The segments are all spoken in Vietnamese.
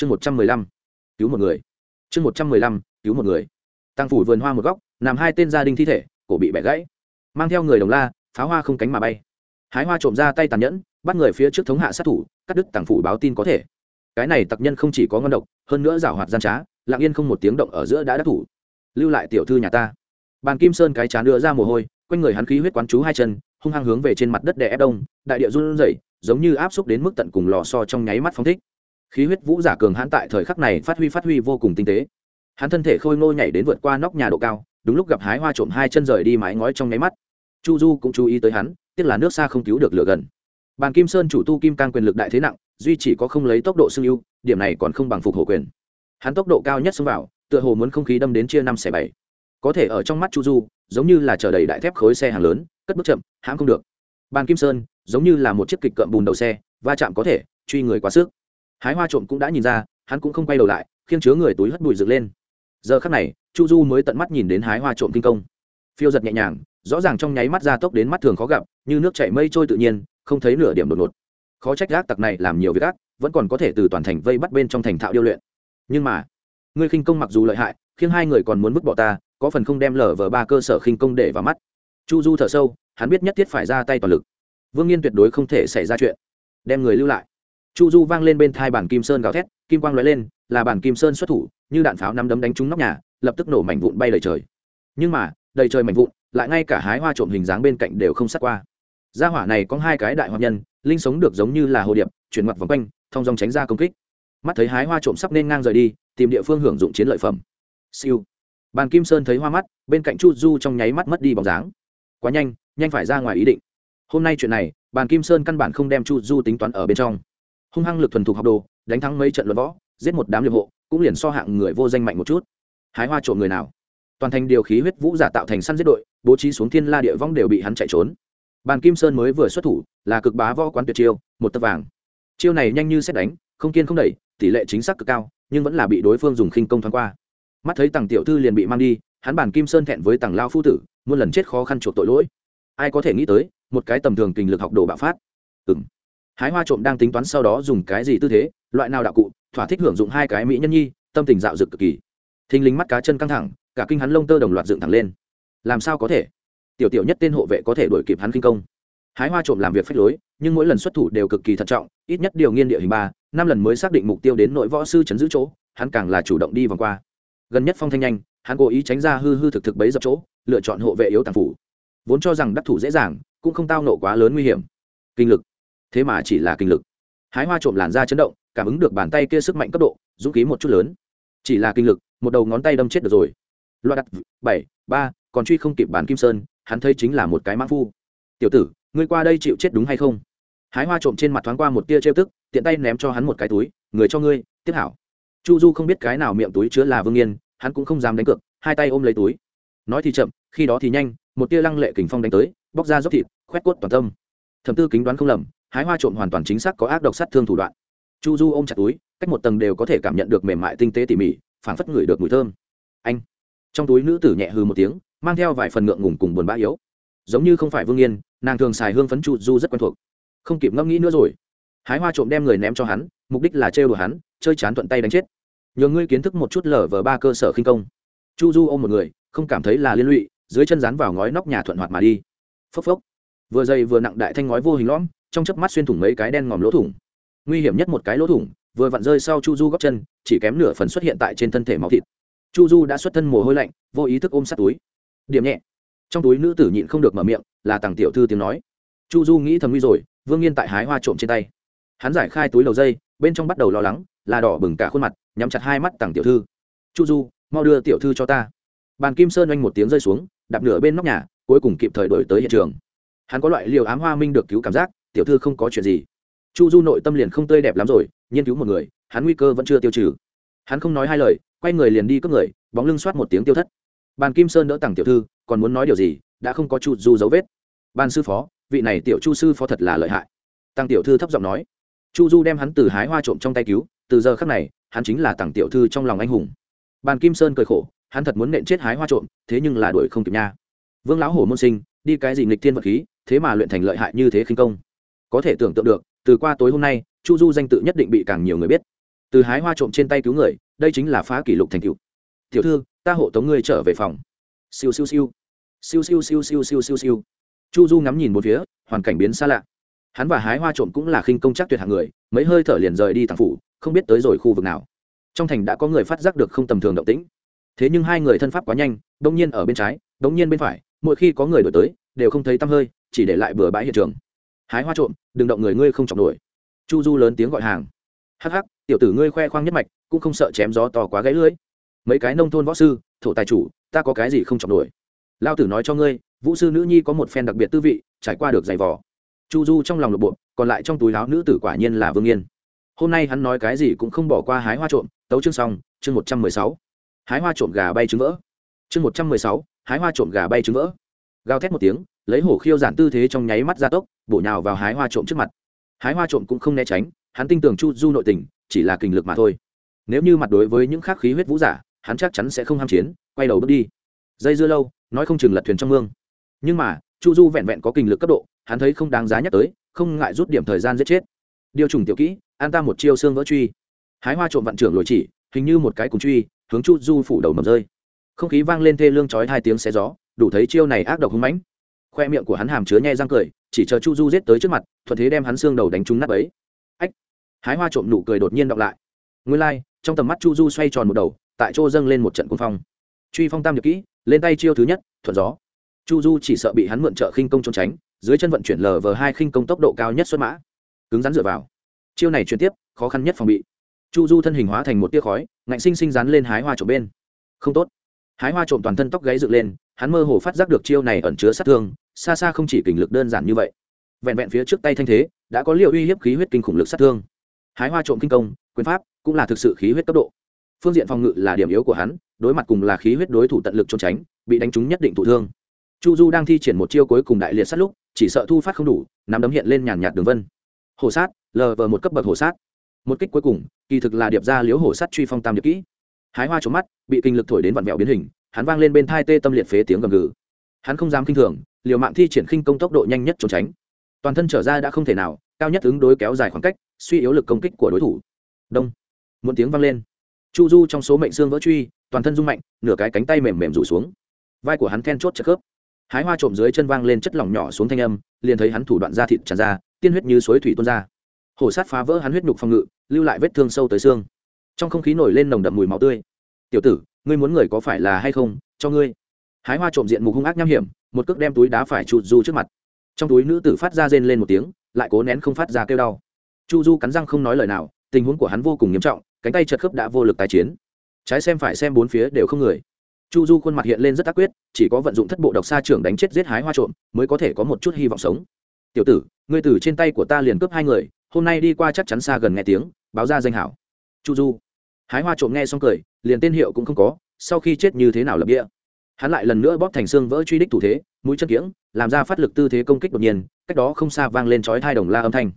chương một trăm mười lăm, cứu một người. Chương một trăm mười lăm, cứu một người. Tăng phủ vườn hoa một góc, nằm hai tên gia đình thi thể, cổ bị bẻ gãy. Mang theo người đồng la, pháo hoa không cánh mà bay. Hái hoa trộm ra tay tàn nhẫn, bắt người phía trước thống hạ sát thủ, cắt đứt tàng phủ báo tin có thể. Cái này tặc nhân không chỉ có ngon độc, hơn nữa giảo hoạt gian trá, lặng yên không một tiếng động ở giữa đã đắc thủ. Lưu lại tiểu thư nhà ta. Bàn kim sơn cái chán đưa ra mồ hôi, quanh người hắn khí huyết quán chú hai chân, hung hăng hướng về trên mặt đất đè ép đông, đại địa run rẩy, giống như áp xúc đến mức tận cùng lò so trong nháy mắt phóng thích khí huyết vũ giả cường hãn tại thời khắc này phát huy phát huy vô cùng tinh tế. Hắn thân thể khôi ngô nhảy đến vượt qua nóc nhà độ cao, đúng lúc gặp hái hoa trộm hai chân rời đi mái ngói trong nháy mắt. Chu du cũng chú ý tới hắn, tiếc là nước xa không cứu được lửa gần. Bàn kim sơn chủ tu kim cang quyền lực đại thế nặng, duy chỉ có không lấy tốc độ sưng ưu, điểm này còn không bằng phục hộ quyền. Hắn tốc độ cao nhất xông vào, tựa hồ muốn không khí đâm đến chia năm xẻ bảy. Có thể ở trong mắt chu du, giống như là chở đầy đại thép khối xe hàng lớn, cất bước chậm, hãm không được. Bàn kim sơn, giống như là một chiếc kịch cợm bùn đầu xe, va chạm có thể, truy người quá sức hái hoa trộm cũng đã nhìn ra, hắn cũng không quay đầu lại, khiêng chứa người túi hất bụi dựng lên. Giờ khắc này, chu du mới tận mắt nhìn đến hái hoa trộm kinh công. Phiêu giật nhẹ nhàng, rõ ràng trong nháy mắt ra tốc đến mắt thường khó gặp, như nước chảy mây trôi tự nhiên, không thấy nửa điểm đột ngột. Khó trách gác tặc này làm nhiều việc ác, vẫn còn có thể từ toàn thành vây bắt bên trong thành thạo điêu luyện. Nhưng mà, ngươi khinh công mặc dù lợi hại khiến hai người còn muốn vứt bỏ ta, có phần không đem lở vờ ba cơ sở khinh công để vào mắt. Chu du thở sâu, hắn biết nhất thiết phải ra tay toàn lực. Vương nhiên tuyệt đối không thể xảy ra chuyện. Đem người lưu lại chu du vang lên bên thai bản kim sơn gào thét, kim quang lóe lên, là bản kim sơn xuất thủ, như đạn pháo nắm đấm đánh trúng nóc nhà, lập tức nổ mảnh vụn bay đầy trời. Nhưng mà, đầy trời mảnh vụn, lại ngay cả hái hoa trộm hình dáng bên cạnh đều không sát qua. Gia hỏa này có hai cái đại hoạt nhân, linh sống được giống như là hồ điệp, chuyển mặt vòng quanh, thông dòng tránh ra công kích. Mắt thấy hái hoa trộm sắp nên ngang rời đi, tìm địa phương hưởng dụng chiến lợi phẩm. Siêu. Bàn kim sơn thấy hoa mắt, bên cạnh chu du trong nháy mắt mất đi bóng dáng. Quá nhanh nhanh phải ra ngoài ý định. Hôm nay chuyện này bàn kim sơn căn bản không đem chu du tính toán ở bên trong hung hăng lực thuần thục học đồ, đánh thắng mấy trận luận võ, giết một đám liệp hộ, cũng liền so hạng người vô danh mạnh một chút. Hái hoa trộm người nào? Toàn thành điều khí huyết vũ giả tạo thành săn giết đội, bố trí xuống thiên la địa vong đều bị hắn chạy trốn. Bàn kim sơn mới vừa xuất thủ, là cực bá võ quán tuyệt chiêu, một tấc vàng. Chiêu này nhanh như xét đánh, không kiên không đẩy, tỷ lệ chính xác cực cao, nhưng vẫn là bị đối phương dùng khinh công thoáng qua. Mắt thấy tằng tiểu thư liền bị mang đi, hắn bàn kim sơn thẹn với tằng lao phu tử, muôn lần chết khó khăn chuộc tội lỗi. Ai có thể nghĩ tới, một cái tầm thường kình lực học đồ bạo phát. Ừng hái hoa trộm đang tính toán sau đó dùng cái gì tư thế, loại nào đạo cụ, thỏa thích hưởng dụng hai cái mỹ nhân nhi, tâm tình dạo dực cực kỳ. Thình lính mắt cá chân căng thẳng, cả kinh hắn lông tơ đồng loạt dựng thẳng lên. Làm sao có thể? Tiểu tiểu nhất tên hộ vệ có thể đuổi kịp hắn kinh công. Hái hoa trộm làm việc phách lối, nhưng mỗi lần xuất thủ đều cực kỳ thận trọng, ít nhất điều nghiên địa hình ba, năm lần mới xác định mục tiêu đến nội võ sư chấn giữ chỗ, hắn càng là chủ động đi vòng qua. Gần nhất phong thanh nhanh, hắn cố ý tránh ra hư hư thực thực bấy dập chỗ, lựa chọn hộ vệ yếu tàng phủ. Vốn cho rằng đắc thủ dễ dàng, cũng không tao nộ quá lớn nguy hiểm. Kinh lực thế mà chỉ là kinh lực. Hái hoa trộm làn da chấn động, cảm ứng được bàn tay kia sức mạnh cấp độ, dũng khí một chút lớn. Chỉ là kinh lực, một đầu ngón tay đâm chết được rồi. Loạt đặt, bảy, ba, còn truy không kịp bản kim sơn, hắn thấy chính là một cái mã phu. Tiểu tử, ngươi qua đây chịu chết đúng hay không? Hái hoa trộm trên mặt thoáng qua một tia trêu tức, tiện tay ném cho hắn một cái túi, người cho ngươi, tiếp hảo. Chu du không biết cái nào miệng túi chứa là vương yên, hắn cũng không dám đánh cược, hai tay ôm lấy túi. Nói thì chậm, khi đó thì nhanh, một tia lăng lệ kình phong đánh tới, bóc ra dốc thịt, khoét cốt toàn tâm. Thẩm tư kính đoán không lầm hái hoa trộm hoàn toàn chính xác có ác độc sát thương thủ đoạn. Chu du ôm chặt túi, cách một tầng đều có thể cảm nhận được mềm mại tinh tế tỉ mỉ, phảng phất ngửi được mùi thơm. Anh. Trong túi nữ tử nhẹ hư một tiếng, mang theo vài phần ngượng ngùng cùng buồn bã yếu. Giống như không phải vương yên, nàng thường xài hương phấn chu du rất quen thuộc. Không kịp ngẫm nghĩ nữa rồi. Hái hoa trộm đem người ném cho hắn, mục đích là trêu đùa hắn, chơi chán thuận tay đánh chết. Nhờ ngươi kiến thức một chút lở vờ ba cơ sở khinh công. Chu du ôm một người, không cảm thấy là liên lụy, dưới chân dán vào ngói nóc nhà thuận hoạt mà đi. Phốc phốc. Vừa dày vừa nặng đại thanh ngói vô hình lõm trong chớp mắt xuyên thủng mấy cái đen ngòm lỗ thủng. Nguy hiểm nhất một cái lỗ thủng, vừa vặn rơi sau chu du góc chân, chỉ kém nửa phần xuất hiện tại trên thân thể máu thịt. Chu du đã xuất thân mồ hôi lạnh, vô ý thức ôm sát túi. Điểm nhẹ. Trong túi nữ tử nhịn không được mở miệng, là tàng tiểu thư tiếng nói. Chu du nghĩ thầm nguy rồi, vương nhiên tại hái hoa trộm trên tay. Hắn giải khai túi đầu dây, bên trong bắt đầu lo lắng, là đỏ bừng cả khuôn mặt, nhắm chặt hai mắt tàng tiểu thư. Chu du, mau đưa tiểu thư cho ta. Bàn kim sơn oanh một tiếng rơi xuống, đạp nửa bên nóc nhà, cuối cùng kịp thời đổi tới hiện trường. Hắn có loại liều ám hoa minh được cứu cảm giác tiểu thư không có chuyện gì. Chu du nội tâm liền không tươi đẹp lắm rồi, nghiên cứu một người, hắn nguy cơ vẫn chưa tiêu trừ. Hắn không nói hai lời, quay người liền đi cướp người, bóng lưng soát một tiếng tiêu thất. Bàn kim sơn đỡ tặng tiểu thư, còn muốn nói điều gì, đã không có chu du dấu vết. Ban sư phó, vị này tiểu chu sư phó thật là lợi hại. Tăng tiểu thư thấp giọng nói. Chu du đem hắn từ hái hoa trộm trong tay cứu, từ giờ khắc này, hắn chính là tặng tiểu thư trong lòng anh hùng. Bàn kim sơn cười khổ, hắn thật muốn nện chết hái hoa trộm, thế nhưng là đuổi không kịp nha. Vương lão hổ môn sinh, đi cái gì nghịch thiên vật khí, thế mà luyện thành lợi hại như thế khinh công có thể tưởng tượng được, từ qua tối hôm nay, chu du danh tự nhất định bị càng nhiều người biết. Từ hái hoa trộm trên tay cứu người, đây chính là phá kỷ lục thành cựu tiểu thư, ta hộ tống ngươi trở về phòng. Siêu siêu siêu. Siêu siêu siêu siêu siêu siêu siêu. Chu du ngắm nhìn một phía, hoàn cảnh biến xa lạ. Hắn và hái hoa trộm cũng là khinh công chắc tuyệt hạng người, mấy hơi thở liền rời đi thằng phủ, không biết tới rồi khu vực nào. Trong thành đã có người phát giác được không tầm thường động tĩnh. Thế nhưng hai người thân pháp quá nhanh đông nhiên ở bên trái đông nhiên bên phải, mỗi khi có người đổi tới, đều không thấy tăm hơi, chỉ để lại bừa bãi hiện trường hái hoa trộm, đừng động người ngươi không chọc nổi. Chu du lớn tiếng gọi hàng. Hắc hắc, tiểu tử ngươi khoe khoang nhất mạch, cũng không sợ chém gió to quá gãy lưỡi. Mấy cái nông thôn võ sư, thổ tài chủ, ta có cái gì không chọc nổi. Lao tử nói cho ngươi, vũ sư nữ nhi có một phen đặc biệt tư vị, trải qua được giày vò. Chu du trong lòng lục bộ còn lại trong túi láo nữ tử quả nhiên là vương yên. Hôm nay hắn nói cái gì cũng không bỏ qua hái hoa trộm, tấu chương xong, chương một trăm mười sáu. Hái hoa trộm gà bay trứng vỡ. Chương một trăm mười sáu, hái hoa trộm gà bay trứng vỡ. Gào thét một tiếng lấy hổ khiêu giản tư thế trong nháy mắt ra tốc, bổ nhào vào hái hoa trộm trước mặt. Hái hoa trộm cũng không né tránh, hắn tin tưởng chu du nội tình, chỉ là kình lực mà thôi. Nếu như mặt đối với những khắc khí huyết vũ giả, hắn chắc chắn sẽ không ham chiến, quay đầu bước đi. Dây dưa lâu, nói không chừng lật thuyền trong mương. Nhưng mà, chu du vẹn vẹn có kình lực cấp độ, hắn thấy không đáng giá nhắc tới, không ngại rút điểm thời gian giết chết. Điều trùng tiểu kỹ, an ta một chiêu xương vỡ truy. Hái hoa trộm vạn trưởng lồi chỉ, hình như một cái cùng truy, hướng chu du phủ đầu mầm rơi. Không khí vang lên thê lương chói hai tiếng xé gió, đủ thấy chiêu này ác độc hung mãnh khoe miệng của hắn hàm chứa nhai răng cười chỉ chờ chu du giết tới trước mặt thuận thế đem hắn xương đầu đánh trúng nắp ấy ách! Hái hoa trộm nụ cười đột nhiên đọc lại. Nguyên lai、like, trong tầm mắt chu du xoay tròn một đầu tại chỗ dâng lên một trận quân phong. Truy phong tam nhật kỹ lên tay chiêu thứ nhất thuận gió. Chu du chỉ sợ bị hắn mượn trợ khinh công trốn tránh dưới chân vận chuyển lờ vờ hai khinh công tốc độ cao nhất xuất mã. Cứng rắn dựa vào. Chiêu này chuyển tiếp khó khăn nhất phòng bị. Chu du thân hình hóa thành một tia khói ngạnh sinh sinh rắn lên hái hoa trộm bên. Không tốt. Hái hoa trộm toàn thân tóc gáy dựng lên hắn mơ hồ phát giác được chiêu này ẩn chứa sát thương xa xa không chỉ kình lực đơn giản như vậy. Vẹn vẹn phía trước tay thanh thế, đã có liệu uy hiếp khí huyết kinh khủng lực sát thương. Hái hoa trộm kinh công, quyền pháp, cũng là thực sự khí huyết cấp độ. Phương diện phòng ngự là điểm yếu của hắn, đối mặt cùng là khí huyết đối thủ tận lực trốn tránh, bị đánh trúng nhất định thụ thương. Chu du đang thi triển một chiêu cuối cùng đại liệt sát lúc, chỉ sợ thu phát không đủ, nắm đấm hiện lên nhàn nhạt đường vân. Hồ sát, lờ vờ một cấp bậc hồ sát. Một kích cuối cùng, kỳ thực là điệp ra liếu hồ sát truy phong tam điệp kỹ. Hái hoa trốn mắt, bị kinh lực thổi đến vặn vẹo biến hình, hắn vang lên bên thai tê tâm liệt phế tiếng gầm gừ. Hắn không dám kinh thường liều mạng thi triển khinh công tốc độ nhanh nhất trốn tránh. Toàn thân trở ra đã không thể nào, cao nhất ứng đối kéo dài khoảng cách, suy yếu lực công kích của đối thủ. Đông. Một tiếng vang lên. Chu du trong số mệnh xương vỡ truy, toàn thân rung mạnh, nửa cái cánh tay mềm mềm rủ xuống. Vai của hắn then chốt chất khớp. Hái hoa trộm dưới chân vang lên chất lỏng nhỏ xuống thanh âm, liền thấy hắn thủ đoạn da thịt tràn ra, tiên huyết như suối thủy tuôn ra. Hổ sát phá vỡ hắn huyết nhục phòng ngự, lưu lại vết thương sâu tới xương. Trong không khí nổi lên nồng đậm mùi máu tươi. Tiểu tử, ngươi muốn người có phải là hay không? Cho ngươi hái hoa trộm diện mục hung ác nham hiểm, một cước đem túi đá phải chu du trước mặt. Trong túi nữ tử phát ra rên lên một tiếng, lại cố nén không phát ra kêu đau. Chu du cắn răng không nói lời nào, tình huống của hắn vô cùng nghiêm trọng, cánh tay chật khớp đã vô lực tái chiến. Trái xem phải xem bốn phía đều không người. Chu du khuôn mặt hiện lên rất ác quyết, chỉ có vận dụng thất bộ độc xa trưởng đánh chết giết hái hoa trộm, mới có thể có một chút hy vọng sống. Tiểu tử, ngươi tử trên tay của ta liền cướp hai người, hôm nay đi qua chắc chắn xa gần nghe tiếng, báo ra danh hảo. Chu du. Hái hoa trộm nghe xong cười, liền tên hiệu cũng không có, sau khi chết như thế nào lập địa hắn lại lần nữa bóp thành xương vỡ truy đích thủ thế, mũi chân kiễng, làm ra phát lực tư thế công kích đột nhiên, cách đó không xa vang lên chói thai đồng la âm thanh.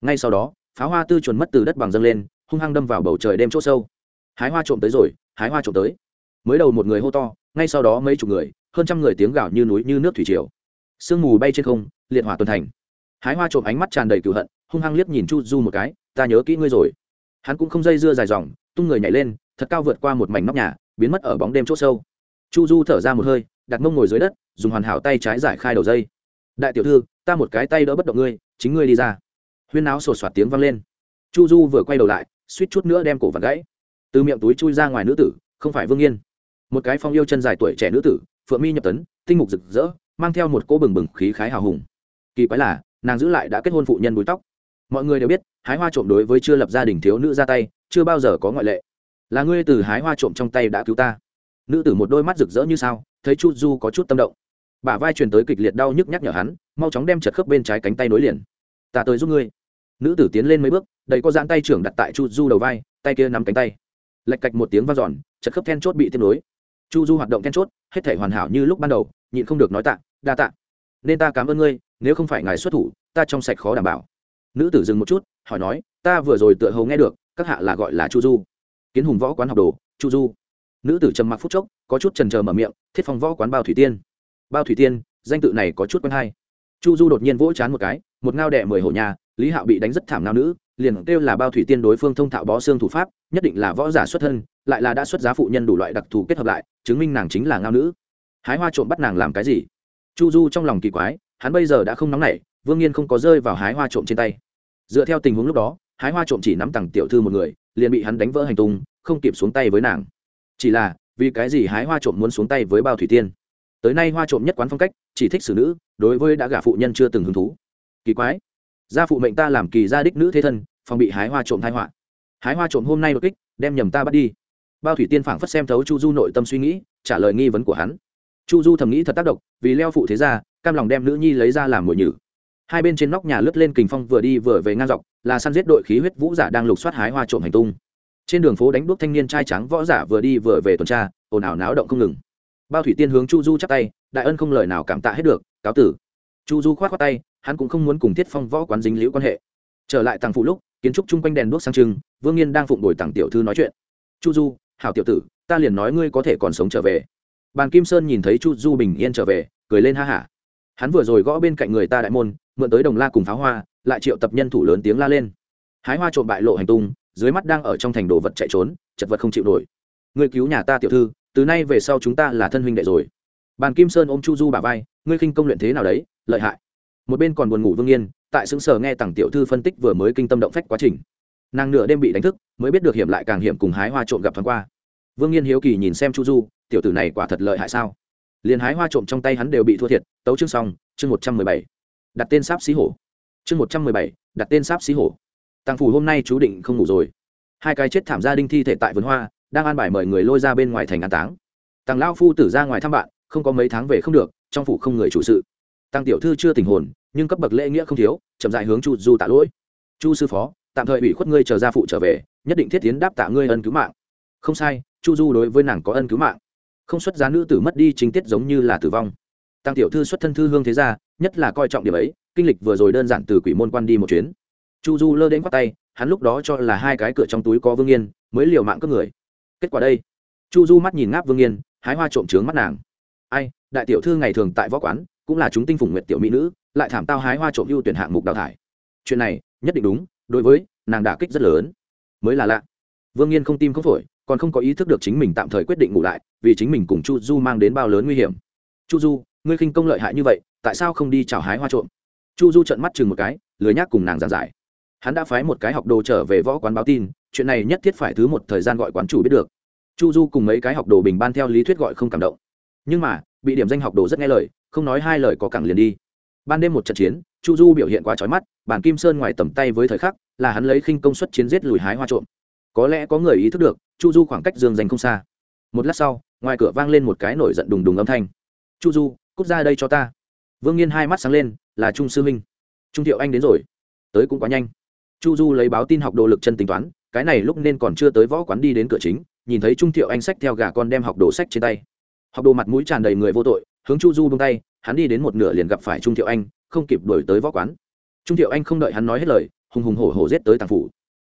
Ngay sau đó, pháo hoa tư chuẩn mất từ đất bằng dâng lên, hung hăng đâm vào bầu trời đêm c h ỗ sâu. Hái hoa trộm tới rồi, hái hoa trộm tới. Mới đầu một người hô to, ngay sau đó mấy chục người, hơn trăm người tiếng gạo như núi như nước thủy triều. Sương mù bay trên không, liệt hỏa tuần thành. Hái hoa trộm ánh mắt tràn đầy cựu hận, hung hăng liếc nhìn chu du một cái, ta nhớ kỹ ngươi rồi. Hắn cũng không dây dưa dài dòng, tung người nhảy lên, thật cao vượt qua một mảnh nóc nhà, biến mất ở bóng đêm c h ỗ sâu chu du thở ra một hơi, đặt mông ngồi dưới đất, dùng hoàn hảo tay trái giải khai đầu dây. Đại tiểu thư, ta một cái tay đỡ bất động ngươi, chính ngươi đi ra. Huyên áo sột soạt tiếng vang lên. Chu du vừa quay đầu lại, suýt chút nữa đem cổ vặt gãy. Từ miệng túi chui ra ngoài nữ tử, không phải vương yên. Một cái phong yêu chân dài tuổi trẻ nữ tử, phượng mi nhập tấn, tinh mục rực rỡ, mang theo một cỗ bừng bừng khí khái hào hùng. Kỳ quái là, nàng giữ lại đã kết hôn phụ nhân búi tóc. Mọi người đều biết, hái hoa trộm đối với chưa lập gia đình thiếu nữ ra tay, chưa bao giờ có ngoại lệ. Là ngươi từ hái hoa trộm trong tay đã cứu ta nữ tử một đôi mắt rực rỡ như sao, thấy chu du có chút tâm động. Bả vai truyền tới kịch liệt đau nhức nhắc nhở hắn, mau chóng đem chật khớp bên trái cánh tay nối liền. Ta tới giúp ngươi. Nữ tử tiến lên mấy bước, đầy có dán tay trưởng đặt tại chu du đầu vai, tay kia nắm cánh tay. Lạch cạch một tiếng v a n giòn chật khớp then chốt bị tiếp nối. Chu du hoạt động then chốt, hết thể hoàn hảo như lúc ban đầu, nhịn không được nói tạ, đa tạ. Nên ta cảm ơn ngươi, nếu không phải ngài xuất thủ, ta trong sạch khó đảm bảo. Nữ tử dừng một chút, hỏi nói, ta vừa rồi tựa hầu nghe được, các hạ là gọi là chu du. Kiến hùng võ quán học đồ, chu du nữ tử trầm mặc phút chốc, có chút trần trờ mở miệng, thiết phong võ quán bao thủy tiên. Bao thủy tiên, danh tự này có chút quen hay. Chu du đột nhiên vỗ chán một cái, một ngao đẻ mười hộ nhà, lý hạo bị đánh rất thảm ngao nữ, liền kêu là bao thủy tiên đối phương thông thạo bó xương thủ pháp, nhất định là võ giả xuất thân, lại là đã xuất giá phụ nhân đủ loại đặc thù kết hợp lại, chứng minh nàng chính là ngao nữ. Hái hoa trộm bắt nàng làm cái gì? Chu du trong lòng kỳ quái, hắn bây giờ đã không nóng nảy, vương nhiên không có rơi vào hái hoa trộm trên tay. Dựa theo tình huống lúc đó, hái hoa trộm chỉ nắm tặng tiểu thư một người, liền bị hắn đánh vỡ hành tung, không kịp xuống tay với nàng chỉ là, vì cái gì hái hoa trộm muốn xuống tay với bao thủy tiên? Tới nay hoa trộm nhất quán phong cách, chỉ thích xử nữ, đối với đã gả phụ nhân chưa từng hứng thú. Kỳ quái. Gia phụ mệnh ta làm kỳ gia đích nữ thế thân, phòng bị hái hoa trộm thai họa. Hái hoa trộm hôm nay đột kích, đem nhầm ta bắt đi. Bao thủy tiên phảng phất xem thấu chu du nội tâm suy nghĩ, trả lời nghi vấn của hắn. Chu du thầm nghĩ thật tác động, vì leo phụ thế gia, cam lòng đem nữ nhi lấy ra làm mồi nhử. Hai bên trên nóc nhà lướt lên kình phong vừa đi vừa về ngang dọc, là săn giết đội khí huyết vũ giả đang lục soát hái hoa trộm hành tung trên đường phố đánh đuốc thanh niên trai trắng võ giả vừa đi vừa về tuần tra, ồn ào náo động không ngừng. Bao thủy tiên hướng chu du chắp tay, đại ân không lời nào cảm tạ hết được, cáo tử. Chu du k h o á t khoác tay, hắn cũng không muốn cùng thiết phong võ quán dính liễu quan hệ. Trở lại tàng phụ lúc, kiến trúc chung quanh đèn đuốc sang trưng, vương nhiên đang phụng đổi tàng tiểu thư nói chuyện. Chu du, hảo tiểu tử, ta liền nói ngươi có thể còn sống trở về. Bàn kim sơn nhìn thấy chu du bình yên trở về, cười lên ha hả. Hắn vừa rồi gõ bên cạnh người ta đại môn, mượn tới đồng la cùng pháo hoa, lại triệu tập nhân thủ lớn tiếng la lên. Hái hoa trộm bại lộ hành tung dưới mắt đang ở trong thành đồ vật chạy trốn, chật vật không chịu nổi. Người cứu nhà ta tiểu thư, từ nay về sau chúng ta là thân huynh đệ rồi. Bàn kim sơn ôm chu du bà vai, ngươi khinh công luyện thế nào đấy, lợi hại. Một bên còn buồn ngủ vương yên, tại xứng sở nghe tặng tiểu thư phân tích vừa mới kinh tâm động phách quá trình. Nàng nửa đêm bị đánh thức, mới biết được hiểm lại càng hiểm cùng hái hoa trộm gặp thoáng qua. Vương yên hiếu kỳ nhìn xem chu du, tiểu tử này quả thật lợi hại sao? Liền hái hoa trộm trong tay hắn đều bị thua thiệt, tấu chương xong, chương một trăm mười bảy. Đặt tên sáp xí hổ. Chương một trăm mười bảy, đặt tên sáp xí hổ tăng phủ hôm nay chú định không ngủ rồi. Hai cái chết thảm gia đinh thi thể tại vườn hoa, đang an bài mời người lôi ra bên ngoài thành an táng. Tăng lao phu tử ra ngoài thăm bạn, không có mấy tháng về không được, trong phủ không người chủ sự. Tăng tiểu thư chưa tình hồn, nhưng cấp bậc lễ nghĩa không thiếu, chậm dại hướng chu du tạ lỗi. Chu sư phó, tạm thời bị khuất ngươi chờ gia phụ trở về, nhất định thiết tiến đáp tạ ngươi ân cứu mạng. Không sai, chu du đối với nàng có ân cứu mạng. Không xuất giá nữ tử mất đi chính tiết giống như là tử vong. Tăng tiểu thư xuất thân thư hương thế gia, nhất là coi trọng điểm ấy, kinh lịch vừa rồi đơn giản từ quỷ môn quan đi một chuyến chu du lơ đến khoác tay, hắn lúc đó cho là hai cái cửa trong túi có vương yên, mới liều mạng cướp người. Kết quả đây, chu du mắt nhìn ngáp vương yên, hái hoa trộm trướng mắt nàng. Ai, đại tiểu thư ngày thường tại võ quán, cũng là chúng tinh phủng nguyệt tiểu mỹ nữ, lại thảm tao hái hoa trộm ưu tuyển hạng mục đào thải. Chuyện này, nhất định đúng, đối với, nàng đả kích rất lớn. Mới là lạ. Vương yên không tim không phổi, còn không có ý thức được chính mình tạm thời quyết định ngủ lại, vì chính mình cùng chu du mang đến bao lớn nguy hiểm. Chu du, ngươi khinh công lợi hại như vậy, tại sao không đi chào hái hoa trộm? Chu du trận mắt chừng một cái, lười nhác cùng nàng giàn giải hắn đã phái một cái học đồ trở về võ quán báo tin, chuyện này nhất thiết phải thứ một thời gian gọi quán chủ biết được. Chu du cùng mấy cái học đồ bình ban theo lý thuyết gọi không cảm động. Nhưng mà, bị điểm danh học đồ rất nghe lời, không nói hai lời có cẳng liền đi. Ban đêm một trận chiến, chu du biểu hiện quá trói mắt, bản kim sơn ngoài tầm tay với thời khắc, là hắn lấy khinh công suất chiến giết lùi hái hoa trộm. Có lẽ có người ý thức được, chu du khoảng cách dương danh không xa. Một lát sau, ngoài cửa vang lên một cái nổi giận đùng đùng âm thanh. Chu du, cút ra đây cho ta. Vương nhiên hai mắt sáng lên, là trung sư minh trung thiệu anh đến rồi. Tới cũng quá nhanh chu du lấy báo tin học đồ lực chân tính toán, cái này lúc nên còn chưa tới võ quán đi đến cửa chính, nhìn thấy trung thiệu anh sách theo gà con đem học đồ sách trên tay. Học đồ mặt mũi tràn đầy người vô tội, hướng chu du bông tay, hắn đi đến một nửa liền gặp phải trung thiệu anh, không kịp đuổi tới võ quán. Trung thiệu anh không đợi hắn nói hết lời, hùng hùng hổ hổ rết tới tàng phủ.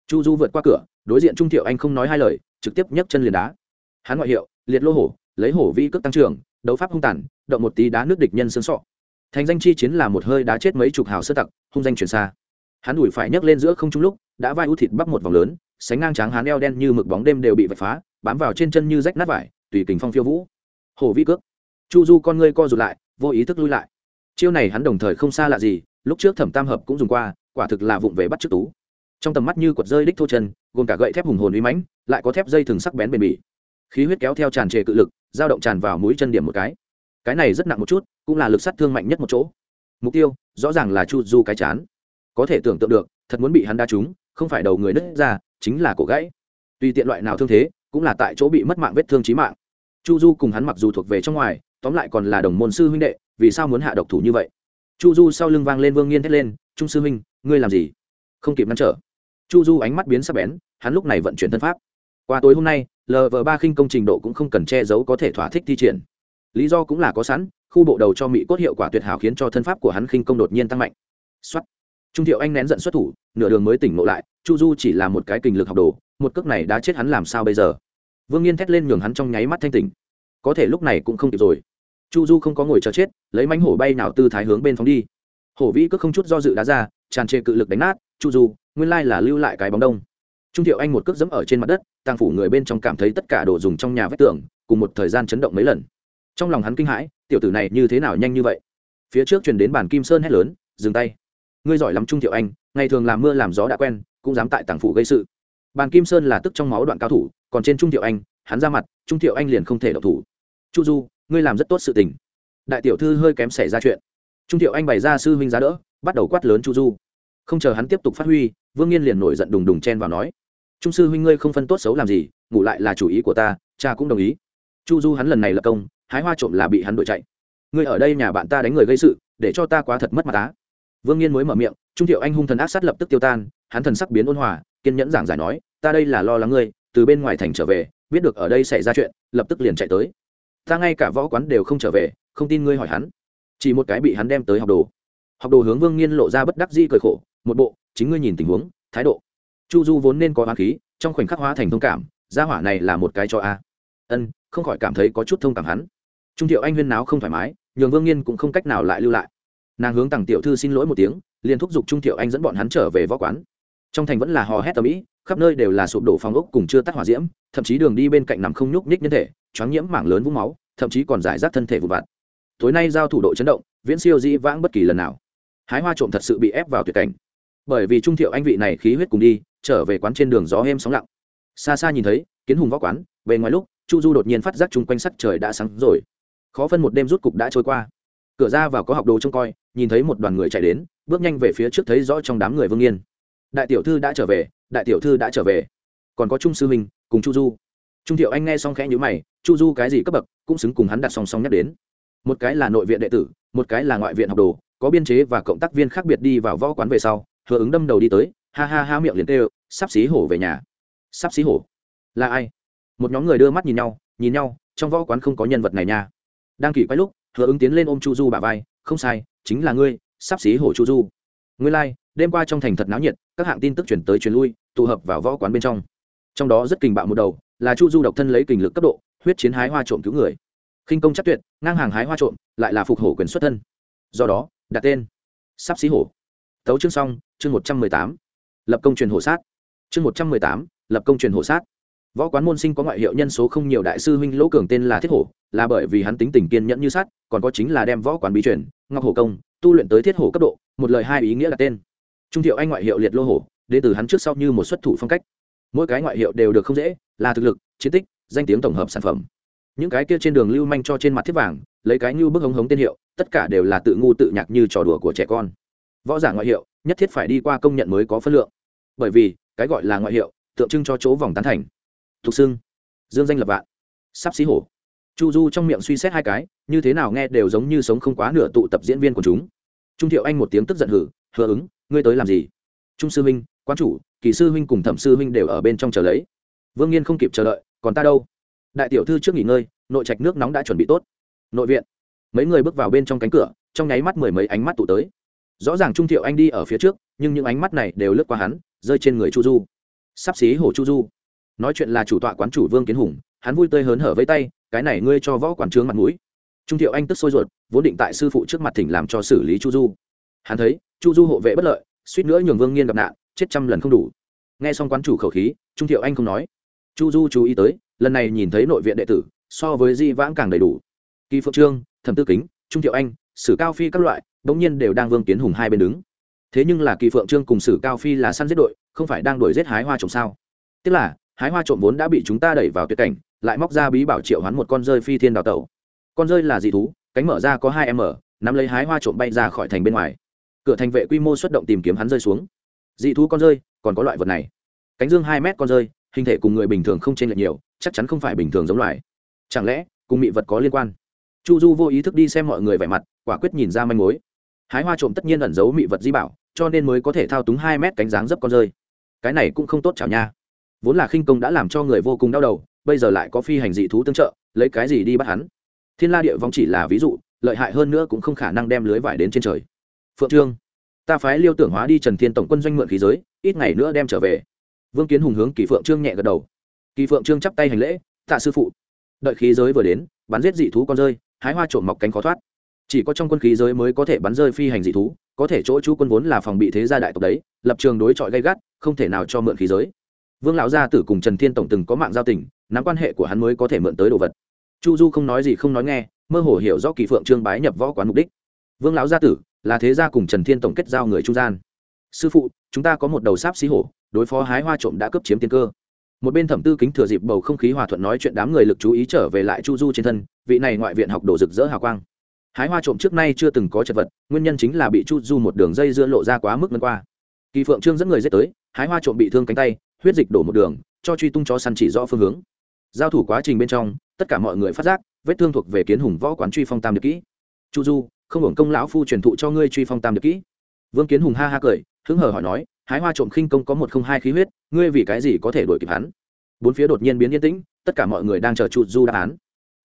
Chu du vượt qua cửa, đối diện trung thiệu anh không nói hai lời, trực tiếp nhấc chân liền đá. Hắn ngoại hiệu, liệt lô hổ, lấy hổ vi cước tăng trưởng, đấu pháp hung tàn, động một tí đá nước địch nhân xương sọ. Thành danh chi chiến là một hơi đá chết mấy chục hào sơ tặc, hung danh truyền xa hắn đùi phải nhấc lên giữa không trung lúc, đã vai út thịt bắp một vòng lớn, sánh ngang tráng hắn eo đen như mực bóng đêm đều bị vạch phá, bám vào trên chân như rách nát vải, tùy kình phong phiêu vũ. Hồ vi cước. Chu du con ngươi co rụt lại, vô ý thức lui lại. Chiêu này hắn đồng thời không xa lạ gì, lúc trước thẩm tam hợp cũng dùng qua, quả thực là vụng về bắt trước tú. Trong tầm mắt như quật rơi đích thô chân, gồm cả gậy thép hùng hồn uy mãnh, lại có thép dây thừng sắc bén bền bỉ. Khí huyết kéo theo tràn trề cự lực, dao động tràn vào mũi chân điểm một cái. Cái này rất nặng một chút, cũng là lực sát thương mạnh nhất một chỗ. Mục tiêu, rõ ràng là chu du cái chán có thể tưởng tượng được, thật muốn bị hắn đa trúng, không phải đầu người nứt ra, chính là cổ gãy. Tùy tiện loại nào thương thế, cũng là tại chỗ bị mất mạng vết thương trí mạng. Chu du cùng hắn mặc dù thuộc về trong ngoài, tóm lại còn là đồng môn sư huynh đệ, vì sao muốn hạ độc thủ như vậy? Chu du sau lưng vang lên vương nghiên thét lên, trung sư huynh, ngươi làm gì? Không kịp ngăn trở. Chu du ánh mắt biến sắc bén, hắn lúc này vận chuyển thân pháp. Qua tối hôm nay lv ba khinh công trình độ cũng không cần che giấu có thể thỏa thích thi triển. Lý do cũng là có sẵn, khu bộ đầu cho mỹ cốt hiệu quả tuyệt hảo khiến cho thân pháp của hắn khinh công đột nhiên tăng mạnh. Xuất trung thiệu anh nén giận xuất thủ, nửa đường mới tỉnh ngộ lại, chu du chỉ là một cái kình lực học đồ, một cước này đã chết hắn làm sao bây giờ? Vương nhiên thét lên nhường hắn trong nháy mắt thanh tỉnh. Có thể lúc này cũng không kịp rồi. Chu du không có ngồi chờ chết, lấy mánh hổ bay nào tư thái hướng bên phóng đi. Hổ vĩ cước không chút do dự đá ra, tràn trề cự lực đánh nát, chu du, nguyên lai là lưu lại cái bóng đông. Trung thiệu anh một cước dẫm ở trên mặt đất, tàng phủ người bên trong cảm thấy tất cả đồ dùng trong nhà vách tường, cùng một thời gian chấn động mấy lần. Trong lòng hắn kinh hãi, tiểu tử này như thế nào nhanh như vậy? Phía trước chuyển đến bản kim sơn hét lớn, dừng tay ngươi giỏi lắm trung thiệu anh, ngày thường làm mưa làm gió đã quen, cũng dám tại tàng phủ gây sự. Bàn kim sơn là tức trong máu đoạn cao thủ, còn trên trung thiệu anh, hắn ra mặt, trung thiệu anh liền không thể độc thủ. Chu du, ngươi làm rất tốt sự tình. Đại tiểu thư hơi kém xảy ra chuyện. Trung thiệu anh bày ra sư huynh giá đỡ, bắt đầu quát lớn chu du. Không chờ hắn tiếp tục phát huy, vương nghiên liền nổi giận đùng đùng chen vào nói, trung sư huynh ngươi không phân tốt xấu làm gì, ngủ lại là chủ ý của ta, cha cũng đồng ý. Chu du hắn lần này là công, hái hoa trộm là bị hắn đuổi chạy. Ngươi ở đây nhà bạn ta đánh người gây sự, để cho ta quá thật mất mặt tá vương nghiên mới mở miệng, trung thiệu anh hung thần ác sát lập tức tiêu tan, hắn thần sắc biến ôn hòa, kiên nhẫn giảng giải nói, ta đây là lo lắng ngươi, từ bên ngoài thành trở về, biết được ở đây xảy ra chuyện, lập tức liền chạy tới. Ta ngay cả võ quán đều không trở về, không tin ngươi hỏi hắn. Chỉ một cái bị hắn đem tới học đồ. Học đồ hướng vương nghiên lộ ra bất đắc di cười khổ, một bộ, chính ngươi nhìn tình huống, thái độ. Chu du vốn nên có hoa khí, trong khoảnh khắc hóa thành thông cảm, gia hỏa này là một cái cho a. Ân, không khỏi cảm thấy có chút thông cảm hắn. Trung thiệu anh huyên náo không thoải mái, nhường vương nghiên cũng không cách nào lại lưu lại nàng hướng tặng tiểu thư xin lỗi một tiếng, liền thúc giục trung thiệu anh dẫn bọn hắn trở về võ quán. Trong thành vẫn là hò hét tầm ĩ, khắp nơi đều là sụp đổ phòng ốc cùng chưa tắt hỏa diễm, thậm chí đường đi bên cạnh nằm không nhúc nhích nhân thể, choáng nhiễm mảng lớn vũng máu, thậm chí còn giải rác thân thể vụ vặt. Tối nay giao thủ độ chấn động, viễn siêu dĩ vãng bất kỳ lần nào. Hái hoa trộm thật sự bị ép vào tuyệt cảnh. Bởi vì trung thiệu anh vị này khí huyết cùng đi, trở về quán trên đường gió êm sóng lặng. Xa xa nhìn thấy, kiến hùng võ quán về ngoài lúc, chu du đột nhiên phát giác chung quanh sắc trời đã sáng rồi. Khó phân một đêm rút cục đã trôi qua cửa ra vào có học đồ trông coi, nhìn thấy một đoàn người chạy đến, bước nhanh về phía trước thấy rõ trong đám người vương yên. Đại tiểu thư đã trở về, đại tiểu thư đã trở về. Còn có trung sư minh cùng chu du. Trung thiệu anh nghe xong khẽ nhữ mày, chu du cái gì cấp bậc, cũng xứng cùng hắn đặt song song nhắc đến. Một cái là nội viện đệ tử, một cái là ngoại viện học đồ, có biên chế và cộng tác viên khác biệt đi vào võ quán về sau, hứa ứng đâm đầu đi tới, ha ha ha miệng liền tê sắp xí hổ về nhà. Sắp xí hổ? Là ai? Một nhóm người đưa mắt nhìn nhau nhìn nhau, trong võ quán không có nhân vật này nha. Đang kỳ quay lúc hứa ứng tiến lên ôm chu du bà vai không sai chính là ngươi sắp xí hổ chu du. Ngươi lai、like, đêm qua trong thành thật náo nhiệt các hạng tin tức chuyển tới truyền lui tụ hợp vào võ quán bên trong. Trong đó rất kình bạo một đầu là chu du độc thân lấy kình lực cấp độ huyết chiến hái hoa trộm cứu người. Khinh công chắc tuyệt ngang hàng hái hoa trộm lại là phục hổ quyền xuất thân. Do đó đặt tên sắp xí hổ. Tấu chương xong chương một trăm mười tám lập công truyền hổ sát. Chương một trăm mười tám lập công truyền hổ sát võ quán môn sinh có ngoại hiệu nhân số không nhiều đại sư huynh lỗ cường tên là thiết hổ, là bởi vì hắn tính tình kiên nhẫn như sát còn có chính là đem võ quán bí truyền, ngọc hổ công, tu luyện tới thiết hổ cấp độ, một lời hai ý nghĩa là tên. Trung thiệu anh ngoại hiệu liệt lô hổ, đến từ hắn trước sau như một xuất thủ phong cách. Mỗi cái ngoại hiệu đều được không dễ, là thực lực, chiến tích, danh tiếng tổng hợp sản phẩm. Những cái kia trên đường lưu manh cho trên mặt thiết vàng, lấy cái như bức hống hống tên hiệu, tất cả đều là tự ngu tự nhạc như trò đùa của trẻ con. Võ giả ngoại hiệu, nhất thiết phải đi qua công nhận mới có phân lượng. Bởi vì, cái gọi là ngoại hiệu, tượng trưng cho chỗ vòng tán thành thục xưng. Dương danh lập vạn. Sắp xí hổ. Chu du trong miệng suy xét hai cái, như thế nào nghe đều giống như sống không quá nửa tụ tập diễn viên của chúng. Trung thiệu anh một tiếng tức giận hử, hứa ứng, ngươi tới làm gì? Trung sư huynh, quan chủ, kỳ sư huynh cùng thẩm sư huynh đều ở bên trong chờ lấy. Vương nghiên không kịp chờ đợi, còn ta đâu? Đại tiểu thư trước nghỉ ngơi, nội trạch nước nóng đã chuẩn bị tốt. Nội viện. Mấy người bước vào bên trong cánh cửa, trong nháy mắt mười mấy ánh mắt tụ tới. Rõ ràng trung thiệu anh đi ở phía trước, nhưng những ánh mắt này đều lướt qua hắn, rơi trên người chu du. Sắp xí hổ chu du nói chuyện là chủ tọa quán chủ vương kiến hùng, hắn vui tươi hớn hở với tay, cái này ngươi cho võ quản trướng mặt mũi. Trung thiệu anh tức sôi ruột, vốn định tại sư phụ trước mặt thỉnh làm cho xử lý chu du. Hắn thấy, chu du hộ vệ bất lợi, suýt nữa nhường vương nghiên gặp nạn, chết trăm lần không đủ. Nghe xong quán chủ khẩu khí, trung thiệu anh không nói. Chu du chú ý tới, lần này nhìn thấy nội viện đệ tử, so với di vãng càng đầy đủ. Kỳ phượng trương, thẩm tư kính, trung thiệu anh, sử cao phi các loại, bỗng nhiên đều đang vương kiến hùng hai bên đứng. Thế nhưng là kỳ phượng trương cùng sử cao phi là săn giết đội, không phải đang đuổi giết hái hoa trồng sao? Tức là hái hoa trộm vốn đã bị chúng ta đẩy vào tuyệt cảnh, lại móc ra bí bảo triệu hoán một con rơi phi thiên đào tẩu. Con rơi là dị thú, cánh mở ra có hai m nắm lấy hái hoa trộm bay ra khỏi thành bên ngoài. Cửa thành vệ quy mô xuất động tìm kiếm hắn rơi xuống. Dị thú con rơi, còn có loại vật này. Cánh dương hai mét con rơi, hình thể cùng người bình thường không chênh lệch nhiều, chắc chắn không phải bình thường giống loài. Chẳng lẽ, cùng mị vật có liên quan? Chu du vô ý thức đi xem mọi người vẻ mặt, quả quyết nhìn ra manh mối. Hái hoa trộm tất nhiên ẩn giấu mị vật di bảo, cho nên mới có thể thao túng hai mét cánh dáng dấp con rơi. Cái này cũng không tốt chảo nha vốn là khinh công đã làm cho người vô cùng đau đầu, bây giờ lại có phi hành dị thú tương trợ, lấy cái gì đi bắt hắn? Thiên la địa vong chỉ là ví dụ, lợi hại hơn nữa cũng không khả năng đem lưới vải đến trên trời. Phượng trương, ta phái liêu tưởng hóa đi trần thiên tổng quân doanh mượn khí giới, ít ngày nữa đem trở về. Vương kiến hùng hướng kỳ phượng trương nhẹ gật đầu. Kỳ phượng trương chắp tay hành lễ, tạ sư phụ. Đợi khí giới vừa đến, bắn giết dị thú con rơi, hái hoa trộm mọc cánh khó thoát. Chỉ có trong quân khí giới mới có thể bắn rơi phi hành dị thú, có thể chỗ chú quân vốn là phòng bị thế gia đại tộc đấy, lập trường đối chọi gây gắt, không thể nào cho mượn khí giới vương lão gia tử cùng trần thiên tổng từng có mạng giao tình, nắm quan hệ của hắn mới có thể mượn tới đồ vật. Chu du không nói gì không nói nghe, mơ hồ hiểu rõ kỳ phượng trương bái nhập võ quán mục đích. Vương lão gia tử là thế gia cùng trần thiên tổng kết giao người trung gian. Sư phụ, chúng ta có một đầu sáp xí hổ, đối phó hái hoa trộm đã cấp chiếm tiên cơ. Một bên thẩm tư kính thừa dịp bầu không khí hòa thuận nói chuyện đám người lực chú ý trở về lại chu du trên thân, vị này ngoại viện học đồ rực rỡ hào quang. Hái hoa trộm trước nay chưa từng có chật vật, nguyên nhân chính là bị chu du một đường dây dưa lộ ra quá mức ngân qua. Kỳ phượng trương dẫn người dết tới, hái hoa trộm bị thương cánh tay huyết dịch đổ một đường, cho truy tung chó săn chỉ rõ phương hướng. Giao thủ quá trình bên trong, tất cả mọi người phát giác, vết thương thuộc về kiến hùng võ quán truy phong tam được kỹ. Chu du, không hưởng công lão phu truyền thụ cho ngươi truy phong tam được kỹ. Vương kiến hùng ha ha cười, hứng hờ hỏi nói, hái hoa trộm khinh công có một không hai khí huyết, ngươi vì cái gì có thể đuổi kịp hắn? Bốn phía đột nhiên biến yên tĩnh, tất cả mọi người đang chờ chu du đáp án.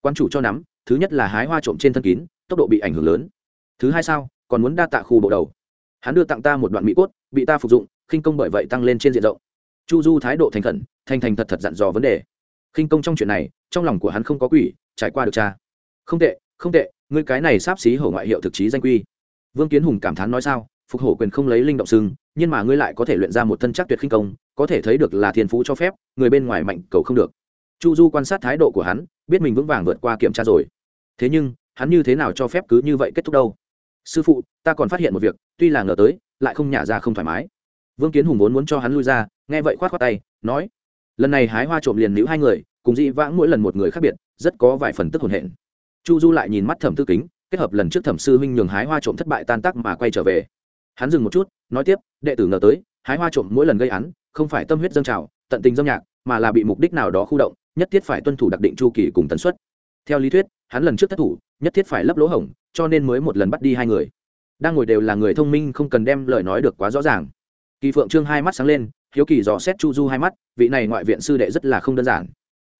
Quan chủ cho nắm, thứ nhất là hái hoa trộm trên thân kín, tốc độ bị ảnh hưởng lớn. Thứ hai sao, còn muốn đa tạ khu bộ đầu. Hắn đưa tặng ta một đoạn mỹ cốt, bị ta phục dụng, khinh công bởi vậy tăng lên trên diện rộng chu du thái độ thành khẩn, thành thành thật thật dặn dò vấn đề. Khinh công trong chuyện này, trong lòng của hắn không có quỷ, trải qua được cha. Không tệ không tệ, ngươi cái này sáp xí hổ ngoại hiệu thực chí danh quy. Vương kiến hùng cảm thán nói sao, phục hổ quyền không lấy linh động sưng nhưng mà ngươi lại có thể luyện ra một thân chắc tuyệt khinh công, có thể thấy được là thiên phú cho phép, người bên ngoài mạnh cầu không được. Chu du quan sát thái độ của hắn, biết mình vững vàng vượt qua kiểm tra rồi. Thế nhưng, hắn như thế nào cho phép cứ như vậy kết thúc đâu? Sư phụ, ta còn phát hiện một việc, tuy là ngờ tới, lại không nhả ra không thoải mái vương kiến hùng vốn muốn cho hắn lui ra, nghe vậy khoát khoát tay, nói, lần này hái hoa trộm liền nữ hai người, cùng dị vãng mỗi lần một người khác biệt, rất có vài phần tức hồn hện. Chu du lại nhìn mắt thẩm tư kính, kết hợp lần trước thẩm sư huynh nhường hái hoa trộm thất bại tan tác mà quay trở về. Hắn dừng một chút, nói tiếp, đệ tử ngờ tới, hái hoa trộm mỗi lần gây án, không phải tâm huyết dâng trào, tận tình dâm nhạc, mà là bị mục đích nào đó khu động, nhất thiết phải tuân thủ đặc định chu kỳ cùng tần suất. Theo lý thuyết, hắn lần trước thất thủ, nhất thiết phải lấp lỗ hổng, cho nên mới một lần bắt đi hai người. Đang ngồi đều là người thông minh không cần đem lời nói được quá rõ ràng kỳ phượng trương hai mắt sáng lên, hiếu kỳ dò xét chu du hai mắt, vị này ngoại viện sư đệ rất là không đơn giản.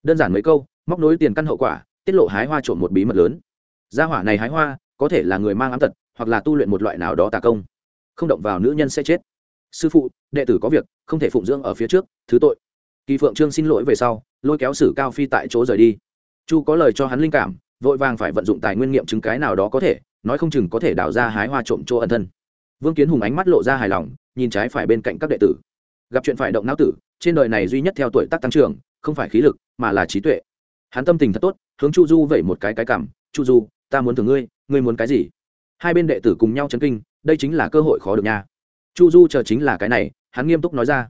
Đơn giản mấy câu, móc nối tiền căn hậu quả, tiết lộ hái hoa trộm một bí mật lớn. Gia hỏa này hái hoa, có thể là người mang ám tật, hoặc là tu luyện một loại nào đó tà công. Không động vào nữ nhân sẽ chết. Sư phụ, đệ tử có việc, không thể phụng dưỡng ở phía trước, thứ tội. Kỳ phượng trương xin lỗi về sau, lôi kéo sử cao phi tại chỗ rời đi. Chu có lời cho hắn linh cảm, vội vàng phải vận dụng tài nguyên nghiệm chứng cái nào đó có thể, nói không chừng có thể đào ra hái hoa trộm chỗ ẩn thân vương kiến hùng ánh mắt lộ ra hài lòng, nhìn trái phải bên cạnh các đệ tử. Gặp chuyện phải động não tử, trên đời này duy nhất theo tuổi tác tăng trưởng, không phải khí lực, mà là trí tuệ. Hắn tâm tình thật tốt, hướng chu du vẩy một cái cái cảm, chu du, ta muốn thưởng ngươi ngươi muốn cái gì? Hai bên đệ tử cùng nhau chấn kinh, đây chính là cơ hội khó được nha. Chu du chờ chính là cái này, hắn nghiêm túc nói ra.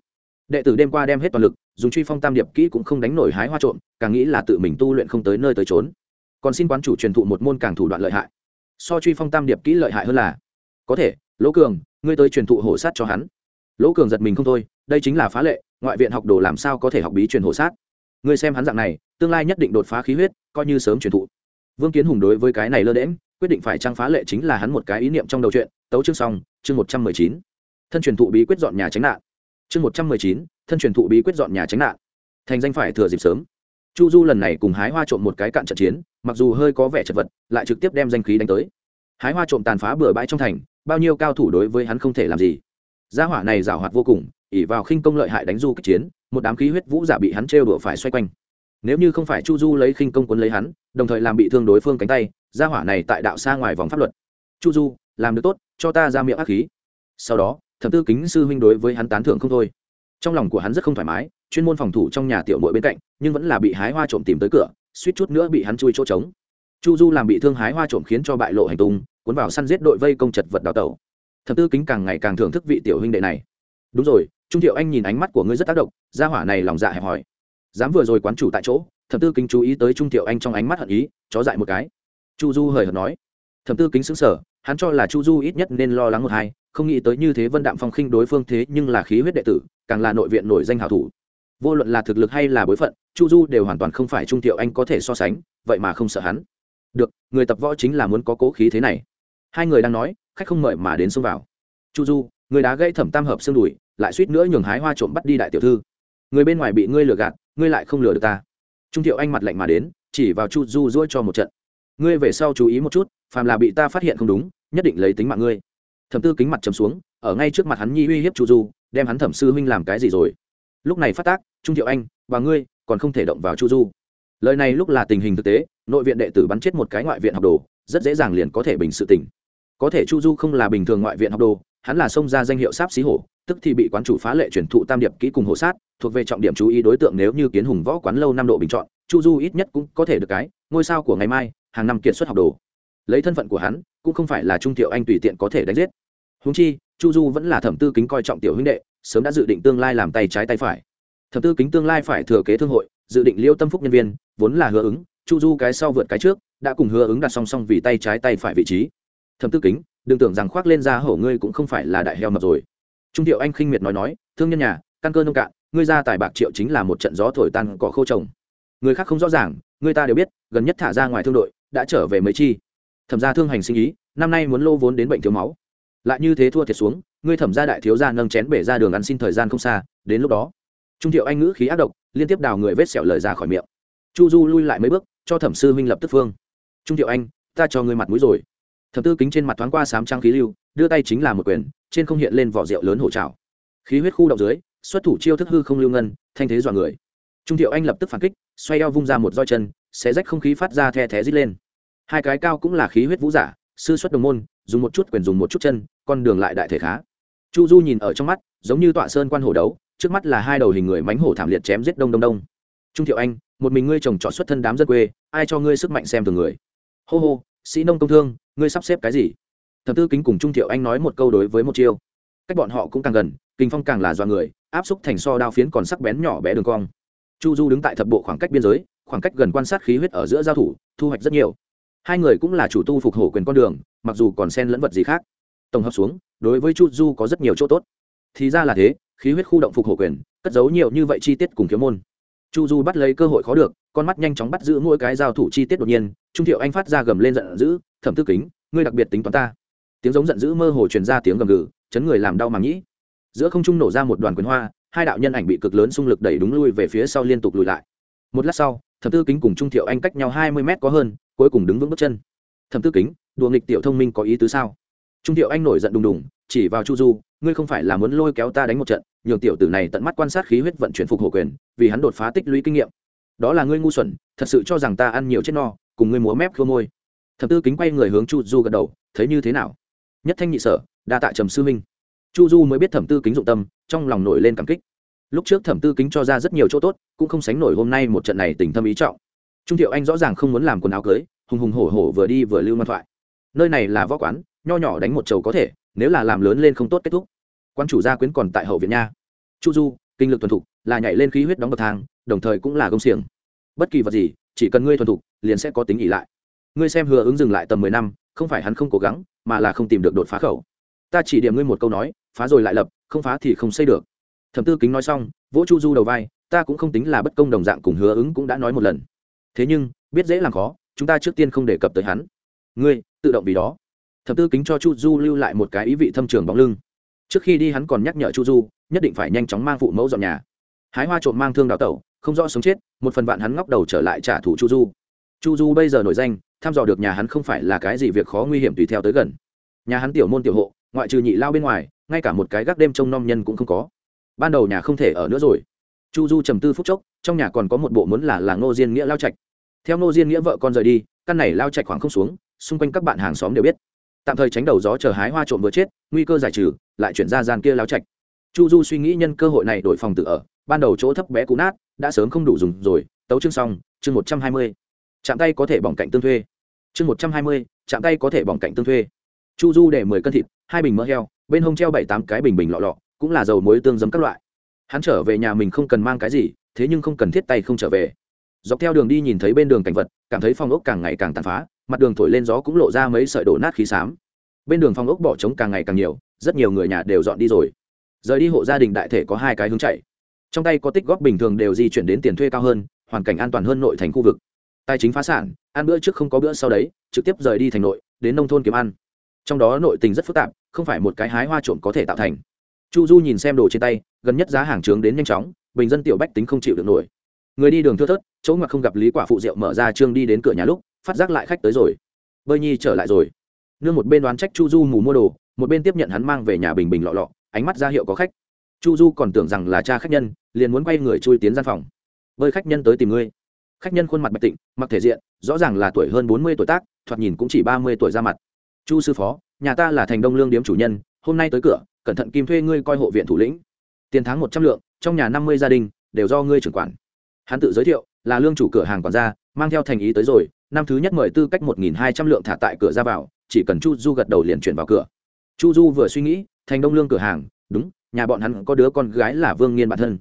Đệ tử đêm qua đem hết toàn lực, dùng truy phong tam điệp kỹ cũng không đánh nổi hái hoa trộm, càng nghĩ là tự mình tu luyện không tới nơi tới trốn còn xin quán chủ truyền thụ một môn càng thủ đoạn lợi hại. So truy phong tam điệp kỹ lợi hại hơn là, có thể lỗ cường, ngươi tới truyền thụ hổ sát cho hắn. Lỗ cường giật mình không thôi, đây chính là phá lệ, ngoại viện học đồ làm sao có thể học bí truyền hổ sát? Ngươi xem hắn dạng này, tương lai nhất định đột phá khí huyết, coi như sớm truyền thụ. Vương kiến hùng đối với cái này lơ đễm quyết định phải trang phá lệ chính là hắn một cái ý niệm trong đầu chuyện, tấu chương xong, chương một trăm mười chín. Thân truyền thụ bí quyết dọn nhà tránh nạn. Chương một trăm mười chín, thân truyền thụ bí quyết dọn nhà tránh nạn. Thành danh phải thừa dịp sớm. Chu du lần này cùng hái hoa trộm một cái cạn trận chiến, mặc dù hơi có vẻ chật vật, lại trực tiếp đem danh khí đánh tới. Hái hoa trộm tàn phá bừa bãi trong thành bao nhiêu cao thủ đối với hắn không thể làm gì. Gia hỏa này giảo hoạt vô cùng ỉ vào khinh công lợi hại đánh du kích chiến, một đám khí huyết vũ giả bị hắn trêu đùa phải xoay quanh. Nếu như không phải chu du lấy khinh công quấn lấy hắn, đồng thời làm bị thương đối phương cánh tay, gia hỏa này tại đạo xa ngoài vòng pháp luật. Chu du, làm được tốt, cho ta ra miệng ác khí. Sau đó, thẩm tư kính sư huynh đối với hắn tán thưởng không thôi. Trong lòng của hắn rất không thoải mái, chuyên môn phòng thủ trong nhà tiểu mội bên cạnh, nhưng vẫn là bị hái hoa trộm tìm tới cửa, suýt chút nữa bị hắn chui chỗ trống. Chu du làm bị thương hái hoa trộm khiến cho bại lộ hành tung cuốn vào săn giết đội vây công chật vật đào tẩu. Thập tư kính càng ngày càng thưởng thức vị tiểu huynh đệ này. Đúng rồi, trung thiệu anh nhìn ánh mắt của ngươi rất tác động, gia hỏa này lòng dạ hẹp hòi. Dám vừa rồi quán chủ tại chỗ thập tư kính chú ý tới trung thiệu anh trong ánh mắt hận ý, chó dại một cái. Chu du hời hợt nói. Thập tư kính xứng sở hắn cho là chu du ít nhất nên lo lắng một hai, không nghĩ tới như thế vân đạm phong khinh đối phương thế nhưng là khí huyết đệ tử, càng là nội viện nổi danh hảo thủ. Vô luận là thực lực hay là bối phận, chu du đều hoàn toàn không phải trung thiệu anh có thể so sánh, vậy mà không sợ hắn. Được, người tập võ chính là muốn có cố khí thế này hai người đang nói, khách không mời mà đến xông vào. Chu du, người đá gây thẩm tam hợp xương đùi, lại suýt nữa nhường hái hoa trộm bắt đi đại tiểu thư. Người bên ngoài bị ngươi lừa gạt, ngươi lại không lừa được ta. Trung thiệu anh mặt lạnh mà đến, chỉ vào chu du dỗi cho một trận. Ngươi về sau chú ý một chút, phàm là bị ta phát hiện không đúng, nhất định lấy tính mạng ngươi. Thẩm tư kính mặt trầm xuống, ở ngay trước mặt hắn nhi uy hiếp chu du, đem hắn thẩm sư huynh làm cái gì rồi? Lúc này phát tác, trung thiệu anh, và ngươi, còn không thể động vào chu du. Lời này lúc là tình hình thực tế, nội viện đệ tử bắn chết một cái ngoại viện học đồ, rất dễ dàng liền có thể bình sự tình có thể chu du không là bình thường ngoại viện học đồ, hắn là xông ra danh hiệu sáp xí hổ, tức thì bị quán chủ phá lệ chuyển thụ tam điệp kỹ cùng hộ sát, thuộc về trọng điểm chú ý đối tượng nếu như kiến hùng võ quán lâu năm độ bình chọn, chu du ít nhất cũng có thể được cái, ngôi sao của ngày mai, hàng năm kiệt xuất học đồ. Lấy thân phận của hắn, cũng không phải là trung thiệu anh tùy tiện có thể đánh giết. Húng chi, chu du vẫn là thẩm tư kính coi trọng tiểu huynh đệ, sớm đã dự định tương lai làm tay trái tay phải. Thẩm tư kính tương lai phải thừa kế thương hội, dự định liêu tâm phúc nhân viên, vốn là hứa ứng, chu du cái sau vượt cái trước, đã cùng hứa ứng đặt song song vì tay trái tay phải vị trí thẩm tư kính, đừng tưởng rằng khoác lên ra hổ ngươi cũng không phải là đại heo mập rồi. Trung thiệu anh khinh miệt nói nói, thương nhân nhà, căn cơ nông cạn, ngươi ra tài bạc triệu chính là một trận gió thổi tan cỏ khô trồng. Người khác không rõ ràng, người ta đều biết, gần nhất thả ra ngoài thương đội, đã trở về mấy chi. Thẩm ra thương hành sinh ý, năm nay muốn lô vốn đến bệnh thiếu máu. Lại như thế thua thiệt xuống, ngươi thẩm ra đại thiếu gia nâng chén bể ra đường ăn xin thời gian không xa, đến lúc đó. Trung thiệu anh ngữ khí ác độc, liên tiếp đào người vết sẹo lời ra khỏi miệng. Chu du lui lại mấy bước, cho thẩm sư huynh lập tức phương. Trung thiệu anh, ta cho ngươi mặt mũi rồi. Thập tư kính trên mặt thoáng qua sám trăng khí lưu, đưa tay chính là một quyền, trên không hiện lên vỏ rượu lớn hổ trào khí huyết khu động dưới, xuất thủ chiêu thức hư không lưu ngân, thanh thế dọa người. Trung thiệu anh lập tức phản kích, xoay eo vung ra một roi chân, xé rách không khí phát ra the thé rít lên. Hai cái cao cũng là khí huyết vũ giả, sư xuất đồng môn, dùng một chút quyền dùng một chút chân, con đường lại đại thể khá. Chu du nhìn ở trong mắt, giống như tọa sơn quan hổ đấu, trước mắt là hai đầu hình người mánh hổ thảm liệt chém giết đông đông đông. Trung thiệu anh, một mình ngươi trồng trọt xuất thân đám dân quê, ai cho ngươi sức mạnh xem thường người? Hô hô sĩ nông công thương, ngươi sắp xếp cái gì? Thập tư kính cùng trung thiệu anh nói một câu đối với một chiêu. Cách bọn họ cũng càng gần, kinh phong càng là do người, áp xúc thành so đao phiến còn sắc bén nhỏ bé đường cong. Chu du đứng tại thập bộ khoảng cách biên giới, khoảng cách gần quan sát khí huyết ở giữa giao thủ, thu hoạch rất nhiều. Hai người cũng là chủ tu phục hổ quyền con đường, mặc dù còn xen lẫn vật gì khác. Tổng hợp xuống, đối với chu du có rất nhiều chỗ tốt. Thì ra là thế, khí huyết khu động phục hổ quyền, cất giấu nhiều như vậy chi tiết cùng kiếm môn chu du bắt lấy cơ hội khó được, con mắt nhanh chóng bắt giữ mỗi cái giao thủ chi tiết đột nhiên, trung thiệu anh phát ra gầm lên giận dữ, thẩm tư kính, ngươi đặc biệt tính toán ta. Tiếng giống giận dữ mơ hồ truyền ra tiếng gầm gừ, chấn người làm đau màng nhĩ. Giữa không trung nổ ra một đoàn quyền hoa, hai đạo nhân ảnh bị cực lớn xung lực đẩy đúng lui về phía sau liên tục lùi lại. Một lát sau, thẩm tư kính cùng trung thiệu anh cách nhau hai mươi mét có hơn, cuối cùng đứng vững bước chân. Thẩm tư kính, đùa nghịch tiểu thông minh có ý tứ sao? Trung thiệu anh nổi giận đùng đùng, chỉ vào chu du ngươi không phải là muốn lôi kéo ta đánh một trận, nhường tiểu tử này tận mắt quan sát khí huyết vận chuyển phục hộ quyền, vì hắn đột phá tích lũy kinh nghiệm. Đó là ngươi ngu xuẩn, thật sự cho rằng ta ăn nhiều chết no, cùng ngươi múa mép khô môi. Thập tư kính quay người hướng chu du gật đầu, thấy như thế nào? Nhất thanh nhị sở, đa tạ trầm sư minh chu du mới biết thẩm tư kính dụng tâm, trong lòng nổi lên cảm kích. Lúc trước thẩm tư kính cho ra rất nhiều chỗ tốt, cũng không sánh nổi hôm nay một trận này tình thâm ý trọng. Trung thiệu anh rõ ràng không muốn làm quần áo cưới, hùng hùng hổ hổ vừa đi vừa lưu ngoan thoại. Nơi này là võ quán, nho nhỏ đánh một chầu có thể nếu là làm lớn lên không tốt kết thúc. Quan chủ gia quyến còn tại hậu viện nha. Chu du, kinh lực thuần thục, là nhảy lên khí huyết đóng bậc thang, đồng thời cũng là công xiềng. Bất kỳ vật gì, chỉ cần ngươi thuần thục, liền sẽ có tính nghỉ lại. Ngươi xem hứa ứng dừng lại tầm mười năm, không phải hắn không cố gắng, mà là không tìm được đột phá khẩu. Ta chỉ điểm ngươi một câu nói, phá rồi lại lập, không phá thì không xây được. Thẩm tư kính nói xong, vỗ chu du đầu vai, ta cũng không tính là bất công đồng dạng cùng hứa ứng cũng đã nói một lần. Thế nhưng, biết dễ làm khó, chúng ta trước tiên không đề cập tới hắn. Ngươi, tự động vì đó thập tư kính cho chu du lưu lại một cái ý vị thâm trường bóng lưng. Trước khi đi hắn còn nhắc nhở chu du, nhất định phải nhanh chóng mang phụ mẫu dọn nhà. Hái hoa trộm mang thương đào tẩu, không rõ sống chết, một phần vạn hắn ngóc đầu trở lại trả thù chu du. Chu du bây giờ nổi danh, thăm dò được nhà hắn không phải là cái gì việc khó nguy hiểm tùy theo tới gần. Nhà hắn tiểu môn tiểu hộ, ngoại trừ nhị lao bên ngoài, ngay cả một cái gác đêm trông nom nhân cũng không có. Ban đầu nhà không thể ở nữa rồi. Chu du trầm tư phút chốc, trong nhà còn có một bộ muốn là là ngô diên nghĩa lao trạch. Theo ngô diên nghĩa vợ con rời đi, căn này lao trạch khoảng không xuống, xung quanh các bạn hàng xóm đều biết tạm thời tránh đầu gió chờ hái hoa trộm vừa chết, nguy cơ giải trừ, lại chuyển ra gian kia láo trạch. Chu du suy nghĩ nhân cơ hội này đổi phòng tự ở, ban đầu chỗ thấp bé cũ nát, đã sớm không đủ dùng rồi, tấu chương xong, chương một trăm hai mươi. Chạm tay có thể bỏng cạnh tương thuê. Chương một trăm hai mươi, chạm tay có thể bỏng cạnh tương thuê. Chu du để mười cân thịt, hai bình mỡ heo, bên hông treo bảy tám cái bình bình lọ lọ, cũng là dầu muối tương giấm các loại. Hắn trở về nhà mình không cần mang cái gì, thế nhưng không cần thiết tay không trở về. Dọc theo đường đi nhìn thấy bên đường cảnh vật, cảm thấy phong ốc càng ngày càng tàn phá mặt đường thổi lên gió cũng lộ ra mấy sợi đổ nát khí xám. Bên đường phong ốc bỏ trống càng ngày càng nhiều, rất nhiều người nhà đều dọn đi rồi. Rời đi hộ gia đình đại thể có hai cái hướng chạy. Trong tay có tích góp bình thường đều di chuyển đến tiền thuê cao hơn, hoàn cảnh an toàn hơn nội thành khu vực. Tài chính phá sản, ăn bữa trước không có bữa sau đấy, trực tiếp rời đi thành nội, đến nông thôn kiếm ăn. Trong đó nội tình rất phức tạp, không phải một cái hái hoa trộm có thể tạo thành. Chu du nhìn xem đồ trên tay, gần nhất giá hàng trướng đến nhanh chóng, bình dân tiểu bách tính không chịu được nổi. Người đi đường thưa thớt, chỗ ngoặt không gặp lý quả phụ rượu mở ra trương đi đến cửa nhà lúc phát giác lại khách tới rồi. Bơi nhi trở lại rồi. Nương một bên đoán trách chu du mù mua đồ, một bên tiếp nhận hắn mang về nhà bình bình lọ lọ, ánh mắt ra hiệu có khách. Chu du còn tưởng rằng là cha khách nhân, liền muốn quay người chui tiến gian phòng. Bơi khách nhân tới tìm ngươi. Khách nhân khuôn mặt bạch tịnh, mặc thể diện, rõ ràng là tuổi hơn bốn mươi tuổi tác, thoạt nhìn cũng chỉ ba mươi tuổi ra mặt. Chu sư phó, nhà ta là thành đông lương điếm chủ nhân, hôm nay tới cửa, cẩn thận kim thuê ngươi coi hộ viện thủ lĩnh. Tiền tháng một trăm lượng, trong nhà năm mươi gia đình, đều do ngươi trưởng quản. Hắn tự giới thiệu, là lương chủ cửa hàng quản gia, mang theo thành ý tới rồi năm thứ nhất mời tư cách một nghìn hai trăm lượng thả tại cửa ra vào, chỉ cần chu du gật đầu liền chuyển vào cửa. Chu du vừa suy nghĩ, thành đông lương cửa hàng, đúng, nhà bọn hắn có đứa con gái là vương nghiên bản thân.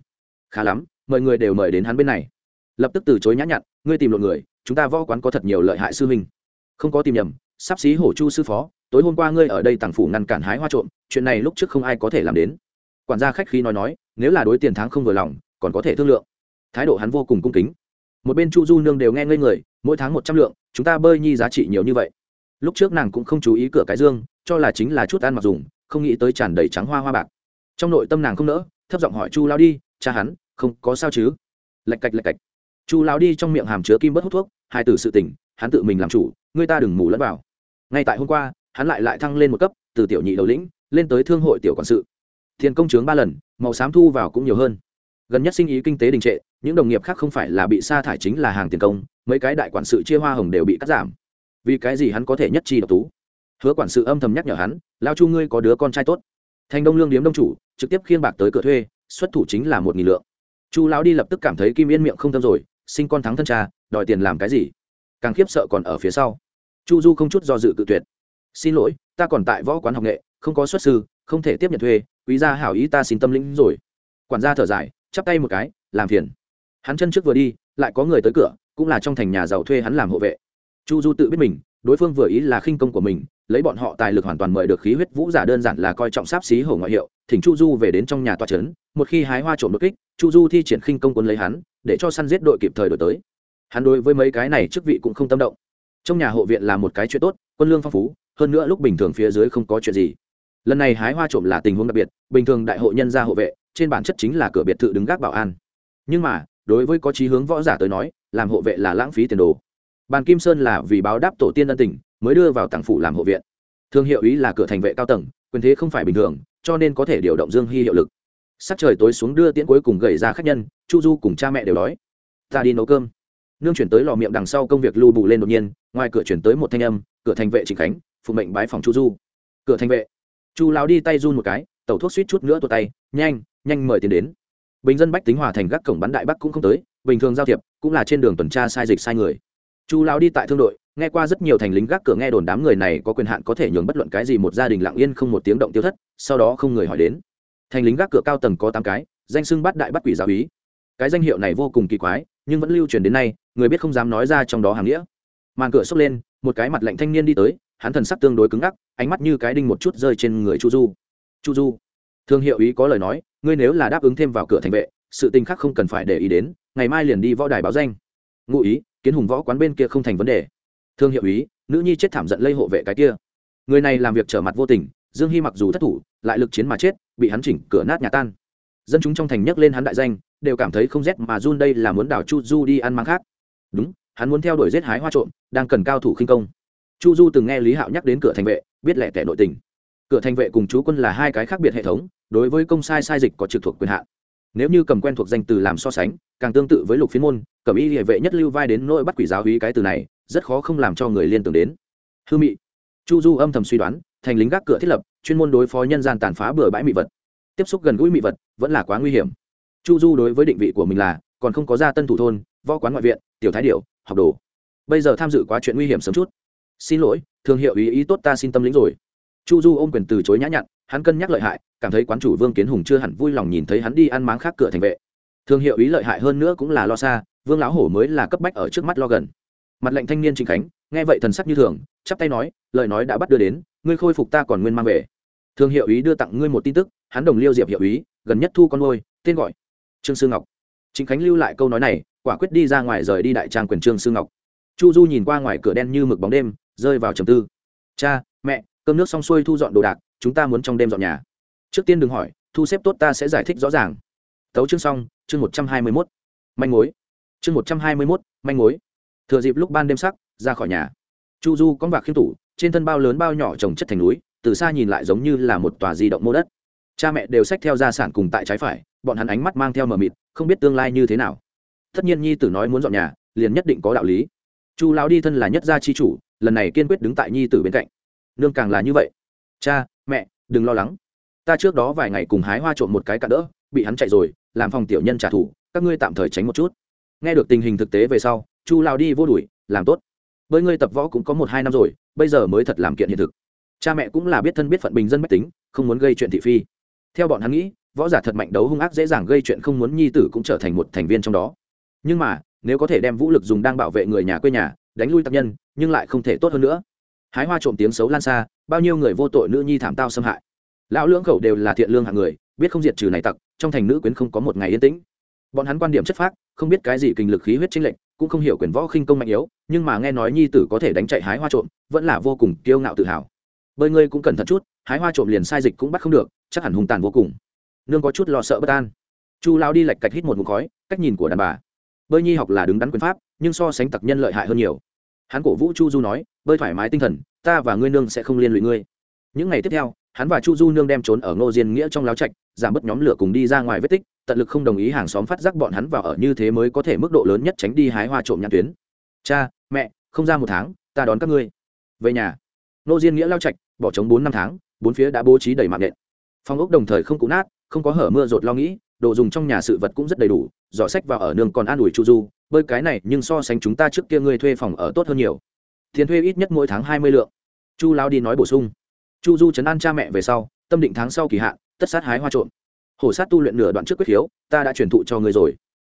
Khá lắm, mọi người đều mời đến hắn bên này. Lập tức từ chối nhã nhặn, ngươi tìm lộn người, chúng ta võ quán có thật nhiều lợi hại sư huynh. Không có tìm nhầm, sắp xí hổ chu sư phó, tối hôm qua ngươi ở đây tàng phủ ngăn cản hái hoa trộm, chuyện này lúc trước không ai có thể làm đến. Quản gia khách khí nói nói, nếu là đối tiền tháng không vừa lòng, còn có thể thương lượng. Thái độ hắn vô cùng cung kính. Một bên chu du nương đều nghe ngây người mỗi tháng một trăm lượng, chúng ta bơi nhi giá trị nhiều như vậy. Lúc trước nàng cũng không chú ý cửa cái dương, cho là chính là chút ăn mặc dùng, không nghĩ tới tràn đầy trắng hoa hoa bạc. Trong nội tâm nàng không nỡ, thấp giọng hỏi chu lao đi, cha hắn, không có sao chứ? Lạch cạch lạch cạch. Chu lao đi trong miệng hàm chứa kim bớt hút thuốc, hai từ sự tỉnh hắn tự mình làm chủ, người ta đừng mù lẫn vào. Ngay tại hôm qua, hắn lại lại thăng lên một cấp, từ tiểu nhị đầu lĩnh, lên tới thương hội tiểu quản sự. Tiền công chướng ba lần, màu xám thu vào cũng nhiều hơn. Gần nhất sinh ý kinh tế đình trệ, những đồng nghiệp khác không phải là bị sa thải chính là hàng tiền công mấy cái đại quản sự chia hoa hồng đều bị cắt giảm. Vì cái gì hắn có thể nhất chi độc tú? Hứa quản sự âm thầm nhắc nhở hắn, lao chu ngươi có đứa con trai tốt. Thành đông lương điếm đông chủ, trực tiếp khiên bạc tới cửa thuê, xuất thủ chính là một nghìn lượng. Chu lão đi lập tức cảm thấy kim yên miệng không thâm rồi, sinh con thắng thân cha, đòi tiền làm cái gì? Càng khiếp sợ còn ở phía sau. Chu du không chút do dự cự tuyệt. Xin lỗi, ta còn tại võ quán học nghệ, không có xuất sư, không thể tiếp nhận thuê, quý gia hảo ý ta xin tâm lĩnh rồi. Quản gia thở dài, chắp tay một cái, làm phiền. Hắn chân trước vừa đi, lại có người tới cửa cũng là trong thành nhà giàu thuê hắn làm hộ vệ. Chu du tự biết mình, đối phương vừa ý là khinh công của mình, lấy bọn họ tài lực hoàn toàn mời được khí huyết vũ giả đơn giản là coi trọng sáp xí hổ ngoại hiệu, thỉnh chu du về đến trong nhà tòa trấn, một khi hái hoa trộm đột kích, chu du thi triển khinh công quân lấy hắn, để cho săn giết đội kịp thời đổi tới. Hắn đối với mấy cái này chức vị cũng không tâm động. Trong nhà hộ viện là một cái chuyện tốt, quân lương phong phú, hơn nữa lúc bình thường phía dưới không có chuyện gì. Lần này hái hoa trộm là tình huống đặc biệt, bình thường đại hộ nhân gia hộ vệ, trên bản chất chính là cửa biệt thự đứng gác bảo an. Nhưng mà đối với có chí hướng võ giả tới nói, làm hộ vệ là lãng phí tiền đồ. Bàn kim sơn là vì báo đáp tổ tiên ân tình, mới đưa vào tặng phủ làm hộ viện. Thương hiệu ý là cửa thành vệ cao tầng, quyền thế không phải bình thường, cho nên có thể điều động dương hy hiệu lực. Sắc trời tối xuống đưa tiễn cuối cùng gầy ra khách nhân, chu du cùng cha mẹ đều đói. Ta đi nấu cơm. Nương chuyển tới lò miệng đằng sau công việc lưu bù lên đột nhiên, ngoài cửa chuyển tới một thanh âm, cửa thành vệ trịnh khánh, phụ mệnh bái phòng chu du. Cửa thành vệ. Chu lao đi tay run một cái, tẩu thuốc suýt chút nữa tuột tay, nhanh nhanh mời tiền đến bình dân bách tính hòa thành gác cổng bắn đại bắc cũng không tới, bình thường giao thiệp cũng là trên đường tuần tra sai dịch sai người. Chu lao đi tại thương đội, nghe qua rất nhiều thành lính gác cửa nghe đồn đám người này có quyền hạn có thể nhường bất luận cái gì một gia đình lặng yên không một tiếng động tiêu thất, sau đó không người hỏi đến. Thành lính gác cửa cao tầng có tám cái, danh xưng bắt đại bắt quỷ giáo ý cái danh hiệu này vô cùng kỳ quái, nhưng vẫn lưu truyền đến nay, người biết không dám nói ra trong đó hàng nghĩa. Màn cửa xốc lên, một cái mặt lạnh thanh niên đi tới, hắn thần sắc tương đối cứng ngắc, ánh mắt như cái đinh một chút rơi trên người chu du. Chu du thương hiệu ý có lời nói, ngươi nếu là đáp ứng thêm vào cửa thành vệ, sự tình khác không cần phải để ý đến, ngày mai liền đi võ đài báo danh. Ngụ ý, kiến hùng võ quán bên kia không thành vấn đề. Thương hiệu ý, nữ nhi chết thảm giận lây hộ vệ cái kia. Người này làm việc trở mặt vô tình, dương hy mặc dù thất thủ, lại lực chiến mà chết, bị hắn chỉnh cửa nát nhà tan. Dân chúng trong thành nhấc lên hắn đại danh, đều cảm thấy không rét mà run đây là muốn đảo chu du đi ăn mang khác. Đúng, hắn muốn theo đuổi giết hái hoa trộm, đang cần cao thủ khinh công. Chu du từng nghe lý hạo nhắc đến cửa thành vệ, biết lẻ tẻ nội tình. Cửa thành vệ cùng chú quân là hai cái khác biệt hệ thống đối với công sai sai dịch có trực thuộc quyền hạn. Nếu như cầm quen thuộc danh từ làm so sánh, càng tương tự với lục phiến môn, cầm y địa vệ nhất lưu vai đến nỗi bắt quỷ giáo hí cái từ này, rất khó không làm cho người liên tưởng đến. Hư mị. Chu du âm thầm suy đoán, thành lính gác cửa thiết lập, chuyên môn đối phó nhân gian tàn phá bừa bãi mị vật. Tiếp xúc gần gũi mị vật, vẫn là quá nguy hiểm. Chu du đối với định vị của mình là, còn không có gia tân thủ thôn, võ quán ngoại viện, tiểu thái điệu học đồ. Bây giờ tham dự quá chuyện nguy hiểm sớm chút. Xin lỗi, thương hiệu ý ý tốt ta xin tâm lĩnh rồi chu du ôm quyền từ chối nhã nhặn, hắn cân nhắc lợi hại, cảm thấy quán chủ vương kiến hùng chưa hẳn vui lòng nhìn thấy hắn đi ăn máng khác cửa thành vệ. Thương hiệu ý lợi hại hơn nữa cũng là lo xa, vương lão hổ mới là cấp bách ở trước mắt lo gần. Mặt lệnh thanh niên trịnh khánh, nghe vậy thần sắc như thường, chắp tay nói, lời nói đã bắt đưa đến, ngươi khôi phục ta còn nguyên mang về. Thương hiệu ý đưa tặng ngươi một tin tức, hắn đồng liêu diệp hiệu ý, gần nhất thu con ngôi tên gọi trương sư ngọc. Trịnh khánh lưu lại câu nói này, quả quyết đi ra ngoài rời đi đại trang quyền trương sư ngọc. Chu du nhìn qua ngoài cửa đen như mực bóng đêm, rơi vào trầm tư. Cha, mẹ cơm nước xong xuôi thu dọn đồ đạc, chúng ta muốn trong đêm dọn nhà. Trước tiên đừng hỏi, thu xếp tốt ta sẽ giải thích rõ ràng. Tấu chương xong, chương một trăm hai mươi mốt. Manh mối. Chương một trăm hai mươi mốt, manh mối. Thừa dịp lúc ban đêm sắc, ra khỏi nhà. Chu du có vạc khiêm tủ, trên thân bao lớn bao nhỏ trồng chất thành núi, từ xa nhìn lại giống như là một tòa di động mô đất. Cha mẹ đều xách theo gia sản cùng tại trái phải, bọn hắn ánh mắt mang theo mờ mịt, không biết tương lai như thế nào. Tất nhiên nhi tử nói muốn dọn nhà, liền nhất định có đạo lý. Chu lão đi thân là nhất gia chi chủ, lần này kiên quyết đứng tại nhi tử bên cạnh nương càng là như vậy. Cha, mẹ, đừng lo lắng. Ta trước đó vài ngày cùng hái hoa trộm một cái cạn đỡ, bị hắn chạy rồi, làm phòng tiểu nhân trả thù, các ngươi tạm thời tránh một chút. Nghe được tình hình thực tế về sau, chu lao đi vô đuổi, làm tốt. Bơi ngươi tập võ cũng có một hai năm rồi, bây giờ mới thật làm kiện hiện thực. Cha mẹ cũng là biết thân biết phận bình dân mách tính, không muốn gây chuyện thị phi. Theo bọn hắn nghĩ, võ giả thật mạnh đấu hung ác dễ dàng gây chuyện không muốn nhi tử cũng trở thành một thành viên trong đó. Nhưng mà, nếu có thể đem vũ lực dùng đang bảo vệ người nhà quê nhà, đánh lui tác nhân, nhưng lại không thể tốt hơn nữa hái hoa trộm tiếng xấu lan xa, bao nhiêu người vô tội nữ nhi thảm tao xâm hại. Lão lưỡng khẩu đều là thiện lương hạng người, biết không diệt trừ này tặc, trong thành nữ quyến không có một ngày yên tĩnh. Bọn hắn quan điểm chất phác, không biết cái gì kinh lực khí huyết chính lệnh cũng không hiểu quyền võ khinh công mạnh yếu, nhưng mà nghe nói nhi tử có thể đánh chạy hái hoa trộm, vẫn là vô cùng kiêu ngạo tự hào. Bơi ngươi cũng cẩn thận chút, hái hoa trộm liền sai dịch cũng bắt không được, chắc hẳn hung tàn vô cùng. Nương có chút lo sợ bất an. Chu lao đi lạch cạch hít một mục khói, cách nhìn của đàn bà. Bơi nhi học là đứng đắn quyền pháp, nhưng so sánh tặc nhân lợi hại hơn nhiều hắn cổ vũ chu du nói, bơi thoải mái tinh thần, ta và ngươi nương sẽ không liên lụy ngươi. Những ngày tiếp theo, hắn và chu du nương đem trốn ở ngô diên nghĩa trong láo trạch, giảm bớt nhóm lửa cùng đi ra ngoài vết tích, tận lực không đồng ý hàng xóm phát giác bọn hắn vào ở như thế mới có thể mức độ lớn nhất tránh đi hái hoa trộm nhãn tuyến. Cha, mẹ, không ra một tháng, ta đón các ngươi. Về nhà. Ngô diên nghĩa lao trạch, bỏ trống bốn năm tháng, bốn phía đã bố trí đầy mạng nện. Phòng ốc đồng thời không cụ nát, không có hở mưa rột lo nghĩ đồ dùng trong nhà sự vật cũng rất đầy đủ, giỏ sách vào ở nương còn an ủi chu du, bơi cái này, nhưng so sánh chúng ta trước kia ngươi thuê phòng ở tốt hơn nhiều. Tiền thuê ít nhất mỗi tháng hai mươi lượng. Chu lao đi nói bổ sung. Chu du chấn an cha mẹ về sau, tâm định tháng sau kỳ hạn, tất sát hái hoa trộm. Hổ sát tu luyện nửa đoạn trước quyết khiếu ta đã truyền thụ cho ngươi rồi.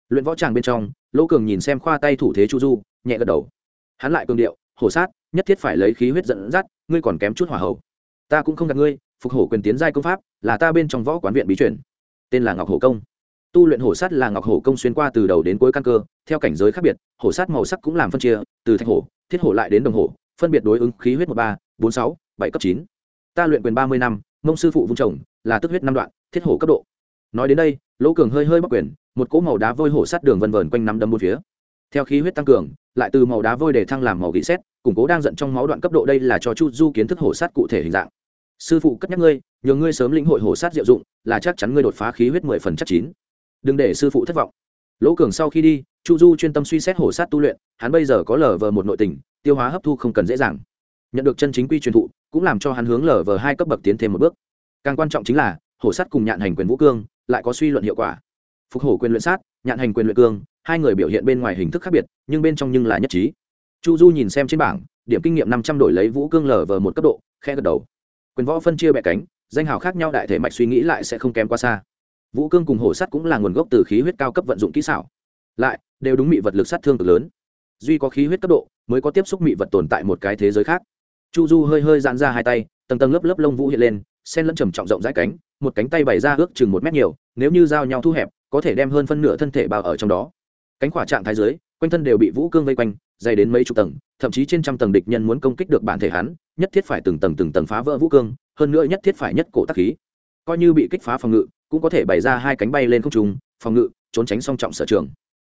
Luyện võ tràng bên trong, lỗ cường nhìn xem khoa tay thủ thế chu du, nhẹ gật đầu. Hắn lại cường điệu, hổ sát, nhất thiết phải lấy khí huyết dẫn dắt, ngươi còn kém chút hỏa hậu ta cũng không gặp ngươi, phục hổ quyền tiến giai công pháp, là ta bên trong võ quán viện bí truyền tên là ngọc hổ công. Tu luyện hổ sát là ngọc hổ công xuyên qua từ đầu đến cuối căn cơ, theo cảnh giới khác biệt, hổ sát màu sắc cũng làm phân chia, từ thạch hổ, thiết hổ lại đến đồng hổ, phân biệt đối ứng khí huyết một ba, bốn sáu, bảy cấp chín. Ta luyện quyền ba mươi năm, mông sư phụ vung trồng là tức huyết năm đoạn, thiết hổ cấp độ. Nói đến đây, lỗ cường hơi hơi bắc quyền, một cỗ màu đá vôi hổ sát đường vân vờn quanh năm đâm một phía. Theo khí huyết tăng cường, lại từ màu đá vôi để thăng làm màu gỉ xét củng cố đang giận trong máu đoạn cấp độ đây là cho chu du kiến thức hổ sát cụ thể hình dạng sư phụ cất nhắc ngươi, nhờ ngươi sớm lĩnh hội hổ sát diệu dụng, là chắc chắn ngươi đột phá khí huyết mười phần chắc chín. Đừng để sư phụ thất vọng. Lỗ cường sau khi đi, chu du chuyên tâm suy xét hổ sát tu luyện, hắn bây giờ có lờ vờ một nội tình, tiêu hóa hấp thu không cần dễ dàng. Nhận được chân chính quy truyền thụ, cũng làm cho hắn hướng lờ vờ hai cấp bậc tiến thêm một bước. Càng quan trọng chính là hổ sát cùng nhạn hành quyền vũ cương, lại có suy luận hiệu quả. Phục hổ quyền luyện sát, nhạn hành quyền luyện cương, hai người biểu hiện bên ngoài hình thức khác biệt, nhưng bên trong nhưng là nhất trí. Chu du nhìn xem trên bảng, điểm kinh nghiệm năm trăm đổi lấy vũ cương lờ vờ một cấp độ khe gật đầu quyền võ phân chia bẹ cánh, danh hào khác nhau đại thể mạch suy nghĩ lại sẽ không kém quá xa. Vũ cương cùng hổ sắt cũng là nguồn gốc từ khí huyết cao cấp vận dụng kỹ xảo. Lại, đều đúng mị vật lực sát thương cực lớn. Duy có khí huyết cấp độ, mới có tiếp xúc mị vật tồn tại một cái thế giới khác. Chu du hơi hơi dạn ra hai tay, tầng tầng lớp lớp lông vũ hiện lên, sen lẫn trầm trọng rộng rãi cánh, một cánh tay bày ra ước chừng một mét nhiều, nếu như giao nhau thu hẹp, có thể đem hơn phân nửa thân thể bao ở trong đó. Cánh khỏa trạng thái dưới, quanh thân đều bị vũ cương vây quanh, dày đến mấy chục tầng, thậm chí trên trăm tầng địch nhân muốn công kích được bản thể hắn nhất thiết phải từng tầng từng tầng phá vỡ vũ cương, hơn nữa nhất thiết phải nhất cổ tắc khí. Coi như bị kích phá phòng ngự, cũng có thể bày ra hai cánh bay lên không trung, phòng ngự, trốn tránh song trọng sở trường.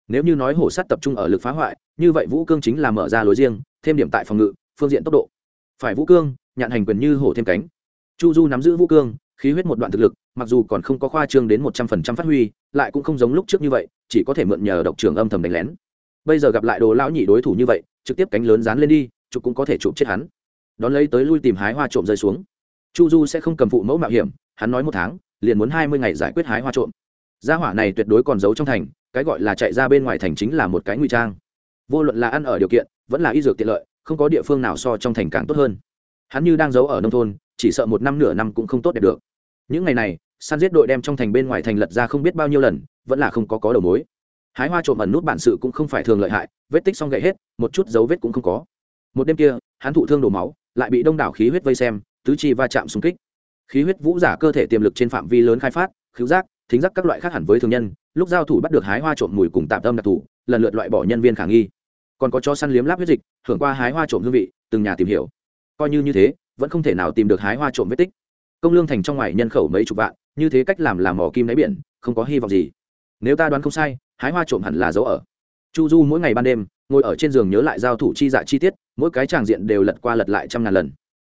Nếu như nói hổ sắt tập trung ở lực phá hoại, như vậy vũ cương chính là mở ra lối riêng, thêm điểm tại phòng ngự, phương diện tốc độ. Phải vũ cương, nhạn hành quyền như hổ thêm cánh. Chu du nắm giữ vũ cương, khí huyết một đoạn thực lực, mặc dù còn không có khoa trương đến một trăm phần trăm phát huy, lại cũng không giống lúc trước như vậy, chỉ có thể mượn nhờ độc trường âm thầm đánh lén. Bây giờ gặp lại đồ lão nhị đối thủ như vậy, trực tiếp cánh lớn dán lên đi, chụp cũng có thể chụp chết hắn đón lấy tới lui tìm hái hoa trộm rơi xuống. Chu du sẽ không cầm phụ mẫu mạo hiểm, hắn nói một tháng, liền muốn hai mươi ngày giải quyết hái hoa trộm. Gia hỏa này tuyệt đối còn giấu trong thành, cái gọi là chạy ra bên ngoài thành chính là một cái nguy trang. Vô luận là ăn ở điều kiện, vẫn là y dược tiện lợi, không có địa phương nào so trong thành càng tốt hơn. Hắn như đang giấu ở nông thôn, chỉ sợ một năm nửa năm cũng không tốt đẹp được. Những ngày này, săn giết đội đem trong thành bên ngoài thành lật ra không biết bao nhiêu lần, vẫn là không có có đầu mối. Hái hoa trộm ẩn nút bản sự cũng không phải thường lợi hại, vết tích xong gậy hết, một chút dấu vết cũng không có. Một đêm kia, hắn thụ thương đổ máu lại bị đông đảo khí huyết vây xem, tứ chi va chạm xung kích. Khí huyết vũ giả cơ thể tiềm lực trên phạm vi lớn khai phát, khứu giác, thính giác các loại khác hẳn với thường nhân, lúc giao thủ bắt được hái hoa trộm mùi cùng tạm tâm đặc thù, lần lượt loại bỏ nhân viên khả nghi. Còn có cho săn liếm láp huyết dịch hưởng qua hái hoa trộm hương vị, từng nhà tìm hiểu. Coi như như thế, vẫn không thể nào tìm được hái hoa trộm vết tích. Công lương thành trong ngoài nhân khẩu mấy chục vạn, như thế cách làm làm mỏ kim đáy biển, không có hy vọng gì. Nếu ta đoán không sai, hái hoa trộm hẳn là dấu ở. Chu du mỗi ngày ban đêm ngồi ở trên giường nhớ lại giao thủ chi dạ chi tiết, mỗi cái tràng diện đều lật qua lật lại trăm ngàn lần.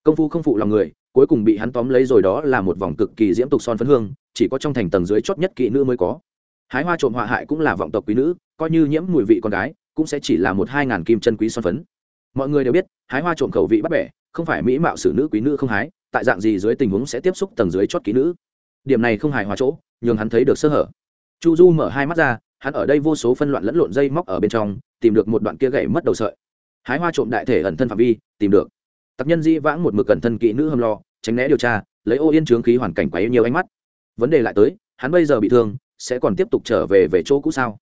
Công phu không phụ lòng người, cuối cùng bị hắn tóm lấy rồi đó là một vòng cực kỳ diễm tục son phấn hương, chỉ có trong thành tầng dưới chót nhất kỵ nữ mới có. Hái hoa trộm họa hại cũng là vọng tộc quý nữ, coi như nhiễm mùi vị con gái, cũng sẽ chỉ là một hai ngàn kim chân quý son phấn. Mọi người đều biết, hái hoa trộm khẩu vị bắt bẻ, không phải mỹ mạo xử nữ quý nữ không hái, tại dạng gì dưới tình huống sẽ tiếp xúc tầng dưới chót kỹ nữ. Điểm này không hài hòa chỗ, nhường hắn thấy được sơ hở. Chu du mở hai mắt ra, hắn ở đây vô số phân loạn lẫn lộn dây móc ở bên trong tìm được một đoạn kia gậy mất đầu sợi. Hái hoa trộm đại thể ẩn thân phạm vi, tìm được. Tập nhân di vãng một mực cẩn thân kỹ nữ hâm lo, tránh né điều tra, lấy ô yên trướng khí hoàn cảnh quá yêu nhiều ánh mắt. Vấn đề lại tới, hắn bây giờ bị thương, sẽ còn tiếp tục trở về về chỗ cũ sao?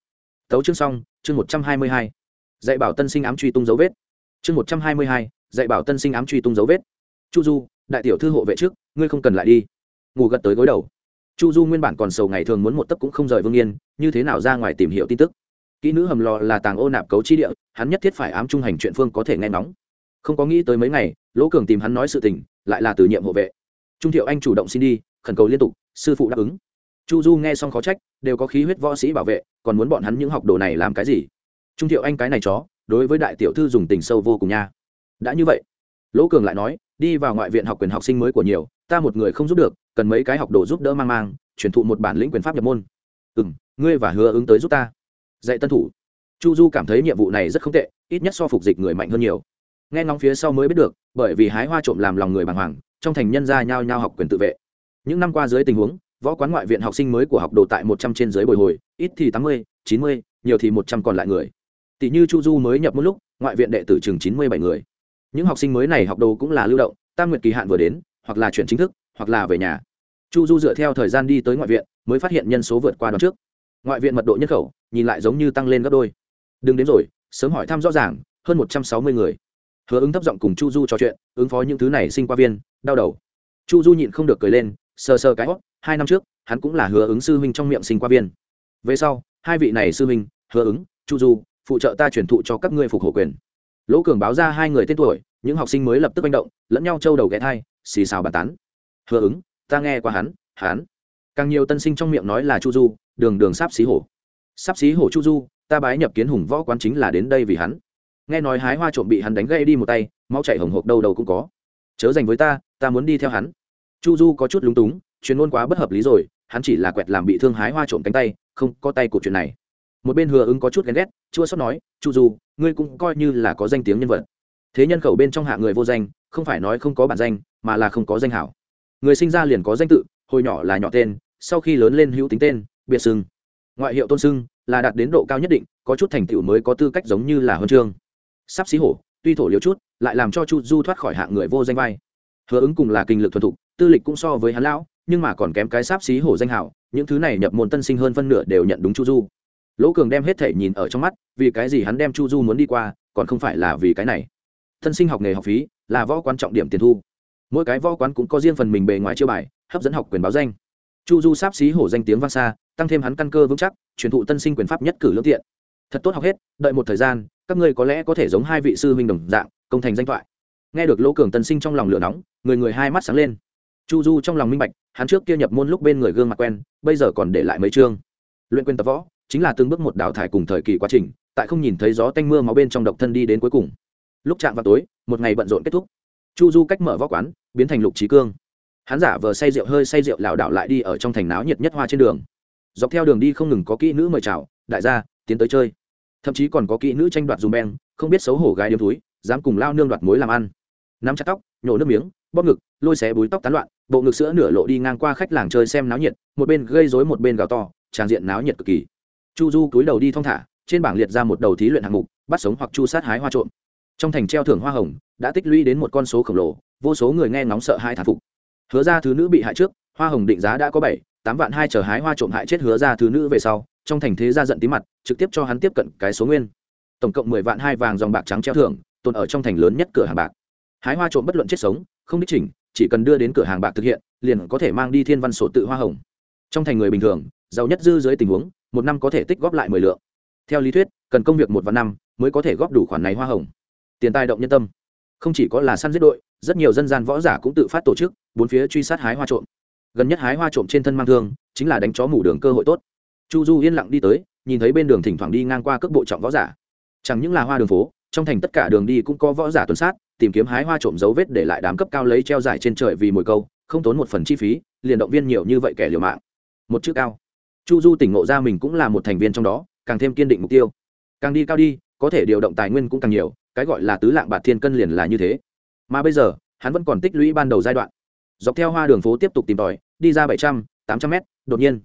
Tấu chương xong, chương một trăm hai mươi hai. Dạy bảo tân sinh ám truy tung dấu vết. Chương một trăm hai mươi hai, dạy bảo tân sinh ám truy tung dấu vết. Chu du, đại tiểu thư hộ vệ trước, ngươi không cần lại đi. Ngủ gật tới gối đầu. Chu du nguyên bản còn sầu ngày thường muốn một tấc cũng không rời vương yên, như thế nào ra ngoài tìm hiểu tin tức? Kỹ nữ hầm lò là tàng ô nạp cấu chi địa, hắn nhất thiết phải ám trung hành chuyện phương có thể nghe ngóng. Không có nghĩ tới mấy ngày, lỗ cường tìm hắn nói sự tình, lại là từ nhiệm hộ vệ. Trung thiệu anh chủ động xin đi, khẩn cầu liên tục, sư phụ đáp ứng. Chu du nghe xong khó trách, đều có khí huyết võ sĩ bảo vệ, còn muốn bọn hắn những học đồ này làm cái gì? Trung thiệu anh cái này chó, đối với đại tiểu thư dùng tình sâu vô cùng nha. Đã như vậy, lỗ cường lại nói, đi vào ngoại viện học quyền học sinh mới của nhiều, ta một người không giúp được, cần mấy cái học đồ giúp đỡ mang mang, truyền thụ một bản lĩnh quyền pháp nhập môn. Ừ m ngươi và hứa ứng tới giúp ta dạy tân thủ. Chu du cảm thấy nhiệm vụ này rất không tệ, ít nhất so phục dịch người mạnh hơn nhiều. Nghe ngóng phía sau mới biết được, bởi vì hái hoa trộm làm lòng người bàng hoàng, trong thành nhân gia nhao nhao học quyền tự vệ. Những năm qua dưới tình huống, võ quán ngoại viện học sinh mới của học đồ tại một trăm trên dưới bồi hồi, ít thì tám mươi, chín mươi, nhiều thì một trăm còn lại người. Tỷ như chu du mới nhập một lúc, ngoại viện đệ tử chừng chín mươi bảy người. Những học sinh mới này học đồ cũng là lưu động, tam nguyệt kỳ hạn vừa đến, hoặc là chuyển chính thức, hoặc là về nhà. Chu du dựa theo thời gian đi tới ngoại viện, mới phát hiện nhân số vượt qua đón trước ngoại viện mật độ nhân khẩu nhìn lại giống như tăng lên gấp đôi. Đừng đến rồi, sớm hỏi thăm rõ ràng, hơn một trăm sáu mươi người. Hứa ứng thấp giọng cùng chu du trò chuyện, ứng phó những thứ này sinh qua viên, đau đầu. Chu du nhịn không được cười lên, sờ sờ cái hót hai năm trước, hắn cũng là hứa ứng sư huynh trong miệng sinh qua viên. Về sau, hai vị này sư huynh, hứa ứng, chu du, phụ trợ ta truyền thụ cho các ngươi phục hộ quyền. Lỗ cường báo ra hai người tên tuổi, những học sinh mới lập tức manh động, lẫn nhau trâu đầu ghé thai, xì xào bàn tán. Hứa ứng, ta nghe qua hắn hắn càng nhiều tân sinh trong miệng nói là chu du, đường đường sáp xí hổ. Sáp xí hổ chu du, ta bái nhập kiến hùng võ quán chính là đến đây vì hắn. Nghe nói hái hoa trộm bị hắn đánh gây đi một tay, máu chạy hồng hộp đâu đâu cũng có. Chớ dành với ta ta muốn đi theo hắn. Chu du có chút lúng túng, chuyên môn quá bất hợp lý rồi, hắn chỉ là quẹt làm bị thương hái hoa trộm cánh tay, không có tay của chuyện này. Một bên hứa ứng có chút ghen ghét, chua sót nói, chu du, ngươi cũng coi như là có danh tiếng nhân vật. Thế nhân khẩu bên trong hạ người vô danh, không phải nói không có bản danh, mà là không có danh hảo. Người sinh ra liền có danh tự hồi nhỏ là nhỏ tên, sau khi lớn lên hữu tính tên, biệt sưng ngoại hiệu tôn sưng là đạt đến độ cao nhất định, có chút thành tựu mới có tư cách giống như là huân chương. Sắp xí hổ, tuy thổ liếu chút, lại làm cho chu du thoát khỏi hạng người vô danh vai. Hứa ứng cùng là kinh lực thuần thục, tư lịch cũng so với hắn lão, nhưng mà còn kém cái sáp xí hổ danh hảo, những thứ này nhập môn tân sinh hơn phân nửa đều nhận đúng chu du. Lỗ cường đem hết thể nhìn ở trong mắt, vì cái gì hắn đem chu du muốn đi qua, còn không phải là vì cái này. Tân sinh học nghề học phí là võ quan trọng điểm tiền thu. Mỗi cái võ quán cũng có riêng phần mình bề ngoài chiêu bài hấp dẫn học quyền báo danh. Chu du sáp xí hổ danh tiếng vang xa, tăng thêm hắn căn cơ vững chắc, truyền thụ tân sinh quyền pháp nhất cử lương tiện thật tốt học hết, đợi một thời gian, các ngươi có lẽ có thể giống hai vị sư huynh đồng dạng, công thành danh thoại. Nghe được lỗ cường tân sinh trong lòng lửa nóng, người người hai mắt sáng lên. Chu du trong lòng minh bạch, hắn trước kia nhập môn lúc bên người gương mặt quen, bây giờ còn để lại mấy chương. Luyện quyền tập võ, chính là từng bước một đào thải cùng thời kỳ quá trình, tại không nhìn thấy gió tanh mưa máu bên trong độc thân đi đến cuối cùng. Lúc chạm vào tối, một ngày bận rộn kết thúc. Chu du cách mở võ quán, biến thành lục trí cương hắn giả vờ say rượu hơi say rượu lảo đảo lại đi ở trong thành náo nhiệt nhất hoa trên đường. Dọc theo đường đi không ngừng có kỹ nữ mời chào, đại gia, tiến tới chơi. Thậm chí còn có kỹ nữ tranh đoạt dùm beng, không biết xấu hổ gái điếm túi, dám cùng lao nương đoạt mối làm ăn. Nắm chặt tóc, nhổ nước miếng, bóp ngực, lôi xé búi tóc tán loạn, bộ ngực sữa nửa lộ đi ngang qua khách làng chơi xem náo nhiệt, một bên gây dối một bên gào to tràng diện náo nhiệt cực kỳ. Chu du cúi đầu đi thong thả, trên bảng liệt ra một đầu thí luyện hạng mục, bắt sống hoặc chu sát hái hoa trộm. Trong thành treo thưởng hoa hồng, đã tích lũy đến một con số khổng lồ, vô số người nghe ngóng sợ hai thản phục hứa ra thứ nữ bị hại trước, hoa hồng định giá đã có bảy, tám vạn hai chờ hái hoa trộm hại chết hứa ra thứ nữ về sau, trong thành thế ra giận tí mặt, trực tiếp cho hắn tiếp cận cái số nguyên. Tổng cộng mười vạn hai vàng dòng bạc trắng treo thưởng, tồn ở trong thành lớn nhất cửa hàng bạc. Hái hoa trộm bất luận chết sống, không đích chỉnh, chỉ cần đưa đến cửa hàng bạc thực hiện, liền có thể mang đi thiên văn sổ tự hoa hồng. Trong thành người bình thường, giàu nhất dư dưới tình huống, một năm có thể tích góp lại mười lượng. Theo lý thuyết, cần công việc một vạn năm mới có thể góp đủ khoản này hoa hồng. Tiền tài động nhân tâm. Không chỉ có là săn giết đội, rất nhiều dân gian võ giả cũng tự phát tổ chức bốn phía truy sát hái hoa trộm. Gần nhất hái hoa trộm trên thân mang thương, chính là đánh chó mủ đường cơ hội tốt. Chu du yên lặng đi tới, nhìn thấy bên đường thỉnh thoảng đi ngang qua cước bộ trọng võ giả. Chẳng những là hoa đường phố, trong thành tất cả đường đi cũng có võ giả tuần sát, tìm kiếm hái hoa trộm dấu vết để lại đám cấp cao lấy treo giải trên trời vì mồi câu, không tốn một phần chi phí, liền động viên nhiều như vậy kẻ liều mạng. Một chữ cao. Chu du tỉnh ngộ ra mình cũng là một thành viên trong đó, càng thêm kiên định mục tiêu. Càng đi cao đi, có thể điều động tài nguyên cũng càng nhiều, cái gọi là tứ lạng bạc thiên cân liền là như thế. Mà bây giờ, hắn vẫn còn tích lũy ban đầu giai đoạn dọc theo hoa đường phố tiếp tục tìm tòi đi ra bảy trăm tám trăm mét đột nhiên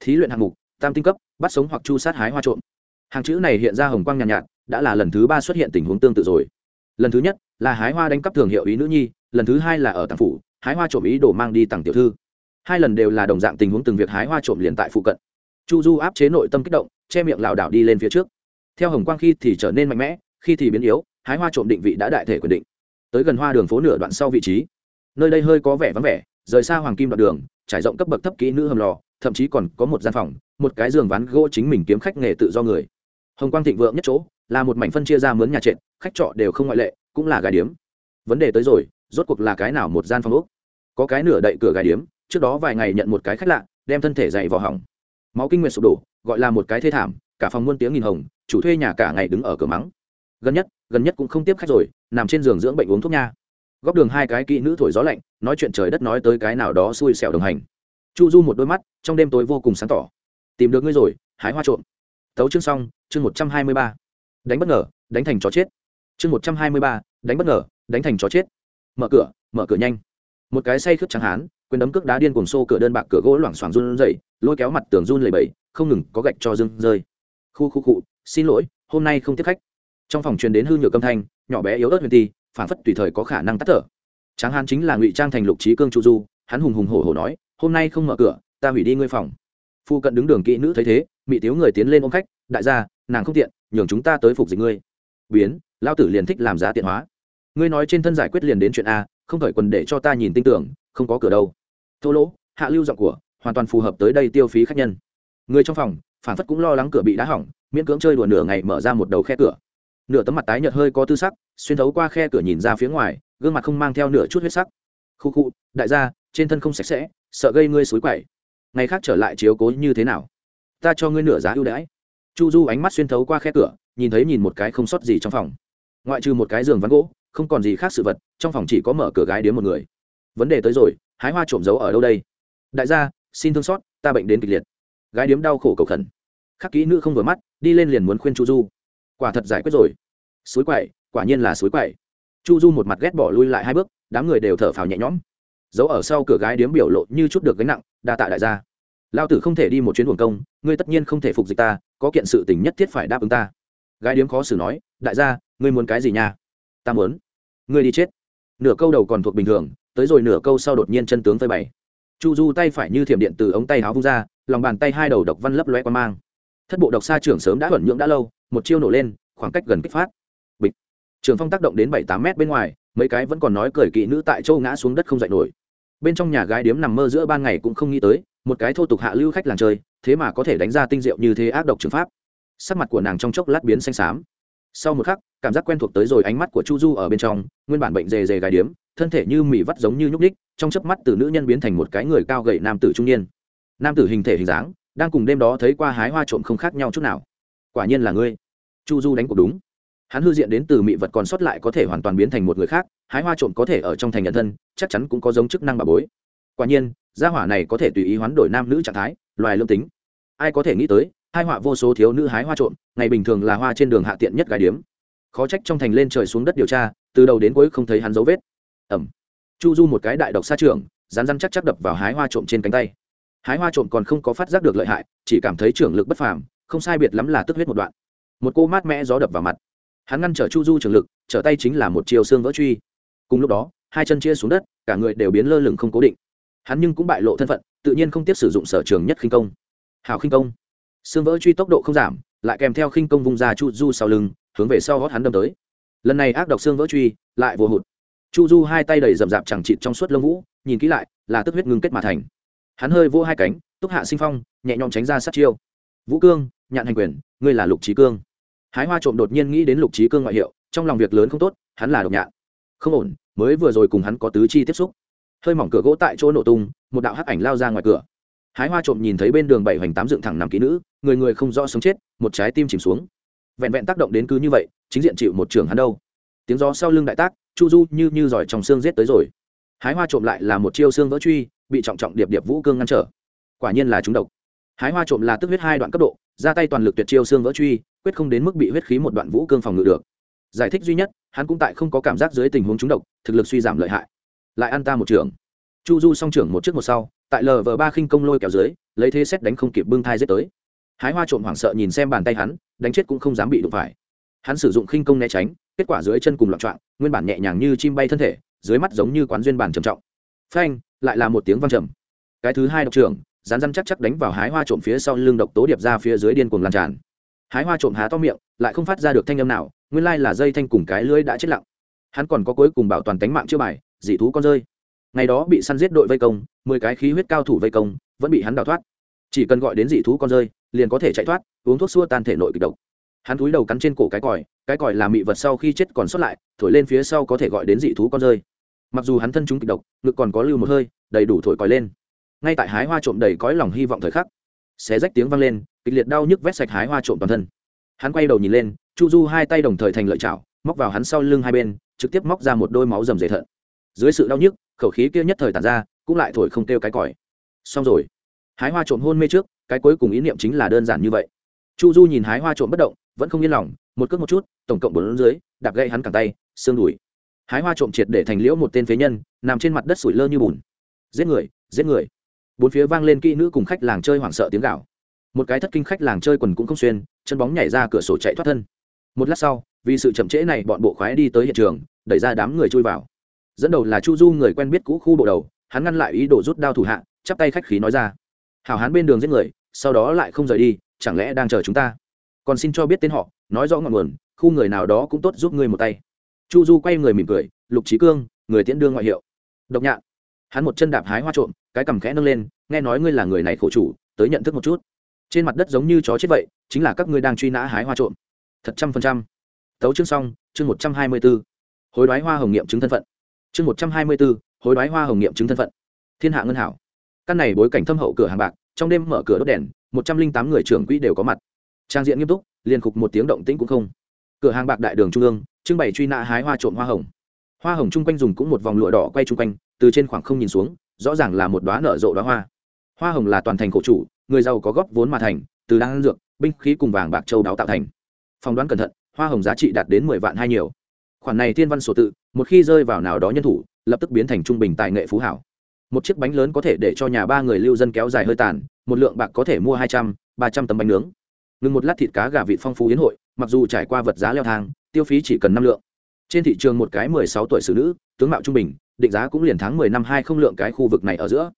thí luyện hạng mục tam tinh cấp bắt sống hoặc chu sát hái hoa trộm. Hàng chữ này hiện ra hồng quang nhàn nhạt, nhạt đã là lần thứ ba xuất hiện tình huống tương tự rồi. Lần thứ nhất là hái hoa đánh cắp thường hiệu ý nữ nhi lần thứ hai là ở tàng phủ hái hoa trộm ý đồ mang đi tặng tiểu thư. Hai lần đều là đồng dạng tình huống từng việc hái hoa trộm liền tại phụ cận. Chu du áp chế nội tâm kích động che miệng lảo đảo đi lên phía trước. Theo hồng quang khi thì trở nên mạnh mẽ khi thì biến yếu hái hoa trộm định vị đã đại thể quyết định. Tới gần hoa đường phố nửa đoạn sau vị trí nơi đây hơi có vẻ vắng vẻ, rời xa hoàng kim đoạn đường, trải rộng cấp bậc thấp kỹ nữ hầm lò, thậm chí còn có một gian phòng, một cái giường ván gỗ chính mình kiếm khách nghề tự do người. Hồng quang thịnh vượng nhất chỗ, là một mảnh phân chia ra mướn nhà trệt, khách trọ đều không ngoại lệ, cũng là gà điếm. Vấn đề tới rồi, rốt cuộc là cái nào một gian phòng úc có cái nửa đậy cửa gà điếm, trước đó vài ngày nhận một cái khách lạ, đem thân thể dày vào hỏng. Máu kinh nguyệt sụp đổ, gọi là một cái thê thảm, cả phòng muôn tiếng nghìn hồng, chủ thuê nhà cả ngày đứng ở cửa mắng. Gần nhất gần nhất cũng không tiếp khách rồi, nằm trên giường dưỡng bệnh uống thuốc nha góc đường hai cái kỹ nữ thổi gió lạnh, nói chuyện trời đất nói tới cái nào đó xui xẻo đồng hành. Chu du một đôi mắt, trong đêm tối vô cùng sáng tỏ. Tìm được ngươi rồi, hái hoa trộm. Tấu chương xong, chương một trăm hai mươi ba. Đánh bất ngờ, đánh thành chó chết. Chương một trăm hai mươi ba, đánh bất ngờ, đánh thành chó chết. Mở cửa mở cửa nhanh. Một cái say khướt trắng hán quyền đấm cước đá điên cùng xô cửa đơn bạc cửa gỗ loảng xoảng run rẩy, lôi kéo mặt tường run lầy bẩy, không ngừng có gạch cho dưng rơi. Khu khu cụ xin lỗi, hôm nay không tiếp khách. Trong phòng truyền đến hư nhược âm thanh, nhỏ bé yếu ớt huyền ti phản phất tùy thời có khả năng tắt thở. Tráng hán chính là ngụy trang thành lục trí cương chu du, hắn hùng hùng hổ hổ nói, hôm nay không mở cửa, ta hủy đi ngươi phòng. Phu cận đứng đường kỹ nữ thấy thế mỹ tiếu người tiến lên ôm khách, đại gia, nàng không tiện, nhường chúng ta tới phục dịch ngươi. Biến lao tử liền thích làm giá tiện hóa. Ngươi nói trên thân giải quyết liền đến chuyện a, không khởi quần để cho ta nhìn tin tưởng, không có cửa đâu. Thô lỗ, hạ lưu giọng của, hoàn toàn phù hợp tới đây tiêu phí khách nhân. Người trong phòng phản phất cũng lo lắng cửa bị đá hỏng, miễn cưỡng chơi đùa nửa ngày mở ra một đầu khe cửa nửa tấm mặt tái nhợt hơi có tư sắc, xuyên thấu qua khe cửa nhìn ra phía ngoài, gương mặt không mang theo nửa chút huyết sắc. Khu khu, đại gia, trên thân không sạch sẽ, sợ gây ngươi xối quậy. Ngày khác trở lại chiếu cố như thế nào? Ta cho ngươi nửa giá ưu đãi. Chu du ánh mắt xuyên thấu qua khe cửa, nhìn thấy nhìn một cái không sót gì trong phòng. Ngoại trừ một cái giường ván gỗ, không còn gì khác sự vật, trong phòng chỉ có mở cửa gái điếm một người. Vấn đề tới rồi, hái hoa trộm giấu ở đâu đây? Đại gia, xin thương xót, ta bệnh đến kịch liệt. Gái điếm đau khổ cầu khẩn. Khắc kỹ nữ không vừa mắt, đi lên liền muốn khuyên chu du quả thật giải quyết rồi. Suối quậy, quả nhiên là suối quậy. Chu du một mặt ghét bỏ lui lại hai bước, đám người đều thở phào nhẹ nhõm. Giấu ở sau cửa gái điếm biểu lộ như chút được gánh nặng, đa tạ đại gia. Lao tử không thể đi một chuyến buồng công, ngươi tất nhiên không thể phục dịch ta, có kiện sự tình nhất thiết phải đáp ứng ta. Gái điếm khó xử nói, đại gia, ngươi muốn cái gì nha? Ta muốn. Ngươi đi chết. Nửa câu đầu còn thuộc bình thường, tới rồi nửa câu sau đột nhiên chân tướng phơi bày. Chu du tay phải như thiểm điện từ ống tay áo vung ra, lòng bàn tay hai đầu độc văn lấp loe qua mang. Thất bộ độc xa trưởng sớm đã thuận nhượng đã lâu một chiêu nổ lên, khoảng cách gần kích phát. Bịch. Trường phong tác động đến bảy tám mét bên ngoài, mấy cái vẫn còn nói cười kỵ nữ tại châu ngã xuống đất không dậy nổi. Bên trong nhà gái điếm nằm mơ giữa ban ngày cũng không nghĩ tới, một cái thô tục hạ lưu khách làng chơi, thế mà có thể đánh ra tinh diệu như thế ác độc trường pháp. Sắc mặt của nàng trong chốc lát biến xanh xám. Sau một khắc, cảm giác quen thuộc tới rồi ánh mắt của chu du ở bên trong, nguyên bản bệnh dề dề gái điếm, thân thể như mỉ vắt giống như nhúc ních trong chớp mắt từ nữ nhân biến thành một cái người cao gậy nam tử trung niên. Nam tử hình thể hình dáng, đang cùng đêm đó thấy qua hái hoa trộm không khác nhau chút nào quả nhiên là ngươi. Chu du đánh cuộc đúng. Hắn hư diện đến từ mị vật còn sót lại có thể hoàn toàn biến thành một người khác, hái hoa trộm có thể ở trong thành nhận thân, chắc chắn cũng có giống chức năng bà bối. Quả nhiên, gia hỏa này có thể tùy ý hoán đổi nam nữ trạng thái, loài lương tính. Ai có thể nghĩ tới, hai họa vô số thiếu nữ hái hoa trộm, ngày bình thường là hoa trên đường hạ tiện nhất gái điếm. Khó trách trong thành lên trời xuống đất điều tra, từ đầu đến cuối không thấy hắn dấu vết. Ẩm chu du một cái đại độc xa trường rán răn chắc chắc đập vào hái hoa trộm trên cánh tay. Hái hoa trộm còn không có phát giác được lợi hại, chỉ cảm thấy trưởng lực bất phàm không sai biệt lắm là tức huyết một đoạn. Một cô mát mẽ gió đập vào mặt. Hắn ngăn trở chu du trường lực, trở tay chính là một chiều xương vỡ truy. Cùng lúc đó, hai chân chia xuống đất, cả người đều biến lơ lửng không cố định. Hắn nhưng cũng bại lộ thân phận, tự nhiên không tiếp sử dụng sở trường nhất khinh công. Hào khinh công. Xương vỡ truy tốc độ không giảm, lại kèm theo khinh công vung ra chu du sau lưng, hướng về sau hót hắn đâm tới. Lần này ác độc xương vỡ truy, lại vừa hụt. Chu du hai tay đầy rậm rạp chẳng chịt trong suốt lông vũ, nhìn kỹ lại, là tức huyết ngưng kết mà thành. Hắn hơi vô hai cánh, túc hạ sinh phong, nhẹ nhõm tránh ra sát chiêu. Vũ cương nhạn hành quyền, ngươi là lục trí cương. Hái hoa trộm đột nhiên nghĩ đến lục trí cương ngoại hiệu, trong lòng việc lớn không tốt, hắn là độc nhạn. Không ổn, mới vừa rồi cùng hắn có tứ chi tiếp xúc. Hơi mỏng cửa gỗ tại chỗ nổ tung, một đạo hắc ảnh lao ra ngoài cửa. Hái hoa trộm nhìn thấy bên đường bảy hoành tám dựng thẳng nằm kỹ nữ, người người không rõ sống chết, một trái tim chìm xuống. Vẹn vẹn tác động đến cứ như vậy, chính diện chịu một trường hắn đâu. Tiếng gió sau lưng đại tác, chu du như như giỏi trong xương giết tới rồi. Hái hoa trộm lại là một chiêu xương vỡ truy, bị trọng trọng điệp điệp vũ cương ngăn trở. Quả nhiên là chúng độc. Hái hoa trộm là tức huyết hai đoạn cấp độ ra tay toàn lực tuyệt chiêu xương vỡ truy, quyết không đến mức bị huyết khí một đoạn vũ cương phòng ngự được. Giải thích duy nhất, hắn cũng tại không có cảm giác dưới tình huống trúng độc, thực lực suy giảm lợi hại. Lại ăn ta một trưởng chu du song trưởng một trước một sau, tại lờ vờ ba khinh công lôi kéo dưới, lấy thế xét đánh không kịp bưng thai giết tới. Hái hoa trộm hoảng sợ nhìn xem bàn tay hắn, đánh chết cũng không dám bị đụng phải. Hắn sử dụng khinh công né tránh, kết quả dưới chân cùng loạn trọn nguyên bản nhẹ nhàng như chim bay thân thể, dưới mắt giống như quán duyên bản trầm trọng. Phanh, lại là một tiếng văng trầm. Cái thứ hai độc trưởng rán rán chắc chắc đánh vào hái hoa trộm phía sau lưng độc tố điệp ra phía dưới điên cuồng lan tràn. Hái hoa trộm há to miệng, lại không phát ra được thanh âm nào, nguyên lai là dây thanh cùng cái lưới đã chết lặng. Hắn còn có cuối cùng bảo toàn tánh mạng chưa bài, dị thú con rơi. Ngày đó bị săn giết đội vây công, mười cái khí huyết cao thủ vây công, vẫn bị hắn đào thoát. Chỉ cần gọi đến dị thú con rơi, liền có thể chạy thoát, uống thuốc xua tan thể nội kịch độc. Hắn cúi đầu cắn trên cổ cái còi cái còi là mị vật sau khi chết còn sót lại, thổi lên phía sau có thể gọi đến dị thú con rơi. Mặc dù hắn thân chúng kịch độc, ngực còn có lưu một hơi, đầy đủ thổi còi lên ngay tại hái hoa trộm đầy cõi lòng hy vọng thời khắc, xé rách tiếng vang lên, kịch liệt đau nhức vét sạch hái hoa trộm toàn thân. Hắn quay đầu nhìn lên, chu du hai tay đồng thời thành lợi chảo, móc vào hắn sau lưng hai bên, trực tiếp móc ra một đôi máu rầm dày thận. Dưới sự đau nhức, khẩu khí kia nhất thời tàn ra, cũng lại thổi không kêu cái còi. Xong rồi, hái hoa trộm hôn mê trước, cái cuối cùng ý niệm chính là đơn giản như vậy. Chu du nhìn hái hoa trộm bất động, vẫn không yên lòng, một cước một chút, tổng cộng bốn dưới, đạp gậy hắn cẳng tay, xương đùi. Hái hoa trộm triệt để thành liễu một tên phế nhân, nằm trên mặt đất sủi lơ như bùn. Giết người giết người bốn phía vang lên kỹ nữ cùng khách làng chơi hoảng sợ tiếng gạo một cái thất kinh khách làng chơi quần cũng không xuyên, chân bóng nhảy ra cửa sổ chạy thoát thân. Một lát sau, vì sự chậm trễ này bọn bộ khoái đi tới hiện trường, đẩy ra đám người chui vào. Dẫn đầu là chu du, người quen biết cũ khu bộ đầu, hắn ngăn lại ý đồ rút đao thủ hạ, chắp tay khách khí nói ra. Hảo hán bên đường giết người, sau đó lại không rời đi, chẳng lẽ đang chờ chúng ta? Còn xin cho biết tên họ, nói rõ ngọn nguồn, khu người nào đó cũng tốt giúp ngươi một tay. Chu du quay người mỉm cười, lục trí cương, người tiễn đương ngoại hiệu. Độc nhạn. Hắn một chân đạp hái hoa trộm cái cằm khẽ nâng lên, nghe nói ngươi là người này khổ chủ, tới nhận thức một chút. Trên mặt đất giống như chó chết vậy, chính là các ngươi đang truy nã hái hoa trộm. Thật trăm phần trăm. Tấu chương xong, chương một trăm hai mươi b ố hối đoái hoa hồng nghiệm chứng thân phận. Chương một trăm hai mươi b ố hối đoái hoa hồng nghiệm chứng thân phận. Thiên hạ ngân hảo. Căn này bối cảnh thâm hậu cửa hàng bạc, trong đêm mở cửa đốt đèn, một trăm linh tám người trưởng quỹ đều có mặt. Trang diện nghiêm túc, liên cục một tiếng động tĩnh cũng không. Cửa hàng bạc đại đường trung ương, trưng bày truy nã hái hoa trộm hoa hồng. Hoa hồng chung quanh dùng cũng một vòng lụa đỏ quay chung quanh, từ trên khoảng không nhìn xuống rõ ràng là một đoá nở rộ đoá hoa. Hoa hồng là toàn thành cổ chủ, người giàu có góp vốn mà thành, từ đan dược, binh khí cùng vàng bạc châu đáo tạo thành. Phỏng đoán cẩn thận, hoa hồng giá trị đạt đến mười vạn hai nhiều. Khoản này thiên văn sổ tự, một khi rơi vào nào đó nhân thủ, lập tức biến thành trung bình tài nghệ phú hảo. Một chiếc bánh lớn có thể để cho nhà ba người lưu dân kéo dài hơi tàn, một lượng bạc có thể mua hai trăm, ba trăm tấm bánh nướng. Ngừng một lát thịt cá gà vịt phong phú yến hội, mặc dù trải qua vật giá leo thang, tiêu phí chỉ cần năm lượng. Trên thị trường một cái mười sáu tuổi xử nữ, tướng mạo trung bình định giá cũng liền tháng mười năm hai không lượng cái khu vực này ở giữa.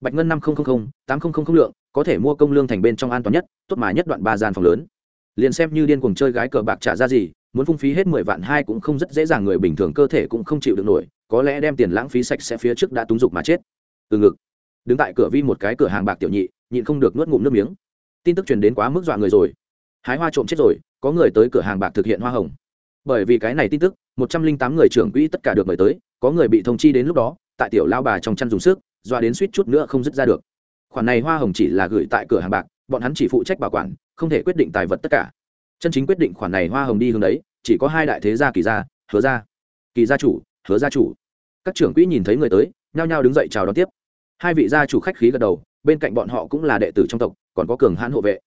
Bạch ngân năm nghìn tám nghìn lượng, có thể mua công lương thành bên trong an toàn nhất, tốt mà nhất đoạn ba gian phòng lớn. Liền xem như điên cuồng chơi gái cờ bạc trả ra gì, muốn phung phí hết mười vạn hai cũng không rất dễ dàng, người bình thường cơ thể cũng không chịu được nổi, có lẽ đem tiền lãng phí sạch sẽ phía trước đã túng dục mà chết. Từ ngực, đứng tại cửa vi một cái cửa hàng bạc tiểu nhị, nhịn không được nuốt ngụm nước miếng. Tin tức truyền đến quá mức dọa người rồi. Hái hoa trộm chết rồi, có người tới cửa hàng bạc thực hiện hoa hồng. Bởi vì cái này tin tức, một trăm linh tám người trưởng quỹ tất cả được mời tới có người bị thông chi đến lúc đó, tại tiểu lao bà trong chăn dùng sức dọa đến suýt chút nữa không dứt ra được. Khoản này hoa hồng chỉ là gửi tại cửa hàng bạc, bọn hắn chỉ phụ trách bảo quản, không thể quyết định tài vật tất cả. Chân chính quyết định khoản này hoa hồng đi hướng đấy, chỉ có hai đại thế gia kỳ gia, hứa gia. Kỳ gia chủ, hứa gia chủ. Các trưởng quỹ nhìn thấy người tới, nhao nhao đứng dậy chào đón tiếp. Hai vị gia chủ khách khí gật đầu, bên cạnh bọn họ cũng là đệ tử trong tộc, còn có cường hãn hộ vệ.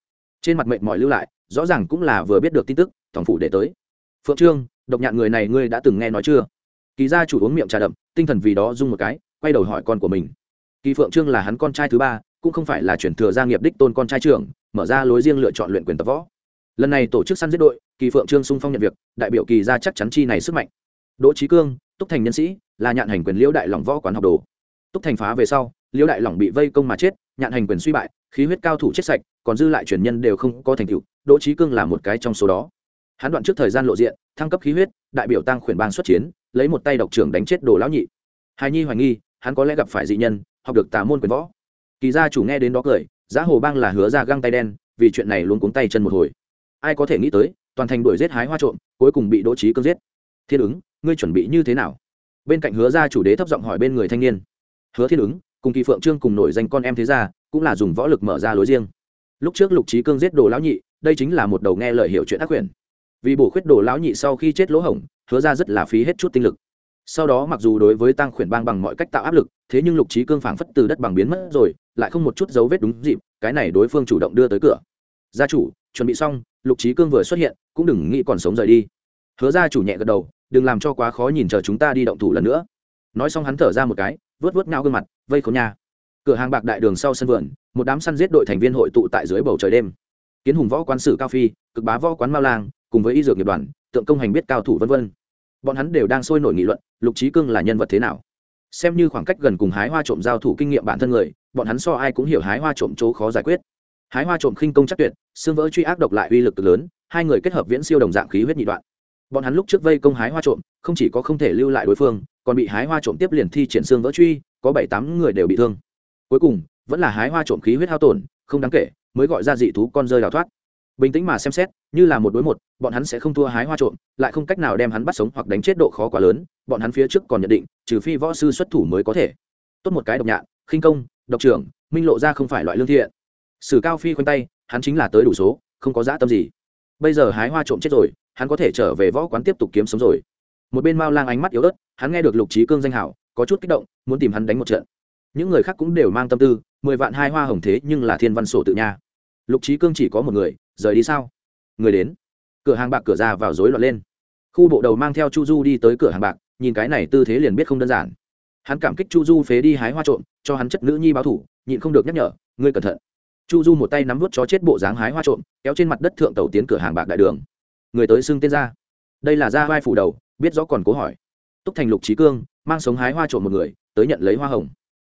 Trên mặt mệnh mọi lưu lại, rõ ràng cũng là vừa biết được tin tức, tổng phủ để tới. Phượng trương, độc nhạn người này ngươi đã từng nghe nói chưa? Kỳ gia chủ uống miệng trà đậm, tinh thần vì đó rung một cái, quay đầu hỏi con của mình. Kỳ phượng trương là hắn con trai thứ ba, cũng không phải là chuyển thừa gia nghiệp đích tôn con trai trưởng, mở ra lối riêng lựa chọn luyện quyền tập võ. Lần này tổ chức săn giết đội, kỳ phượng trương sung phong nhận việc, đại biểu kỳ gia chắc chắn chi này sức mạnh. Đỗ trí cương, túc thành nhân sĩ, là nhạn hành quyền liễu đại lỏng võ quán học đồ. Túc thành phá về sau, liễu đại lỏng bị vây công mà chết, nhạn hành quyền suy bại, khí huyết cao thủ chết sạch, còn dư lại truyền nhân đều không có thành tựu, đỗ trí cương là một cái trong số đó. Hắn đoạn trước thời gian lộ diện, thăng cấp khí huyết, đại biểu tăng khuyển bang xuất chiến lấy một tay độc trưởng đánh chết đồ lão nhị. Hài nhi hoài nghi, hắn có lẽ gặp phải dị nhân, học được tà môn quyền võ. Kỳ gia chủ nghe đến đó cười, giá hồ bang là hứa ra găng tay đen, vì chuyện này luôn cuống tay chân một hồi. Ai có thể nghĩ tới, toàn thành đuổi giết hái hoa trộm, cuối cùng bị đỗ trí cương giết. Thiên ứng, ngươi chuẩn bị như thế nào? Bên cạnh hứa ra chủ đế thấp giọng hỏi bên người thanh niên. Hứa thiên ứng, cùng kỳ phượng trương cùng nổi danh con em thế gia, cũng là dùng võ lực mở ra lối riêng. Lúc trước lục trí cương giết đồ lão nhị, đây chính là một đầu nghe lời hiểu chuyện ác quyền vì bổ khuyết đồ lão nhị sau khi chết lỗ hổng, hứa ra rất là phí hết chút tinh lực. Sau đó mặc dù đối với tăng khuyển bang bằng mọi cách tạo áp lực, thế nhưng lục trí cương phảng phất từ đất bằng biến mất rồi, lại không một chút dấu vết đúng dịp, cái này đối phương chủ động đưa tới cửa. Gia chủ, chuẩn bị xong, lục trí cương vừa xuất hiện, cũng đừng nghĩ còn sống rời đi. Hứa gia chủ nhẹ gật đầu, đừng làm cho quá khó nhìn chờ chúng ta đi động thủ lần nữa. Nói xong hắn thở ra một cái vớt vớt ngao gương mặt, vây khốn nhà. Cửa hàng bạc đại đường sau sân vườn, một đám săn giết đội thành viên hội tụ tại dưới bầu trời đêm. Kiến hùng võ quán sử cao phi, cực bá võ quán mao lang cùng với y dược nghiệp đoàn, tượng công hành biết cao thủ vân vân. Bọn hắn đều đang sôi nổi nghị luận, lục trí cương là nhân vật thế nào? Xem như khoảng cách gần cùng hái hoa trộm giao thủ kinh nghiệm bản thân người, bọn hắn so ai cũng hiểu hái hoa trộm chỗ khó giải quyết. Hái hoa trộm khinh công chắc tuyệt, xương vỡ truy ác độc lại uy lực cực lớn, hai người kết hợp viễn siêu đồng dạng khí huyết nhị đoạn. Bọn hắn lúc trước vây công hái hoa trộm, không chỉ có không thể lưu lại đối phương, còn bị hái hoa trộm tiếp liền thi triển xương vỡ truy, có bảy tám người đều bị thương. Cuối cùng, vẫn là hái hoa trộm khí huyết hao tổn, không đáng kể, mới gọi ra dị thú con rơi đào thoát bình tĩnh mà xem xét, như là một đối một, bọn hắn sẽ không thua hái hoa trộm, lại không cách nào đem hắn bắt sống hoặc đánh chết độ khó quá lớn, bọn hắn phía trước còn nhận định, trừ phi võ sư xuất thủ mới có thể. Tốt một cái độc nhạn, khinh công, độc trưởng, minh lộ ra không phải loại lương thiện. Sử cao phi khoanh tay, hắn chính là tới đủ số, không có dã tâm gì. Bây giờ hái hoa trộm chết rồi, hắn có thể trở về võ quán tiếp tục kiếm sống rồi. Một bên mao lang ánh mắt yếu ớt, hắn nghe được lục trí cương danh hảo có chút kích động, muốn tìm hắn đánh một trận. Những người khác cũng đều mang tâm tư, mười vạn hai hoa hồng thế nhưng là thiên văn sổ tự nha. Lục trí cương chỉ có một người rời đi sao? Người đến. Cửa hàng bạc cửa ra vào rối loạn lên. Khu bộ đầu mang theo chu du đi tới cửa hàng bạc, nhìn cái này tư thế liền biết không đơn giản. Hắn cảm kích chu du phế đi hái hoa trộm, cho hắn chất nữ nhi báo thủ, nhịn không được nhắc nhở, ngươi cẩn thận. Chu du một tay nắm vút chó chết bộ dáng hái hoa trộm, kéo trên mặt đất thượng tàu tiến cửa hàng bạc đại đường. Người tới xưng tên ra. Đây là gia vai phủ đầu, biết rõ còn cố hỏi. Túc thành lục trí cương, mang sống hái hoa trộm một người, tới nhận lấy hoa hồng.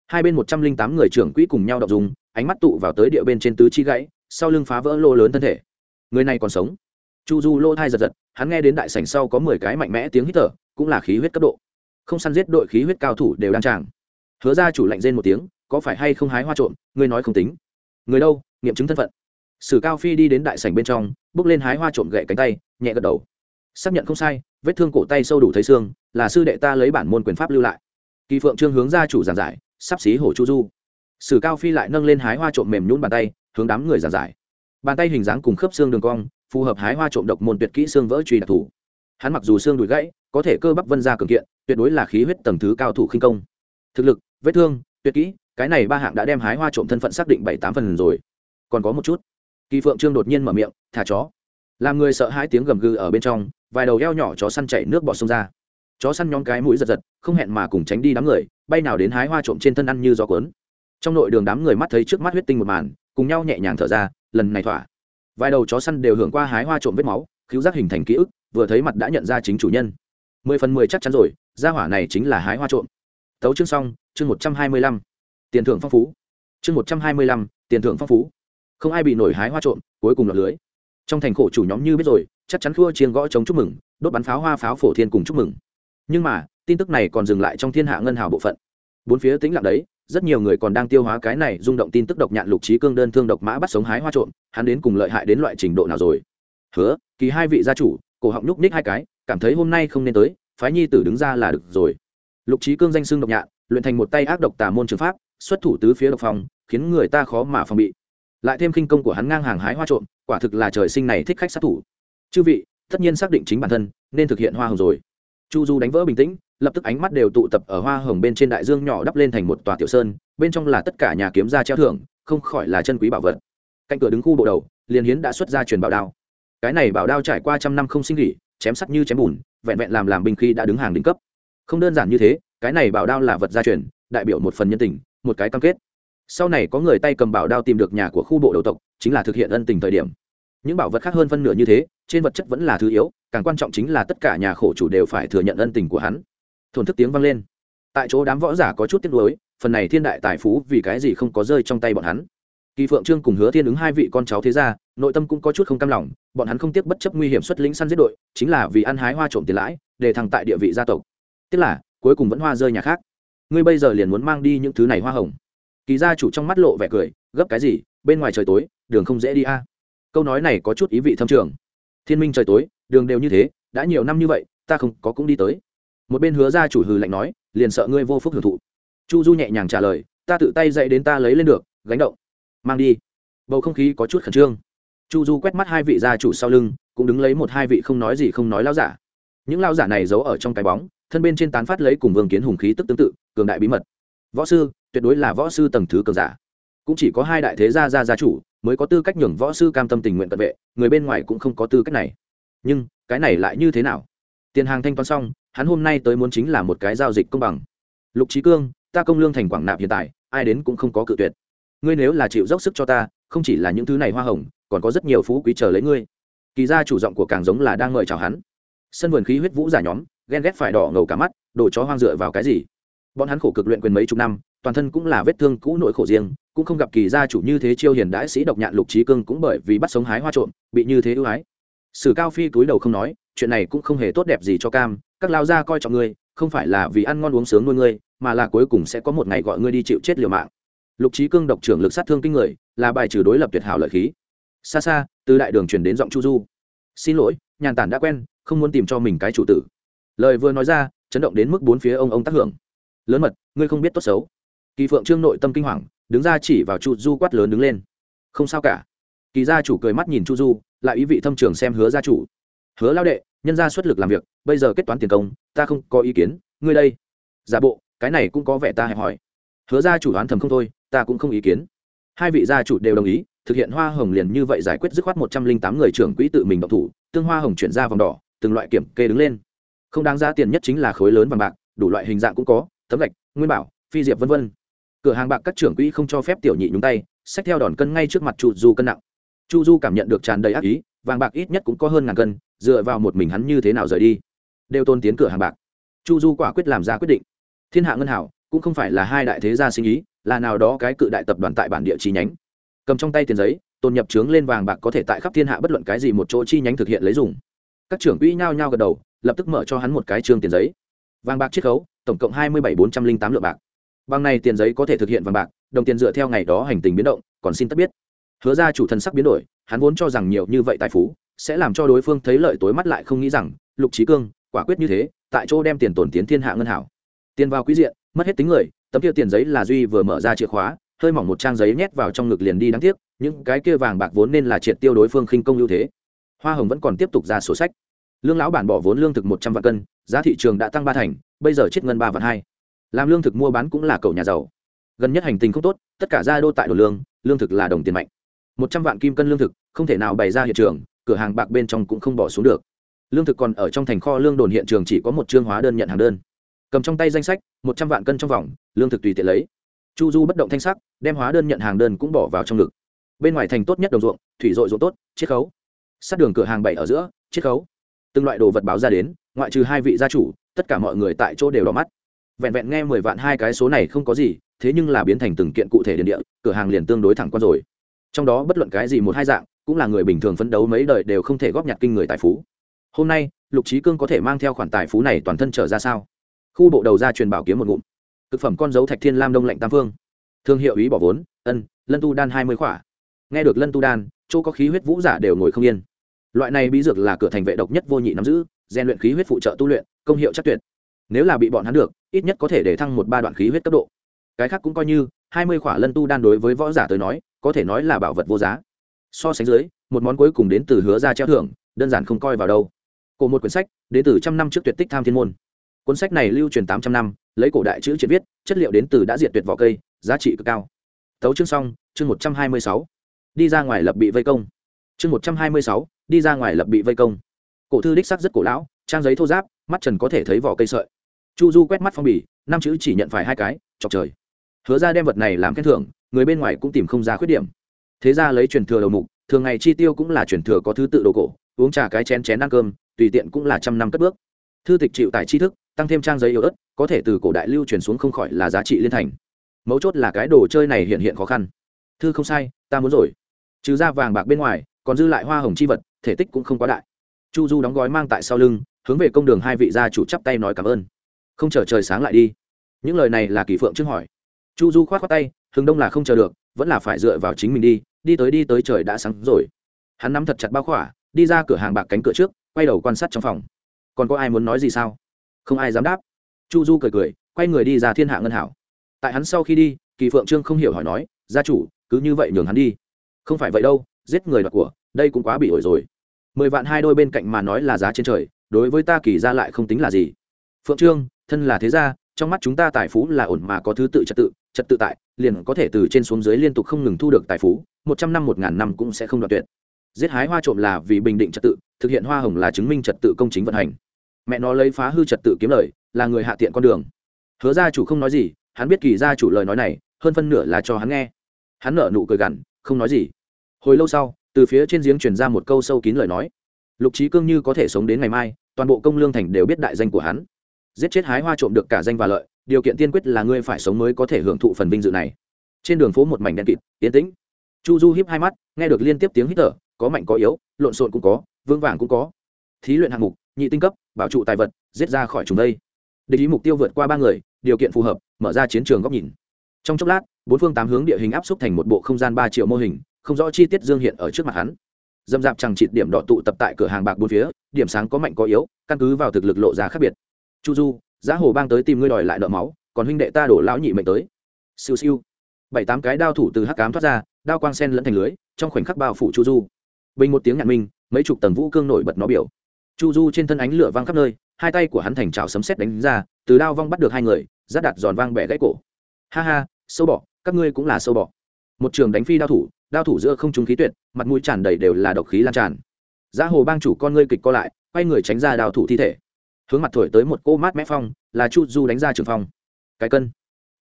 Hai bên một trăm linh tám người trưởng quỹ cùng nhau đọc dùng, ánh mắt tụ vào tới địa bên trên tứ chi gãy sau lưng phá vỡ lô lớn thân thể. Người này còn sống. Chu du lô thai giật giật, hắn nghe đến đại sảnh sau có mười cái mạnh mẽ tiếng hít thở, cũng là khí huyết cấp độ. Không săn giết đội khí huyết cao thủ đều đang tràng. Hứa ra chủ lạnh rên một tiếng, có phải hay không hái hoa trộm, ngươi nói không tính. Người đâu, nghiệm chứng thân phận. Sử cao phi đi đến đại sảnh bên trong, bước lên hái hoa trộm gậy cánh tay, nhẹ gật đầu. Xác nhận không sai, vết thương cổ tay sâu đủ thấy xương, là sư đệ ta lấy bản môn quyền pháp lưu lại. Kỳ phượng trương hướng ra chủ giảng giải, sắp xí hổ chu du. Sử cao phi lại nâng lên hái hoa trộm mềm nhún bàn tay hướng đám người giảng giải. Bàn tay hình dáng cùng khớp xương đường cong, phù hợp hái hoa trộm độc môn tuyệt kỹ xương vỡ truy đặc thù hắn mặc dù xương đùi gãy, có thể cơ bắp vân ra cường kiện, tuyệt đối là khí huyết tầng thứ cao thủ khinh công. Thực lực, vết thương, tuyệt kỹ, cái này ba hạng đã đem hái hoa trộm thân phận xác định bảy tám phần rồi. Còn có một chút. Kỳ phượng trương đột nhiên mở miệng, thả chó. Làm người sợ hai tiếng gầm gừ ở bên trong, vài đầu eo nhỏ chó săn chạy nước bọt sông ra. Chó săn nhóm cái mũi giật giật, không hẹn mà cùng tránh đi đám người, bay nào đến hái hoa trộm trên thân ăn như gió cuốn. Trong nội đường đám người mắt thấy trước mắt huyết tinh một màn cùng nhau nhẹ nhàng thở ra, lần này thỏa. Vài đầu chó săn đều hưởng qua hái hoa trộm vết máu, cứu giác hình thành ký ức, vừa thấy mặt đã nhận ra chính chủ nhân. Mười phần mười chắc chắn rồi, gia hỏa này chính là hái hoa trộm. Tấu chương xong, chương một trăm hai mươi lăm. Tiền thưởng phong phú. Chương một trăm hai mươi lăm, tiền thưởng phong phú. Không ai bị nổi hái hoa trộm, cuối cùng lọt lưới. Trong thành khổ chủ nhóm như biết rồi, chắc chắn khua chiên gõ chống chúc mừng, đốt bắn pháo hoa pháo phổ thiên cùng chúc mừng. Nhưng mà, tin tức này còn dừng lại trong thiên hạ ngân hào bộ phận. Bốn phía tĩnh lặng đấy rất nhiều người còn đang tiêu hóa cái này rung động tin tức độc nhạn lục trí cương đơn thương độc mã bắt sống hái hoa trộm, hắn đến cùng lợi hại đến loại trình độ nào rồi? Hứa, kỳ hai vị gia chủ, cổ họng nhúc ních hai cái, cảm thấy hôm nay không nên tới, phái nhi tử đứng ra là được rồi. Lục trí cương danh xưng độc nhạn, luyện thành một tay ác độc tà môn trường pháp, xuất thủ tứ phía độc phòng, khiến người ta khó mà phòng bị. Lại thêm khinh công của hắn ngang hàng hái hoa trộm, quả thực là trời sinh này thích khách sát thủ. Chư vị, tất nhiên xác định chính bản thân, nên thực hiện hoa hồng rồi chu du đánh vỡ bình tĩnh, lập tức ánh mắt đều tụ tập ở hoa hồng bên trên đại dương nhỏ đắp lên thành một tòa tiểu sơn, bên trong là tất cả nhà kiếm gia treo thưởng, không khỏi là chân quý bảo vật. Cạnh cửa đứng khu bộ đầu, liền hiến đã xuất ra truyền bảo đao. Cái này bảo đao trải qua trăm năm không sinh nghỉ, chém sắt như chém bùn, vẹn vẹn làm làm binh khi đã đứng hàng đỉnh cấp. Không đơn giản như thế, cái này bảo đao là vật gia truyền, đại biểu một phần nhân tình, một cái cam kết. Sau này có người tay cầm bảo đao tìm được nhà của khu bộ đầu tộc, chính là thực hiện ân tình thời điểm. Những bảo vật khác hơn phân nửa như thế trên vật chất vẫn là thứ yếu, càng quan trọng chính là tất cả nhà khổ chủ đều phải thừa nhận ân tình của hắn. Thổn thức tiếng vang lên. Tại chỗ đám võ giả có chút tiếc nuối, phần này thiên đại tài phú vì cái gì không có rơi trong tay bọn hắn. Kỳ phượng trương cùng hứa thiên ứng hai vị con cháu thế gia, nội tâm cũng có chút không cam lòng, bọn hắn không tiếc bất chấp nguy hiểm xuất lĩnh săn giết đội, chính là vì ăn hái hoa trộm tiền lãi, để thằng tại địa vị gia tộc. Tức là, cuối cùng vẫn hoa rơi nhà khác. Ngươi bây giờ liền muốn mang đi những thứ này hoa hồng. Kỳ gia chủ trong mắt lộ vẻ cười, gấp cái gì, bên ngoài trời tối, đường không dễ đi a. Câu nói này có chút ý vị thâm trường thiên minh trời tối, đường đều như thế, đã nhiều năm như vậy, ta không có cũng đi tới. Một bên hứa gia chủ hừ lạnh nói, liền sợ ngươi vô phúc hưởng thụ. Chu du nhẹ nhàng trả lời, ta tự tay dậy đến ta lấy lên được, gánh động. Mang đi. Bầu không khí có chút khẩn trương. Chu du quét mắt hai vị gia chủ sau lưng, cũng đứng lấy một hai vị không nói gì không nói lao giả. Những lao giả này giấu ở trong cái bóng, thân bên trên tán phát lấy cùng vương kiến hùng khí tức tương tự, cường đại bí mật. Võ sư, tuyệt đối là võ sư tầng thứ cường giả. Cũng chỉ có hai đại thế gia gia gia chủ mới có tư cách nhường võ sư cam tâm tình nguyện cận vệ, người bên ngoài cũng không có tư cách này. Nhưng, cái này lại như thế nào? Tiền hàng thanh toán xong, hắn hôm nay tới muốn chính là một cái giao dịch công bằng. Lục trí cương, ta công lương thành quảng nạp hiện tại, ai đến cũng không có cự tuyệt. Ngươi nếu là chịu dốc sức cho ta, không chỉ là những thứ này hoa hồng, còn có rất nhiều phú quý chờ lấy ngươi. Kỳ Ra chủ giọng của càng giống là đang ngợi chào hắn. Sân vườn khí huyết vũ giả nhóm, ghen ghét phải đỏ ngầu cả mắt, đồ chó hoang dựa vào cái gì? Bọn hắn khổ cực luyện quyền mấy chục năm toàn thân cũng là vết thương cũ nội khổ riêng, cũng không gặp kỳ gia chủ như thế chiêu hiền đãi sĩ độc nhạn lục trí cương cũng bởi vì bắt sống hái hoa trộm, bị như thế ưu ái. Sử cao phi cúi đầu không nói, chuyện này cũng không hề tốt đẹp gì cho cam, các lao gia coi trọng ngươi, không phải là vì ăn ngon uống sướng nuôi ngươi, mà là cuối cùng sẽ có một ngày gọi ngươi đi chịu chết liều mạng. Lục trí cương độc trưởng lực sát thương kinh người, là bài trừ đối lập tuyệt hảo lợi khí. Xa xa, từ đại đường chuyển đến giọng chu du. Xin lỗi, nhàn tản đã quen, không muốn tìm cho mình cái chủ tử. Lời vừa nói ra, chấn động đến mức bốn phía ông ông tác hưởng. Lớn mật, ngươi không biết tốt xấu kỳ phượng trương nội tâm kinh hoàng, đứng ra chỉ vào chu du quát lớn đứng lên. Không sao cả. Kỳ gia chủ cười mắt nhìn chu du, lại ý vị thâm trường xem hứa gia chủ. Hứa lao đệ, nhân gia xuất lực làm việc, bây giờ kết toán tiền công, ta không có ý kiến, ngươi đây. Giả bộ, cái này cũng có vẻ ta hẹp hỏi hứa gia chủ đoán thầm không thôi, ta cũng không ý kiến. Hai vị gia chủ đều đồng ý, thực hiện hoa hồng liền như vậy giải quyết dứt khoát một trăm linh tám người trưởng quỹ tự mình động thủ, tương hoa hồng chuyển ra vòng đỏ, từng loại kiểm kê đứng lên. Không đáng giá tiền nhất chính là khối lớn vàng bạc, đủ loại hình dạng cũng có, tấm gạch, nguyên bảo, phi diệp v v cửa hàng bạc các trưởng quỹ không cho phép tiểu nhị nhúng tay, xách theo đòn cân ngay trước mặt chu du cân nặng. Chu du cảm nhận được tràn đầy ác ý, vàng bạc ít nhất cũng có hơn ngàn cân, dựa vào một mình hắn như thế nào rời đi, đều tôn tiến cửa hàng bạc. Chu du quả quyết làm ra quyết định. Thiên hạ ngân hảo, cũng không phải là hai đại thế gia sinh ý, là nào đó cái cự đại tập đoàn tại bản địa chi nhánh. Cầm trong tay tiền giấy, tôn nhập trướng lên vàng bạc có thể tại khắp thiên hạ bất luận cái gì một chỗ chi nhánh thực hiện lấy dùng. Các trưởng quỹ nhao nhao gật đầu, lập tức mở cho hắn một cái trương tiền giấy. Vàng bạc chiết khấu, tổng cộng hai mươi bảy bốn trăm linh tám lượng bạc bằng này tiền giấy có thể thực hiện vàng bạc, đồng tiền dựa theo ngày đó hành tình biến động, còn xin tất biết. Hứa ra chủ thần sắc biến đổi, hắn vốn cho rằng nhiều như vậy tài phú, sẽ làm cho đối phương thấy lợi tối mắt lại không nghĩ rằng, lục trí cương, quả quyết như thế, tại chỗ đem tiền tổn tiến thiên hạ ngân hảo. Tiền vào quý diện, mất hết tính người, tấm kia tiền giấy là duy vừa mở ra chìa khóa, hơi mỏng một trang giấy nhét vào trong ngực liền đi đáng tiếc, những cái kia vàng bạc vốn nên là triệt tiêu đối phương khinh công ưu thế. Hoa hồng vẫn còn tiếp tục ra sổ sách. Lương lão bản bỏ vốn lương thực một trăm vạn cân, giá thị trường đã tăng ba thành, bây giờ chết ngân ba vạn hai làm lương thực mua bán cũng là cầu nhà giàu. Gần nhất hành tình không tốt, tất cả gia đô tại đồ lương lương thực là đồng tiền mạnh. Một trăm vạn kim cân lương thực, không thể nào bày ra hiện trường, cửa hàng bạc bên trong cũng không bỏ xuống được. Lương thực còn ở trong thành kho lương đồn hiện trường chỉ có một chương hóa đơn nhận hàng đơn. Cầm trong tay danh sách, một trăm vạn cân trong vòng, lương thực tùy tiện lấy. Chu du bất động thanh sắc, đem hóa đơn nhận hàng đơn cũng bỏ vào trong ngực. Bên ngoài thành tốt nhất đồng ruộng, thủy dội ruộng tốt, chiết khấu. Sát đường cửa hàng bảy ở giữa, chiết khấu. Từng loại đồ vật báo ra đến, ngoại trừ hai vị gia chủ, tất cả mọi người tại chỗ đều đỏ mắt vẹn vẹn nghe mười vạn hai cái số này không có gì, thế nhưng là biến thành từng kiện cụ thể điện địa, cửa hàng liền tương đối thẳng quan rồi. Trong đó bất luận cái gì một hai dạng, cũng là người bình thường phấn đấu mấy đời đều không thể góp nhặt kinh người tài phú. Hôm nay, lục trí cương có thể mang theo khoản tài phú này toàn thân trở ra sao? Khu bộ đầu ra truyền bảo kiếm một ngụm. Thực phẩm con dấu thạch thiên lam đông lạnh tam phương. Thương hiệu ý bỏ vốn, ân, lân tu đan hai mươi khỏa. Nghe được lân tu đan, chỗ có khí huyết vũ giả đều ngồi không yên. Loại này bí dược là cửa thành vệ độc nhất vô nhị nắm giữ, rèn luyện khí huyết phụ trợ tu luyện, công hiệu chắc tuyệt. Nếu là bị bọn hắn được ít nhất có thể để thăng một ba đoạn khí huyết cấp độ. Cái khác cũng coi như, hai mươi khỏa lân tu đan đối với võ giả tới nói, có thể nói là bảo vật vô giá. So sánh dưới, một món cuối cùng đến từ hứa ra treo thưởng, đơn giản không coi vào đâu. Cổ một quyển sách, đến từ trăm năm trước tuyệt tích tham thiên môn. Cuốn sách này lưu truyền tám trăm năm, lấy cổ đại chữ triệt viết, chất liệu đến từ đã diệt tuyệt vỏ cây, giá trị cực cao. Tấu chương xong, chương một trăm hai mươi sáu. Đi ra ngoài lập bị vây công. Chương một trăm hai mươi sáu, đi ra ngoài lập bị vây công. Cổ thư đích sắc rất cổ lão, trang giấy thô giáp, mắt trần có thể thấy vỏ cây sợi chu du quét mắt phong bì, năm chữ chỉ nhận phải hai cái, chọc trời. Hứa ra đem vật này làm khen thưởng, người bên ngoài cũng tìm không ra khuyết điểm. Thế ra lấy truyền thừa đầu mục, thường ngày chi tiêu cũng là truyền thừa có thứ tự đồ cổ, uống trà cái chén chén ăn cơm, tùy tiện cũng là trăm năm cất bước. Thư tịch chịu tài tri thức, tăng thêm trang giấy yếu ớt, có thể từ cổ đại lưu truyền xuống không khỏi là giá trị liên thành. Mấu chốt là cái đồ chơi này hiện hiện khó khăn. Thư không sai, ta muốn rồi. Trừ ra vàng bạc bên ngoài, còn dư lại hoa hồng chi vật, thể tích cũng không quá đại. Chu du đóng gói mang tại sau lưng, hướng về công đường hai vị gia chủ chắp tay nói cảm ơn không chờ trời sáng lại đi. Những lời này là kỳ phượng trước hỏi. Chu du k h o á t khoác tay hừng đông là không chờ được, vẫn là phải dựa vào chính mình đi đi tới đi tới trời đã sáng rồi. Hắn nắm thật chặt bao khỏa, đi ra cửa hàng bạc cánh cửa trước, quay đầu quan sát trong phòng. Còn có ai muốn nói gì sao? Không ai dám đáp. Chu du cười cười, quay người đi ra thiên hạ ngân hảo. Tại hắn sau khi đi, kỳ phượng trương không hiểu hỏi nói, gia chủ, cứ như vậy nhường hắn đi. Không phải vậy đâu, giết người đoạt của, đây cũng quá bị ổi rồi. Mười vạn hai đôi bên cạnh mà nói là giá trên trời, đối với ta kỳ ra lại không tính là gì. Phượng trương thân là thế gia, trong mắt chúng ta tài phú là ổn mà có thứ tự trật tự trật tự tại, liền có thể từ trên xuống dưới liên tục không ngừng thu được tài phú, một trăm năm, một ngàn năm cũng sẽ không đoạt tuyệt. Giết hái hoa trộm là vì bình định trật tự, thực hiện hoa hồng là chứng minh trật tự công chính vận hành. Mẹ nó lấy phá hư trật tự kiếm lời, là người hạ tiện con đường. Hứa gia chủ không nói gì, hắn biết kỳ gia chủ lời nói này, hơn phân nửa là cho hắn nghe. Hắn nở nụ cười gằn, không nói gì. Hồi lâu sau, từ phía trên giếng truyền ra một câu sâu kín lời nói. Lục trí cương như có thể sống đến ngày mai, toàn bộ công lương thành đều biết đại danh của hắn giết chết hái hoa trộm được cả danh và lợi, điều kiện tiên quyết là ngươi phải sống mới có thể hưởng thụ phần vinh dự này. Trên đường phố một mảnh đen kịt, yên tĩnh. Chu du hiếp hai mắt, nghe được liên tiếp tiếng hít thở, có mạnh có yếu, lộn xộn cũng có, vương vàng cũng có. Thí luyện hạng mục, nhị tinh cấp, bảo trụ tài vật, giết ra khỏi chúng đây. Địch ý mục tiêu vượt qua ba người, điều kiện phù hợp, mở ra chiến trường góc nhìn. Trong chốc lát, bốn phương tám hướng địa hình áp xúc thành một bộ không gian ba triệu mô hình, không rõ chi tiết dương hiện ở trước mặt hắn. Dâm dạp chẳng chịt điểm đỏ tụ tập tại cửa hàng bạc bốn phía, điểm sáng có mạnh có yếu, căn cứ vào thực lực lộ ra khác biệt chu du, giá hồ bang tới tìm ngươi đòi lại nợ máu, còn huynh đệ ta đổ lão nhị mệnh tới. Siêu siêu. Bảy tám cái đao thủ từ hắc cám thoát ra, đao quang sen lẫn thành lưới, trong khoảnh khắc bao phủ chu du. Bình một tiếng nhạn minh, mấy chục tầng vũ cương nổi bật nó biểu. Chu du trên thân ánh lửa văng khắp nơi, hai tay của hắn thành trào sấm sét đánh ra, từ đao vong bắt được hai người giáp đặt giòn vang bẻ gãy cổ. Ha ha, sâu bọ, các ngươi cũng là sâu bọ. Một trường đánh phi đao thủ đao thủ giữa không trung khí tuyệt, mặt mũi tràn đầy đều là độc khí lan tràn. Giá hồ bang chủ con ngươi kịch co lại, quay người tránh ra đao thủ thi thể hướng mặt thổi tới một cô mát mẽ phong, là chu du đánh ra trường phong. Cái cân.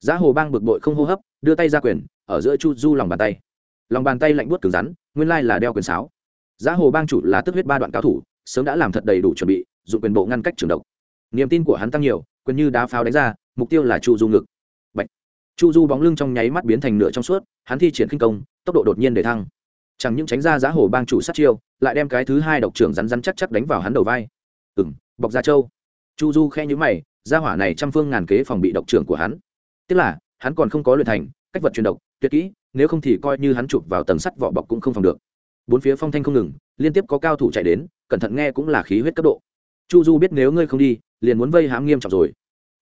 Giá hồ bang bực bội không hô hấp, đưa tay ra quyền, ở giữa chu du lòng bàn tay. Lòng bàn tay lạnh buốt cứng rắn, nguyên lai là đeo quyền sáo. Giá hồ bang chủ là tức huyết ba đoạn cao thủ, sớm đã làm thật đầy đủ chuẩn bị, dụng quyền bộ ngăn cách trường độc. Niềm tin của hắn tăng nhiều, quyền như đá pháo đánh ra, mục tiêu là chu du ngực. Bạch. chu du bóng lưng trong nháy mắt biến thành nửa trong suốt, hắn thi triển khinh công, tốc độ đột nhiên để thăng. Chẳng những tránh ra giá hồ bang chủ sát chiêu, lại đem cái thứ hai độc trưởng rắn rắn chắc chắc đánh vào hắn đầu vai. Ừng bọc ra châu chu du khe nhữ mày ra hỏa này trăm phương ngàn kế phòng bị độc trưởng của hắn. Tức là, hắn còn không có luyện thành, cách vật truyền độc, tuyệt kỹ, nếu không thì coi như hắn chụp vào tầng sắt vỏ bọc cũng không phòng được. Bốn phía phong thanh không ngừng, liên tiếp có cao thủ chạy đến, cẩn thận nghe cũng là khí huyết cấp độ. Chu du biết nếu ngươi không đi, liền muốn vây hãm nghiêm trọng rồi.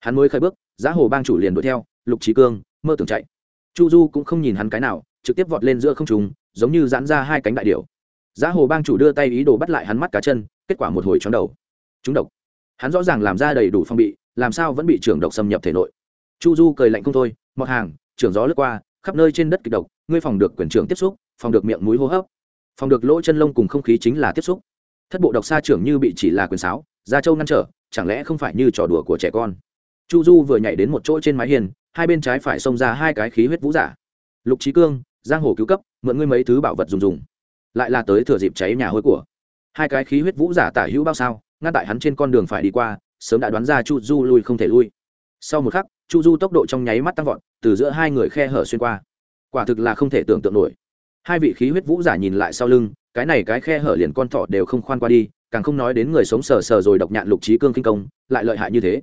Hắn mới khởi bước, giá hồ bang chủ liền đuổi theo, lục trí cương, mơ tưởng chạy. Chu du cũng không nhìn hắn cái nào, trực tiếp vọt lên giữa không trùng giống như giãn ra hai cánh đại điệu giá hồ bang chủ đưa tay ý đồ bắt lại hắn mắt cá chân, kết quả một hồi chóng đầu. Chúng độc hắn rõ ràng làm ra đầy đủ phong bị, làm sao vẫn bị trưởng độc xâm nhập thể nội. Chu du cười lạnh không thôi, mọt hàng, trưởng gió lướt qua, khắp nơi trên đất kịch độc, ngươi phòng được quyền trưởng tiếp xúc, phòng được miệng mũi hô hấp, phòng được lỗ chân lông cùng không khí chính là tiếp xúc. Thất bộ độc xa trưởng như bị chỉ là quyền sáo gia châu ngăn trở, chẳng lẽ không phải như trò đùa của trẻ con? Chu du vừa nhảy đến một chỗ trên mái hiền hai bên trái phải xông ra hai cái khí huyết vũ giả. Lục trí cương, giang hồ cứu cấp, mượn ngươi mấy thứ bảo vật dùng dùng. Lại là tới thừa dịp cháy nhà hôi của. Hai cái khí huyết vũ giả tả hữu bao sao? Ngăn tại hắn trên con đường phải đi qua, sớm đã đoán ra chu du lui không thể lui. Sau một khắc, chu du tốc độ trong nháy mắt tăng vọt, từ giữa hai người khe hở xuyên qua. Quả thực là không thể tưởng tượng nổi. Hai vị khí huyết vũ giả nhìn lại sau lưng, cái này cái khe hở liền con thỏ đều không khoan qua đi, càng không nói đến người sống sờ sờ rồi độc nhạn lục trí cương kinh công, lại lợi hại như thế.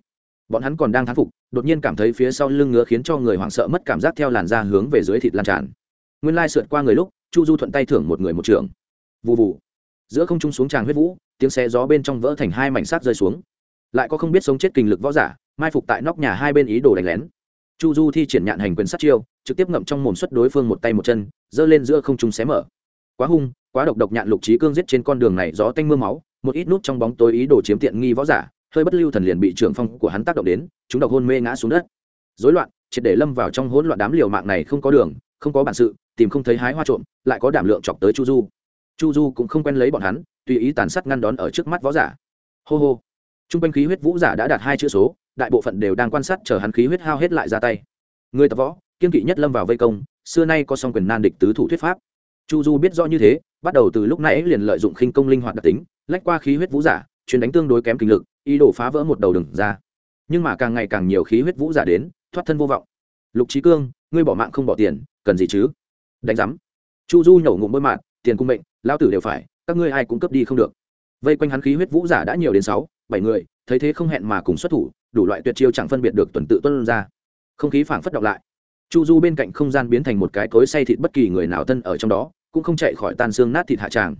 Bọn hắn còn đang thán phục, đột nhiên cảm thấy phía sau lưng ngứa khiến cho người hoảng sợ mất cảm giác theo làn da hướng về dưới thịt lan tràn. Nguyên lai sượt qua người lúc, chu du thuận tay thưởng một người một trường vụ vụ giữa không trung xuống tràng huyết vũ tiếng xe gió bên trong vỡ thành hai mảnh sát rơi xuống. Lại có không biết sống chết kinh lực võ giả, mai phục tại nóc nhà hai bên ý đồ đánh lén. Chu du thi triển nhạn hành quyền sát chiêu, trực tiếp ngậm trong mồm suất đối phương một tay một chân, giơ lên giữa không trung xé mở. Quá hung, quá độc độc nhạn lục trí cương giết trên con đường này gió tanh mưa máu, một ít nút trong bóng tối ý đồ chiếm tiện nghi võ giả, hơi bất lưu thần liền bị trưởng phong của hắn tác động đến, chúng độc hôn mê ngã xuống đất. Rối loạn, triệt để lâm vào trong hỗn loạn đám liều mạng này không có đường, không có bản sự, tìm không thấy hái hoa trộm, lại có đảm lượng chọc tới chu du chu du cũng không quen lấy bọn hắn, tùy ý tàn sát ngăn đón ở trước mắt võ giả. Hô hô. T r u n g quanh khí huyết vũ giả đã đạt hai chữ số, đại bộ phận đều đang quan sát chờ hắn khí huyết hao hết lại ra tay. Người tập võ, kiên kỵ nhất lâm vào vây công, xưa nay có song quyền nan địch tứ thủ thuyết pháp. Chu du biết rõ như thế, bắt đầu từ lúc nãy liền lợi dụng khinh công linh hoạt đặc tính, lách qua khí huyết vũ giả chuyến đánh tương đối kém kinh lực, ý đồ phá vỡ một đầu đừng ra. Nhưng mà càng ngày càng nhiều khí huyết vũ giả đến, thoát thân vô vọng. Lục trí cương, ngươi bỏ mạng không bỏ tiền, cần gì chứ? Đánh giám. Chu du nhổ ngụm bôi mạng tiền cung mệnh lao tử đều phải, các ngươi ai cũng cấp đi không được. Vây quanh hắn khí huyết vũ giả đã nhiều đến sáu, bảy người, thấy thế không hẹn mà cùng xuất thủ, đủ loại tuyệt chiêu chẳng phân biệt được tuần tự tuân ra. Không khí phảng phất đọc lại. Chu du bên cạnh không gian biến thành một cái cối say thịt bất kỳ người nào thân ở trong đó, cũng không chạy khỏi tan xương nát thịt hạ tràng.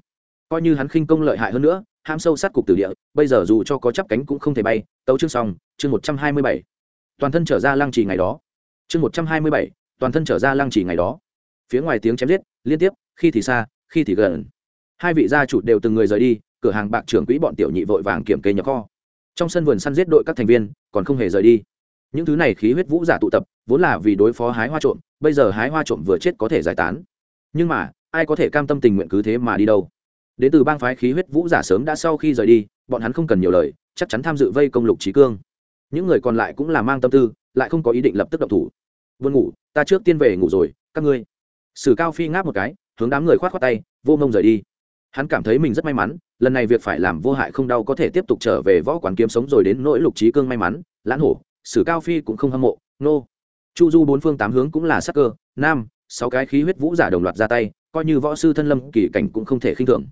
Coi như hắn khinh công lợi hại hơn nữa, ham sâu sát cục tử địa, bây giờ dù cho có chắp cánh cũng không thể bay. Tấu chương xong, chương một trăm hai mươi bảy. Toàn thân trở ra lăng trì ngày đó. Chương một trăm hai mươi bảy, toàn thân trở ra lăng trì ngày đó. Phía ngoài tiếng chém giết, liên tiếp, khi thì xa khi thì gần. Hai vị gia chủ đều từng người rời đi, cửa hàng bạc trưởng quỹ bọn tiểu nhị vội vàng kiểm kê nhập kho. Trong sân vườn săn giết đội các thành viên, còn không hề rời đi. Những thứ này khí huyết vũ giả tụ tập, vốn là vì đối phó hái hoa trộm, bây giờ hái hoa trộm vừa chết có thể giải tán. Nhưng mà, ai có thể cam tâm tình nguyện cứ thế mà đi đâu? Đến từ bang phái khí huyết vũ giả sớm đã sau khi rời đi, bọn hắn không cần nhiều lời, chắc chắn tham dự vây công lục trí cương. Những người còn lại cũng là mang tâm tư, lại không có ý định lập tức động thủ. Vươn ngủ, ta trước tiên về ngủ rồi, các ngươi. Sử cao phi ngáp một cái hướng đám người khoát khoát tay, vô mông rời đi. Hắn cảm thấy mình rất may mắn, lần này việc phải làm vô hại không đau có thể tiếp tục trở về võ quán kiếm sống rồi đến nỗi lục trí cương may mắn, lãn hổ, sử cao phi cũng không hâm mộ, nô. Chu du bốn phương tám hướng cũng là sắc cơ, nam, sáu cái khí huyết vũ giả đồng loạt ra tay, coi như võ sư thân lâm kỳ cảnh cũng không thể khinh thường.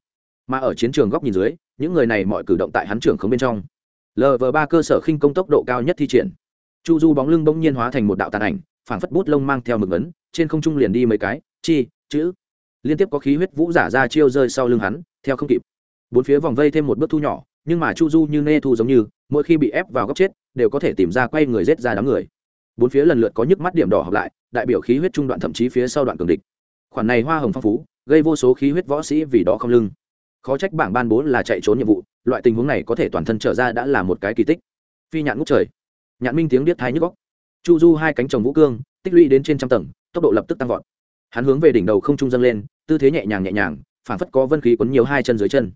Mà ở chiến trường góc nhìn dưới, những người này mọi cử động tại hắn trưởng không bên trong. Lv ba cơ sở khinh công tốc độ cao nhất thi triển. Chu du bóng lưng bỗng nhiên hóa thành một đạo tàn ảnh, phảng phất bút lông mang theo mực ấn, trên không trung liền đi mấy cái, chi, chữ liên tiếp có khí huyết vũ giả ra chiêu rơi sau lưng hắn, theo không kịp. Bốn phía vòng vây thêm một bước thu nhỏ, nhưng mà chu du như nê thu giống như, mỗi khi bị ép vào góc chết, đều có thể tìm ra quay người rết ra đám người. Bốn phía lần lượt có nhức mắt điểm đỏ học lại, đại biểu khí huyết trung đoạn thậm chí phía sau đoạn cường địch. Khoản này hoa hồng phong phú, gây vô số khí huyết võ sĩ vì đó không lưng. Khó trách bảng ban bố là chạy trốn nhiệm vụ, loại tình huống này có thể toàn thân trở ra đã là một cái kỳ tích. Phi nhạn ngút trời. Nhạn minh tiếng điếc thái nhức góc chu du hai cánh chồng vũ cương, tích lũy đến trên trăm tầng, tốc độ lập tức tăng vọt hắn hướng về đỉnh đầu không trung dâng lên, tư thế nhẹ nhàng nhẹ nhàng phản phất có vân khí quấn nhiều hai chân dưới chân.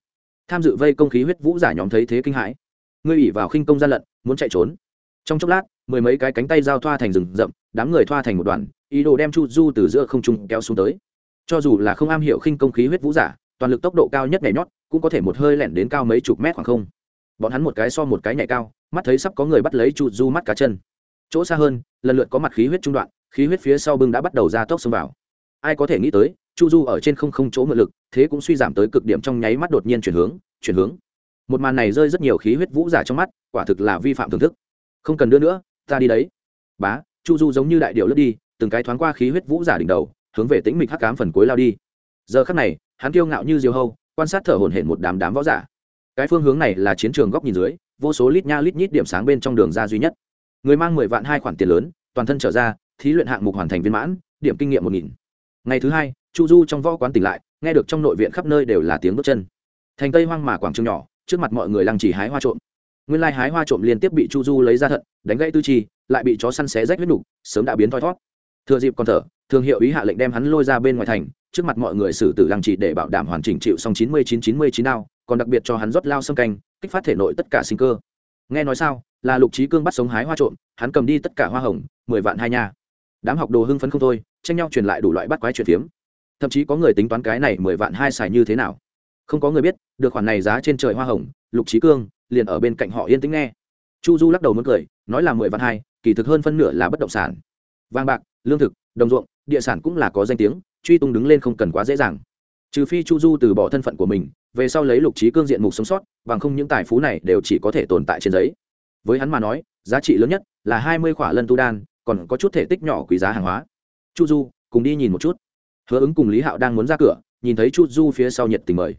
Tham dự vây công khí huyết vũ giả nhóm thấy thế kinh hãi. Ngươi ủy vào khinh công gian lận, muốn chạy trốn. Trong chốc lát, mười mấy cái cánh tay giao thoa thành rừng rậm, đám người thoa thành một đoàn, ý đồ đem chu du từ giữa không trung kéo xuống tới. Cho dù là không am hiểu khinh công khí huyết vũ giả, toàn lực tốc độ cao nhất nhảy nhót, cũng có thể một hơi lẻn đến cao mấy chục mét khoảng không. Bọn hắn một cái so một cái nhảy cao, mắt thấy sắp có người bắt lấy chu du mắt cá chân. Chỗ xa hơn, lần lượt có mặt khí huyết trung đoạn, khí huyết phía sau bưng đã bắt đầu ra tốc xông vào ai có thể nghĩ tới, chu du ở trên không không chỗ ngự lực, thế cũng suy giảm tới cực điểm trong nháy mắt đột nhiên chuyển hướng chuyển hướng. Một màn này rơi rất nhiều khí huyết vũ giả trong mắt, quả thực là vi phạm thưởng thức. Không cần đưa nữa, ta đi đấy. Bá, chu du giống như đại điệu lướt đi, từng cái thoáng qua khí huyết vũ giả đỉnh đầu, hướng về tĩnh mịch hắc cám phần cuối lao đi. Giờ khắc này, hắn kiêu ngạo như diều hâu, quan sát thở hổn hển một đám đám võ giả. Cái phương hướng này là chiến trường góc nhìn dưới, vô số lít nha lít nhít điểm sáng bên trong đường ra duy nhất. Người mang mười vạn hai khoản tiền lớn, toàn thân trở ra, thí luyện hạng mục hoàn thành viên mãn, điểm kinh nghiệm một nghìn ngày thứ hai, chu du trong võ quán tỉnh lại, nghe được trong nội viện khắp nơi đều là tiếng bước chân. Thành tây hoang mà quảng trường nhỏ, trước mặt mọi người lăng chỉ hái hoa trộm. Nguyên lai hái hoa trộm liên tiếp bị chu du lấy ra thận, đánh gãy tư chi, lại bị chó săn xé rách huyết nục, sớm đã biến thoi thót. Thừa dịp còn thở Thương hiệu ý hạ lệnh đem hắn lôi ra bên ngoài thành, trước mặt mọi người xử tử lăng trì để bảo đảm hoàn chỉnh chịu xong chín mươi chín chín mươi chín đao, còn đặc biệt cho hắn rót lao xâm canh, kích phát thể nội tất cả sinh cơ. Nghe nói sao, là lục trí cương bắt sống hái hoa trộm, hắn cầm đi tất cả hoa hồng, mười vạn hai nha. Đám học đồ hưng phấn không thôi tranh nhau truyền lại đủ loại bắt quái chuyện phiếm. Thậm chí có người tính toán cái này mười vạn hai xài như thế nào. Không có người biết, được khoản này giá trên trời hoa hồng, lục trí cương liền ở bên cạnh họ yên tĩnh nghe. Chu du lắc đầu muốn cười, nói là mười vạn hai, kỳ thực hơn phân nửa là bất động sản. Vàng bạc, lương thực, đồng ruộng, địa sản cũng là có danh tiếng, truy tung đứng lên không cần quá dễ dàng. Trừ phi chu du từ bỏ thân phận của mình, về sau lấy lục trí cương diện mục sống sót, bằng không những tài phú này đều chỉ có thể tồn tại trên giấy. Với hắn mà nói, giá trị lớn nhất là hai mươi khỏa lân tu đan, còn có chút thể tích nhỏ quý giá hàng hóa chu du, cùng đi nhìn một chút. Hứa ứng cùng lý hạo đang muốn ra cửa, nhìn thấy chu du phía sau nhiệt tình mời.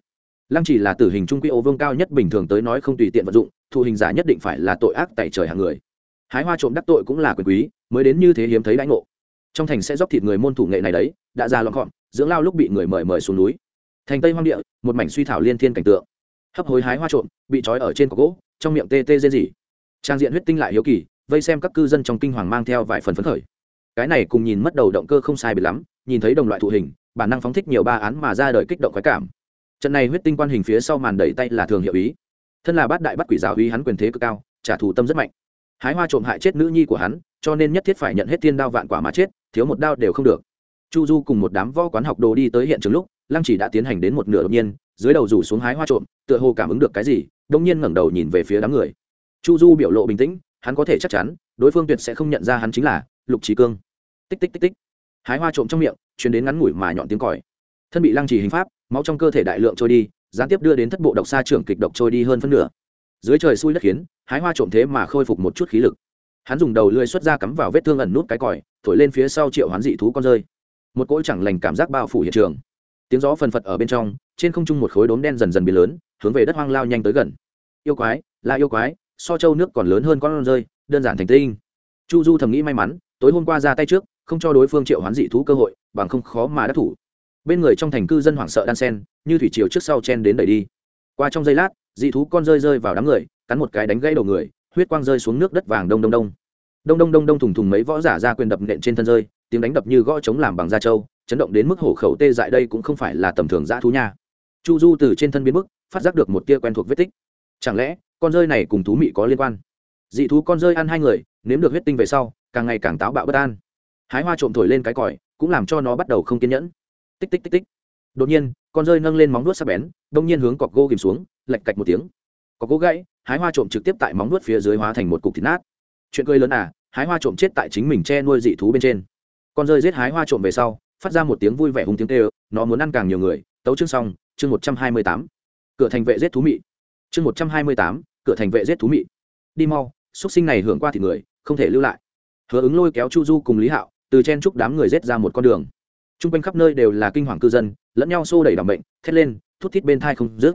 Lăng chỉ là tử hình trung quy ô vương cao nhất bình thường tới nói không tùy tiện vận dụng, thụ hình giả nhất định phải là tội ác tại trời hàng người. Hái hoa trộm đắc tội cũng là quyền quý, mới đến như thế hiếm thấy đãi ngộ. Trong thành sẽ dốc thịt người môn thủ nghệ này đấy, đã ra lọn gọn, dưỡng lao lúc bị người mời mời xuống núi. Thành tây hoang địa, một mảnh suy thảo liên thiên cảnh tượng. Hấp hối hái hoa trộm, bị trói ở trên cọc gỗ, trong miệng tê tê dê dỉ. Trang diện huyết tinh lại hiếu kỳ, vây xem các cư dân trong kinh hoàng mang theo vài phần phấn khởi cái này cùng nhìn mất đầu động cơ không sai bị lắm, nhìn thấy đồng loại thụ hình, bản năng phóng thích nhiều ba án mà ra đời kích động khoái cảm. Trận này huyết tinh quan hình phía sau màn đẩy tay là thường hiệu ý. Thân là bát đại bắt quỷ giáo uy hắn quyền thế cực cao, trả thù tâm rất mạnh. Hái hoa trộm hại chết nữ nhi của hắn, cho nên nhất thiết phải nhận hết thiên đao vạn quả mà chết, thiếu một đao đều không được. Chu du cùng một đám võ quán học đồ đi tới hiện trường lúc, lăng chỉ đã tiến hành đến một nửa đột nhiên, dưới đầu rủ xuống hái hoa trộm, tựa hồ cảm ứng được cái gì, đông nhiên ngẩng đầu nhìn về phía đám người. Chu du biểu lộ bình tĩnh, hắn có thể chắc chắn, đối phương tuyệt sẽ không nhận ra hắn chính là lục trí cương tích tích tích tích. Hái hoa trộm trong miệng chuyển đến ngắn ngủi mà nhọn tiếng còi. Thân bị lăng trì hình pháp, máu trong cơ thể đại lượng trôi đi, gián tiếp đưa đến thất bộ độc xa trưởng kịch độc trôi đi hơn phân nửa. Dưới trời xui đất khiến, hái hoa trộm thế mà khôi phục một chút khí lực. Hắn dùng đầu lưỡi xuất ra cắm vào vết thương ẩn nút cái còi, thổi lên phía sau triệu hoán dị thú con rơi. Một cỗ chẳng lành cảm giác bao phủ hiện trường. Tiếng gió phần phật ở bên trong, trên không trung một khối đốm đen dần dần biến lớn, hướng về đất hoang lao nhanh tới gần. Yêu quái, là yêu quái, so châu nước còn lớn hơn con rơi, đơn giản thành tinh. Chu du thầm nghĩ may mắn, tối hôm qua ra tay trước không cho đối phương triệu hoán dị thú cơ hội, bằng không khó mà đắc thủ. Bên người trong thành cư dân hoảng sợ đan sen, như thủy chiều trước sau chen đến đẩy đi. Qua trong giây lát, dị thú con rơi rơi vào đám người, cắn một cái đánh gãy đầu người, huyết quang rơi xuống nước đất vàng đông đông đông. Đông đông đông đông thùng thùng mấy võ giả ra quyền đập nện trên thân rơi, tiếng đánh đập như gõ trống làm bằng da trâu, chấn động đến mức hổ khẩu tê dại đây cũng không phải là tầm thường dã thú nha. Chu du từ trên thân biến mức phát giác được một tia quen thuộc vết tích. Chẳng lẽ, con rơi này cùng thú mị có liên quan? Dị thú con rơi ăn hai người, nếm được huyết tinh về sau, càng ngày càng táo bạo bất an hái hoa trộm thổi lên cái còi, cũng làm cho nó bắt đầu không kiên nhẫn. Tích tích tích tích. Đột nhiên, con rơi nâng lên móng nuốt sắc bén, đông nhiên hướng cọc gỗ kìm xuống, lạch cạch một tiếng. Cọc gỗ gãy, hái hoa trộm trực tiếp tại móng nuốt phía dưới hóa thành một cục thịt nát. Chuyện cười lớn à hái hoa trộm chết tại chính mình che nuôi dị thú bên trên. Con rơi giết hái hoa trộm về sau, phát ra một tiếng vui vẻ hùng tiếng kêu, nó muốn ăn càng nhiều người. Tấu chương xong, chương một trăm hai mươi tám. Cửa thành vệ giết thú mị. Chương một trăm hai mươi tám, cửa thành vệ giết thú mị. Đi mau x sinh này hưởng qua thì người, không thể lưu lại. Hứa ứng lôi kéo chu du cùng lý hạo từ chen trúc đám người rết ra một con đường. T r u n g quanh khắp nơi đều là kinh hoàng cư dân, lẫn nhau xô đẩy đ bệnh thét lên, thút thít bên thai không rước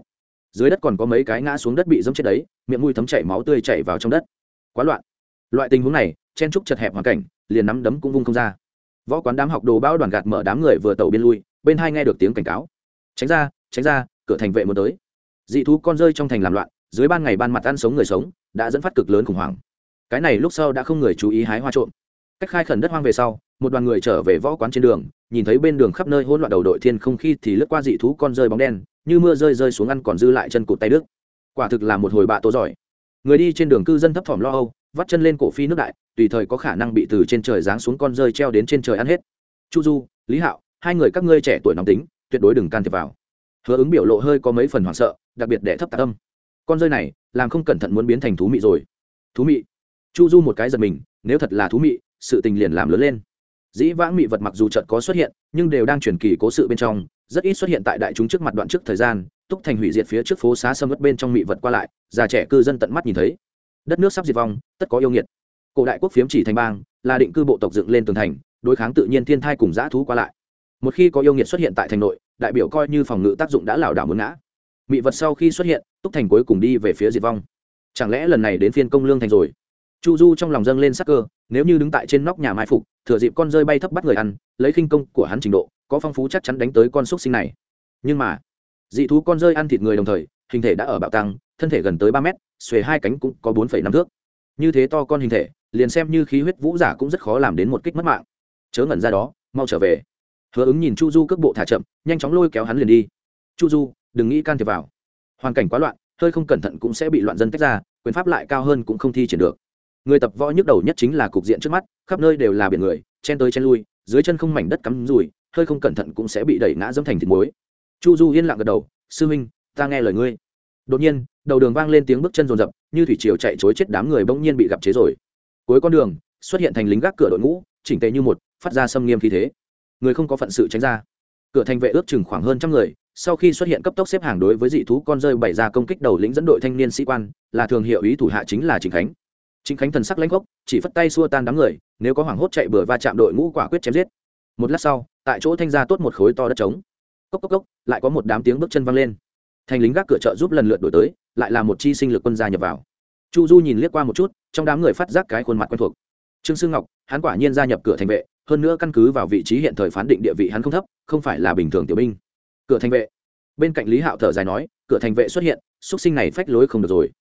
dưới đất còn có mấy cái ngã xuống đất bị dẫm chết đấy, miệng mũi thấm chảy máu tươi chảy vào trong đất. Quá loạn. Loại tình huống này, chen trúc chật hẹp hoàn cảnh, liền nắm đấm cũng vung không ra. Võ quán đám học đồ bão đoàn gạt mở đám người vừa tàu biên lui, bên hai nghe được tiếng cảnh cáo. Tránh ra tránh ra, cửa thành vệ muốn tới. Dị thú con rơi trong thành làm loạn, dưới ban ngày ban mặt ăn sống người sống, đã dẫn phát cực lớn khủng hoảng. Cái này lúc sau đã không người chú ý hái hoa trộm. Cách khai khẩn đất hoang về sau một đoàn người trở về võ quán trên đường, nhìn thấy bên đường khắp nơi hỗn loạn đầu đội thiên không khi thì lướt qua dị thú con rơi bóng đen, như mưa rơi rơi xuống ăn còn dư lại chân cụt tay đức quả thực là một hồi bạ tố giỏi. Người đi trên đường cư dân thấp thỏm lo âu, vắt chân lên cổ phi nước đại, tùy thời có khả năng bị từ trên trời giáng xuống con rơi treo đến trên trời ăn hết. Chu du, lý hạo, hai người các ngươi trẻ tuổi nóng tính, tuyệt đối đừng can thiệp vào. Hứa ứng biểu lộ hơi có mấy phần hoảng sợ, đặc biệt để thấp tạ tâm con rơi này, làm không cẩn thận muốn biến thành thú mị rồi. Thú mị. Chu du một cái giật mình, nếu thật là thú mị, sự tình liền làm lớn lên dĩ vãng mị vật mặc dù chợt có xuất hiện, nhưng đều đang chuyển kỳ cố sự bên trong, rất ít xuất hiện tại đại chúng trước mặt đoạn trước thời gian, túc thành hủy diệt phía trước phố xá sâm ướt bên trong mị vật qua lại, già trẻ cư dân tận mắt nhìn thấy. Đất nước sắp diệt vong, tất có yêu nghiệt. Cổ đại quốc phiếm chỉ thành bang, là định cư bộ tộc dựng lên tường thành, đối kháng tự nhiên thiên thai cùng dã thú qua lại. Một khi có yêu nghiệt xuất hiện tại thành nội, đại biểu coi như phòng ngự tác dụng đã lảo đảo muốn ngã. Mị vật sau khi xuất hiện, túc thành cuối cùng đi về phía diệt vong. Chẳng lẽ lần này đến phiên công lương thành rồi? Chu du trong lòng dâng lên sắc cơ nếu như đứng tại trên nóc nhà mai phục, thừa dịp con rơi bay thấp bắt người ăn, lấy khinh công của hắn trình độ, có phong phú chắc chắn đánh tới con xúc sinh này. Nhưng mà, dị thú con rơi ăn thịt người đồng thời, hình thể đã ở bạo tăng, thân thể gần tới ba mét, xuề hai cánh cũng có bốn năm thước. Như thế to con hình thể, liền xem như khí huyết vũ giả cũng rất khó làm đến một kích mất mạng. Chớ ngẩn ra đó, mau trở về. Hứa ứng nhìn chu du cước bộ thả chậm, nhanh chóng lôi kéo hắn liền đi. Chu du, đừng nghĩ can thiệp vào. Hoàn cảnh quá loạn, hơi không cẩn thận cũng sẽ bị loạn dân tách ra, quyền pháp lại cao hơn cũng không thi triển được người tập võ nhức đầu nhất chính là cục diện trước mắt, khắp nơi đều là biển người, chen tới chen lui, dưới chân không mảnh đất cắm rùi hơi không cẩn thận cũng sẽ bị đẩy ngã dẫm thành thịt muối. Chu du yên lặng gật đầu, sư minh ta nghe lời ngươi. Đột nhiên, đầu đường vang lên tiếng bước chân rồn rập như thủy triều chạy chối chết đám người bỗng nhiên bị gặp chế rồi. Cuối con đường, xuất hiện thành lính gác cửa đội ngũ, chỉnh tề như một, phát ra xâm nghiêm khí thế. Người không có phận sự tránh ra. Cửa thành vệ ước chừng khoảng hơn trăm người, sau khi xuất hiện cấp tốc xếp hàng đối với dị thú con rơi bày ra công kích đầu lĩnh dẫn đội thanh niên sĩ quan, là thường hiệu ý thủ hạ chính là trịnh khánh trịnh khánh thần sắc lãnh gốc chỉ phất tay xua tan đám người, nếu có hoảng hốt chạy bừa va chạm đội ngũ quả quyết chém giết. Một lát sau, tại chỗ thanh ra tốt một khối to đất trống. Cốc cốc cốc, lại có một đám tiếng bước chân văng lên. Thành lính gác cửa chợ giúp lần lượt đổi tới, lại là một chi sinh lực quân gia nhập vào. Chu du nhìn liếc qua một chút, trong đám người phát giác cái khuôn mặt quen thuộc. Trương sư ngọc, hắn quả nhiên gia nhập cửa thành vệ, hơn nữa căn cứ vào vị trí hiện thời phán định địa vị hắn không thấp, không phải là bình thường tiểu binh. Cửa thành vệ. Bên cạnh lý hạo thở dài nói, cửa thành vệ xuất hiện xuất sinh này phách lối không được rồi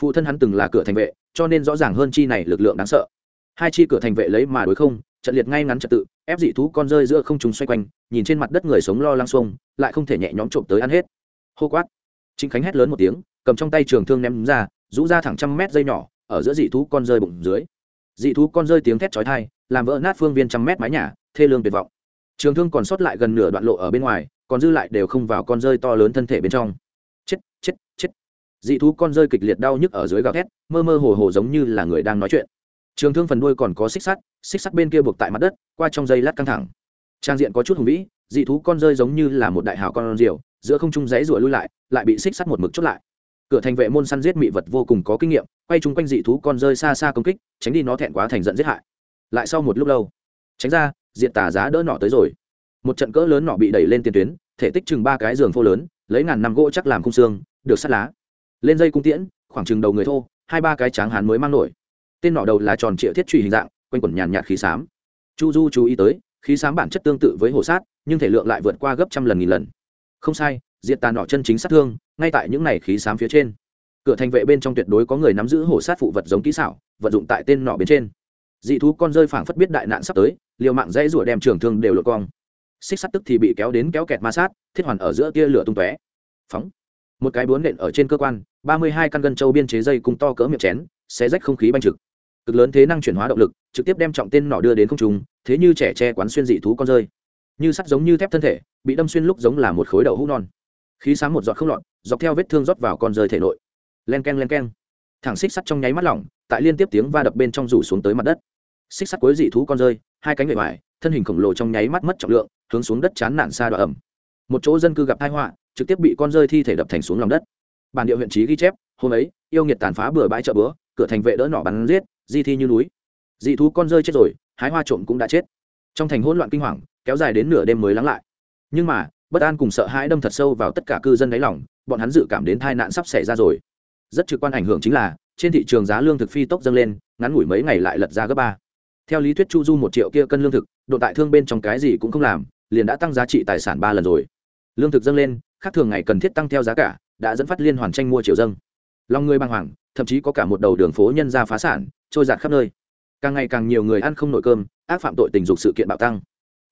phụ thân hắn từng là cửa thành vệ, cho nên rõ ràng hơn chi này lực lượng đáng sợ. Hai chi cửa thành vệ lấy mà đối không, trận liệt ngay ngắn trật tự, ép dị thú con rơi giữa không trùng xoay quanh, nhìn trên mặt đất người sống lo lăng xuông, lại không thể nhẹ nhõm trộm tới ăn hết. Hô quát. Chính khánh hét lớn một tiếng, cầm trong tay trường thương ném ra, rũ ra thẳng trăm mét dây nhỏ, ở giữa dị thú con rơi bụng dưới. Dị thú con rơi tiếng thét chói thai làm vỡ nát phương viên trăm mét mái nhà, thê lương tuyệt vọng. Trường thương còn sót lại gần nửa đoạn lộ ở bên ngoài, còn dư lại đều không vào con rơi to lớn thân thể bên trong dị thú con rơi kịch liệt đau nhức ở dưới gào thét, mơ mơ hồ hồ giống như là người đang nói chuyện. Trường thương phần đuôi còn có xích sắt xích sắt bên kia buộc tại mặt đất, qua trong dây lát căng thẳng. Trang diện có chút hùng vĩ, dị thú con rơi giống như là một đại hào con rìu, giữa không trung giấy rủa lui lại lại bị xích sắt một mực chốt lại. Cửa thành vệ môn săn giết mị vật vô cùng có kinh nghiệm, quay chung quanh dị thú con rơi xa xa công kích, tránh đi nó thẹn quá thành giận giết hại. Lại sau một lúc lâu, tránh ra, diện tà giá đỡ nọ tới rồi. Một trận cỡ lớn nọ bị đẩy lên tiền tuyến, thể tích chừng ba cái giường phô lớn, lấy ngàn năm gỗ chắc làm khung xương, được sắt lá lên dây cung tiễn, khoảng chừng đầu người thô, hai ba cái tráng hán mới mang nổi. Tên nọ đầu là tròn trịa thiết truy hình dạng, quanh quẩn nhàn nhạt khí xám. Chu du chú ý tới, khí xám bản chất tương tự với hồ sát, nhưng thể lượng lại vượt qua gấp trăm lần nghìn lần. Không sai, diệt tàn nọ chân chính sát thương, ngay tại những này khí xám phía trên. Cửa thành vệ bên trong tuyệt đối có người nắm giữ hổ sát phụ vật giống kỹ xảo, vận dụng tại tên nọ bên trên. Dị thú con rơi phảng phất biết đại nạn sắp tới, liều mạng dãy rủa đem trường thương đều lột cong. Xích sắt tức thì bị kéo đến kéo kẹt ma sát, thiết hoàn ở giữa tia lửa tung tóe. Phóng một cái bướn nện ở trên cơ quan, ba mươi hai căn gân châu biên chế dây cung to cỡ miệng chén, xé rách không khí banh trực. Cực lớn thế năng chuyển hóa động lực, trực tiếp đem trọng tên nọ đưa đến không trung, thế như trẻ tre quán xuyên dị thú con rơi. Như sắt giống như thép thân thể, bị đâm xuyên lúc giống là một khối đậu hũ non. Khí sáng một giọt không lọt, dọc theo vết thương rót vào con rơi thể nội. Len k e n len k e n thẳng xích sắt trong nháy mắt lỏng, tại liên tiếp tiếng va đập bên trong rủ xuống tới mặt đất. Xích sắt cuối dị thú con rơi, hai cánh bề ngoài, thân hình khổng lồ trong nháy mắt mất trọng lượng, hướng xuống đất chán nản xa đoạn ẩm. Một chỗ dân cư gặp tai họa trực tiếp bị con rơi thi thể đập thành xuống lòng đất. Bản địa huyện trí ghi chép, hôm ấy, yêu nghiệt tàn phá bừa bãi chợ bữa cửa thành vệ đỡ nỏ bắn giết, di thi như núi. Dị thú con rơi chết rồi, hái hoa trộm cũng đã chết. Trong thành hỗn loạn kinh hoàng, kéo dài đến nửa đêm mới lắng lại. Nhưng mà, bất an cùng sợ hãi đâm thật sâu vào tất cả cư dân đáy lòng, bọn hắn dự cảm đến tai nạn sắp xảy ra rồi. Rất trực quan ảnh hưởng chính là, trên thị trường giá lương thực phi tốc dâng lên, ngắn ngủi mấy ngày lại lật ra gấp ba. Theo lý thuyết chu du một triệu kia cân lương thực độ tại thương bên trong cái gì cũng không làm, liền đã tăng giá trị tài sản ba lần rồi. Lương thực dâng lên khác thường ngày cần thiết tăng theo giá cả, đã dẫn phát liên hoàn tranh mua triệu dâng. Lòng người băng hoàng, thậm chí có cả một đầu đường phố nhân ra phá sản, trôi giạt khắp nơi. Càng ngày càng nhiều người ăn không nội cơm, ác phạm tội tình dục sự kiện bạo tăng.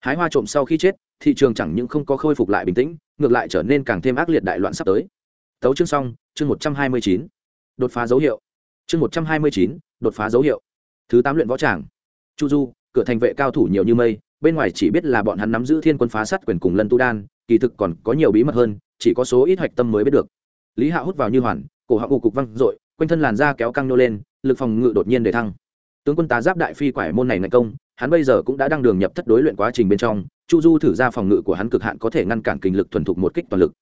Hái hoa trộm sau khi chết, thị trường chẳng những không có khôi phục lại bình tĩnh, ngược lại trở nên càng thêm ác liệt đại loạn sắp tới. Tấu chương xong, chương một trăm hai mươi chín. Đột phá dấu hiệu. Chương một trăm hai mươi chín, đột phá dấu hiệu. Thứ tám luyện võ tràng. Chu du, cửa thành vệ cao thủ nhiều như mây, bên ngoài chỉ biết là bọn hắn nắm giữ thiên quân phá sát quyền cùng lân tu đan kỳ thực còn có nhiều bí mật hơn, chỉ có số ít hạch tâm mới biết được. Lý hạ hút vào như hoàn, cổ họng ù cục văng r quanh thân làn da kéo căng nô lên, lực phòng ngự đột nhiên để thăng. Tướng quân tá giáp đại phi quải môn này ngày công, hắn bây giờ cũng đã đang đường nhập thất đối luyện quá trình bên trong, chu du thử ra phòng ngự của hắn cực hạn có thể ngăn cản kinh lực thuần thục một kích toàn lực.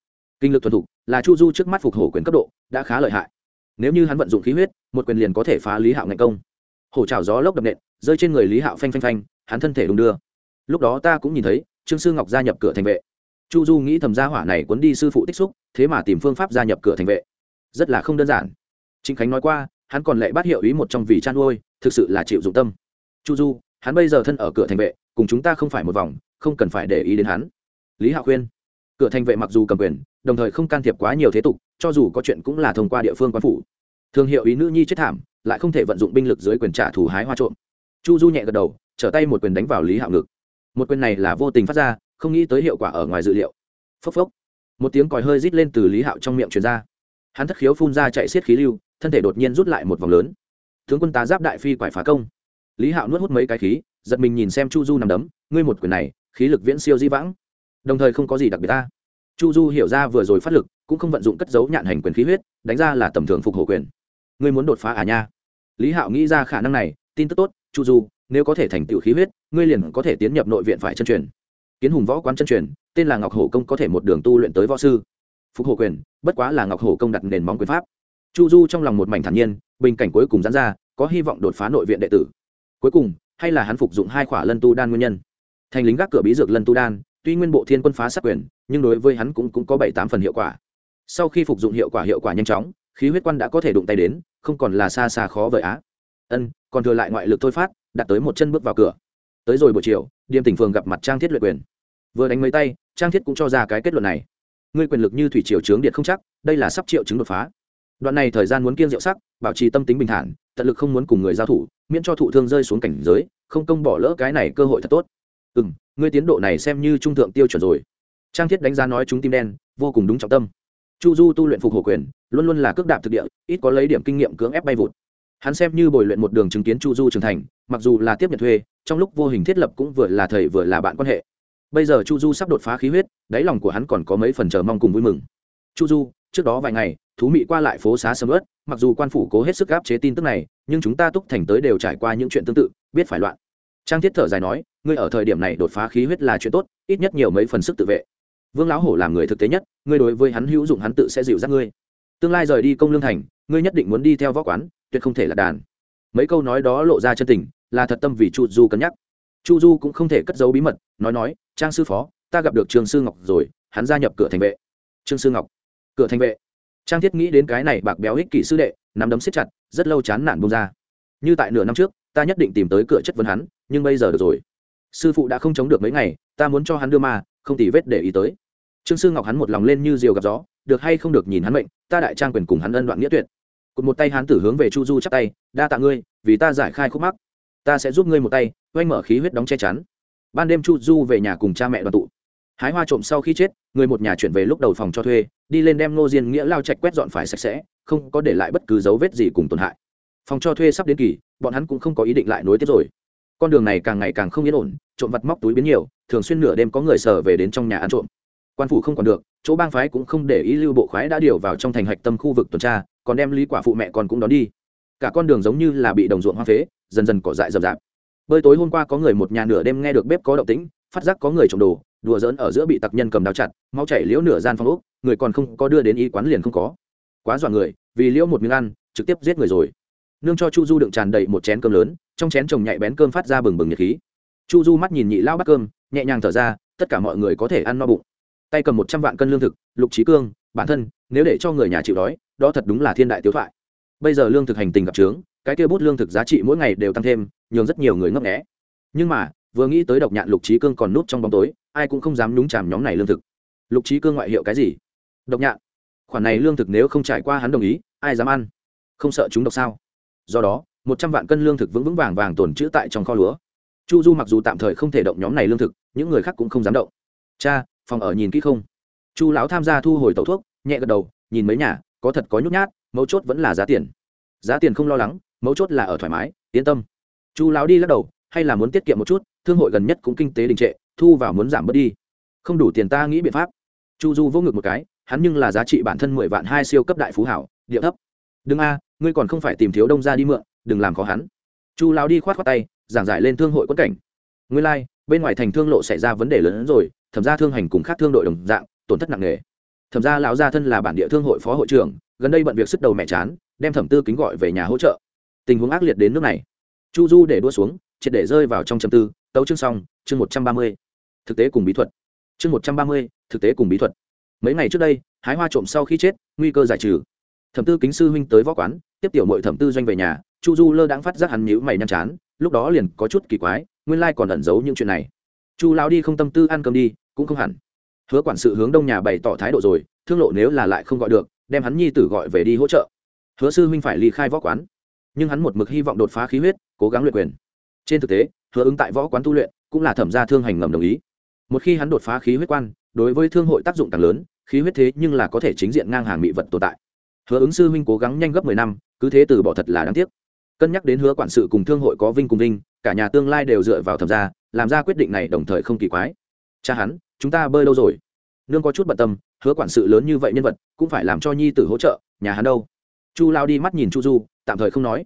Kinh lực thuần thục là chu du trước mắt phục hổ quyền cấp độ, đã khá lợi hại. Nếu như hắn vận dụng khí huyết, một quyền liền có thể phá lý hạo ngày công. Hổ trào gió lốc đập nện, rơi trên người lý hạo phanh phanh phanh, hắn thân thể đung đưa. Lúc đó ta cũng nhìn thấy, trương sư ngọc gia nhập cửa thành vệ chu du nghĩ thầm gia hỏa này cuốn đi sư phụ tích xúc, thế mà tìm phương pháp gia nhập cửa thành vệ. Rất là không đơn giản. Chính khánh nói qua, hắn còn lại bắt hiệu ý một trong vì chăn nuôi, thực sự là chịu dụng tâm. Chu du, hắn bây giờ thân ở cửa thành vệ, cùng chúng ta không phải một vòng, không cần phải để ý đến hắn. Lý hạo khuyên. Cửa thành vệ mặc dù cầm quyền, đồng thời không can thiệp quá nhiều thế tục, cho dù có chuyện cũng là thông qua địa phương quan phủ. Thương hiệu ý nữ nhi chết thảm, lại không thể vận dụng binh lực dưới quyền trả thù hái hoa trộm. Chu du nhẹ gật đầu, trở tay một quyền đánh vào lý hạo ngực. Một quyền này là vô tình phát ra không nghĩ tới hiệu quả ở ngoài dự liệu. Phốc phốc. Một tiếng còi hơi rít lên từ lý hạo trong miệng truyền ra. Hắn thất khiếu phun ra chạy xiết khí lưu, thân thể đột nhiên rút lại một vòng lớn. Tướng quân tá giáp đại phi quải phá công. Lý hạo nuốt hút mấy cái khí, giật mình nhìn xem chu du nằm đấm, ngươi một quyền này, khí lực viễn siêu di vãng. Đồng thời không có gì đặc biệt ta. Chu du hiểu ra vừa rồi phát lực, cũng không vận dụng cất dấu nhạn hành quyền khí huyết, đánh ra là tầm thường phục hộ quyền. Ngươi muốn đột phá à nha? Lý hạo nghĩ ra khả năng này, tin tức tốt, chu du, nếu có thể thành tựu khí huyết, ngươi liền có thể tiến nhập nội viện phải chân truyền kiến hùng võ quán chân truyền tên là ngọc hổ công có thể một đường tu luyện tới võ sư. Phục hộ quyền bất quá là ngọc hổ công đặt nền móng quyền pháp. Chu du trong lòng một mảnh thản nhiên bình cảnh cuối cùng dán ra có hy vọng đột phá nội viện đệ tử. Cuối cùng hay là hắn phục dụng hai khỏa lân tu đan nguyên nhân. Thành lính gác cửa bí dược lân tu đan tuy nguyên bộ thiên quân phá sát quyền nhưng đối với hắn cũng, cũng có bảy tám phần hiệu quả. Sau khi phục dụng hiệu quả hiệu quả nhanh chóng khí huyết quan đã có thể đụng tay đến không còn là xa xa khó vời á. Ân còn thừa lại ngoại lực thôi phát đặt tới một chân bước vào cửa. Tới rồi buổi chiều điềm tỉnh phường gặp mặt trang thiết luyện quyền vừa đánh mấy tay, trang thiết cũng cho ra cái kết luận này. Ngươi quyền lực như thủy triều trướng điện không chắc, đây là sắp triệu chứng đột phá. Đoạn này thời gian muốn kiên rượu sắc, bảo trì tâm tính bình thản, tận lực không muốn cùng người giao thủ, miễn cho thụ thương rơi xuống cảnh giới, không công bỏ lỡ cái này cơ hội thật tốt. Ừ m ngươi tiến độ này xem như trung thượng tiêu chuẩn rồi. Trang thiết đánh giá nói chúng tim đen, vô cùng đúng trọng tâm. Chu du tu luyện phục hộ quyền, luôn luôn là cước đạp thực địa, ít có lấy điểm kinh nghiệm cưỡng ép bay vụt. Hắn xem như bồi luyện một đường chứng kiến chu du trưởng thành, mặc dù là tiếp nhận thuê, trong lúc vô hình thiết lập cũng vừa là thầy vừa là bạn quan hệ bây giờ chu du sắp đột phá khí huyết, đáy lòng của hắn còn có mấy phần chờ mong cùng vui mừng. Chu du, trước đó vài ngày, thú mị qua lại phố xá sầm ớt mặc dù quan phủ cố hết sức gáp chế tin tức này, nhưng chúng ta túc thành tới đều trải qua những chuyện tương tự, biết phải loạn. Trang thiết thở dài nói, ngươi ở thời điểm này đột phá khí huyết là chuyện tốt, ít nhất nhiều mấy phần sức tự vệ. Vương lão hổ làm người thực tế nhất, ngươi đối với hắn hữu dụng hắn tự sẽ dịu dắt ngươi. Tương lai rời đi công lương thành, ngươi nhất định muốn đi theo võ quán, tuyệt không thể là đàn. Mấy câu nói đó lộ ra chân tình, là thật tâm vì chu du cân nhắc. Chu du cũng không thể cất giấu bí mật, nói nói trang sư phó, ta gặp được trường sư ngọc rồi, hắn gia nhập cửa thành vệ. Trương sư ngọc. Cửa thành vệ. Trang thiết nghĩ đến cái này bạc béo ích kỷ sư đệ, nắm đấm siết chặt, rất lâu chán nản bông ra. Như tại nửa năm trước, ta nhất định tìm tới cửa chất vấn hắn, nhưng bây giờ được rồi. Sư phụ đã không chống được mấy ngày, ta muốn cho hắn đưa mà không tỉ vết để ý tới. Trương sư ngọc hắn một lòng lên như diều gặp gió, được hay không được nhìn hắn mệnh, ta đại trang quyền cùng hắn ân đoạn nghĩa tuyệt. Cụt một tay hắn tử hướng về chu du chắc tay, đa tạ ngươi, vì ta giải khai khúc mắc. Ta sẽ giúp ngươi một tay, oanh mở khí huyết đóng che chắn ban đêm chu du về nhà cùng cha mẹ đoàn tụ. Hái hoa trộm sau khi chết, người một nhà chuyển về lúc đầu phòng cho thuê, đi lên đem nô diên nghĩa lao chạch quét dọn phải sạch sẽ, không có để lại bất cứ dấu vết gì cùng tổn hại. Phòng cho thuê sắp đến kỳ, bọn hắn cũng không có ý định lại nối tiếp rồi. Con đường này càng ngày càng không yên ổn, trộm vặt móc túi biến nhiều, thường xuyên nửa đêm có người sở về đến trong nhà ăn trộm. Quan phủ không còn được, chỗ bang phái cũng không để ý lưu bộ khoái đã điều vào trong thành hạch tâm khu vực tuần tra, còn đem lý quả phụ mẹ còn cũng đón đi. Cả con đường giống như là bị đồng ruộng hoang phế, dần dần cỏ dại rậm rạp bơi tối hôm qua có người một nhà nửa đêm nghe được bếp có động tĩnh, phát giác có người trộm đồ, đùa dỡn ở giữa bị tặc nhân cầm đao chặt mau chảy liễu nửa gian phòng úc người còn không có đưa đến y quán liền không có. Quá dọa người, vì liễu một miếng ăn, trực tiếp giết người rồi. Nương cho chu du đựng tràn đầy một chén cơm lớn, trong chén chồng nhạy bén cơm phát ra bừng bừng nhiệt khí. Chu du mắt nhìn nhị lao bắt cơm, nhẹ nhàng thở ra, tất cả mọi người có thể ăn no bụng. Tay cầm một trăm vạn cân lương thực, lục trí cương, bản thân, nếu để cho người nhà chịu đói, đó thật đúng là thiên đại tiếu thoại. Bây giờ lương thực hành tình gặp trướng cái kia bút lương thực giá trị mỗi ngày đều tăng thêm, nhường rất nhiều người ngấp nghé. nhưng mà, vừa nghĩ tới độc nhạn lục trí cương còn núp trong bóng tối, ai cũng không dám nhúng chàm nhóm này lương thực. Lục trí cương ngoại hiệu cái gì? Độc nhạn. Khoản này lương thực nếu không trải qua hắn đồng ý, ai dám ăn? Không sợ chúng độc sao? Do đó, một trăm vạn cân lương thực vững vững vàng vàng tồn trữ tại trong kho lúa. Chu du mặc dù tạm thời không thể động nhóm này lương thực, những người khác cũng không dám động. Cha, phòng ở nhìn kỹ không? Chu lão tham gia thu hồi tẩu thuốc, nhẹ gật đầu, nhìn mấy nhà, có thật có nhút nhát, mấu chốt vẫn là giá tiền. Giá tiền không lo lắng mấu chốt là ở thoải mái yên tâm. Chu lão đi lắc đầu hay là muốn tiết kiệm một chút thương hội gần nhất cũng kinh tế đình trệ thu vào muốn giảm bớt đi. Không đủ tiền ta nghĩ biện pháp. Chu du vỗ ngực một cái hắn nhưng là giá trị bản thân mười vạn hai siêu cấp đại phú hảo địa thấp. Đừng a ngươi còn không phải tìm thiếu đông ra đi mượn đừng làm khó hắn. Chu lão đi khoát khoát tay giảng giải lên thương hội quất cảnh. Nguyên lai、like, bên ngoài thành thương lộ xảy ra vấn đề lớn hơn rồi thẩm ra thương hành cùng khác thương đội đồng dạng tổn thất nặng nề. Thẩm ra lão gia thân là bản địa thương hội phó hội trưởng gần đây bận việc sức đầu mẹ chán đem thẩm tư kính gọi về nhà hỗ trợ tình huống ác liệt đến nước này. Chu du để đua xuống, triệt để rơi vào trong châm tư, tấu chương xong, chương một trăm ba mươi. Thực tế cùng bí thuật. Chương một trăm ba mươi, thực tế cùng bí thuật. Mấy ngày trước đây, hái hoa trộm sau khi chết, nguy cơ giải trừ. Thẩm tư kính sư huynh tới võ quán, tiếp tiểu mội thẩm tư doanh về nhà, chu du lơ đãng phát giác hắn nhữ mày nhăn chán, lúc đó liền có chút kỳ quái, nguyên lai còn ẩn giấu những chuyện này. Chu lao đi không tâm tư ăn cơm đi, cũng không hẳn. Hứa quản sự hướng đông nhà bày tỏ thái độ rồi, thương lộ nếu là lại không gọi được, đem hắn nhi tử gọi về đi hỗ trợ. Hứa sư huynh phải ly khai võ quán nhưng hắn một mực hy vọng đột phá khí huyết, cố gắng luyện quyền. Trên thực tế, hứa ứng tại võ quán tu luyện cũng là thẩm gia thương hành ngầm đồng ý. Một khi hắn đột phá khí huyết quan, đối với thương hội tác dụng càng lớn, khí huyết thế nhưng là có thể chính diện ngang hàng mỹ vật tồn tại. Hứa ứng sư huynh cố gắng nhanh gấp mười năm, cứ thế từ bỏ thật là đáng tiếc. Cân nhắc đến hứa quản sự cùng thương hội có vinh cùng vinh, cả nhà tương lai đều dựa vào thẩm gia, làm ra quyết định này đồng thời không kỳ quái. Cha hắn, chúng ta bơi lâu rồi. Nương có chút bận tâm, hứa quản sự lớn như vậy nhân vật, cũng phải làm cho nhi tử hỗ trợ, nhà hắn đâu? Chu lao đi mắt nhìn chu du, tạm thời không nói.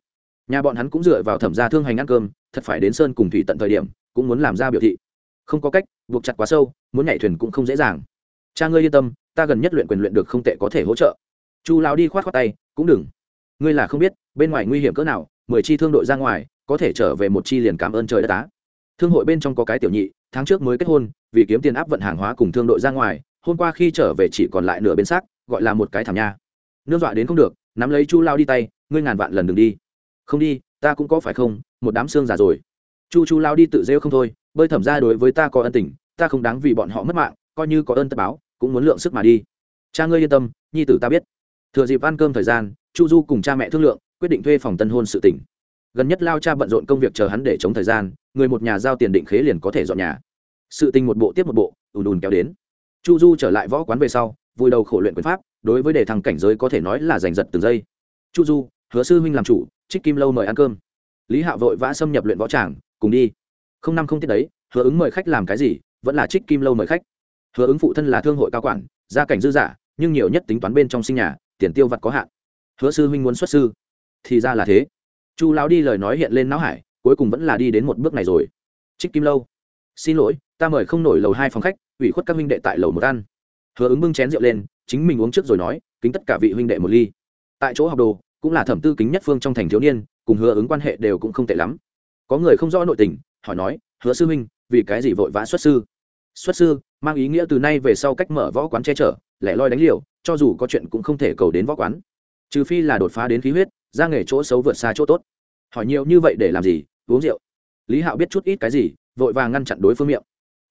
Nhà bọn hắn cũng dựa vào thẩm gia thương hành ăn cơm, thật phải đến sơn cùng thủy tận thời điểm, cũng muốn làm ra biểu thị. Không có cách, buộc chặt quá sâu, muốn nhảy thuyền cũng không dễ dàng. Cha ngươi yên tâm, ta gần nhất luyện quyền luyện được không tệ có thể hỗ trợ. Chu lao đi khoát khoát tay, cũng đừng. Ngươi là không biết, bên ngoài nguy hiểm cỡ nào, mười chi thương đội ra ngoài, có thể trở về một chi liền cảm ơn trời đất tá thương hội bên trong có cái tiểu nhị, tháng trước mới kết hôn, vì kiếm tiền áp vận hàng hóa cùng thương đội ra ngoài, hôm qua khi trở về chỉ còn lại nửa bên xác, gọi là một cái thảm nha. Nương dọa đến không được nắm lấy chu lao đi tay, ngươi ngàn vạn lần đừng đi. Không đi, ta cũng có phải không? Một đám xương già rồi. Chu chu lao đi tự rêu không thôi, bơi thẩm ra đối với ta có ân tình, ta không đáng vì bọn họ mất mạng, coi như có ơn tất báo, cũng muốn lượng sức mà đi. Cha ngươi yên tâm, nhi tử ta biết. Thừa dịp ăn cơm thời gian, chu du cùng cha mẹ thương lượng, quyết định thuê phòng tân hôn sự tỉnh. Gần nhất lao cha bận rộn công việc chờ hắn để chống thời gian, người một nhà giao tiền định khế liền có thể dọn nhà. Sự tình một bộ tiếp một bộ, ùn ùn kéo đến. Chu du trở lại võ quán về sau, vui đầu khổ luyện quyền pháp đối với đề thăng cảnh giới có thể nói là giành giật từng giây. Chu du, hứa sư huynh làm chủ, trích kim lâu mời ăn cơm. Lý hạo vội vã xâm nhập luyện võ tràng, cùng đi. Không năm không tiết đấy, hứa ứng mời khách làm cái gì, vẫn là trích kim lâu mời khách. Hứa ứng phụ thân là thương hội cao quản, gia cảnh dư giả, nhưng nhiều nhất tính toán bên trong sinh nhà, tiền tiêu vặt có hạn. Hứa sư huynh muốn xuất sư, thì ra là thế. Chu lão đi lời nói hiện lên não hải, cuối cùng vẫn là đi đến một bước này rồi. Trích kim lâu. Xin lỗi, ta mời không nổi lầu hai phòng khách, ủy khuất các huynh đệ tại lầu một ăn. Hứa ứng bưng chén rượu lên chính mình uống trước rồi nói, kính tất cả vị huynh đệ một ly. Tại chỗ học đồ, cũng là thẩm tư kính nhất phương trong thành thiếu niên, cùng hứa ứng quan hệ đều cũng không tệ lắm. Có người không rõ nội tình, hỏi nói, hứa sư huynh, vì cái gì vội vã xuất sư? Xuất sư, mang ý nghĩa từ nay về sau cách mở võ quán che chở, lẻ loi đánh liều, cho dù có chuyện cũng không thể cầu đến võ quán. Trừ phi là đột phá đến khí huyết, ra nghề chỗ xấu vượt xa chỗ tốt. Hỏi nhiều như vậy để làm gì? Uống rượu. Lý hạo biết chút ít cái gì, vội vàng ngăn chặn đối phương miệng.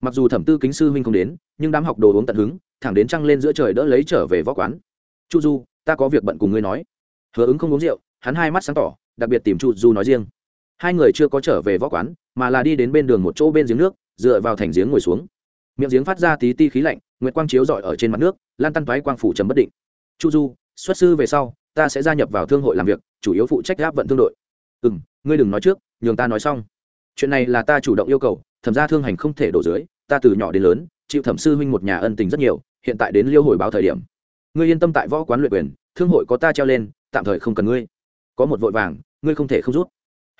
Mặc dù thẩm tư kính sư huynh không đến, nhưng đám học đồ uống tận hứng thẳng đến trăng lên giữa trời đỡ lấy trở về võ quán. Chu du, ta có việc bận cùng ngươi nói. Hứa ứng không uống rượu, hắn hai mắt sáng tỏ, đặc biệt tìm chu du nói riêng. Hai người chưa có trở về võ quán, mà là đi đến bên đường một chỗ bên giếng nước, dựa vào thành giếng ngồi xuống. Miệng giếng phát ra tí ti khí lạnh, nguyệt quang chiếu rọi ở trên mặt nước, lan tăn toái quang phủ trầm bất định. Chu du, xuất sư về sau, ta sẽ gia nhập vào thương hội làm việc, chủ yếu phụ trách gáp vận thương đội. Ừ m ngươi đừng nói trước, nhường ta nói xong. Chuyện này là ta chủ động yêu cầu, thẩm ra thương hành không thể đổ dưới, ta từ nhỏ đến lớn, chịu thẩm sư huynh một nhà ân tình rất nhiều hiện tại đến liêu hồi báo thời điểm. Ngươi yên tâm tại võ quán luyện quyền, thương hội có ta treo lên, tạm thời không cần ngươi. Có một vội vàng, ngươi không thể không rút.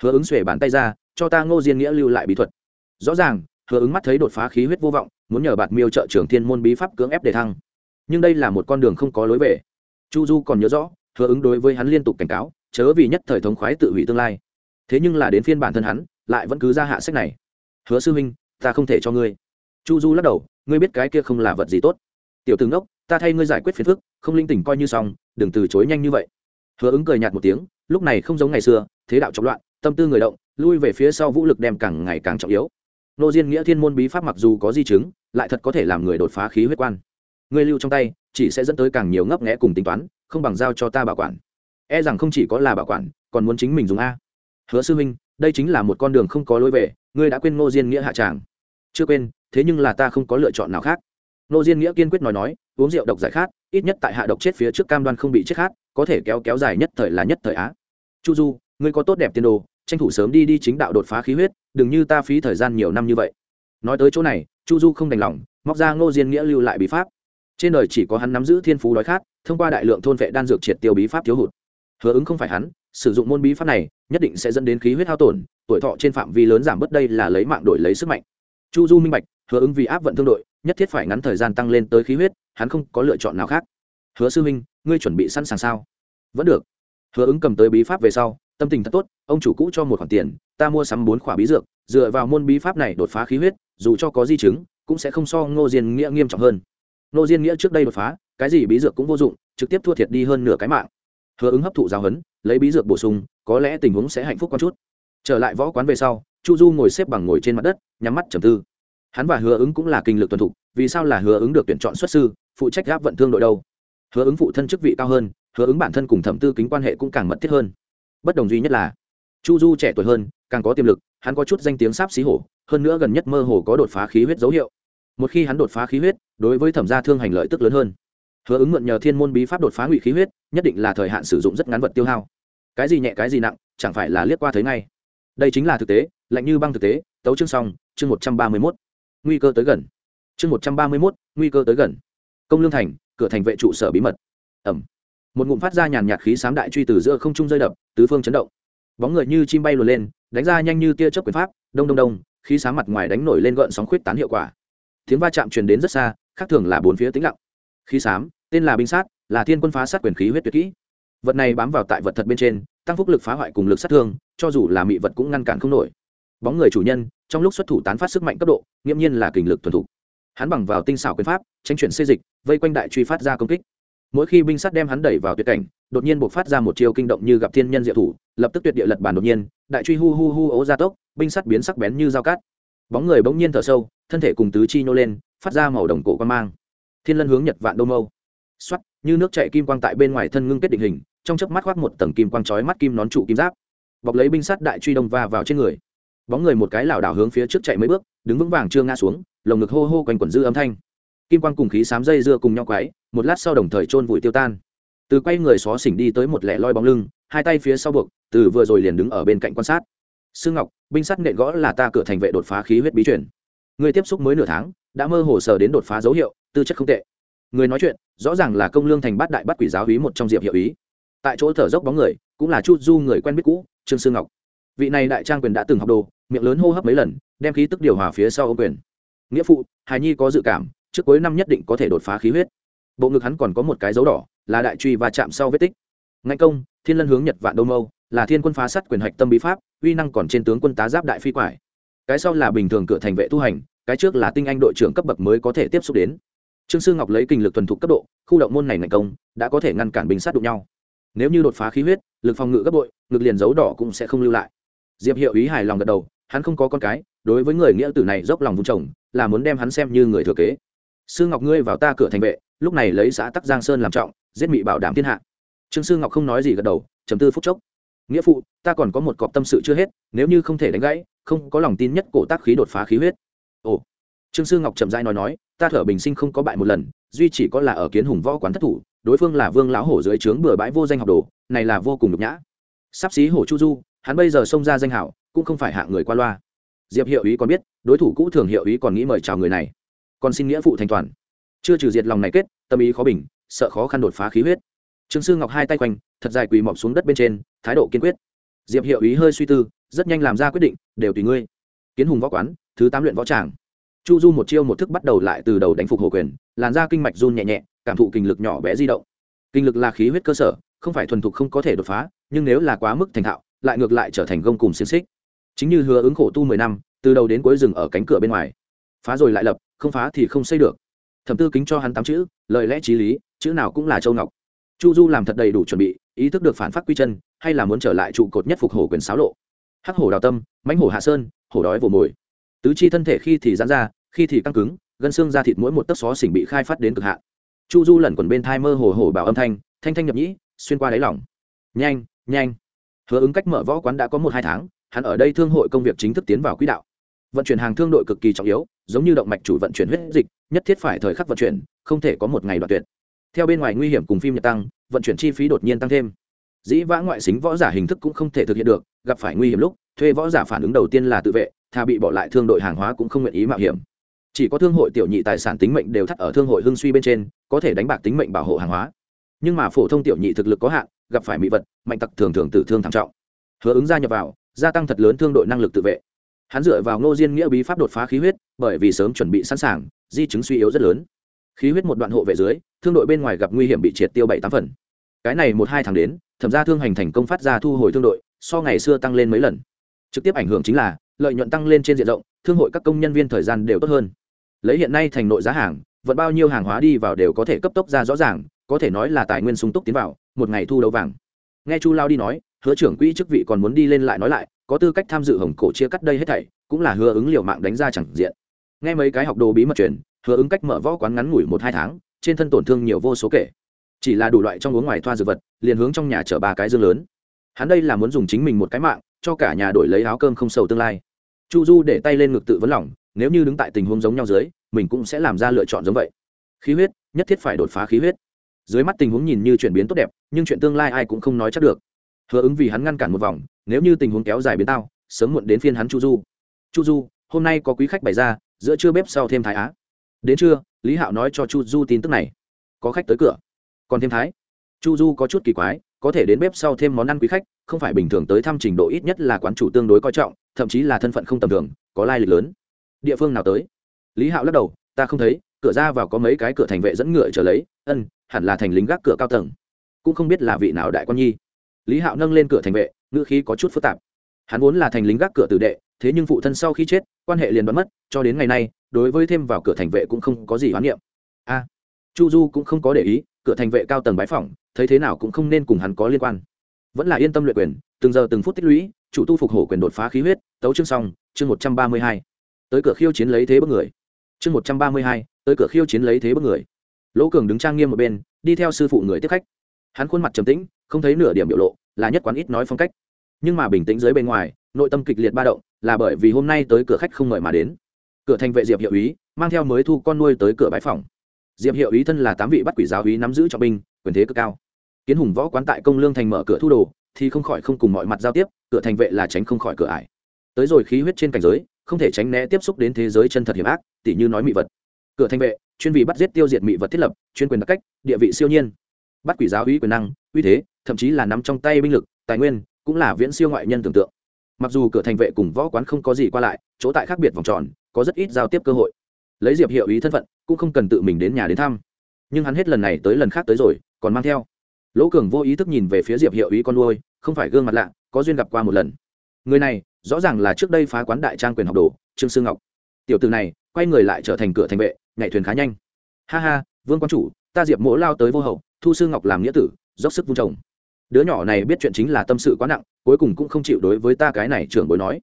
Hứa ứng xuể bàn tay ra, cho ta ngô diên nghĩa lưu lại bí thuật. Rõ ràng, hứa ứng mắt thấy đột phá khí huyết vô vọng, muốn nhờ bạt miêu trợ trưởng thiên môn bí pháp cưỡng ép để thăng. Nhưng đây là một con đường không có lối về. Chu du còn nhớ rõ, hứa ứng đối với hắn liên tục cảnh cáo, chớ vì nhất thời thống khoái tự hủy tương lai. Thế nhưng là đến phiên bản thân hắn, lại vẫn cứ ra hạ sách này. Hứa sư huynh, ta không thể cho ngươi. Chu du lắc đầu, ngươi biết cái kia không là vật gì tốt tiểu tướng đốc ta thay ngươi giải quyết phiền phức, không linh tỉnh coi như xong, đừng từ chối nhanh như vậy. Hứa ứng cười nhạt một tiếng, lúc này không giống ngày xưa, thế đạo trọng loạn, tâm tư người động, lui về phía sau vũ lực đem càng ngày càng trọng yếu. Nô diên nghĩa thiên môn bí pháp mặc dù có di chứng, lại thật có thể làm người đột phá khí huyết quan. Ngươi lưu trong tay, chỉ sẽ dẫn tới càng nhiều ngấp nghẽ cùng tính toán, không bằng giao cho ta bảo quản. E rằng không chỉ có là bảo quản, còn muốn chính mình dùng a. Hứa sư huynh, đây chính là một con đường không có lối về, ngươi đã quên ngô diên nghĩa hạ tràng. Chưa quên, thế nhưng là ta không có lựa chọn nào khác. Nô diên nghĩa kiên quyết nói nói, uống rượu độc giải khát, ít nhất tại hạ độc chết phía trước cam đoan không bị chết khát, có thể kéo kéo dài nhất thời là nhất thời á. Chu du, ngươi có tốt đẹp tiền đồ, tranh thủ sớm đi đi chính đạo đột phá khí huyết, đừng như ta phí thời gian nhiều năm như vậy. Nói tới chỗ này, chu du không đành lòng, móc ra ngô diên nghĩa lưu lại bí pháp. Trên đời chỉ có hắn nắm giữ thiên phú đói khát, thông qua đại lượng thôn vệ đan dược triệt tiêu bí pháp thiếu hụt. Hứa ứng không phải hắn, sử dụng môn bí pháp này, nhất định sẽ dẫn đến khí huyết hao tổn, tuổi thọ trên phạm vi lớn giảm bớt đây là lấy mạng đổi lấy sức mạnh chu du minh bạch, hứa ứng vì áp vận thương đội, nhất thiết phải ngắn thời gian tăng lên tới khí huyết, hắn không có lựa chọn nào khác. Hứa sư minh ngươi chuẩn bị sẵn sàng sao? Vẫn được. Hứa ứng cầm tới bí pháp về sau, tâm tình thật tốt, ông chủ cũ cho một khoản tiền, ta mua sắm bốn khỏa bí dược, dựa vào môn bí pháp này đột phá khí huyết, dù cho có di chứng, cũng sẽ không so ngô diên nghĩa nghiêm trọng hơn. Ngô diên nghĩa trước đây đột phá, cái gì bí dược cũng vô dụng, trực tiếp thua thiệt đi hơn nửa cái mạng. Hứa ứng hấp thụ giáo huấn, lấy bí dược bổ sung, có lẽ tình huống sẽ hạnh phúc con chút. Trở lại võ quán về sau chu du ngồi xếp bằng ngồi trên mặt đất, nhắm mắt trầm tư. Hắn và hứa ứng cũng là kinh lực tuần thục, vì sao là hứa ứng được tuyển chọn xuất sư, phụ trách gáp vận thương đội đâu? Hứa ứng phụ thân chức vị cao hơn, hứa ứng bản thân cùng thẩm tư kính quan hệ cũng càng mật thiết hơn. Bất đồng duy nhất là, chu du trẻ tuổi hơn, càng có tiềm lực, hắn có chút danh tiếng sáp xí hổ, hơn nữa gần nhất mơ hồ có đột phá khí huyết dấu hiệu. Một khi hắn đột phá khí huyết, đối với thẩm gia thương hành lợi tức lớn hơn. Hứa ứng mượn nhờ thiên môn bí pháp đột phá ngụy khí huyết, nhất định là thời hạn sử dụng rất ngắn vật tiêu hao. Cái gì nhẹ cái gì nặng, chẳng phải là liếc qua thấy ngay. Đây chính là thực tế lạnh như băng thực tế, tấu chương xong, chương một trăm ba mươi mốt. Nguy cơ tới gần. Chương một trăm ba mươi mốt, nguy cơ tới gần. Công lương thành, cửa thành vệ trụ sở bí mật. Ẩm. Một ngụm phát ra nhàn nhạt khí sám đại truy từ giữa không trung rơi đập, tứ phương chấn động. Bóng người như chim bay luồn lên, đánh ra nhanh như tia chớp quyền pháp, đông đông đông, khí sáng mặt ngoài đánh nổi lên gợn sóng khuyết tán hiệu quả. Tiếng va chạm truyền đến rất xa, khác thường là bốn phía tĩnh lặng. Khí sám, tên là binh sát, là thiên quân phá sát quyền khí huyết tuyệt kỹ. Vật này bám vào tại vật thật bên trên, tăng phúc lực phá hoại cùng lực sát thương, cho dù là mị vật cũng ngăn cản không nổi bóng người chủ nhân, trong lúc xuất thủ tán phát sức mạnh cấp độ, nghiễm nhiên là kình lực thuần thủ hắn bằng vào tinh xảo quyền pháp, tranh chuyển xê dịch, vây quanh đại truy phát ra công kích. Mỗi khi binh sát đem hắn đẩy vào tuyệt cảnh, đột nhiên buộc phát ra một chiêu kinh động như gặp thiên nhân diệu thủ, lập tức tuyệt địa lật bàn đột nhiên, đại truy hu hu hu ố ra tốc, binh sắt biến sắc bén như dao cát. Bóng người bỗng nhiên thở sâu, thân thể cùng tứ chi nhô lên, phát ra màu đồng cổ quan mang. Thiên lân hướng nhật vạn đô mâu. Xoắt như nước chạy kim quang tại bên ngoài thân ngưng kết định hình, trong chớp mắt khoác một tầng kim quang chói mắt kim nón trụ kim giáp. Bọc lấy binh sắt đại truy đông va vào trên người bóng người một cái lảo đảo hướng phía trước chạy mấy bước, đứng vững vàng chưa ngã xuống, lồng ngực hô hô quanh quẩn dư âm thanh. Kim quang cùng khí sám dây dưa cùng nhau quái một lát sau đồng thời chôn vùi tiêu tan. Từ quay người xó xỉnh đi tới một lẻ loi bóng lưng, hai tay phía sau buộc, từ vừa rồi liền đứng ở bên cạnh quan sát. Sương ngọc, binh sắt nện gõ là ta cửa thành vệ đột phá khí huyết bí chuyển người tiếp xúc mới nửa tháng, đã mơ hồ sờ đến đột phá dấu hiệu, tư chất không tệ. Người nói chuyện, rõ ràng là công lương thành bát đại bắt quỷ giáo hí một trong diệp hiệu ý. Tại chỗ thở dốc bóng người, cũng là chu du người quen biết cũ, trương sương ngọc vị này đại trang quyền đã từng học đồ, miệng lớn hô hấp mấy lần, đem khí tức điều hòa phía sau ô quyền. Nghĩa phụ, hài nhi có dự cảm, trước cuối năm nhất định có thể đột phá khí huyết. Bộ ngực hắn còn có một cái dấu đỏ, là đại truy và chạm sau vết tích. Ngạnh công, thiên lân hướng nhật vạn đông mâu là thiên quân phá sát quyền hạch tâm bí pháp, uy năng còn trên tướng quân tá giáp đại phi quải. Cái sau là bình thường cửa thành vệ tu hành, cái trước là tinh anh đội trưởng cấp bậc mới có thể tiếp xúc đến. Trương sư ngọc lấy kinh lực thuần thục cấp độ, khu động môn này ngành công, đã có thể ngăn cản bình sát đụng nhau. Nếu như đột phá khí huyết, lực phòng ngự gấp bội, ngực liền dấu đỏ cũng sẽ không lưu lại diệp hiệu ý hài lòng gật đầu, hắn không có con cái, đối với người nghĩa tử này dốc lòng vun trồng, là muốn đem hắn xem như người thừa kế. Sư ngọc ngươi vào ta cửa thành vệ, lúc này lấy xã tắc giang sơn làm trọng, giết mị bảo đảm thiên hạ. Trương sư ngọc không nói gì gật đầu chấm tư phúc chốc. Nghĩa phụ, ta còn có một cọp tâm sự chưa hết, nếu như không thể đánh gãy, không có lòng tin nhất cổ tác khí đột phá khí huyết. Ồ. Trương sư ngọc chậm rãi nói nói, ta thở bình sinh không có bại một lần, duy chỉ có là ở kiến hùng võ quán thất thủ, đối phương là vương lão hổ dưới trướng bừa bãi vô danh học đồ, này là vô cùng nhục nhã. Sắp xí hổ chu du hắn bây giờ xông ra danh hảo, cũng không phải hạ người qua loa. Diệp hiệu ý còn biết, đối thủ cũ thường hiệu ý còn nghĩ mời chào người này. Còn xin nghĩa phụ thành toàn. Chưa trừ diệt lòng này kết, tâm ý khó bình, sợ khó khăn đột phá khí huyết. Trương sư ngọc hai tay quanh, thật dài quỳ mọc xuống đất bên trên, thái độ kiên quyết. Diệp hiệu ý hơi suy tư, rất nhanh làm ra quyết định, đều tùy ngươi. Kiến hùng võ quán, thứ tám luyện võ tràng. Chu du một chiêu một thức bắt đầu lại từ đầu đánh phục hồ quyền, làn ra kinh mạch run nhẹ nhẹ, cảm thụ kinh lực nhỏ bé di động. Kinh lực là khí huyết cơ sở, không phải thuần thục không có thể đột phá, nhưng nếu là quá mức thành thạo lại ngược lại trở thành gông cùng xiềng xích. Chính như hứa ứng khổ tu mười năm, từ đầu đến cuối rừng ở cánh cửa bên ngoài. Phá rồi lại lập, không phá thì không xây được. Thẩm tư kính cho hắn tám chữ, lời lẽ t r í lý, chữ nào cũng là châu ngọc. Chu du làm thật đầy đủ chuẩn bị, ý thức được phản phát quy chân, hay là muốn trở lại trụ cột nhất phục hổ quyền xáo lộ. Hắc hổ đào tâm, mãnh hổ hạ sơn, hổ đói vồ mồi. Tứ chi thân thể khi thì giãn ra, khi thì căng cứng, gân xương ra thịt mỗi một tấc xó xỉnh bị khai phát đến cực hạn. Chu du lẩn quẩn bên thai mơ hồ hồ bảo âm thanh thanh thanh nhập nhĩ, xuyên qua đáy lỏng nhanh nhanh hứa ứng cách mở võ quán đã có một hai tháng, hắn ở đây thương hội công việc chính thức tiến vào quỹ đạo. Vận chuyển hàng thương đội cực kỳ trọng yếu, giống như động mạch chủ vận chuyển huyết dịch, nhất thiết phải thời khắc vận chuyển, không thể có một ngày đoạn tuyệt. Theo bên ngoài nguy hiểm cùng phim nhật tăng, vận chuyển chi phí đột nhiên tăng thêm. Dĩ vã ngoại xính võ giả hình thức cũng không thể thực hiện được, gặp phải nguy hiểm lúc, thuê võ giả phản ứng đầu tiên là tự vệ thà bị bỏ lại thương đội hàng hóa cũng không nguyện ý mạo hiểm. Chỉ có thương hội tiểu nhị tài sản tính mệnh đều thắt ở thương hội hưng suy bên trên, có thể đánh bạc tính mệnh bảo hộ hàng hóa nhưng mà phổ thông tiểu nhị thực lực có hạn, gặp phải mỹ vật, mạnh tặc thường thường tử thương thảm trọng. Hứa ứng gia nhập vào, gia tăng thật lớn thương đội năng lực tự vệ. Hắn dựa vào ngô diên nghĩa bí pháp đột phá khí huyết, bởi vì sớm chuẩn bị sẵn sàng, di chứng suy yếu rất lớn. Khí huyết một đoạn hộ vệ dưới, thương đội bên ngoài gặp nguy hiểm bị triệt tiêu bảy tám phần. Cái này một hai tháng đến, thẩm ra thương hành thành công phát ra thu hồi thương đội, so ngày xưa tăng lên mấy lần. Trực tiếp ảnh hưởng chính là, lợi nhuận tăng lên trên diện rộng, thương hội các công nhân viên thời gian đều tốt hơn. Lấy hiện nay thành nội giá hàng, vận bao nhiêu hàng hóa đi vào đều có thể cấp tốc ra rõ ràng có thể nói là tài nguyên sung túc tiến vào, một ngày thu đấu vàng. Nghe chu lao đi nói, hứa trưởng quỹ chức vị còn muốn đi lên lại nói lại, có tư cách tham dự hồng cổ chia cắt đây hết thảy, cũng là hứa ứng liều mạng đánh ra chẳng diện. Nghe mấy cái học đồ bí mật truyền, hứa ứng cách mở võ quán ngắn ngủi một hai tháng, trên thân tổn thương nhiều vô số kể. Chỉ là đủ loại trong uống ngoài thoa dược vật, liền hướng trong nhà chở ba cái dương lớn. Hắn đây là muốn dùng chính mình một cái mạng, cho cả nhà đổi lấy áo cơm không sầu tương lai. Chu du để tay lên ngực tự vấn lòng, nếu như đứng tại tình huống giống nhau dưới, mình cũng sẽ làm ra lựa chọn giống vậy. Khí huyết, nhất thiết phải đột phá khí huyết dưới mắt tình huống nhìn như chuyển biến tốt đẹp, nhưng chuyện tương lai ai cũng không nói chắc được. Hứa ứng vì hắn ngăn cản một vòng, nếu như tình huống kéo dài biến tao, sớm muộn đến phiên hắn chu du. Chu du, hôm nay có quý khách bày ra, giữa trưa bếp sau thêm thái á. Đến trưa, lý hạo nói cho chu du tin tức này. Có khách tới cửa. Còn thêm thái. Chu du có chút kỳ quái, có thể đến bếp sau thêm món ăn quý khách, không phải bình thường tới thăm trình độ ít nhất là quán chủ tương đối coi trọng, thậm chí là thân phận không tầm thường, có lai lịch lớn. Địa phương nào tới? Lý hạo lắc đầu, ta không thấy, cửa ra vào có mấy cái cửa thành vệ dẫn ngựa trở lấy ân, hẳn là thành lính gác cửa cao tầng. Cũng không biết là vị nào đại quan nhi. Lý hạo nâng lên cửa thành vệ, ngữ khí có chút phức tạp. Hắn vốn là thành lính gác cửa tử đệ, thế nhưng phụ thân sau khi chết, quan hệ liền đoán mất, cho đến ngày nay, đối với thêm vào cửa thành vệ cũng không có gì hoán niệm. A, chu du cũng không có để ý, cửa thành vệ cao tầng bái phỏng, thấy thế nào cũng không nên cùng hắn có liên quan. Vẫn là yên tâm luyện quyền, từng giờ từng phút tích lũy, chủ tu phục hổ quyền đột phá khí huyết, tấu chương xong, chương một trăm ba mươi hai. Tới cửa khiêu chiến lấy thế bất người. Chương một trăm ba mươi hai, tới cửa khiêu chiến lấy thế bất người lỗ cường đứng trang nghiêm một bên, đi theo sư phụ người tiếp khách. Hắn khuôn mặt trầm tĩnh, không thấy nửa điểm biểu lộ, là nhất quán ít nói phong cách. Nhưng mà bình tĩnh dưới bên ngoài, nội tâm kịch liệt ba động, là bởi vì hôm nay tới cửa khách không mời mà đến. Cửa thành vệ diệp hiệu ý, mang theo mới thu con nuôi tới cửa bãi phòng. Diệp hiệu ý thân là tám vị bắt quỷ giáo ý nắm giữ cho binh, quyền thế cực cao. Kiến hùng võ quán tại công lương thành mở cửa thu đồ, thì không khỏi không cùng mọi mặt giao tiếp, cửa thành vệ là tránh không khỏi cửa ải. Tới rồi khí huyết trên cảnh giới, không thể tránh né tiếp xúc đến thế giới chân thật hiểm ác, tỉ như nói mị vật. Cửa thành vệ chuyên vị bắt giết tiêu diệt mị vật thiết lập, chuyên quyền đặc cách, địa vị siêu nhiên. Bắt quỷ giáo uy quyền năng, uy thế, thậm chí là nắm trong tay binh lực, tài nguyên, cũng là viễn siêu ngoại nhân tưởng tượng. Mặc dù cửa thành vệ cùng võ quán không có gì qua lại, chỗ tại khác biệt vòng tròn, có rất ít giao tiếp cơ hội. Lấy diệp hiệu ý thân phận, cũng không cần tự mình đến nhà đến thăm. Nhưng hắn hết lần này tới lần khác tới rồi, còn mang theo. Lỗ cường vô ý thức nhìn về phía diệp hiệu ý con nuôi, không phải gương mặt lạ, có duyên gặp qua một lần. Người này, rõ ràng là trước đây phá quán đại trang quyền học đồ, trương sư ngọc. Tiểu từ này, quay người lại trở thành cửa thành vệ nhảy thuyền khá nhanh. Ha ha, vương quan chủ, ta diệp mỗ lao tới vô hậu, thu sư ngọc làm nghĩa tử, dốc sức vung chồng đứa nhỏ này biết chuyện chính là tâm sự quá nặng, cuối cùng cũng không chịu đối với ta cái này trưởng bối nói.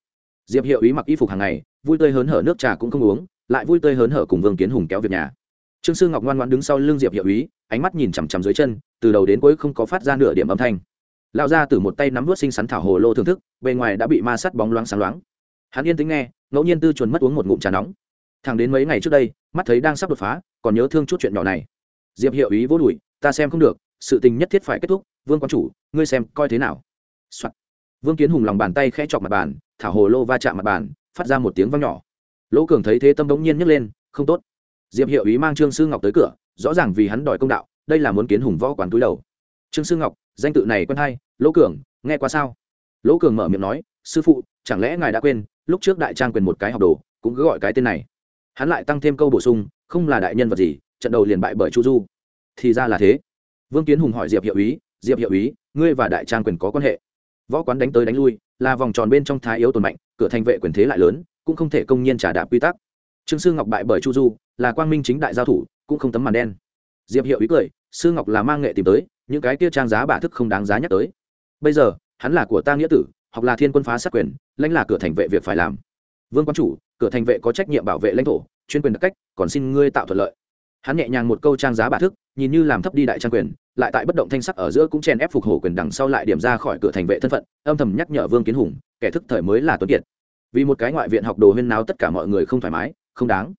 Diệp hiệu ý mặc y phục hàng ngày, vui tươi hớn hở nước trà cũng không uống, lại vui tươi hớn hở cùng vương kiến hùng kéo việc nhà. Trương sư ngọc ngoan ngoan đứng sau lưng diệp hiệu ý, ánh mắt nhìn chằm chằm dưới chân, từ đầu đến cuối không có phát ra nửa điểm âm thanh. Lão ra từ một tay nắm vớt xinh xắn thảo hồ lô thưởng thức, bề ngoài đã bị ma sắt bóng loáng sáng loáng. Hắn yên tính nghe, ngẫu nhiên tư chuẩn mất uống một ngụm trà nóng. Thẳng đến mấy ngày trước đây mắt thấy đang sắp đột phá, còn nhớ thương chút chuyện nhỏ này. Diệp hiệu ý vô đùi, ta xem không được, sự tình nhất thiết phải kết thúc, vương quan chủ, ngươi xem coi thế nào、Soạn. vương kiến hùng lòng bàn tay khẽ chọc mặt bàn thảo hồ lô va chạm mặt bàn, phát ra một tiếng vang nhỏ. Lỗ cường thấy thế tâm đống nhiên nhấc lên, không tốt. Diệp hiệu ý mang trương sư ngọc tới cửa, rõ ràng vì hắn đòi công đạo, đây là muốn kiến hùng võ quán túi đầu. Trương sư ngọc, danh tự này quen hay, lỗ cường, nghe qua sao? Lỗ cường mở miệng nói, sư phụ, chẳng lẽ ngài đã quên, lúc trước đại trang quyền một cái học đồ, cũng cứ gọi cái tên này? Hắn lại tăng thêm câu bổ sung, không là đại nhân vật gì, trận đầu liền bại bởi chu du. Thì ra là thế. Vương kiến hùng hỏi diệp hiệu ý, diệp hiệu ý, ngươi và đại trang quyền có quan hệ? Võ quán đánh tới đánh lui, là vòng tròn bên trong thái yếu tồn mạnh, cửa thành vệ quyền thế lại lớn, cũng không thể công nhiên trả đạp quy tắc. Trương sư ngọc bại bởi chu du, là quang minh chính đại giao thủ, cũng không tấm màn đen. Diệp hiệu ý cười, sư ngọc là mang nghệ tìm tới, những cái kia trang giá bả thức không đáng giá nhắc tới. Bây giờ, hắn là của ta nghĩa tử hoặc là thiên quân phá sát quyền, lãnh là cửa thành vệ việc phải làm. Vương quan chủ cửa thành vệ có trách nhiệm bảo vệ lãnh thổ, chuyên quyền đặc cách, còn xin ngươi tạo thuận lợi. Hắn nhẹ nhàng một câu trang giá bà thức, nhìn như làm thấp đi đại trang quyền, lại tại bất động thanh sắc ở giữa cũng chèn ép phục hổ quyền đằng sau lại điểm ra khỏi cửa thành vệ thân phận, âm thầm nhắc nhở vương kiến hùng, kẻ thức thời mới là tuấn kiệt. Vì một cái ngoại viện học đồ huyên náo tất cả mọi người không thoải mái, không đáng.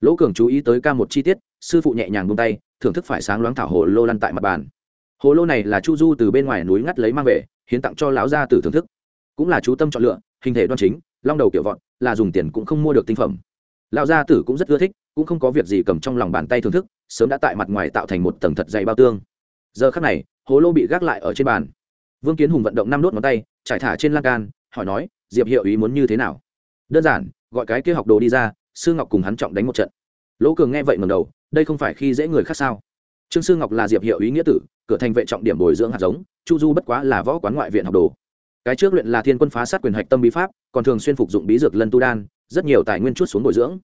Lỗ cường chú ý tới ca một chi tiết, sư phụ nhẹ nhàng buông tay, thưởng thức phải sáng loáng thảo hồ lô lăn tại mặt bàn. Hồ lô này là chu du từ bên ngoài núi ngắt lấy mang về, hiến tặng cho lão gia tử thưởng thức. Cũng là chú tâm chọn lựa, hình thể đoan chính long đầu kiểu vọn là dùng tiền cũng không mua được tinh phẩm. Lão gia tử cũng rất ưa thích, cũng không có việc gì cầm trong lòng bàn tay thưởng thức, sớm đã tại mặt ngoài tạo thành một tầng thật dày bao tương. Giờ khắc này, hồ lô bị gác lại ở trên bàn. Vương kiến hùng vận động năm đốt ngón tay, trải thả trên lan can, hỏi nói, diệp hiệu ý muốn như thế nào? Đơn giản, gọi cái kia học đồ đi ra, sư ngọc cùng hắn trọng đánh một trận. Lỗ cường nghe vậy ngầm đầu, đây không phải khi dễ người khác sao? Trương sư ngọc là diệp hiệu ý nghĩa tử, cửa thành vệ trọng điểm bồi dưỡng hạt giống, chu du bất quá là võ quán ngoại viện học đồ cái trước luyện là thiên quân phá sát quyền hạch tâm bí pháp, còn thường xuyên phục dụng bí dược lân tu đan, rất nhiều tài nguyên chút xuống bồi dưỡng.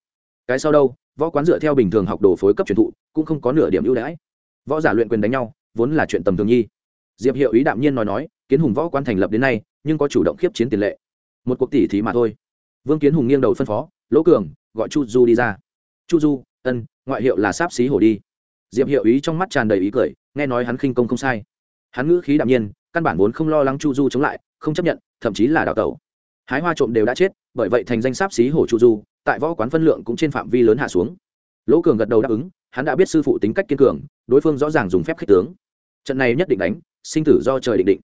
Cái sau đâu, võ quán dựa theo bình thường học đồ phối cấp truyền thụ, cũng không có nửa điểm ưu đãi. Võ giả luyện quyền đánh nhau, vốn là chuyện tầm thường nhi. Diệp hiệu ý đạm nhiên nói nói, kiến hùng võ quán thành lập đến nay, nhưng có chủ động khiếp chiến tiền lệ. Một cuộc tỷ thí mà thôi. Vương kiến hùng nghiêng đầu phân phó, lỗ cường, gọi chu du đi ra. Chu du, ân, ngoại hiệu là sáp xí hổ đi. Diệp hiệu ý trong mắt tràn đầy ý cười, nghe nói hắn khinh công không sai. Hắn ngữ khí đạm nhiên, căn bản vốn không lo lắng chu du chống lại không chấp nhận, thậm chí là đào tẩu. Hái hoa trộm đều đã chết, bởi vậy thành danh sáp xí hổ chu du, tại võ quán phân lượng cũng trên phạm vi lớn hạ xuống. Lỗ cường gật đầu đáp ứng, hắn đã biết sư phụ tính cách kiên cường, đối phương rõ ràng dùng phép khích tướng. Trận này nhất định đánh, sinh tử do trời định định.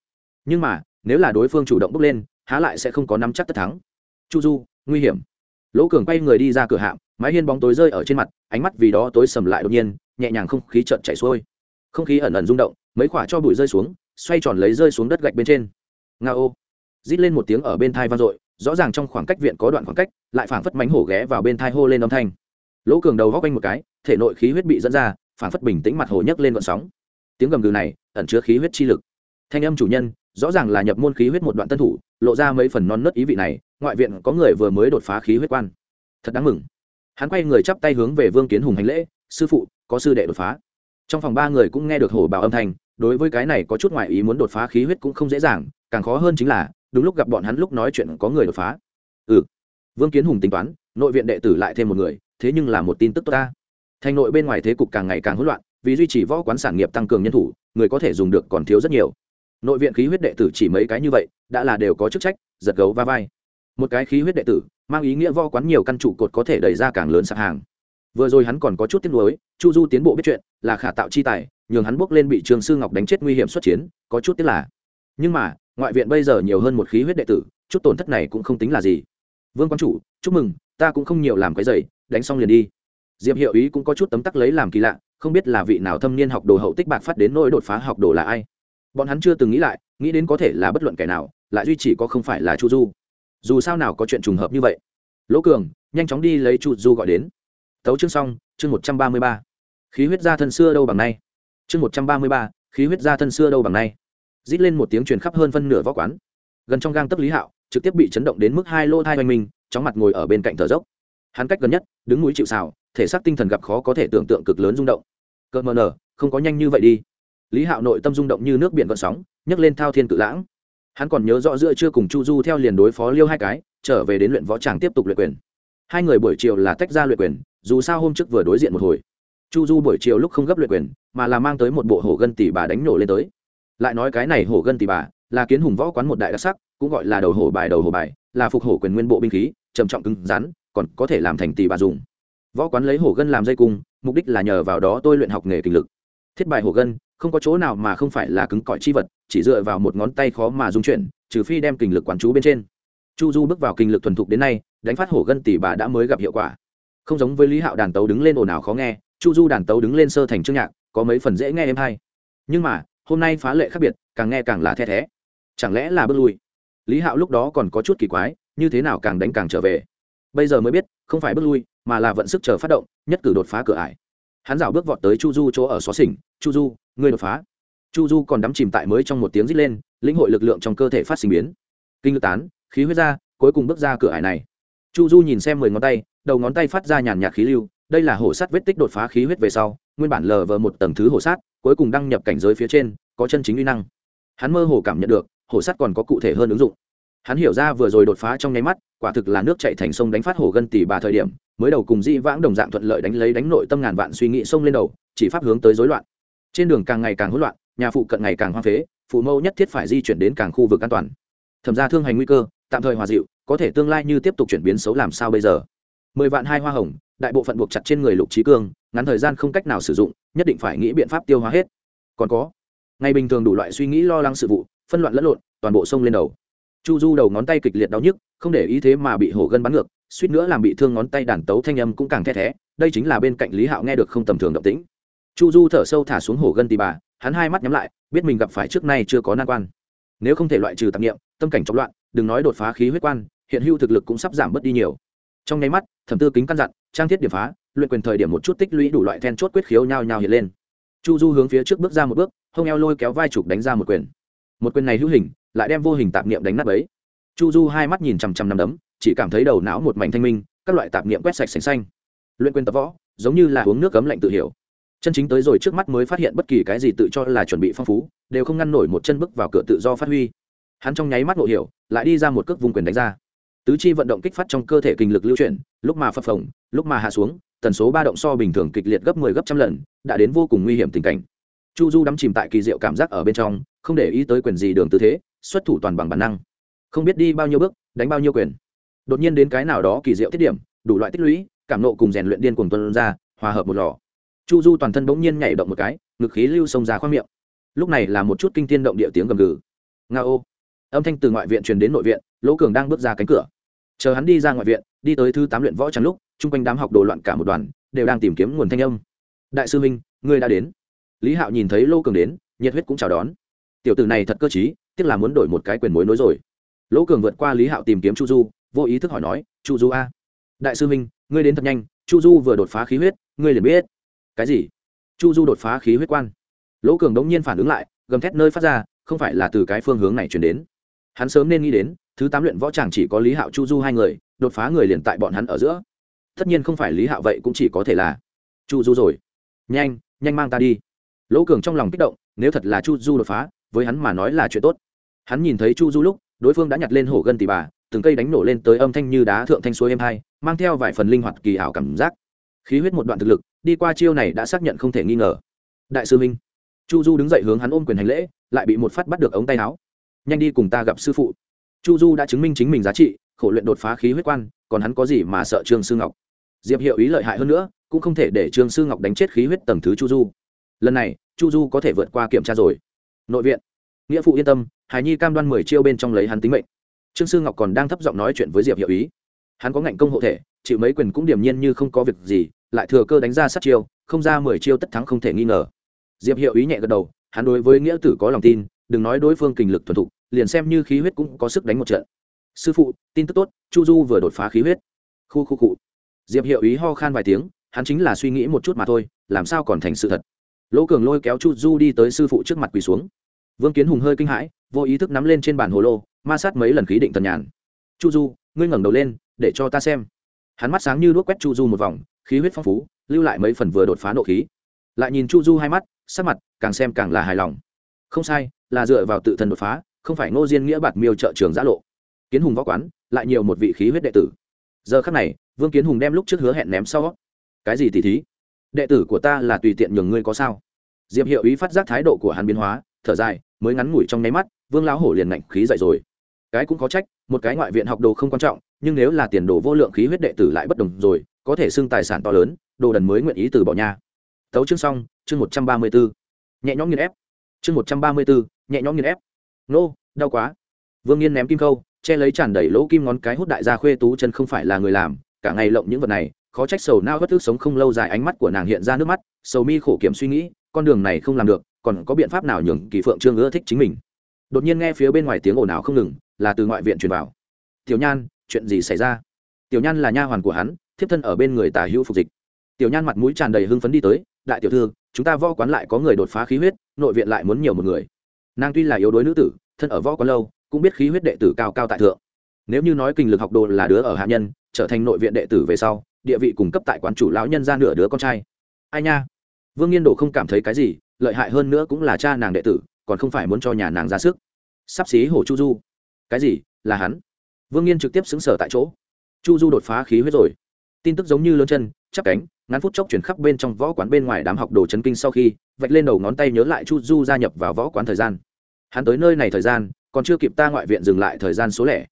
Nhưng mà, nếu là đối phương chủ động bước lên, há lại sẽ không có nắm chắc tất thắng. Chu du, nguy hiểm. Lỗ cường quay người đi ra cửa hạm, mái hiên bóng tối rơi ở trên mặt, ánh mắt vì đó tối sầm lại đột nhiên, nhẹ nhàng không khí trợn chảy xuôi. Không khí ẩn ẩn rung động, mấy quả cho bụi rơi xuống, xoay tròn lấy rơi xuống đất gạch bên trên nga ô rít lên một tiếng ở bên thai vang dội, rõ ràng trong khoảng cách viện có đoạn khoảng cách, lại phảng phất mánh hổ ghé vào bên thai hô lên âm thanh. Lỗ cường đầu góc quanh một cái, thể nội khí huyết bị dẫn ra, phảng phất bình tĩnh mặt hồ nhấc lên vận sóng. Tiếng gầm gừ này ẩn chứa khí huyết chi lực. Thanh âm chủ nhân, rõ ràng là nhập môn khí huyết một đoạn tân thủ, lộ ra mấy phần non nớt ý vị này, ngoại viện có người vừa mới đột phá khí huyết quan. Thật đáng mừng. Hắn quay người chắp tay hướng về vương kiến hùng hành lễ, sư phụ, có sư đệ đột phá. Trong phòng ba người cũng nghe được hổ bảo âm thanh đối với cái này có chút ngoại ý muốn đột phá khí huyết cũng không dễ dàng, càng khó hơn chính là, đúng lúc gặp bọn hắn lúc nói chuyện có người đột phá. Ừ. Vương kiến hùng tính toán, nội viện đệ tử lại thêm một người, thế nhưng là một tin tức tốt ta. Thành nội bên ngoài thế cục càng ngày càng hỗn loạn, vì duy trì võ quán sản nghiệp tăng cường nhân thủ, người có thể dùng được còn thiếu rất nhiều. Nội viện khí huyết đệ tử chỉ mấy cái như vậy, đã là đều có chức trách, giật gấu va vai. Một cái khí huyết đệ tử, mang ý nghĩa võ quán nhiều căn trụ cột có thể đẩy ra càng lớn sạp hàng. Vừa rồi hắn còn có chút tiếc nuối, chu du tiến bộ biết chuyện, là khả tạo chi tài nhường hắn bước lên bị trường sư ngọc đánh chết nguy hiểm xuất chiến có chút tiếc là. Nhưng mà ngoại viện bây giờ nhiều hơn một khí huyết đệ tử chút tổn thất này cũng không tính là gì. Vương quan chủ chúc mừng ta cũng không nhiều làm cái dậy, đánh xong liền đi. Diệp hiệu ý cũng có chút tấm tắc lấy làm kỳ lạ không biết là vị nào thâm niên học đồ hậu tích bạc phát đến nỗi đột phá học đồ là ai. Bọn hắn chưa từng nghĩ lại nghĩ đến có thể là bất luận kẻ nào lại duy chỉ có không phải là chu du. Dù sao nào có chuyện trùng hợp như vậy. Lỗ cường nhanh chóng đi lấy chu du gọi đến. Tấu chương xong chương một trăm ba mươi ba. Khí huyết gia thân xưa đâu bằng nay chương một trăm ba mươi ba, khí huyết gia thân xưa đâu bằng nay. Rít lên một tiếng truyền khắp hơn phân nửa võ quán. Gần trong gang tấc lý hạo, trực tiếp bị chấn động đến mức hai lô thai oanh minh chóng mặt ngồi ở bên cạnh thở dốc. Hắn cách gần nhất, đứng núi chịu xào thể xác tinh thần gặp khó có thể tưởng tượng cực lớn rung động. Cợt mờ nở, không có nhanh như vậy đi. Lý hạo nội tâm rung động như nước biển gợn sóng, nhấc lên thao thiên cự lãng. Hắn còn nhớ rõ giữa chưa cùng chu du theo liền đối phó liêu hai cái, trở về đến luyện võ tràng tiếp tục luyện quyền. Hai người buổi chiều là tách ra luyện quyền, dù sao hôm trước vừa đối diện một hồi. Chu du buổi chiều lúc không gấp luyện quyền mà là mang tới một bộ hổ gân tỷ bà đánh nổ lên tới. Lại nói cái này hổ gân tỷ bà là kiến hùng võ quán một đại đặc sắc, cũng gọi là đầu hổ bài đầu hổ bài, là phục hổ quyền nguyên bộ binh khí, trầm trọng cứng rắn, còn có thể làm thành tỷ bà dùng. Võ quán lấy hổ gân làm dây cung, mục đích là nhờ vào đó tôi luyện học nghề kinh lực. Thiết bài hổ gân, không có chỗ nào mà không phải là cứng cỏi chi vật, chỉ dựa vào một ngón tay khó mà dung chuyển, trừ phi đem kinh lực quán chú bên trên. Chu du bước vào kinh lực thuần thục đến nay, đánh phát hổ gân tỷ bà đã mới gặp hiệu quả. Không giống với lý hạo đàn tấu đứng lên ồn ào khó nghe, chu du đàn tấu đứng lên sơ thành chương nhạc có mấy phần dễ nghe em hay. Nhưng mà, hôm nay phá lệ khác biệt, càng nghe càng là the thé. Chẳng lẽ là bước lui? Lý hạo lúc đó còn có chút kỳ quái, như thế nào càng đánh càng trở về? Bây giờ mới biết, không phải bước lui, mà là vận sức chờ phát động, nhất cử đột phá cửa ải. Hắn rảo bước vọt tới chu du chỗ ở xó xỉnh, chu du, ngươi đột phá. Chu du còn đắm chìm tại mới trong một tiếng rít lên, lĩnh hội lực lượng trong cơ thể phát sinh biến. Kinh lực tán, khí huyết ra, cuối cùng bước ra cửa ải này. Chu du nhìn xem mười ngón tay, đầu ngón tay phát ra nhàn nhạt khí lưu đây là hổ sát vết tích đột phá khí huyết về sau, nguyên bản lờ vờ một tầng thứ hổ sát, cuối cùng đăng nhập cảnh giới phía trên, có chân chính uy năng. Hắn mơ hồ cảm nhận được, hổ sát còn có cụ thể hơn ứng dụng. Hắn hiểu ra vừa rồi đột phá trong nháy mắt, quả thực là nước chạy thành sông đánh phát hổ gân tỷ bà thời điểm, mới đầu cùng dĩ vãng đồng dạng thuận lợi đánh lấy đánh nội tâm ngàn vạn suy nghĩ sông lên đầu, chỉ pháp hướng tới rối loạn. Trên đường càng ngày càng hỗn loạn, nhà phụ cận ngày càng hoang phế, phụ mâu nhất thiết phải di chuyển đến càng khu vực an toàn. Thẩm ra thương hành nguy cơ, tạm thời hòa dịu, có thể tương lai như tiếp tục chuyển biến xấu làm sao bây giờ? Mười vạn hai hoa hồng đại bộ phận buộc chặt trên người lục trí cương, ngắn thời gian không cách nào sử dụng, nhất định phải nghĩ biện pháp tiêu hóa hết. Còn có, ngày bình thường đủ loại suy nghĩ lo lắng sự vụ, phân loạn lẫn lộn, toàn bộ sông lên đầu. Chu du đầu ngón tay kịch liệt đau nhức, không để ý thế mà bị hổ gân bắn ngược, suýt nữa làm bị thương ngón tay đàn tấu thanh âm cũng càng the thé, đây chính là bên cạnh lý hạo nghe được không tầm thường động tĩnh. Chu du thở sâu thả xuống hổ gân tì bà, hắn hai mắt nhắm lại, biết mình gặp phải trước nay chưa có nan quan. Nếu không thể loại trừ tạp nghiệm tâm cảnh trọng loạn, đừng nói đột phá khí huyết quan, hiện hữu thực lực cũng sắp giảm bớt đi nhiều. Trong nháy mắt, thẩm tư kính căn dặn trang thiết điểm phá, luyện quyền thời điểm một chút tích lũy đủ loại then chốt quyết khiếu nhào nhào hiện lên. Chu du hướng phía trước bước ra một bước hông eo lôi kéo vai trục đánh ra một quyền. Một quyền này hữu hình, lại đem vô hình tạp niệm đánh nát ấy chu du hai mắt nhìn chằm chằm nằm đấm, chỉ cảm thấy đầu não một mảnh thanh minh, các loại tạp niệm quét sạch sành xanh. Luyện quyền tập võ, giống như là uống nước cấm lạnh tự hiểu. Chân chính tới rồi trước mắt mới phát hiện bất kỳ cái gì tự cho là chuẩn bị phong phú, đều không ngăn nổi một chân bước vào cửa tự do phát huy. Hắn trong nháy mắt ngộ hiểu, lại đi ra một cước vùng quyền đánh ra tứ chi vận động kích phát trong cơ thể kinh lực lưu chuyển, lúc mà phập phồng, lúc mà hạ xuống, tần số ba động so bình thường kịch liệt gấp 10 gấp trăm lần, đã đến vô cùng nguy hiểm tình cảnh. Chu du đắm chìm tại kỳ diệu cảm giác ở bên trong, không để ý tới quyền gì đường tư thế, xuất thủ toàn bằng bản năng. Không biết đi bao nhiêu bước, đánh bao nhiêu quyền. Đột nhiên đến cái nào đó kỳ diệu tiết điểm, đủ loại tích lũy, cảm nộ cùng rèn luyện điên cuồng tuân ra, hòa hợp một lò. Chu du toàn thân bỗng nhiên nhảy động một cái, ngực khí lưu xông ra khoang miệng. Lúc này là một chút kinh tiên động địa tiếng gầm gừ. Nga ô âm thanh từ ngoại viện truyền đến nội viện, lỗ cường đang bước ra cánh cửa. Chờ hắn đi ra ngoại viện, đi tới thứ tám luyện võ trắng lúc, chung quanh đám học đồ loạn cả một đoàn, đều đang tìm kiếm nguồn thanh âm. Đại sư minh ngươi đã đến. Lý hạo nhìn thấy lỗ cường đến, nhiệt huyết cũng chào đón. Tiểu tử này thật cơ t tiếc là muốn đổi một cái quyền mối nối rồi. Lỗ cường vượt qua lý hạo tìm kiếm chu du, vô ý thức hỏi nói, chu du a, đại sư minh ngươi đến thật nhanh, chu du vừa đột phá khí huyết, ngươi liền biết. Cái gì? Chu du đột phá khí huyết quan. Lỗ cường đống nhiên phản ứng lại, gầm thét nơi phát ra, không phải là từ cái phương hướng này chuyển đến hắn sớm nên nghĩ đến, thứ tám luyện võ chàng chỉ có lý hạo chu du hai người, đột phá người liền tại bọn hắn ở giữa. Tất nhiên không phải lý hạo vậy cũng chỉ có thể là chu du rồi. Nhanh nhanh mang ta đi. Lỗ cường trong lòng kích động, nếu thật là chu du đột phá, với hắn mà nói là chuyện tốt. Hắn nhìn thấy chu du lúc, đối phương đã nhặt lên hổ gân tì bà, từng cây đánh nổ lên tới âm thanh như đá thượng thanh suối êm hai, mang theo vài phần linh hoạt kỳ ảo cảm giác. Khí huyết một đoạn thực lực, đi qua chiêu này đã xác nhận không thể nghi ngờ. Đại sư minh, chu du đứng dậy hướng hắn ôm quyền hành lễ, lại bị một phát bắt được ống tay áo nhanh đi cùng ta gặp sư phụ. Chu du đã chứng minh chính mình giá trị, khổ luyện đột phá khí huyết quan, còn hắn có gì mà sợ trương sư ngọc? Diệp hiệu ý lợi hại hơn nữa, cũng không thể để trương sư ngọc đánh chết khí huyết tầng thứ chu du. Lần này, chu du có thể vượt qua kiểm tra rồi. Nội viện. Nghĩa phụ yên tâm, hải nhi cam đoan mười chiêu bên trong lấy hắn tính mệnh. Trương sư ngọc còn đang thấp giọng nói chuyện với diệp hiệu ý. Hắn có ngạnh công hộ thể, chịu mấy quyền cũng điềm nhiên như không có việc gì, lại thừa cơ đánh ra sát chiêu, không ra mười chiêu tất thắng không thể nghi ngờ. Diệp hiệu ý nhẹ gật đầu, hắn đối với nghĩa tử có lòng tin đừng nói đối phương kình lực thuần thục, liền xem như khí huyết cũng có sức đánh một trận. Sư phụ, tin tức tốt, chu du vừa đột phá khí huyết. Khu khu cụ diệp hiệu ý ho khan vài tiếng, hắn chính là suy nghĩ một chút mà thôi, làm sao còn thành sự thật. Lỗ cường lôi kéo chu du đi tới sư phụ trước mặt quỳ xuống. Vương kiến hùng hơi kinh hãi, vô ý thức nắm lên trên bàn hồ lô, ma sát mấy lần khí định tần nhàn. Chu du, ngươi ngẩng đầu lên, để cho ta xem. Hắn mắt sáng như đuốc quét chu du một vòng, khí huyết phong phú, lưu lại mấy phần vừa đột phá nộ khí. Lại nhìn chu du hai mắt, sắc mặt càng xem càng là hài lòng. Không sai là dựa vào tự thân đột phá, không phải ngô diên nghĩa bạt miêu trợ trường giã lộ. Kiến hùng võ quán, lại nhiều một vị khí huyết đệ tử. Giờ khắc này, vương kiến hùng đem lúc trước hứa hẹn ném sau. Cái gì tỉ thí? Đệ tử của ta là tùy tiện nhường ngươi có sao? Diệp hiệu ý phát giác thái độ của hắn biến hóa, thở dài, mới ngắn ngủi trong nháy mắt, vương lão hổ liền ngạnh khí dậy rồi. Cái cũng có trách, một cái ngoại viện học đồ không quan trọng, nhưng nếu là tiền đồ vô lượng khí huyết đệ tử lại bất đồng rồi, có thể xưng tài sản to lớn, đồ đần mới nguyện ý từ bỏ nhà tấu chương xong, chương một trăm ba mươi b ố nhẹ nhõm nghiên ép. Chương một trăm ba mươi bốn nhẹ nhõm nghiền ép. Nô, đau quá. Vương nghiên ném kim khâu, che lấy tràn đầy lỗ kim ngón cái hút đại gia khuê tú chân không phải là người làm, cả ngày lộng những vật này, khó trách sầu nao bất thức sống không lâu dài ánh mắt của nàng hiện ra nước mắt, sầu mi khổ kiểm suy nghĩ, con đường này không làm được, còn có biện pháp nào nhường kỳ phượng trương ưa thích chính mình? Đột nhiên nghe phía bên ngoài tiếng ồn ào không ngừng, là từ ngoại viện truyền vào. Tiểu nhan, chuyện gì xảy ra? Tiểu nhan là nha hoàn của hắn, thiếp thân ở bên người tả hữu phục dịch. Tiểu nhan mặt mũi tràn đầy hưng phấn đi tới, đại tiểu thư, chúng ta võ quán lại có người đột phá khí huyết, nội viện lại muốn nhiều một người nàng tuy là yếu đuối nữ tử, thân ở võ quá lâu, cũng biết khí huyết đệ tử cao cao tại thượng. Nếu như nói kinh lực học đồ là đứa ở hạ nhân, trở thành nội viện đệ tử về sau, địa vị cung cấp tại quán chủ lão nhân ra nửa đứa con trai. Ai nha? Vương nghiên đồ không cảm thấy cái gì, lợi hại hơn nữa cũng là cha nàng đệ tử, còn không phải muốn cho nhà nàng ra sức. Sắp xí hổ chu du. Cái gì? Là hắn? Vương nghiên trực tiếp xứng sở tại chỗ. Chu du đột phá khí huyết rồi. Tin tức giống như lớn chân chắp cánh, ngắn phút chốc chuyển khắp bên trong võ quán bên ngoài đám học đồ chấn kinh sau khi, vạch lên đầu ngón tay nhớ lại chu du gia nhập vào võ quán thời gian. Hắn tới nơi này thời gian, còn chưa kịp ta ngoại viện dừng lại thời gian số lẻ.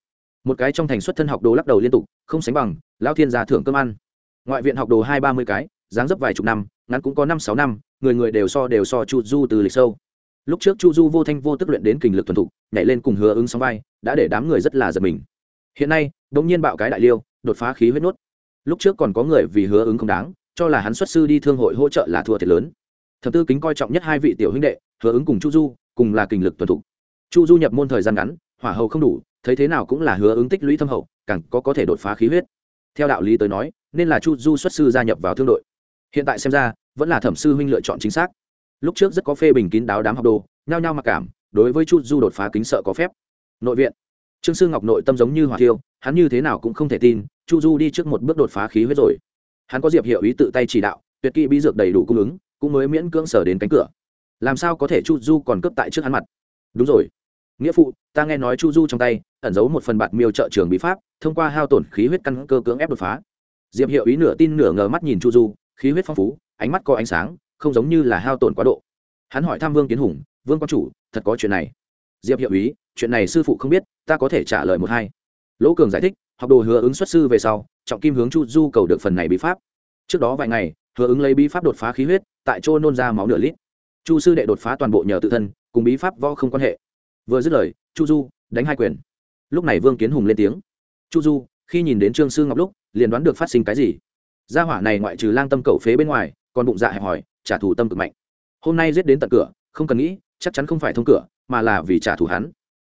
Một cái trong thành xuất thân học đồ lắc đầu liên tục, không sánh bằng lao thiên gia thưởng cơm ăn. Ngoại viện học đồ hai ba mươi cái, dáng dấp vài chục năm, ngắn cũng có năm sáu năm, người người đều so đều so chu du từ lịch sâu. Lúc trước chu du vô thanh vô tức luyện đến kình lực thuần thục, nhảy lên cùng hứa ứng sóng vai, đã để đám người rất là giật mình. Hiện nay đ ỗ n g nhiên bạo cái đại liêu, đột phá khí huyết nốt lúc trước còn có người vì hứa ứng không đáng, cho là hắn xuất sư đi thương hội hỗ trợ là thua thiệt lớn. Thập tư kính coi trọng nhất hai vị tiểu huynh đệ, hứa ứng cùng chu du, cùng là kình lực tuần thục chu du nhập môn thời gian ngắn, hỏa hầu không đủ, thấy thế nào cũng là hứa ứng tích lũy thâm hậu, càng có có thể đột phá khí huyết. Theo đạo lý tới nói, nên là chu du xuất sư gia nhập vào thương đội. Hiện tại xem ra, vẫn là thẩm sư huynh lựa chọn chính xác. Lúc trước rất có phê bình kín đáo đám học đồ, nhao nhao mặc cảm, đối với chu du đột phá kính sợ có phép. Nội viện. Trương sư ngọc nội tâm giống như hỏa thiêu, hắn như thế nào cũng không thể tin chu du đi trước một bước đột phá khí huyết rồi. Hắn có diệp hiệu ý tự tay chỉ đạo, tuyệt kỹ bí dược đầy đủ cung ứng, cũng mới miễn cưỡng sở đến cánh cửa. Làm sao có thể chu du còn cấp tại trước hắn mặt? Đúng rồi. Nghĩa phụ, ta nghe nói chu du trong tay, ẩn giấu một phần bạt miêu trợ trường bí pháp, thông qua hao tổn khí huyết căn cơ cưỡng ép đột phá. Diệp hiệu ý nửa tin nửa ngờ mắt nhìn chu du, khí huyết phong phú, ánh mắt có ánh sáng, không giống như là hao tổn quá độ. Hắn hỏi thăm vương kiến hùng, vương quan chủ, thật có chuyện này? Diệp hiệu ý, chuyện này sư phụ không biết, ta có thể trả lời một hai lỗ cường giải thích, học đồ hứa ứng xuất sư về sau, trọng kim hướng chu du cầu được phần này bí pháp. Trước đó vài ngày, hứa ứng lấy bí pháp đột phá khí huyết, tại chỗ nôn ra máu nửa lít. Chu sư đệ đột phá toàn bộ nhờ tự thân, cùng bí pháp võ không quan hệ. Vừa dứt lời, chu du đánh hai quyền. Lúc này vương kiến hùng lên tiếng. Chu du, khi nhìn đến trương sư ngọc lúc, liền đoán được phát sinh cái gì? Gia hỏa này ngoại trừ lang tâm cầu phế bên ngoài, còn bụng dạ hẹp hòi, trả thù tâm cực mạnh. Hôm nay giết đến tận cửa, không cần nghĩ, chắc chắn không phải thông cửa, mà là vì trả thù hắn.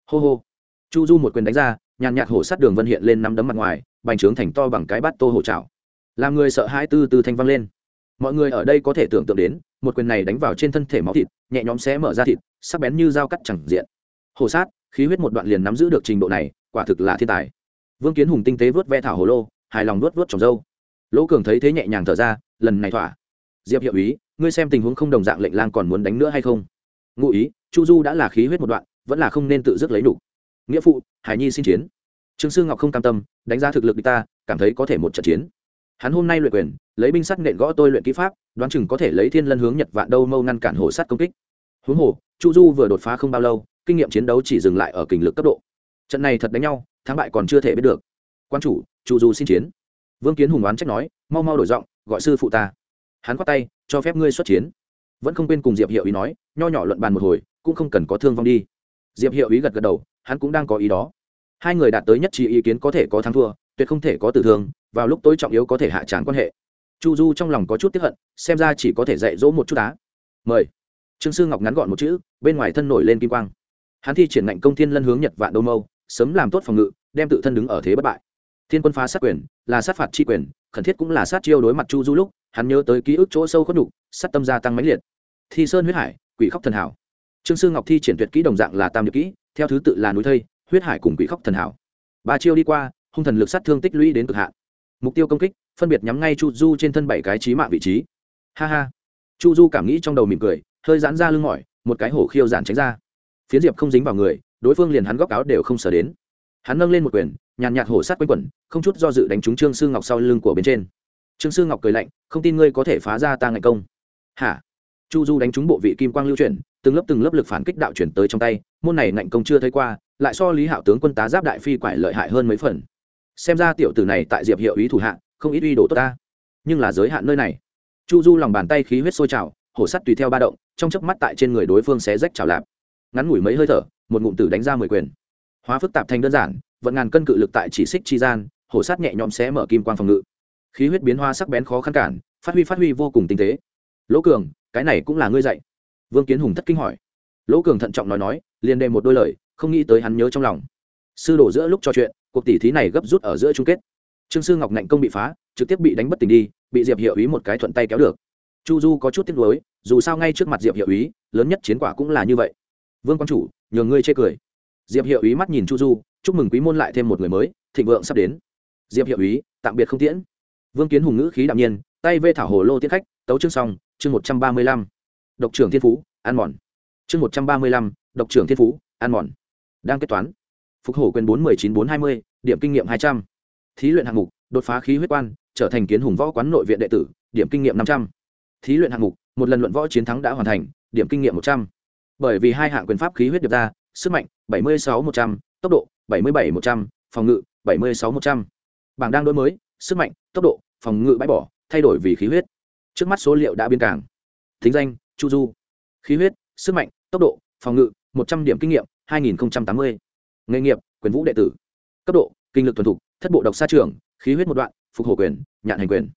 Hô hô. Chu du một quyền đánh ra nhàn nhạt hổ sát đường vân hiện lên nắm đấm mặt ngoài, bành trướng thành to bằng cái bát tô hổ trào làm người sợ hãi tư tư thanh văng lên. Mọi người ở đây có thể tưởng tượng đến, một quyền này đánh vào trên thân thể máu thịt, nhẹ nhõm xé mở ra thịt, sắc bén như dao cắt chẳng diện. Hổ sát, khí huyết một đoạn liền nắm giữ được trình độ này, quả thực là thiên tài. Vương kiến hùng tinh tế vớt ve thảo hồ lô, hài lòng vớt vớt trồng dâu. Lỗ cường thấy thế nhẹ nhàng thở ra, lần này thỏa. Diệp hiệu ý ngươi xem tình huống không đồng dạng lệnh lang còn muốn đánh nữa hay không? Ngụ ý, chu du đã là khí huyết một đoạn, vẫn là không nên tự dứt lấy đủ nghĩa phụ, hải nhi xin chiến. Trương sư ngọc không cam tâm, đánh giá thực lực ta, cảm thấy có thể một trận chiến. Hắn hôm nay luyện quyền, lấy binh sắt nện gõ tôi luyện kỹ pháp, đoán chừng có thể lấy thiên lân hướng nhật vạn đâu mâu ngăn cản hổ sắt công kích. Huống hồ, chu du vừa đột phá không bao lâu, kinh nghiệm chiến đấu chỉ dừng lại ở kình lực cấp độ. Trận này thật đánh nhau, thắng bại còn chưa thể biết được. Quan chủ, chu du xin chiến. Vương kiến hùng đoán trách nói, mau mau đổi giọng, gọi sư phụ ta. Hắn khoát tay, cho phép ngươi xuất chiến. Vẫn không quên cùng diệp hiệu ý nói, nho nhỏ luận bàn một hồi, cũng không cần có thương vong đi. Diệp hiệu ý gật gật đầu hắn cũng đang có ý đó. Hai người đạt tới nhất trí ý kiến có thể có thắng thua, tuyệt không thể có tử thương, vào lúc tối trọng yếu có thể hạ trán quan hệ. Chu du trong lòng có chút tiếp hận, xem ra chỉ có thể dạy dỗ một chút đá mời. Trương sư ngọc ngắn gọn một chữ, bên ngoài thân nổi lên kim quang. Hắn thi triển ngạnh công thiên lân hướng nhật vạn đô mâu, sớm làm tốt phòng ngự, đem tự thân đứng ở thế bất bại. Thiên quân phá sát quyền, là sát phạt chi quyền, khẩn thiết cũng là sát chiêu đối mặt chu du lúc, hắn nhớ tới ký ức chỗ sâu khuất nhục, sát tâm gia tăng mãnh liệt. Thi sơn huyết hải, quỷ khóc thần hảo. Trương sư ngọc thi triển tuyệt kỹ đồng dạng là tam nhật kỹ theo thứ tự là núi thây, huyết hải cùng quỷ khóc thần hảo. Ba chiêu đi qua, hung thần lực sát thương tích lũy đến cực hạn. Mục tiêu công kích, phân biệt nhắm ngay chu du trên thân bảy cái trí mạng vị trí. Ha ha. Chu du cảm nghĩ trong đầu mỉm cười, hơi giãn ra lưng mỏi, một cái hổ khiêu giản tránh ra. Phiến diệp không dính vào người, đối phương liền hắn góc áo đều không sờ đến. Hắn nâng lên một quyền, nhàn nhạt hổ sát quanh quẩn, không chút do dự đánh trúng trương sư ngọc sau lưng của bên trên. Trương sư ngọc cười lạnh, không tin ngươi có thể phá ra ta ngày công. Hả? Chu du đánh trúng bộ vị kim quang lưu chuyển, từng lớp từng lớp lực phản kích đạo chuyển tới trong tay, môn này ngạnh công chưa thấy qua, lại so lý hạo tướng quân tá giáp đại phi quải lợi hại hơn mấy phần. Xem ra tiểu tử này tại diệp hiệu ý thủ hạ, không ít uy đồ tốt ta. Nhưng là giới hạn nơi này. Chu du lòng bàn tay khí huyết sôi trào, hổ sắt tùy theo ba động, trong chớp mắt tại trên người đối phương xé rách trào lạp. Ngắn ngủi mấy hơi thở, một ngụm tử đánh ra mười quyền. Hóa phức tạp thành đơn giản, vận ngàn cân cự lực tại chỉ xích chi gian, hổ sát nhẹ nhõm xé mở kim quang phòng ngự. Khí huyết biến hoa sắc bén khó khăn cản, phát huy phát huy vô cùng tinh tế. Lỗ cường cái này cũng là ngươi dạy. Vương kiến hùng thất kinh hỏi. Lỗ cường thận trọng nói nói, liền đề một đôi lời, không nghĩ tới hắn nhớ trong lòng. Sư đổ giữa lúc trò chuyện, cuộc tỉ thí này gấp rút ở giữa chung kết. Trương sư ngọc ngạnh công bị phá, trực tiếp bị đánh bất tỉnh đi, bị diệp hiệu ý một cái thuận tay kéo được. Chu du có chút tiếc nuối, dù sao ngay trước mặt diệp hiệu ý lớn nhất chiến quả cũng là như vậy. Vương quang chủ, nhường ngươi chê cười. Diệp hiệu ý mắt nhìn chu du, chúc mừng quý môn lại thêm một người mới, thịnh vượng sắp đến. Diệp hiệu ý tạm biệt không tiễn. Vương kiến hùng ngữ khí đạm nhiên, tay vê thảo hồ lô tiết khách, tấu chương xong chương một trăm ba mươi lăm, độc trưởng thiên phú ăn mòn. Chương một trăm ba mươi lăm, độc trưởng thiên phú ăn mòn. Đang kết toán. Phục hổ quyền bốn mươi chín bốn hai mươi, điểm kinh nghiệm hai trăm. Thí luyện hạng mục, đột phá khí huyết quan, trở thành kiến hùng võ quán nội viện đệ tử, điểm kinh nghiệm năm trăm. Thí luyện hạng mục, một lần luận võ chiến thắng đã hoàn thành, điểm kinh nghiệm một trăm. Bởi vì hai hạng quyền pháp khí huyết điệp ra, sức mạnh bảy mươi sáu một trăm, tốc độ bảy mươi bảy một trăm, phòng ngự bảy mươi sáu một trăm. Bảng đang đổi mới, sức mạnh, tốc độ, phòng ngự bãi bỏ, thay đổi vì khí huyết trước mắt số liệu đã biên cảng thính danh chu du khí huyết sức mạnh tốc độ phòng ngự một trăm điểm kinh nghiệm hai nghìn tám mươi nghề nghiệp quyền vũ đệ tử cấp độ kinh lực thuần thục thất bộ độc sa trường khí huyết một đoạn phục hổ quyền nhạn hành quyền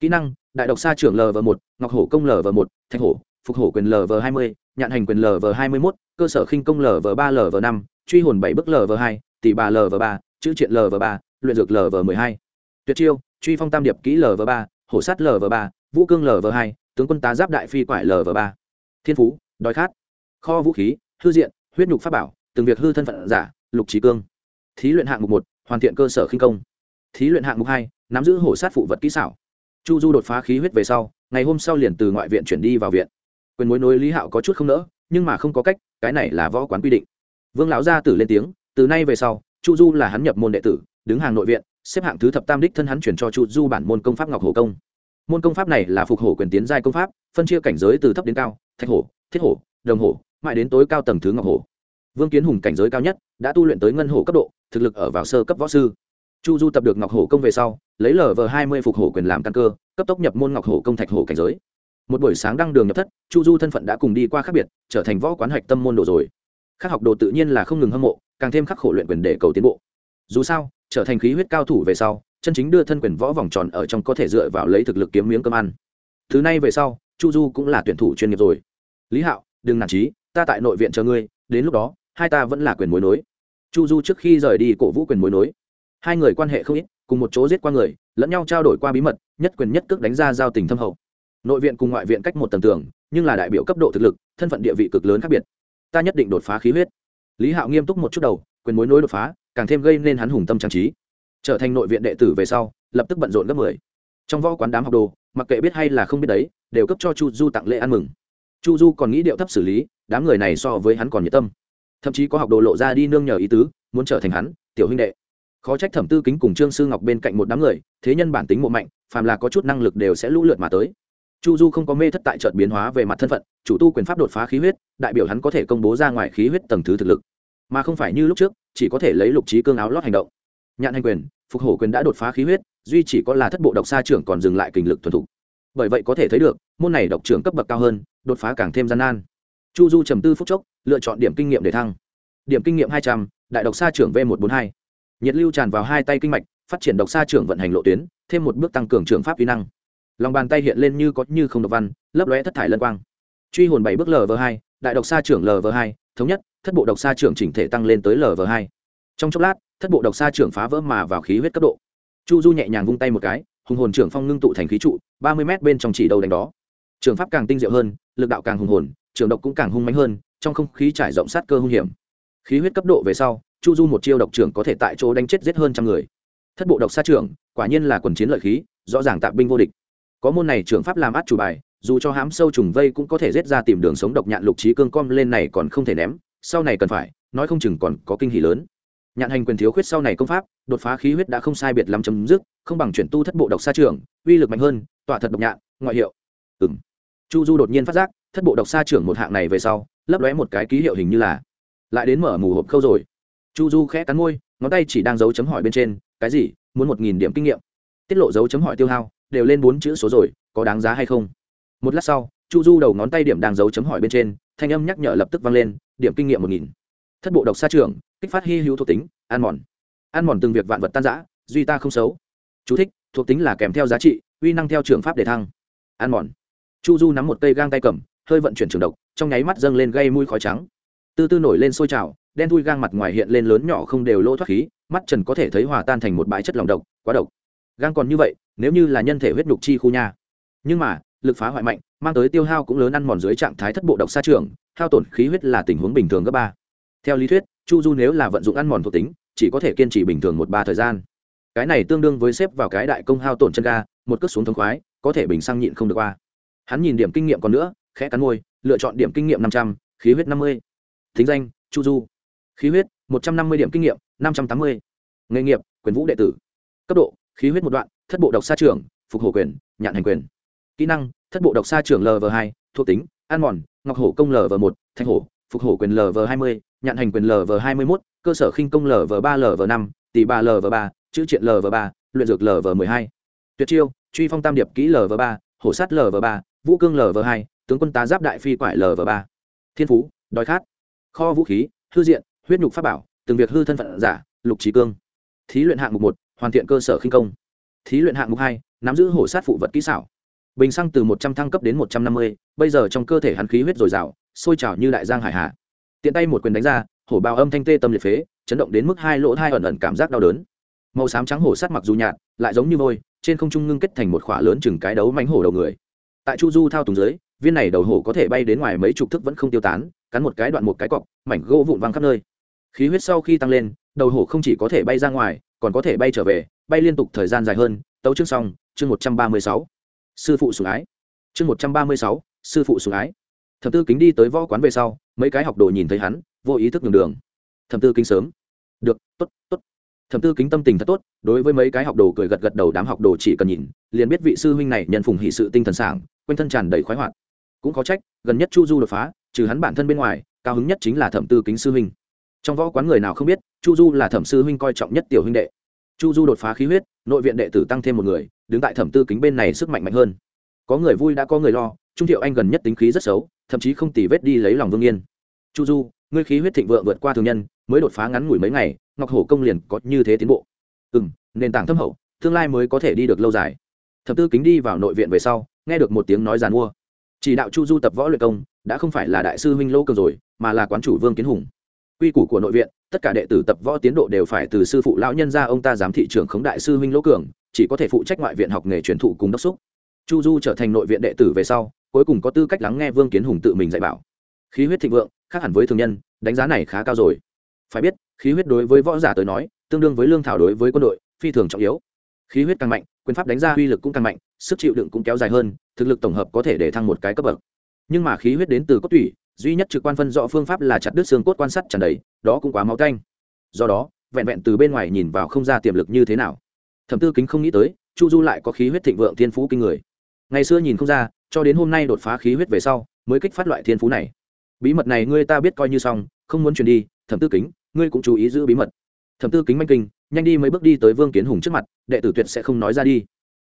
kỹ năng đại độc sa trưởng lv một ngọc hổ công lv một thạch hổ phục hổ quyền lv hai mươi nhạn hành quyền lv hai mươi một cơ sở khinh công lv ba lv năm truy hồn bảy bức lv hai tỷ bà lv ba chữ triện lv ba luyện dược lv m ộ hai tuyệt chiêu truy phong tam điệp kỹ lv ba hổ sát lv ba vũ cương lv hai, tướng quân tá giáp đại phi quải lv ba. Thiên phú, đói khát. Kho vũ khí, hư diện, huyết nhục pháp bảo, từng việc hư thân phận giả, lục trí cương. Thí luyện hạng mục một, hoàn thiện cơ sở khinh công. Thí luyện hạng mục hai, nắm giữ hổ sát phụ vật kỹ xảo. Chu du đột phá khí huyết về sau, ngày hôm sau liền từ ngoại viện chuyển đi vào viện. Quyền mối nối lý hạo có chút không nỡ, nhưng mà không có cách, cái này là võ quán quy định. Vương lão gia tử lên tiếng, từ nay về sau, chu du là hắn nhập môn đệ tử, đứng hàng nội viện, xếp hạng thứ thập tam đích thân hắn chuyển cho chu du bản môn công pháp ngọc hồ công môn công pháp này là phục hổ quyền tiến giai công pháp, phân chia cảnh giới từ thấp đến cao, thạch hổ, thiết hổ, đồng hổ, mãi đến tối cao tầng thứ ngọc hổ. Vương kiến hùng cảnh giới cao nhất, đã tu luyện tới ngân hổ cấp độ, thực lực ở vào sơ cấp võ sư. Chu du tập được ngọc hổ công về sau, lấy lv hai mươi phục hổ quyền làm căn cơ, cấp tốc nhập môn ngọc hổ công thạch hổ cảnh giới. Một buổi sáng đăng đường nhập thất, chu du thân phận đã cùng đi qua khác biệt, trở thành võ quán hạch tâm môn đồ rồi. Khác học đồ tự nhiên là không ngừng hâm mộ, càng thêm khắc khổ luyện quyền để cầu tiến bộ. Dù sao, trở thành khí huyết cao thủ về sau chân chính đưa thân quyền võ vòng tròn ở trong có thể dựa vào lấy thực lực kiếm miếng cơm ăn. Thứ này về sau, chu du cũng là tuyển thủ chuyên nghiệp rồi. Lý hạo, đừng nản trí, ta tại nội viện chờ ngươi, đến lúc đó, hai ta vẫn là quyền mối nối. Chu du trước khi rời đi cổ vũ quyền mối nối. Hai người quan hệ không ít, cùng một chỗ giết qua người, lẫn nhau trao đổi qua bí mật, nhất quyền nhất cước đánh ra giao tình thâm hậu. Nội viện cùng ngoại viện cách một tầng tường, nhưng là đại biểu cấp độ thực lực, thân phận địa vị cực lớn khác biệt. Ta nhất định đột phá khí huyết. Lý hạo nghiêm túc một chút đầu, quyền mối nối đột phá, càng thêm gây nên hắn hùng tâm trang trí trở thành nội viện đệ tử về sau, lập tức bận rộn gấp mười. Trong võ quán đám học đồ, mặc kệ biết hay là không biết đấy, đều cấp cho chu du tặng lễ ăn mừng. Chu du còn nghĩ điệu thấp xử lý, đám người này so với hắn còn nhiệt tâm. Thậm chí có học đồ lộ ra đi nương nhờ ý tứ, muốn trở thành hắn, tiểu huynh đệ. Khó trách thẩm tư kính cùng trương sư ngọc bên cạnh một đám người, thế nhân bản tính mộ mạnh, phàm là có chút năng lực đều sẽ lũ lượt mà tới. Chu du không có mê thất tại trợt biến hóa về mặt thân phận, chủ tu quyền pháp đột phá khí huyết, đại biểu hắn có thể công bố ra ngoài khí huyết tầng thứ thực lực. Mà không phải như lúc trước, chỉ có thể lấy lục trí cương áo lót hành động nhạn hành quyền, phục hổ quyền đã đột phá khí huyết, duy chỉ có là thất bộ độc xa trưởng còn dừng lại kình lực thuần thục. Bởi vậy có thể thấy được, môn này độc trưởng cấp bậc cao hơn, đột phá càng thêm gian nan. Chu du trầm tư phúc chốc, lựa chọn điểm kinh nghiệm để thăng. Điểm kinh nghiệm hai trăm, đại độc xa trưởng v một trăm bốn hai. Nhiệt lưu tràn vào hai tay kinh mạch, phát triển độc xa trưởng vận hành lộ tuyến, thêm một bước tăng cường trường pháp kỹ năng. Lòng bàn tay hiện lên như có như không độc văn, lấp lóe thất thải lân quang. Truy hồn bảy bước lv hai, đại độc xa trưởng lv hai, thống nhất, thất bộ độc xa trưởng chỉnh thể tăng lên tới lv hai trong chốc lát, thất bộ độc xa trưởng phá vỡ mà vào khí huyết cấp độ. Chu du nhẹ nhàng vung tay một cái, hùng hồn trưởng phong ngưng tụ thành khí trụ, ba mươi m bên trong chỉ đầu đánh đó. Trường pháp càng tinh diệu hơn, lực đạo càng hùng hồn, trường độc cũng càng hung mạnh hơn, trong không khí trải rộng sát cơ hung hiểm. Khí huyết cấp độ về sau, chu du một chiêu độc trưởng có thể tại chỗ đánh chết giết hơn trăm người. Thất bộ độc sát trưởng, quả nhiên là quần chiến lợi khí, rõ ràng tạp binh vô địch. Có môn này trưởng pháp làm át chủ bài, dù cho hám sâu trùng vây cũng có thể giết ra tìm đường sống độc nhạn lục trí cương com lên này còn không thể ném, sau này cần phải, nói không chừng còn có kinh hỷ lớn nhạn hành quyền thiếu khuyết sau này công pháp, đột phá khí huyết đã không sai biệt lắm chấm dứt, không bằng chuyển tu thất bộ độc xa trường, uy lực mạnh hơn, tỏa thật độc nhạn, ngoại hiệu. Ừng chu du đột nhiên phát giác, thất bộ độc xa trưởng một hạng này về sau, lấp lóe một cái ký hiệu hình như là, lại đến mở mù hộp khâu rồi. Chu du khẽ cắn môi, ngón tay chỉ đang giấu chấm hỏi bên trên, cái gì, muốn một nghìn điểm kinh nghiệm. Tiết lộ dấu chấm hỏi tiêu hao, đều lên bốn chữ số rồi, có đáng giá hay không? Một lát sau, chu du đầu ngón tay điểm đang dấu chấm hỏi bên trên, thanh âm nhắc nhở lập tức vang lên, điểm kinh nghiệm một nghìn. Thất bộ độc xa trường kích phát hy hữu thuộc tính ăn mòn. Ăn mòn từng việc vạn vật tan giã duy ta không xấu. Chú thích, thuộc tính là kèm theo giá trị uy năng theo trường pháp để thăng. Ăn mòn. Chu du nắm một cây gang tay cầm hơi vận chuyển trường độc trong nháy mắt dâng lên gây mũi khói trắng. Tư tư nổi lên sôi trào đen thui gang mặt ngoài hiện lên lớn nhỏ không đều lỗ thoát khí mắt trần có thể thấy hòa tan thành một bãi chất lòng độc quá độc. Gang còn như vậy nếu như là nhân thể huyết nhục chi khu nha. Nhưng mà lực phá hoại mạnh mang tới tiêu hao cũng lớn ăn mòn dưới trạng thái thất bộ độc xa trường hao tổn khí huyết là tình huống bình thường gấp ba. Theo lý thuyết chu du nếu là vận dụng ăn mòn thuộc tính, chỉ có thể kiên trì bình thường một ba thời gian. Cái này tương đương với xếp vào cái đại công hao tổn chân ga, một cất xuống thống khoái, có thể bình xăng nhịn không được qua. Hắn nhìn điểm kinh nghiệm còn nữa, khẽ cắn môi, lựa chọn điểm kinh nghiệm năm trăm, khí huyết năm mươi. Thính danh, chu du. Khí huyết, một trăm năm mươi điểm kinh nghiệm, năm trăm tám mươi. Nghề nghiệp, quyền vũ đệ tử. Cấp độ, khí huyết một đoạn, thất bộ độc xa trường phục hổ quyền, nhạn hành quyền. Kỹ năng, thất bộ độc xa trường lv hai, thuộc tính an mòn, ngọc hổ công lv một, thanh hổ phục hổ quyền lv hai mươi nhạn hành quyền lv hai mươi mốt cơ sở khinh công lv ba lv năm tỷ ba lv ba chữ triện lv ba luyện dược lv m ộ hai tuyệt chiêu truy phong tam điệp kỹ lv ba hổ sát lv ba vũ cương lv hai tướng quân tá giáp đại phi quải lv ba thiên phú đói khát kho vũ khí hư diện huyết nhục pháp bảo từng việc hư thân phận giả lục trí cương thí luyện hạng mục một hoàn thiện cơ sở khinh công thí luyện hạng mục hai nắm giữ hổ sát phụ vật kỹ xảo bình xăng từ một trăm thăng cấp đến một trăm năm mươi bây giờ trong cơ thể hắn khí huyết dồi dào sôi trào như đại giang hải hạ tiện tay một quyền đánh ra, hổ bào âm thanh tê tâm liệt phế, chấn động đến mức hai lỗ thai ẩn ẩn cảm giác đau đớn. Màu xám trắng hổ sắt mặc dù nhạt, lại giống như vôi, trên không trung ngưng kết thành một khỏa lớn chừng cái đấu mánh hổ đầu người. Tại chu du thao túng dưới, viên này đầu hổ có thể bay đến ngoài mấy chục thức vẫn không tiêu tán, cắn một cái đoạn một cái cọc, mảnh gỗ vụn văng khắp nơi. Khí huyết sau khi tăng lên, đầu hổ không chỉ có thể bay ra ngoài, còn có thể bay trở về, bay liên tục thời gian dài hơn. Tấu chương xong, chương một trăm ba mươi sáu. Sư phụ sủng ái. Chương một trăm ba mươi sáu, sư phụ sủng ái thẩm tư kính đi tới võ quán về sau, mấy cái học đồ nhìn thấy hắn, vô ý thức nhường đường. Thẩm tư kính sớm. Được t ố t t ố t thẩm tư kính tâm tình thật tốt, đối với mấy cái học đồ cười gật gật đầu, đám học đồ chỉ cần nhìn, liền biết vị sư huynh này nhận phùng hỷ sự tinh thần sảng, quanh thân tràn đầy khoái hoạt. Cũng có trách, gần nhất chu du đột phá, trừ hắn bản thân bên ngoài, cao hứng nhất chính là thẩm tư kính sư huynh. Trong võ quán người nào không biết, chu du là thẩm sư huynh coi trọng nhất tiểu huynh đệ. Chu du đột phá khí huyết, nội viện đệ tử tăng thêm một người, đứng tại thẩm tư kính bên này sức mạnh mạnh hơn. Có người vui đã có người lo, trung thiệu anh gần nhất tính khí rất xấu thậm chí không tì vết đi lấy lòng vương yên. Chu du, ngươi khí huyết thịnh vượng vượt qua thường nhân, mới đột phá ngắn ngủi mấy ngày, ngọc hổ công liền có như thế tiến bộ. Ừ m nền tảng thâm hậu, tương lai mới có thể đi được lâu dài. Thập tư kính đi vào nội viện về sau, nghe được một tiếng nói giàn mua. Chỉ đạo chu du tập võ luyện công, đã không phải là đại sư huynh lô cường rồi, mà là quán chủ vương kiến hùng. Quy củ của nội viện, tất cả đệ tử tập võ tiến độ đều phải từ sư phụ lão nhân ra ông ta giám thị trưởng khống đại sư huynh lỗ cường, chỉ có thể phụ trách ngoại viện học nghề truyền thụ cùng đốc xúc. Chu du trở thành nội viện đệ tử về sau cuối cùng có tư cách lắng nghe vương kiến hùng tự mình dạy bảo. Khí huyết thịnh vượng, khác hẳn với thường nhân, đánh giá này khá cao rồi. Phải biết, khí huyết đối với võ giả tới nói, tương đương với lương thảo đối với quân đội, phi thường trọng yếu. Khí huyết càng mạnh, quyền pháp đánh ra uy lực cũng càng mạnh, sức chịu đựng cũng kéo dài hơn, thực lực tổng hợp có thể để thăng một cái cấp bậc. Nhưng mà khí huyết đến từ cốt tủy, duy nhất trực quan phân rõ phương pháp là chặt đứt xương cốt quan sát tràn đầy, đó cũng quá máu canh do đó, vẹn vẹn từ bên ngoài nhìn vào không ra tiềm lực như thế nào. Thẩm tư kính không nghĩ tới, chu du lại có khí huyết thịnh vượng thiên phú kinh người. Ngày xưa nhìn không ra cho đến hôm nay đột phá khí huyết về sau, mới kích phát loại thiên phú này. Bí mật này ngươi ta biết coi như xong, không muốn truyền đi, thẩm tư kính, ngươi cũng chú ý giữ bí mật. Thẩm tư kính manh kinh, nhanh đi mấy bước đi tới vương kiến hùng trước mặt, đệ tử tuyệt sẽ không nói ra đi.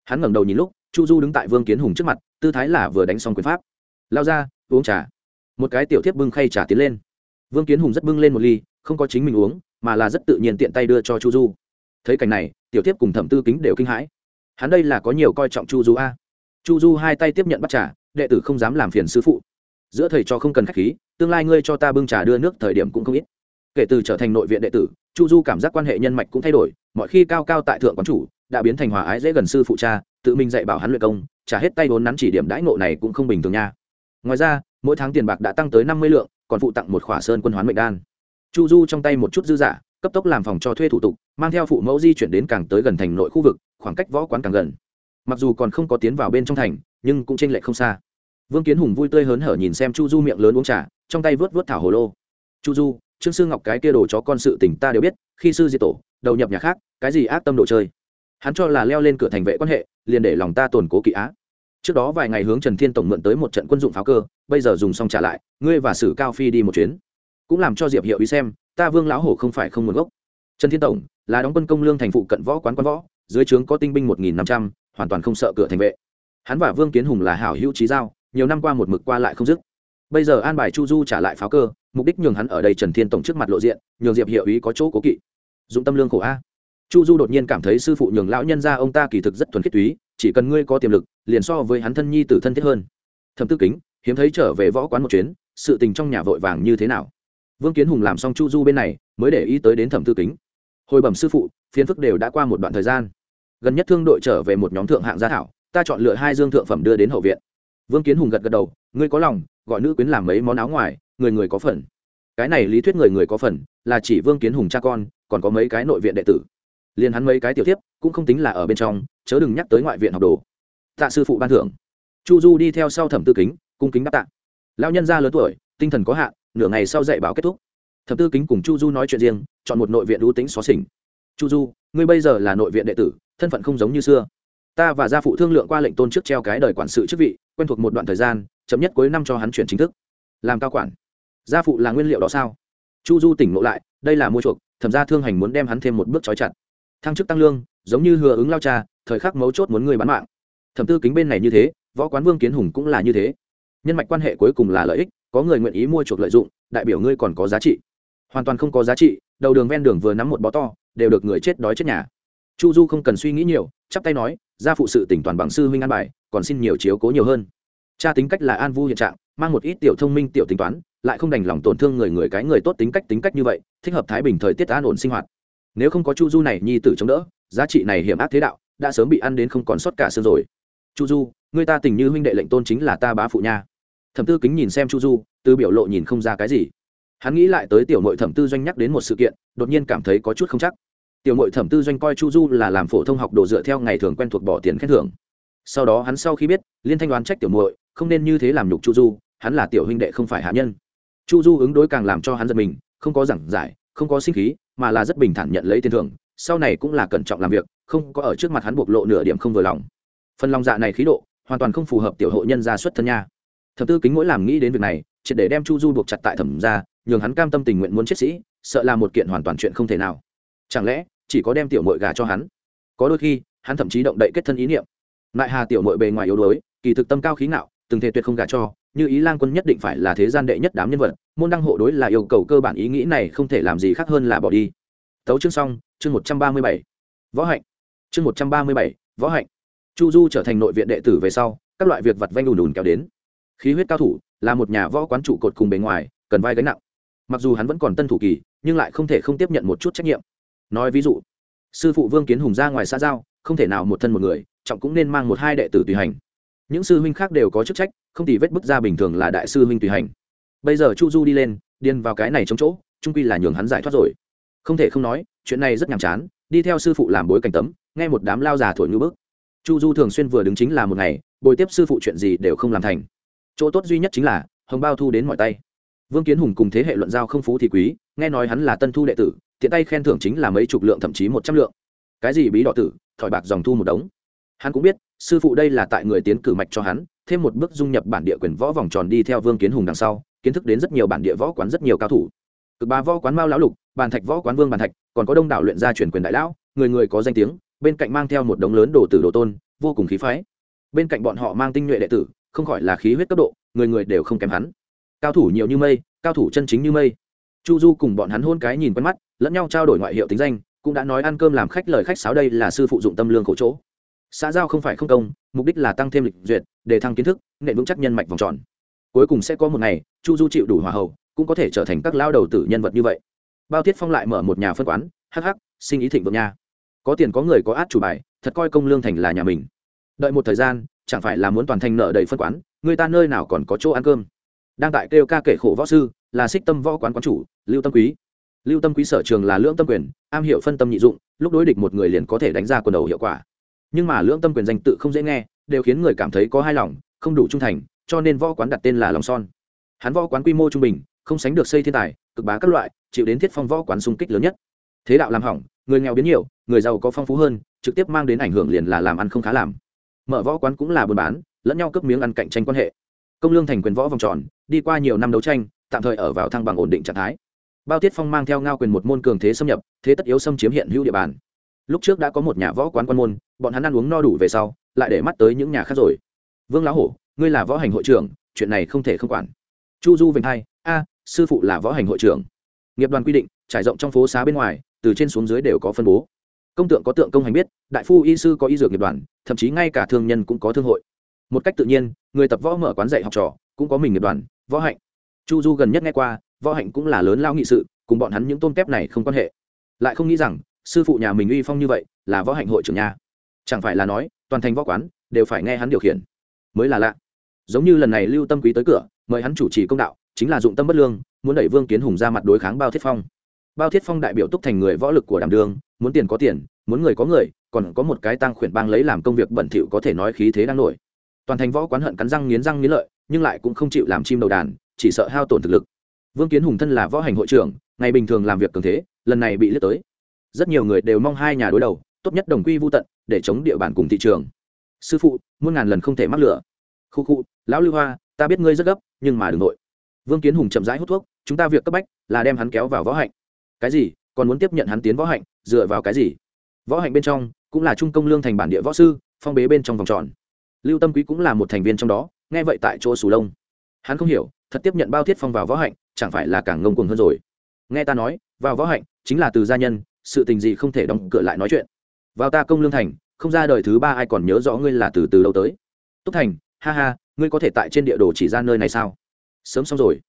Hắn ngẩng đầu nhìn lúc, chu du đứng tại vương kiến hùng trước mặt, tư thái là vừa đánh xong quyền pháp. Lao ra, uống trà. Một cái tiểu thiếp bưng khay trà tiến lên. Vương kiến hùng rất bưng lên một ly, không có chính mình uống, mà là rất tự nhiên tiện tay đưa cho chu du. Thấy cảnh này, tiểu thiếp cùng thẩm tư kính đều kinh hãi. Hắn đây là có nhiều coi trọng chu du a chu du hai tay tiếp nhận bắt trà, đệ tử không dám làm phiền sư phụ. Giữa thầy cho không cần khách khí, tương lai ngươi cho ta bưng trà đưa nước thời điểm cũng không ít. Kể từ trở thành nội viện đệ tử, chu du cảm giác quan hệ nhân mạch cũng thay đổi, mọi khi cao cao tại thượng quán chủ, đã biến thành hòa ái dễ gần sư phụ cha, tự mình dạy bảo hắn luyện công, trả hết tay vốn nắn chỉ điểm đãi ngộ này cũng không bình thường nha. Ngoài ra, mỗi tháng tiền bạc đã tăng tới năm mươi lượng, còn phụ tặng một khỏa sơn quân hoán mệnh đan. Chu du trong tay một chút dư giả, cấp tốc làm phòng cho thuê thủ tục, mang theo phụ mẫu di chuyển đến càng tới gần thành nội khu vực, khoảng cách võ quán càng gần mặc dù còn không có tiến vào bên trong thành, nhưng cũng t r ê n lệch không xa. Vương kiến hùng vui tươi hớn hở nhìn xem chu du miệng lớn uống trà, trong tay vớt vớt thảo hồ lô. Chu du, trương sư ngọc cái kia đồ chó con sự tình ta đều biết, khi sư diệt tổ, đầu nhập nhà khác, cái gì ác tâm đồ chơi? Hắn cho là leo lên cửa thành vệ quan hệ, liền để lòng ta tồn cố kỵ á. Trước đó vài ngày hướng trần thiên tổng mượn tới một trận quân dụng pháo cơ, bây giờ dùng xong trả lại, ngươi và sử cao phi đi một chuyến. Cũng làm cho diệp hiệu ý xem, ta vương lão hổ không phải không nguồn gốc. Trần thiên tổng, là đóng quân công lương thành phụ cận võ quán quán võ, dưới trướng có tinh binh một nghìn năm trăm hoàn toàn không sợ cửa thành vệ. Hắn và vương kiến hùng là hảo hữu trí giao, nhiều năm qua một mực qua lại không dứt. Bây giờ an bài chu du trả lại pháo cơ, mục đích nhường hắn ở đây trần thiên tổng trước mặt lộ diện, nhường diệp hiệu ý có chỗ cố kỵ. Dũng tâm lương khổ a. Chu du đột nhiên cảm thấy sư phụ nhường lão nhân ra ông ta kỳ thực rất thuần khiết túy, chỉ cần ngươi có tiềm lực, liền so với hắn thân nhi tử thân thiết hơn. Thẩm tư kính, hiếm thấy trở về võ quán một chuyến, sự tình trong nhà vội vàng như thế nào? Vương kiến hùng làm xong chu du bên này, mới để ý tới đến thẩm tư kính. Hồi bẩm sư phụ phiến phức đều đã qua một đoạn thời gian gần nhất thương đội trở về một nhóm thượng hạng gia thảo, ta chọn lựa hai dương thượng phẩm đưa đến hậu viện. Vương kiến hùng gật gật đầu, ngươi có lòng, gọi nữ quyến làm mấy món áo ngoài, người người có phần. Cái này lý thuyết người người có phần, là chỉ vương kiến hùng cha con, còn có mấy cái nội viện đệ tử. Liền hắn mấy cái tiểu tiếp cũng không tính là ở bên trong, chớ đừng nhắc tới ngoại viện học đồ. Tạ sư phụ ban thưởng. Chu du đi theo sau thẩm tư kính, cung kính đáp tạ. Lao nhân gia lớn tuổi, tinh thần có hạn, nửa ngày sau dạy bảo kết thúc. Thẩm tư kính cùng chu du nói chuyện riêng, chọn một nội viện ưu tính xóa xỉnh chu du, ngươi bây giờ là nội viện đệ tử, thân phận không giống như xưa. Ta và gia phụ thương lượng qua lệnh tôn trước treo cái đời quản sự chức vị, quen thuộc một đoạn thời gian, chậm nhất cuối năm cho hắn chuyển chính thức. Làm cao quản. Gia phụ là nguyên liệu đó sao? Chu du tỉnh ngộ lại, đây là mua chuộc, thẩm ra thương hành muốn đem hắn thêm một bước trói chặt. Thăng chức tăng lương, giống như hứa ứng lao cha, thời khắc mấu chốt muốn người bán mạng. Thẩm tư kính bên này như thế, võ quán vương kiến hùng cũng là như thế. Nhân mạch quan hệ cuối cùng là lợi ích, có người nguyện ý mua chuộc lợi dụng, đại biểu ngươi còn có giá trị. Hoàn toàn không có giá trị, đầu đường ven đường vừa nắm một bó to đều được người chết đói chết nhà. Chu du không cần suy nghĩ nhiều, chắp tay nói ra phụ sự tỉnh toàn bằng sư huynh an bài, còn xin nhiều chiếu cố nhiều hơn. Cha tính cách là an vu hiện trạng, mang một ít tiểu thông minh, tiểu tính toán, lại không đành lòng tổn thương người người cái người tốt tính cách tính cách như vậy, thích hợp thái bình thời tiết an ổn sinh hoạt. Nếu không có chu du này, nhi tử chống đỡ, giá trị này hiểm ác thế đạo, đã sớm bị ăn đến không còn sót cả xương rồi. Chu du người ta tình như huynh đệ lệnh tôn chính là ta bá phụ nha. Thẩm tư kính nhìn xem chu du, từ biểu lộ nhìn không ra cái gì hắn nghĩ lại tới tiểu mội thẩm tư doanh nhắc đến một sự kiện, đột nhiên cảm thấy có chút không chắc. Tiểu mội thẩm tư doanh coi chu du là làm phổ thông học đồ dựa theo ngày thường quen thuộc bỏ tiền khen thưởng. Sau đó hắn sau khi biết, liên thanh đoán trách tiểu mội không nên như thế làm nhục chu du, hắn là tiểu huynh đệ không phải hạ nhân. Chu du ứng đối càng làm cho hắn giật mình, không có giảng giải, không có sinh khí, mà là rất bình thản nhận lấy tiền thưởng, sau này cũng là cẩn trọng làm việc, không có ở trước mặt hắn bộc lộ nửa điểm không vừa lòng. Phần lòng dạ này khí độ, hoàn toàn không phù hợp tiểu hộ nhân gia xuất thân nha. Thẩm tư kính mỗi làm nghĩ đến việc này, triệt để đem chu du buộc chặt tại thẩm ra nhường hắn cam tâm tình nguyện muốn chết sĩ, sợ là một kiện hoàn toàn chuyện không thể nào. Chẳng lẽ, chỉ có đem tiểu mội gà cho hắn? Có đôi khi, hắn thậm chí động đậy kết thân ý niệm. Lại hà tiểu mội bề ngoài yếu đuối, kỳ thực tâm cao khí ngạo, từng thể tuyệt không gà cho, như ý lang quân nhất định phải là thế gian đệ nhất đám nhân vật, môn đăng hộ đối là yêu cầu cơ bản ý nghĩ này không thể làm gì khác hơn là bỏ đi. Tấu chương xong, chương một trăm ba mươi bảy. Võ hạnh. Chương một trăm ba mươi bảy, võ hạnh. Chu du trở thành nội viện đệ tử về sau, các loại việc vặt vanh đùn đùn kéo đến. Khí huyết cao thủ, là một nhà võ quán trụ cột cùng bề ngoài, cần vai gánh nặng mặc dù hắn vẫn còn tân thủ kỳ, nhưng lại không thể không tiếp nhận một chút trách nhiệm. Nói ví dụ, sư phụ vương kiến hùng ra ngoài xã giao, không thể nào một thân một người, trọng cũng nên mang một hai đệ tử tùy hành. Những sư huynh khác đều có chức trách, không thì vết bức ra bình thường là đại sư huynh tùy hành. Bây giờ chu du đi lên, điên vào cái này trong chỗ trung quy là nhường hắn giải thoát rồi. Không thể không nói, chuyện này rất nhàm chán, đi theo sư phụ làm bối cảnh tấm, nghe một đám lao già thổi ngư bức. Chu du thường xuyên vừa đứng chính là một ngày, bồi tiếp sư phụ chuyện gì đều không làm thành. Chỗ tốt duy nhất chính là, hồng bao thu đến mọi tay vương kiến hùng cùng thế hệ luận giao không phú thì quý, nghe nói hắn là tân thu đệ tử, tiện tay khen thưởng chính là mấy chục lượng, thậm chí một trăm lượng. Cái gì bí đỏ tử, thỏi bạc dòng thu một đống. Hắn cũng biết, sư phụ đây là tại người tiến cử mạch cho hắn, thêm một bước dung nhập bản địa quyền võ vòng tròn đi theo vương kiến hùng đằng sau, kiến thức đến rất nhiều bản địa võ quán rất nhiều cao thủ. Cực ba võ quán mao lão lục, bàn thạch võ quán vương bàn thạch, còn có đông đảo luyện gia truyền quyền đại lão, người người có danh tiếng, bên cạnh mang theo một đống lớn đồ tử đồ tôn, vô cùng khí phái. Bên cạnh bọn họ mang tinh nhuệ đệ tử, không khỏi là khí huyết cấp độ, người người đều không kém hắn cao thủ nhiều như mây, cao thủ chân chính như mây. Chu du cùng bọn hắn hôn cái nhìn quen mắt, lẫn nhau trao đổi ngoại hiệu tính danh, cũng đã nói ăn cơm làm khách lời khách sáo đây là sư phụ dụng tâm lương khổ chỗ. Xã giao không phải không công, mục đích là tăng thêm lịch duyệt, để thăng kiến thức nệ vững chắc nhân mạch vòng tròn. Cuối cùng sẽ có một ngày, chu du chịu đủ hòa hậu, cũng có thể trở thành các lao đầu tử nhân vật như vậy. Bao thiết phong lại mở một nhà phân quán hh sinh ý thịnh vượng nha. Có tiền có người có át chủ bài, thật coi công lương thành là nhà mình. Đợi một thời gian, chẳng phải là muốn toàn thành nợ đầy phân quán, người ta nơi nào còn có chỗ ăn cơm? Đang tại kêu ca kể khổ võ sư, là xích tâm võ quán quán chủ, lưu tâm quý. Lưu tâm quý sở trường là lưỡng tâm quyền, am hiểu phân tâm nhị dụng, lúc đối địch một người liền có thể đánh ra quần đầu hiệu quả. Nhưng mà lưỡng tâm quyền danh tự không dễ nghe, đều khiến người cảm thấy có hai lòng, không đủ trung thành, cho nên võ quán đặt tên là lòng son. Hắn võ quán quy mô trung bình, không sánh được xây thiên tài, cực bá các loại, chịu đến thiết phong võ quán xung kích lớn nhất. Thế đạo làm hỏng, người nghèo biến nhiều, người giàu có phong phú hơn, trực tiếp mang đến ảnh hưởng liền là làm ăn không khá làm. Mở võ quán cũng là buôn bán, lẫn nhau cấp miếng ăn cạnh tranh quan hệ. Công lương thành quyền võ vòng tròn đi qua nhiều năm đấu tranh, tạm thời ở vào thăng bằng ổn định trạng thái. Bao tiết phong mang theo ngao quyền một môn cường thế xâm nhập, thế tất yếu xâm chiếm hiện hữu địa bàn. Lúc trước đã có một nhà võ quán quan môn, bọn hắn ăn uống no đủ về sau, lại để mắt tới những nhà khác rồi. Vương lão hổ, ngươi là võ hành hội trưởng, chuyện này không thể không quản. Chu du vịnh hai, a, sư phụ là võ hành hội trưởng. Nghiệp đoàn quy định, trải rộng trong phố xá bên ngoài, từ trên xuống dưới đều có phân bố. Công tượng có tượng công hành biết, đại phu y sư có y dược nghiệp đoàn, thậm chí ngay cả thương nhân cũng có thương hội. Một cách tự nhiên, người tập võ mở quán dạy học trò, cũng có mình nghiệp đoàn võ hạnh. Chu du gần nhất nghe qua, võ hạnh cũng là lớn lao nghị sự, cùng bọn hắn những tôm tép này không quan hệ. Lại không nghĩ rằng, sư phụ nhà mình uy phong như vậy, là võ hạnh hội trưởng nhà. Chẳng phải là nói, toàn thành võ quán, đều phải nghe hắn điều khiển. Mới là lạ. Giống như lần này lưu tâm quý tới cửa, mời hắn chủ trì công đạo, chính là dụng tâm bất lương, muốn đẩy vương kiến hùng ra mặt đối kháng bao thiết phong. Bao thiết phong đại biểu túc thành người võ lực của đàm đường muốn tiền có tiền, muốn người có người, còn có một cái tăng khuyển bang lấy làm công việc bẩn thỉu có thể nói khí thế đang nổi. Toàn thành võ quán hận cắn răng nghiến răng nghiến lợi nhưng lại cũng không chịu làm chim đầu đàn, chỉ sợ hao tổn thực lực. Vương kiến hùng thân là võ hành hội trưởng, ngày bình thường làm việc cường thế, lần này bị lướt tới. Rất nhiều người đều mong hai nhà đối đầu, tốt nhất đồng quy vô tận, để chống địa bàn cùng thị trường. Sư phụ, muôn ngàn lần không thể mắc lửa. Khu khu, lão lưu hoa, ta biết ngươi rất gấp, nhưng mà đừng nội vương kiến hùng chậm rãi hút thuốc, chúng ta việc cấp bách là đem hắn kéo vào võ hạnh. Cái gì? Còn muốn tiếp nhận hắn tiến võ hạnh, dựa vào cái gì? Võ hạnh bên trong, cũng là trung công lương thành bản địa võ sư, phong bế bên trong vòng tròn. Lưu tâm quý cũng là một thành viên trong đó nghe vậy tại chỗ sù lông. Hắn không hiểu, thật tiếp nhận bao thiết phong vào võ hạnh, chẳng phải là càng ngông cuồng hơn rồi. Nghe ta nói, vào võ hạnh chính là từ gia nhân, sự tình gì không thể đóng cửa lại nói chuyện. Vào ta công lương thành, không ra đời thứ ba ai còn nhớ rõ ngươi là từ từ đâu tới. Túc thành, ha ha, ngươi có thể tại trên địa đồ chỉ ra nơi này sao? Sớm xong rồi.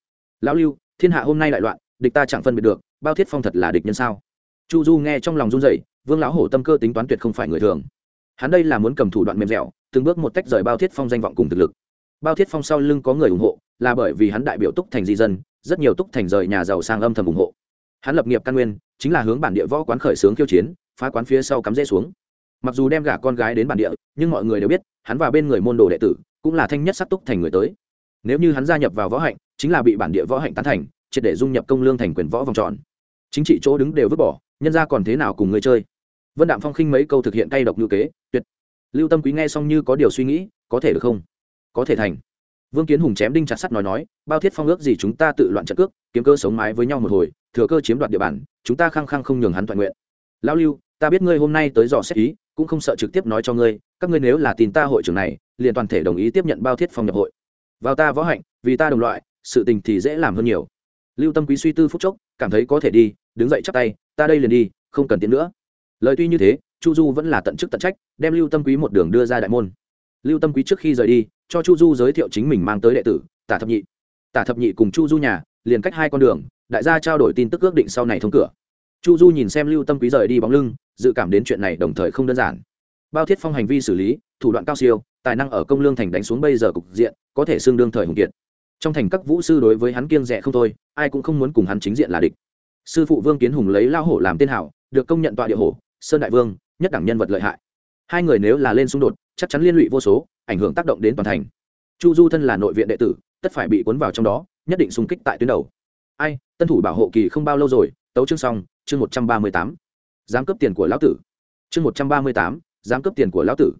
Lão lưu, thiên hạ hôm nay lại loạn, địch ta chẳng phân biệt được, bao thiết phong thật là địch nhân sao? Chu du nghe trong lòng run dậy vương lão hổ tâm cơ tính toán tuyệt không phải người thường. Hắn đây là muốn cầm thủ đoạn mềm dẻo, từng bước một tách rời bao thiết phong danh vọng cùng thực lực bao thiết phong sau lưng có người ủng hộ, là bởi vì hắn đại biểu túc thành di dân, rất nhiều túc thành rời nhà giàu sang âm thầm ủng hộ. Hắn lập nghiệp căn nguyên, chính là hướng bản địa võ quán khởi xướng khiêu chiến, phá quán phía sau cắm rễ xuống. Mặc dù đem gả con gái đến bản địa, nhưng mọi người đều biết, hắn và bên người môn đồ đệ tử, cũng là thanh nhất sắc túc thành người tới. Nếu như hắn gia nhập vào võ hạnh, chính là bị bản địa võ hạnh tán thành, triệt để dung nhập công lương thành quyền võ vòng tròn. Chính trị chỗ đứng đều vứt bỏ, nhân ra còn thế nào cùng người chơi? Vân đạm phong khinh mấy câu thực hiện tay độc như kế, tuyệt. Lưu tâm quý nghe xong như có điều suy nghĩ, có thể được không? Có thể thành. Vương kiến hùng chém đinh chặt sắt nói nói, bao thiết phong ước gì chúng ta tự loạn trận cước, kiếm cơ sống mái với nhau một hồi, thừa cơ chiếm đoạt địa bàn, chúng ta khăng khăng không nhường hắn toàn nguyện. Lão lưu, ta biết ngươi hôm nay tới dò xét ý, cũng không sợ trực tiếp nói cho ngươi, các ngươi nếu là tin ta hội trưởng này, liền toàn thể đồng ý tiếp nhận bao thiết phong nhập hội. Vào ta võ hạnh, vì ta đồng loại, sự tình thì dễ làm hơn nhiều. Lưu tâm quý suy tư phút chốc, cảm thấy có thể đi, đứng dậy chắp tay, ta đây liền đi, không cần tiến nữa. Lời tuy như thế, chu du vẫn là tận chức tận trách, đem lưu tâm quý một đường đưa ra đại môn. Lưu tâm quý trước khi rời đi cho chu du giới thiệu chính mình mang tới đệ tử, tả thập nhị. Tả thập nhị cùng chu du nhà, liền cách hai con đường, đại gia trao đổi tin tức ước định sau này thông cửa. Chu du nhìn xem lưu tâm quý rời đi bóng lưng, dự cảm đến chuyện này đồng thời không đơn giản. Bao thiết phong hành vi xử lý, thủ đoạn cao siêu, tài năng ở công lương thành đánh xuống bây giờ cục diện, có thể xương đương thời hùng kiệt. Trong thành các vũ sư đối với hắn kiêng rẻ không thôi, ai cũng không muốn cùng hắn chính diện là địch. Sư phụ vương kiến hùng lấy lao hổ làm tên hảo, được công nhận tọa địa hổ, sơn đại vương, nhất đẳng nhân vật lợi hại. Hai người nếu là lên xung đột, chắc chắn liên lụy vô số ảnh hưởng tác động đến toàn thành. Chu du thân là nội viện đệ tử, tất phải bị cuốn vào trong đó, nhất định xung kích tại tuyến đầu. Ai, tân thủ bảo hộ kỳ không bao lâu rồi, tấu chương xong, chương một trăm ba mươi tám. Giám cấp tiền của lão tử. Chương một trăm ba mươi tám, giám cấp tiền của lão tử.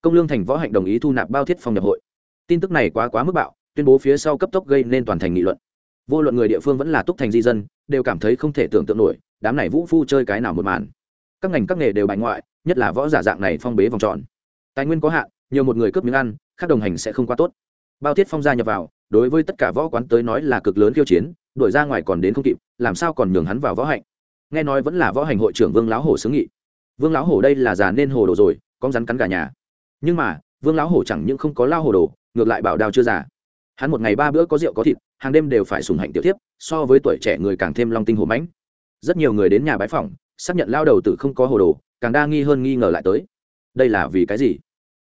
Công lương thành võ hạnh đồng ý thu nạp bao thiết phòng nhập hội. Tin tức này quá quá mức bạo, tuyên bố phía sau cấp tốc gây nên toàn thành nghị luận. Vô luận người địa phương vẫn là túc thành di dân, đều cảm thấy không thể tưởng tượng nổi, đám này vũ phu chơi cái nào một màn. Các ngành các nghề đều bại ngoại, nhất là võ giả dạng này phong bế vòng tròn. Tài nguyên có hạn nhiều một người cướp miếng ăn, khác đồng hành sẽ không quá tốt. Bao thiết phong gia nhập vào, đối với tất cả võ quán tới nói là cực lớn khiêu chiến, đuổi ra ngoài còn đến không kịp, làm sao còn nhường hắn vào võ hạnh? Nghe nói vẫn là võ hành hội trưởng vương lão hổ xướng nghị. Vương lão hổ đây là già nên hồ đồ rồi, con rắn cắn gà nhà. Nhưng mà, vương lão hổ chẳng những không có lao hồ đồ, ngược lại bảo đào chưa già. Hắn một ngày ba bữa có rượu có thịt, hàng đêm đều phải sùng hạnh tiểu tiếp so với tuổi trẻ người càng thêm long tinh hồ mãnh. Rất nhiều người đến nhà bái phỏng, xác nhận lao đầu tử không có hồ đồ, càng đa nghi hơn nghi ngờ lại tới. Đây là vì cái gì?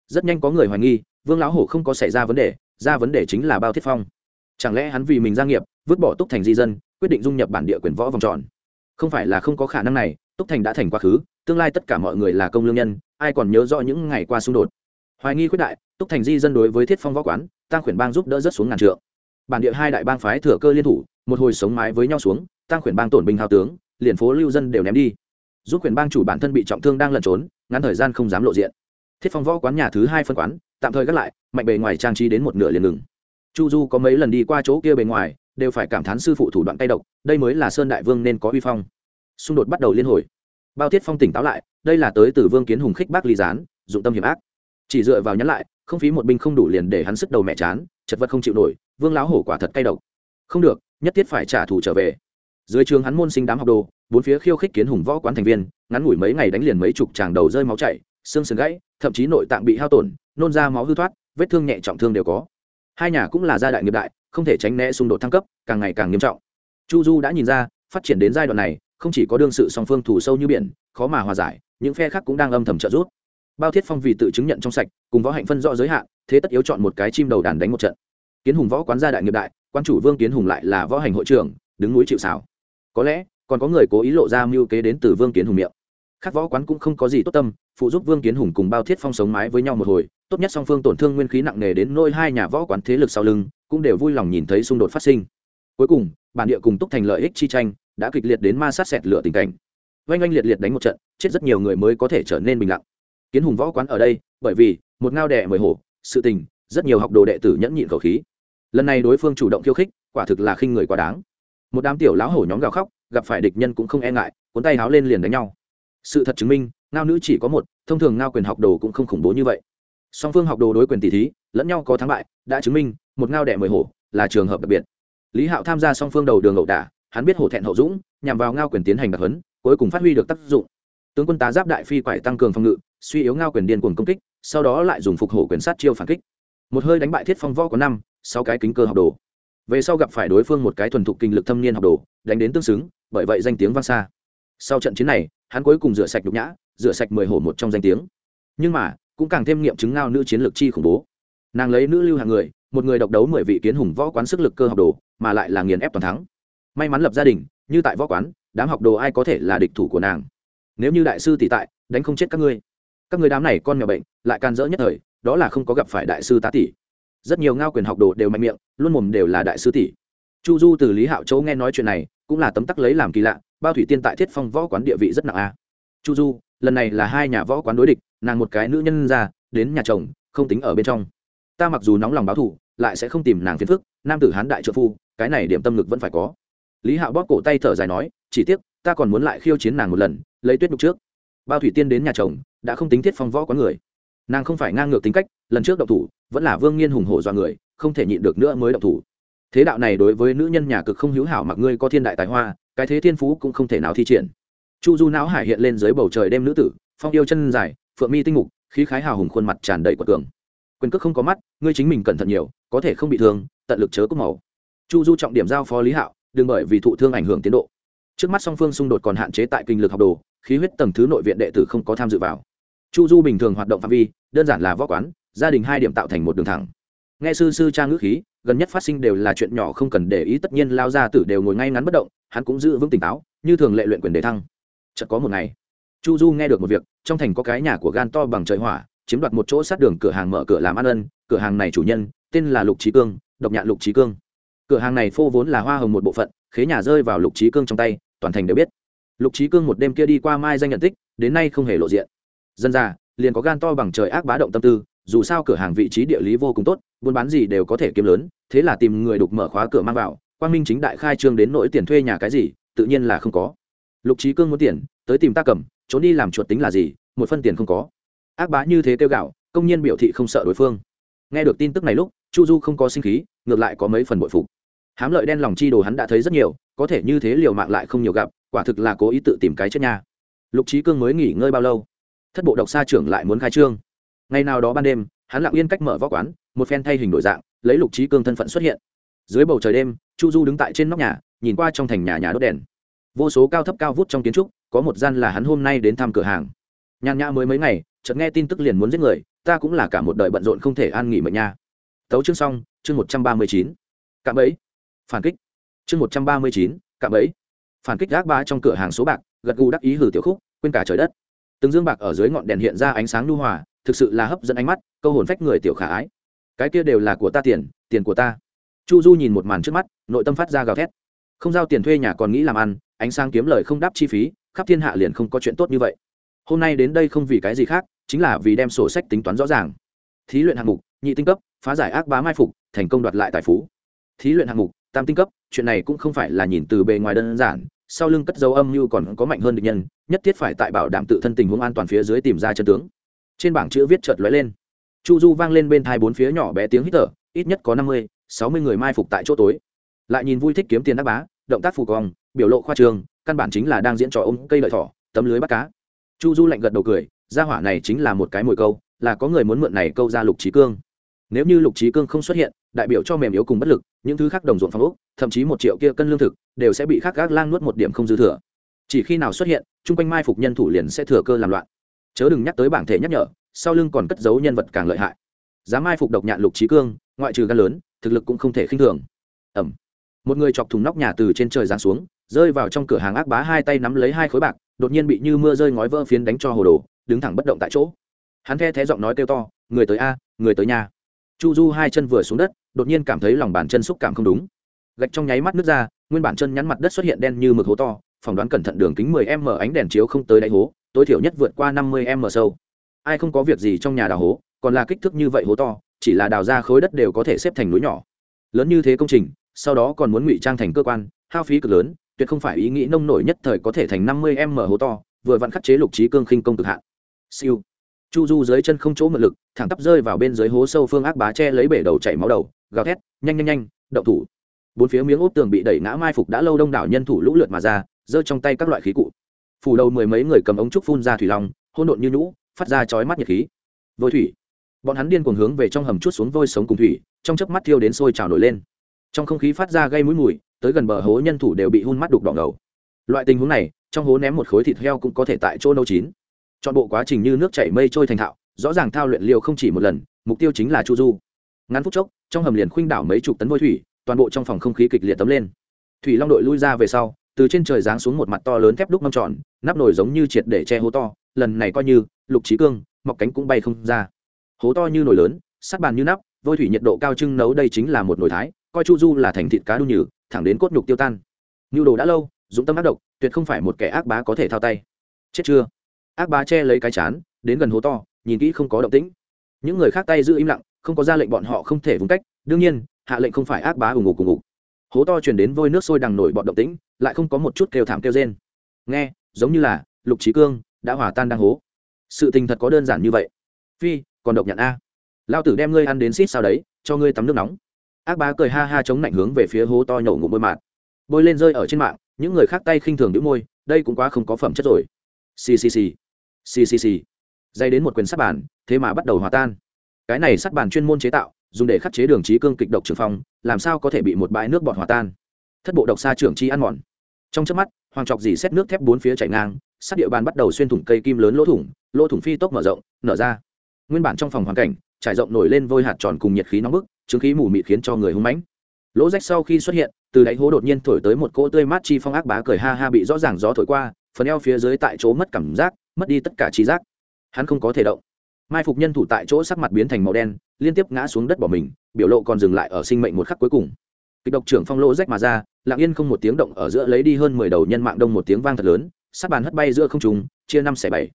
Rất nhanh có người hoài nghi, vương lão hổ không có xảy ra vấn đề, ra vấn đề chính là bao thiết phong. Chẳng lẽ hắn vì mình gia nghiệp, vứt bỏ túc thành di dân, quyết định dung nhập bản địa quyền võ vòng tròn? Không phải là không có khả năng này, túc thành đã thành quá khứ, tương lai tất cả mọi người là công lương nhân, ai còn nhớ rõ những ngày qua xung đột? Hoài nghi quyết đại, túc thành di dân đối với thiết phong võ quán, tăng khuyển bang giúp đỡ rất xuống ngàn trượng. Bản địa hai đại bang phái thừa cơ liên thủ, một hồi sống mái với nhau xuống, tăng khuyển bang tổn binh hào tướng, liền phố lưu dân đều ném đi. Giúp khuyển bang chủ bản thân bị trọng thương đang lẩn trốn, ngắn thời gian không dám lộ diện thiết phong võ quán nhà thứ hai phân quán, tạm thời gác lại, mạnh bề ngoài trang trí đến một nửa liền ngừng. Chu du có mấy lần đi qua chỗ kia bề ngoài, đều phải cảm thán sư phụ thủ đoạn tay độc, đây mới là sơn đại vương nên có uy phong. Xung đột bắt đầu liên hồi. Bao thiết phong tỉnh táo lại, đây là tới từ vương kiến hùng khích bác ly gián, dụng tâm hiểm ác. Chỉ dựa vào nhắn lại, không phí một binh không đủ liền để hắn sức đầu mẹ chán, chật vật không chịu nổi, vương lão hổ quả thật cay độc. Không được, nhất thiết phải trả thù trở về. Dưới trường hắn môn sinh đám học đồ, bốn phía khiêu khích kiến hùng võ quán thành viên, ngắn ngủi mấy ngày đánh liền mấy chục tràng đầu rơi máu chảy xương sườn gãy, thậm chí nội tạng bị hao tổn, nôn ra máu hư thoát, vết thương nhẹ trọng thương đều có. Hai nhà cũng là gia đại nghiệp đại, không thể tránh né xung đột thăng cấp, càng ngày càng nghiêm trọng. Chu du đã nhìn ra, phát triển đến giai đoạn này, không chỉ có đương sự song phương thủ sâu như biển, khó mà hòa giải, những phe khác cũng đang âm thầm trợ giúp. Bao thiết phong vì tự chứng nhận trong sạch, cùng võ hạnh phân rõ giới hạn, thế tất yếu chọn một cái chim đầu đàn đánh một trận. Kiến hùng võ quán gia đại nghiệp đại, quan chủ vương kiến hùng lại là võ hành hội trưởng, đứng núi chịu xảo có lẽ, còn có người cố ý lộ ra mưu kế đến từ vương kiến hùng miệng khắc võ quán cũng không có gì tốt tâm, phụ giúp vương kiến hùng cùng bao thiết phong sống mái với nhau một hồi, tốt nhất song phương tổn thương nguyên khí nặng nề đến nôi hai nhà võ quán thế lực sau lưng, cũng đều vui lòng nhìn thấy xung đột phát sinh. Cuối cùng, bản địa cùng túc thành lợi ích chi tranh đã kịch liệt đến ma sát sẹt lửa tình cảnh. Oanh oanh liệt liệt đánh một trận, chết rất nhiều người mới có thể trở nên bình lặng. Kiến hùng võ quán ở đây, bởi vì một ngao đẻ mười hổ, sự tình, rất nhiều học đồ đệ tử nhẫn nhịn khẩu khí. Lần này đối phương chủ động khiêu khích, quả thực là khinh người quá đáng. Một đám tiểu lão hổ nhóm gào khóc, gặp phải địch nhân cũng không e ngại, cuốn tay háo lên liền đánh nhau sự thật chứng minh, ngao nữ chỉ có một, thông thường ngao quyền học đồ cũng không khủng bố như vậy. Song phương học đồ đối quyền tỷ thí, lẫn nhau có thắng bại, đã chứng minh, một ngao đẻ mười hổ, là trường hợp đặc biệt. Lý hạo tham gia song phương đầu đường ẩu đả, hắn biết hổ thẹn hậu dũng, nhằm vào ngao quyền tiến hành đặc hấn cuối cùng phát huy được tác dụng. Tướng quân tá giáp đại phi quải tăng cường phòng ngự, suy yếu ngao quyền điên cuồng công kích, sau đó lại dùng phục hổ quyền sát chiêu phản kích. Một hơi đánh bại thiết phong võ có năm, sáu cái kính cơ học đồ. Về sau gặp phải đối phương một cái thuần thục kinh lực thâm niên học đồ, đánh đến tương xứng, bởi vậy danh tiếng vang xa sau trận chiến này, hắn cuối cùng rửa sạch nhục nhã, rửa sạch mười hổ một trong danh tiếng. Nhưng mà, cũng càng thêm nghiệm chứng ngao nữ chiến lược chi khủng bố. Nàng lấy nữ lưu hàng người, một người độc đấu mười vị kiến hùng võ quán sức lực cơ học đồ, mà lại là nghiền ép toàn thắng. May mắn lập gia đình, như tại võ quán, đám học đồ ai có thể là địch thủ của nàng. Nếu như đại sư tỷ tại, đánh không chết các ngươi. Các người đám này con mèo bệnh, lại can dỡ nhất thời, đó là không có gặp phải đại sư tá tỷ. Rất nhiều ngao quyền học đồ đều mạnh miệng, luôn mồm đều là đại sư tỷ. Chu du từ lý hạo châu nghe nói chuyện này, cũng là tấm tắc lấy làm kỳ lạ bao thủy tiên tại thiết phong võ quán địa vị rất nặng a. Chu du, lần này là hai nhà võ quán đối địch, nàng một cái nữ nhân ra, đến nhà chồng, không tính ở bên trong. Ta mặc dù nóng lòng báo thù, lại sẽ không tìm nàng phiền phức, nam tử hán đại trợ phu, cái này điểm tâm lực vẫn phải có. Lý hạo bóp cổ tay thở dài nói, chỉ tiếc, ta còn muốn lại khiêu chiến nàng một lần, lấy tuyết đục trước. Bao thủy tiên đến nhà chồng, đã không tính thiết phong võ quán người. Nàng không phải ngang ngược tính cách, lần trước động thủ, vẫn là vương nghiên hùng hổ do người, không thể nhịn được nữa mới động thủ. Thế đạo này đối với nữ nhân nhà cực không hữu hảo mặc ngươi có thiên đại tài hoa cái thế thiên phú cũng không thể nào thi triển. Chu du não hải hiện lên dưới bầu trời đêm nữ tử, phong yêu chân dài, phượng mi tinh mục, khí khái hào hùng khuôn mặt tràn đầy quật cường. Quyền cước không có mắt, ngươi chính mình cẩn thận nhiều, có thể không bị thương, tận lực chớ cốc màu. Chu du trọng điểm giao phó lý hạo, đừng bởi vì thụ thương ảnh hưởng tiến độ. Trước mắt song phương xung đột còn hạn chế tại kinh lực học đồ, khí huyết tầng thứ nội viện đệ tử không có tham dự vào. Chu du bình thường hoạt động phạm vi, đơn giản là võ quán, gia đình hai điểm tạo thành một đường thẳng nghe sư sư trang ngữ khí, gần nhất phát sinh đều là chuyện nhỏ không cần để ý, tất nhiên lao ra tử đều ngồi ngay ngắn bất động, hắn cũng giữ vững tỉnh táo, như thường lệ luyện quyền đề thăng. Chợt có một ngày, chu du nghe được một việc, trong thành có cái nhà của gan to bằng trời hỏa, chiếm đoạt một chỗ sát đường cửa hàng mở cửa làm ăn ân, cửa hàng này chủ nhân, tên là lục trí cương, độc nhạn lục trí cương. Cửa hàng này phô vốn là hoa hồng một bộ phận, khế nhà rơi vào lục trí cương trong tay, toàn thành đều biết. Lục trí cương một đêm kia đi qua mai danh nhận tích, đến nay không hề lộ diện. Dân ra liền có gan to bằng trời ác bá động tâm tư dù sao cửa hàng vị trí địa lý vô cùng tốt, buôn bán gì đều có thể kiếm lớn, thế là tìm người đục mở khóa cửa mang vào, quang minh chính đại khai trương đến nỗi tiền thuê nhà cái gì, tự nhiên là không có. Lục trí cương muốn tiền, tới tìm ta cầm, trốn đi làm chuột tính là gì, một phân tiền không có. Ác bá như thế kêu gạo, công nhân biểu thị không sợ đối phương. Nghe được tin tức này lúc, chu du không có sinh khí, ngược lại có mấy phần bội phục. Hám lợi đen lòng chi đồ hắn đã thấy rất nhiều, có thể như thế liều mạng lại không nhiều gặp, quả thực là cố ý tự tìm cái chết nha. Lục trí cương mới nghỉ ngơi bao lâu? Thất bộ độc xa trưởng lại muốn khai trương ngày nào đó ban đêm, hắn lặng yên cách mở võ quán, một phen thay hình đổi dạng, lấy lục trí cương thân phận xuất hiện. Dưới bầu trời đêm, chu du đứng tại trên nóc nhà, nhìn qua trong thành nhà nhà đốt đèn. Vô số cao thấp cao vút trong kiến trúc, có một gian là hắn hôm nay đến thăm cửa hàng. Nhàn nhã mới mấy ngày, chợt nghe tin tức liền muốn giết người, ta cũng là cả một đời bận rộn không thể an nghỉ mệnh nha. Tấu chương xong, chương một trăm ba mươi chín. Cạm ấy phản kích. Chương một trăm ba mươi chín, cạm ấy phản kích gác ba trong cửa hàng số bạc, gật gù đắc ý hử tiểu khúc, quên cả trời đất. Từng dương bạc ở dưới ngọn đèn hiện ra ánh sáng lưu hòa thực sự là hấp dẫn ánh mắt, câu hồn phách người tiểu khả ái. Cái kia đều là của ta tiền tiền của ta. Chu du nhìn một màn trước mắt, nội tâm phát ra gào thét. Không giao tiền thuê nhà còn nghĩ làm ăn, ánh sáng kiếm lời không đáp chi phí, khắp thiên hạ liền không có chuyện tốt như vậy. Hôm nay đến đây không vì cái gì khác, chính là vì đem sổ sách tính toán rõ ràng. Thí luyện hạng mục, nhị tinh cấp, phá giải ác bá mai phục, thành công đoạt lại tài phú. Thí luyện hạng mục, tam tinh cấp, chuyện này cũng không phải là nhìn từ bề ngoài đơn giản, sau lưng cất dấu âm mưu còn có mạnh hơn địch nhân, nhất thiết phải tại bảo đảm tự thân tình huống an toàn phía dưới tìm ra chân tướng trên bảng chữ viết chợt lóe lên. Chu du vang lên bên thai bốn phía nhỏ bé tiếng hít thở, ít nhất có năm mươi, sáu mươi người mai phục tại chỗ tối. Lại nhìn vui thích kiếm tiền đắc bá, động tác phù cong, biểu lộ khoa trường căn bản chính là đang diễn trò ôm cây lợi thỏ, tấm lưới bắt cá. Chu du lạnh gật đầu cười, gia hỏa này chính là một cái mồi câu, là có người muốn mượn này câu ra lục trí cương. Nếu như lục trí cương không xuất hiện, đại biểu cho mềm yếu cùng bất lực, những thứ khác đồng ruộng phong úc thậm chí một triệu kia cân lương thực, đều sẽ bị khắc gác lang nuốt một điểm không dư thừa. Chỉ khi nào xuất hiện, chung quanh mai phục nhân thủ liền sẽ thừa cơ làm loạn chớ đừng nhắc tới bảng thể nhắc nhở, sau lưng còn cất giấu nhân vật càng lợi hại. Dám mai phục độc nhạn lục trí cương, ngoại trừ gan lớn, thực lực cũng không thể khinh thường. Ẩm. Một người chọc thùng nóc nhà từ trên trời giáng xuống, rơi vào trong cửa hàng ác bá hai tay nắm lấy hai khối bạc, đột nhiên bị như mưa rơi ngói vỡ phiến đánh cho hồ đồ, đứng thẳng bất động tại chỗ. Hắn the thé giọng nói kêu to, người tới a, người tới nhà. Chu du hai chân vừa xuống đất, đột nhiên cảm thấy lòng bàn chân xúc cảm không đúng. Gạch trong nháy mắt nước ra, nguyên bản chân nhắn mặt đất xuất hiện đen như mực hố to, phỏng đoán cẩn thận đường kính 10 m ánh đèn chiếu không tới đáy hố tối thiểu nhất vượt qua 50 m sâu. Ai không có việc gì trong nhà đào hố, còn là kích thước như vậy hố to, chỉ là đào ra khối đất đều có thể xếp thành núi nhỏ. Lớn như thế công trình, sau đó còn muốn ngụy trang thành cơ quan, hao phí cực lớn, tuyệt không phải ý nghĩ nông nổi nhất thời có thể thành 50 m hố to, vừa vặn khắc chế lục trí cương khinh công cực hạn. Siêu. Chu du dưới chân không chỗ mượn lực, thẳng tắp rơi vào bên dưới hố sâu phương ác bá che lấy bể đầu chảy máu đầu, gào thét, nhanh nhanh nhanh đậu thủ. Bốn phía miếng ốp tường bị đẩy ngã mai phục đã lâu đông đảo nhân thủ lũ lượt mà ra, giơ trong tay các loại khí cụ phủ đầu mười mấy người cầm ống trúc phun ra thủy long hôn độn như nhũ, phát ra chói mắt nhiệt khí. Vôi thủy. Bọn hắn điên cuồng hướng về trong hầm chút xuống vôi sống cùng thủy, trong chớp mắt thiêu đến sôi trào nổi lên. Trong không khí phát ra gây mũi mùi, tới gần bờ hố nhân thủ đều bị hun mắt đục đỏ ngầu. Loại tình huống này, trong hố ném một khối thịt heo cũng có thể tại chỗ nấu chín. Chọn bộ quá trình như nước chảy mây trôi thành thạo, rõ ràng thao luyện liều không chỉ một lần, mục tiêu chính là chu du. Ngắn phút chốc, trong hầm liền khuynh đảo mấy chục tấn vôi thủy, toàn bộ trong phòng không khí kịch liệt tấm lên. Thủy long đội lui ra về sau từ trên trời giáng xuống một mặt to lớn thép đúc mâm tròn, nắp nổi giống như triệt để che hố to, lần này coi như, lục trí cương, mọc cánh cũng bay không ra. Hố to như nồi lớn, sắt bàn như nắp, vôi thủy nhiệt độ cao trưng nấu đây chính là một nồi thái, coi chu du là thành thịt cá đu nhừ, thẳng đến cốt nhục tiêu tan. Nhu đồ đã lâu dũng tâm ác độc, tuyệt không phải một kẻ ác bá có thể thao tay. Chết chưa? Ác bá che lấy cái chán, đến gần hố to, nhìn kỹ không có động tĩnh. Những người khác tay giữ im lặng, không có ra lệnh bọn họ không thể vùng cách, đương nhiên, hạ lệnh không phải ác bá ủng ngục cùng ngục. Hố to chuyển đến vôi nước sôi đằng nổi bọn động tĩnh lại không có một chút kêu thảm kêu rên. Nghe, giống như là, lục trí cương đã hòa tan đang hố. Sự tình thật có đơn giản như vậy. Phi, còn độc nhận a. Lao tử đem ngươi ăn đến xít sao đấy, cho ngươi tắm nước nóng. Ác bá cười ha ha chống lạnh hướng về phía hố to nhổ ngụm bôi mạt. Bôi lên rơi ở trên mạng, những người khác tay khinh thường đĩu môi, đây cũng quá không có phẩm chất rồi. Xì xì xì. Xì xì xì. Dây đến một quyền sắt bàn, thế mà bắt đầu hòa tan. Cái này sắt bàn chuyên môn chế tạo, dùng để khắc chế đường trí cương kịch độc trường phong, làm sao có thể bị một bãi nước bọt hòa tan? Thất bộ độc xa trưởng chi ăn mòn. Trong trước mắt, hoàng trọc dì xét nước thép bốn phía chảy ngang, sát địa bàn bắt đầu xuyên thủng cây kim lớn lỗ thủng lỗ thủng phi tốc mở rộng, nở ra. Nguyên bản trong phòng hoàn cảnh, trải rộng nổi lên vôi hạt tròn cùng nhiệt khí nóng bức, chứng khí mù mịt khiến cho người hung mãnh. Lỗ rách sau khi xuất hiện, từ đáy hố đột nhiên thổi tới một cỗ tươi mát chi phong ác bá cười ha ha bị rõ ràng gió thổi qua, phần eo phía dưới tại chỗ mất cảm giác, mất đi tất cả trí giác. Hắn không có thể động. Mai phục nhân thủ tại chỗ sắc mặt biến thành màu đen, liên tiếp ngã xuống đất bỏ mình, biểu lộ còn dừng lại ở sinh mệnh một khắc cuối cùng kịch độc trưởng phong lỗ rách mà ra, lặng yên không một tiếng động ở giữa lấy đi hơn mười đầu nhân mạng đông một tiếng vang thật lớn sát bàn hất bay giữa không trùng chia năm xẻ bảy.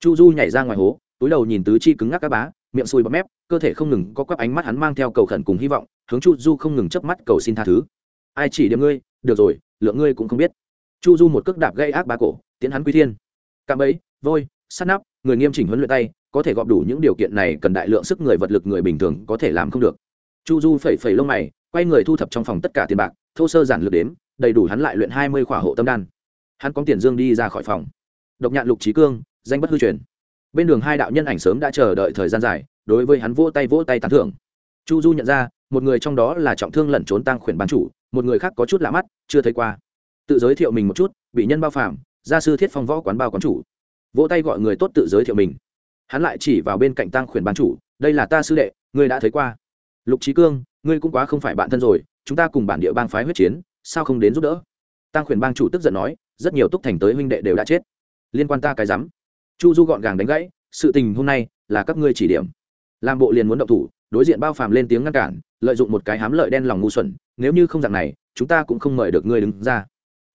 Chu du nhảy ra ngoài hố, túi đầu nhìn tứ chi cứng ngắc các bá, miệng sùi bọt mép, cơ thể không ngừng có quắp ánh mắt hắn mang theo cầu khẩn cùng hy vọng, hướng chu du không ngừng chớp mắt cầu xin tha thứ. Ai chỉ điểm ngươi? Được rồi, lượng ngươi cũng không biết. Chu du một cước đạp gây ác bá cổ, tiến hắn quy thiên. Cạm ấy vôi, sát nắp, người nghiêm chỉnh huấn luyện tay, có thể gọp đủ những điều kiện này cần đại lượng sức người vật lực người bình thường có thể làm không được. Chu du phẩy phẩy lông mày quay người thu thập trong phòng tất cả tiền bạc, thô sơ giản lược đếm, đầy đủ hắn lại luyện hai mươi khỏa hộ tâm đan. Hắn có tiền dương đi ra khỏi phòng. Độc nhạn lục trí cương, danh bất hư truyền. Bên đường hai đạo nhân ảnh sớm đã chờ đợi thời gian dài, đối với hắn vỗ tay vỗ tay tán thưởng. Chu du nhận ra, một người trong đó là trọng thương lẩn trốn tăng khuyển bán chủ, một người khác có chút lạ mắt, chưa thấy qua. Tự giới thiệu mình một chút, bị nhân bao phạm gia sư thiết phong võ quán bao quán chủ. Vỗ tay gọi người tốt tự giới thiệu mình. Hắn lại chỉ vào bên cạnh tăng khuyển bán chủ, đây là ta sư đệ, ngươi đã thấy qua. Lục trí cương ngươi cũng quá không phải bạn thân rồi, chúng ta cùng bản địa bang phái huyết chiến, sao không đến giúp đỡ? Tăng khuyển bang chủ tức giận nói, rất nhiều túc thành tới huynh đệ đều đã chết. Liên quan ta cái rắm. Chu du gọn gàng đánh gãy, sự tình hôm nay là các ngươi chỉ điểm. Làm bộ liền muốn động thủ, đối diện bao phàm lên tiếng ngăn cản, lợi dụng một cái hám lợi đen lòng ngu xuẩn, nếu như không dạng này, chúng ta cũng không mời được ngươi đứng ra.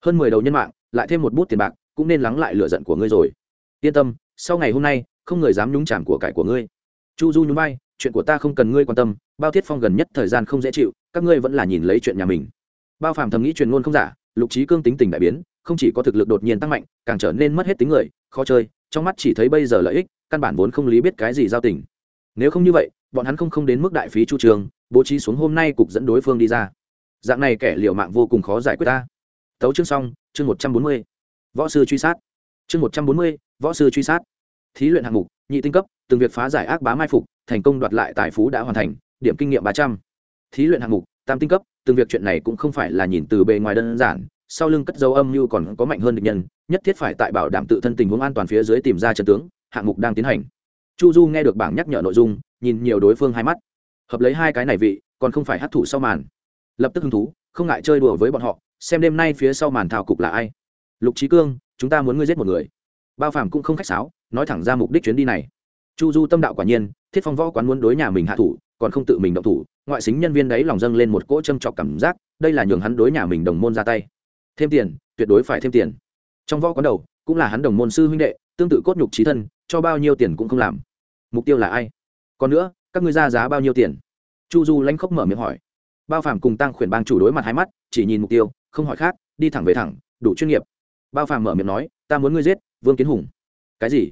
Hơn mười đầu nhân mạng, lại thêm một bút tiền bạc, cũng nên lắng lại lựa giận của ngươi rồi. Yên tâm, sau ngày hôm nay, không người dám nhúng chạm của cải của ngươi. Chu du nhún vai chuyện của ta không cần ngươi quan tâm, bao thiết phong gần nhất thời gian không dễ chịu, các ngươi vẫn là nhìn lấy chuyện nhà mình. Bao phàm thầm nghĩ truyền ngôn không giả, lục trí cương tính tình đại biến, không chỉ có thực lực đột nhiên tăng mạnh, càng trở nên mất hết tính người, khó chơi, trong mắt chỉ thấy bây giờ lợi ích, căn bản vốn không lý biết cái gì giao tình. Nếu không như vậy, bọn hắn không không đến mức đại phí chu trường, bố trí xuống hôm nay cục dẫn đối phương đi ra. Dạng này kẻ liều mạng vô cùng khó giải quyết ta. Tấu chương xong, chương một trăm bốn mươi. Võ sư truy sát. Chương một trăm bốn mươi, võ sư truy sát. Thí luyện hạng mục, nhị tinh cấp từng việc phá giải ác bá mai phục, thành công đoạt lại tài phú đã hoàn thành, điểm kinh nghiệm ba trăm. Thí luyện hạng mục, tam tinh cấp, từng việc chuyện này cũng không phải là nhìn từ bề ngoài đơn giản, sau lưng cất dấu âm mưu còn có mạnh hơn địch nhân, nhất thiết phải tại bảo đảm tự thân tình huống an toàn phía dưới tìm ra trận tướng, hạng mục đang tiến hành. Chu du nghe được bảng nhắc nhở nội dung, nhìn nhiều đối phương hai mắt. Hợp lấy hai cái này vị, còn không phải hấp thụ sau màn. Lập tức hứng thú, không ngại chơi đùa với bọn họ, xem đêm nay phía sau màn thảo cục là ai. Lục trí cương, chúng ta muốn ngươi giết một người. Bao phàm cũng không khách sáo, nói thẳng ra mục đích chuyến đi này chu du tâm đạo quả nhiên, thiết phong võ quán muốn đối nhà mình hạ thủ, còn không tự mình động thủ, ngoại xính nhân viên đấy lòng dâng lên một cỗ châm trọc cảm giác, đây là nhường hắn đối nhà mình đồng môn ra tay. Thêm tiền, tuyệt đối phải thêm tiền. Trong võ quán đầu, cũng là hắn đồng môn sư huynh đệ, tương tự cốt nhục trí thân, cho bao nhiêu tiền cũng không làm. Mục tiêu là ai? Còn nữa, các ngươi ra giá bao nhiêu tiền? Chu du lanh khóc mở miệng hỏi. Bao phàm cùng tăng khuyển bang chủ đối mặt hai mắt, chỉ nhìn mục tiêu, không hỏi khác, đi thẳng về thẳng, đủ chuyên nghiệp. Bao phàm mở miệng nói, ta muốn ngươi giết, vương kiến hùng. Cái gì?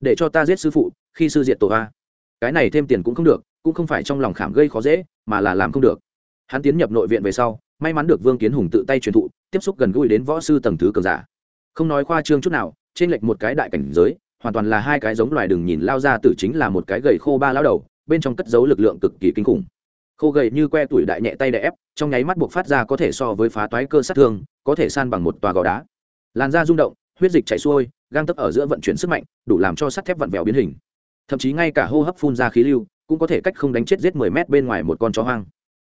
Để cho ta giết sư phụ khi sư diệt tổ a cái này thêm tiền cũng không được, cũng không phải trong lòng khảm gây khó dễ, mà là làm không được. Hắn tiến nhập nội viện về sau, may mắn được vương kiến hùng tự tay truyền thụ, tiếp xúc gần gũi đến võ sư tầng thứ cường giả. Không nói khoa trương chút nào, trên lệch một cái đại cảnh giới, hoàn toàn là hai cái giống loài đừng nhìn lao ra tử chính là một cái gầy khô ba lao đầu, bên trong cất giấu lực lượng cực kỳ kinh khủng. Khô gầy như que tuổi đại nhẹ tay đè ép, trong nháy mắt buộc phát ra có thể so với phá toái cơ sát thương, có thể san bằng một tòa gò đá. Làn da rung động, huyết dịch chảy xuôi, gang tấp ở giữa vận chuyển sức mạnh, đủ làm cho sắt thép vặn vẹo biến hình thậm chí ngay cả hô hấp phun ra khí lưu cũng có thể cách không đánh chết giết mười mét bên ngoài một con chó hoang.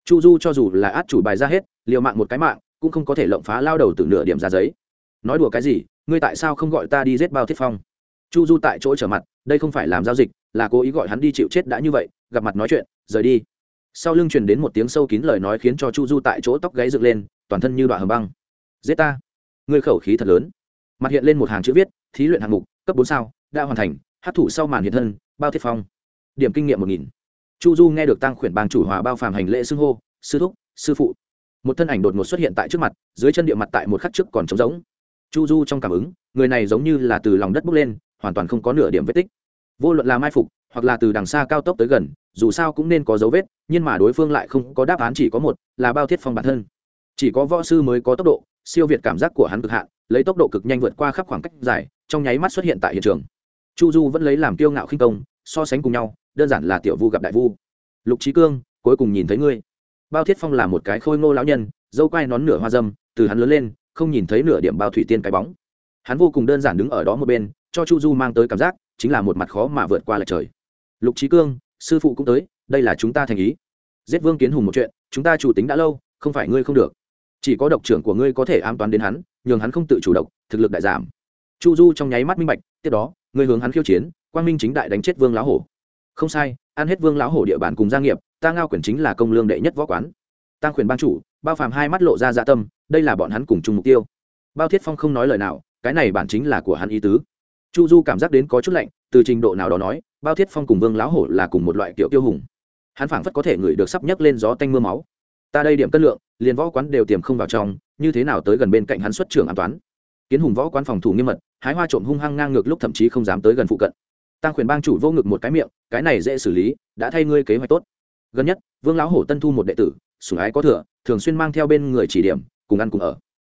Chu du cho dù là át chủ bài ra hết, liều mạng một cái mạng, cũng không có thể lộng phá lao đầu từ nửa điểm ra giấy. Nói đùa cái gì, ngươi tại sao không gọi ta đi giết bao thiết phong? Chu du tại chỗ trở mặt, đây không phải làm giao dịch, là cố ý gọi hắn đi chịu chết đã như vậy, gặp mặt nói chuyện, rời đi. Sau lưng truyền đến một tiếng sâu kín lời nói khiến cho chu du tại chỗ tóc gáy dựng lên, toàn thân như đoạn hầm băng. Giết ta. Ngươi khẩu khí thật lớn. Mặt hiện lên một hàng chữ viết, thí luyện hạng mục, cấp bốn sao, đã hoàn thành hát thủ sau màn hiện thân, bao thiết phong. Điểm kinh nghiệm một nghìn. Chu du nghe được tăng khuyển bang chủ hòa bao phàm hành lễ xưng hô, sư thúc, sư phụ. Một thân ảnh đột ngột xuất hiện tại trước mặt, dưới chân địa mặt tại một khắc trước còn trống rỗng. Chu du trong cảm ứng, người này giống như là từ lòng đất bốc lên, hoàn toàn không có nửa điểm vết tích. Vô luận là mai phục, hoặc là từ đằng xa cao tốc tới gần, dù sao cũng nên có dấu vết, nhưng mà đối phương lại không có đáp án chỉ có một, là bao thiết phong bản thân. Chỉ có võ sư mới có tốc độ, siêu việt cảm giác của hắn cực hạn, lấy tốc độ cực nhanh vượt qua khắp khoảng cách dài, trong nháy mắt xuất hiện tại hiện trường chu du vẫn lấy làm kiêu ngạo khinh công, so sánh cùng nhau, đơn giản là tiểu vu gặp đại vu. Lục trí cương, cuối cùng nhìn thấy ngươi. Bao thiết phong là một cái khôi ngô lão nhân, dâu quai nón nửa hoa dâm, từ hắn lớn lên, không nhìn thấy nửa điểm bao thủy tiên cái bóng. Hắn vô cùng đơn giản đứng ở đó một bên, cho chu du mang tới cảm giác, chính là một mặt khó mà vượt qua lại trời. Lục trí cương, sư phụ cũng tới, đây là chúng ta thành ý. Giết vương kiến hùng một chuyện, chúng ta chủ tính đã lâu, không phải ngươi không được. Chỉ có độc trưởng của ngươi có thể an toán đến hắn, nhường hắn không tự chủ động thực lực đại giảm. Chu du trong nháy mắt minh bạch, tiếp đó ngươi hướng hắn khiêu chiến, quang minh chính đại đánh chết vương lão hổ. Không sai, ăn hết vương lão hổ địa bàn cùng gia nghiệp, ta ngao quyển chính là công lương đệ nhất võ quán. Tăng quyền ban chủ, bao phàm hai mắt lộ ra dạ tâm, đây là bọn hắn cùng chung mục tiêu. Bao thiết phong không nói lời nào, cái này bản chính là của hắn ý tứ. Chu du cảm giác đến có chút lạnh, từ trình độ nào đó nói, bao thiết phong cùng vương lão hổ là cùng một loại kiểu tiêu hùng. Hắn phảng phất có thể ngửi được sắp nhấc lên gió tanh mưa máu. Ta đây điểm cân lượng, liền võ quán đều tiềm không vào trong, như thế nào tới gần bên cạnh hắn xuất trưởng an toán? Kiến hùng võ quán phòng thủ nghiêm mật, hái hoa trộm hung hăng ngang ngược lúc thậm chí không dám tới gần phụ cận. Tăng quyền bang chủ vô ngực một cái miệng, cái này dễ xử lý, đã thay ngươi kế hoạch tốt. Gần nhất, vương lão hổ tân thu một đệ tử, sủng ái có thừa, thường xuyên mang theo bên người chỉ điểm, cùng ăn cùng ở.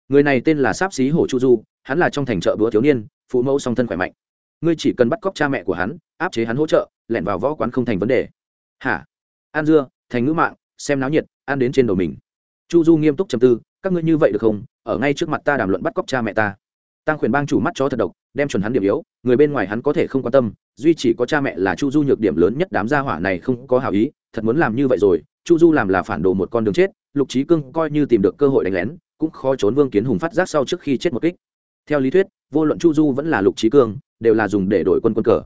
Người này tên là sáp xí hổ chu du, hắn là trong thành chợ búa thiếu niên, phụ mẫu song thân khỏe mạnh. Ngươi chỉ cần bắt cóc cha mẹ của hắn, áp chế hắn hỗ trợ, lẻn vào võ quán không thành vấn đề. Hả? An dưa, thành ngữ mạng, xem náo nhiệt, ăn đến trên đầu mình. Chu du nghiêm túc chầm tư các ngươi như vậy được không? Ở ngay trước mặt ta đàm luận bắt cóc cha mẹ ta. Tăng khuyển bang chủ mắt chó thật độc, đem chuẩn hắn điểm yếu, người bên ngoài hắn có thể không quan tâm, duy chỉ có cha mẹ là chu du nhược điểm lớn nhất, đám gia hỏa này không có hảo ý, thật muốn làm như vậy rồi, chu du làm là phản đồ một con đường chết, lục trí cương coi như tìm được cơ hội đánh lén, cũng khó trốn vương kiến hùng phát giác sau trước khi chết một kích. Theo lý thuyết, vô luận chu du vẫn là lục trí cương, đều là dùng để đổi quân quân cờ.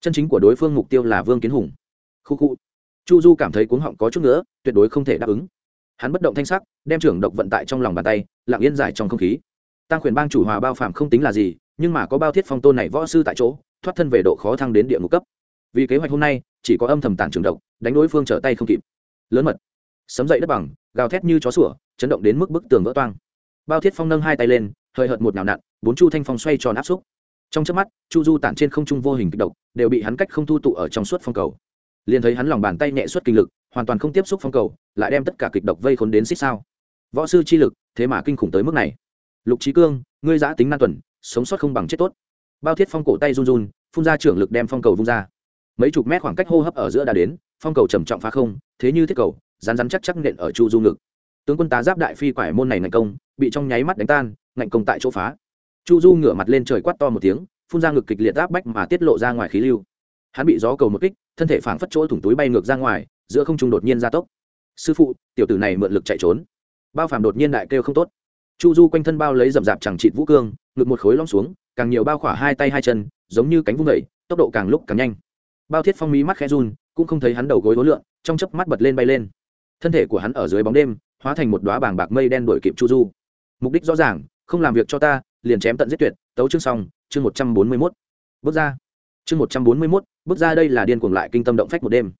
Chân chính của đối phương mục tiêu là vương kiến hùng. Khu khu. Chu du cảm thấy cuống họng có chút nữa, tuyệt đối không thể đáp ứng hắn bất động thanh sắc, đem trưởng độc vận tại trong lòng bàn tay, lặng yên giải trong không khí. Tăng quyền bang chủ hòa bao phạm không tính là gì, nhưng mà có bao thiết phong tôn này võ sư tại chỗ, thoát thân về độ khó thăng đến địa ngục cấp. Vì kế hoạch hôm nay, chỉ có âm thầm tản trường độc, đánh đối phương trở tay không kịp. Lớn mật, sấm dậy đất bằng, gào thét như chó sủa, chấn động đến mức bức tường vỡ toang. Bao thiết phong nâng hai tay lên, hơi hợt một nào nặn, bốn chu thanh phong xoay tròn áp xúc. Trong chớp mắt, chu du tản trên không trung vô hình kịch độc, đều bị hắn cách không thu tụ ở trong suốt phong cầu. Liền thấy hắn lòng bàn tay nhẹ suất kinh lực hoàn toàn không tiếp xúc phong cầu, lại đem tất cả kịch độc vây khốn đến xích sao. Võ sư chi lực, thế mà kinh khủng tới mức này. Lục trí cương, ngươi giã tính nan tuần, sống sót không bằng chết tốt. Bao thiết phong cổ tay run run, phun ra trưởng lực đem phong cầu vung ra. Mấy chục mét khoảng cách hô hấp ở giữa đã đến, phong cầu trầm trọng phá không, thế như thiết cầu rán rán chắc chắc nện ở chu du ngực. Tướng quân tá giáp đại phi quải môn này ngạnh công, bị trong nháy mắt đánh tan, ngạnh công tại chỗ phá. Chu du ngửa mặt lên trời quát to một tiếng, phun ra ngực kịch liệt áp bách mà tiết lộ ra ngoài khí lưu. Hắn bị gió cầu một kích, thân thể phảng phất chỗ thủng túi bay ngược ra ngoài giữa không trung đột nhiên gia tốc. Sư phụ, tiểu tử này mượn lực chạy trốn. Bao phàm đột nhiên đại kêu không tốt. Chu du quanh thân bao lấy rậm rạp chẳng trịt vũ cương, ngực một khối lom xuống, càng nhiều bao khỏa hai tay hai chân, giống như cánh vung vẩy tốc độ càng lúc càng nhanh. Bao thiết phong mí mắt khẽ run, cũng không thấy hắn đầu gối hối lượng, trong chớp mắt bật lên bay lên. Thân thể của hắn ở dưới bóng đêm, hóa thành một đoá bàng bạc mây đen đuổi kịp chu du. Mục đích rõ ràng, không làm việc cho ta, liền chém tận giết tuyệt, tấu chương xong, chương một trăm bốn mươi mốt. Bước ra. Chương một trăm bốn mươi mốt, bước ra đây là điên cuồng lại kinh tâm động phách một đêm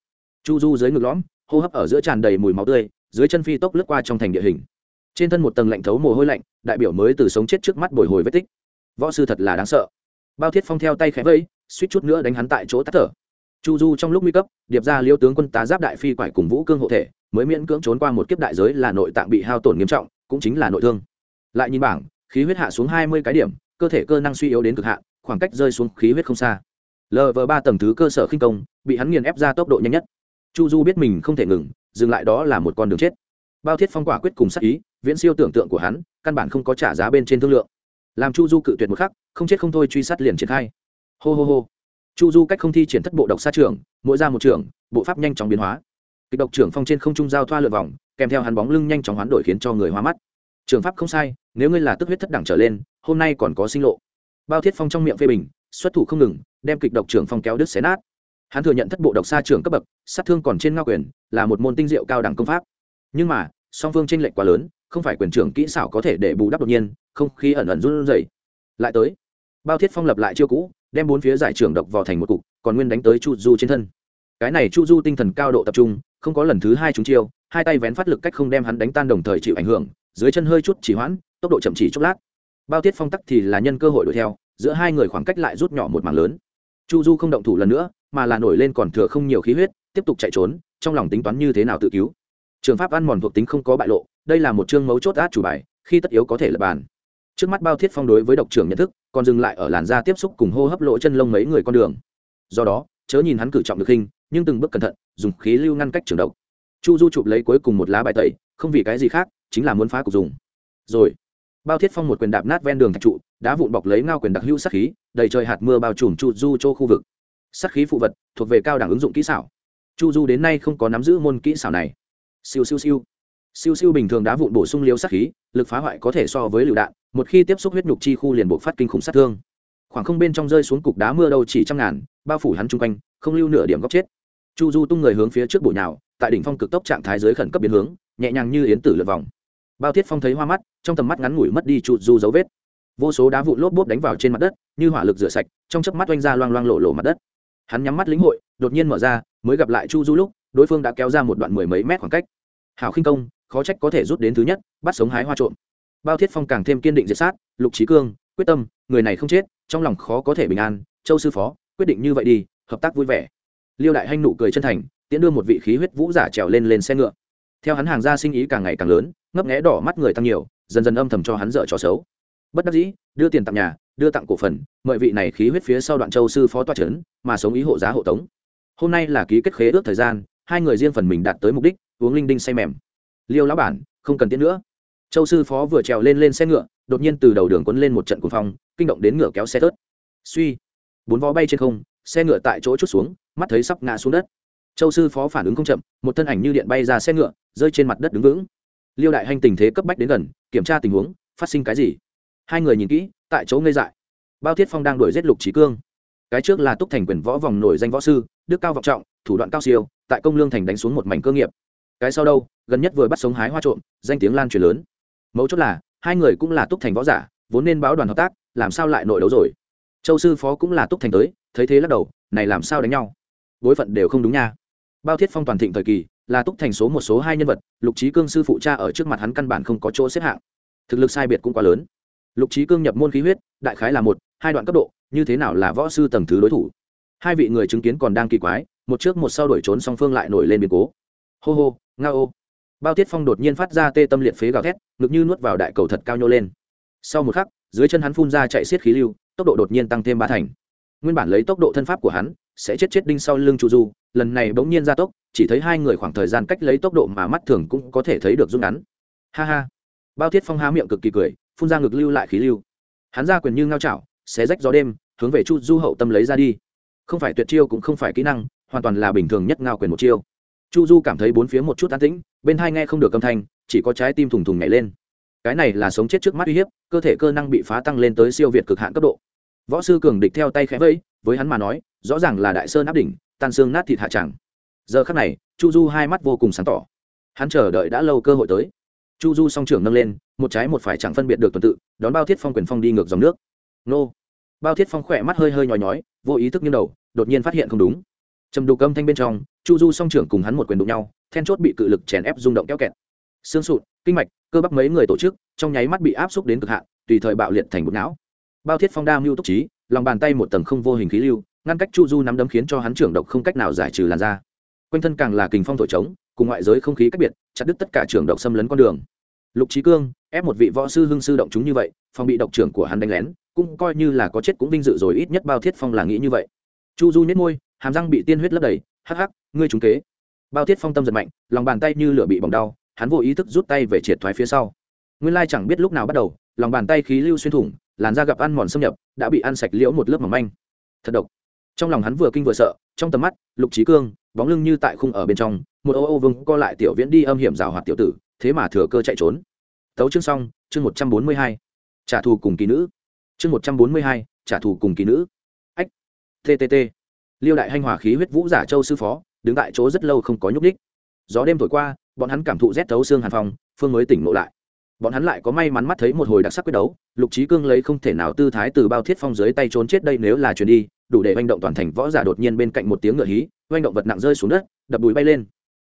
chu du dưới ngực lõm, hô hấp ở giữa tràn đầy mùi máu tươi, dưới chân phi tốc lướt qua trong thành địa hình. Trên thân một tầng lạnh thấu mồ hôi lạnh, đại biểu mới từ sống chết trước mắt bồi hồi vết tích. Võ sư thật là đáng sợ. Bao thiết phong theo tay khẽ vẫy, suýt chút nữa đánh hắn tại chỗ tắt thở. Chu du trong lúc nguy cấp, điệp ra liêu tướng quân tá giáp đại phi quải cùng vũ cương hộ thể, mới miễn cưỡng trốn qua một kiếp đại giới là nội tạng bị hao tổn nghiêm trọng, cũng chính là nội thương. Lại nhìn bảng, khí huyết hạ xuống hai mươi cái điểm, cơ thể cơ năng suy yếu đến cực hạn, khoảng cách rơi xuống khí huyết không xa. Lv ba tầng thứ cơ sở khinh công, bị hắn nghiền ép ra tốc độ nhanh nhất chu du biết mình không thể ngừng dừng lại đó là một con đường chết. Bao thiết phong quả quyết cùng sắc ý viễn siêu tưởng tượng của hắn căn bản không có trả giá bên trên thương lượng. Làm chu du cự tuyệt một khắc không chết không thôi truy sát liền triển khai. Hô hô hô. Chu du cách không thi triển thất bộ độc sát trường, mỗi ra một trường, bộ pháp nhanh chóng biến hóa. Kịch độc trưởng phong trên không trung giao thoa lượt vòng kèm theo hắn bóng lưng nhanh chóng hoán đổi khiến cho người hoa mắt. Trường pháp không sai nếu ngươi là tức huyết thất đẳng trở lên hôm nay còn có sinh lộ. Bao thiết phong trong miệng phê bình xuất thủ không ngừng đem kịch độc trưởng phong kéo đứt xé nát hắn thừa nhận thất bộ độc xa trưởng cấp bậc, sát thương còn trên ngao quyền, là một môn tinh diệu cao đẳng công pháp. Nhưng mà, song phương tranh lệch quá lớn, không phải quyền trưởng kỹ xảo có thể để bù đắp đột nhiên, không khí ẩn ẩn run rẩy. Lại tới, bao thiết phong lập lại chiêu cũ, đem bốn phía giải trưởng độc vào thành một cục, còn nguyên đánh tới chu du trên thân. Cái này chu du tinh thần cao độ tập trung, không có lần thứ hai chúng chiêu, hai tay vén phát lực cách không đem hắn đánh tan đồng thời chịu ảnh hưởng, dưới chân hơi chút chỉ hoãn, tốc độ chậm chỉ chốc lát. Bao tiết phong tắc thì là nhân cơ hội đuổi theo, giữa hai người khoảng cách lại rút nhỏ một mảng lớn. Chu du không động thủ lần nữa mà là nổi lên còn thừa không nhiều khí huyết, tiếp tục chạy trốn, trong lòng tính toán như thế nào tự cứu. Trường pháp ăn mòn thuộc tính không có bại lộ, đây là một chương mấu chốt át chủ bài, khi tất yếu có thể lập bàn. Trước mắt bao thiết phong đối với độc trưởng nhận thức, còn dừng lại ở làn da tiếp xúc cùng hô hấp lỗ chân lông mấy người con đường. Do đó, chớ nhìn hắn cử trọng được hình, nhưng từng bước cẩn thận, dùng khí lưu ngăn cách trường độc. Chu du chụp lấy cuối cùng một lá bài tẩy, không vì cái gì khác, chính là muốn phá cục dùng. Rồi, bao thiết phong một quyền đạp nát ven đường thạch trụ, đá vụn bọc lấy ngao quyền đặc hữu sát khí, đầy trời hạt mưa bao trùm chu du chỗ khu vực sát khí phụ vật, thuộc về cao đẳng ứng dụng kỹ xảo. Chu du đến nay không có nắm giữ môn kỹ xảo này. Siêu siêu siêu. Siêu siêu bình thường đá vụn bổ sung liêu sát khí, lực phá hoại có thể so với lựu đạn, một khi tiếp xúc huyết nhục chi khu liền buộc phát kinh khủng sát thương. Khoảng không bên trong rơi xuống cục đá mưa đâu chỉ trăm ngàn, bao phủ hắn chung quanh, không lưu nửa điểm góc chết. Chu du tung người hướng phía trước bụi nhào, tại đỉnh phong cực tốc trạng thái giới khẩn cấp biến hướng, nhẹ nhàng như yến tử lượt vòng. Bao thiết phong thấy hoa mắt, trong tầm mắt ngắn ngủi mất đi chu du dấu vết. Vô số đá vụn lốp bốp đánh vào trên mặt đất, như hỏa lực rửa sạch, trong chớp mắt oanh ra loang loang lộ lộ mặt đất hắn nhắm mắt lĩnh hội, đột nhiên mở ra, mới gặp lại chu du lúc, đối phương đã kéo ra một đoạn mười mấy mét khoảng cách. Hảo khinh công, khó trách có thể rút đến thứ nhất, bắt sống hái hoa trộm. Bao thiết phong càng thêm kiên định diệt sát, lục trí cương, quyết tâm, người này không chết, trong lòng khó có thể bình an, châu sư phó, quyết định như vậy đi, hợp tác vui vẻ. Liêu đại hanh nụ cười chân thành, tiễn đưa một vị khí huyết vũ giả trèo lên lên xe ngựa. Theo hắn hàng ra sinh ý càng ngày càng lớn, ngấp nghé đỏ mắt người tăng nhiều, dần dần âm thầm cho hắn dở trò xấu. Bất đắc dĩ, đưa tiền tặng nhà đưa tặng cổ phần, mời vị này khí huyết phía sau đoạn châu sư phó toa trấn, mà sống ý hộ giá hộ tống. Hôm nay là ký kết khế ước thời gian, hai người riêng phần mình đạt tới mục đích, uống linh đinh say mềm. Liêu lão bản, không cần tiến nữa. Châu sư phó vừa trèo lên lên xe ngựa, đột nhiên từ đầu đường quấn lên một trận cuồng phong, kinh động đến ngựa kéo xe tớt. Suy, bốn vó bay trên không, xe ngựa tại chỗ chút xuống, mắt thấy sắp ngã xuống đất. Châu sư phó phản ứng không chậm, một thân ảnh như điện bay ra xe ngựa, rơi trên mặt đất đứng vững. Liêu đại hành tình thế cấp bách đến gần, kiểm tra tình huống, phát sinh cái gì? Hai người nhìn kỹ tại chỗ ngây dại. Bao thiết phong đang đuổi giết lục trí cương. Cái trước là túc thành quyền võ vòng nổi danh võ sư, đức cao vọng trọng, thủ đoạn cao siêu, tại công lương thành đánh xuống một mảnh cơ nghiệp. Cái sau đâu, gần nhất vừa bắt sống hái hoa trộm, danh tiếng lan truyền lớn. Mấu chốt là, hai người cũng là túc thành võ giả, vốn nên báo đoàn hợp tác, làm sao lại nội đấu rồi? Châu sư phó cũng là túc thành tới, thấy thế lắc đầu, này làm sao đánh nhau? Bối phận đều không đúng nha. Bao thiết phong toàn thịnh thời kỳ, là túc thành số một, số hai nhân vật, lục trí cương sư phụ cha ở trước mặt hắn căn bản không có chỗ xếp hạng. Thực lực sai biệt cũng quá lớn lục trí cương nhập môn khí huyết, đại khái là một, hai đoạn cấp độ, như thế nào là võ sư tầng thứ đối thủ? Hai vị người chứng kiến còn đang kỳ quái, một trước một sau đuổi trốn song phương lại nổi lên biến cố. Hô hô, nga ô. Bao tiết phong đột nhiên phát ra tê tâm liệt phế gào thét, ngực như nuốt vào đại cầu thật cao nhô lên. Sau một khắc, dưới chân hắn phun ra chạy xiết khí lưu, tốc độ đột nhiên tăng thêm ba thành. Nguyên bản lấy tốc độ thân pháp của hắn, sẽ chết chết đinh sau lưng chu du, lần này bỗng nhiên ra tốc, chỉ thấy hai người khoảng thời gian cách lấy tốc độ mà mắt thường cũng có thể thấy được rút ngắn. Ha ha. Bao thiết phong há miệng cực kỳ cười phun ra ngực lưu lại khí lưu. Hắn ra quyền như ngao chảo, xé rách gió đêm, hướng về chu du hậu tâm lấy ra đi. Không phải tuyệt chiêu cũng không phải kỹ năng, hoàn toàn là bình thường nhất ngao quyền một chiêu. Chu du cảm thấy bốn phía một chút an tĩnh, bên hai nghe không được âm thanh, chỉ có trái tim thùng thùng nhảy lên. Cái này là sống chết trước mắt uy hiếp, cơ thể cơ năng bị phá tăng lên tới siêu việt cực hạn cấp độ. Võ sư cường địch theo tay khẽ vẫy, với hắn mà nói, rõ ràng là đại sơn áp đỉnh, tan xương nát thịt hạ chẳng giờ khắc này, chu du hai mắt vô cùng sáng tỏ. Hắn chờ đợi đã lâu cơ hội tới chu du song trưởng nâng lên, một trái một phải chẳng phân biệt được tuần tự, đón bao thiết phong quyền phong đi ngược dòng nước. Nô. Bao thiết phong khỏe mắt hơi hơi nhói nhói, vô ý thức như đầu, đột nhiên phát hiện không đúng. Trầm đục âm thanh bên trong, chu du song trưởng cùng hắn một quyền đụng nhau, then chốt bị cự lực chèn ép rung động kéo kẹt. Xương sụn, kinh mạch, cơ bắp mấy người tổ chức, trong nháy mắt bị áp xúc đến cực hạn, tùy thời bạo liệt thành bột não. Bao thiết phong đa mưu túc trí, lòng bàn tay một tầng không vô hình khí lưu, ngăn cách chu du nắm đấm khiến cho hắn trưởng độc không cách nào giải trừ làn da. Quanh thân càng là kình phong thổi trống, cùng ngoại giới không khí cách biệt, chặt đứt tất cả trưởng độc xâm lấn con đường lục trí cương, ép một vị võ sư hưng sư động chúng như vậy phong bị độc trưởng của hắn đánh lén, cũng coi như là có chết cũng vinh dự rồi, ít nhất bao thiết phong là nghĩ như vậy. Chu du nhếch môi, hàm răng bị tiên huyết lấp đầy, hắc hắc, ngươi trúng kế. Bao thiết phong tâm giật mạnh, lòng bàn tay như lửa bị bỏng đau, hắn vô ý thức rút tay về triệt thoái phía sau. Nguyên lai chẳng biết lúc nào bắt đầu, lòng bàn tay khí lưu xuyên thủng, làn da gặp ăn mòn xâm nhập, đã bị ăn sạch liễu một lớp mỏng manh. Thật độc. Trong lòng hắn vừa kinh vừa sợ, trong tầm mắt, lục trí cương, bóng lưng như tại khung ở bên trong, một ô ô vương co lại tiểu viễn đi âm hiểm rào hoạt tiểu tử thế mà thừa cơ chạy trốn. Tấu chương xong, chương một trăm bốn mươi hai. Trả thù cùng kỳ nữ. Chương một trăm bốn mươi hai, trả thù cùng kỳ nữ. Ách. Ttt liêu đại hanh hòa khí huyết vũ giả châu sư phó, đứng tại chỗ rất lâu không có nhúc ních gió đêm thổi qua, bọn hắn cảm thụ rét thấu xương hàn phong, phương mới tỉnh ngộ lại. Bọn hắn lại có may mắn mắt thấy một hồi đặc sắc quyết đấu, lục trí cương lấy không thể nào tư thái từ bao thiết phong dưới tay trốn chết đây nếu là chuyền đi, đủ để manh động toàn thành võ giả đột nhiên bên cạnh một tiếng ngựa hí manh động vật nặng rơi xuống đất, đập đùi bay lên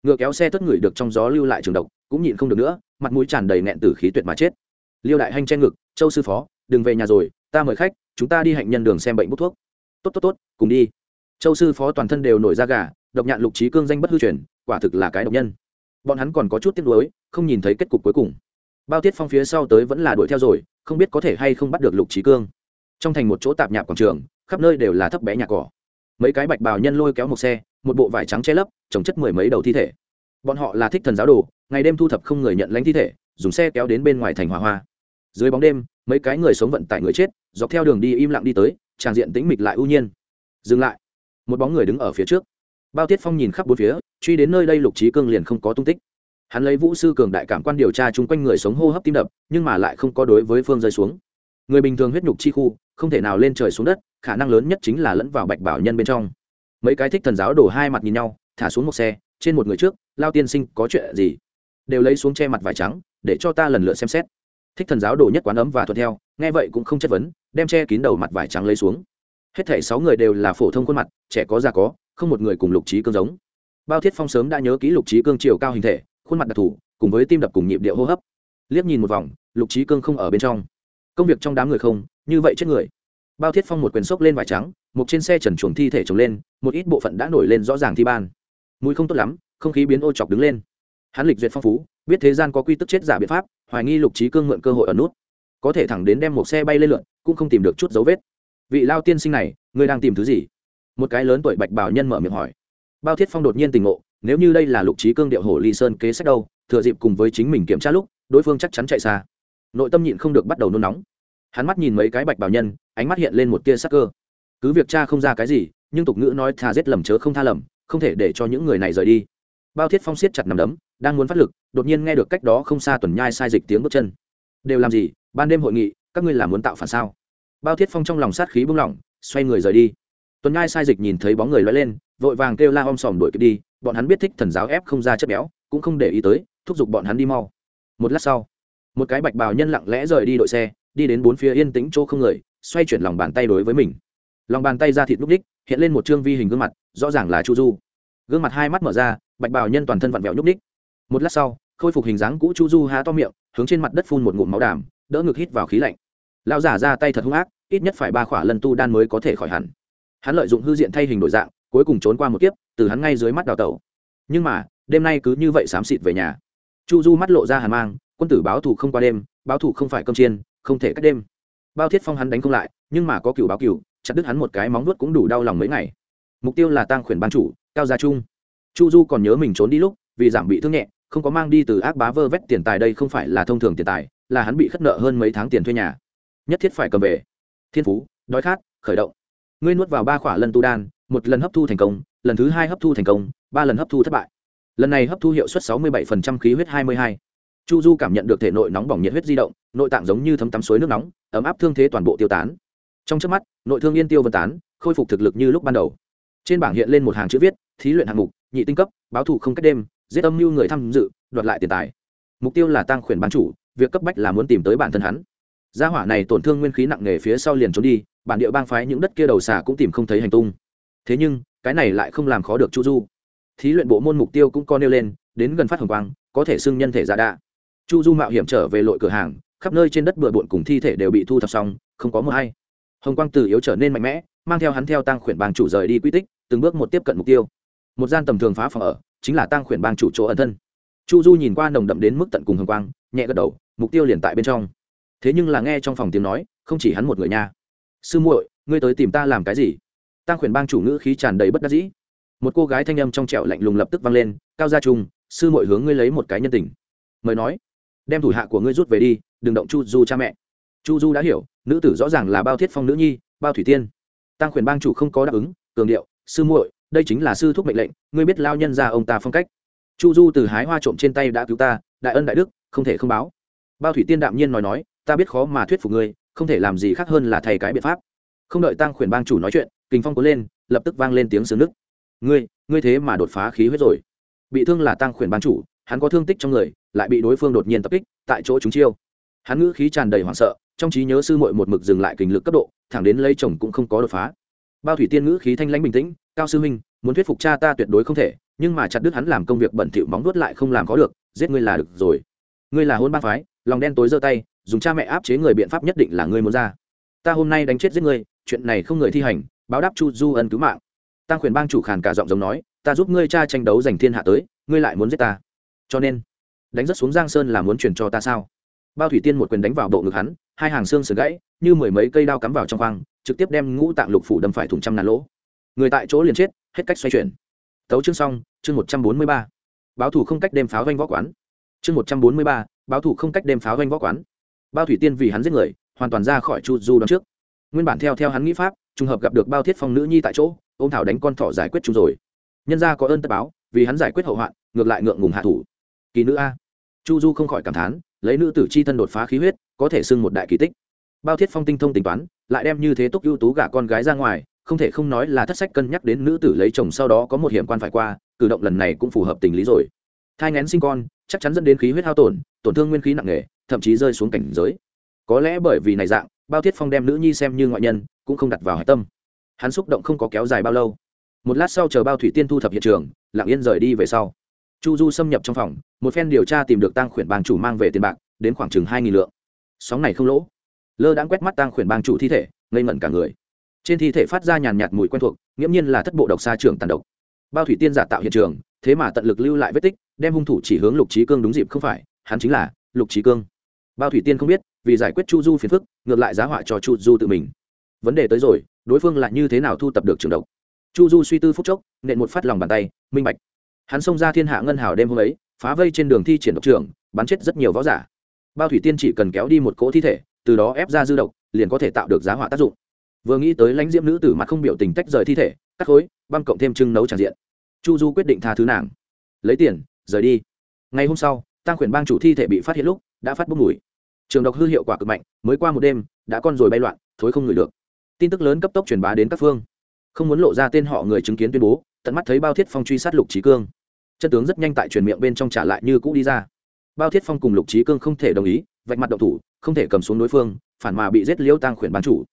ngựa kéo xe tất người được trong gió lưu lại trường độc, cũng nhịn không được nữa, mặt mũi tràn đầy nẹn tử khí tuyệt mà chết. Liêu đại hanh che ngực, châu sư phó, đừng về nhà rồi, ta mời khách, chúng ta đi hạnh nhân đường xem bệnh bút thuốc. Tốt tốt tốt, cùng đi. Châu sư phó toàn thân đều nổi ra gà, độc nhạn lục trí cương danh bất hư truyền, quả thực là cái độc nhân. Bọn hắn còn có chút tiếc nuối, không nhìn thấy kết cục cuối cùng. Bao tiết phong phía sau tới vẫn là đuổi theo rồi, không biết có thể hay không bắt được lục trí cương. Trong thành một chỗ tạp nhạp quảng trường, khắp nơi đều là thấp bé nhà cỏ mấy cái bạch bào nhân lôi kéo một xe, một bộ vải trắng che lấp, trồng chất mười mấy đầu thi thể. Bọn họ là thích thần giáo đồ, ngày đêm thu thập không người nhận lãnh thi thể, dùng xe kéo đến bên ngoài thành hòa hoa. Dưới bóng đêm, mấy cái người sống vận tải người chết, dọc theo đường đi im lặng đi tới, tràng diện tĩnh mịch lại ưu nhiên. Dừng lại. Một bóng người đứng ở phía trước. Bao tiết phong nhìn khắp bốn phía, truy đến nơi đây lục trí cương liền không có tung tích. Hắn lấy vũ sư cường đại cảm quan điều tra chung quanh người sống hô hấp tim đập, nhưng mà lại không có đối với phương rơi xuống người bình thường huyết nhục chi khu, không thể nào lên trời xuống đất, khả năng lớn nhất chính là lẫn vào bạch bảo nhân bên trong. Mấy cái thích thần giáo đổ hai mặt nhìn nhau, thả xuống một xe, trên một người trước, lao tiên sinh, có chuyện gì? Đều lấy xuống che mặt vải trắng, để cho ta lần lượt xem xét. Thích thần giáo đổ nhất quán ấm và thuận theo, nghe vậy cũng không chất vấn, đem che kín đầu mặt vải trắng lấy xuống. Hết thảy sáu người đều là phổ thông khuôn mặt, trẻ có già có, không một người cùng lục trí cương giống. Bao thiết phong sớm đã nhớ ký lục trí cương chiều cao hình thể, khuôn mặt đặc thù, cùng với tim đập cùng nhịp điệu hô hấp. Liếc nhìn một vòng, lục trí cương không ở bên trong công việc trong đám người không, như vậy chết người. Bao thiết phong một quyền xốc lên vải trắng, một trên xe trần chuồng thi thể trồng lên, một ít bộ phận đã nổi lên rõ ràng thi ban. Mùi không tốt lắm, không khí biến ô chọc đứng lên. Hắn lịch duyệt phong phú, biết thế gian có quy tức chết giả biện pháp, hoài nghi lục trí cương mượn cơ hội ở nút. Có thể thẳng đến đem một xe bay lên lượn, cũng không tìm được chút dấu vết. Vị lao tiên sinh này, ngươi đang tìm thứ gì? Một cái lớn tuổi bạch bảo nhân mở miệng hỏi. Bao thiết phong đột nhiên tình ngộ, nếu như đây là lục trí cương điệu hồ ly sơn kế sách đâu, thừa dịp cùng với chính mình kiểm tra lúc, đối phương chắc chắn chạy xa nội tâm nhịn không được bắt đầu nôn nóng. Hắn mắt nhìn mấy cái bạch bảo nhân, ánh mắt hiện lên một tia sắc cơ. Cứ việc cha không ra cái gì, nhưng tục ngữ nói thà giết lầm chớ không tha lầm, không thể để cho những người này rời đi. Bao thiết phong siết chặt nằm đấm, đang muốn phát lực, đột nhiên nghe được cách đó không xa tuần nhai sai dịch tiếng bước chân. Đều làm gì? Ban đêm hội nghị, các ngươi làm muốn tạo phản sao? Bao thiết phong trong lòng sát khí bung lỏng, xoay người rời đi. Tuần nhai sai dịch nhìn thấy bóng người loay lên, vội vàng kêu la om sòm đuổi kịp đi, bọn hắn biết thích thần giáo ép không ra chất béo, cũng không để ý tới, thúc giục bọn hắn đi mau. Một lát sau một cái bạch bào nhân lặng lẽ rời đi đội xe, đi đến bốn phía yên tĩnh chỗ không người, xoay chuyển lòng bàn tay đối với mình. Lòng bàn tay ra thịt núp đích, hiện lên một trương vi hình gương mặt, rõ ràng là chu du. Gương mặt hai mắt mở ra, bạch bào nhân toàn thân vặn vẹo nhúc đích một lát sau, khôi phục hình dáng cũ chu du há to miệng, hướng trên mặt đất phun một ngụm máu đàm, đỡ ngực hít vào khí lạnh. Lao giả ra tay thật hung ác, ít nhất phải ba khỏa lần tu đan mới có thể khỏi hẳn. Hắn lợi dụng hư diện thay hình đổi dạng, cuối cùng trốn qua một kiếp, từ hắn ngay dưới mắt đào tẩu. Nhưng mà, đêm nay cứ như vậy xám xịt về nhà. Chu du mắt lộ ra hàn mang quân tử báo thù không qua đêm, báo thù không phải cơm chiên, không thể cách đêm. Bao thiết phong hắn đánh không lại, nhưng mà có cựu báo cựu chặt đứt hắn một cái móng nuốt cũng đủ đau lòng mấy ngày. Mục tiêu là tăng khuyển ban chủ, cao gia trung. Chu du còn nhớ mình trốn đi lúc, vì giảm bị thương nhẹ, không có mang đi từ ác bá vơ vét tiền tài đây không phải là thông thường tiền tài, là hắn bị khất nợ hơn mấy tháng tiền thuê nhà. Nhất thiết phải cầm về. Thiên phú, đói khát, khởi động. Ngươi nuốt vào ba khỏa lần tu đan, một lần hấp thu thành công, lần thứ hai hấp thu thành công, ba lần hấp thu thất bại. Lần này hấp thu hiệu suất sáu mươi bảy khí huyết hai mươi hai chu du cảm nhận được thể nội nóng bỏng nhiệt huyết di động, nội tạng giống như thấm tắm suối nước nóng, ấm áp thương thế toàn bộ tiêu tán. Trong trước mắt, nội thương yên tiêu vân tán, khôi phục thực lực như lúc ban đầu. Trên bảng hiện lên một hàng chữ viết, thí luyện hạng mục, nhị tinh cấp, báo thù không cách đêm, giết âm mưu người tham dự, đoạt lại tiền tài. Mục tiêu là tăng khuyển bán chủ, việc cấp bách là muốn tìm tới bản thân hắn. Gia hỏa này tổn thương nguyên khí nặng nề phía sau liền trốn đi, bản địa bang phái những đất kia đầu xà cũng tìm không thấy hành tung. Thế nhưng, cái này lại không làm khó được chu du. Thí luyện bộ môn mục tiêu cũng co nêu lên, đến gần phát hồng quang, có thể xưng nhân thể giả đạ chu du mạo hiểm trở về lội cửa hàng, khắp nơi trên đất bừa bộn cùng thi thể đều bị thu thập xong, không có mưa hay. Hồng quang từ yếu trở nên mạnh mẽ, mang theo hắn theo tăng khuyển bang chủ rời đi quy tích, từng bước một tiếp cận mục tiêu. Một gian tầm thường phá phòng ở, chính là tăng khuyển bang chủ chỗ ẩn thân. Chu du nhìn qua nồng đậm đến mức tận cùng hồng quang, nhẹ gật đầu, mục tiêu liền tại bên trong. Thế nhưng là nghe trong phòng tiếng nói, không chỉ hắn một người nha. Sư muội, ngươi tới tìm ta làm cái gì? Tăng khuyển bang chủ ngữ khí tràn đầy bất đắc dĩ. Một cô gái thanh âm trong trẻo lạnh lùng lập tức vang lên, cao gia trung sư muội hướng ngươi lấy một cái nhân tình. Mời nói đem thủ hạ của ngươi rút về đi, đừng động chu du cha mẹ. Chu du đã hiểu, nữ tử rõ ràng là bao thiết phong nữ nhi, bao thủy tiên. Tăng khuyển bang chủ không có đáp ứng, cường điệu, sư muội, đây chính là sư thúc mệnh lệnh, ngươi biết lao nhân ra ông ta phong cách. Chu du từ hái hoa trộm trên tay đã cứu ta, đại ân đại đức, không thể không báo. Bao thủy tiên đạm nhiên nói nói, ta biết khó mà thuyết phục ngươi, không thể làm gì khác hơn là thầy cái biện pháp. Không đợi tăng khuyển bang chủ nói chuyện kình phong cố lên, lập tức vang lên tiếng sướng nức. Ngươi ngươi thế mà đột phá khí huyết rồi. Bị thương là tăng khuyển bang chủ hắn có thương tích trong người, lại bị đối phương đột nhiên tập kích, tại chỗ chúng chiêu. Hắn ngữ khí tràn đầy hoảng sợ, trong trí nhớ sư muội một mực dừng lại kình lực cấp độ, thẳng đến lấy chồng cũng không có đột phá. Bao thủy tiên ngữ khí thanh lãnh bình tĩnh, cao sư huynh, muốn thuyết phục cha ta tuyệt đối không thể, nhưng mà chặt đứt hắn làm công việc bẩn thỉu móng nuốt lại không làm có được, giết ngươi là được rồi. Ngươi là hôn ba phái, lòng đen tối giơ tay, dùng cha mẹ áp chế người biện pháp nhất định là ngươi muốn ra. Ta hôm nay đánh chết giết ngươi, chuyện này không người thi hành, báo đáp chu du ân cứu mạng. Tăng khuyển bang chủ khàn cả giọng giống nói, ta giúp ngươi cha tranh đấu giành thiên hạ tới, ngươi lại muốn giết ta cho nên, đánh rất xuống giang sơn là muốn truyền cho ta sao? Bao thủy tiên một quyền đánh vào bộ ngực hắn, hai hàng xương sườn gãy, như mười mấy cây đao cắm vào trong khoang, trực tiếp đem ngũ tạng lục phủ đâm phải thủng trăm ngàn lỗ. Người tại chỗ liền chết, hết cách xoay chuyển. Tấu chương xong, chương một trăm bốn mươi ba. Báo thủ không cách đem pháo doanh võ quán. Chương một trăm bốn mươi ba, báo thủ không cách đem pháo doanh võ quán. Bao thủy tiên vì hắn giết người, hoàn toàn ra khỏi chu du đón trước. Nguyên bản theo theo hắn nghĩ pháp, trùng hợp gặp được bao thiết phong nữ nhi tại chỗ ô m thảo đánh con thỏ giải quyết chúng rồi. Nhân gia có ơn tất báo, vì hắn giải quyết hậu hoạn, ngược lại ngượng ngùng hạ thủ kỳ nữ a. Chu du không khỏi cảm thán, lấy nữ tử c h i thân đột phá khí huyết, có thể xưng một đại kỳ tích. Bao thiết phong tinh thông tính toán, lại đem như thế túc ưu tú gả con gái ra ngoài, không thể không nói là thất sách cân nhắc đến nữ tử lấy chồng sau đó có một hiểm quan phải qua, cử động lần này cũng phù hợp tình lý rồi. Thai ngén sinh con, chắc chắn dẫn đến khí huyết hao tổn tổn thương nguyên khí nặng nề, thậm chí rơi xuống cảnh giới. Có lẽ bởi vì này dạng, bao thiết phong đem nữ nhi xem như ngoại nhân, cũng không đặt vào hải tâm. Hắn xúc động không có kéo dài bao lâu. Một lát sau chờ bao thủy tiên thu thập hiện trường, lặng yên rời đi về sau chu du xâm nhập trong phòng, một phen điều tra tìm được tăng khuyển bang chủ mang về tiền bạc, đến khoảng chừng hai nghìn lượng. Sóng này không lỗ. Lơ đãng quét mắt tăng khuyển bang chủ thi thể, ngây ngẩn cả người. Trên thi thể phát ra nhàn nhạt mùi quen thuộc, nghiễm nhiên là thất bộ độc xa trường tàn độc. Bao thủy tiên giả tạo hiện trường, thế mà tận lực lưu lại vết tích, đem hung thủ chỉ hướng lục trí cương đúng dịp không phải, hắn chính là lục trí cương. Bao thủy tiên không biết, vì giải quyết chu du phiền phức, ngược lại giá họa cho chu du tự mình. Vấn đề tới rồi, đối phương lại như thế nào thu tập được trường độc? Chu du suy tư phúc chốc, nện một phát lòng bàn tay, minh bạch hắn xông ra thiên hạ ngân hào đêm hôm ấy, phá vây trên đường thi triển độc trường, bắn chết rất nhiều võ giả. Bao thủy tiên chỉ cần kéo đi một cỗ thi thể, từ đó ép ra dư độc, liền có thể tạo được giá họa tác dụng. Vừa nghĩ tới lãnh diễm nữ tử mặt không biểu tình tách rời thi thể, cắt khối, băm cộng thêm trưng nấu tràn diện. Chu du quyết định tha thứ nàng. Lấy tiền, rời đi. Ngày hôm sau tăng khuyển bang chủ thi thể bị phát hiện lúc, đã phát bốc mùi. Trường độc hư hiệu quả cực mạnh, mới qua một đêm, đã con rồi bay loạn, thối không ngửi được. Tin tức lớn cấp tốc truyền bá đến các phương. Không muốn lộ ra tên họ người chứng kiến tuyên bố, tận mắt thấy bao thiết phong truy sát lục trí cương chân tướng rất nhanh tại truyền miệng bên trong trả lại như cũ đi ra. Bao thiết phong cùng lục trí cương không thể đồng ý, vạch mặt động thủ, không thể cầm xuống đối phương, phản mà bị giết liêu tăng khuyển bán chủ.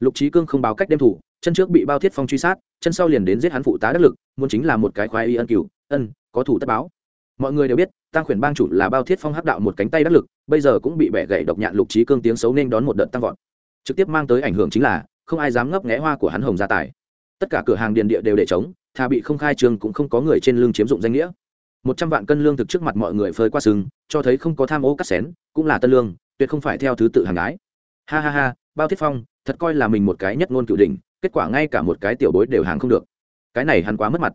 Lục trí cương không báo cách đem thủ, chân trước bị bao thiết phong truy sát, chân sau liền đến giết hắn phụ tá đắc lực, muốn chính là một cái khoái y ân cửu, ân, có thủ tất báo. Mọi người đều biết tăng khuyển bang chủ là bao thiết phong hắc đạo một cánh tay đắc lực, bây giờ cũng bị bẻ gãy độc nhạn lục trí cương tiếng xấu nên đón một đợt tăng vọt. Trực tiếp mang tới ảnh hưởng chính là, không ai dám ngấp nghé hoa của hắn hồng gia tài. Tất cả cửa hàng điện địa đều để chống thà bị không khai trường cũng không có người trên lưng chiếm dụng danh nghĩa. Một trăm vạn cân lương thực trước mặt mọi người phơi qua sừng, cho thấy không có tham ô cắt xén, cũng là tân lương, tuyệt không phải theo thứ tự hàng ái ha ha ha, bao thiết phong, thật coi là mình một cái nhất ngôn cựu đỉnh, kết quả ngay cả một cái tiểu bối đều hàng không được. Cái này hắn quá mất mặt.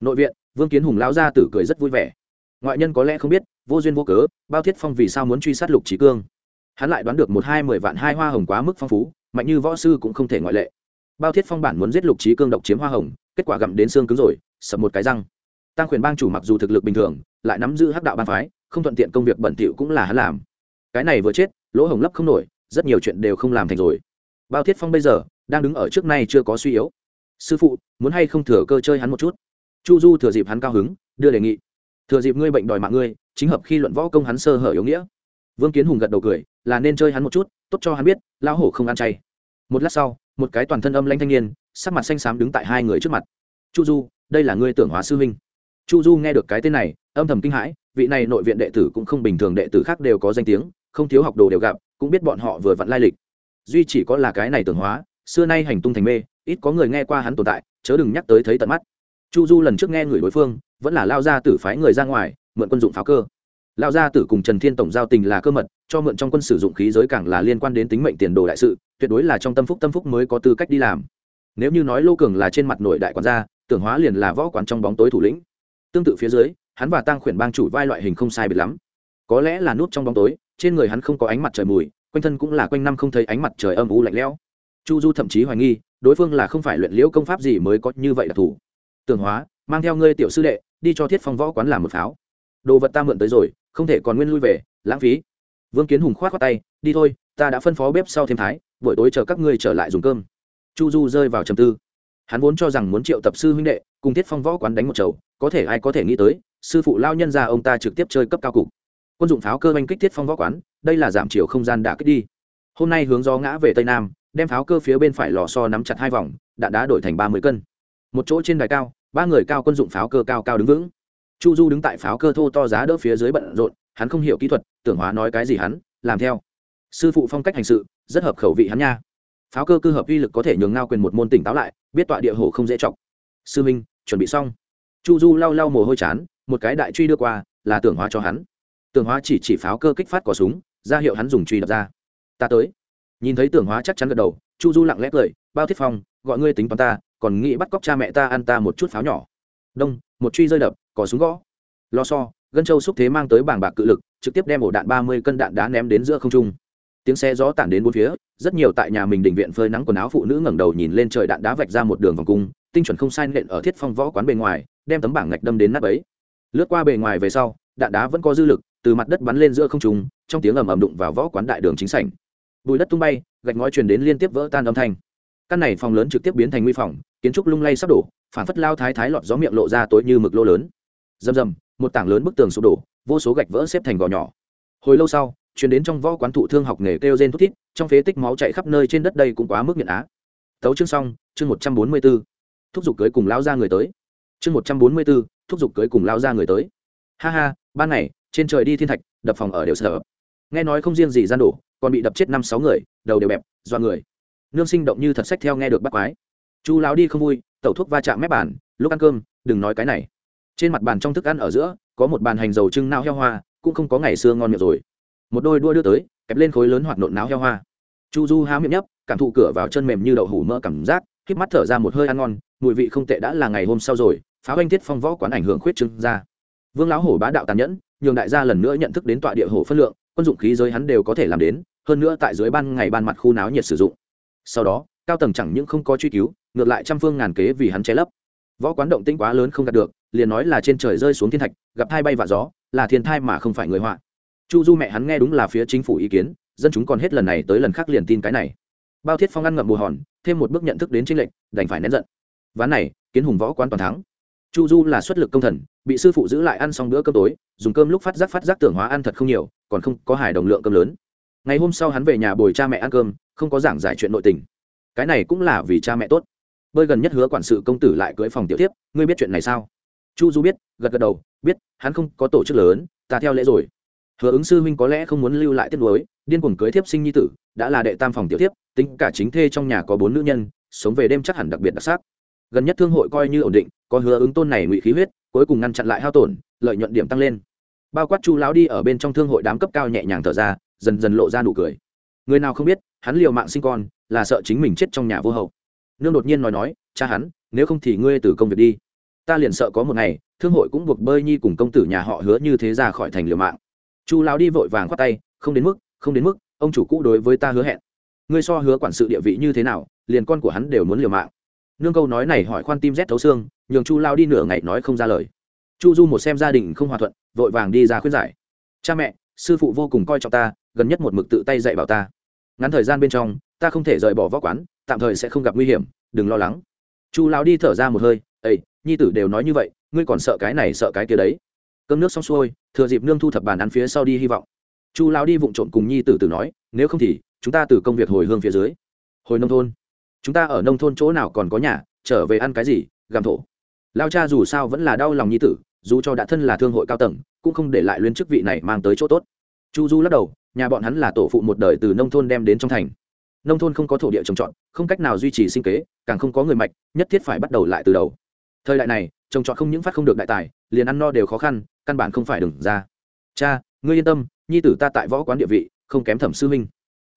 Nội viện, vương kiến hùng lao ra tử cười rất vui vẻ. Ngoại nhân có lẽ không biết, vô duyên vô cớ, bao thiết phong vì sao muốn truy sát lục trí cương? Hắn lại đoán được một hai mười vạn hai hoa hồng quá mức phong phú, mạnh như võ sư cũng không thể ngoại lệ bao thiết phong bản muốn giết lục trí cương độc chiếm hoa hồng, kết quả gặm đến xương cứng rồi, sập một cái răng. Tăng quyền bang chủ mặc dù thực lực bình thường, lại nắm giữ hắc đạo ban phái, không thuận tiện công việc bẩn thỉu cũng là hắn làm. Cái này vừa chết, lỗ hồng lấp không nổi, rất nhiều chuyện đều không làm thành rồi. Bao thiết phong bây giờ, đang đứng ở trước nay chưa có suy yếu. Sư phụ, muốn hay không thừa cơ chơi hắn một chút? Chu du thừa dịp hắn cao hứng, đưa đề nghị. Thừa dịp ngươi bệnh đòi mạng ngươi, chính hợp khi luận võ công hắn sơ hở yếu nghĩa. Vương kiến hùng gật đầu cười, là nên chơi hắn một chút, tốt cho hắn biết, lão hổ không ăn chay một lát sau, một cái toàn thân âm lanh thanh niên, sắc mặt xanh xám đứng tại hai người trước mặt. Chu du, đây là ngươi tưởng hóa sư huynh. Chu du nghe được cái tên này, âm thầm kinh hãi, vị này nội viện đệ tử cũng không bình thường đệ tử khác đều có danh tiếng, không thiếu học đồ đều gặp, cũng biết bọn họ vừa vặn lai lịch. Duy chỉ có là cái này tưởng hóa, xưa nay hành tung thành mê, ít có người nghe qua hắn tồn tại, chớ đừng nhắc tới thấy tận mắt. Chu du lần trước nghe người đối phương, vẫn là lao ra tử phái người ra ngoài, mượn quân dụng pháo cơ. Lao gia tử cùng trần thiên tổng giao tình là cơ mật cho mượn trong quân sử dụng khí giới càng là liên quan đến tính mệnh tiền đồ đại sự, tuyệt đối là trong tâm phúc tâm phúc mới có tư cách đi làm. Nếu như nói lô cường là trên mặt nội đại quản gia, tưởng hóa liền là võ quán trong bóng tối thủ lĩnh. Tương tự phía dưới, hắn và tăng khuyển bang chủ vai loại hình không sai biệt lắm. Có lẽ là nút trong bóng tối, trên người hắn không có ánh mặt trời mùi, quanh thân cũng là quanh năm không thấy ánh mặt trời âm u lạnh lẽo. Chu du thậm chí hoài nghi, đối phương là không phải luyện liễu công pháp gì mới có như vậy đặc thù tưởng hóa, mang theo ngươi tiểu sư đệ, đi cho thiết phong võ quán làm một pháo. Đồ vật ta mượn tới rồi, không thể còn nguyên lui về, lãng phí vương kiến hùng k h o á t tay, đi thôi, ta đã phân phó bếp sau thêm thái, buổi tối chờ các ngươi trở lại dùng cơm. Chu du rơi vào trầm tư. Hắn vốn cho rằng muốn triệu tập sư huynh đệ, cùng thiết phong võ quán đánh một chầu, có thể ai có thể nghĩ tới, sư phụ lao nhân ra ông ta trực tiếp chơi cấp cao cục. Quân dụng pháo cơ oanh kích thiết phong võ quán, đây là giảm chiều không gian đã kích đi. Hôm nay hướng gió ngã về tây nam, đem pháo cơ phía bên phải lò so nắm chặt hai vòng đạn đá đổi thành ba mươi cân. Một chỗ trên đài cao, ba người cao quân dụng pháo cơ cao cao đứng vững. Chu du đứng tại pháo cơ thô to giá đỡ phía dưới bận rộn hắn không hiểu kỹ thuật, tưởng hóa nói cái gì hắn, làm theo. Sư phụ phong cách hành sự, rất hợp khẩu vị hắn nha. Pháo cơ cơ hợp uy lực có thể nhường ngao quyền một môn tỉnh táo lại, biết tọa địa hồ không dễ chọc. Sư minh chuẩn bị xong. Chu du lau lau mồ hôi chán, một cái đại truy đưa qua, là tưởng hóa cho hắn. Tưởng hóa chỉ chỉ pháo cơ kích phát cỏ súng, ra hiệu hắn dùng truy đập ra. Ta tới. Nhìn thấy tưởng hóa chắc chắn gật đầu, chu du lặng lẽ cười, bao thiết phong, gọi ngươi tính toán ta, còn nghĩ bắt cóc cha mẹ ta ăn ta một chút pháo nhỏ. Đông, một truy rơi đập cỏ súng gõ. Lo so gân châu xúc thế mang tới bảng bạc cự lực, trực tiếp đem ổ đạn ba mươi cân đạn đá ném đến giữa không trung. Tiếng xe gió tản đến bốn phía, rất nhiều tại nhà mình đình viện phơi nắng quần áo phụ nữ ngẩng đầu nhìn lên trời đạn đá vạch ra một đường vòng cung, tinh chuẩn không sai nện ở thiết phong võ quán bề ngoài, đem tấm bảng ngạch đâm đến nắp ấy lướt qua bề ngoài về sau, đạn đá vẫn có dư lực, từ mặt đất bắn lên giữa không trung, trong tiếng ầm ầm đụng vào võ quán đại đường chính sảnh. Bùi đất tung bay, gạch ngói truyền đến liên tiếp vỡ tan âm thanh. Căn này phòng lớn trực tiếp biến thành nguy phòng, kiến trúc lung lay sắp đổ, phản phất lao thái thái lọt gió miệng lộ ra tối như mực lô lớn. Rầm rầm một tảng lớn bức tường sụp đổ, vô số gạch vỡ xếp thành gò nhỏ. Hồi lâu sau chuyển đến trong võ quán thụ thương học nghề kêu gen thút thít, trong phế tích máu chạy khắp nơi trên đất đây cũng quá mức nghiện á. Tấu chương xong, chương một trăm bốn mươi b ố thúc giục cưới cùng lao ra người tới. Chương một trăm bốn mươi b ố thúc giục cưới cùng lao ra người tới. Ha ha, ban ngày, trên trời đi thiên thạch, đập phòng ở đều sợ. Nghe nói không riêng gì gian đổ, còn bị đập chết năm sáu người, đầu đều bẹp do người. Nương sinh động như thật sách theo nghe được bắt quái. Chu lão đi không vui, tẩu thuốc va chạm mép bàn, lúc ăn cơm, đừng nói cái này trên mặt bàn trong thức ăn ở giữa, có một bàn hành dầu trưng nao heo hoa, cũng không có ngày xưa ngon miệng rồi. Một đôi đua đưa tới, kẹp lên khối lớn hoạt nộn náo heo hoa. Chu du há miệng nhấp, cảm thụ cửa vào chân mềm như đậu hủ mỡ cảm giác k mắt thở ra một hơi ăn ngon, mùi vị không tệ đã là ngày hôm sau rồi phá oanh thiết phong võ quán ảnh hưởng khuyết trưng ra. Vương lão hổ bá đạo tàn nhẫn, nhường đại gia lần nữa nhận thức đến tọa địa hổ phân lượng, quân dụng khí giới hắn đều có thể làm đến, hơn nữa tại dưới ban ngày ban mặt khu náo nhiệt sử dụng. Sau đó, cao tầng chẳng những không có truy cứu, ngược lại trăm phương ngàn kế vì hắn che lấp. Võ quán động tĩnh quá lớn không đạt được liền nói là trên trời rơi xuống thiên thạch, gặp thai bay và gió, là thiên thai mà không phải người họa. Chu du mẹ hắn nghe đúng là phía chính phủ ý kiến, dân chúng còn hết lần này tới lần khác liền tin cái này. Bao thiết phong ăn ngậm bù hòn, thêm một bước nhận thức đến tranh lệnh đành phải nén giận. Ván này, kiến hùng võ quán toàn thắng. Chu du là xuất lực công thần, bị sư phụ giữ lại ăn xong bữa cơm tối, dùng cơm lúc phát giác phát giác tưởng hóa ăn thật không nhiều, còn không có hài đồng lượng cơm lớn. Ngày hôm sau hắn về nhà bồi cha mẹ ăn cơm, không có giảng giải chuyện nội tình. Cái này cũng là vì cha mẹ tốt. Bơi gần nhất hứa quản sự công tử lại cưới phòng tiểu tiếp, ngươi biết chuyện này sao? Chu du biết, gật gật đầu, biết, hắn không có tổ chức lớn, ta theo lễ rồi. Hứa ứng sư huynh có lẽ không muốn lưu lại tiếp nối điên cuồng cưới thiếp sinh nhi tử, đã là đệ tam phòng tiểu tiếp tính cả chính thê trong nhà có bốn nữ nhân, sống về đêm chắc hẳn đặc biệt đặc sắc. Gần nhất thương hội coi như ổn định, có hứa ứng tôn này ngụy khí huyết, cuối cùng ngăn chặn lại hao tổn, lợi nhuận điểm tăng lên. Bao quát chu lão đi ở bên trong thương hội đám cấp cao nhẹ nhàng thở ra, dần dần lộ ra nụ cười. Người nào không biết, hắn liều mạng sinh con, là sợ chính mình chết trong nhà vô hậu. Nương đột nhiên nói nói, cha hắn, nếu không thì ngươi từ công việc đi ta liền sợ có một ngày, thương hội cũng buộc bơi nhi cùng công tử nhà họ hứa như thế ra khỏi thành liều mạng. Chu lão đi vội vàng khoát tay, không đến mức, không đến mức, ông chủ cũ đối với ta hứa hẹn. Ngươi so hứa quản sự địa vị như thế nào, liền con của hắn đều muốn liều mạng. Nương câu nói này hỏi khoan tim rét thấu xương, nhường chu lao đi nửa ngày nói không ra lời. Chu du một xem gia đình không hòa thuận, vội vàng đi ra khuyên giải. Cha mẹ, sư phụ vô cùng coi trọng ta, gần nhất một mực tự tay dạy bảo ta. Ngắn thời gian bên trong, ta không thể rời bỏ võ quán, tạm thời sẽ không gặp nguy hiểm, đừng lo lắng. Chu lao đi thở ra một hơi ây nhi tử đều nói như vậy, ngươi còn sợ cái này sợ cái kia đấy. Cơm nước xong xuôi, thừa dịp nương thu thập bàn ăn phía sau đi hy vọng. Chu lao đi vụng trộm cùng nhi tử tử nói, nếu không thì, chúng ta từ công việc hồi hương phía dưới. Hồi nông thôn. Chúng ta ở nông thôn chỗ nào còn có nhà, trở về ăn cái gì gàm thổ. Lao cha dù sao vẫn là đau lòng nhi tử, dù cho đã thân là thương hội cao tầng, cũng không để lại luyến chức vị này mang tới chỗ tốt. Chu du lắc đầu, nhà bọn hắn là tổ phụ một đời từ nông thôn đem đến trong thành. Nông thôn không có thổ địa trồng trọt, không cách nào duy trì sinh kế, càng không có người mạch, nhất thiết phải bắt đầu lại từ đầu thời đại này, trồng trọt không những phát không được đại tài, liền ăn no đều khó khăn, căn bản không phải đừng ra. Cha, ngươi yên tâm, nhi tử ta tại võ quán địa vị, không kém thẩm sư huynh.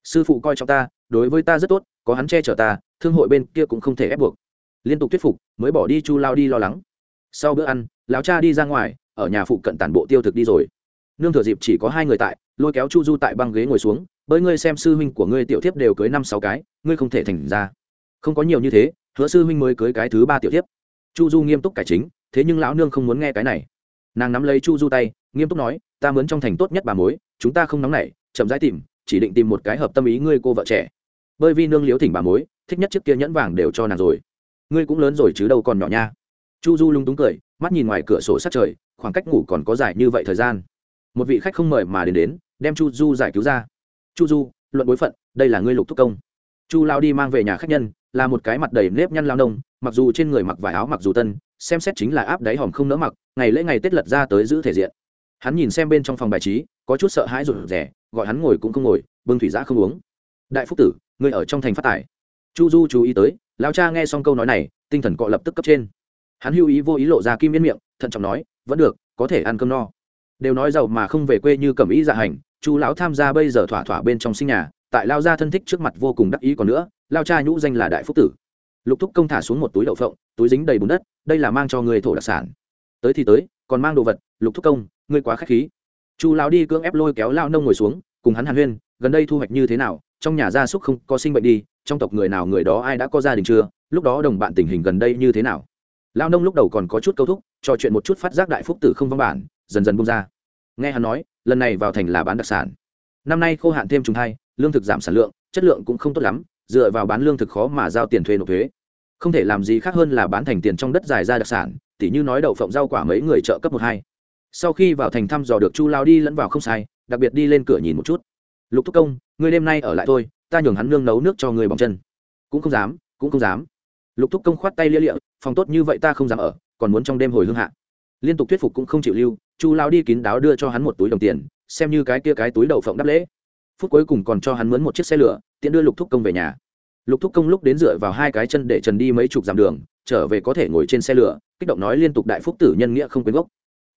Sư phụ coi trọng ta, đối với ta rất tốt, có hắn che chở ta, thương hội bên kia cũng không thể ép buộc. Liên tục thuyết phục, mới bỏ đi chu lao đi lo lắng. Sau bữa ăn, lão cha đi ra ngoài, ở nhà phụ cận tản bộ tiêu thực đi rồi. Nương thừa dịp chỉ có hai người tại, lôi kéo chu du tại băng ghế ngồi xuống bởi ngươi xem sư huynh của ngươi tiểu thiếp đều cưới năm sáu cái, ngươi không thể thành ra. Không có nhiều như thế, hứa sư huynh mới cưới cái thứ ba tiểu thiếp chu du nghiêm túc cải chính, thế nhưng lão nương không muốn nghe cái này. Nàng nắm lấy chu du tay, nghiêm túc nói, ta mướn trong thành tốt nhất bà mối, chúng ta không nóng nảy, chậm rãi tìm, chỉ định tìm một cái hợp tâm ý ngươi cô vợ trẻ. Bởi vì nương liếu thỉnh bà mối, thích nhất chiếc kia nhẫn vàng đều cho nàng rồi. Ngươi cũng lớn rồi chứ đâu còn nhỏ nha. Chu du lung túng cười, mắt nhìn ngoài cửa sổ sát trời, khoảng cách ngủ còn có dài như vậy thời gian. Một vị khách không mời mà đến đến, đem chu du giải cứu ra. Chu du, luận bối phận, đây là ngươi lục thúc công. Chu lao đi mang về nhà khách nhân, là một cái mặt đầy nếp nhăn lao nông mặc dù trên người mặc vải áo mặc dù tân, xem xét chính là áp đáy hòm không nỡ mặc, ngày lễ ngày tết lật ra tới giữ thể diện. Hắn nhìn xem bên trong phòng bài trí, có chút sợ hãi rụt rẻ gọi hắn ngồi cũng không ngồi, bưng thủy giã không uống. Đại phúc tử người ở trong thành phát tài. Chu du chú ý tới lao cha nghe xong câu nói này, tinh thần cọ lập tức cấp trên. Hắn hưu ý vô ý lộ ra kim yên miệng, thận trọng nói, vẫn được, có thể ăn cơm no. Đều nói giàu mà không về quê như cẩm ý dạ hành, chu lão tham gia bây giờ thỏa thỏa bên trong sinh nhà, tại lao gia thân thích trước mặt vô cùng đắc ý còn nữa lao cha nhũ danh là đại phúc tử lục thúc công thả xuống một túi đậu phộng, túi dính đầy bùn đất, đây là mang cho người thổ đặc sản. Tới thì tới, còn mang đồ vật, lục thúc công, ngươi quá k h á c h khí. Chu lão đi cưỡng ép lôi kéo lao nông ngồi xuống, cùng hắn hàn huyên, gần đây thu hoạch như thế nào, trong nhà gia súc không có sinh bệnh đi, trong tộc người nào người đó ai đã có gia đình chưa, lúc đó đồng bạn tình hình gần đây như thế nào. Lao nông lúc đầu còn có chút câu thúc trò chuyện một chút phát giác đại phúc tử không văn bản, dần dần bung ra. Nghe hắn nói, lần này vào thành là bán đặc sản. Năm nay khô hạn thêm trùng thai, lương thực giảm sản lượng, chất lượng cũng không tốt lắm dựa vào bán lương thực khó mà giao tiền thuê nộp thuế. Không thể làm gì khác hơn là bán thành tiền trong đất dài ra đặc sản, tỉ như nói đậu phộng rau quả mấy người trợ cấp một hai. Sau khi vào thành thăm dò được chu lao đi lẫn vào không sai, đặc biệt đi lên cửa nhìn một chút. Lục thúc công, ngươi đêm nay ở lại thôi, ta nhường hắn nương nấu nước cho người bỏng chân. Cũng không dám, cũng không dám. Lục thúc công khoát tay lia lịa, phòng tốt như vậy ta không dám ở, còn muốn trong đêm hồi hương hạ. Liên tục thuyết phục cũng không chịu lưu, chu lao đi kín đáo đưa cho hắn một túi đồng tiền, xem như cái kia cái túi đậu phộng đắp lễ. Phút cuối cùng còn cho hắn mướn một chiếc xe lửa tiện đưa lục thúc công về nhà. Lục thúc công lúc đến dựa vào hai cái chân để trần đi mấy chục dặm đường, trở về có thể ngồi trên xe lửa, kích động nói liên tục đại phúc tử nhân nghĩa không quyến gốc.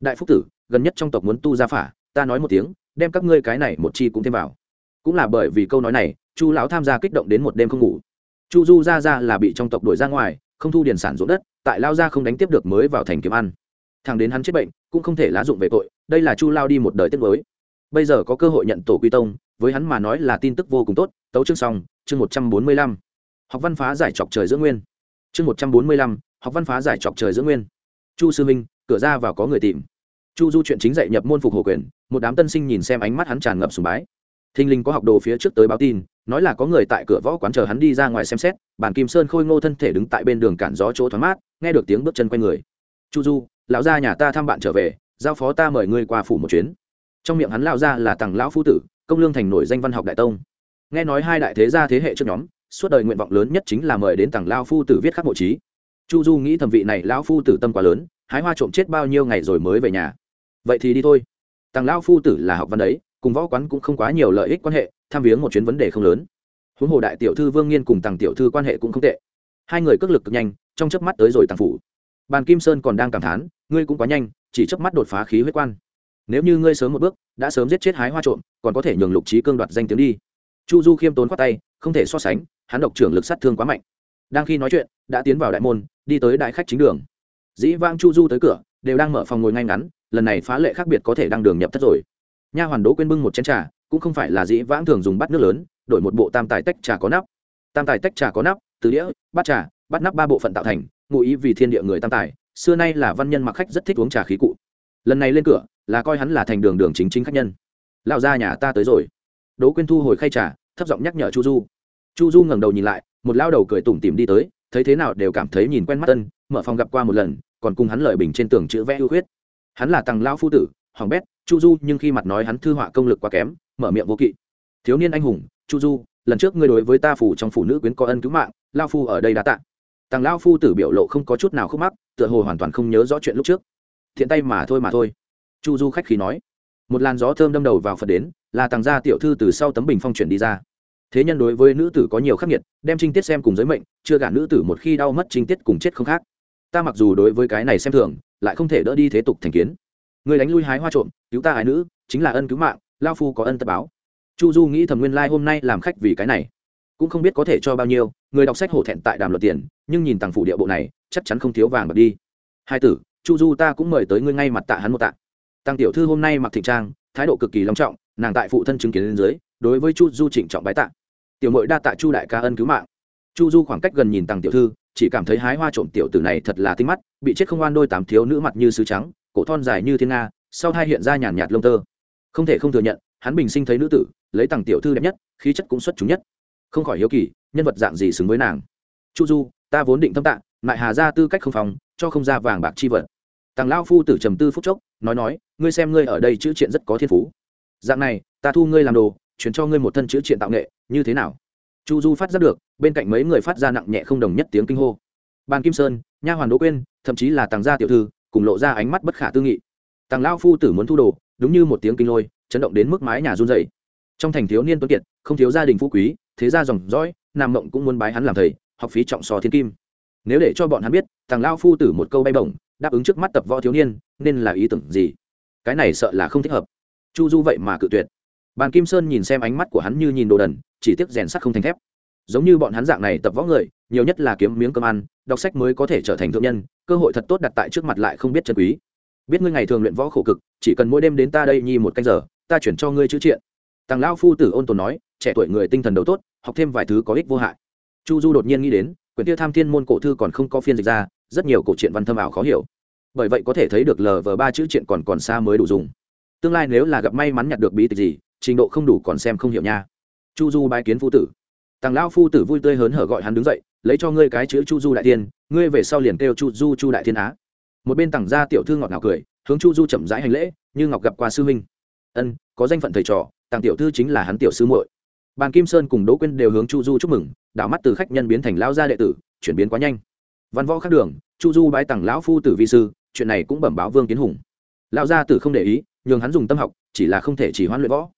Đại phúc tử, gần nhất trong tộc muốn tu ra phả, ta nói một tiếng, đem các ngươi cái này một chi cũng thêm vào. Cũng là bởi vì câu nói này, chu lão tham gia kích động đến một đêm không ngủ. Chu du ra ra là bị trong tộc đuổi ra ngoài, không thu điền sản ruộng đất, tại lao ra không đánh tiếp được mới vào thành kiếm ăn. Thằng đến hắn chết bệnh, cũng không thể lá dụng về tội, đây là chu lao đi một đời tiết mới bây giờ có cơ hội nhận tổ quy tông với hắn mà nói là tin tức vô cùng tốt, tấu chương xong, chương một trăm bốn mươi lăm. Học văn phá giải chọc trời giữa nguyên. Chương một trăm bốn mươi lăm, học văn phá giải chọc trời giữa nguyên. Chu sư minh, cửa ra vào có người tìm. Chu du chuyện chính dạy nhập môn phục hồ quyền, một đám tân sinh nhìn xem ánh mắt hắn tràn ngập sùng bái. Thinh linh có học đồ phía trước tới báo tin, nói là có người tại cửa võ quán chờ hắn đi ra ngoài xem xét, bản kim sơn khôi ngô thân thể đứng tại bên đường cản gió chỗ thoáng mát, nghe được tiếng bước chân quay người. Chu du, lão gia nhà ta thăm bạn trở về, giao phó ta mời ngươi qua phủ một chuyến. Trong miệng hắn lao ra là tằng lão phu tử công lương thành nổi danh văn học đại tông. Nghe nói hai đại thế gia thế hệ trước nhóm, suốt đời nguyện vọng lớn nhất chính là mời đến tặng lao phu tử viết khắc mộ trí. Chu du nghĩ thẩm vị này lão phu tử tâm quá lớn, hái hoa trộm chết bao nhiêu ngày rồi mới về nhà. Vậy thì đi thôi. Tằng lao phu tử là học văn đấy, cùng võ quán cũng không quá nhiều lợi ích quan hệ, tham viếng một chuyến vấn đề không lớn. Huống hồ đại tiểu thư vương nghiên cùng tằng tiểu thư quan hệ cũng không tệ. Hai người cước lực cực nhanh, trong chớp mắt tới rồi tàng phủ. Bàn kim sơn còn đang cảm thán, ngươi cũng quá nhanh, chỉ chớp mắt đột phá khí huyết quan nếu như ngươi sớm một bước, đã sớm giết chết hái hoa trộm, còn có thể nhường lục trí cương đoạt danh tiếng đi. Chu du khiêm tốn khoát tay, không thể so sánh, hắn độc trưởng lực sát thương quá mạnh. Đang khi nói chuyện, đã tiến vào đại môn, đi tới đại khách chính đường. Dĩ vang chu du tới cửa, đều đang mở phòng ngồi ngay ngắn, lần này phá lệ khác biệt có thể đang đường nhập thất rồi. Nha hoàn đỗ quên bưng một chén trà, cũng không phải là dĩ vãng thường dùng bát nước lớn, đổi một bộ tam tài tách trà có nắp. Tam tài tách trà có nắp, từ đĩa, bát trà, bát nắp ba bộ phận tạo thành, ngụ ý vì thiên địa người tam tài, xưa nay là văn nhân mặc khách rất thích uống trà khí cụ lần này lên cửa, là coi hắn là thành đường đường chính chính khách nhân. Lão gia nhà ta tới rồi. Đỗ quyên thu hồi khay trà, thấp giọng nhắc nhở chu du. Chu du ngẩng đầu nhìn lại, một lao đầu cười tủm tìm đi tới, thấy thế nào đều cảm thấy nhìn quen mắt tân mở phòng gặp qua một lần, còn cùng hắn lợi bình trên tường chữ vẽ ưu khuyết. Hắn là tăng lao phu tử, hoàng bét, chu du, nhưng khi mặt nói hắn thư họa công lực quá kém, mở miệng vô kỵ. Thiếu niên anh hùng, chu du, lần trước ngươi đối với ta phủ trong phụ nữ quyến có ân cứu mạng lao phu ở đây đã tạ. Tàng lao phu tử biểu lộ không có chút nào khúc mắc, tựa hồ hoàn toàn không nhớ rõ chuyện lúc trước thiện tay mà thôi mà thôi. Chu du khách khí nói. Một làn gió thơm đâm đầu vào phật đến, là tàng gia tiểu thư từ sau tấm bình phong chuyển đi ra. Thế nhân đối với nữ tử có nhiều khắc nghiệt, đem trinh tiết xem cùng giới mệnh, chưa gả nữ tử một khi đau mất trinh tiết cùng chết không khác. Ta mặc dù đối với cái này xem thường, lại không thể đỡ đi thế tục thành kiến. Người đánh lui hái hoa trộm, cứu ta ái nữ, chính là ân cứu mạng, lao phu có ân tập báo. Chu du nghĩ thầm nguyên lai、like、hôm nay làm khách vì cái này. Cũng không biết có thể cho bao nhiêu, người đọc sách hổ thẹn tại đàm luật tiền, nhưng nhìn tàng phủ địa bộ này, chắc chắn không thiếu vàng bật đi. Hai tử chu du ta cũng mời tới ngươi ngay mặt tạ hắn một tạ. Tăng tiểu thư hôm nay mặc thịnh trang, thái độ cực kỳ long trọng, nàng tại phụ thân chứng kiến lên dưới, đối với chu du trịnh trọng bái tạ. Tiểu mội đa tạ chu đại ca ân cứu mạng. Chu du khoảng cách gần nhìn tăng tiểu thư, chỉ cảm thấy hái hoa trộm tiểu tử này thật là tinh mắt, bị chết không oan đôi tám thiếu nữ mặt như sứ trắng, cổ thon dài như thiên nga, sau hai hiện ra nhàn nhạt lông tơ. Không thể không thừa nhận, hắn bình sinh thấy nữ tử, lấy tặng tiểu thư đẹp nhất, khí chất cũng xuất chúng nhất. Không khỏi hiếu kỳ, nhân vật dạng gì xứng với nàng. Chu du, ta vốn định thâm tạng lại hà ra tư cách không phòng cho không ra vàng bạc chi vật. Tàng lao phu tử trầm tư phúc chốc, nói nói, ngươi xem ngươi ở đây chữ triện rất có thiên phú. Dạng này, ta thu ngươi làm đồ, chuyển cho ngươi một thân chữ triện tạo nghệ, như thế nào? Chu du phát giác được, bên cạnh mấy người phát ra nặng nhẹ không đồng nhất tiếng kinh hô. Bàn kim sơn, nha hoàn đỗ quên thậm chí là tàng gia tiểu thư, cùng lộ ra ánh mắt bất khả tư nghị. Tàng lao phu tử muốn thu đồ, đúng như một tiếng kinh lôi, chấn động đến mức mái nhà run dày trong thành thiếu niên tuấn kiệt, không thiếu gia đình phú quý, thế gia dòng dõi, nam mộng cũng muốn bái hắn làm thầy, học phí trọng sò thiên kim nếu để cho bọn hắn biết, thằng lao phu tử một câu bay bổng, đáp ứng trước mắt tập võ thiếu niên, nên là ý tưởng gì? Cái này sợ là không thích hợp. Chu du vậy mà cự tuyệt. Bàn kim sơn nhìn xem ánh mắt của hắn như nhìn đồ đần, chỉ tiếc rèn sắt không thành thép. Giống như bọn hắn dạng này tập võ người, nhiều nhất là kiếm miếng cơm ăn, đọc sách mới có thể trở thành thượng nhân, cơ hội thật tốt đặt tại trước mặt lại không biết chân quý. Biết ngươi ngày thường luyện võ khổ cực, chỉ cần mỗi đêm đến ta đây nhi một canh giờ, ta chuyển cho ngươi chữ triện. Tàng lao phu tử ôn tồn nói, trẻ tuổi người tinh thần đầu tốt, học thêm vài thứ có ích vô hại. Chu du đột nhiên nghĩ đến quyển tiêu tham thiên môn cổ thư còn không có phiên dịch ra, rất nhiều cổ truyện văn thâm ảo khó hiểu. Bởi vậy có thể thấy được lờ vờ ba chữ truyện còn còn xa mới đủ dùng. Tương lai nếu là gặp may mắn nhặt được bí tịch gì, trình độ không đủ còn xem không hiểu nha. Chu du bái kiến phu tử. Tàng lão phu tử vui tươi hớn hở gọi hắn đứng dậy, lấy cho ngươi cái chữ chu du đại tiên, ngươi về sau liền kêu chu du chu đại thiên á. Một bên tàng gia tiểu thư ngọt ngào cười, hướng chu du chậm rãi hành lễ, như ngọc gặp qua sư huynh. Ân, có danh phận thầy trò tàng tiểu thư chính là hắn tiểu sư muội bàn kim sơn cùng đỗ quyên đều hướng chu du chúc mừng, đảo mắt từ khách nhân biến thành lão gia đệ tử, chuyển biến quá nhanh. văn võ khác đường, chu du bái tặng lão phu tử vi sư, chuyện này cũng bẩm báo vương kiến hùng. lão gia tử không để ý, nhường hắn dùng tâm học, chỉ là không thể chỉ hoãn luyện võ.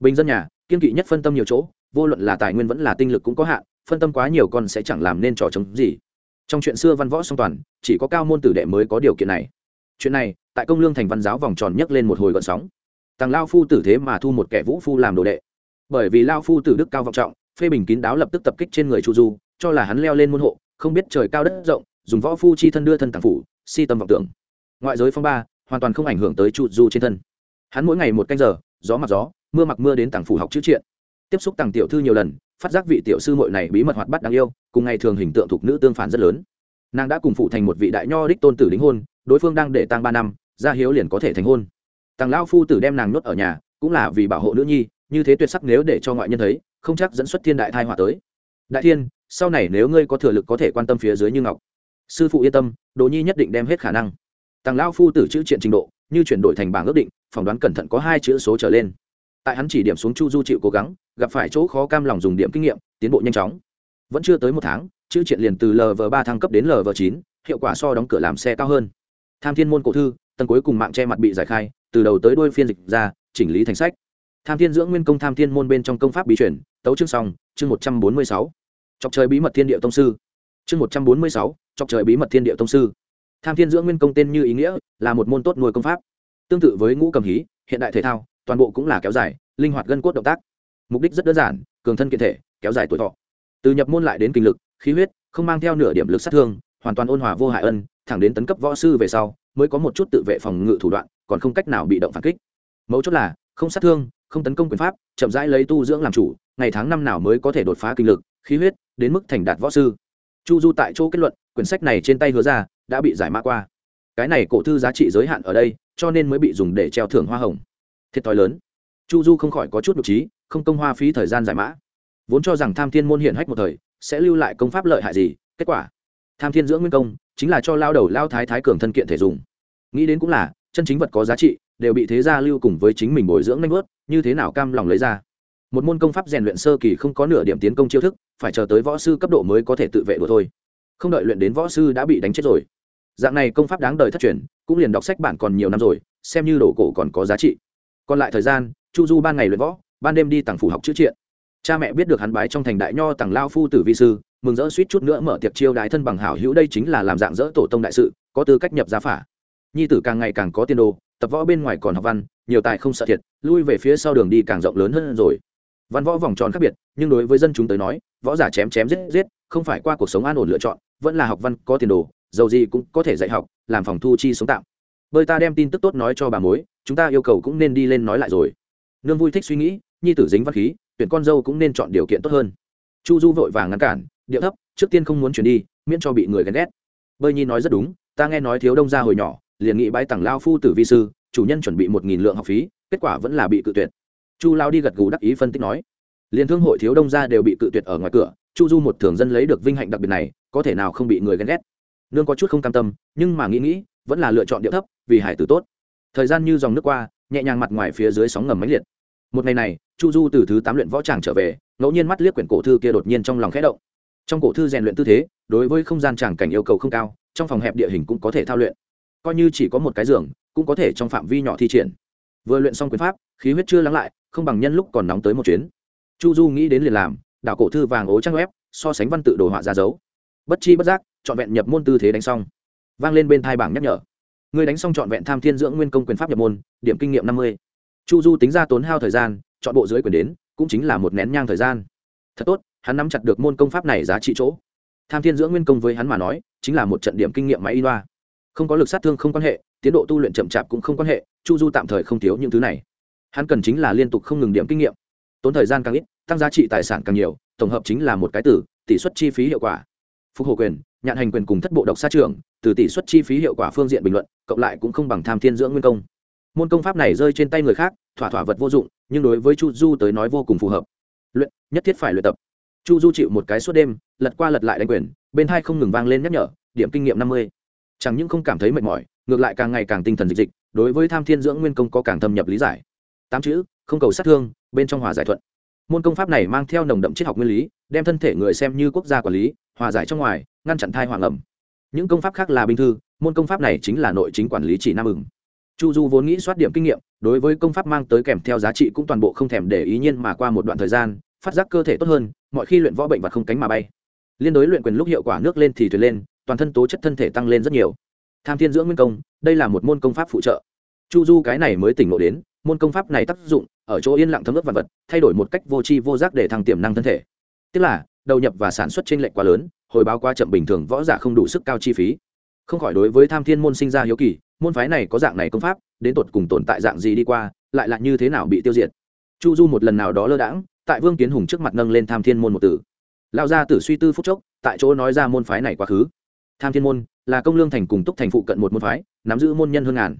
bình dân nhà, kiên kỵ nhất phân tâm nhiều chỗ, vô luận là tài nguyên vẫn là tinh lực cũng có hạn, phân tâm quá nhiều con sẽ chẳng làm nên trò chống gì. trong chuyện xưa văn võ song toàn, chỉ có cao môn tử đệ mới có điều kiện này. chuyện này, tại công lương thành văn giáo vòng tròn nhấc lên một hồi gợn sóng. tàng lao phu tử thế mà thu một kẻ vũ phu làm đồ đệ bởi vì lao phu tử đức cao vọng trọng, phê bình kín đáo lập tức tập kích trên người chu du, cho là hắn leo lên môn hộ, không biết trời cao đất rộng, dùng võ phu chi thân đưa thân tàng phủ, si tâm vọng tưởng. Ngoại giới phong ba, hoàn toàn không ảnh hưởng tới chu du trên thân. Hắn mỗi ngày một canh giờ, gió mặc gió, mưa mặc mưa đến tàng phủ học chữ triện. Tiếp xúc tàng tiểu thư nhiều lần, phát giác vị tiểu sư muội này bí mật hoạt bát đáng yêu, cùng ngày thường hình tượng thuộc nữ tương phản rất lớn. Nàng đã cùng phụ thành một vị đại nho đích tôn tử đính hôn, đối phương đang để tang ba năm, gia hiếu liền có thể thành hôn. Tàng lao phu tử đem nàng nhốt ở nhà, cũng là vì bảo hộ nữ nhi như thế tuyệt sắc nếu để cho ngoại nhân thấy, không chắc dẫn xuất thiên đại thai họa tới. Đại thiên, sau này nếu ngươi có thừa lực có thể quan tâm phía dưới như ngọc. Sư phụ yên tâm đồ nhi nhất định đem hết khả năng. Tàng lão phu tử chữ triện trình độ, như chuyển đổi thành bảng ước định, phỏng đoán cẩn thận có hai chữ số trở lên. Tại hắn chỉ điểm xuống chu du chịu cố gắng, gặp phải chỗ khó cam lòng dùng điểm kinh nghiệm, tiến bộ nhanh chóng. Vẫn chưa tới một tháng, chữ triện liền từ lv ba thăng cấp đến lv chín, hiệu quả so đóng cửa làm xe cao hơn. Tham thiên môn cổ thư, tầng cuối cùng mạng che mặt bị giải khai, từ đầu tới đuôi phiên dịch ra, chỉnh lý thành sách tham thiên dưỡng nguyên công tham thiên môn bên trong công pháp bí truyền, tấu chương song chương một trăm bốn mươi sáu. Chọc trời bí mật thiên địa tông sư. Chương một trăm bốn mươi sáu, chọc trời bí mật thiên địa tông sư. Tham thiên dưỡng nguyên công tên như ý nghĩa là một môn tốt nuôi công pháp. Tương tự với ngũ cầm hí, hiện đại thể thao, toàn bộ cũng là kéo dài, linh hoạt gân cốt động tác. Mục đích rất đơn giản, cường thân kiện thể, kéo dài tuổi thọ. Từ nhập môn lại đến kinh lực, khí huyết, không mang theo nửa điểm lực sát thương, hoàn toàn ôn hòa vô hại ân, thẳng đến tấn cấp võ sư về sau, mới có một chút tự vệ phòng ngự thủ đoạn, còn không cách nào bị động phản kích. Mấu chốt là, không sát thương không tấn công quyền pháp, chậm rãi lấy tu dưỡng làm chủ, ngày tháng năm nào mới có thể đột phá kinh lực, khí huyết, đến mức thành đạt võ sư. Chu du tại chỗ kết luận, quyển sách này trên tay hứa ra, đã bị giải mã qua. Cái này cổ thư giá trị giới hạn ở đây, cho nên mới bị dùng để treo thưởng hoa hồng. Thiệt thòi lớn. Chu du không khỏi có chút nhục trí, không công hoa phí thời gian giải mã. Vốn cho rằng tham thiên môn hiện hách một thời, sẽ lưu lại công pháp lợi hại gì, kết quả, tham thiên dưỡng nguyên công, chính là cho lao đầu lao thái thái cường thân kiện thể dùng. Nghĩ đến cũng là, chân chính vật có giá trị, đều bị thế gia lưu cùng với chính mình bồi dưỡng nanh vớt như thế nào cam lòng lấy ra. Một môn công pháp rèn luyện sơ kỳ không có nửa điểm tiến công chiêu thức, phải chờ tới võ sư cấp độ mới có thể tự vệ đùa thôi. Không đợi luyện đến võ sư đã bị đánh chết rồi. Dạng này công pháp đáng đời thất truyền, cũng liền đọc sách bản còn nhiều năm rồi, xem như đồ cổ còn có giá trị. Còn lại thời gian, chu du ban ngày luyện võ, ban đêm đi tặng phủ học chữ triện. Cha mẹ biết được hắn bái trong thành đại nho tặng lao phu tử vi sư, mừng rỡ suýt chút nữa mở tiệc chiêu đái thân bằng hảo hữu đây chính là làm dạng dỡ tổ tông đại sự, có tư cách nhập gia phả. Nhi tử càng ngày càng có tiền đồ, tập võ bên ngoài còn học văn nhiều tài không sợ thiệt, lui về phía sau đường đi càng rộng lớn hơn rồi. Văn võ vòng tròn khác biệt, nhưng đối với dân chúng tới nói, võ giả chém chém giết giết, không phải qua cuộc sống an ổn lựa chọn, vẫn là học văn có tiền đồ dầu gì cũng có thể dạy học, làm phòng thu chi sống tạm. Bơi ta đem tin tức tốt nói cho bà mối, chúng ta yêu cầu cũng nên đi lên nói lại rồi. Nương vui thích suy nghĩ, nhi tử dính văn khí, tuyển con dâu cũng nên chọn điều kiện tốt hơn. Chu du vội vàng ngăn cản, điệu thấp, trước tiên không muốn chuyển đi, miễn cho bị người ghen ghét. Bơi nhi nói rất đúng, ta nghe nói thiếu đông gia hồi nhỏ, liền nghị bái tặng lao phu tử vi sư chủ nhân chuẩn bị một nghìn lượng học phí, kết quả vẫn là bị cự tuyệt. Chu lao đi gật gù đắc ý phân tích nói liền thương hội thiếu đông gia đều bị cự tuyệt ở ngoài cửa, chu du một thường dân lấy được vinh hạnh đặc biệt này, có thể nào không bị người ghen ghét? Nương có chút không cam tâm, nhưng mà nghĩ nghĩ, vẫn là lựa chọn điệu thấp, vì hải tử tốt. Thời gian như dòng nước qua, nhẹ nhàng mặt ngoài phía dưới sóng ngầm máy liệt. Một ngày này, chu du từ thứ tám luyện võ tràng trở về, ngẫu nhiên mắt liếc quyển cổ thư kia đột nhiên trong lòng khẽ động. Trong cổ thư rèn luyện tư thế, đối với không gian tràng cảnh yêu cầu không cao, trong phòng hẹp địa hình cũng có thể thao luyện. Coi như chỉ có một cái giường cũng có thể trong phạm vi nhỏ thi triển. Vừa luyện xong quyền pháp, khí huyết chưa lắng lại, không bằng nhân lúc còn nóng tới một chuyến. Chu du nghĩ đến liền làm, đảo cổ thư vàng ố trang web, so sánh văn tự đồ họa ra dấu. Bất chi bất giác, trọn vẹn nhập môn tư thế đánh xong. Vang lên bên thai bảng nhắc nhở. Người đánh xong trọn vẹn tham thiên dưỡng nguyên công quyền pháp nhập môn, điểm kinh nghiệm năm mươi. Chu du tính ra tốn hao thời gian, chọn bộ dưới quyền đến, cũng chính là một nén nhang thời gian. Thật tốt, hắn nắm chặt được môn công pháp này giá trị chỗ. Tham thiên dưỡng nguyên công với hắn mà nói, chính là một trận điểm kinh nghiệm máy y loa không có lực sát thương không quan hệ, tiến độ tu luyện chậm chạp cũng không quan hệ, chu du tạm thời không thiếu những thứ này. Hắn cần chính là liên tục không ngừng điểm kinh nghiệm. Tốn thời gian càng ít, tăng giá trị tài sản càng nhiều, tổng hợp chính là một cái tử, tỷ suất chi phí hiệu quả. Phục hồi quyền, nhạn hành quyền cùng thất bộ độc sát trường, từ tỷ suất chi phí hiệu quả phương diện bình luận, cộng lại cũng không bằng tham thiên dưỡng nguyên công. Môn công pháp này rơi trên tay người khác, thỏa thỏa vật vô dụng, nhưng đối với chu du tới nói vô cùng phù hợp. Luyện, nhất thiết phải luyện tập. Chu du chịu một cái suốt đêm, lật qua lật lại đánh quyền, bên hai không ngừng vang lên nhắc nhở, điểm kinh nghiệm năm mươi chẳng những không cảm thấy mệt mỏi, ngược lại càng ngày càng tinh thần dịch dịch, đối với tham thiên dưỡng nguyên công có càng thâm nhập lý giải. Tám chữ, không cầu sát thương, bên trong hòa giải thuận. Môn công pháp này mang theo nồng đậm triết học nguyên lý, đem thân thể người xem như quốc gia quản lý, hòa giải trong ngoài, ngăn chặn thai hoàng ẩm. Những công pháp khác là bình thư, môn công pháp này chính là nội chính quản lý chỉ nam ừng chu du vốn nghĩ soát điểm kinh nghiệm, đối với công pháp mang tới kèm theo giá trị cũng toàn bộ không thèm để ý nhiên mà qua một đoạn thời gian, phát giác cơ thể tốt hơn, mọi khi luyện võ bệnh và không cánh mà bay. Liên đối luyện quyền lúc hiệu quả nước lên thì thuyền lên toàn thân tố chất thân thể tăng lên rất nhiều. Tham thiên dưỡng nguyên công, đây là một môn công pháp phụ trợ. Chu du cái này mới tỉnh ngộ đến, môn công pháp này tác dụng, ở chỗ yên lặng thấm ướt vật vật, thay đổi một cách vô tri vô giác để thăng tiềm năng thân thể. Tức là, đầu nhập và sản xuất trên lệnh quá lớn, hồi báo quá chậm bình thường võ giả không đủ sức cao chi phí. Không khỏi đối với tham thiên môn sinh ra hiếu kỳ, môn phái này có dạng này công pháp, đến tột cùng tồn tại dạng gì đi qua, lại là như thế nào bị tiêu diệt. Chu du một lần nào đó lơ đãng, tại vương kiến hùng trước mặt nâng lên tham thiên môn một tử lao ra tử suy tư phúc chốc, tại chỗ nói ra môn phái này quá khứ tham thiên môn là công lương thành cùng túc thành phụ cận một môn phái, nắm giữ môn nhân hơn ngàn.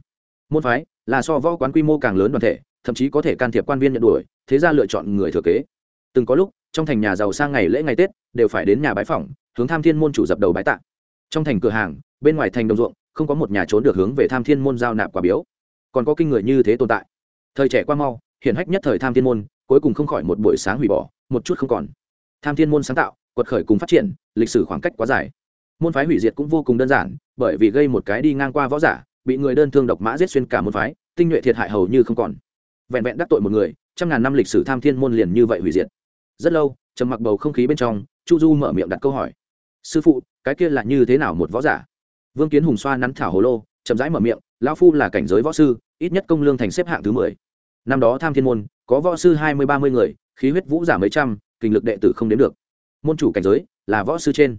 Môn phái là so võ quán quy mô càng lớn đoàn thể, thậm chí có thể can thiệp quan viên nhận đuổi, thế ra lựa chọn người thừa kế. Từng có lúc, trong thành nhà giàu sang ngày lễ ngày tết đều phải đến nhà bái phỏng, hướng tham thiên môn chủ dập đầu bái tạ. Trong thành cửa hàng, bên ngoài thành đồng ruộng, không có một nhà trốn được hướng về tham thiên môn giao nạp quả biếu. Còn có kinh người như thế tồn tại. Thời trẻ qua mau, hiển hách nhất thời tham thiên môn, cuối cùng không khỏi một buổi sáng hủy bỏ, một chút không còn. Tham thiên môn sáng tạo, quật khởi cùng phát triển, lịch sử khoảng cách quá dài môn phái hủy diệt cũng vô cùng đơn giản, bởi vì gây một cái đi ngang qua võ giả, bị người đơn thương độc mã giết xuyên cả môn phái, tinh nhuệ thiệt hại hầu như không còn. Vẹn vẹn đắc tội một người, trăm ngàn năm lịch sử tham thiên môn liền như vậy hủy diệt. Rất lâu, trầm mặc bầu không khí bên trong, chu du mở miệng đặt câu hỏi. Sư phụ, cái kia là như thế nào một võ giả? Vương kiến hùng xoa nắn thảo hồ lô, chậm rãi mở miệng, lão phu là cảnh giới võ sư, ít nhất công lương thành xếp hạng thứ mười. Năm đó tham thiên môn, có võ sư hai mươi ba mươi người, khí huyết vũ giả mấy trăm, kinh lực đệ tử không đến được. Môn chủ cảnh giới là võ sư trên.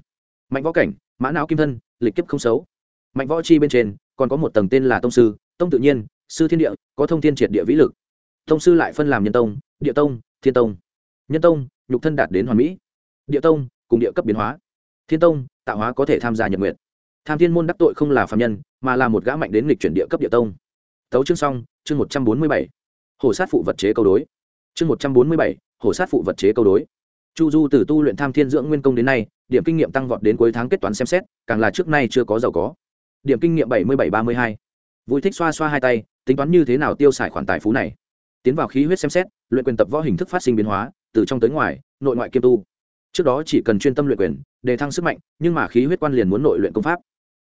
Mạnh võ cảnh mã não kim thân, lịch kiếp không xấu. Mạnh võ chi bên trên, còn có một tầng tên là tông sư, tông tự nhiên, sư thiên địa, có thông thiên triệt địa vĩ lực. Tông sư lại phân làm nhân tông, địa tông, thiên tông. Nhân tông, nhục thân đạt đến hoàn mỹ. Địa tông, cùng địa cấp biến hóa. Thiên tông, tạo hóa có thể tham gia nhật nguyện tham thiên môn đắc tội không là phạm nhân, mà là một gã mạnh đến lịch chuyển địa cấp địa tông. Tấu chương xong, chương một trăm bốn mươi bảy. Hồ sát phụ vật chế câu đối. Chương một trăm bốn mươi bảy. Hồ sát phụ vật chế câu đối chu du từ tu luyện tham thiên dưỡng nguyên công đến nay, điểm kinh nghiệm tăng vọt đến cuối tháng kết toán xem xét, càng là trước nay chưa có giàu có. Điểm kinh nghiệm bảy mươi bảy ba mươi hai. Vui thích xoa xoa hai tay, tính toán như thế nào tiêu xài khoản tài phú này. Tiến vào khí huyết xem xét, luyện quyền tập võ hình thức phát sinh biến hóa, từ trong tới ngoài, nội ngoại kiêm tu. Trước đó chỉ cần chuyên tâm luyện quyền, đề thăng sức mạnh, nhưng mà khí huyết quan liền muốn nội luyện công pháp.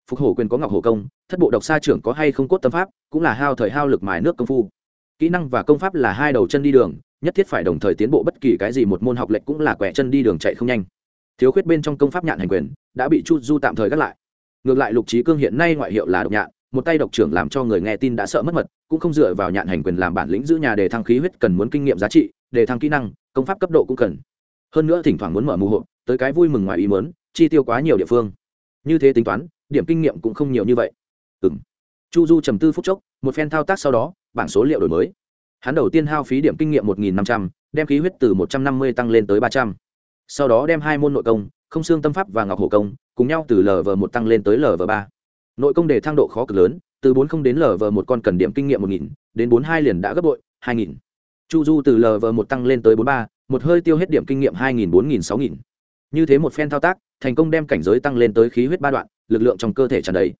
Phục hổ quyền có ngọc hổ công, thất bộ độc sa trưởng có hay không cốt tâm pháp, cũng là hao thời hao lực mài nước công phu. Kỹ năng và công pháp là hai đầu chân đi đường nhất thiết phải đồng thời tiến bộ bất kỳ cái gì, một môn học lệch cũng là quẻ chân đi đường chạy không nhanh. Thiếu khuyết bên trong công pháp nhạn hành quyền, đã bị chu du tạm thời gác lại. Ngược lại lục trí cương hiện nay ngoại hiệu là độc nhạn, một tay độc trưởng làm cho người nghe tin đã sợ mất mật, cũng không dựa vào nhạn hành quyền làm bản lĩnh giữ nhà để thăng khí huyết cần muốn kinh nghiệm giá trị, để thăng kỹ năng, công pháp cấp độ cũng cần. Hơn nữa thỉnh thoảng muốn mở mù hộ tới cái vui mừng ngoài ý mớn chi tiêu quá nhiều địa phương. Như thế tính toán, điểm kinh nghiệm cũng không nhiều như vậy. Ừ chu du trầm tư phút chốc, một phen thao tác sau đó, bảng số liệu đổi mới hắn đầu tiên hao phí điểm kinh nghiệm một nghìn năm trăm, đem khí huyết từ một trăm năm mươi tăng lên tới ba trăm. Sau đó đem hai môn nội công, không xương tâm pháp và ngọc hổ công, cùng nhau từ lv một tăng lên tới lv ba. Nội công để thang độ khó cực lớn, từ bốn không đến lv một con cần điểm kinh nghiệm một nghìn, đến bốn hai liền đã gấp bội, hai nghìn. Chu du từ lv một tăng lên tới bốn ba, một hơi tiêu hết điểm kinh nghiệm hai nghìn, bốn nghìn, sáu nghìn. Như thế một phen thao tác, thành công đem cảnh giới tăng lên tới khí huyết ba đoạn, lực lượng trong cơ thể tràn đầy.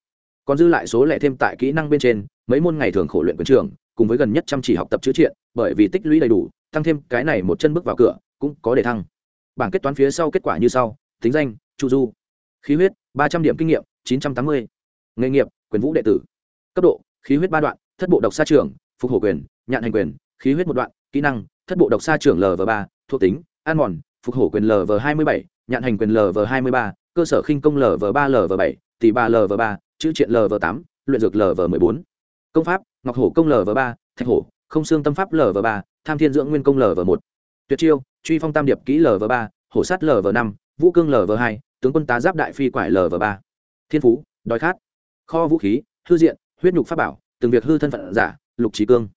Còn dư lại số lẻ thêm tại kỹ năng bên trên, mấy môn ngày thường khổ luyện quân trường cùng với gần nhất chăm chỉ học tập chữa triện, bởi vì tích lũy đầy đủ, tăng thêm cái này một chân bước vào cửa, cũng có để thăng. Bảng kết toán phía sau kết quả như sau, tính danh, chu du. Khí huyết, ba trăm điểm kinh nghiệm, chín trăm tám mươi. Nghề nghiệp, quyền vũ đệ tử. Cấp độ, khí huyết ba đoạn, thất bộ độc sa trưởng, phục hổ quyền, nhạn hành quyền, khí huyết một đoạn, kỹ năng, thất bộ độc sa trưởng lv ba, thuộc tính, an mòn, phục hổ quyền lv hai mươi bảy, nhạn hành quyền lv hai mươi ba, cơ sở khinh công lv ba lv bảy, tỷ ba lv ba, chữ triện lv tám, luyện dược lv m ộ bốn. Công pháp ngọc hổ công lv ba, thạch hổ, không xương tâm pháp lv ba, tham thiên dưỡng nguyên công lv một, tuyệt chiêu, truy phong tam điệp kỹ lv ba, hổ sát lv năm, vũ cương lv hai, tướng quân tá giáp đại phi quải lv ba. Thiên phú, đói khát, kho vũ khí, hư diện, huyết nhục pháp bảo, từng việc hư thân phận giả, lục trí cương.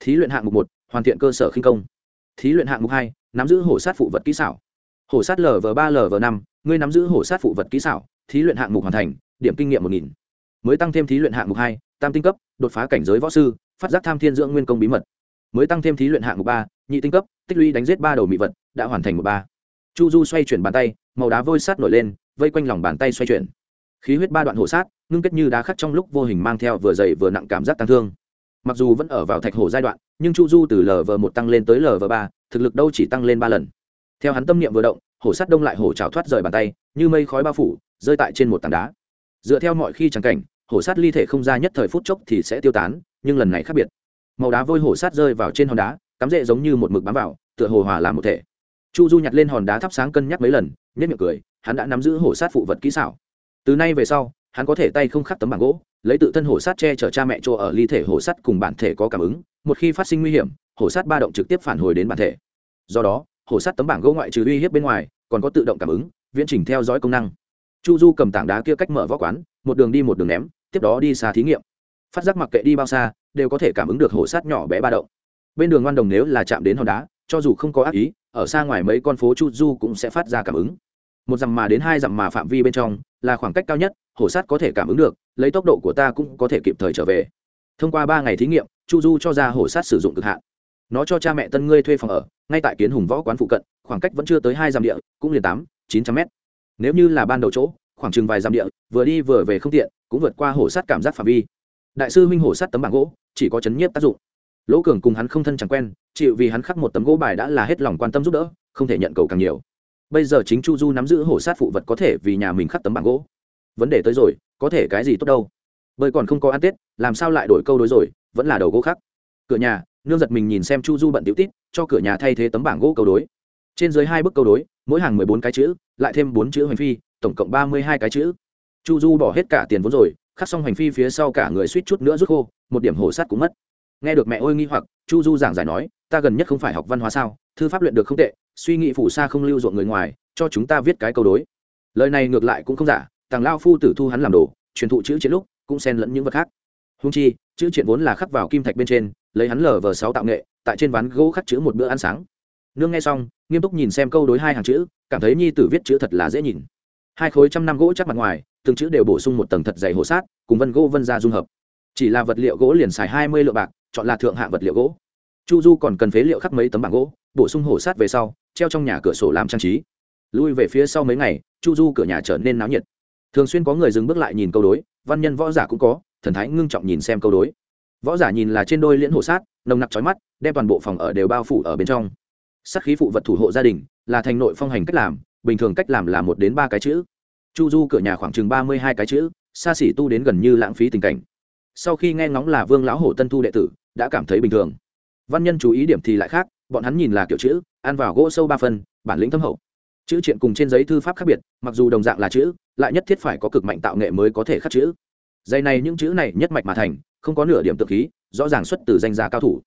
Thí luyện hạng mục một, hoàn thiện cơ sở khinh công. Thí luyện hạng mục hai, nắm giữ hổ sát phụ vật kỹ xảo. Hổ sát lv ba lv năm, ngươi nắm giữ hổ sát phụ vật kỹ xảo. Thí luyện hạng mục hoàn thành, điểm kinh nghiệm một nghìn mới tăng thêm thí luyện hạng mục hai, tam tinh cấp, đột phá cảnh giới võ sư, phát giác tham thiên dưỡng nguyên công bí mật. Mới tăng thêm thí luyện hạng mục ba, nhị tinh cấp, tích lũy đánh giết ba đầu mỹ vật, đã hoàn thành một ba. Chu du xoay chuyển bàn tay, màu đá vôi sát nổi lên, vây quanh lòng bàn tay xoay chuyển. Khí huyết ba đoạn hổ sát, ngưng kết như đá khắc trong lúc vô hình mang theo vừa dày vừa nặng cảm giác tăng thương. Mặc dù vẫn ở vào thạch hổ giai đoạn, nhưng chu du từ lv một tăng lên tới lv ba, thực lực đâu chỉ tăng lên ba lần. Theo hắn tâm niệm vừa động, hổ sát đông lại hổ trào thoát rời bàn tay, như mây khói bao phủ, rơi tại trên một tảng đá. Dựa theo mọi khi trắng cảnh hổ sát ly thể không ra nhất thời phút chốc thì sẽ tiêu tán, nhưng lần này khác biệt. Màu đá vôi hổ sát rơi vào trên hòn đá, cắm rễ giống như một mực bám vào, tựa hồ hòa làm một thể. Chu du nhặt lên hòn đá thắp sáng cân nhắc mấy lần nhất miệng cười, hắn đã nắm giữ hổ sát phụ vật kỹ xảo. Từ nay về sau, hắn có thể tay không khắc tấm bảng gỗ, lấy tự thân hổ sát che chở cha mẹ chỗ ở ly thể hổ sát cùng bản thể có cảm ứng, một khi phát sinh nguy hiểm, hổ sát ba động trực tiếp phản hồi đến bản thể. Do đó, hổ sát tấm bảng gỗ ngoại trừ uy hiếp bên ngoài, còn có tự động cảm ứng, viễn trình theo dõi công năng. Chu du cầm tảng đá kia cách mở võ quán một đường đi một đường ném, tiếp đó đi xa thí nghiệm. Phát giác mặc kệ đi bao xa, đều có thể cảm ứng được hổ sát nhỏ bé ba động. Bên đường ngoan đồng nếu là chạm đến hòn đá, cho dù không có ác ý, ở xa ngoài mấy con phố chu du cũng sẽ phát ra cảm ứng. Một dặm mà đến hai dặm mà phạm vi bên trong, là khoảng cách cao nhất, hổ sát có thể cảm ứng được, lấy tốc độ của ta cũng có thể kịp thời trở về. Thông qua ba ngày thí nghiệm, chu du cho ra hổ sát sử dụng cực hạn. Nó cho cha mẹ tân ngươi thuê phòng ở, ngay tại kiến hùng võ quán phụ cận, khoảng cách vẫn chưa tới hai dặm địa, cũng liền tám, chín trăm mét. Nếu như là ban đầu chỗ khoảng chừng vài dặm địa, vừa đi vừa về không tiện, cũng vượt qua hổ sát cảm giác phạm vi. Đại sư huynh hổ sát tấm bảng gỗ, chỉ có chấn nhiếp tác dụng. Lỗ cường cùng hắn không thân chẳng quen, chịu vì hắn khắc một tấm gỗ bài đã là hết lòng quan tâm giúp đỡ, không thể nhận cầu càng nhiều. Bây giờ chính chu du nắm giữ hổ sát phụ vật có thể vì nhà mình khắc tấm bảng gỗ. Vấn đề tới rồi, có thể cái gì tốt đâu? Bởi còn không có ăn tết, làm sao lại đổi câu đối rồi, vẫn là đầu gỗ khắc cửa nhà, nương giật mình nhìn xem chu du bận tiểu tít, cho cửa nhà thay thế tấm bảng gỗ câu đối. Trên dưới hai bức câu đối, mỗi hàng mười bốn cái chữ, lại thêm bốn chữ hoành phi tổng cộng ba mươi hai cái chữ. Chu du bỏ hết cả tiền vốn rồi, khắc xong hành phi phía sau cả người suýt chút nữa rút khô, một điểm hổ sát cũng mất. Nghe được mẹ ôi nghi hoặc, chu du giảng giải nói, ta gần nhất không phải học văn hóa sao, thư pháp luyện được không tệ, suy nghĩ phủ xa không lưu ruộng người ngoài, cho chúng ta viết cái câu đối. Lời này ngược lại cũng không giả, tàng lao phu tử thu hắn làm đồ, truyền thụ chữ chiến lúc, cũng xen lẫn những vật khác. Hung chi, chữ chuyện vốn là khắc vào kim thạch bên trên, lấy hắn lờ vờ sáu tạo nghệ, tại trên ván gỗ khắc chữ một bữa ăn sáng. Nương nghe xong, nghiêm túc nhìn xem câu đối hai hàng chữ, cảm thấy nhi tử viết chữ thật là dễ nhìn hai khối trăm năm gỗ chắc mặt ngoài, từng chữ đều bổ sung một tầng thật dày hộ sát, cùng vân gỗ vân ra dung hợp. Chỉ là vật liệu gỗ liền xài hai mươi lượng bạc, chọn là thượng hạng vật liệu gỗ. Chu du còn cần phế liệu khắc mấy tấm bảng gỗ, bổ sung hổ sát về sau, treo trong nhà cửa sổ làm trang trí. Lui về phía sau mấy ngày, chu du cửa nhà trở nên náo nhiệt. Thường xuyên có người dừng bước lại nhìn câu đối, văn nhân võ giả cũng có, thần thái ngưng trọng nhìn xem câu đối. Võ giả nhìn là trên đôi liễn hổ sát, nồng nặc trói mắt, đem toàn bộ phòng ở đều bao phủ ở bên trong. Sắc khí phụ vật thủ hộ gia đình, là thành nội phong hành cách làm bình thường cách làm là một đến ba cái chữ. Chu du cửa nhà khoảng chừng ba mươi hai cái chữ xa xỉ tu đến gần như lãng phí tình cảnh. Sau khi nghe ngóng là vương lão hổ tân thu đệ tử, đã cảm thấy bình thường. Văn nhân chú ý điểm thì lại khác, bọn hắn nhìn là kiểu chữ, ăn vào gỗ sâu ba phân bản lĩnh thâm hậu. Chữ triện cùng trên giấy thư pháp khác biệt, mặc dù đồng dạng là chữ, lại nhất thiết phải có cực mạnh tạo nghệ mới có thể khắc chữ. Dây này những chữ này nhất mạch mà thành, không có nửa điểm tự khí, rõ ràng xuất từ danh gia cao thủ.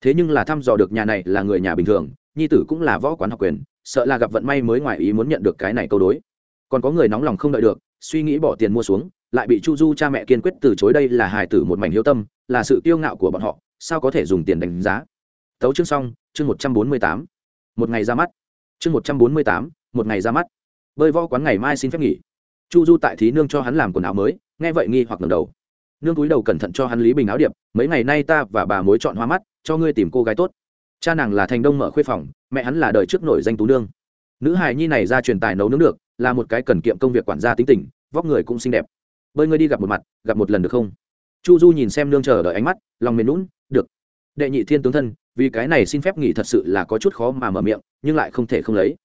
Thế nhưng là thăm dò được nhà này là người nhà bình thường nhi tử cũng là võ quán học quyền, sợ là gặp vận may mới ngoài ý muốn nhận được cái này câu đối. Còn có người nóng lòng không đợi được, suy nghĩ bỏ tiền mua xuống, lại bị chu du cha mẹ kiên quyết từ chối đây là hài tử một mảnh hiếu tâm, là sự kiêu ngạo của bọn họ, sao có thể dùng tiền đánh giá? Tấu chương xong, chương một trăm bốn mươi tám. Một ngày ra mắt. Chương một trăm bốn mươi tám, một ngày ra mắt. Bơi võ quán ngày mai xin phép nghỉ. Chu du tại thí nương cho hắn làm quần áo mới, nghe vậy nghi hoặc ngầm đầu. Nương túi đầu cẩn thận cho hắn lý bình áo điệp, mấy ngày nay ta và bà mối chọn hoa mắt, cho ngươi tìm cô gái tốt cha nàng là thành đông mở khuê phòng, mẹ hắn là đời trước nổi danh tú nương. Nữ hài nhi này ra truyền tài nấu nướng được, là một cái cần kiệm công việc quản gia tính tình, vóc người cũng xinh đẹp. Bơi ngươi đi gặp một mặt, gặp một lần được không? Chu du nhìn xem nương chờ đợi ánh mắt, lòng mềm lún được. Đệ nhị thiên tướng thân, vì cái này xin phép nghỉ thật sự là có chút khó mà mở miệng, nhưng lại không thể không lấy.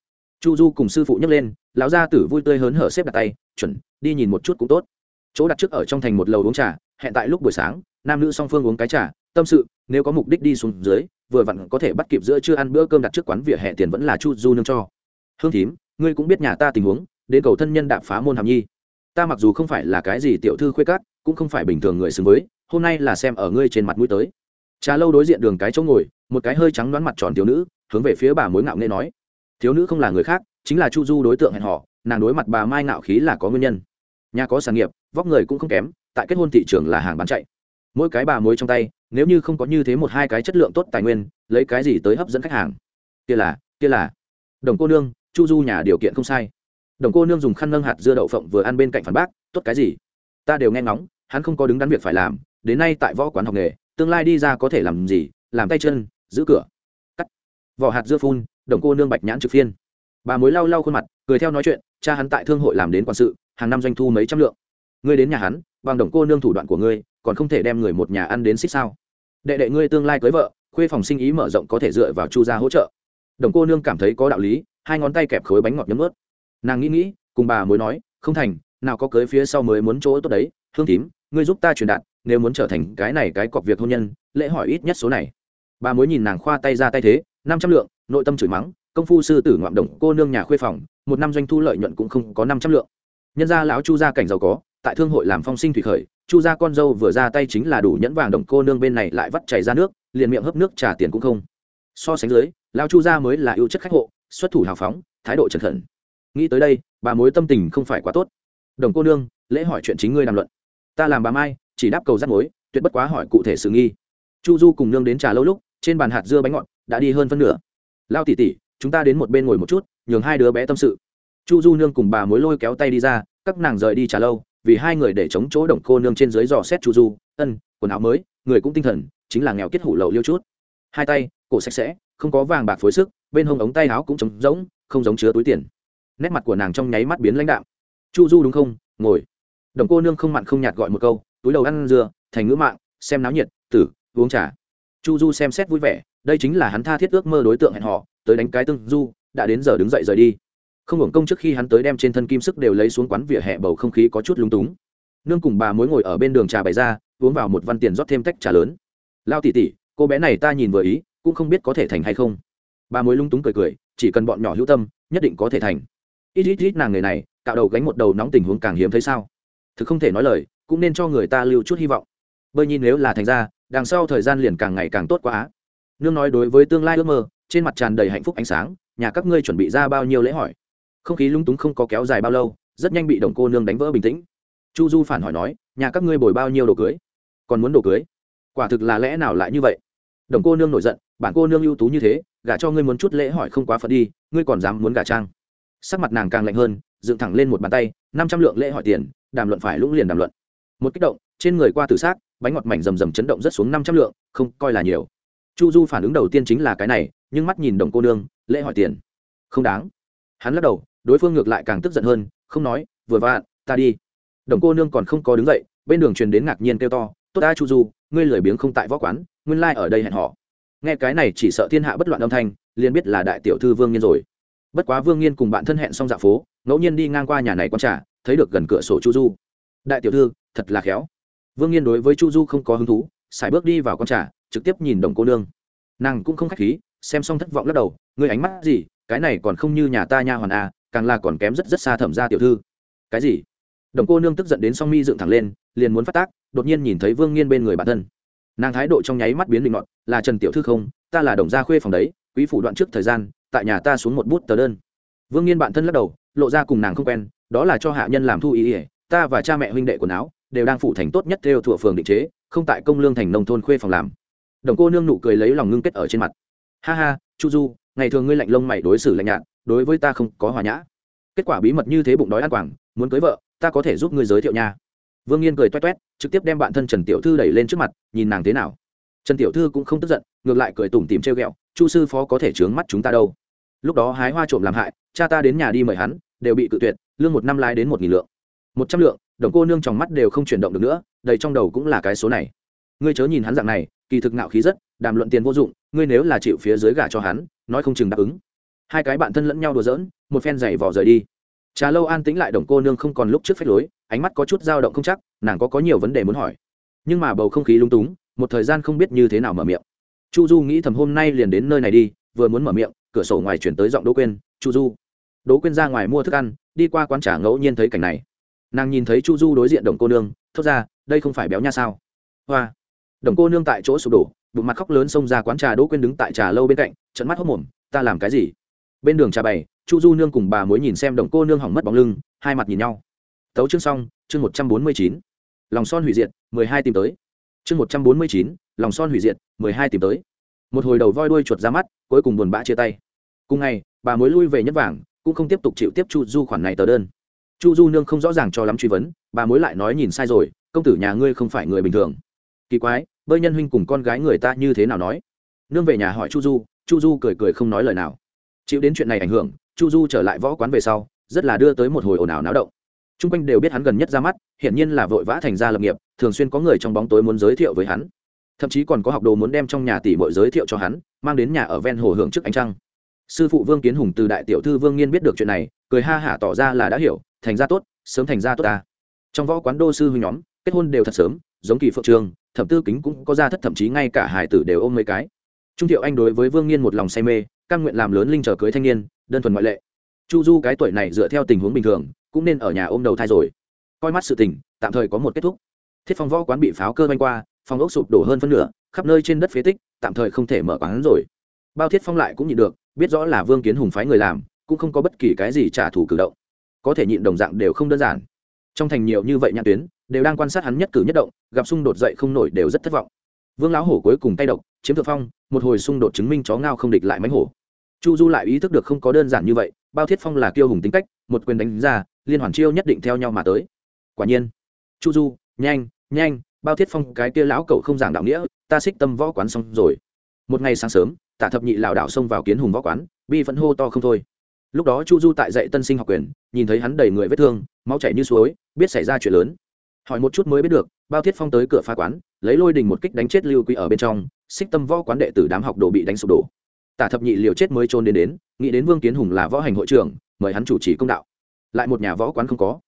Chu du cùng sư phụ nhấc lên, lão gia tử vui tươi hớn hở xếp đặt tay, chuẩn, đi nhìn một chút cũng tốt. Chỗ đặt trước ở trong thành một lầu uống trà, hẹn tại lúc buổi sáng, nam nữ song phương uống cái trà, tâm sự, nếu có mục đích đi xuống dưới vừa vặn có thể bắt kịp giữa chưa ăn bữa cơm đặt trước quán vỉa hè tiền vẫn là chu du nương cho. Hương thím, ngươi cũng biết nhà ta tình huống, đến cầu thân nhân đạp phá môn hàm nhi. Ta mặc dù không phải là cái gì tiểu thư khuê cát cũng không phải bình thường người xứng với, hôm nay là xem ở ngươi trên mặt mũi tới. Trà lâu đối diện đường cái chỗ ngồi, một cái hơi trắng đoán mặt tròn thiếu nữ, hướng về phía bà mối ngạo nghệ nói. Thiếu nữ không là người khác, chính là chu du đối tượng hẹn họ nàng đối mặt bà mai ngạo khí là có nguyên nhân. Nhà có sản nghiệp, vóc người cũng không kém, tại kết hôn thị trường là hàng bán chạy. Mỗi cái bà mối trong tay nếu như không có như thế một hai cái chất lượng tốt tài nguyên, lấy cái gì tới hấp dẫn khách hàng? Kia là kia là. Đồng cô nương, chu du nhà điều kiện không sai. Đồng cô nương dùng khăn nâng hạt dưa đậu phộng vừa ăn bên cạnh phản bác, tốt cái gì? Ta đều nghe ngóng, hắn không có đứng đắn việc phải làm, đến nay tại võ quán học nghề, tương lai đi ra có thể làm gì? Làm tay chân, giữ cửa. Cắt. Vỏ hạt dưa phun, đồng cô nương bạch nhãn trực phiên. Bà mối lau lau khuôn mặt, cười theo nói chuyện, cha hắn tại thương hội làm đến quản sự, hàng năm doanh thu mấy trăm lượng. Ngươi đến nhà hắn, bằng đồng cô nương thủ đoạn của ngươi còn không thể đem người một nhà ăn đến xích sao? Đệ đệ ngươi tương lai cưới vợ, khuê phòng sinh ý mở rộng có thể dựa vào chu gia hỗ trợ. Đồng cô nương cảm thấy có đạo lý, hai ngón tay kẹp khối bánh ngọt nhấm ướt nàng nghĩ nghĩ, cùng bà mối nói, không thành, nào có cưới phía sau mới muốn chỗ tốt đấy, hương tím, ngươi giúp ta truyền đạt, nếu muốn trở thành cái này cái cọc việc hôn nhân, lễ hỏi ít nhất số này. Bà mối nhìn nàng khoa tay ra tay thế, năm trăm lượng, nội tâm chửi mắng, công phu sư tử ngoạm đồng, cô nương nhà khuê phòng, một năm doanh thu lợi nhuận cũng không có năm trăm lượng. Nhân gia lão chu gia cảnh giàu có tại thương hội làm phong sinh thủy khởi, chu gia con dâu vừa ra tay chính là đủ nhẫn vàng đồng cô nương bên này lại vắt chảy ra nước, liền miệng hấp nước trả tiền cũng không. So sánh dưới, lão chu gia mới là ưu chất khách hộ, xuất thủ hào phóng, thái độ trần khẩn nghĩ tới đây, bà mối tâm tình không phải quá tốt. Đồng cô nương, lễ hỏi chuyện chính ngươi đàm luận. Ta làm bà mai, chỉ đáp cầu rắt mối, tuyệt bất quá hỏi cụ thể sự nghi. Chu du cùng nương đến trà lâu lúc, trên bàn hạt dưa bánh ngọt, đã đi hơn phân nửa. Lao tỉ tỉ chúng ta đến một bên ngồi một chút, nhường hai đứa bé tâm sự. Chu du nương cùng bà mối lôi kéo tay đi ra, các nàng rời đi trà lâu vì hai người để chống chỗ đồng cô nương trên dưới dò xét chu du, ân, quần áo mới, người cũng tinh thần, chính là nghèo kết hủ lậu liêu chút. Hai tay, cổ sạch sẽ, không có vàng bạc phối sức, bên hông ống tay áo cũng trống rỗng, không giống chứa túi tiền. Nét mặt của nàng trong nháy mắt biến lãnh đạm. Chu du đúng không? Ngồi. Đồng cô nương không mặn không nhạt gọi một câu, túi đầu ăn dưa, thành ngữ mạng, xem náo nhiệt, tử, uống trà. Chu du xem xét vui vẻ, đây chính là hắn tha thiết ước mơ đối tượng hẹn họ tới đánh cái tương du, đã đến giờ đứng dậy rời đi không hưởng công trước khi hắn tới đem trên thân kim sức đều lấy xuống quán vỉa hè bầu không khí có chút lúng túng. Nương cùng bà mối ngồi ở bên đường trà bày ra, uống vào một văn tiền rót thêm tách trà lớn. Lao tỉ tỉ cô bé này ta nhìn vừa ý, cũng không biết có thể thành hay không. Bà mối lung túng cười cười, chỉ cần bọn nhỏ hữu tâm, nhất định có thể thành. Ít ít ít nàng người này, cạo đầu gánh một đầu nóng tình huống càng hiếm thấy sao. Thực không thể nói lời, cũng nên cho người ta lưu chút hy vọng. Bơi nhìn nếu là thành ra, đằng sau thời gian liền càng ngày càng tốt quá nương nói đối với tương lai ước mơ, trên mặt tràn đầy hạnh phúc ánh sáng, nhà các ngươi chuẩn bị ra bao nhiêu lễ hỏi không khí lung túng không có kéo dài bao lâu, rất nhanh bị đồng cô nương đánh vỡ bình tĩnh. Chu du phản hỏi nói, nhà các ngươi bồi bao nhiêu đồ cưới? Còn muốn đồ cưới? Quả thực là lẽ nào lại như vậy? Đồng cô nương nổi giận, bản cô nương ưu tú như thế, gả cho ngươi muốn chút lễ hỏi không quá phận đi, ngươi còn dám muốn gả trang? Sắc mặt nàng càng lạnh hơn, dựng thẳng lên một bàn tay, năm trăm lượng lễ hỏi tiền, đàm luận phải lũng liền đàm luận. Một kích động, trên người qua tử xác bánh ngọt mảnh rầm rầm chấn động rất xuống năm trăm lượng, không coi là nhiều. Chu du phản ứng đầu tiên chính là cái này, nhưng mắt nhìn đồng cô nương, lễ hỏi tiền? Không đáng. Hắn lắc đầu đối phương ngược lại càng tức giận hơn, không nói, vừa vạn ta đi. Đồng cô nương còn không có đứng dậy, bên đường truyền đến ngạc nhiên kêu to, tốt ta, chu du, ngươi lười biếng không tại võ quán, nguyên lai、like、ở đây hẹn họ. Nghe cái này chỉ sợ thiên hạ bất loạn âm thanh, liền biết là đại tiểu thư vương nhiên rồi. Bất quá vương nhiên cùng bạn thân hẹn xong dạ phố, ngẫu nhiên đi ngang qua nhà này q trà, thấy được gần cửa sổ chu du. Đại tiểu thư, thật là khéo. Vương nhiên đối với chu du không có hứng thú xài bước đi vào con trà, trực tiếp nhìn đồng cô nương. Nàng cũng không k h á c h khí, xem xong thất vọng lắc đầu, ngươi ánh mắt gì, cái này còn không như nhà ta nha hoàn à càng là còn kém rất rất xa thẩm ra tiểu thư. Cái gì? Đồng cô nương tức giận đến song mi dựng thẳng lên, liền muốn phát tác, đột nhiên nhìn thấy vương nghiên bên người bản thân. Nàng thái độ trong nháy mắt biến định ngọn là trần tiểu thư không, ta là đồng gia khuê phòng đấy, quý phủ đoạn trước thời gian, tại nhà ta xuống một bút tờ đơn. Vương nghiên bản thân lắc đầu, lộ ra cùng nàng không quen, đó là cho hạ nhân làm thu ý ỉa ta và cha mẹ huynh đệ quần áo, đều đang phụ thành tốt nhất theo thuộc phường định chế, không tại công lương thành nông thôn khuê phòng làm. Đồng cô nương nụ cười lấy lòng ngưng kết ở trên mặt. Ha ha, chu du, ngày thường ngươi lạnh lông mày đối xử lạnh nhạt đối với ta không có hòa nhã. Kết quả bí mật như thế bụng đói ăn quảng, muốn cưới vợ, ta có thể giúp ngươi giới thiệu nha. Vương nghiên cười toét toét, trực tiếp đem bạn thân trần tiểu thư đẩy lên trước mặt, nhìn nàng thế nào. Trần tiểu thư cũng không tức giận, ngược lại cười tủm tìm treo ghẹo, chu sư phó có thể chướng mắt chúng ta đâu. Lúc đó hái hoa trộm làm hại, cha ta đến nhà đi mời hắn, đều bị cự tuyệt, lương một năm lái đến một nghìn lượng. Một trăm lượng, đồng cô nương trong mắt đều không chuyển động được nữa, đầy trong đầu cũng là cái số này. Ngươi chớ nhìn hắn dạng này, kỳ thực ngạo khí rất, đàm luận tiền vô dụng, ngươi nếu là chịu phía dưới gả cho hắn, nói không chừng đáp ứng hai cái bạn thân lẫn nhau đùa giỡn, một phen giày vò rời đi. Trà lâu an tĩnh lại đồng cô nương không còn lúc trước phép lối, ánh mắt có chút dao động không chắc, nàng có có nhiều vấn đề muốn hỏi. Nhưng mà bầu không khí lung túng, một thời gian không biết như thế nào mở miệng. Chu du nghĩ thầm hôm nay liền đến nơi này đi, vừa muốn mở miệng, cửa sổ ngoài chuyển tới giọng đỗ quên chu du. Đỗ quên ra ngoài mua thức ăn, đi qua quán trà ngẫu nhiên thấy cảnh này. Nàng nhìn thấy chu du đối diện đồng cô nương, thốt ra, đây không phải béo nha sao? Hoa. Đồng cô nương tại chỗ sụp đổ, bụng mặt khóc lớn xông ra quán trà, đỗ quên đứng tại trà lâu bên cạnh trận mắt hốc mồm, ta làm cái gì? Bên đường trà bày, chu du nương cùng bà mối nhìn xem đồng cô nương hỏng mất bóng lưng, hai mặt nhìn nhau. Tấu chương xong, chương một trăm bốn mươi chín. Lòng son hủy diệt, mười hai tìm tới. Chương một trăm bốn mươi chín, lòng son hủy diệt, mười hai tìm tới. Một hồi đầu voi đuôi chuột ra mắt, cuối cùng buồn bã chia tay. Cùng ngày, bà mối lui về nhất vàng, cũng không tiếp tục chịu tiếp chu du khoản này tờ đơn. Chu du nương không rõ ràng cho lắm truy vấn, bà mối lại nói nhìn sai rồi, công tử nhà ngươi không phải người bình thường. Kỳ quái, bơi nhân huynh cùng con gái người ta như thế nào nói? Nương về nhà hỏi chu du chu du cười cười không nói lời nào chịu đến chuyện này ảnh hưởng, chu du trở lại võ quán về sau, rất là đưa tới một hồi ồn ào náo động. T r u n g quanh đều biết hắn gần nhất ra mắt, hiển nhiên là vội vã thành ra lập nghiệp, thường xuyên có người trong bóng tối muốn giới thiệu với hắn. Thậm chí còn có học đồ muốn đem trong nhà tỷ bội giới thiệu cho hắn, mang đến nhà ở ven hồ hưởng trước ánh trăng. Sư phụ vương kiến hùng từ đại tiểu thư vương nghiên biết được chuyện này, cười ha hả tỏ ra là đã hiểu, thành ra tốt, sớm thành ra tốt ta. Trong võ quán đô sư huynh nhóm, kết hôn đều thật sớm, giống kỳ phượng trường, thẩm tư kính cũng có ra thất thậm chí ngay cả hải tử đều ôm mấy cái. Trung thiệu anh đối với vương nghiên một lòng say mê căn nguyện làm lớn linh chờ cưới thanh niên, đơn thuần ngoại lệ. Chu du cái tuổi này dựa theo tình huống bình thường, cũng nên ở nhà ôm đầu thai rồi. Coi mắt sự tình, tạm thời có một kết thúc. Thiết phong võ quán bị pháo cơ banh qua, phòng ốc sụp đổ hơn phân nửa, khắp nơi trên đất phế tích, tạm thời không thể mở quán rồi. Bao thiết phong lại cũng nhịn được, biết rõ là vương kiến hùng phái người làm, cũng không có bất kỳ cái gì trả thù cử động. Có thể nhịn đồng dạng đều không đơn giản. Trong thành nhiều như vậy nhãn tuyến, đều đang quan sát hắn nhất cử nhất động, gặp xung đột dậy không nổi đều rất thất vọng. Vương lão hổ cuối cùng tay độc, chiếm thượng phong, một hồi xung đột chứng minh chó ngao không địch lại mánh hổ chu du lại ý thức được không có đơn giản như vậy, bao thiết phong là kiêu hùng tính cách, một quyền đánh ra, liên hoàn chiêu nhất định theo nhau mà tới. Quả nhiên, chu du, nhanh nhanh, bao thiết phong, cái kia lão cậu không giảng đạo nghĩa, ta xích tâm võ quán xong rồi. Một ngày sáng sớm tạ thập nhị lảo đảo xông vào kiến hùng võ quán, bi vẫn hô to không thôi. Lúc đó chu du tại dạy tân sinh học quyền, nhìn thấy hắn đầy người vết thương, máu chảy như suối, biết xảy ra chuyện lớn. Hỏi một chút mới biết được, bao thiết phong tới cửa phá quán, lấy lôi đình một kích đánh chết lưu Quý ở bên trong, xích tâm võ quán đệ tử đám học đồ bị đánh sụp đổ tả thập nhị liều chết mới trôn đến đến, nghĩ đến vương kiến hùng là võ hành hội trưởng, mời hắn chủ trì công đạo. Lại một nhà võ quán không có.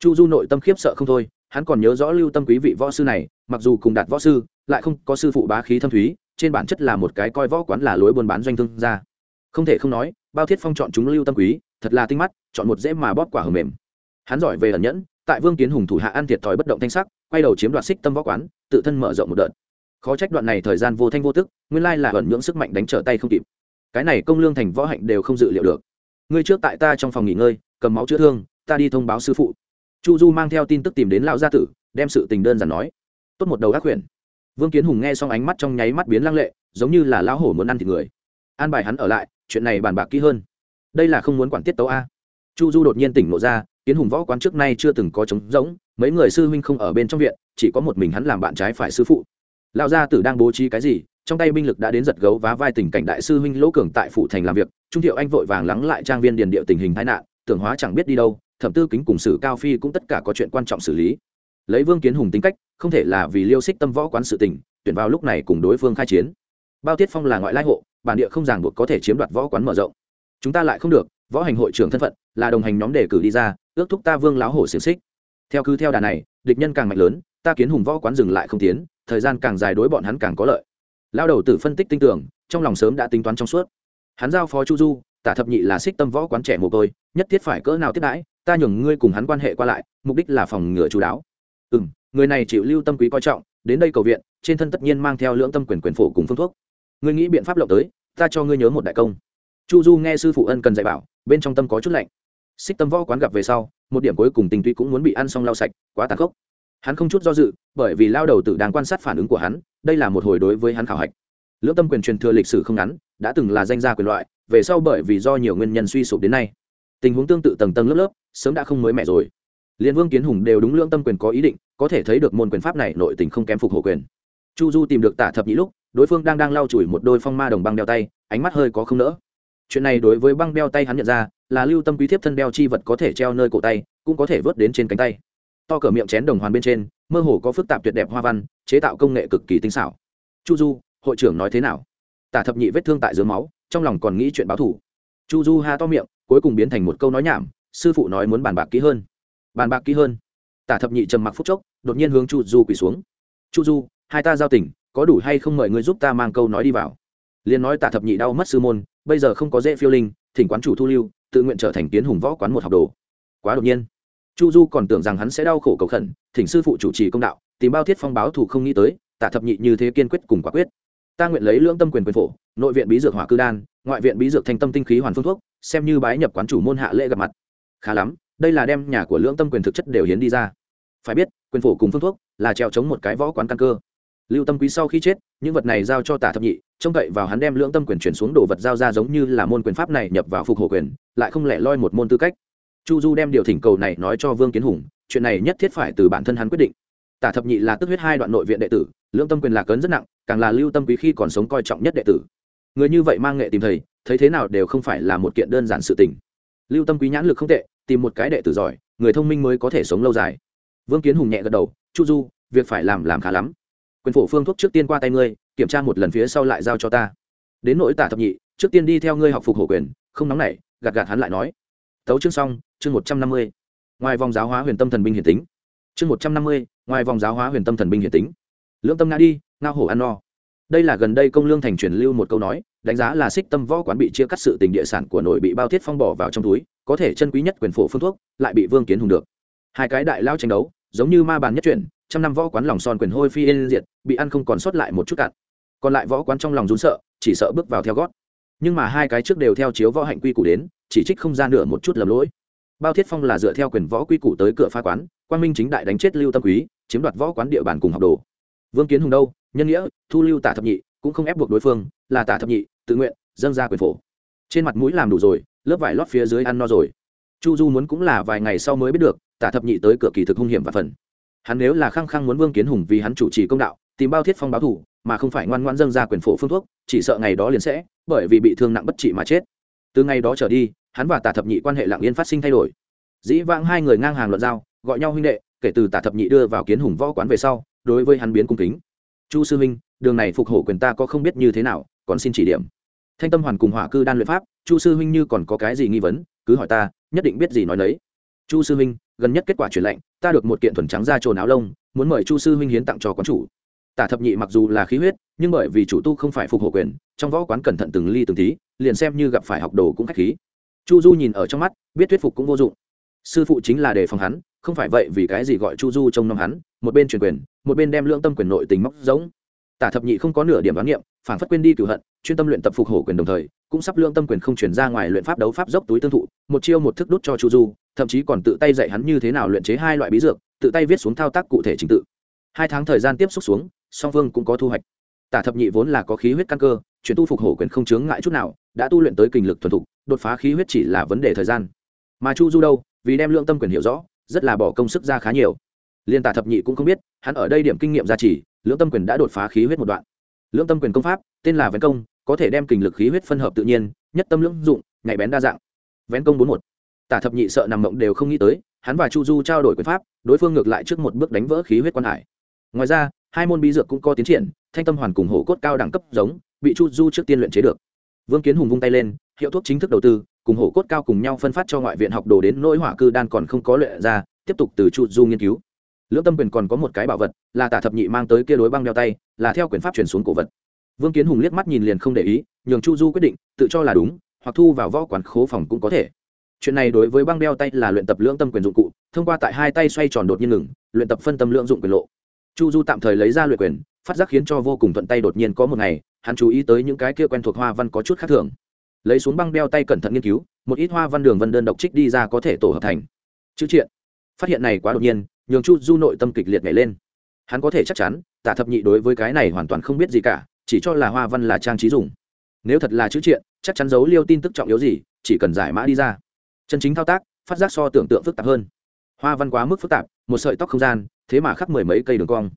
Chu du nội tâm khiếp sợ không thôi, hắn còn nhớ rõ lưu tâm quý vị võ sư này, mặc dù cùng đạt võ sư, lại không có sư phụ bá khí thâm thúy, trên bản chất là một cái coi võ quán là lối buôn bán doanh thương ra không thể không nói, bao thiết phong chọn chúng lưu tâm quý, thật là tinh mắt, chọn một dễ mà bóp quả hầm mềm. Hắn giỏi về ẩn nhẫn, tại vương kiến hùng thủ hạ ăn thiệt thòi bất động thanh sắc, quay đầu chiếm đoạt xích tâm võ quán, tự thân mở rộng một đợt. Khó trách đoạn này thời gian vô thanh vô tức, nguyên lai là ẩn nhưỡng sức mạnh đánh trở tay không kịp cái này công lương thành võ hạnh đều không dự liệu được. Ngươi trước tại ta trong phòng nghỉ ngơi, cầm máu chữa thương, ta đi thông báo sư phụ. Chu du mang theo tin tức tìm đến lão gia tử, đem sự tình đơn giản nói. Tốt một đầu ác quyển vương kiến hùng nghe xong ánh mắt trong nháy mắt biến lăng lệ, giống như là lão hổ muốn ăn thịt người. An bài hắn ở lại, chuyện này bàn bạc kỹ hơn. Đây là không muốn quản tiết tấu a. Chu du đột nhiên tỉnh ngộ ra, kiến hùng võ quán trước nay chưa từng có trống rỗng, mấy người sư huynh không ở bên trong viện, chỉ có một mình hắn làm bạn trái phải sư phụ. Lão gia tử đang bố trí cái gì trong tay binh lực đã đến giật gấu vá vai tình cảnh đại sư huynh lỗ cường tại phủ thành làm việc, trung thiệu anh vội vàng lắng lại trang viên điền điệu tình hình tai nạn, tưởng hóa chẳng biết đi đâu, thẩm tư kính cùng sử cao phi cũng tất cả có chuyện quan trọng xử lý. Lấy vương kiến hùng tính cách, không thể là vì liêu xích tâm võ quán sự tình, tuyển vào lúc này cùng đối phương khai chiến. Bao tiết phong là ngoại lai hộ, bản địa không ràng buộc có thể chiếm đoạt võ quán mở rộng. Chúng ta lại không được, võ hành hội trưởng thân phận, là đồng hành nhóm đề cử đi ra, ước thúc ta vương láo hổ xiềng xích. Theo cứ theo đà này, địch nhân càng mạnh lớn, ta kiến hùng võ quán dừng lại không tiến, thời gian càng dài đối bọn hắn càng có lợi lao đầu tử phân tích tinh tưởng, trong lòng sớm đã tính toán trong suốt. Hắn giao phó chu du, tả thập nhị là xích tâm võ quán trẻ mồ côi, nhất thiết phải cỡ nào tiếp đãi, ta nhường ngươi cùng hắn quan hệ qua lại, mục đích là phòng ngừa chú đáo. Ừ m người này chịu lưu tâm quý coi trọng, đến đây cầu viện, trên thân tất nhiên mang theo lưỡng tâm quyền quyền phổ cùng phương thuốc. Ngươi nghĩ biện pháp lộng tới, ta cho ngươi nhớ một đại công. Chu du nghe sư phụ ân cần dạy bảo, bên trong tâm có chút lạnh. Xích tâm võ quán gặp về sau, một điểm cuối cùng tình tuy cũng muốn bị ăn xong lau sạch, quá tàn khốc hắn không chút do dự, bởi vì lao đầu tử đang quan sát phản ứng của hắn, đây là một hồi đối với hắn khảo hạch. Lưỡng tâm quyền truyền thừa lịch sử không ngắn, đã từng là danh gia quyền loại, về sau bởi vì do nhiều nguyên nhân suy sụp đến nay. Tình huống tương tự tầng tầng lớp lớp, sớm đã không mới mẻ rồi. Liên vương kiến hùng đều đúng lưỡng tâm quyền có ý định, có thể thấy được môn quyền pháp này nội tình không kém phục hộ quyền. Chu du tìm được tả thập nhĩ lúc, đối phương đang đang lau chùi một đôi phong ma đồng băng đeo tay, ánh mắt hơi có không nỡ. Chuyện này đối với băng đeo tay hắn nhận ra, là lưu tâm quý thiếp thân đeo chi vật có thể treo nơi cổ tay, cũng có thể vớt đến trên cánh tay to cỡ miệng chén đồng hoàn bên trên, mơ hồ có phức tạp tuyệt đẹp hoa văn, chế tạo công nghệ cực kỳ tinh xảo. Chu du, hội trưởng nói thế nào? Tả thập nhị vết thương tại dưới máu, trong lòng còn nghĩ chuyện báo thủ. Chu du ha to miệng, cuối cùng biến thành một câu nói nhảm, sư phụ nói muốn bàn bạc kỹ hơn. Bàn bạc kỹ hơn? Tả thập nhị trầm mặc phút chốc, đột nhiên hướng chu du quỳ xuống. Chu du, hai ta giao tình, có đủ hay không mời ngươi giúp ta mang câu nói đi vào? Liền nói tả thập nhị đau mất sư môn, bây giờ không có dễ phiêu linh, thỉnh quán chủ thu lưu, tự nguyện trở thành kiến hùng võ quán một học đồ. Quá đột nhiên chu du còn tưởng rằng hắn sẽ đau khổ cầu khẩn, thỉnh sư phụ chủ trì công đạo, tìm bao thiết phong báo thủ không nghĩ tới, tả thập nhị như thế kiên quyết cùng quả quyết. Ta nguyện lấy lưỡng tâm quyền quyền phổ, nội viện bí dược hỏa cư đan, ngoại viện bí dược thanh tâm tinh khí hoàn phương thuốc, xem như bái nhập quán chủ môn hạ lễ gặp mặt. Khá lắm, đây là đem nhà của lưỡng tâm quyền thực chất đều hiến đi ra. Phải biết, quyền phổ cùng phương thuốc là treo chống một cái võ quán căn cơ. Lưu tâm quý sau khi chết, những vật này giao cho tả thập nhị, trông cậy vào hắn đem lưỡng tâm quyền chuyển xuống đồ vật giao ra giống như là môn quyền pháp này nhập vào phục hộ quyền, lại không lẻ loi một môn tư cách chu du đem điều thỉnh cầu này nói cho vương kiến hùng, chuyện này nhất thiết phải từ bản thân hắn quyết định. Tả thập nhị là tức huyết hai đoạn nội viện đệ tử lương tâm quyền lạc cấn rất nặng, càng là lưu tâm quý khi còn sống coi trọng nhất đệ tử. Người như vậy mang nghệ tìm thầy, thấy thế nào đều không phải là một kiện đơn giản sự tình. Lưu tâm quý nhãn lực không tệ, tìm một cái đệ tử giỏi, người thông minh mới có thể sống lâu dài. Vương kiến hùng nhẹ gật đầu, chu du, việc phải làm làm khá lắm. Quyền phổ phương thuốc trước tiên qua tay ngươi, kiểm tra một lần phía sau lại giao cho ta. Đến nỗi tả thập nhị, trước tiên đi theo ngươi học phục hổ quyền, không nóng nảy, gạt gạt hắn lại nói. Tấu chương xong chương một trăm năm mươi, ngoài vòng giáo hóa huyền tâm thần binh hiển tính. Chương một trăm năm mươi, ngoài vòng giáo hóa huyền tâm thần binh hiển tính. Lưỡng tâm ngã đi, ngao hổ ăn no. Đây là gần đây công lương thành truyền lưu một câu nói, đánh giá là xích tâm võ quán bị chia cắt sự tình địa sản của nội bị bao thiết phong bỏ vào trong túi, có thể chân quý nhất quyền phổ phương thuốc, lại bị vương kiến hùng được. Hai cái đại lao tranh đấu, giống như ma bàn nhất chuyển, trăm năm võ quán lòng son quyền hôi phi yên diệt, bị ăn không còn sót lại một chút cạn. Còn lại võ quán trong lòng rún sợ, chỉ sợ bước vào theo gót. Nhưng mà hai cái trước đều theo chiếu võ hạnh quy củ đến, chỉ trích không ra nửa một chút lầm lỗi bao thiết phong là dựa theo quyền võ quy củ tới cửa phá quán quan minh chính đại đánh chết lưu tâm quý, chiếm đoạt võ quán địa bàn cùng học đồ. Vương kiến hùng đâu? Nhân nghĩa, thu lưu tả thập nhị, cũng không ép buộc đối phương, là tả thập nhị, tự nguyện, dâng ra quyền phổ. Trên mặt mũi làm đủ rồi, lớp vải lót phía dưới ăn no rồi. Chu du muốn cũng là vài ngày sau mới biết được, tả thập nhị tới cửa kỳ thực hung hiểm và phần. Hắn nếu là khăng khăng muốn vương kiến hùng vì hắn chủ trì công đạo, tìm bao thiết phong báo thủ mà không phải ngoan ngoan dâng ra quyền phổ phương thuốc, chỉ sợ ngày đó liền sẽ, bởi vì bị thương nặng bất trị mà chết từ ngày đó trở đi, hắn và tả thập nhị quan hệ lặng yên phát sinh thay đổi. Dĩ vãng hai người ngang hàng luận giao, gọi nhau huynh đệ, kể từ tả thập nhị đưa vào kiến hùng võ quán về sau, đối với hắn biến cung kính. Chu sư huynh, đường này phục hộ quyền ta có không biết như thế nào, còn xin chỉ điểm. Thanh tâm hoàn cùng hỏa cư đan luyện pháp, chu sư huynh như còn có cái gì nghi vấn, cứ hỏi ta, nhất định biết gì nói lấy chu sư huynh, gần nhất kết quả truyền lệnh, ta được một kiện thuần trắng ra trồn áo lông, muốn mời chu sư huynh hiến tặng cho quán chủ tả thập nhị mặc dù là khí huyết, nhưng bởi vì chủ tu không phải phục hộ quyền, trong võ quán cẩn thận từng ly từng tí, liền xem như gặp phải học đồ cũng khách khí. Chu du nhìn ở trong mắt, biết thuyết phục cũng vô dụng. Sư phụ chính là để phòng hắn, không phải vậy vì cái gì gọi chu du trông nom hắn, một bên truyền quyền, một bên đem lương tâm quyền nội tình móc giống tả thập nhị không có nửa điểm đoán niệm, phản phất quên đi cửu hận, chuyên tâm luyện tập phục hổ quyền đồng thời, cũng sắp lương tâm quyền không chuyển ra ngoài luyện pháp đấu pháp dốc túi tương thụ, một chiêu một thức đút cho chu du, thậm chí còn tự tay dạy hắn như thế nào luyện chế hai loại bí dược, tự tay viết xuống thao tác cụ thể trình tự. Hai tháng thời gian tiếp xúc xuống song phương cũng có thu hoạch. Tả thập nhị vốn là có khí huyết căn cơ, chuyển tu phục hổ quyền không chướng ngại chút nào, đã tu luyện tới kinh lực thuần thục, đột phá khí huyết chỉ là vấn đề thời gian. Mà chu du đâu, vì đem lượng tâm quyền hiểu rõ, rất là bỏ công sức ra khá nhiều. Liên tả thập nhị cũng không biết, hắn ở đây điểm kinh nghiệm gia trì lưỡng tâm quyền đã đột phá khí huyết một đoạn. Lưỡng tâm quyền công pháp, tên là vén công, có thể đem kinh lực khí huyết phân hợp tự nhiên, nhất tâm lưỡng dụng, nhạy bén đa dạng. Vén công bốn một. Tả thập nhị sợ nằm mộng đều không nghĩ tới, hắn và chu du trao đổi quyền pháp, đối phương ngược lại trước một bước đánh vỡ khí huyết quan hải. Ngoài ra hai môn bí dược cũng có tiến triển, thanh tâm hoàn cùng hổ cốt cao đẳng cấp giống, bị chu du trước tiên luyện chế được. Vương kiến hùng vung tay lên, hiệu thuốc chính thức đầu tư, cùng hổ cốt cao cùng nhau phân phát cho ngoại viện học đồ đến nỗi hỏa cư đan còn không có luyện ra, tiếp tục từ chu du nghiên cứu. Lưỡng tâm quyền còn có một cái bảo vật, là tả thập nhị mang tới kia đối băng đeo tay, là theo quyền pháp chuyển xuống cổ vật. Vương kiến hùng liếc mắt nhìn liền không để ý, nhường chu du quyết định, tự cho là đúng, hoặc thu vào võ quán khố phòng cũng có thể. Chuyện này đối với băng đeo tay là luyện tập lưỡng tâm quyền dụng cụ, thông qua tại hai tay xoay tròn đột nhiên ngừng, luyện tập phân tâm lưỡng dụng quyền lộ chu du tạm thời lấy ra luyện quyền, phát giác khiến cho vô cùng thuận tay đột nhiên có một ngày, hắn chú ý tới những cái kia quen thuộc hoa văn có chút khác thường. Lấy xuống băng đeo tay cẩn thận nghiên cứu, một ít hoa văn đường vân đơn độc trích đi ra có thể tổ hợp thành. Chữ triện. Phát hiện này quá đột nhiên, nhường chu du nội tâm kịch liệt nhảy lên. Hắn có thể chắc chắn, tả thập nhị đối với cái này hoàn toàn không biết gì cả, chỉ cho là hoa văn là trang trí dùng. Nếu thật là chữ triện, chắc chắn giấu liêu tin tức trọng yếu gì, chỉ cần giải mã đi ra. Chân chính thao tác, phát giác so tưởng tượng phức tạp hơn hoa văn quá mức phức tạp, một sợi tóc không gian, thế mà khắc mười mấy cây đường cong.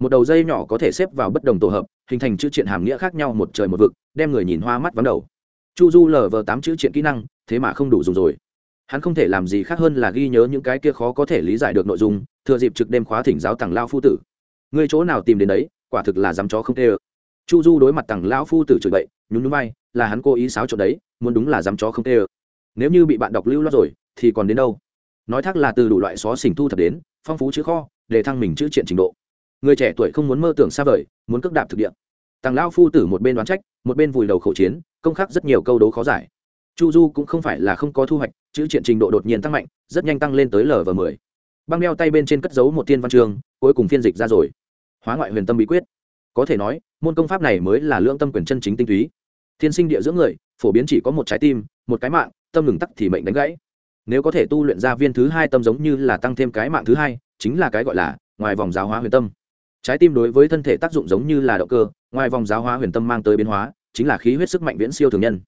Một đầu dây nhỏ có thể xếp vào bất đồng tổ hợp, hình thành chữ triện hàm nghĩa khác nhau một trời một vực, đem người nhìn hoa mắt vắng đầu. Chu du lờ vờ tám chữ triện kỹ năng, thế mà không đủ dùng rồi. Hắn không thể làm gì khác hơn là ghi nhớ những cái kia khó có thể lý giải được nội dung, thừa dịp trực đêm khóa thỉnh giáo tặng lao phu tử. Người chỗ nào tìm đến đấy, quả thực là dám chó không tê ơ. Chu du đối mặt tặng lão phu tử chửi bậy, nhún núi bay là hắn cố ý xáo trộn đấy, muốn đúng là dám chó không tê ơ. Nếu như bị bạn đọc lưu loát rồi, thì còn đến đâu? Nói thác là từ đủ loại xó xỉnh thu thập đến, phong phú chữ kho, để thăng mình chữ triện trình độ. Người trẻ tuổi không muốn mơ tưởng xa vời, muốn cước đạp thực địa. Tàng lão phu tử một bên đoán trách, một bên vùi đầu khẩu chiến, công khắc rất nhiều câu đố khó giải. Chu du cũng không phải là không có thu hoạch, chữ triện trình độ đột nhiên tăng mạnh, rất nhanh tăng lên tới lv mười. Băng đeo tay bên trên cất giấu một tiên văn chương cuối cùng phiên dịch ra rồi. Hóa ngoại huyền tâm bí quyết. Có thể nói, môn công pháp này mới là lưỡng tâm quyền chân chính tinh túy. Thiên sinh địa dưỡng người, phổ biến chỉ có một trái tim, một cái mạng, tâm ngừng tắc thì mệnh đánh gãy nếu có thể tu luyện ra viên thứ hai tâm giống như là tăng thêm cái mạng thứ hai, chính là cái gọi là ngoài vòng giáo hóa huyền tâm. Trái tim đối với thân thể tác dụng giống như là động cơ, ngoài vòng giáo hóa huyền tâm mang tới biến hóa, chính là khí huyết sức mạnh viễn siêu thường nhân.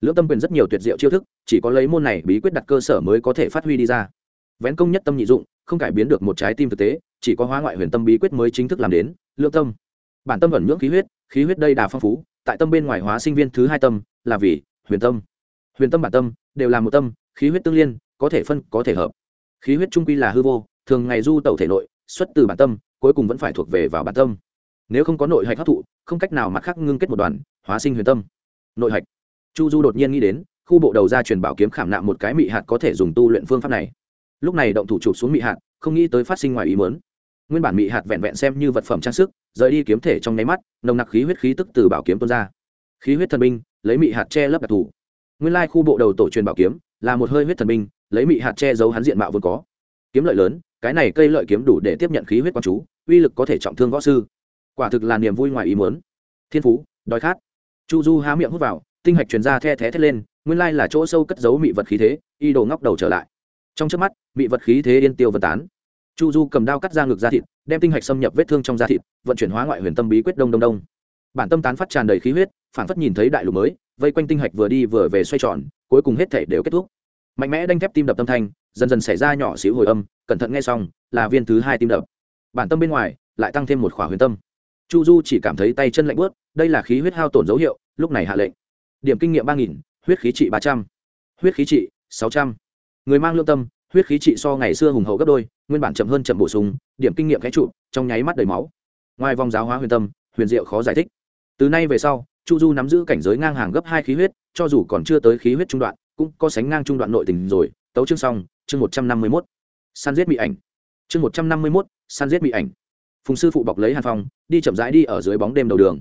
Lưỡng tâm quyền rất nhiều tuyệt diệu chiêu thức, chỉ có lấy môn này bí quyết đặt cơ sở mới có thể phát huy đi ra. Vén công nhất tâm nhị dụng, không cải biến được một trái tim thực tế, chỉ có hóa ngoại huyền tâm bí quyết mới chính thức làm đến, lưỡng tâm. Bản tâm ẩn nhưỡng khí huyết khí huyết đây đà phong phú, tại tâm bên ngoài hóa sinh viên thứ hai tâm, là vì huyền tâm. Huyền tâm bản tâm đều là một tâm, khí huyết tương liên có thể phân, có thể hợp. Khí huyết trung quy là hư vô, thường ngày du tẩu thể nội, xuất từ bản tâm, cuối cùng vẫn phải thuộc về vào bản tâm. Nếu không có nội hạch hấp thụ, không cách nào mặt khác ngưng kết một đoàn, hóa sinh huyền tâm. Nội hạch. Chu du đột nhiên nghĩ đến, khu bộ đầu ra truyền bảo kiếm khảm nạm một cái mị hạt có thể dùng tu luyện phương pháp này. Lúc này động thủ chụp xuống mị hạt, không nghĩ tới phát sinh ngoài ý mớn nguyên bản mị hạt vẹn vẹn xem như vật phẩm trang sức, rời đi kiếm thể trong nháy mắt, nồng nặc khí huyết khí tức từ bảo kiếm tuôn ra. Khí huyết thần binh, lấy mị hạt che lấp đặc thù. Nguyên lai khu bộ đầu tổ truyền bảo kiếm, là một hơi huyết thần binh lấy mị hạt che giấu hắn diện mạo vốn có. Kiếm lợi lớn, cái này cây lợi kiếm đủ để tiếp nhận khí huyết quán chú, uy lực có thể trọng thương võ sư. Quả thực là niềm vui ngoài ý muốn. Thiên phú, đói khát. Chu du há miệng hút vào, tinh hạch truyền ra the thé thét lên, nguyên lai là chỗ sâu cất giấu mị vật khí thế, y đồ ngóc đầu trở lại. Trong trước mắt, mị vật khí thế yên tiêu vật tán. Chu du cầm đao cắt ra ngực da thịt, đem tinh hạch xâm nhập vết thương trong da thịt, vận chuyển hóa ngoại huyền tâm bí quyết đông đông đông. Bản tâm tán phát tràn đầy khí huyết, phản phất nhìn thấy đại lục mới, vây quanh tinh hạch vừa đi vừa về xoay tròn, cuối cùng hết thể đều kết thúc mạnh mẽ đanh thép tim đập tâm thanh, dần dần xảy ra nhỏ xíu hồi âm, cẩn thận nghe xong, là viên thứ hai tim đập. Bản tâm bên ngoài, lại tăng thêm một khỏa huyền tâm. Chu du chỉ cảm thấy tay chân lạnh bớt đây là khí huyết hao tổn dấu hiệu, lúc này hạ lệnh. Điểm kinh nghiệm ba nghìn, huyết khí trị ba trăm, huyết khí trị sáu trăm. Người mang lương tâm, huyết khí trị so ngày xưa hùng hậu gấp đôi, nguyên bản chậm hơn chậm bổ sung, điểm kinh nghiệm cái trụ, trong nháy mắt đầy máu. Ngoài vòng giáo hóa huyền tâm, huyền diệu khó giải thích. Từ nay về sau, chu du nắm giữ cảnh giới ngang hàng gấp hai khí huyết, cho dù còn chưa tới khí huyết trung đoạn cũng có sánh ngang trung đoạn nội tình rồi. Tấu chương xong, chương một trăm năm mươi mốt. San giết bị ảnh. Chương một trăm năm mươi mốt, san giết bị ảnh. Phùng sư phụ bọc lấy hàn phong, đi chậm rãi đi ở dưới bóng đêm đầu đường.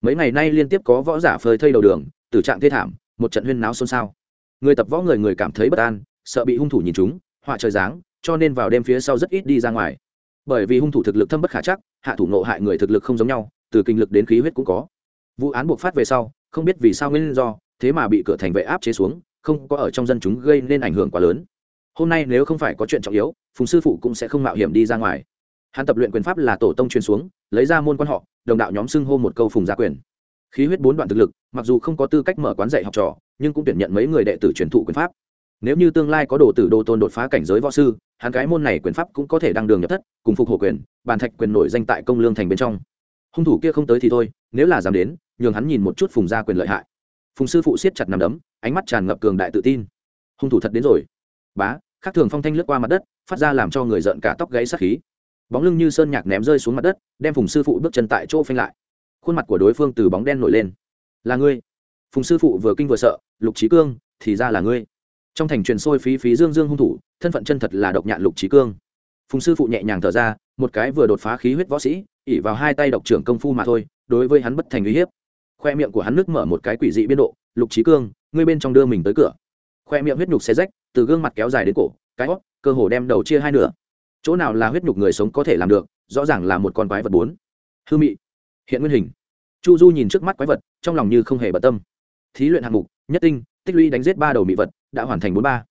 Mấy ngày nay liên tiếp có võ giả phơi thây đầu đường, tử trạng thê thảm, một trận huyên náo xôn xao. Người tập võ người người cảm thấy bất an, sợ bị hung thủ nhìn chúng, họa trời dáng cho nên vào đêm phía sau rất ít đi ra ngoài. Bởi vì hung thủ thực lực thâm bất khả chắc, hạ thủ nộ hại người thực lực không giống nhau, từ kinh lực đến khí huyết cũng có. Vụ án buộc phát về sau, không biết vì sao nguyên do, thế mà bị cửa thành vệ áp chế xuống không có ở trong dân chúng gây nên ảnh hưởng quá lớn. Hôm nay nếu không phải có chuyện trọng yếu, phùng sư phụ cũng sẽ không mạo hiểm đi ra ngoài. Hắn tập luyện quyền pháp là tổ tông truyền xuống, lấy ra môn quan họ, đồng đạo nhóm xưng hô một câu phùng gia quyền. Khí huyết bốn đoạn thực lực, mặc dù không có tư cách mở quán dạy học trò, nhưng cũng tuyển nhận mấy người đệ tử truyền thụ quyền pháp. Nếu như tương lai có đồ tử đồ tôn đột phá cảnh giới võ sư, hắn cái môn này quyền pháp cũng có thể đăng đường nhập thất, cùng phục hộ quyền, bàn thạch quyền nổi danh tại công lương thành bên trong. Hung thủ kia không tới thì thôi, nếu là dám đến, nhường hắn nhìn một chút phùng gia quyền lợi hại phùng sư phụ siết chặt nằm đấm, ánh mắt tràn ngập cường đại tự tin. Hung thủ thật đến rồi. Bá, khắc thường phong thanh lướt qua mặt đất, phát ra làm cho người giận cả tóc gãy sát khí. Bóng lưng như sơn nhạc ném rơi xuống mặt đất, đem phùng sư phụ bước chân tại chỗ phanh lại. Khuôn mặt của đối phương từ bóng đen nổi lên. Là ngươi. Phùng sư phụ vừa kinh vừa sợ, lục trí cương, thì ra là ngươi. Trong thành truyền sôi phí phí dương dương hung thủ, thân phận chân thật là độc nhạn lục trí cương. Phùng sư phụ nhẹ nhàng thở ra, một cái vừa đột phá khí huyết võ sĩ ỉ vào hai tay độc trưởng công phu mà thôi, đối với hắn bất thành uy hiếp khoe miệng của hắn nước mở một cái quỷ dị biên độ, lục trí cương, ngươi bên trong đưa mình tới cửa. Khoe miệng huyết nhục xe rách, từ gương mặt kéo dài đến cổ, cái hót, cơ hồ đem đầu chia hai nửa. Chỗ nào là huyết nhục người sống có thể làm được, rõ ràng là một con quái vật bốn. Hư mị, hiện nguyên hình. Chu du nhìn trước mắt quái vật, trong lòng như không hề bận tâm. Thí luyện hạng mục, nhất tinh, tích lũy đánh giết ba đầu mị vật, đã hoàn thành bốn ba.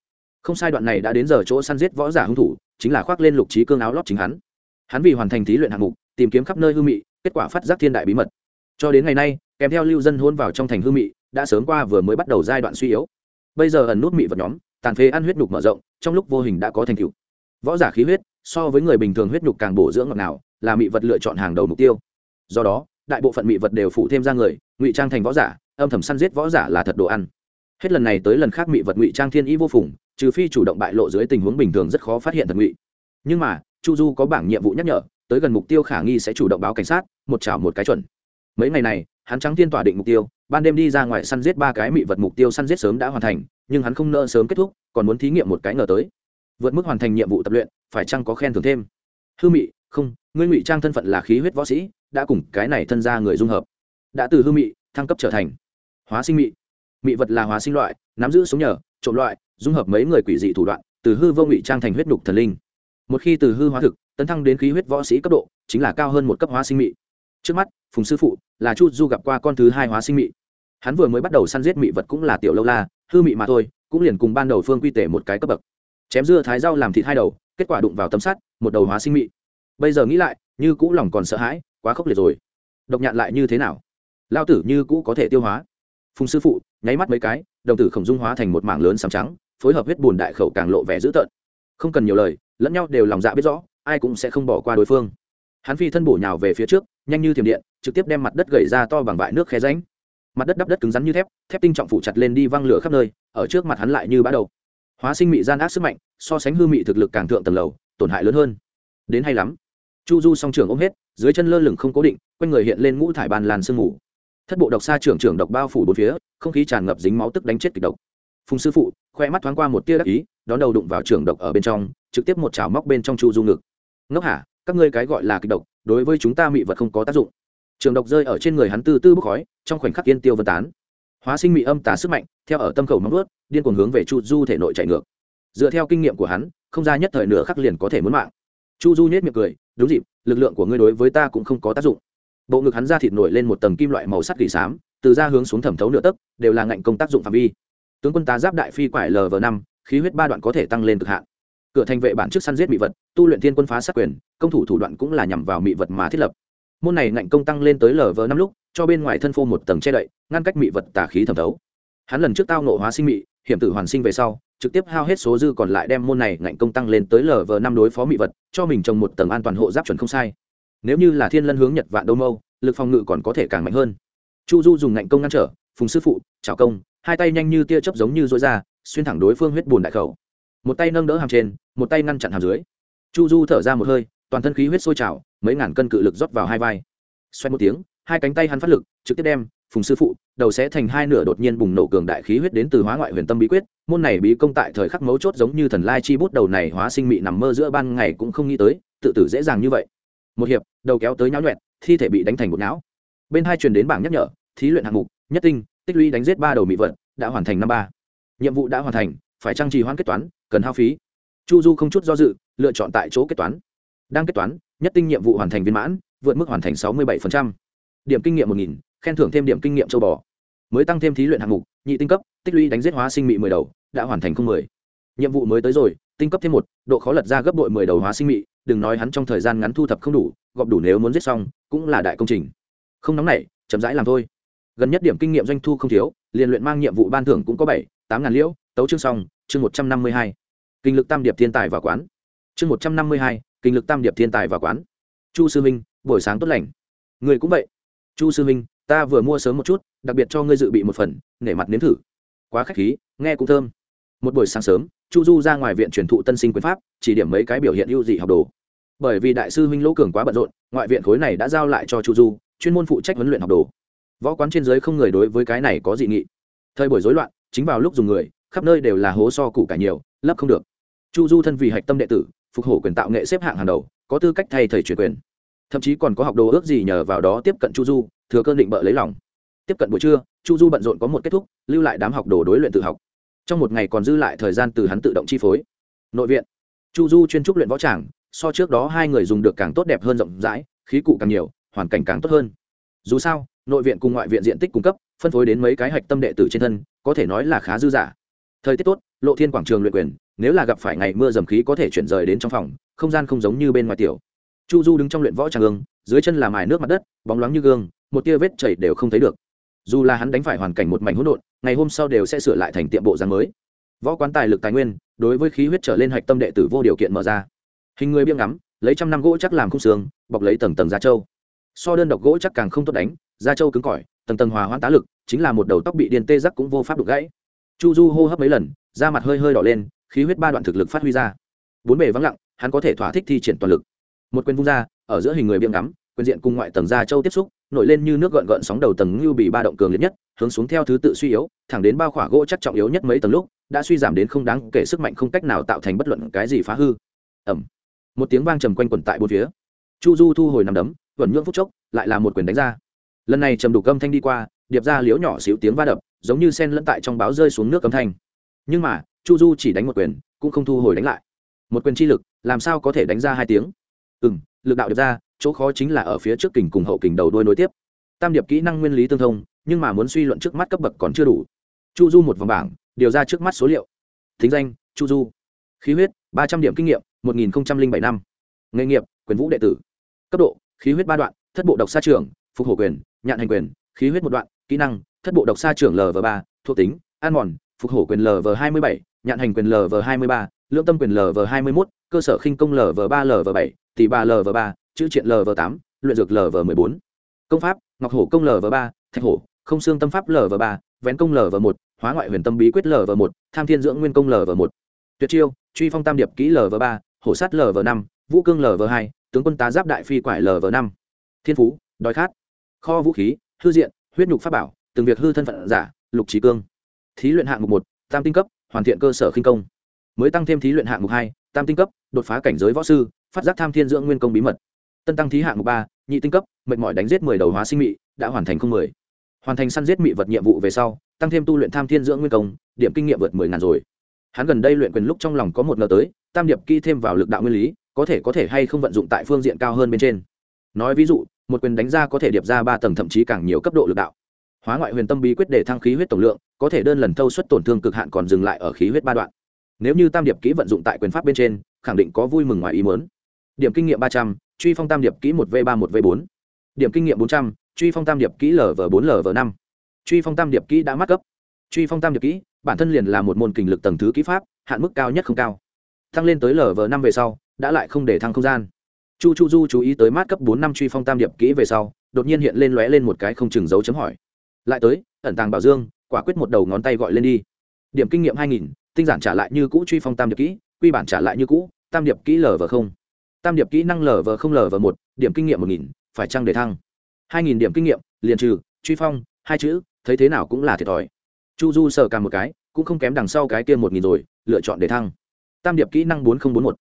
Không sai đoạn này đã đến giờ chỗ săn giết võ giả hung thủ, chính là khoác lên lục trí cương áo lót chính hắn. Hắn vì hoàn thành thí luyện hạng mục, tìm kiếm khắp nơi hư mị, kết quả phát giác thiên đại bí mật. Cho đến ngày nay kèm theo lưu dân hôn vào trong thành hư mị, đã sớm qua vừa mới bắt đầu giai đoạn suy yếu. Bây giờ ẩn nút mị vật nhóm, tàn phế ăn huyết nhục mở rộng, trong lúc vô hình đã có thành tựu. Võ giả khí huyết, so với người bình thường huyết nhục càng bổ dưỡng ngọt nào là mị vật lựa chọn hàng đầu mục tiêu. Do đó, đại bộ phận mị vật đều phụ thêm ra người, ngụy trang thành võ giả, âm thầm săn giết võ giả là thật đồ ăn. Hết lần này tới lần khác mị vật ngụy trang thiên ý vô phùng, trừ phi chủ động bại lộ dưới tình huống bình thường rất khó phát hiện thật ngụy. Nhưng mà, chu du có bảng nhiệm vụ nhắc nhở, tới gần mục tiêu khả nghi sẽ chủ động báo cảnh sát, một chảo một cái chuẩn. Mấy ngày này hắn trắng tiên tỏa định mục tiêu, ban đêm đi ra ngoài săn giết ba cái mị vật mục tiêu săn giết sớm đã hoàn thành, nhưng hắn không nỡ sớm kết thúc, còn muốn thí nghiệm một cái ngờ tới. Vượt mức hoàn thành nhiệm vụ tập luyện, phải chăng có khen thưởng thêm? Hư mị, không, ngươi ngụy trang thân phận là khí huyết võ sĩ, đã cùng cái này thân ra người dung hợp. Đã từ hư mị, thăng cấp trở thành hóa sinh mị. Mị vật là hóa sinh loại, nắm giữ sống nhờ, trộm loại, dung hợp mấy người quỷ dị thủ đoạn, từ hư vô ngụy trang thành huyết đục thần linh. Một khi từ hư hóa thực, tấn thăng đến khí huyết võ sĩ cấp độ, chính là cao hơn một cấp hóa sinh mị. Trước mắt, phùng sư phụ là chu du gặp qua con thứ hai hóa sinh mị. Hắn vừa mới bắt đầu săn giết mị vật cũng là tiểu lâu la, hư mị mà thôi, cũng liền cùng ban đầu phương quy tể một cái cấp bậc. Chém dưa thái rau làm thịt hai đầu, kết quả đụng vào tấm sắt, một đầu hóa sinh mị. Bây giờ nghĩ lại, như cũ lòng còn sợ hãi, quá khốc liệt rồi. Độc nhạn lại như thế nào? Lao tử như cũ có thể tiêu hóa. Phùng sư phụ, nháy mắt mấy cái, đồng tử khổng dung hóa thành một mảng lớn sàm trắng, phối hợp huyết bùn đại khẩu càng lộ vẻ dữ tợn. Không cần nhiều lời, lẫn nhau đều lòng dạ biết rõ, ai cũng sẽ không bỏ qua đối phương hắn phi thân bổ nhào về phía trước, nhanh như thiểm điện, trực tiếp đem mặt đất gầy ra to bằng vại nước khe ránh mặt đất đắp đất cứng rắn như thép thép tinh trọng phủ chặt lên đi văng lửa khắp nơi, ở trước mặt hắn lại như bã đầu. Hóa sinh mị gian ác sức mạnh, so sánh hư mị thực lực càng thượng tầng lầu, tổn hại lớn hơn. Đến hay lắm. Chu du song trường ôm hết, dưới chân lơ lửng không cố định, quanh người hiện lên ngũ thải bàn làn sương mù. Thất bộ độc xa trưởng trưởng độc bao phủ bốn phía, không khí tràn ngập dính máu tức đánh chết kịch độc. Phùng sư phụ, khoe mắt thoáng qua một tia đắc ý, đón đầu đụng vào trưởng độc ở bên trong, trực tiếp một chảo móc bên trong chu du ngực. Ngốc hả? Các ngươi cái gọi là kịch độc, đối với chúng ta mị vật không có tác dụng. Trường độc rơi ở trên người hắn tư tư bốc khói, trong khoảnh khắc yên tiêu vân tán. Hóa sinh mị âm tả sức mạnh, theo ở tâm khẩu móng ướt điên cuồng hướng về chu du thể nội chạy ngược. Dựa theo kinh nghiệm của hắn, không ra nhất thời nửa khắc liền có thể muốn mạng. Chu du nhét miệng cười, đúng dịp, lực lượng của ngươi đối với ta cũng không có tác dụng. Bộ ngực hắn ra thịt nổi lên một tầng kim loại màu sắc gỉ xám, từ ra hướng xuống thẩm thấu nửa tấc, đều là ngạnh công tác dụng phạm vi. Tướng quân tá giáp đại phi quải lv năm, khí huyết ba đoạn có thể tăng lên cực hạn cửa thành vệ bản chức săn giết mỹ vật, tu luyện thiên quân phá sát quyền, công thủ thủ đoạn cũng là nhằm vào mỹ vật mà thiết lập. Môn này ngạnh công tăng lên tới lv năm lúc, cho bên ngoài thân phô một tầng che đậy, ngăn cách mỹ vật tả khí thẩm thấu. Hắn lần trước tao nộ hóa sinh mỹ hiểm tử hoàn sinh về sau, trực tiếp hao hết số dư còn lại đem môn này ngạnh công tăng lên tới lv năm đối phó mỹ vật, cho mình trồng một tầng an toàn hộ giáp chuẩn không sai. Nếu như là thiên lân hướng nhật vạn đô mâu lực phòng ngự còn có thể càng mạnh hơn. Chu du dùng ngạnh công ngăn trở, phùng sư phụ trào công, hai tay nhanh như tia chớp giống như dối ra, xuyên thẳng đối phương huyết bùn đại khẩu một tay nâng đỡ hàm trên, một tay ngăn chặn hàm dưới. Chu du thở ra một hơi, toàn thân khí huyết sôi trào, mấy ngàn cân cự lực rót vào hai vai. Xoay một tiếng, hai cánh tay hắn phát lực, trực tiếp đem phùng sư phụ, đầu sẽ thành hai nửa đột nhiên bùng nổ cường đại khí huyết đến từ hóa ngoại huyền tâm bí quyết. Môn này bí công tại thời khắc mấu chốt giống như thần lai chi bút đầu này hóa sinh mị nằm mơ giữa ban ngày cũng không nghĩ tới, tự tử dễ dàng như vậy. Một hiệp, đầu kéo tới nháo nhuẹn, thi thể bị đánh thành một não. Bên hai truyền đến bảng nhắc nhở, thí luyện hạng mục, nhất tinh, tích lũy đánh giết ba đầu mị vật, đã hoàn thành năm ba. Nhiệm vụ đã hoàn thành phải trang trì hoãn kết toán, cần hao phí? Chu du không chút do dự, lựa chọn tại chỗ kết toán. Đang kết toán, nhất tinh nhiệm vụ hoàn thành viên mãn, vượt mức hoàn thành sáu mươi 67%. điểm kinh nghiệm một nghìn, khen thưởng thêm điểm kinh nghiệm châu bò. Mới tăng thêm thí luyện hạng mục, nhị tinh cấp, tích lũy đánh giết hóa sinh mị mười đầu, đã hoàn thành không mười. Nhiệm vụ mới tới rồi, tinh cấp thêm một, độ khó lật ra gấp bội mười đầu hóa sinh mị, đừng nói hắn trong thời gian ngắn thu thập không đủ, gọp đủ nếu muốn giết xong, cũng là đại công trình. Không nóng nảy, chậm rãi làm thôi. Gần nhất điểm kinh nghiệm doanh thu không thiếu, liền luyện mang nhiệm vụ ban thưởng cũng có bảy tám ngàn liễu, tấu chương xong, chương một trăm năm mươi hai. Kinh lực tam điệp thiên tài vào quán. Chương một trăm năm mươi hai, kinh lực tam điệp thiên tài vào quán. Chu sư minh buổi sáng tốt lành. Người cũng vậy. Chu sư minh ta vừa mua sớm một chút, đặc biệt cho ngươi dự bị một phần, nể mặt nếm thử. Quá khách khí, nghe cũng thơm. Một buổi sáng sớm, chu du ra ngoài viện truyền thụ tân sinh quyền pháp, chỉ điểm mấy cái biểu hiện ưu dị học đồ. Bởi vì đại sư huynh lỗ cường quá bận rộn, ngoại viện khối này đã giao lại cho chu du, chuyên môn phụ trách huấn luyện học đồ. Võ quán trên giới không người đối với cái này có dị nghị. Thời buổi rối loạn chính vào lúc dùng người, khắp nơi đều là hố so củ cải nhiều, lấp không được. Chu du thân vì hạch tâm đệ tử, phục hổ quyền tạo nghệ xếp hạng hàng đầu, có tư cách thay thầy truyền quyền. Thậm chí còn có học đồ ước gì nhờ vào đó tiếp cận chu du, thừa cơn định bợ lấy lòng. Tiếp cận buổi trưa, chu du bận rộn có một kết thúc, lưu lại đám học đồ đối luyện tự học. Trong một ngày còn dư lại thời gian từ hắn tự động chi phối. Nội viện, chu du chuyên trúc luyện võ tràng, so trước đó hai người dùng được càng tốt đẹp hơn rộng rãi, khí cụ càng nhiều, hoàn cảnh càng tốt hơn. Dù sao, nội viện cùng ngoại viện diện tích cung cấp, phân phối đến mấy cái hạch tâm đệ tử trên thân có thể nói là khá dư dả. Thời tiết tốt, lộ thiên quảng trường luyện quyền, nếu là gặp phải ngày mưa dầm khí có thể chuyển rời đến trong phòng, không gian không giống như bên ngoài tiểu. Chu du đứng trong luyện võ tràng ương, dưới chân là mài nước mặt đất, bóng loáng như gương, một tia vết chảy đều không thấy được. Dù là hắn đánh phải hoàn cảnh một mảnh hỗn độn, ngày hôm sau đều sẽ sửa lại thành tiệm bộ dáng mới. Võ quán tài lực tài nguyên, đối với khí huyết trở lên hạch tâm đệ tử vô điều kiện mở ra. Hình người biếng ngắm, lấy trăm năm gỗ chắc làm khung xương, bọc lấy tầng tầng da trâu. So đơn độc gỗ chắc càng không tốt đánh, da trâu cứng cỏi, tầng tầng hòa hoãn tá lực chính là một đầu tóc bị điên tê giác cũng vô pháp đục gãy. Chu du hô hấp mấy lần, da mặt hơi hơi đỏ lên, khí huyết ba đoạn thực lực phát huy ra. Bốn bề vắng lặng, hắn có thể thỏa thích thi triển toàn lực. Một quyền vung ra, ở giữa hình người biếng ngắm, quyền diện cùng ngoại tầng da châu tiếp xúc, nổi lên như nước gợn gợn sóng đầu tầng lưu bị ba động cường liệt nhất, hướng xuống theo thứ tự suy yếu, thẳng đến bao khỏa gỗ chắc trọng yếu nhất mấy tầng lúc, đã suy giảm đến không đáng kể sức mạnh không cách nào tạo thành bất luận cái gì phá hư. Ẩm một tiếng vang trầm quanh quẩn tại bốn phía. Chu du thu hồi nằm đấm vẩn nhưỡng phút chốc, lại là một quyền đánh ra. Lần này trầm đủ cơm thanh đi qua điệp ra liếu nhỏ xíu tiếng va đập, giống như sen lẫn tại trong báo rơi xuống nước âm thanh. Nhưng mà, chu du chỉ đánh một quyền, cũng không thu hồi đánh lại. Một quyền chi lực, làm sao có thể đánh ra hai tiếng? Ừ m lực đạo điệp ra, chỗ khó chính là ở phía trước kình cùng hậu kình đầu đuôi nối tiếp. Tam điệp kỹ năng nguyên lý tương thông, nhưng mà muốn suy luận trước mắt cấp bậc còn chưa đủ. Chu du một vòng bảng, điều ra trước mắt số liệu. Thính danh, chu du. Khí huyết, ba trăm điểm kinh nghiệm, một nghìn bảy năm. Nghề nghiệp, quyền vũ đệ tử. Cấp độ, khí huyết ba đoạn, thất bộ độc xa trường, phục hổ quyền, nhạn hành quyền, khí huyết một đoạn kỹ năng thất bộ độc sa trưởng lv ba thuộc tính an mòn phục hổ quyền lv hai mươi bảy nhạn hành quyền lv hai mươi ba lương tâm quyền lv hai mươi một cơ sở khinh công lv ba lv bảy tỷ ba lv ba chữ triện lv tám luyện dược lv m ộ bốn công pháp ngọc hổ công lv ba thạch hổ không xương tâm pháp lv ba vén công lv một hóa ngoại huyền tâm bí quyết lv một tham thiên dưỡng nguyên công lv một tuyệt chiêu truy phong tam điệp kỹ lv ba hổ sát lv năm vũ cương lv hai tướng quân tá giáp đại phi quải lv năm thiên phú đói khát kho vũ khí thư diện huyết nhục pháp bảo, từng việc hư thân phận giả, lục trí cương. Thí luyện hạng mục một, tam tinh cấp, hoàn thiện cơ sở khinh công. Mới tăng thêm thí luyện hạng mục hai, tam tinh cấp, đột phá cảnh giới võ sư, phát giác tham thiên dưỡng nguyên công bí mật. Tân tăng thí hạng mục ba, nhị tinh cấp, mệt mỏi đánh giết mười đầu hóa sinh mị, đã hoàn thành không mười. Hoàn thành săn giết mị vật nhiệm vụ về sau, tăng thêm tu luyện tham thiên dưỡng nguyên công, điểm kinh nghiệm vượt mười ngàn rồi. Hắn gần đây luyện quyền lúc trong lòng có một ngờ tới, tam điệp kỹ thêm vào lực đạo nguyên lý, có thể có thể hay không vận dụng tại phương diện cao hơn bên trên. Nói ví dụ một quyền đánh ra có thể điệp ra ba tầng thậm chí càng nhiều cấp độ lực đạo. Hóa ngoại huyền tâm bí quyết để thăng khí huyết tổng lượng, có thể đơn lần thâu suất tổn thương cực hạn còn dừng lại ở khí huyết ba đoạn. Nếu như tam điệp kỹ vận dụng tại quyền pháp bên trên, khẳng định có vui mừng ngoài ý mớn điểm kinh nghiệm ba trăm, truy phong tam điệp kỹ một v ba một v bốn. Điểm kinh nghiệm bốn trăm, truy phong tam điệp kỹ lv bốn lv năm. Truy phong tam điệp kỹ đã mắc cấp. Truy phong tam điệp kỹ, bản thân liền là một môn kình lực tầng thứ kỹ pháp, hạn mức cao nhất không cao. Thăng lên tới lv năm về sau, đã lại không để thăng không gian chu chu du chú ý tới mát cấp bốn năm truy phong tam điệp kỹ về sau, đột nhiên hiện lên lóe lên một cái không chừng dấu chấm hỏi. Lại tới, ẩn tàng bảo dương, quả quyết một đầu ngón tay gọi lên đi. Điểm kinh nghiệm hai nghìn, tinh giản trả lại như cũ truy phong tam điệp kỹ, quy bản trả lại như cũ, tam điệp kỹ lv không. Tam điệp kỹ năng lv không lv một, điểm kinh nghiệm một nghìn, phải trăng để thăng? hai nghìn điểm kinh nghiệm, liền trừ, truy phong, hai chữ, thấy thế nào cũng là thiệt thòi. Chu du sờ cả một cái, cũng không kém đằng sau cái kia một nghìn rồi, lựa chọn để thăng. Tam điệp kỹ năng bốn nghìn bốn một.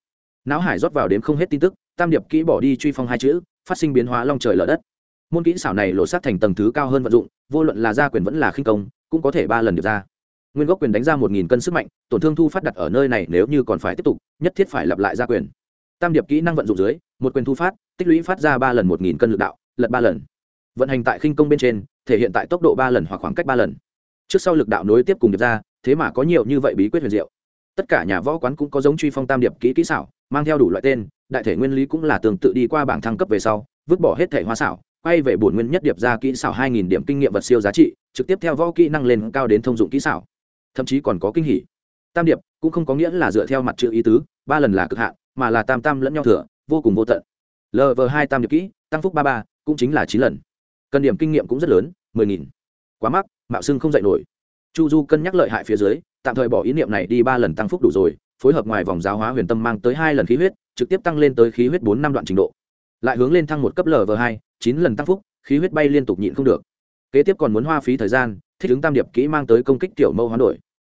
Não hải rót vào đếm không hết tin tức tam điệp kỹ bỏ đi truy phong hai chữ, phát sinh biến hóa long trời lở đất. Môn kỹ xảo này lộ sát thành tầng thứ cao hơn vận dụng, vô luận là gia quyền vẫn là khinh công, cũng có thể ba lần được ra. Nguyên gốc quyền đánh ra một nghìn cân sức mạnh, tổn thương thu phát đặt ở nơi này nếu như còn phải tiếp tục, nhất thiết phải lặp lại gia quyền. Tam điệp kỹ năng vận dụng dưới, một quyền thu phát, tích lũy phát ra ba lần một nghìn cân lực đạo, lật ba lần. Vận hành tại khinh công bên trên, thể hiện tại tốc độ ba lần hoặc khoảng cách ba lần. Trước sau lực đạo nối tiếp cùng điệp ra, thế mà có nhiều như vậy bí quyết huyền diệu tất cả nhà võ quán cũng có giống truy phong tam điệp kỹ kỹ xảo, mang theo đủ loại tên, đại thể nguyên lý cũng là tương tự đi qua bảng thăng cấp về sau, vứt bỏ hết thể hoa xảo, quay về bổn nguyên nhất điệp ra kỹ xảo hai nghìn điểm kinh nghiệm vật siêu giá trị, trực tiếp theo võ kỹ năng lên cao đến thông dụng kỹ xảo. Thậm chí còn có kinh hỉ. Tam điệp cũng không có nghĩa là dựa theo mặt chữ ý tứ, ba lần là cực hạn, mà là tam tam lẫn nhau thừa, vô cùng vô tận. Lv hai tam điệp kỹ, tăng phúc ba ba, cũng chính là chín lần. Cần điểm kinh nghiệm cũng rất lớn, mười nghìn. Quá mắc, mạo xưng không dạy nổi. Chu du cân nhắc lợi hại phía dưới tạm thời bỏ ý niệm này đi ba lần tăng phúc đủ rồi, phối hợp ngoài vòng giáo hóa huyền tâm mang tới hai lần khí huyết, trực tiếp tăng lên tới khí huyết bốn năm đoạn trình độ. Lại hướng lên thăng một cấp lv hai, chín lần tăng phúc, khí huyết bay liên tục nhịn không được. Kế tiếp còn muốn hoa phí thời gian, thích ứng tam điệp kỹ mang tới công kích tiểu mâu hoán đổi.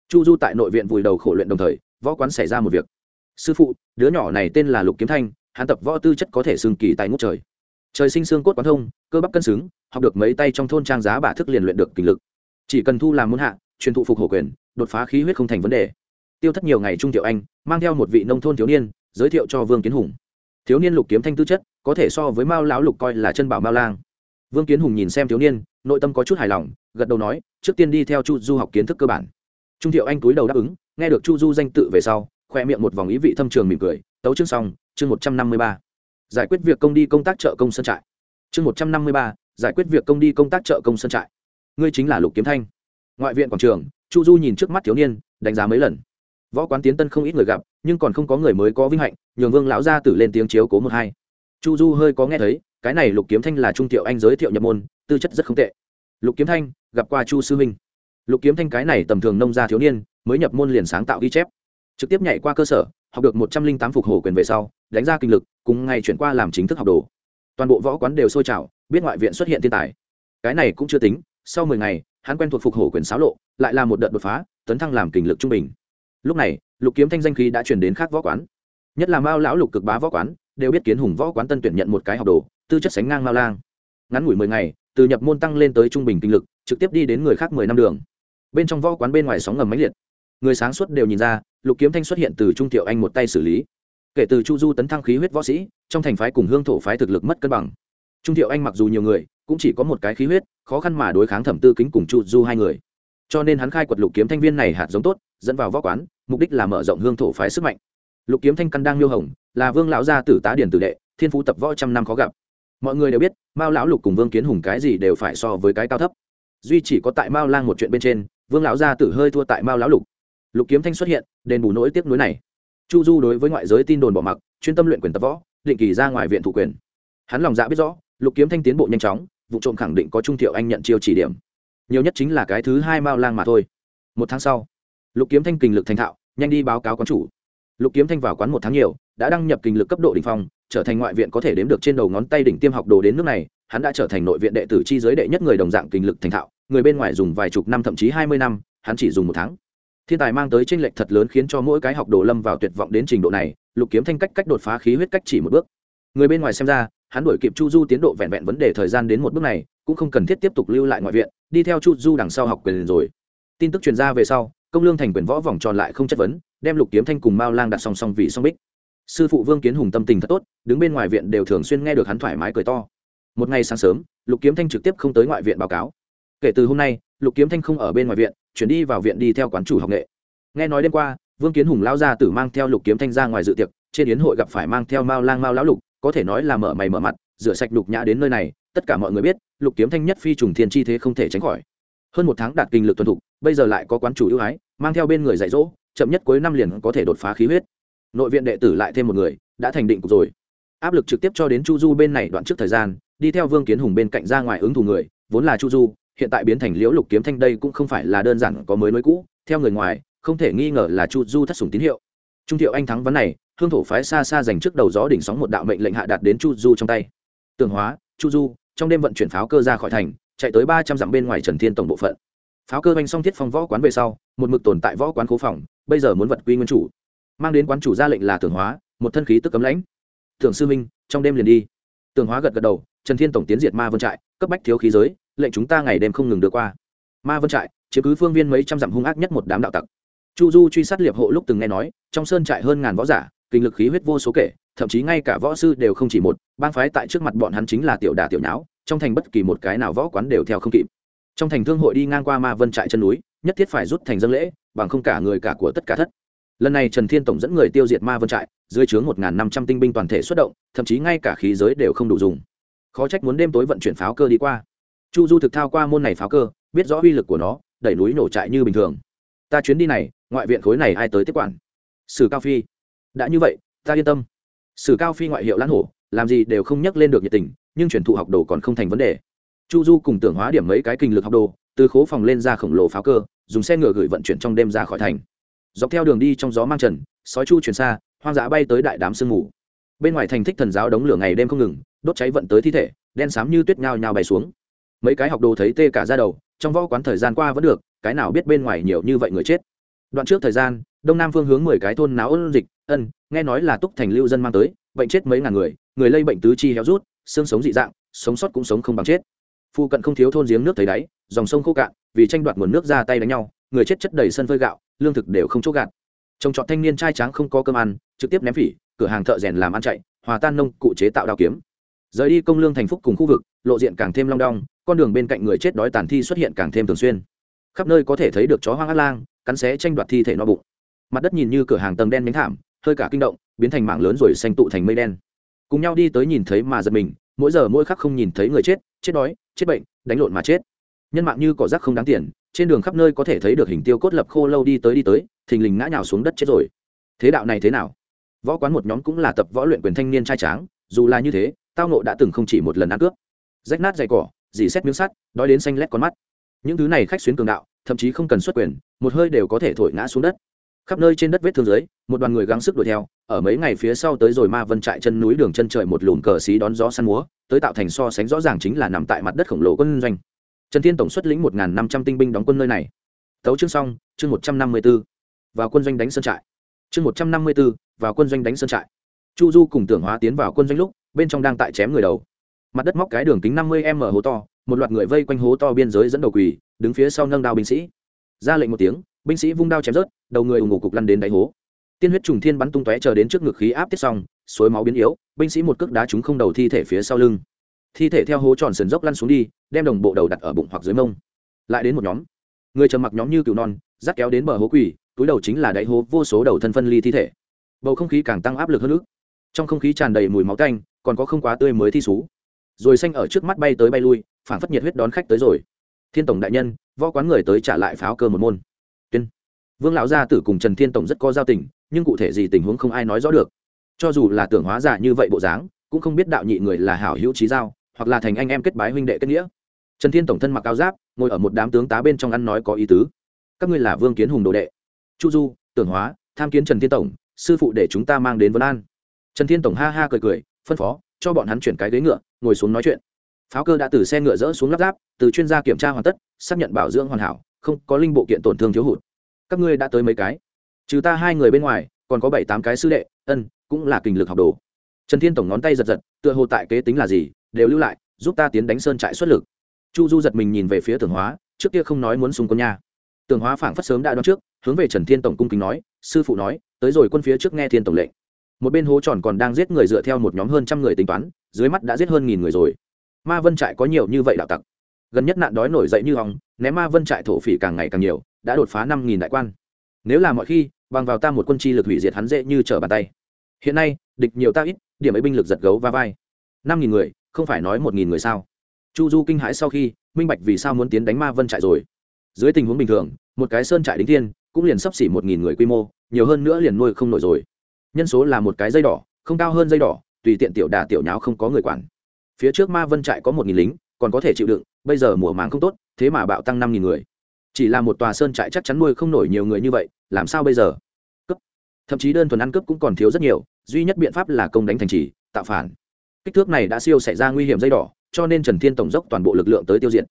Chu du tại nội viện vùi đầu khổ luyện đồng thời, võ quán xảy ra một việc. Sư phụ, đứa nhỏ này tên là lục kiếm thanh, hắn tập võ tư chất có thể xương kỳ tại ngút trời. Trời sinh xương cốt quán thông, cơ bắp cân xứng, học được mấy tay trong thôn trang giá bả thức liền luyện được kinh lực. Chỉ cần thu làm muốn hạ, truyền thụ phục hổ quyền đột phá khí huyết không thành vấn đề. Tiêu thất nhiều ngày trung tiểu anh, mang theo một vị nông thôn thiếu niên, giới thiệu cho vương kiến hùng. Thiếu niên lục kiếm thanh tư chất, có thể so với mao lão lục coi là chân bảo mao lang. Vương kiến hùng nhìn xem thiếu niên, nội tâm có chút hài lòng, gật đầu nói, trước tiên đi theo chu du học kiến thức cơ bản. Trung thiệu anh túi đầu đáp ứng, nghe được chu du danh tự về sau, khoe miệng một vòng ý vị thâm trường mỉm cười, tấu chương xong, chương một trăm năm mươi ba. Giải quyết việc công đi công tác trợ công sân trại. Chương một trăm năm mươi ba, giải quyết việc công đi công tác trợ công sân trại. Ngươi chính là lục kiếm thanh. Ngoại viện quảng trường chu du nhìn trước mắt thiếu niên, đánh giá mấy lần. Võ quán tiến tân không ít người gặp, nhưng còn không có người mới có vinh hạnh, nhường vương lão gia tử lên tiếng chiếu cố một hai. Chu du hơi có nghe thấy, cái này lục kiếm thanh là trung thiệu anh giới thiệu nhập môn, tư chất rất không tệ. Lục kiếm thanh, gặp qua chu sư minh. Lục kiếm thanh cái này tầm thường nông gia thiếu niên, mới nhập môn liền sáng tạo ghi chép. Trực tiếp nhảy qua cơ sở, học được một trăm linh tám phục hổ quyền về sau, đánh ra kinh lực, cùng ngày chuyển qua làm chính thức học đồ. Toàn bộ võ quán đều sôi trào, biết ngoại viện xuất hiện thiên tài. Cái này cũng chưa tính sau mười ngày, hắn quen thuộc phục hổ quyền xáo lộ, lại là một đợt đột phá, tấn thăng làm kình lực trung bình. Lúc này, lục kiếm thanh danh khí đã chuyển đến khác võ quán. Nhất là mao lão lục cực bá võ quán, đều biết kiến hùng võ quán tân tuyển nhận một cái học đồ, tư chất sánh ngang mao lang. Ngắn ngủi mười ngày, từ nhập môn tăng lên tới trung bình kinh lực, trực tiếp đi đến người khác mười năm đường. Bên trong võ quán bên ngoài sóng ngầm máy liệt. Người sáng suốt đều nhìn ra, lục kiếm thanh xuất hiện từ trung tiểu anh một tay xử lý. Kể từ chu du tấn thăng khí huyết võ sĩ, trong thành phái cùng hương thổ phái thực lực mất cân bằng trung thiệu anh mặc dù nhiều người, cũng chỉ có một cái khí huyết, khó khăn mà đối kháng thẩm tư kính cùng chu du hai người. Cho nên hắn khai quật lục kiếm thanh viên này hạt giống tốt, dẫn vào võ quán, mục đích là mở rộng hương thổ phái sức mạnh. Lục kiếm thanh căn đang miêu hồng, là vương lão gia tử tá điển tử đệ, thiên phú tập võ trăm năm khó gặp. Mọi người đều biết, mao lão lục cùng vương kiến hùng cái gì đều phải so với cái cao thấp. Duy chỉ có tại mao lang một chuyện bên trên, vương lão gia tử hơi thua tại mao lão lục. Lục kiếm thanh xuất hiện, đền bù nỗi tiếc nuối này. Chu du đối với ngoại giới tin đồn bỏ mặc, chuyên tâm luyện quyền tập võ, định kỳ ra ngoài viện thủ quyền. Hắn lòng dạ biết rõ lục kiếm thanh tiến bộ nhanh chóng, vụ trộm khẳng định có trung thiệu anh nhận chiêu chỉ điểm. Nhiều nhất chính là cái thứ hai mao lang mà thôi. Một tháng sau, lục kiếm thanh kình lực thành thạo, nhanh đi báo cáo quán chủ. Lục kiếm thanh vào quán một tháng nhiều, đã đăng nhập kình lực cấp độ đ ỉ n h phong, trở thành ngoại viện có thể đếm được trên đầu ngón tay đỉnh tiêm học đồ đến nước này, hắn đã trở thành nội viện đệ tử chi giới đệ nhất người đồng dạng kình lực thành thạo, người bên ngoài dùng vài chục năm thậm chí hai mươi năm, hắn chỉ dùng một tháng. Thiên tài mang tới tranh lệch thật lớn khiến cho mỗi cái học đồ lâm vào tuyệt vọng đến trình độ này, lục kiếm thanh cách cách đột phá khí huyết cách chỉ một bước. Người bên ngoài xem ra hắn đổi kịp chu du tiến độ vẹn vẹn vấn đề thời gian đến một bước này, cũng không cần thiết tiếp tục lưu lại ngoại viện, đi theo chu du đằng sau học quyền rồi. Tin tức truyền ra về sau, công lương thành quyền võ vòng tròn lại không chất vấn, đem lục kiếm thanh cùng mao lang đặt song song vì song bích. Sư phụ vương kiến hùng tâm tình thật tốt, đứng bên ngoài viện đều thường xuyên nghe được hắn thoải mái cười to. Một ngày sáng sớm, lục kiếm thanh trực tiếp không tới ngoại viện báo cáo. Kể từ hôm nay, lục kiếm thanh không ở bên ngoài viện, chuyển đi vào viện đi theo quán chủ học nghệ. Nghe nói đêm qua, vương kiến hùng lao ra tử mang theo lục kiếm thanh ra ngoài dự tiệc, trên yến hội gặp phải mang theo mao lang mao lão lục có thể nói là mở mày mở mặt, rửa sạch lục nhã đến nơi này, tất cả mọi người biết, lục kiếm thanh nhất phi trùng thiên chi thế không thể tránh khỏi. Hơn một tháng đạt kinh lực tuần thục, bây giờ lại có quán chủ ưu ái, mang theo bên người dạy dỗ, chậm nhất cuối năm liền có thể đột phá khí huyết. Nội viện đệ tử lại thêm một người, đã thành định cục rồi. Áp lực trực tiếp cho đến chu du bên này đoạn trước thời gian, đi theo vương kiến hùng bên cạnh ra ngoài ứng thủ người, vốn là chu du, hiện tại biến thành liễu lục kiếm thanh đây cũng không phải là đơn giản có mới mới cũ, theo người ngoài, không thể nghi ngờ là chu du thất sủng tín hiệu. Trung thiệu anh thắng vấn này hương thổ phái xa xa dành trước đầu gió đỉnh sóng một đạo mệnh lệnh hạ đạt đến chu du trong tay. Tường hóa, chu du, trong đêm vận chuyển pháo cơ ra khỏi thành, chạy tới ba trăm dặm bên ngoài trần thiên tổng bộ phận. Pháo cơ banh xong thiết phong võ quán về sau, một mực tồn tại võ quán cố phòng, bây giờ muốn vật quy nguyên chủ. Mang đến quán chủ ra lệnh là tường hóa, một thân khí tức cấm lãnh. Thường sư minh, trong đêm liền đi. Tường hóa gật gật đầu, trần thiên tổng tiến diệt ma vân trại, cấp bách thiếu khí giới, lệnh chúng ta ngày đêm không ngừng được qua. Ma vân trại, chiếm cứ phương viên mấy trăm dặm hung ác nhất một đám đạo tặc. Chu du truy sát liệp hộ lúc từng nghe nói, trong sơn trại hơn ngàn võ giả kinh lực khí huyết vô số kể, thậm chí ngay cả võ sư đều không chỉ một, bang phái tại trước mặt bọn hắn chính là tiểu đà tiểu nháo, trong thành bất kỳ một cái nào võ quán đều theo không kịp. Trong thành thương hội đi ngang qua ma vân trại chân núi, nhất thiết phải rút thành dân lễ, bằng không cả người cả của tất cả thất. Lần này trần thiên tổng dẫn người tiêu diệt ma vân trại, dưới chướng một năm trăm tinh binh toàn thể xuất động, thậm chí ngay cả khí giới đều không đủ dùng. Khó trách muốn đêm tối vận chuyển pháo cơ đi qua. Chu du thực thao qua môn này pháo cơ, biết rõ uy lực của nó, đẩy núi nổ trại như bình thường. Ta chuyến đi này, ngoại viện khối này ai tới tiếp quản? Sử cao phi đã như vậy, ta yên tâm. Sử cao phi ngoại hiệu lãn hổ, làm gì đều không nhắc lên được nhiệt tình, nhưng chuyển thụ học đồ còn không thành vấn đề. Chu du cùng tưởng hóa điểm mấy cái kinh lực học đồ, từ khố phòng lên ra khổng lồ pháo cơ, dùng xe ngựa gửi vận chuyển trong đêm ra khỏi thành. Dọc theo đường đi trong gió mang trần, sói chu chuyển xa, hoang dã bay tới đại đám sương mù. Bên ngoài thành thích thần giáo đống lửa ngày đêm không ngừng, đốt cháy vận tới thi thể, đen xám như tuyết nhao nhao bay xuống. Mấy cái học đồ thấy tê cả ra đầu, trong võ quán thời gian qua vẫn được, cái nào biết bên ngoài nhiều như vậy người chết. Đoạn trước thời gian, đông nam phương hướng mười cái thôn náo ôn dịch ân, nghe nói là túc thành lưu dân mang tới, bệnh chết mấy ngàn người người lây bệnh tứ chi héo rút, xương sống dị dạng, sống sót cũng sống không bằng chết. Phu cận không thiếu thôn giếng nước thấy đáy, dòng sông khô cạn, vì tranh đoạt nguồn nước ra tay đánh nhau, người chết chất đầy sân phơi gạo, lương thực đều không chốt gạt. Trồng trọt thanh niên trai tráng không có cơm ăn, trực tiếp ném phỉ, cửa hàng thợ rèn làm ăn chạy, hòa tan nông cụ chế tạo đao kiếm. Rời đi công lương thành phúc cùng khu vực, lộ diện càng thêm long đong, con đường bên cạnh người chết đói tàn thi xuất hiện càng thêm thường xuyên. Khắp nơi có thể thấy được chó hoang át lang, cắn xé tranh đoạt thi thể no bụng. Mặt đất nhìn như cửa hàng tầng đen nhánh thảm hơi cả kinh động, biến thành mạng lớn rồi xanh tụ thành mây đen. Cùng nhau đi tới nhìn thấy mà giật mình, mỗi giờ mỗi khắc không nhìn thấy người chết chết đói, chết bệnh, đánh lộn mà chết. Nhân mạng như cỏ rác không đáng tiền, trên đường khắp nơi có thể thấy được hình tiêu cốt lập khô lâu đi tới đi tới, thình lình ngã nhào xuống đất chết rồi. Thế đạo này thế nào? Võ quán một nhóm cũng là tập võ luyện quyền thanh niên trai tráng, dù là như thế, tao nộ đã từng không chỉ một lần ăn cướp. Rách nát dày cỏ, dì xét miếng sắt, đói đến xanh lét con mắt. Những thứ này khách xuyến cường đạo, thậm chí không cần xuất quyền, một hơi đều có thể thổi ngã xuống đất khắp nơi trên đất vết thương dưới, một đoàn người gắng sức đuổi theo, ở mấy ngày phía sau tới rồi ma vân trại chân núi đường chân trời một lùn cờ xí đón gió săn múa, tới tạo thành so sánh rõ ràng chính là nằm tại mặt đất khổng lồ quân doanh. Trần thiên tổng xuất lĩnh một năm trăm tinh binh đóng quân nơi này. Tấu chương xong, chương một trăm năm mươi b ố vào quân doanh đánh sơn trại. Chương một trăm năm mươi b ố vào quân doanh đánh sơn trại. Chu du cùng tưởng hóa tiến vào quân doanh lúc, bên trong đang tại chém người đầu. Mặt đất móc cái đường kính năm mươi m hố to, một loạt người vây quanh hố to biên giới dẫn đầu quỳ, đứng phía sau nâng đao binh sĩ. Ra lệnh một tiếng, binh sĩ vung đao chém rớt đầu người ủng ngủ cục lăn đến đáy hố. Tiên huyết trùng thiên bắn tung tóe chờ đến trước ngực khí áp tiết xong, suối máu biến yếu, binh sĩ một cước đá trúng không đầu thi thể phía sau lưng. Thi thể theo hố tròn sườn dốc lăn xuống đi, đem đồng bộ đầu đặt ở bụng hoặc dưới mông. Lại đến một nhóm. Người trầm mặc nhóm như cừu non, dắt kéo đến bờ hố quỳ, túi đầu chính là đáy hố vô số đầu thân phân ly thi thể. Bầu không khí càng tăng áp lực hơn nữa. Trong không khí tràn đầy mùi máu canh còn có không quá tươi mới thi xú rồi xanh ở trước mắt bay tới bay lui phản phất nhiệt huyết đón khách tới rồi. Thiên tổng đại nhân, võ quán người tới trả lại pháo cơ một môn vương lão gia tử cùng trần thiên tổng rất có giao tình, nhưng cụ thể gì tình huống không ai nói rõ được. Cho dù là tưởng hóa giả như vậy bộ dáng, cũng không biết đạo nhị người là hảo hữu trí giao, hoặc là thành anh em kết bái huynh đệ kết nghĩa. Trần thiên tổng thân mặc áo giáp, ngồi ở một đám tướng tá bên trong ăn nói có ý tứ. Các ngươi là vương kiến hùng đồ đệ. Chu du, tưởng hóa, tham kiến trần thiên tổng, sư phụ để chúng ta mang đến vân an. Trần thiên tổng ha ha cười cười, phân phó, cho bọn hắn chuyển cái ghế ngựa, ngồi xuống nói chuyện. Pháo cơ đã từ xe ngựa dỡ xuống lắp ráp, từ chuyên gia kiểm tra hoàn tất, xác nhận bảo dưỡng hoàn hảo, không có linh bộ kiện tổn thương thiếu hụt các ngươi đã tới mấy cái? Trừ ta hai người bên ngoài, còn có bảy tám cái sư đệ, ân, cũng là kình lực học đồ. Trần thiên tổng ngón tay giật giật, tựa hồ tại kế tính là gì, đều lưu lại, giúp ta tiến đánh sơn trại xuất lực. Chu du giật mình nhìn về phía tưởng hóa, trước kia không nói muốn súng quân nha. Tưởng hóa phảng phất sớm đã đoán trước, hướng về trần thiên tổng cung kính nói, sư phụ nói, tới rồi quân phía trước nghe thiên tổng lệnh. Một bên hố tròn còn đang giết người dựa theo một nhóm hơn trăm người tính toán, dưới mắt đã giết hơn nghìn người rồi. Ma vân trại có nhiều như vậy đạo tặc. Gần nhất nạn đói nổi dậy như hòng ném ma vân trại thổ phỉ càng ngày càng nhiều đã đột phá năm nghìn đại quan. Nếu là mọi khi, bằng vào ta một quân chi lực hủy diệt hắn dễ như trở bàn tay. Hiện nay, địch nhiều ta ít, điểm ấy binh lực giật gấu va vai. Năm nghìn người, không phải nói một nghìn người sao? Chu du kinh hãi sau khi, minh bạch vì sao muốn tiến đánh ma vân trại rồi. Dưới tình huống bình thường, một cái sơn trại đính thiên, cũng liền sắp xỉ một nghìn người quy mô, nhiều hơn nữa liền nuôi không nổi rồi. Nhân số là một cái dây đỏ, không cao hơn dây đỏ, tùy tiện tiểu đà tiểu nháo không có người quản. Phía trước ma vân trại có một nghìn lính, còn có thể chịu đựng, bây giờ mùa màng không tốt, thế mà bạo tăng năm nghìn người chỉ là một tòa sơn trại chắc chắn nuôi không nổi nhiều người như vậy, làm sao bây giờ? Cấp thậm chí đơn thuần ăn cướp cũng còn thiếu rất nhiều, duy nhất biện pháp là công đánh thành trì, tạo phản. Kích thước này đã siêu xảy ra nguy hiểm dây đỏ, cho nên trần thiên tổng dốc toàn bộ lực lượng tới tiêu diệt.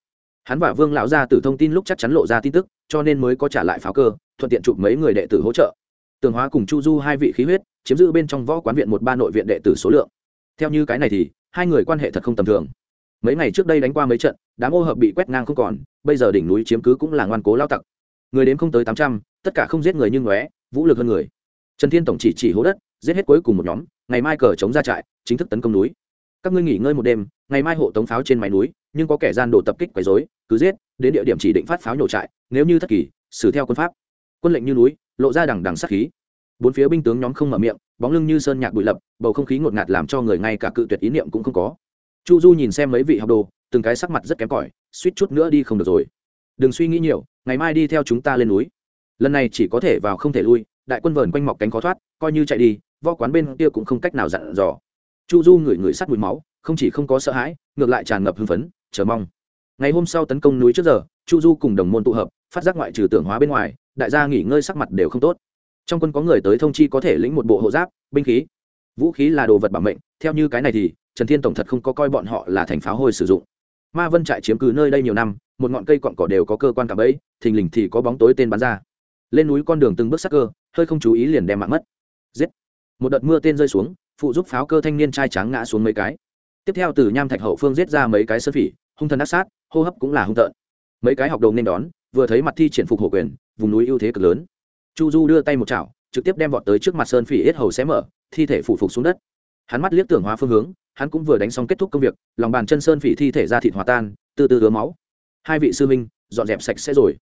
Hắn và vương lão gia tử thông tin lúc chắc chắn lộ ra tin tức, cho nên mới có trả lại pháo cơ, thuận tiện chụp mấy người đệ tử hỗ trợ. Tường hóa cùng chu du hai vị khí huyết, chiếm giữ bên trong võ quán viện một ba nội viện đệ tử số lượng. Theo như cái này thì, hai người quan hệ thật không tầm thường mấy ngày trước đây đánh qua mấy trận, đám ô hợp bị quét ngang không còn, bây giờ đỉnh núi chiếm cứ cũng là ngoan cố lao tặc. Người đến không tới tám trăm, tất cả không giết người nhưng ngóe, vũ lực hơn người. Trần thiên tổng chỉ chỉ hố đất, giết hết cuối cùng một nhóm, ngày mai cờ chống ra trại, chính thức tấn công núi. Các ngươi nghỉ ngơi một đêm, ngày mai hộ tống pháo trên máy núi, nhưng có kẻ gian đồ tập kích quấy dối cứ giết, đến địa điểm chỉ định phát pháo nhổ trại, nếu như thất kỳ, xử theo quân pháp. Quân lệnh như núi, lộ ra đằng đằng sát khí. Bốn phía binh tướng nhóm không mở miệng, bóng lưng như sơn nhạc bụi lập, bầu không khí ngột ngạt làm cho người ngay cả cự tuyệt ý niệm cũng không có chu du nhìn xem mấy vị học đồ, từng cái sắc mặt rất kém cỏi, suýt chút nữa đi không được rồi. Đừng suy nghĩ nhiều, ngày mai đi theo chúng ta lên núi. Lần này chỉ có thể vào không thể lui, đại quân vờn quanh mọc cánh khó thoát, coi như chạy đi, võ quán bên kia cũng không cách nào dặn dò. Chu du ngửi ngửi sắt mùi máu, không chỉ không có sợ hãi, ngược lại tràn ngập hưng phấn, chờ mong. Ngày hôm sau tấn công núi trước giờ, chu du cùng đồng môn tụ hợp, phát giác ngoại trừ tưởng hóa bên ngoài, đại gia nghỉ ngơi sắc mặt đều không tốt. Trong quân có người tới thông chi có thể lĩnh một bộ hộ giáp, binh khí. Vũ khí là đồ vật bảo mệnh, theo như cái này thì trần thiên tổng thật không có coi bọn họ là thành pháo hôi sử dụng. Ma vân trại chiếm cứ nơi đây nhiều năm, một ngọn cây cọn cỏ đều có cơ quan cả bẫy, thình lình thì có bóng tối tên bắn ra. Lên núi con đường từng bước sắc cơ, hơi không chú ý liền đem mạng mất. Giết! Một đợt mưa tên rơi xuống, phụ giúp pháo cơ thanh niên trai trắng ngã xuống mấy cái. Tiếp theo từ nham thạch hậu phương giết ra mấy cái sơn phỉ, hung thần ác sát, hô hấp cũng là hung tợn. Mấy cái học đầu nên đón, vừa thấy mặt thi triển phục hộ quyền, vùng núi ưu thế cực lớn. Chu du đưa tay một chảo, trực tiếp đem vọt tới trước mặt sơn phỉ yết hầu xé mở, thi thể phủ phục xuống đất hắn mắt liếc tưởng hóa phương hướng, hắn cũng vừa đánh xong kết thúc công việc, lòng bàn chân sơn phỉ thi thể ra thịt hòa tan, từ từ ứa máu. Hai vị sư minh dọn dẹp sạch sẽ rồi.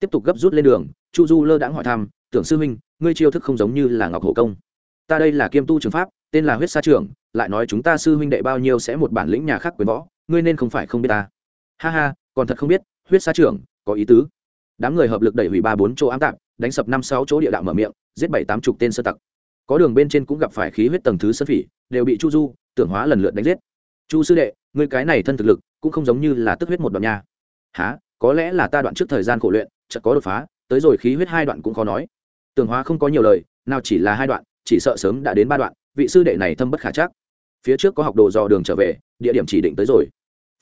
Tiếp tục gấp rút lên đường, chu du lơ đãng hỏi thăm, tưởng sư minh ngươi chiêu thức không giống như là ngọc hổ công. Ta đây là kiêm tu trường pháp, tên là huyết sa trưởng, lại nói chúng ta sư huynh đệ bao nhiêu sẽ một bản lĩnh nhà khác quyền võ, ngươi nên không phải không biết ta. Ha ha, còn thật không biết, huyết sa trưởng, có ý tứ. Đám người hợp lực đẩy hủy ba bốn chỗ ám tạm đánh sập năm sáu chỗ địa đạo mở miệng, giết bảy tám chục tên sơ tặc có đường bên trên cũng gặp phải khí huyết tầng thứ sân phỉ, đều bị chu du tưởng hóa lần lượt đánh giết. Chu sư đệ người cái này thân thực lực cũng không giống như là tức huyết một đoạn nha. Há có lẽ là ta đoạn trước thời gian khổ luyện, chợt có đột phá, tới rồi khí huyết hai đoạn cũng khó nói. Tưởng hóa không có nhiều lời, nào chỉ là hai đoạn, chỉ sợ sớm đã đến ba đoạn, vị sư đệ này thâm bất khả chắc. Phía trước có học đồ dò đường trở về, địa điểm chỉ định tới rồi.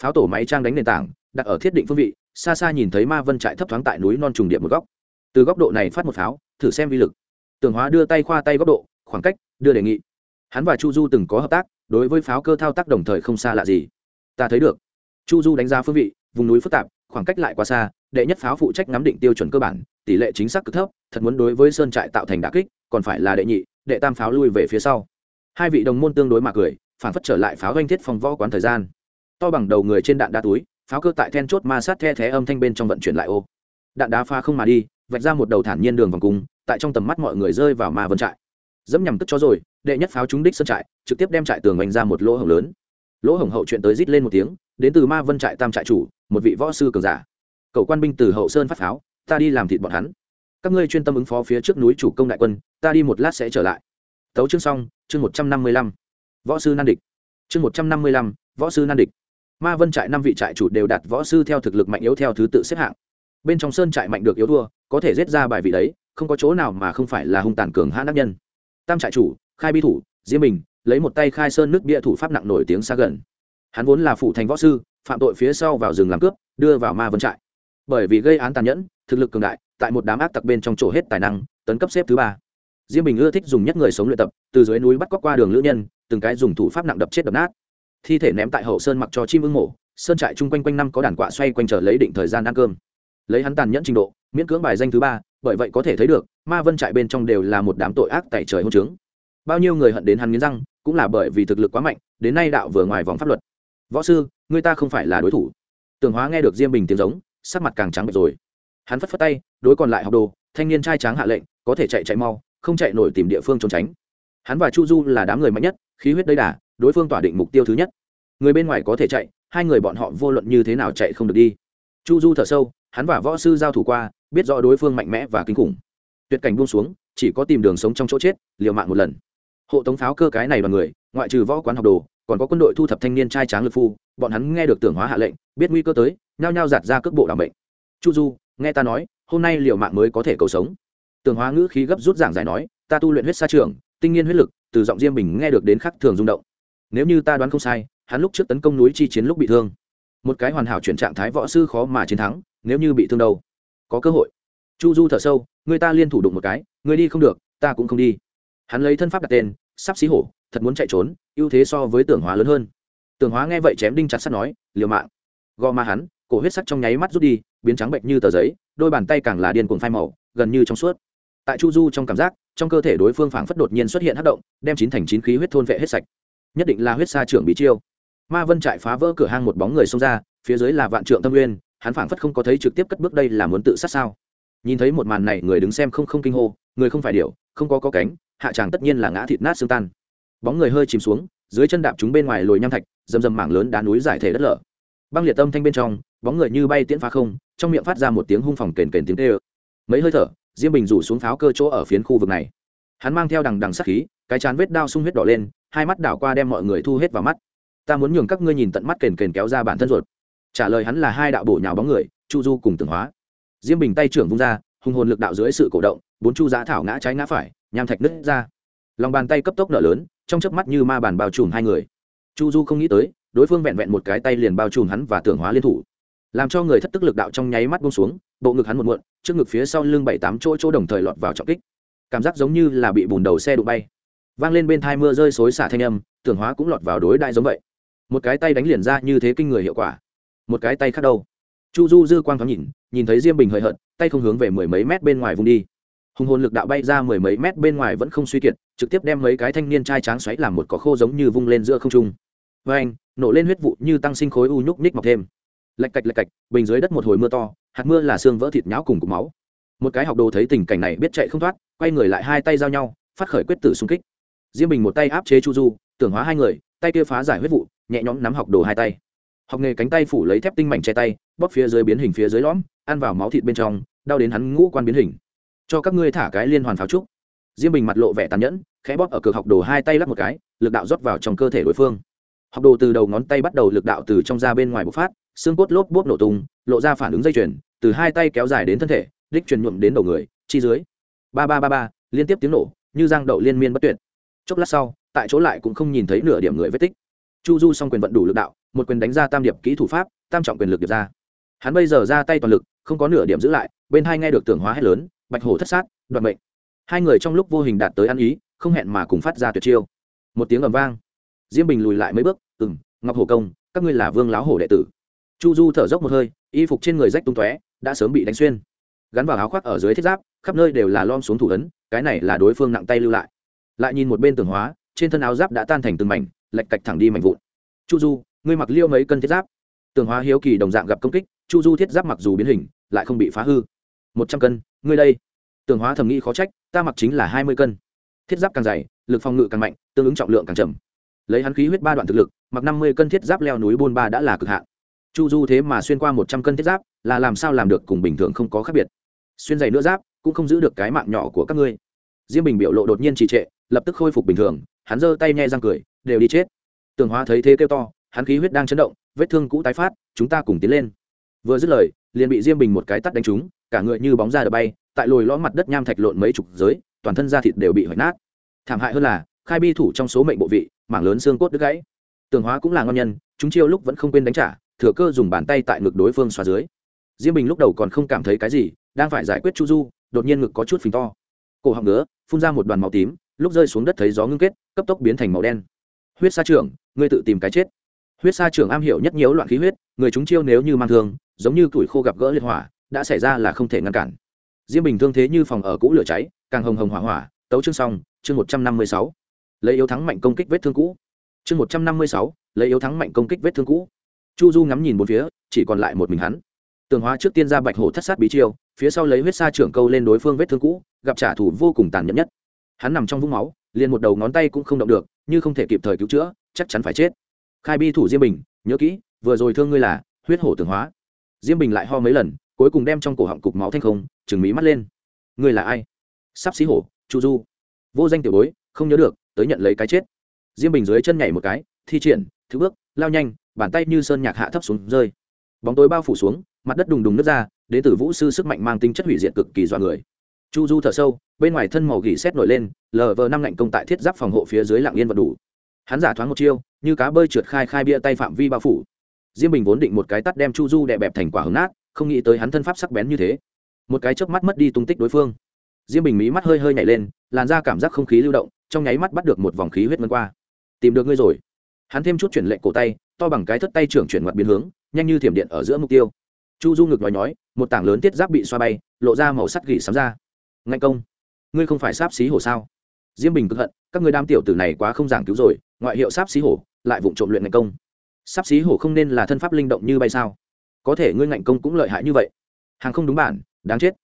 Pháo tổ máy trang đánh nền tảng, đặt ở thiết định phương vị, xa xa nhìn thấy ma vân trại thấp thoáng tại núi non trùng điệp một góc. Từ góc độ này phát một pháo, thử xem vi lực. Tường hóa đưa tay khoa tay góc độ khoảng cách, đưa đề nghị. Hắn và chu du từng có hợp tác, đối với pháo cơ thao tác đồng thời không xa lạ gì. Ta thấy được. Chu du đánh giá phương vị, vùng núi phức tạp, khoảng cách lại quá xa, đệ nhất pháo phụ trách nắm định tiêu chuẩn cơ bản, tỷ lệ chính xác cực thấp, thật muốn đối với sơn trại tạo thành đà kích, còn phải là đệ nhị, đệ tam pháo lui về phía sau. Hai vị đồng môn tương đối mà cười, phản phất trở lại pháo doanh thiết phòng võ quán thời gian. To bằng đầu người trên đạn đá túi, pháo cơ tại then chốt ma sát the thé âm thanh bên trong vận chuyển lại ô. Đạn đá pha không mà đi, vạch ra một đầu thản nhiên đường vòng cung, tại trong tầm mắt mọi người rơi vào ma vân trại dẫm nhằm tức cho rồi, đệ nhất pháo trúng đích sân trại, trực tiếp đem trại tường oanh ra một lỗ hổng lớn. Lỗ hổng hậu chuyện tới rít lên một tiếng, đến từ ma vân trại tam trại chủ, một vị võ sư cường giả. Cậu quan binh từ hậu sơn phát pháo, ta đi làm thịt bọn hắn. Các ngươi chuyên tâm ứng phó phía trước núi chủ công đại quân, ta đi một lát sẽ trở lại. Tấu chương xong, chương một trăm năm mươi lăm. Võ sư nan địch. Chương một trăm năm mươi lăm, võ sư nan địch. Ma vân trại năm vị trại chủ đều đặt võ sư theo thực lực mạnh yếu theo thứ tự xếp hạng. Bên trong sơn trại mạnh được yếu thua, có thể giết ra bài vị đấy, không có chỗ nào mà không phải là hung tàn cường hãn đắc nhân tam trại chủ, khai bi thủ diễm bình, lấy một tay khai sơn nước bia thủ pháp nặng nổi tiếng xa gần. Hắn vốn là phụ thành võ sư, phạm tội phía sau vào rừng làm cướp, đưa vào ma vân trại. Bởi vì gây án tàn nhẫn, thực lực cường đại, tại một đám ác tặc bên trong chỗ hết tài năng, tấn cấp xếp thứ ba. Diêm bình ưa thích dùng nhất người sống luyện tập, từ dưới núi bắt cóc qua đường lữ nhân, từng cái dùng thủ pháp nặng đập chết đập nát. Thi thể ném tại hậu sơn mặc cho chim ưng mổ, sơn trại chung quanh quanh năm có đàn quạ xoay quanh chờ lấy định thời gian ăn cơm. Lấy hắn tàn nhẫn trình độ, miễn cưỡng bài danh thứ ba bởi vậy có thể thấy được, ma vân trại bên trong đều là một đám tội ác tại trời hôn trướng. Bao nhiêu người hận đến hắn nghiến răng, cũng là bởi vì thực lực quá mạnh, đến nay đạo vừa ngoài vòng pháp luật. Võ sư, người ta không phải là đối thủ. Tường hóa nghe được diêm bình tiếng giống, sắc mặt càng trắng bệch rồi. Hắn phất phất tay, đối còn lại học đồ, thanh niên trai tráng hạ lệnh, có thể chạy chạy mau, không chạy nổi tìm địa phương trốn tránh. Hắn và chu du là đám người mạnh nhất, khí huyết đầy đà, đối phương tỏa định mục tiêu thứ nhất. Người bên ngoài có thể chạy, hai người bọn họ vô luận như thế nào chạy không được đi. Chu du thở sâu, hắn và võ sư giao thủ qua biết rõ đối phương mạnh mẽ và kinh khủng. Tuyệt cảnh buông xuống, chỉ có tìm đường sống trong chỗ chết, liều mạng một lần. Hộ tống pháo cơ cái này đoàn người, ngoại trừ võ quán học đồ, còn có quân đội thu thập thanh niên trai tráng lực phu, bọn hắn nghe được tưởng hóa hạ lệnh, biết nguy cơ tới, nhao nhao giạt ra cước bộ đảm bệnh chu du, nghe ta nói, hôm nay liều mạng mới có thể cầu sống. Tưởng hóa ngữ khí gấp rút giảng giải nói, ta tu luyện huyết sa trường, tinh nhiên huyết lực, từ giọng diêm bình nghe được đến khắc thường rung động. Nếu như ta đoán không sai, hắn lúc trước tấn công núi chi chiến lúc bị thương. Một cái hoàn hảo chuyển trạng thái võ sư khó mà chiến thắng, nếu như bị thương đâu? Có cơ hội. Chu du thở sâu người ta liên thủ đụng một cái người đi không được, ta cũng không đi. Hắn lấy thân pháp đặt tên, sắp xí hổ, thật muốn chạy trốn, ưu thế so với tưởng hóa lớn hơn. Tưởng hóa nghe vậy chém đinh chặt sắt nói, liều mạng. Gò ma hắn, cổ huyết sắc trong nháy mắt rút đi, biến trắng bệnh như tờ giấy, đôi bàn tay càng là điên cuồng phai màu, gần như trong suốt. Tại chu du trong cảm giác, trong cơ thể đối phương phảng phất đột nhiên xuất hiện hất động, đem chín thành chín khí huyết thôn vệ hết sạch. Nhất định là huyết sa trưởng bị chiêu. Ma vân trại phá vỡ cửa hang một bóng người xông ra, phía dưới là vạn trượng tâm nguyên hắn phảng phất không có thấy trực tiếp cất bước đây là muốn tự sát sao? Nhìn thấy một màn này, người đứng xem không không kinh hô, người không phải điệu không có có cánh, hạ tràng tất nhiên là ngã thịt nát xương tan. Bóng người hơi chìm xuống, dưới chân đạp chúng bên ngoài lồi nham thạch dầm dầm mảng lớn đá núi giải thể đất lở. Băng liệt tâm thanh bên trong, bóng người như bay tiễn phá không, trong miệng phát ra một tiếng hung phòng kền kền tiếng tê ơ. Mấy hơi thở, diêm bình rủ xuống pháo cơ chỗ ở phiến khu vực này. Hắn mang theo đằng đằng sắc khí, cái chán vết đao sung huyết đỏ lên, hai mắt đảo qua đem mọi người thu hết vào mắt. Ta muốn nhường các ngươi nhìn tận mắt kền kền kéo ra bản thân ruột trả lời hắn là hai đạo bổ nhào bóng người, chu du cùng tường hóa. Diêm bình tay trưởng vung ra, hùng hồn lực đạo dưới sự cổ động, bốn chu giá thảo ngã trái ngã phải, nham thạch nứt ra. Lòng bàn tay cấp tốc nở lớn, trong chớp mắt như ma bàn bao trùm hai người. Chu du không nghĩ tới, đối phương vẹn vẹn một cái tay liền bao trùm hắn và tưởng hóa liên thủ. Làm cho người thất tức lực đạo trong nháy mắt bông xuống, bộ ngực hắn một muộn, trước ngực phía sau lưng bảy tám chỗ chỗ đồng thời lọt vào trọng kích. Cảm giác giống như là bị bùn đầu xe đụng bay. Vang lên bên thai mưa rơi xối xả thanh âm, tưởng hóa cũng lọt vào đối đại giống vậy. Một cái tay đánh liền ra như thế kinh người hiệu quả một cái tay khác đâu. Chu du dư quang thoáng nhìn nhìn thấy diêm bình hời hợt, tay không hướng về mười mấy mét bên ngoài vùng đi. Hùng hồn lực đạo bay ra mười mấy mét bên ngoài vẫn không suy kiệt, trực tiếp đem mấy cái thanh niên trai tráng xoáy làm một cỏ khô giống như vung lên giữa không trung. Vê anh, nổ lên huyết vụ như tăng sinh khối u nhúc ních mọc thêm. Lạch cạch lạch cạch, bình dưới đất một hồi mưa to, hạt mưa là xương vỡ thịt nháo cùng cục máu. Một cái học đồ thấy tình cảnh này biết chạy không thoát, quay người lại hai tay giao nhau, phát khởi quyết tử xung kích. Diêm bình một tay áp chế chu du, tưởng hóa hai người, tay kia phá giải huyết vụ, nhẹ nhõm nắm học đồ hai tay học nghề cánh tay phủ lấy thép tinh mảnh che tay, bóp phía dưới biến hình phía dưới lõm, ăn vào máu thịt bên trong, đau đến hắn ngũ quan biến hình. Cho các ngươi thả cái liên hoàn pháo trúc. Diêm bình mặt lộ vẻ tàn nhẫn, khẽ bóp ở cực học đồ hai tay lắp một cái, lực đạo rót vào trong cơ thể đối phương. Học đồ từ đầu ngón tay bắt đầu lực đạo từ trong ra bên ngoài bộc phát, xương cốt lốp bốp nổ tung, lộ ra phản ứng dây chuyền, từ hai tay kéo dài đến thân thể, đích truyền nhuộm đến đầu người, chi dưới. Ba ba ba ba, liên tiếp tiếng nổ, như giang đậu liên miên bất tuyệt. Chốc lát sau, tại chỗ lại cũng không nhìn thấy nửa điểm người vết tích chu du xong quyền vận đủ lực đạo, một quyền đánh ra tam điệp kỹ thủ pháp, tam trọng quyền lực điệp ra. Hắn bây giờ ra tay toàn lực, không có nửa điểm giữ lại, bên hai nghe được tưởng hóa hết lớn, bạch hổ thất sát đoạt mệnh. Hai người trong lúc vô hình đạt tới ăn ý, không hẹn mà cùng phát ra tuyệt chiêu. Một tiếng ầm vang. Diêm bình lùi lại mấy bước ừ m ngọc hổ công, các ngươi là vương láo hổ đệ tử. Chu du thở dốc một hơi, y phục trên người rách tung tóe, đã sớm bị đánh xuyên. Gắn vào áo khoác ở dưới thiết giáp, khắp nơi đều là lom xuống thủ ấn, cái này là đối phương nặng tay lưu lại. Lại nhìn một bên tường hóa, trên thân áo giáp đã tan thành từng mảnh lạch cạch thẳng đi mảnh vụn. Chu du, ngươi mặc liêu mấy cân thiết giáp? Tường hóa hiếu kỳ đồng dạng gặp công kích, chu du thiết giáp mặc dù biến hình, lại không bị phá hư. Một trăm cân, ngươi đây. Tường hóa thầm nghĩ khó trách, ta mặc chính là hai mươi cân. Thiết giáp càng dày, lực phòng ngự càng mạnh, tương ứng trọng lượng càng trầm lấy hắn khí huyết ba đoạn thực lực, mặc năm mươi cân thiết giáp leo núi bôn ba đã là cực hạn. Chu du thế mà xuyên qua một trăm cân thiết giáp, là làm sao làm được cùng bình thường không có khác biệt. Xuyên giày nữa giáp, cũng không giữ được cái mạng nhỏ của các ngươi. Diêm bình biểu lộ đột nhiên trì trệ, lập tức khôi phục bình thường hắn giơ tay nhẹ răng cười, đều đi chết. Tường hóa thấy thế kêu to, hắn khí huyết đang chấn động, vết thương cũ tái phát, chúng ta cùng tiến lên. Vừa dứt lời, liền bị diêm bình một cái tắt đánh trúng, cả người như bóng ra đập bay, tại lồi lõm mặt đất nham thạch lộn mấy chục giới, toàn thân da thịt đều bị hoại nát. Thảm hại hơn là, khai bi thủ trong số mệnh bộ vị, mảng lớn xương cốt đứt gãy. Tường hóa cũng là ngon nhân, chúng chiêu lúc vẫn không quên đánh trả, thừa cơ dùng bàn tay tại ngực đối phương xoa dưới. Diêm bình lúc đầu còn không cảm thấy cái gì, đang phải giải quyết chu du, đột nhiên ngực có chút phình to. Cổ họng ngứa, phun ra một đoàn màu tím lúc rơi xuống đất thấy gió ngưng kết, cấp tốc biến thành màu đen. Huyết sa trưởng, ngươi tự tìm cái chết. Huyết sa trưởng am hiểu nhất nhiễu loạn khí huyết, người chúng chiêu nếu như mang thương, giống như tuổi khô gặp gỡ liệt hỏa, đã xảy ra là không thể ngăn cản. Diêm bình thương thế như phòng ở cũ lửa cháy, càng hồng hồng hỏa hỏa, tấu chương xong, chương một trăm năm mươi sáu. Lấy yếu thắng mạnh công kích vết thương cũ. Chương một trăm năm mươi sáu, lấy yếu thắng mạnh công kích vết thương cũ. Chu du ngắm nhìn bốn phía, chỉ còn lại một mình hắn. Tường hóa trước tiên ra bạch hổ thất sát bí chiêu, phía sau lấy huyết sa trưởng câu lên đối phương vết thương cũ, gặp trả thù vô cùng tàn nhẫn nhất hắn nằm trong vũng máu, liền một đầu ngón tay cũng không động được, như không thể kịp thời cứu chữa, chắc chắn phải chết. Khai bi thủ diêm bình, nhớ kỹ, vừa rồi thương ngươi là huyết hổ tường hóa. Diêm bình lại ho mấy lần, cuối cùng đem trong cổ họng cục máu thanh không chừng mí mắt lên. Ngươi là ai? Sắp xí hổ, chu du. Vô danh tiểu bối, không nhớ được, tới nhận lấy cái chết. Diêm bình dưới chân nhảy một cái, thi triển, thứ bước, lao nhanh, bàn tay như sơn nhạc hạ thấp xuống rơi. Bóng tối bao phủ xuống, mặt đất đùng đùng nứt ra đến từ vũ sư sức mạnh mang tính chất hủy diệt cực kỳ dọa người chu du thở sâu, bên ngoài thân màu gỉ xét nổi lên, lờ vờ năm lạnh công tại thiết giáp phòng hộ phía dưới lạng yên vật đủ. Hắn giả thoáng một chiêu, như cá bơi trượt khai khai bia tay phạm vi bao phủ. Diêm bình vốn định một cái tắt đem chu du đè bẹp thành quả hứng nát, không nghĩ tới hắn thân pháp sắc bén như thế. Một cái chớp mắt mất đi tung tích đối phương. Diêm bình mí mắt hơi hơi nhảy lên, làn ra cảm giác không khí lưu động, trong nháy mắt bắt được một vòng khí huyết ngân qua. Tìm được ngươi rồi. Hắn thêm chút chuyển lệnh cổ tay, to bằng cái thất tay trưởng chuyển mặt biến hướng, nhanh như thiểm điện ở giữa mục tiêu. Chu du ngực nói nói, một tảng lớn tiết giáp bị xoa bay, lộ ra màu sắt gỉ sắm ra ngạnh công, ngươi không phải sáp xí hổ sao? Diêm bình cực hận, các người đam tiểu tử này quá không giảng cứu rồi, ngoại hiệu sáp xí hổ, lại vụng trộm luyện ngạnh công. Sáp xí hổ không nên là thân pháp linh động như bay sao? Có thể ngươi ngạnh công cũng lợi hại như vậy. Hàng không đúng bản, đáng chết.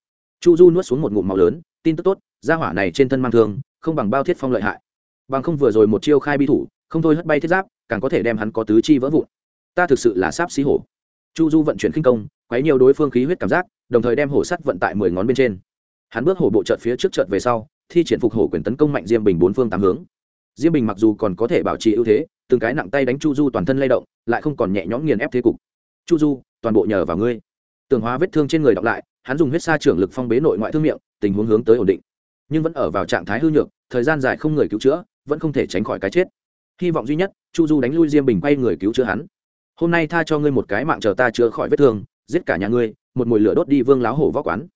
Chu du nuốt xuống một ngụm màu lớn, tin tức tốt, gia hỏa này trên thân mang thương, không bằng bao thiết phong lợi hại. Bằng không vừa rồi một chiêu khai bi thủ, không thôi hất bay thiết giáp, càng có thể đem hắn có tứ chi vỡ vụn. Ta thực sự là sáp xí hổ. Chu du vận chuyển khinh công, quấy nhiều đối phương khí huyết cảm giác, đồng thời đem hổ sắt vận tại mười ngón bên trên hắn bước hổ bộ trợt phía trước trợt về sau, thi triển phục hổ quyền tấn công mạnh diêm bình bốn phương tám hướng. Diêm bình mặc dù còn có thể bảo trì ưu thế, từng cái nặng tay đánh chu du toàn thân lay động, lại không còn nhẹ nhõm nghiền ép thế cục. Chu du, toàn bộ nhờ vào ngươi. Tường hóa vết thương trên người đọc lại, hắn dùng huyết sa trưởng lực phong bế nội ngoại thương miệng, tình huống hướng tới ổn định. Nhưng vẫn ở vào trạng thái hư nhược, thời gian dài không người cứu chữa, vẫn không thể tránh khỏi cái chết. Hy vọng duy nhất, chu du đánh lui diêm bình quay người cứu chữa hắn. Hôm nay tha cho ngươi một cái mạng chờ ta chữa khỏi vết thương, giết cả nhà ngươi, một mồi lửa đốt đi vương láo hổ võ quán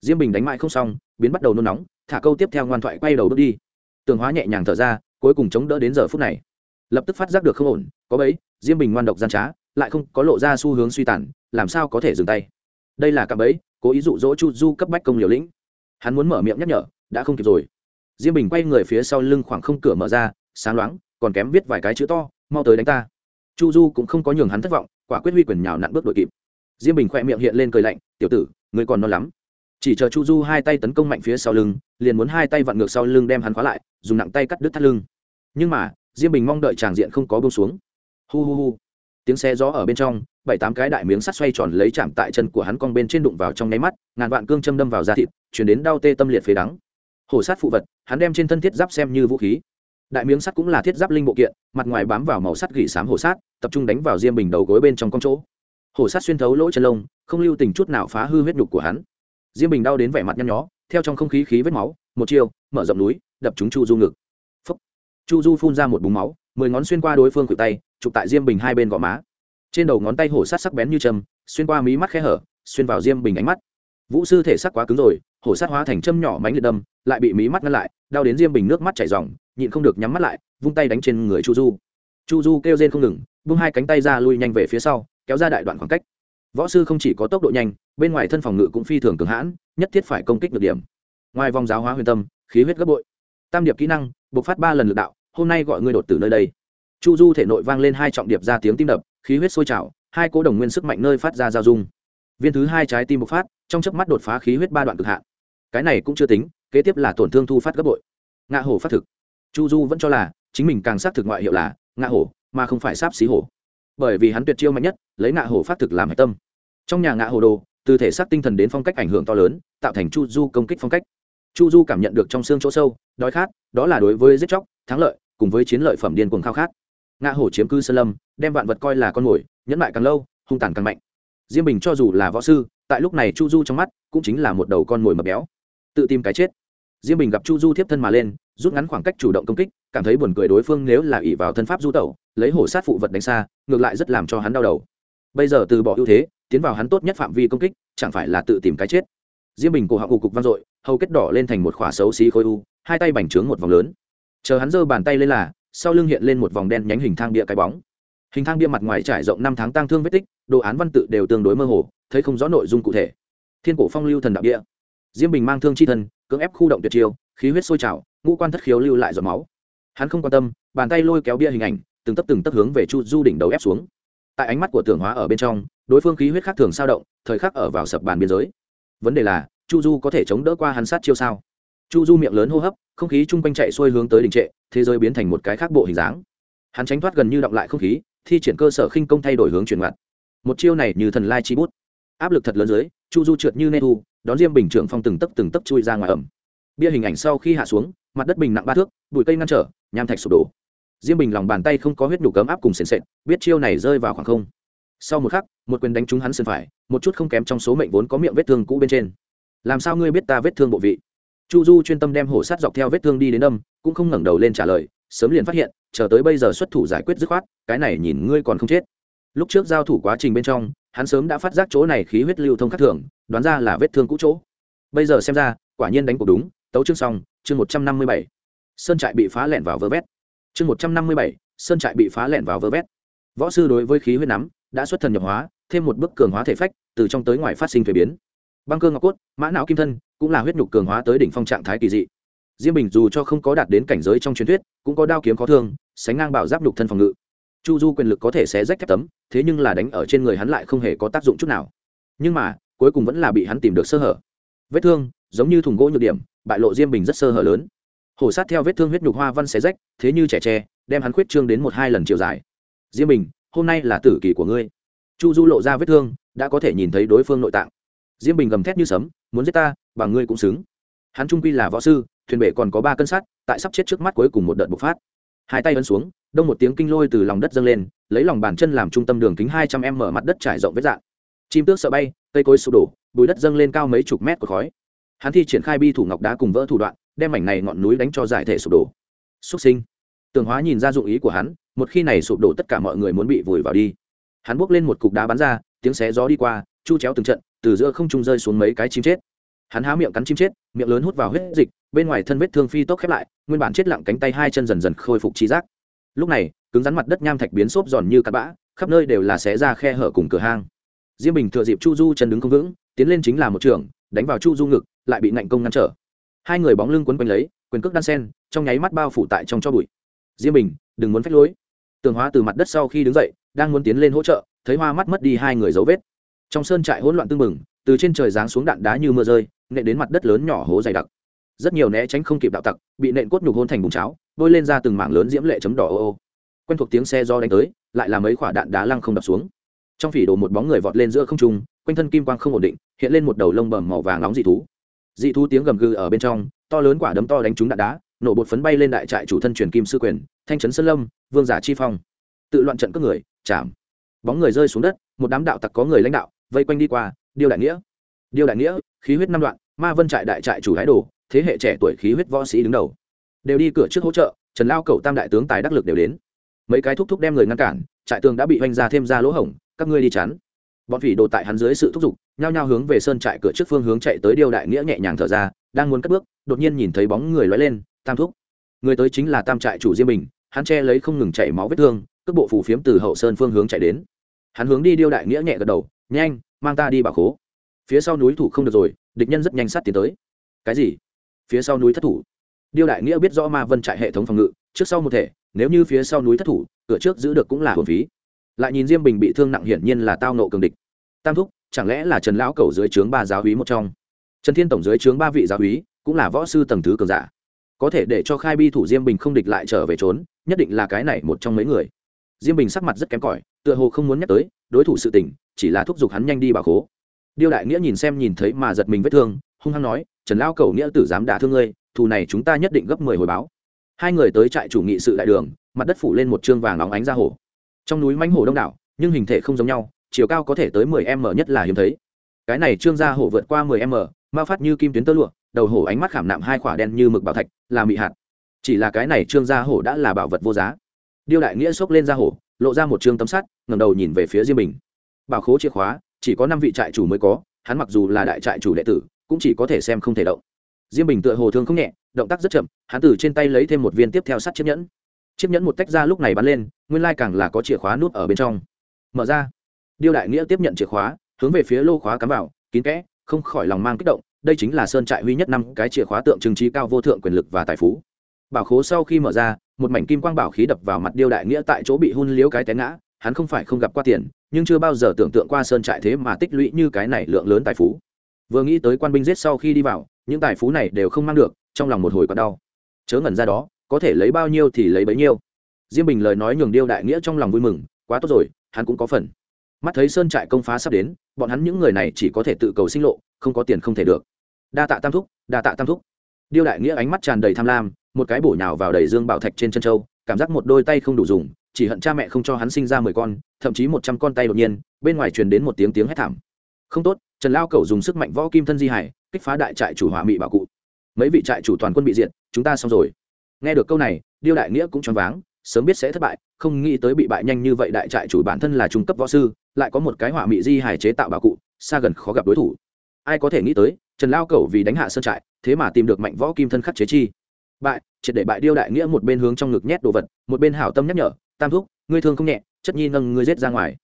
diêm bình đánh mãi không xong, biến bắt đầu nôn nóng, thả câu tiếp theo ngoan thoại quay đầu bước đi. Tường hóa nhẹ nhàng thở ra, cuối cùng chống đỡ đến giờ phút này. Lập tức phát giác được không ổn, có bấy diêm bình ngoan độc gian trá, lại không có lộ ra xu hướng suy tàn, làm sao có thể dừng tay? Đây là cạm bẫy, cố ý dụ dỗ chu du cấp bách công liều lĩnh. Hắn muốn mở miệng nhắc nhở, đã không kịp rồi. Diêm bình quay người phía sau lưng khoảng không cửa mở ra, sáng loáng, còn kém viết vài cái chữ to, mau tới đánh ta. Chu du cũng không có nhường hắn thất vọng, quả quyết huy quyền nhào nặn bước đội kịp. Diêm bình khoe miệng hiện lên cười lạnh, tiểu tử, ngươi còn non lắm chỉ chờ chu du hai tay tấn công mạnh phía sau lưng, liền muốn hai tay vặn ngược sau lưng đem hắn khóa lại, dùng nặng tay cắt đứt thắt lưng. Nhưng mà, diêm bình mong đợi tràng diện không có bông xuống. Hu hu hu. Tiếng xe gió ở bên trong, bảy tám cái đại miếng sắt xoay tròn lấy chạm tại chân của hắn cong bên trên đụng vào trong nháy mắt, ngàn vạn cương châm đâm vào da thịt, chuyển đến đau tê tâm liệt phế đắng. Hổ sát phụ vật, hắn đem trên thân thiết giáp xem như vũ khí. Đại miếng sắt cũng là thiết giáp linh bộ kiện, mặt ngoài bám vào màu sắt gỉ sám hổ sát, tập trung đánh vào diêm bình đầu gối bên trong con chỗ. Hổ sát xuyên thấu lỗ chân lông, không lưu tình chút nào phá hư huyết nhục của hắn diêm bình đau đến vẻ mặt nhăn nhó, theo trong không khí khí vết máu, một chiều mở rộng núi, đập chúng chu du ngực. Phúc. chu du phun ra một búng máu, mười ngón xuyên qua đối phương cử tay, chụp tại diêm bình hai bên gò má. Trên đầu ngón tay hổ sát sắc bén như châm, xuyên qua mí mắt khe hở, xuyên vào diêm bình ánh mắt. Vũ sư thể sắc quá cứng rồi, hổ sát hóa thành châm nhỏ mánh liệt đâm, lại bị mí mắt ngăn lại, đau đến diêm bình nước mắt chảy r nhịn không được nhắm mắt lại, vung tay đánh trên người chu du. Chu du kêu rên không ngừng, vung hai cánh tay ra lui nhanh về phía sau, kéo ra đại đoạn khoảng cách võ sư không chỉ có tốc độ nhanh, bên ngoài thân phòng ngự cũng phi thường cường hãn, nhất thiết phải công kích được điểm. Ngoài vòng giáo hóa huyền tâm, khí huyết gấp bội. Tam điệp kỹ năng, bộc phát ba lần lực đạo, hôm nay gọi ngươi đột từ nơi đây. Chu du thể nội vang lên hai trọng điệp ra tiếng tim đập, khí huyết sôi trào, hai cố đồng nguyên sức mạnh nơi phát ra giao dung. Viên thứ hai trái tim bộc phát, trong chớp mắt đột phá khí huyết ba đoạn cực hạn. Cái này cũng chưa tính, kế tiếp là tổn thương thu phát gấp bội. Ngạ hổ phát thực. Chu du vẫn cho là, chính mình càng xác thực ngoại hiệu là, ngạ hổ, mà không phải sáp xí hổ bởi vì hắn tuyệt chiêu mạnh nhất, lấy ngạ hổ phát thực làm hạch tâm. Trong nhà ngạ hổ đồ, từ thể xác tinh thần đến phong cách ảnh hưởng to lớn, tạo thành chu du công kích phong cách. Chu du cảm nhận được trong xương chỗ sâu, đói khát, đó là đối với giết chóc, thắng lợi, cùng với chiến lợi phẩm điên cuồng khao khát. Ngạ hổ chiếm cư sơn lâm, đem vạn vật coi là con mồi, nhẫn mại càng lâu, hung tàn càng mạnh. Diêm bình cho dù là võ sư, tại lúc này chu du trong mắt cũng chính là một đầu con mồi mập béo. Tự tìm cái chết. Diêm bình gặp chu du tiếp thân mà lên, rút ngắn khoảng cách chủ động công kích, cảm thấy buồn cười đối phương nếu là ỷ vào thân pháp du tẩu lấy hổ sát phụ vật đánh xa, ngược lại rất làm cho hắn đau đầu. Bây giờ từ bỏ ưu thế, tiến vào hắn tốt nhất phạm vi công kích, chẳng phải là tự tìm cái chết. Diêm bình cổ họng ù cục vang dội, hầu kết đỏ lên thành một khỏa xấu xí khối u, hai tay bành trướng một vòng lớn. Chờ hắn giơ bàn tay lên là, sau lưng hiện lên một vòng đen nhánh hình thang bia cái bóng. Hình thang bia mặt ngoài trải rộng năm tháng tăng thương vết tích, đồ án văn tự đều tương đối mơ hồ, thấy không rõ nội dung cụ thể. Thiên cổ phong lưu thần đạo địa diêm bình mang thương chi thân, cưỡng ép khu động tuyệt chiêu, khí huyết sôi trào, ngũ quan thất khiếu lưu lại giọt máu. Hắn không quan tâm, bàn tay lôi kéo bia hình ảnh từng tấp từng tấp hướng về chu du đỉnh đầu ép xuống. Tại ánh mắt của tưởng hóa ở bên trong, đối phương khí huyết khác thường sao động, thời khắc ở vào sập bàn biên giới. Vấn đề là, chu du có thể chống đỡ qua hắn sát chiêu sao? Chu du miệng lớn hô hấp, không khí chung quanh chạy xuôi hướng tới đình trệ, thế giới biến thành một cái khác bộ hình dáng. Hắn tránh thoát gần như động lại không khí, thi triển cơ sở khinh công thay đổi hướng chuyển ngoặt. Một chiêu này như thần lai chi bút. Áp lực thật lớn dưới, chu du trượt như nê thu, đón diêm bình trưởng phong từng tấp từng tấp chui ra ngoài ẩm. Bia hình ảnh sau khi hạ xuống, mặt đất bình nặng ba thước, bụi cây ngăn trở, nham thạch sụp đổ diêm bình lòng bàn tay không có huyết đủ cấm áp cùng sền sệt, biết chiêu này rơi vào khoảng không. Sau một khắc, một quyền đánh trúng hắn sân phải, một chút không kém trong số mệnh vốn có miệng vết thương cũ bên trên. Làm sao ngươi biết ta vết thương bộ vị? Chu du chuyên tâm đem hổ sát dọc theo vết thương đi đến âm, cũng không ngẩng đầu lên trả lời, sớm liền phát hiện, chờ tới bây giờ xuất thủ giải quyết dứt khoát, cái này nhìn ngươi còn không chết. Lúc trước giao thủ quá trình bên trong, hắn sớm đã phát giác chỗ này khí huyết lưu thông khắc thường, đoán ra là vết thương cũ chỗ. Bây giờ xem ra, quả nhiên đánh cuộc đúng, tấu chương xong, chương một trăm năm mươi bảy. Sơn trại bị phá lẹn vào vơ vét chương một trăm năm mươi bảy, sơn trại bị phá lẹn vào vơ vét. Võ sư đối với khí huyết nắm đã xuất thần nhập hóa, thêm một bước cường hóa thể phách, từ trong tới ngoài phát sinh thuế biến. Băng cơ ngọc cốt, mã não kim thân, cũng là huyết nhục cường hóa tới đỉnh phong trạng thái kỳ dị. Diêm bình dù cho không có đạt đến cảnh giới trong truyền thuyết, cũng có đao kiếm khó thương, sánh ngang bảo giáp nhục thân phòng ngự. Chu du quyền lực có thể xé rách thép tấm, thế nhưng là đánh ở trên người hắn lại không hề có tác dụng chút nào. Nhưng mà, cuối cùng vẫn là bị hắn tìm được sơ hở. Vết thương, giống như thùng gỗ nhược điểm, bại lộ diêm bình rất sơ hở lớn hổ sát theo vết thương huyết nhục hoa văn xé rách, thế như trẻ tre, đem hắn khuyết trương đến một hai lần chiều dài. Diêm bình, hôm nay là tử kỳ của ngươi. Chu du lộ ra vết thương, đã có thể nhìn thấy đối phương nội tạng. Diêm bình gầm thét như sấm, muốn giết ta bằng ngươi cũng xứng. Hắn trung quy là võ sư, thuyền bể còn có ba cân sắt, tại sắp chết trước mắt cuối cùng một đợt bộc phát. Hai tay ấn xuống, đông một tiếng kinh lôi từ lòng đất dâng lên, lấy lòng bàn chân làm trung tâm đường kính hai trăm em mở mặt đất trải rộng vết dạng. Chim tước sợ bay, cây cối sụp đổ, bùi đất dâng lên cao mấy chục mét của khói. Hắn thi triển khai bi thủ ngọc đá cùng vỡ thủ đoạn đem mảnh này ngọn núi đánh cho giải thể sụp đổ. Xuất sinh. Tường hóa nhìn ra dụng ý của hắn, một khi này sụp đổ tất cả mọi người muốn bị vùi vào đi. Hắn bước lên một cục đá bắn ra, tiếng xé gió đi qua, chu chéo từng trận, từ giữa không trung rơi xuống mấy cái chim chết. Hắn há miệng cắn chim chết, miệng lớn hút vào huyết dịch, bên ngoài thân vết thương phi tốc khép lại, nguyên bản chết lặng cánh tay hai chân dần dần khôi phục trí giác. Lúc này, cứng rắn mặt đất nham thạch biến xốp giòn như cắt bã, khắp nơi đều là xé ra khe hở cùng cửa hang. Diêm bình thừa dịp chu du chân đứng không vững, tiến lên chính là một trường, đánh vào chu du ngực, lại bị ngạnh công ngăn trở hai người bóng lưng quấn quanh lấy, quyền cước đan sen, trong nháy mắt bao phủ tại trong cho bụi. Diêm bình, đừng muốn phách lối. Tường hóa từ mặt đất sau khi đứng dậy, đang muốn tiến lên hỗ trợ, thấy hoa mắt mất đi hai người dấu vết. Trong sơn trại hỗn loạn tưng bừng, từ trên trời giáng xuống đạn đá như mưa rơi, nện đến mặt đất lớn nhỏ hố dày đặc. Rất nhiều né tránh không kịp đạo tặc, bị nện cốt nhục hôn thành bùng cháo, bôi lên ra từng mảng lớn diễm lệ chấm đỏ ô ô. Quen thuộc tiếng xe do đánh tới, lại là mấy quả đạn đá lăng không đập xuống. Trong phỉ đổ một bóng người vọt lên giữa không trung, quanh thân kim quang không ổn định, hiện lên một đầu lông bầm màu vàng nóng dị thú dị thú tiếng gầm gừ ở bên trong, to lớn quả đấm to đánh trúng đạn đá, nổ bột phấn bay lên đại trại chủ thân truyền kim sư quyền, thanh trấn sơn lâm, vương giả chi phong. Tự loạn trận các người, chạm. Bóng người rơi xuống đất, một đám đạo tặc có người lãnh đạo, vây quanh đi qua, điêu đại nghĩa. Điêu đại nghĩa, khí huyết năm đoạn, ma vân trại đại trại chủ thái đồ, thế hệ trẻ tuổi khí huyết võ sĩ đứng đầu. Đều đi cửa trước hỗ trợ, trần lao cầu tam đại tướng tài đắc lực đều đến. Mấy cái thúc thúc đem người ngăn cản, trại tường đã bị oanh ra thêm ra lỗ hổng, các ngươi đi chắn. Bọn phỉ đồ tại hắn dưới sự thúc giục nhao nhao hướng về sơn trại cửa trước phương hướng chạy tới điêu đại nghĩa nhẹ nhàng thở ra, đang muốn cất bước, đột nhiên nhìn thấy bóng người lóe lên, tam thúc. Người tới chính là tam trại chủ diêm bình, hắn che lấy không ngừng chảy máu vết thương, cước bộ phù phiếm từ hậu sơn phương hướng chạy đến. Hắn hướng đi điêu đại nghĩa nhẹ gật đầu, nhanh, mang ta đi bảo khố. Phía sau núi thủ không được rồi, địch nhân rất nhanh sát tiến tới. Cái gì? Phía sau núi thất thủ. Điêu đại nghĩa biết rõ ma vân trại hệ thống phòng ngự, trước sau một thể, nếu như phía sau núi thất thủ, cửa trước giữ được cũng là hồn phí. Lại nhìn diêm bình bị thương nặng hiển nhiên là tao nộ cường địch. Tam thúc chẳng lẽ là trần lão cầu dưới trướng ba giáo húy một trong? Trần thiên tổng dưới trướng ba vị giáo húy cũng là võ sư tầng thứ cường giả. Có thể để cho khai bi thủ diêm bình không địch lại trở về trốn, nhất định là cái này một trong mấy người. Diêm bình sắc mặt rất kém cỏi, tựa hồ không muốn nhắc tới, đối thủ sự tình, chỉ là thúc giục hắn nhanh đi bà khố. Điêu đại nghĩa nhìn xem nhìn thấy mà giật mình vết thương, hung hăng nói, trần Lão cầu nghĩa tử dám đả thương ngươi, thù này chúng ta nhất định gấp mười hồi báo. Hai người tới trại chủ nghị sự đại đường, mặt đất phủ lên một chương vàng óng ánh ra hồ. Trong núi mánh hồ đông đảo, nhưng hình thể không giống nhau chiều cao có thể tới mười m nhất là hiếm thấy. Cái này trương gia hổ vượt qua mười m mao phát như kim tuyến tơ lụa, đầu hổ ánh mắt khảm nạm hai quả đen như mực bảo thạch, là mị hạt. Chỉ là cái này trương gia hổ đã là bảo vật vô giá. Điêu đại nghĩa xốc lên gia hổ, lộ ra một trương tấm sắt, ngẩng đầu nhìn về phía diêm bình bảo khố chìa khóa, chỉ có năm vị trại chủ mới có, hắn mặc dù là đại trại chủ đệ tử, cũng chỉ có thể xem không thể động. Diêm bình tựa hồ thương không nhẹ, động tác rất chậm, hắn từ trên tay lấy thêm một viên tiếp theo sắt chiếc nhẫn. Chiếc nhẫn một tách ra lúc này bắn lên, nguyên lai càng là có chìa khóa nút ở bên trong. Mở ra điêu đại nghĩa tiếp nhận chìa khóa, hướng về phía lô khóa cắm vào, kín kẽ, không khỏi lòng mang kích động, đây chính là sơn trại huy nhất năm, cái chìa khóa tượng trưng trí cao vô thượng quyền lực và tài phú. Bảo khố sau khi mở ra, một mảnh kim quang bảo khí đập vào mặt điêu đại nghĩa tại chỗ bị hun liếu cái té ngã, hắn không phải không gặp qua tiền, nhưng chưa bao giờ tưởng tượng qua sơn trại thế mà tích lũy như cái này lượng lớn tài phú. Vừa nghĩ tới quan binh giết sau khi đi vào, những tài phú này đều không mang được, trong lòng một hồi còn đau. Chớ ngẩn ra đó, có thể lấy bao nhiêu thì lấy bấy nhiêu. Diêm bình lời nói nhường điêu đại nghĩa trong lòng vui mừng, quá tốt rồi, hắn cũng có phần mắt thấy sơn trại công phá sắp đến, bọn hắn những người này chỉ có thể tự cầu sinh lộ, không có tiền không thể được. Đa tạ tam thúc, đa tạ tam thúc. Điêu đại nghĩa ánh mắt tràn đầy tham lam, một cái bổ nhào vào đầy dương bảo thạch trên chân châu, cảm giác một đôi tay không đủ dùng, chỉ hận cha mẹ không cho hắn sinh ra mười con, thậm chí một trăm con tay đột nhiên, bên ngoài truyền đến một tiếng tiếng hét thảm. Không tốt, trần lao cầu dùng sức mạnh võ kim thân di hải, kích phá đại trại chủ hỏa mị bảo cụ. Mấy vị trại chủ toàn quân bị diệt, chúng ta xong rồi. Nghe được câu này, điêu đại nghĩa cũng choáng váng sớm biết sẽ thất bại, không nghĩ tới bị bại nhanh như vậy đại trại chủ bản thân là trung cấp võ sư, lại có một cái hỏa mị di hải chế tạo bảo cụ, xa gần khó gặp đối thủ. Ai có thể nghĩ tới, trần lao cẩu vì đánh hạ sơn trại, thế mà tìm được mạnh võ kim thân khắc chế chi. Bại, triệt để bại điêu đại nghĩa một bên hướng trong ngực nhét đồ vật, một bên hảo tâm nhắc nhở, tam thúc, ngươi thương không nhẹ, chất nhi nâng ngươi giết ra ngoài.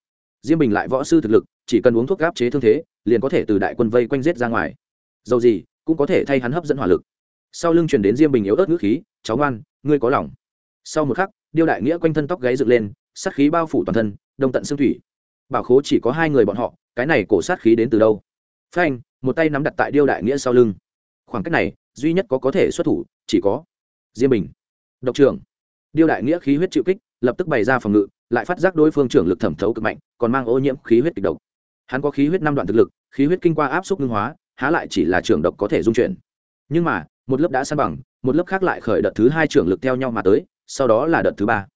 Diêm bình lại võ sư thực lực, chỉ cần uống thuốc gáp chế thương thế, liền có thể từ đại quân vây quanh giết ra ngoài. Dầu gì, cũng có thể thay hắn hấp dẫn hỏa lực. Sau lưng chuyển đến diêm bình yếu ớt ngữ khí, cháu ngoan, ngươi có lòng. Sau một khắc điêu đại nghĩa quanh thân tóc gáy dựng lên, sát khí bao phủ toàn thân, đông tận xương thủy. Bảo khố chỉ có hai người bọn họ, cái này cổ sát khí đến từ đâu? Phanh, một tay nắm đặt tại điêu đại nghĩa sau lưng. Khoảng cách này, duy nhất có có thể xuất thủ, chỉ có diêm bình. Độc trưởng. Điêu đại nghĩa khí huyết chịu kích, lập tức bày ra phòng ngự, lại phát giác đối phương trưởng lực thẩm thấu cực mạnh, còn mang ô nhiễm khí huyết kịch độc. Hắn có khí huyết năm đoạn thực lực, khí huyết kinh qua áp suất ngưng hóa, há lại chỉ là trưởng độc có thể dung chuyển. Nhưng mà, một lớp đã san bằng, một lớp khác lại khởi đợt thứ hai trưởng lực theo nhau mà tới sau đó là đợt thứ ba.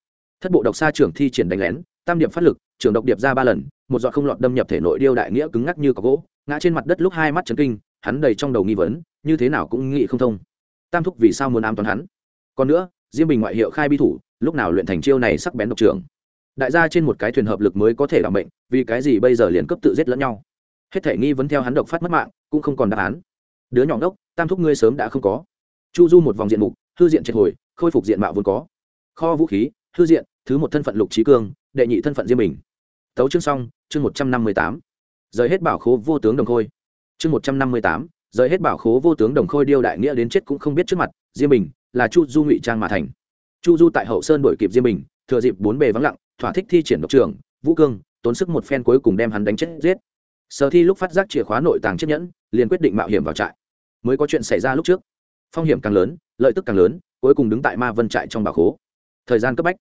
Thất bộ độc xa trưởng thi triển đánh lén, tam điệp phát lực, trưởng độc điệp ra ba lần, một giọt không lọt đâm nhập thể nội điêu đại nghĩa cứng ngắc như có gỗ, ngã trên mặt đất lúc hai mắt chấn kinh, hắn đầy trong đầu nghi vấn, như thế nào cũng nghĩ không thông. Tam thúc vì sao muốn ám toán hắn? Còn nữa, diêm bình ngoại hiệu khai bi thủ, lúc nào luyện thành chiêu này sắc bén độc trưởng? Đại gia trên một cái thuyền hợp lực mới có thể đảm bệnh vì cái gì bây giờ liền cấp tự giết lẫn nhau? Hết thể nghi vấn theo hắn độc phát mất mạng, cũng không còn đáp án. Đứa nhỏ ngốc, tam thúc ngươi sớm đã không có. Chu du một vòng diện mục, hư diện triệt hồi, khôi phục diện mạo vốn có kho vũ khí, thư diện, thứ một thân phận lục trí cương, đệ nhị thân phận diêm bình. Tấu chương xong, chương một trăm năm mươi tám. Rời hết bảo khố vô tướng đồng khôi. Chương một trăm năm mươi tám, rời hết bảo khố vô tướng đồng khôi điêu đại nghĩa đến chết cũng không biết trước mặt, diêm bình là chu du ngụy trang mà thành. Chu du tại hậu sơn đổi kịp diêm bình, thừa dịp bốn bề vắng lặng, thỏa thích thi triển độc trưởng vũ cương, tốn sức một phen cuối cùng đem hắn đánh chết giết. Sở thi lúc phát giác chìa khóa nội tàng chiếc nhẫn, liền quyết định mạo hiểm vào trại. Mới có chuyện xảy ra lúc trước. Phong hiểm càng lớn, lợi tức càng lớn, cuối cùng đứng tại ma vân trại trong bảo khố thời gian cấp bách.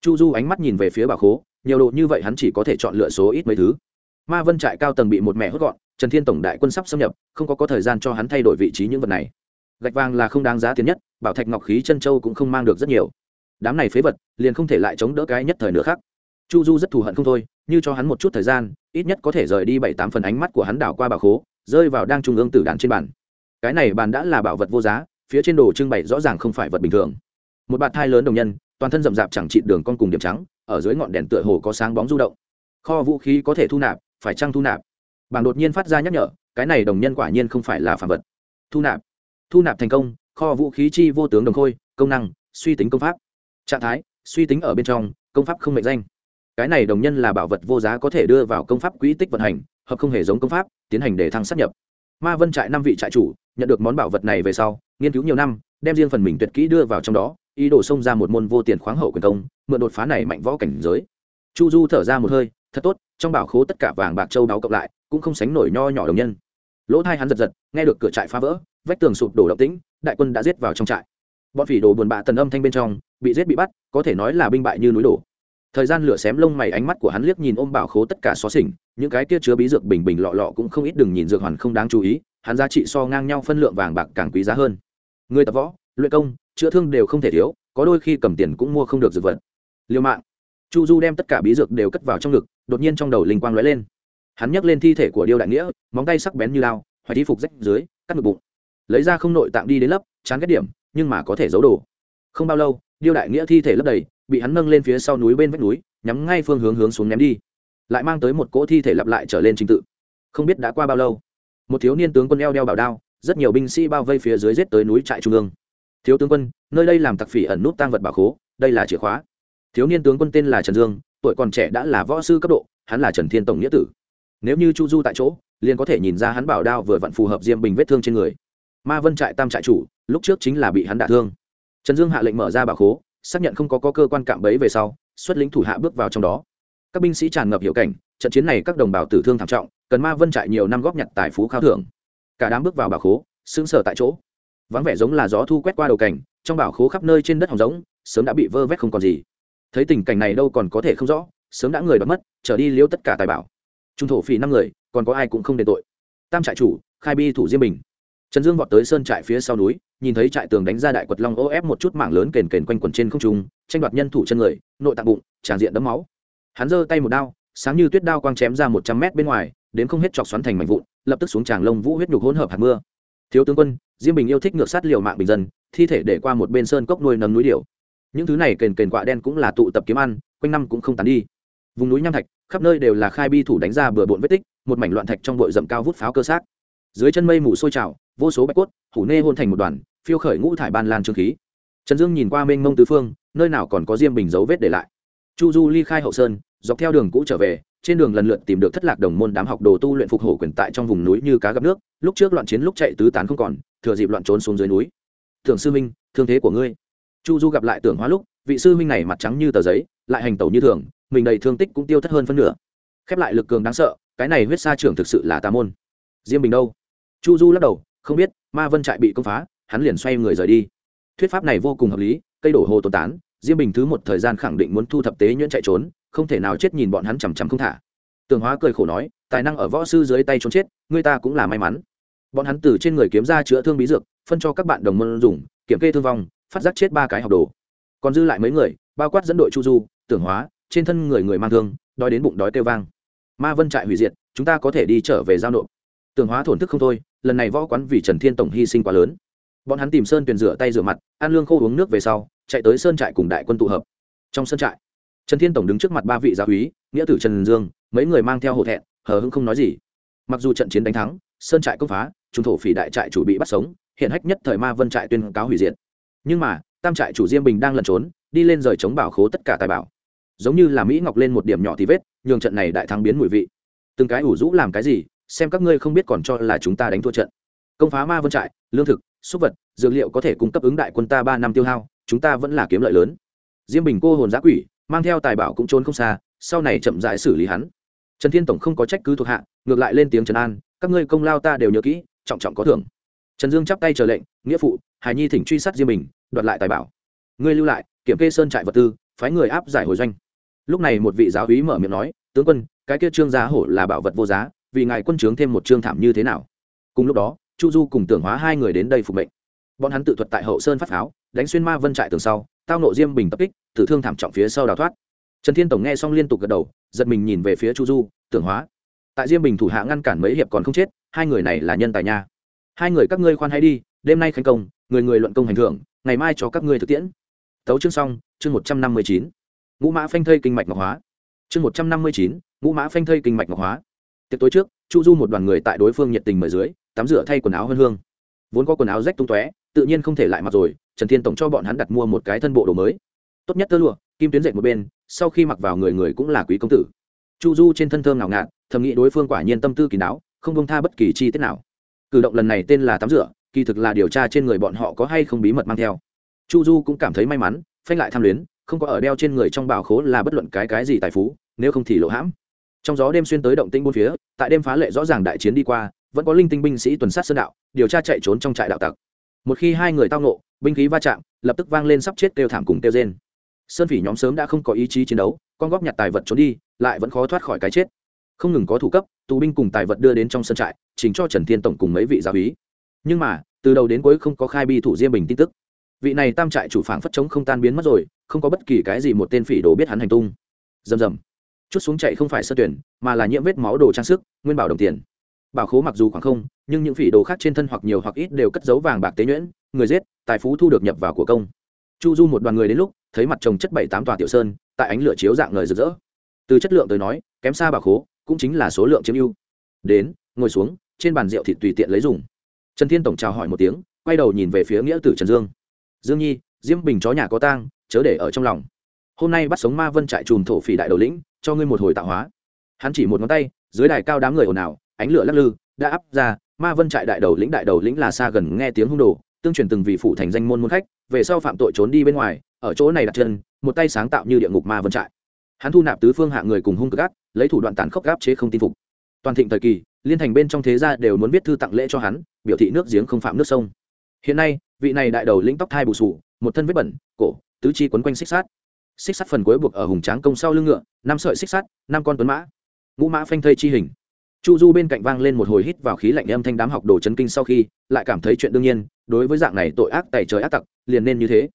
Chu du ánh mắt nhìn về phía bảo khố, nhiều độ như vậy hắn chỉ có thể chọn lựa số ít mấy thứ. Ma vân trại cao tầng bị một mẹ hốt gọn, trần thiên tổng đại quân sắp xâm nhập, không có có thời gian cho hắn thay đổi vị trí những vật này. Gạch vàng là không đáng giá tiền nhất, bảo thạch ngọc khí chân châu cũng không mang được rất nhiều. Đám này phế vật, liền không thể lại chống đỡ cái nhất thời nữa khác. Chu du rất thù hận không thôi, như cho hắn một chút thời gian, ít nhất có thể rời đi bảy tám phần ánh mắt của hắn đảo qua bảo khố, rơi vào đang trung ương tử đàn trên bàn. Cái này bàn đã là bảo vật vô giá, phía trên đồ trưng bày rõ ràng không phải vật bình thường. Một bạt thai lớn đồng nhân toàn thân rậm rạp chẳng trị đường con cùng điểm trắng, ở dưới ngọn đèn tựa hồ có sáng bóng du động. Kho vũ khí có thể thu nạp, phải chăng thu nạp? Bảng đột nhiên phát ra nhắc nhở, cái này đồng nhân quả nhiên không phải là phản vật. Thu nạp. Thu nạp thành công, kho vũ khí chi vô tướng đồng khôi, công năng, suy tính công pháp. Trạng thái, suy tính ở bên trong, công pháp không mệnh danh. Cái này đồng nhân là bảo vật vô giá có thể đưa vào công pháp quỹ tích vận hành, hợp không hề giống công pháp, tiến hành để thăng sát nhập. Ma vân trại năm vị trại chủ, nhận được món bảo vật này về sau, nghiên cứu nhiều năm, đem riêng phần mình tuyệt kỹ đưa vào trong đó ý đồ xông ra một môn vô tiền khoáng hậu quyền công, mượn đột phá này mạnh võ cảnh giới. Chu du thở ra một hơi, thật tốt, trong bảo khố tất cả vàng bạc châu đáo cộng lại, cũng không sánh nổi nho nhỏ đồng nhân. Lỗ thai hắn giật giật, nghe được cửa trại phá vỡ, vách tường sụp đổ động tĩnh, đại quân đã giết vào trong trại. Bọn phỉ đồ buồn bạ tần âm thanh bên trong, bị giết bị bắt, có thể nói là binh bại như núi đổ. Thời gian lửa xém lông mày ánh mắt của hắn liếc nhìn ôm bảo khố tất cả xó xỉnh, những cái kia chứa bí dược bình bình lọ lọ cũng không ít đừng nhìn dược hoàn không đáng chú ý, hắn giá trị so ngang nhau phân lượng vàng bạc càng quý giá hơn. Người tập võ, luyện công chữa thương đều không thể thiếu, có đôi khi cầm tiền cũng mua không được dược vật. Liêu mạng. Chu du đem tất cả bí dược đều cất vào trong ngực, đột nhiên trong đầu linh quang lóe lên. Hắn nhấc lên thi thể của điêu đại nghĩa, móng tay sắc bén như lao, hoài thi phục rách dưới, cắt ngực bụng. Lấy ra không nội tạng đi đến lấp chán ghét điểm, nhưng mà có thể giấu đồ. Không bao lâu, điêu đại nghĩa thi thể lấp đầy, bị hắn nâng lên phía sau núi bên vách núi, nhắm ngay phương hướng hướng xuống ném đi. Lại mang tới một cỗ thi thể lặp lại trở lên trình tự. Không biết đã qua bao lâu, một thiếu niên tướng quân eo đeo bảo đao, rất nhiều binh sĩ bao vây phía dưới rết tới núi trại trung ương thiếu tướng quân nơi đây làm tặc phỉ ẩn nút tăng vật bảo khố đây là chìa khóa. Thiếu niên tướng quân tên là trần dương tuổi còn trẻ đã là võ sư cấp độ hắn là trần thiên tổng nghĩa tử. Nếu như chu du tại chỗ liền có thể nhìn ra hắn bảo đao vừa vặn phù hợp diêm bình vết thương trên người. Ma vân trại tam trại chủ lúc trước chính là bị hắn đả thương. Trần dương hạ lệnh mở ra bảo khố xác nhận không có, có cơ quan cạm bẫy về sau xuất lính thủ hạ bước vào trong đó. Các binh sĩ tràn ngập hiệu cảnh trận chiến này các đồng bào tử thương thảm trọng cần ma vân trại nhiều năm góp nhặt tài phú khao thưởng. Cả đám bước vào bảo khố xứng sở tại chỗ vắng vẻ giống là gió thu quét qua đầu cảnh, trong bảo khố khắp nơi trên đất hòng giống sớm đã bị vơ vét không còn gì. Thấy tình cảnh này đâu còn có thể không rõ, sớm đã người đoạt mất, trở đi liêu tất cả tài bảo. Trung thổ phỉ năm người, còn có ai cũng không đền tội. Tam trại chủ, khai bi thủ diêm bình. Trần dương vọt tới sơn trại phía sau núi, nhìn thấy trại tường đánh ra đại quật long ô ép một chút mảng lớn kền kền quanh quần trên không trung, tranh đoạt nhân thủ chân người, nội tạng bụng, tràn diện đấm máu. Hắn giơ tay một đao, sáng như tuyết đao quang chém ra một trăm mét bên ngoài đến không hết chọc xoắn thành mảnh vụn, lập tức xuống tràng lông vũ huyết nhục hỗn hợp hạt mưa thiếu tướng quân, diêm bình yêu thích ngược sát liều mạng bình dân, thi thể để qua một bên sơn cốc nuôi nấm núi điểu. Những thứ này kền kền quạ đen cũng là tụ tập kiếm ăn, quanh năm cũng không tán đi. Vùng núi nham thạch, khắp nơi đều là khai bi thủ đánh ra bừa bộn vết tích, một mảnh loạn thạch trong bụi rậm cao vút pháo cơ xác. Dưới chân mây mù sôi trào, vô số bạch cốt, hủ nê hôn thành một đoàn, phiêu khởi ngũ thải ban lan trương khí. Trần dương nhìn qua mênh mông tứ phương, nơi nào còn có diêm bình dấu vết để lại. Chu du ly khai hậu sơn, dọc theo đường cũ trở về trên đường lần lượt tìm được thất lạc đồng môn đám học đồ tu luyện phục hổ quyền tại trong vùng núi như cá gặp nước, lúc trước loạn chiến lúc chạy tứ tán không còn, thừa dịp loạn trốn xuống dưới núi. Thượng sư minh thương thế của ngươi. Chu du gặp lại tưởng hóa lúc, vị sư minh này mặt trắng như tờ giấy, lại hành tẩu như thường, mình đầy thương tích cũng tiêu thất hơn phân nửa. Khép lại lực cường đáng sợ, cái này huyết sa trưởng thực sự là tà môn. Diêm bình đâu? Chu du lắc đầu, không biết, ma vân trại bị công phá, hắn liền xoay người rời đi. Thuyết pháp này vô cùng hợp lý, cây đổ hồ tồn tán, diêm bình thứ một thời gian khẳng định muốn thu thập tế nhuyễn chạy trốn không thể nào chết nhìn bọn hắn chằm chằm không thả. Tường hóa cười khổ nói, tài năng ở võ sư dưới tay trốn chết, người ta cũng là may mắn. Bọn hắn từ trên người kiếm ra chữa thương bí dược, phân cho các bạn đồng môn dùng, kiểm kê thương vong, phát giác chết ba cái học đồ. Còn dư lại mấy người, bao quát dẫn đội chu du tưởng hóa, trên thân người người mang thương, đói đến bụng đói kêu vang. Ma vân trại hủy diệt, chúng ta có thể đi trở về giao nộp. Tưởng hóa thổn thức không thôi, lần này võ quán vì trần thiên tổng hy sinh quá lớn. Bọn hắn tìm sơn tuyền rửa tay rửa mặt, ăn lương khô uống nước về sau, chạy tới sơn trại cùng đại quân tụ hợp. Trong sơn trại trần thiên tổng đứng trước mặt ba vị gia úy, nghĩa tử trần dương, mấy người mang theo hộ thẹn, hờ hững không nói gì. Mặc dù trận chiến đánh thắng, sơn trại công phá, trung thổ phỉ đại trại chủ bị bắt sống, hiện hách nhất thời ma vân trại tuyên cáo hủy diệt. Nhưng mà, tam trại chủ diêm bình đang lẩn trốn, đi lên rời chống bảo khố tất cả tài bảo. Giống như là mỹ ngọc lên một điểm nhỏ thì vết, nhường trận này đại thắng biến mùi vị. Từng cái ủ rũ làm cái gì, xem các ngươi không biết còn cho là chúng ta đánh thua trận. Công phá ma vân trại, lương thực, súc vật, dược liệu có thể cung cấp ứng đại quân ta ba năm tiêu hao, chúng ta vẫn là kiếm lợi lớn. Diêm bình cô hồn giã quỷ mang theo tài bảo cũng trốn không xa, sau này chậm rãi xử lý hắn. Trần thiên tổng không có trách cứ thuộc hạ, ngược lại lên tiếng trần an, các ngươi công lao ta đều nhớ kỹ, trọng trọng có thưởng. Trần dương chắp tay chờ lệnh, nghĩa phụ, hải nhi thỉnh truy sát diêm bình, đoạt lại tài bảo. Ngươi lưu lại, kiểm kê sơn trại vật tư, phái người áp giải hồi doanh. Lúc này một vị giáo úy mở miệng nói, tướng quân, cái kia trương giá hổ là bảo vật vô giá, vì ngài quân trướng thêm một trương thảm như thế nào? Cùng lúc đó, chu du cùng tưởng hóa hai người đến đây phục mệnh. Bọn hắn tự thuật tại hậu sơn phát pháo, đánh xuyên ma vân trại tường sau, tao nộ diêm bình tập kích tử thương thảm trọng phía sau đào thoát. Trần thiên tổng nghe xong liên tục gật đầu, giật mình nhìn về phía chu du, tưởng hóa. Tại diêm bình thủ hạ ngăn cản mấy hiệp còn không chết, hai người này là nhân tài nha. Hai người các ngươi khoan hay đi, đêm nay khánh công, người người luận công hành thưởng, ngày mai cho các ngươi thực tiễn. Tấu chương xong, chương một trăm năm mươi chín. Ngũ mã phanh thây kinh mạch ngọc hóa. Chương một trăm năm mươi chín, ngũ mã phanh thây kinh mạch ngọc hóa. Tiệc tối trước, chu du một đoàn người tại đối phương nhiệt tình mời dưới, tắm rửa thay quần áo hơn hương. Vốn có quần áo rách tung tóe, tự nhiên không thể lại mặc rồi, trần thiên tổng cho bọn hắn đặt mua một cái thân bộ đồ mới tốt nhất tơ lụa, kim tuyến dệt một bên, sau khi mặc vào người người cũng là quý công tử. Chu du trên thân thơm ngào ngạt, thầm nghĩ đối phương quả nhiên tâm tư kỳ đáo, không bông tha bất kỳ chi tiết nào. Cử động lần này tên là tắm rửa kỳ thực là điều tra trên người bọn họ có hay không bí mật mang theo. Chu du cũng cảm thấy may mắn, phanh lại tham luyến, không có ở đeo trên người trong bảo khố là bất luận cái cái gì tài phú, nếu không thì lộ hãm. Trong gió đêm xuyên tới động tĩnh bốn phía, tại đêm phá lệ rõ ràng đại chiến đi qua, vẫn có linh tinh binh sĩ tuần sát sơn đạo, điều tra chạy trốn trong trại đạo tặc. Một khi hai người tao nộ binh khí va chạm, lập tức vang lên sắp chết kêu thảm cùng kêu trên sơn phỉ nhóm sớm đã không có ý chí chiến đấu, con góp nhặt tài vật trốn đi, lại vẫn khó thoát khỏi cái chết. Không ngừng có thủ cấp, tù binh cùng tài vật đưa đến trong sân trại chính cho trần thiên tổng cùng mấy vị giáo ý nhưng mà, từ đầu đến cuối không có khai bi thủ diêm bình tin tức. Vị này tam trại chủ phảng phất chống không tan biến mất rồi, không có bất kỳ cái gì một tên phỉ đồ biết hắn hành tung. Rầm rầm. Chút xuống chạy không phải sơ tuyển, mà là nhiễm vết máu đồ trang sức, nguyên bảo đồng tiền. Bảo khố mặc dù khoảng không, nhưng những phỉ đồ khác trên thân hoặc nhiều hoặc ít đều cất dấu vàng bạc tế nhuyễn, người giết, tài phú thu được nhập vào của công. Chu du một đoàn người đến lúc thấy mặt trồng chất bảy tám tòa tiểu sơn, tại ánh lửa chiếu dạng ngời rực rỡ. Từ chất lượng tới nói, kém xa bà khố, cũng chính là số lượng chiếm ưu. Đến, ngồi xuống, trên bàn rượu thịt tùy tiện lấy dùng. Trần thiên tổng chào hỏi một tiếng, quay đầu nhìn về phía nghĩa tử trần dương. Dương nhi, diêm bình chó nhà có tang, chớ để ở trong lòng. Hôm nay bắt sống ma vân trại chùm thổ phỉ đại đầu lĩnh, cho ngươi một hồi tạo hóa. Hắn chỉ một ngón tay, dưới đài cao đám người ồn ào, ánh lửa lắc lư, đã áp ra, ma vân trại đại đầu lĩnh đại đầu lĩnh là xa gần nghe tiếng hung đồ tương truyền từng vị phụ thành danh môn môn khách, về sau phạm tội trốn đi bên ngoài, ở chỗ này đặt chân, một tay sáng tạo như địa ngục ma vân trại. Hắn thu nạp tứ phương hạ người cùng hung cực gắt lấy thủ đoạn tàn khốc gáp chế không tin phục. Toàn thịnh thời kỳ, liên thành bên trong thế gia đều muốn viết thư tặng lễ cho hắn, biểu thị nước giếng không phạm nước sông. Hiện nay, vị này đại đầu lĩnh tóc thai bù sù, một thân vết bẩn, cổ, tứ chi quấn quanh xích sát xích sắt phần cuối buộc ở hùng tráng công sau lưng ngựa, năm sợi xích sắt, năm con tuấn mã. Ngũ mã phanh thây chi hình chu du bên cạnh vang lên một hồi hít vào khí lạnh âm thanh đám học đồ chấn kinh sau khi, lại cảm thấy chuyện đương nhiên, đối với dạng này tội ác tày trời ác tặc, liền nên như thế.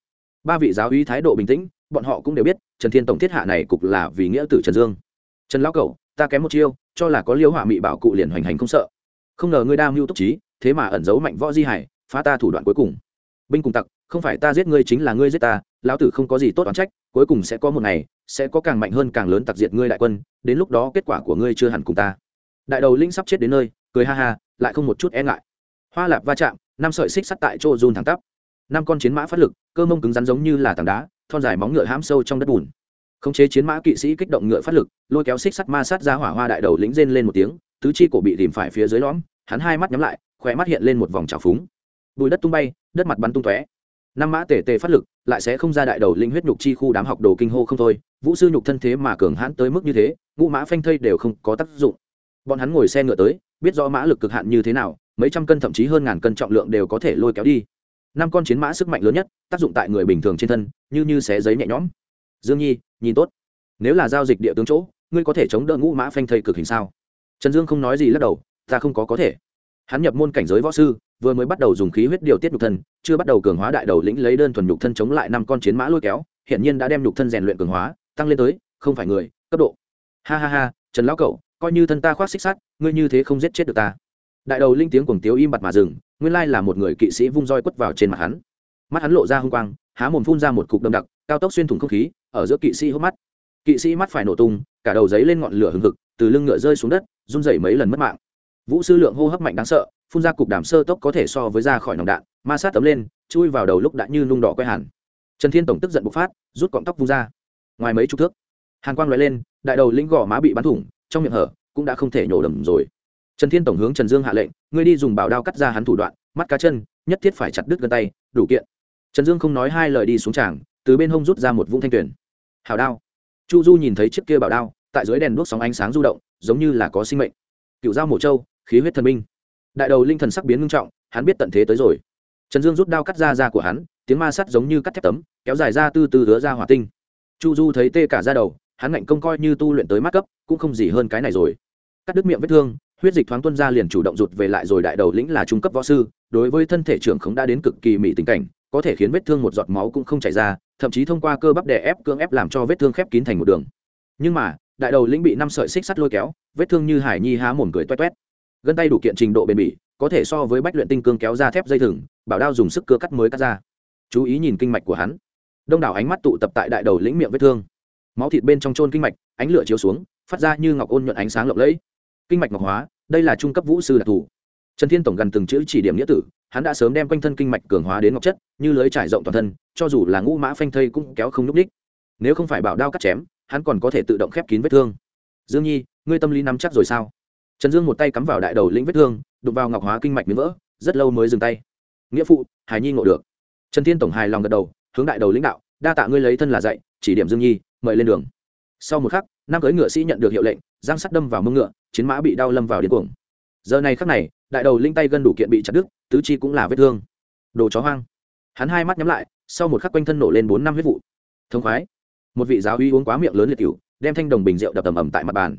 Ba vị giáo uy thái độ bình tĩnh, bọn họ cũng đều biết, trần thiên tổng thiết hạ này cục là vì nghĩa tử trần dương. Trần lão cẩu, ta kém một chiêu, cho là có liêu hỏa mị bảo cụ liền hoành hành không sợ. Không ngờ ngươi đa mưu túc trí, thế mà ẩn giấu mạnh võ di hải, phá ta thủ đoạn cuối cùng. Binh cùng tặc, không phải ta giết ngươi chính là ngươi giết ta, lão tử không có gì tốt oán trách, cuối cùng sẽ có một ngày, sẽ có càng mạnh hơn càng lớn tặc diệt ngươi đại quân, đến lúc đó kết quả của ngươi chưa hẳn cùng ta đại đầu linh sắp chết đến nơi, cười ha ha, lại không một chút e ngại. Hoa lạp va chạm, năm sợi xích sắt tại chỗ run thẳng tắp. Năm con chiến mã phát lực, cơ mông cứng rắn giống như là tảng đá, thon dài móng ngựa hãm sâu trong đất bùn. Khống chế chiến mã kỵ sĩ kích động ngựa phát lực, lôi kéo xích sắt ma sát ra hỏa hoa đại đầu lĩnh rên lên một tiếng, tứ chi cổ bị tìm phải phía dưới lõm, hắn hai mắt nhắm lại khỏe mắt hiện lên một vòng trào phúng. Bùi đất tung bay, đất mặt bắn tung tóe. Năm mã tề tề phát lực, lại sẽ không ra đại đầu linh huyết nhục chi khu đám học đồ kinh hô không thôi, vũ sư nhục thân thế mà cường hãn tới mức như thế, ngũ mã phanh thây đều không có tác dụng bọn hắn ngồi xe ngựa tới, biết rõ mã lực cực hạn như thế nào, mấy trăm cân thậm chí hơn ngàn cân trọng lượng đều có thể lôi kéo đi. Năm con chiến mã sức mạnh lớn nhất, tác dụng tại người bình thường trên thân, như như xé giấy nhẹ nhõm. Dương nhi, nhìn tốt. Nếu là giao dịch địa tướng chỗ, ngươi có thể chống đỡ ngũ mã phanh thây cực hình sao? Trần dương không nói gì lắc đầu, ta không có có thể. Hắn nhập môn cảnh giới võ sư, vừa mới bắt đầu dùng khí huyết điều tiết nhục thân, chưa bắt đầu cường hóa đại đầu lĩnh lấy đơn thuần nhục thân chống lại năm con chiến mã lôi kéo hiện nhiên đã đem nhục thân rèn luyện cường hóa, tăng lên tới, không phải người, cấp độ. Ha ha ha, trần lão cậu coi như thân ta khoác xích sắt, ngươi như thế không giết chết được ta. Đại đầu linh tiếng cuồng tiếu im bặt mà dừng, nguyên lai là một người kỵ sĩ vung roi quất vào trên mặt hắn. Mắt hắn lộ ra hung quang, há mồm phun ra một cục đâm đặc, cao tốc xuyên thủng không khí, ở giữa kỵ sĩ hốc mắt. Kỵ sĩ mắt phải nổ tung, cả đầu giấy lên ngọn lửa hừng hực, từ lưng ngựa rơi xuống đất, run rẩy mấy lần mất mạng. Vũ sư lượng hô hấp mạnh đáng sợ, phun ra cục đàm sơ tốc có thể so với ra khỏi nòng đạn, ma sát tấm lên, chui vào đầu lúc đã như nung đỏ quay hẳn. Trần thiên tổng tức giận bộc phát, rút cọng tóc vung ra. Ngoài mấy chục thước, hàn quang loại lên, đại đầu lĩnh gò má bị bắn thủng trong miệng hở, cũng đã không thể nhổ đầm rồi. Trần thiên tổng hướng trần dương hạ lệnh, ngươi đi dùng bảo đao cắt ra hắn thủ đoạn, mắt cá chân, nhất thiết phải chặt đứt gân tay, đủ kiện. Trần dương không nói hai lời đi xuống tràng, từ bên hông rút ra một vũng thanh tuyển. Hào đao. Chu du nhìn thấy chiếc kia bảo đao, tại dưới đèn đuốc sóng ánh sáng du động, giống như là có sinh mệnh. Cựu dao mổ trâu khí huyết thần minh. Đại đầu linh thần sắc biến ngưng trọng, hắn biết tận thế tới rồi. Trần dương rút đao cắt ra da của hắn, tiếng ma sắt giống như cắt thép tấm, kéo dài ra từ từ hứa ra hỏa tinh. Chu du thấy tê cả ra đầu hắn ngạnh công coi như tu luyện tới mắt cấp, cũng không gì hơn cái này rồi. Cắt đứt miệng vết thương, huyết dịch thoáng tuân ra liền chủ động rụt về lại rồi đại đầu lĩnh là trung cấp võ sư, đối với thân thể trưởng không đã đến cực kỳ mỹ tình cảnh, có thể khiến vết thương một giọt máu cũng không chảy ra, thậm chí thông qua cơ bắp đè ép cưỡng ép làm cho vết thương khép kín thành một đường. Nhưng mà, đại đầu lĩnh bị năm sợi xích sắt lôi kéo, vết thương như hải nhi há mồm cười toét toét. Gân tay đủ kiện trình độ bền bỉ, có thể so với bách luyện tinh cương kéo ra thép dây thừng, bảo đao dùng sức cưa cắt mới cắt ra. Chú ý nhìn kinh mạch của hắn. Đông đảo ánh mắt tụ tập tại đại đầu lĩnh miệng vết thương máu thịt bên trong trôn kinh mạch, ánh lửa chiếu xuống, phát ra như ngọc ôn nhuận ánh sáng lộng lẫy. Kinh mạch ngọc hóa, đây là trung cấp vũ sư đặc thù. Trần thiên tổng gần từng chữ chỉ điểm nghĩa tử, hắn đã sớm đem quanh thân kinh mạch cường hóa đến ngọc chất, như lưới trải rộng toàn thân, cho dù là ngũ mã phanh thây cũng kéo không n ú c ních nếu không phải bảo đao cắt chém, hắn còn có thể tự động khép kín vết thương. Dương nhi, ngươi tâm lý nắm chắc rồi sao? Trần dương một tay cắm vào đại đầu lĩnh vết thương, đụng vào ngọc hóa kinh mạch miếng vỡ, rất lâu mới dừng tay. Nghĩa phụ, hài nhi ngộ được. Trần thiên tổng hài lòng gật đầu, hướng đại đầu lãnh đạo đa tạ ngươi lấy thân là dạy, chỉ điểm dương nhi, mời lên đường. Sau một khắc năm cưới ngựa sĩ nhận được hiệu lệnh, giang sắt đâm vào mông ngựa, chiến mã bị đau lâm vào điên cuồng. Giờ này khắc này, đại đầu linh tay gân đủ kiện bị chặt đứt, tứ chi cũng là vết thương. Đồ chó hoang. Hắn hai mắt nhắm lại, sau một khắc quanh thân nổ lên bốn năm huyết vụ. Thông khoái. Một vị giáo uy uống quá miệng lớn liệt cựu đem thanh đồng bình rượu đập tầm ầm tại mặt bàn.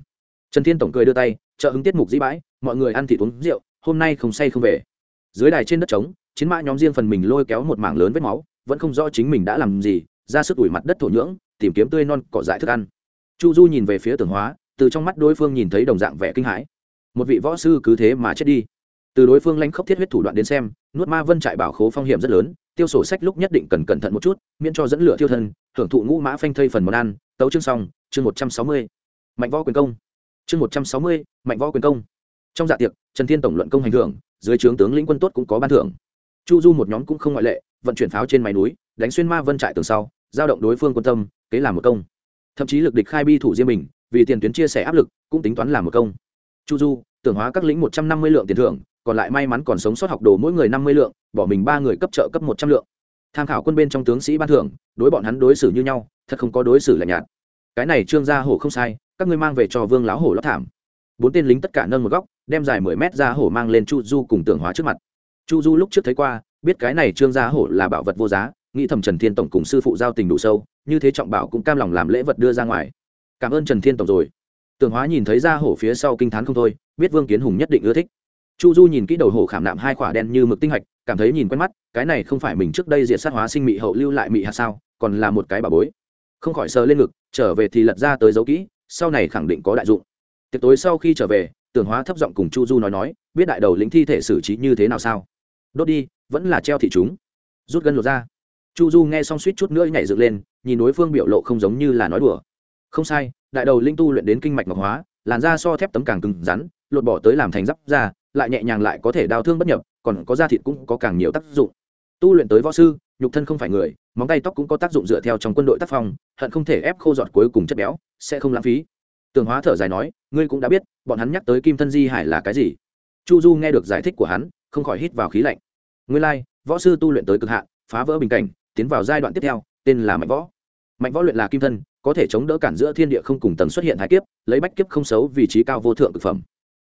Trần thiên tổng cười đưa tay, trợ hứng tiết mục dĩ bãi, mọi người ăn thịt uống rượu, hôm nay không say không về. Dưới đài trên đất trống, chiến mã nhóm riêng phần mình lôi kéo một mảng lớn vết máu, vẫn không rõ chính mình đã làm gì ra sức ủi mặt đất thổ nhưỡng, tìm kiếm tươi non cỏ dại thức ăn. Chu du nhìn về phía tường hóa, từ trong mắt đối phương nhìn thấy đồng dạng vẻ kinh hãi. Một vị võ sư cứ thế mà chết đi. Từ đối phương lãnh khốc thiết huyết thủ đoạn đến xem, nuốt ma vân trại bảo khố phong hiểm rất lớn, tiêu sổ sách lúc nhất định cần cẩn thận một chút, miễn cho dẫn lửa tiêu thân, hưởng thụ ngũ mã phanh thây phần món ăn. Tấu chương xong, chương một trăm sáu mươi. Mạnh võ quyền công. Chương một trăm sáu mươi, mạnh võ quyền công. Trong dạ tiệc, trần thiên tổng luận công hành thưởng, dưới trướng tướng lĩnh quân tốt cũng có ban thưởng. Chu du một nhóm cũng không ngoại lệ, vận chuyển pháo trên máy núi, đánh xuyên ma vân trại tường sau giao động đối phương quân tâm, kế làm một công. Thậm chí lực địch khai bi thủ riêng mình, vì tiền tuyến chia sẻ áp lực, cũng tính toán làm một công. Chu du, tưởng hóa các lĩnh một trăm năm mươi lượng tiền thưởng, còn lại may mắn còn sống sót học đồ mỗi người năm mươi lượng, bỏ mình ba người cấp trợ cấp một trăm lượng. Tham khảo quân bên trong tướng sĩ ban thưởng, đối bọn hắn đối xử như nhau, thật không có đối xử lạnh nhạt. Cái này trương gia hổ không sai, các ngươi mang về cho vương lão hổ lót thảm. Bốn tên lính tất cả nâng một góc, đem dài mười mét ra hổ mang lên chu du cùng tưởng hóa trước mặt. Chu du lúc trước thấy qua, biết cái này trương gia hổ là bảo vật vô giá nghĩ thầm trần thiên tổng cùng sư phụ giao tình đủ sâu, như thế trọng bảo cũng cam lòng làm lễ vật đưa ra ngoài. Cảm ơn trần thiên tổng rồi. Tưởng hóa nhìn thấy ra hổ phía sau kinh t h á n không thôi, biết vương kiến hùng nhất định ưa thích. Chu du nhìn kỹ đầu hổ khảm nạm hai khỏa đen như mực tinh hạch, cảm thấy nhìn quen mắt, cái này không phải mình trước đây diệt sát hóa sinh mị hậu lưu lại mị hạt sao, còn là một cái bà bối. Không khỏi sờ lên ngực, trở về thì lật ra tới dấu kỹ, sau này khẳng định có đại dụng. Tiệc tối sau khi trở về tưởng hóa thấp giọng cùng chu du nói nói, biết đại đầu lĩnh thi thể xử trí như thế nào sao? Đốt đi, vẫn là treo thị chúng. Rút gân lột ra chu du nghe xong suýt chút nữa nhảy dựng lên nhìn đối phương biểu lộ không giống như là nói đùa. Không sai đại đầu linh tu luyện đến kinh mạch ngọc hóa làn da so thép tấm càng cứng rắn lột bỏ tới làm thành giáp da lại nhẹ nhàng lại có thể đau thương bất nhập còn có da thịt cũng có càng nhiều tác dụng. Tu luyện tới võ sư nhục thân không phải người móng tay tóc cũng có tác dụng dựa theo trong quân đội tác phong hận không thể ép khô giọt cuối cùng chất béo sẽ không lãng phí. Tường hóa thở dài nói ngươi cũng đã biết bọn hắn nhắc tới kim thân di hải là cái gì. Chu du nghe được giải thích của hắn không khỏi hít vào khí lạnh. Nguyên lai、like, võ sư tu luyện tới cực hạn phá vỡ bình cảnh tiến vào giai đoạn tiếp theo, tên là mạnh võ. Mạnh võ luyện là kim thân, có thể chống đỡ cản giữa thiên địa không cùng tầng xuất hiện thái kiếp, lấy bách kiếp không xấu vị trí cao vô thượng thực phẩm.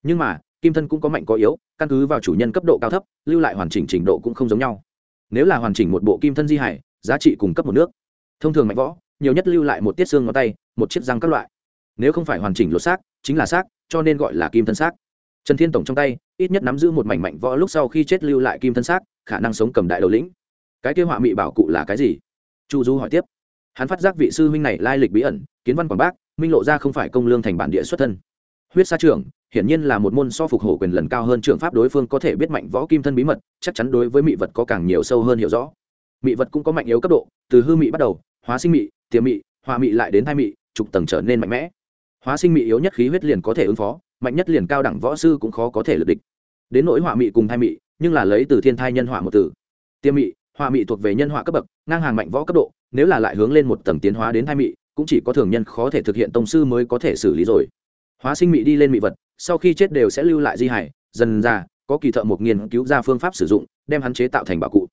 Nhưng mà, kim thân cũng có mạnh có yếu, căn cứ vào chủ nhân cấp độ cao thấp, lưu lại hoàn chỉnh trình độ cũng không giống nhau. Nếu là hoàn chỉnh một bộ kim thân di hải, giá trị cùng cấp một nước. Thông thường mạnh võ, nhiều nhất lưu lại một tiết xương ngón tay, một chiếc răng các loại. Nếu không phải hoàn chỉnh lột xác, chính là xác, cho nên gọi là kim thân xác. Trần thiên tổng trong tay, ít nhất nắm giữ một mảnh mạnh võ lúc sau khi chết lưu lại kim thân xác, khả năng sống cầm đại đầu lĩnh cái kia họa mị bảo cụ là cái gì? Chu du hỏi tiếp. Hắn phát giác vị sư huynh này lai lịch bí ẩn, kiến văn quảng bác, minh lộ ra không phải công lương thành bản địa xuất thân. Huyết sa trưởng hiển nhiên là một môn so phục hổ quyền lần cao hơn trường pháp đối phương có thể biết mạnh võ kim thân bí mật, chắc chắn đối với mị vật có càng nhiều sâu hơn hiểu rõ. Mị vật cũng có mạnh yếu cấp độ, từ hư mị bắt đầu, hóa sinh mị, tiềm mị hòa mị lại đến thai mị, trục tầng trở nên mạnh mẽ. Hóa sinh mị yếu nhất khí huyết liền có thể ứng phó, mạnh nhất liền cao đẳng võ sư cũng khó có thể lực địch. Đến nỗi hỏa mị cùng thai mị, nhưng là lấy từ thiên thai nhân hỏa một từ. Tiêm mị họa mị thuộc về nhân họa cấp bậc, ngang hàng mạnh võ cấp độ, nếu là lại hướng lên một tầng tiến hóa đến thai mị, cũng chỉ có thường nhân khó thể thực hiện tông sư mới có thể xử lý rồi. Hóa sinh mị đi lên mị vật, sau khi chết đều sẽ lưu lại di hải, dần ra có kỳ thợ một nghiên cứu ra phương pháp sử dụng, đem hắn chế tạo thành bảo cụ.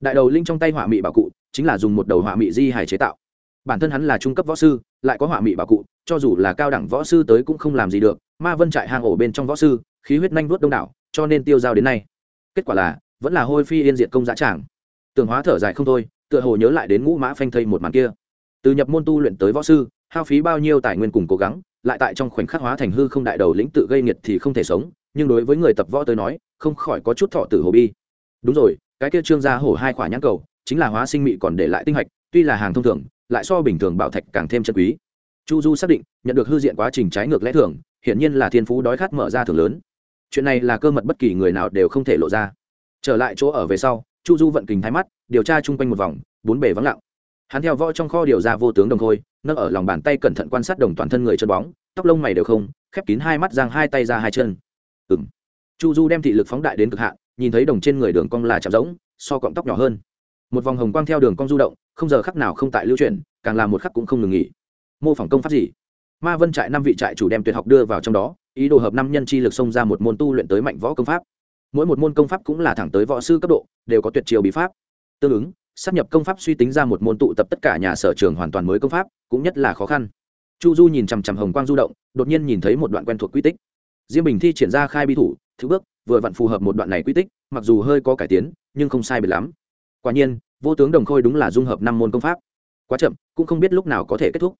Đại đầu linh trong tay họa mị bảo cụ, chính là dùng một đầu họa mị di hải chế tạo. Bản thân hắn là trung cấp võ sư, lại có họa mị bảo cụ, cho dù là cao đẳng võ sư tới cũng không làm gì được, ma vân trại hang ổ bên trong võ sư, khí huyết nhanh vuốt đông đảo, cho nên tiêu dao đến nay. Kết quả là, vẫn là hôi phi yên diệt công giá tràng tường hóa thở dài không thôi, tựa hồ nhớ lại đến ngũ mã phanh thây một màn kia. Từ nhập môn tu luyện tới võ sư, hao phí bao nhiêu tài nguyên cùng cố gắng, lại tại trong khoảnh khắc hóa thành hư không đại đầu lĩnh tự gây nghiệt thì không thể sống, nhưng đối với người tập võ tới nói, không khỏi có chút thọ tử hồ bi. Đúng rồi, cái kia trương gia hổ hai khỏa nhãn cầu, chính là hóa sinh mị còn để lại tinh hạch, tuy là hàng thông thường, lại so bình thường bảo thạch càng thêm chân quý. Chu du xác định, nhận được hư diện quá trình trái ngược lẽ thường, hiển nhiên là thiên phú đói khát mở ra thường lớn. Chuyện này là cơ mật bất kỳ người nào đều không thể lộ ra. Trở lại chỗ ở về sau chu du vận kình thái mắt, điều tra chung quanh một vòng, bốn bề vắng lặng. Hắn theo võ trong kho điều ra vô tướng đồng khôi, nâng ở lòng bàn tay cẩn thận quan sát đồng toàn thân người chân bóng, tóc lông mày đều không, khép kín hai mắt giang hai tay ra hai chân. Ừng chu du đem thị lực phóng đại đến cực hạn, nhìn thấy đồng trên người đường cong là chạm rỗng, so cọng tóc nhỏ hơn. Một vòng hồng quang theo đường cong du động, không giờ khắc nào không tại lưu chuyển, càng làm một khắc cũng không ngừng nghỉ. Mô phỏng công pháp gì? Ma vân trại năm vị trại chủ đem tuyệt học đưa vào trong đó, ý đồ hợp năm nhân chi lực xông ra một môn tu luyện tới mạnh võ công pháp. Mỗi một môn công pháp cũng là thẳng tới võ sư cấp độ đều có tuyệt chiêu bí pháp. Tương ứng sắp nhập công pháp suy tính ra một môn tụ tập tất cả nhà sở trường hoàn toàn mới công pháp, cũng nhất là khó khăn. Chu du nhìn chằm chằm hồng quang du động, đột nhiên nhìn thấy một đoạn quen thuộc quy tích. Diêm bình thi triển ra khai bi thủ, thứ bước, vừa vặn phù hợp một đoạn này quy tích, mặc dù hơi có cải tiến, nhưng không sai biệt lắm. Quả nhiên, vô tướng đồng khôi đúng là dung hợp năm môn công pháp. Quá chậm, cũng không biết lúc nào có thể kết thúc.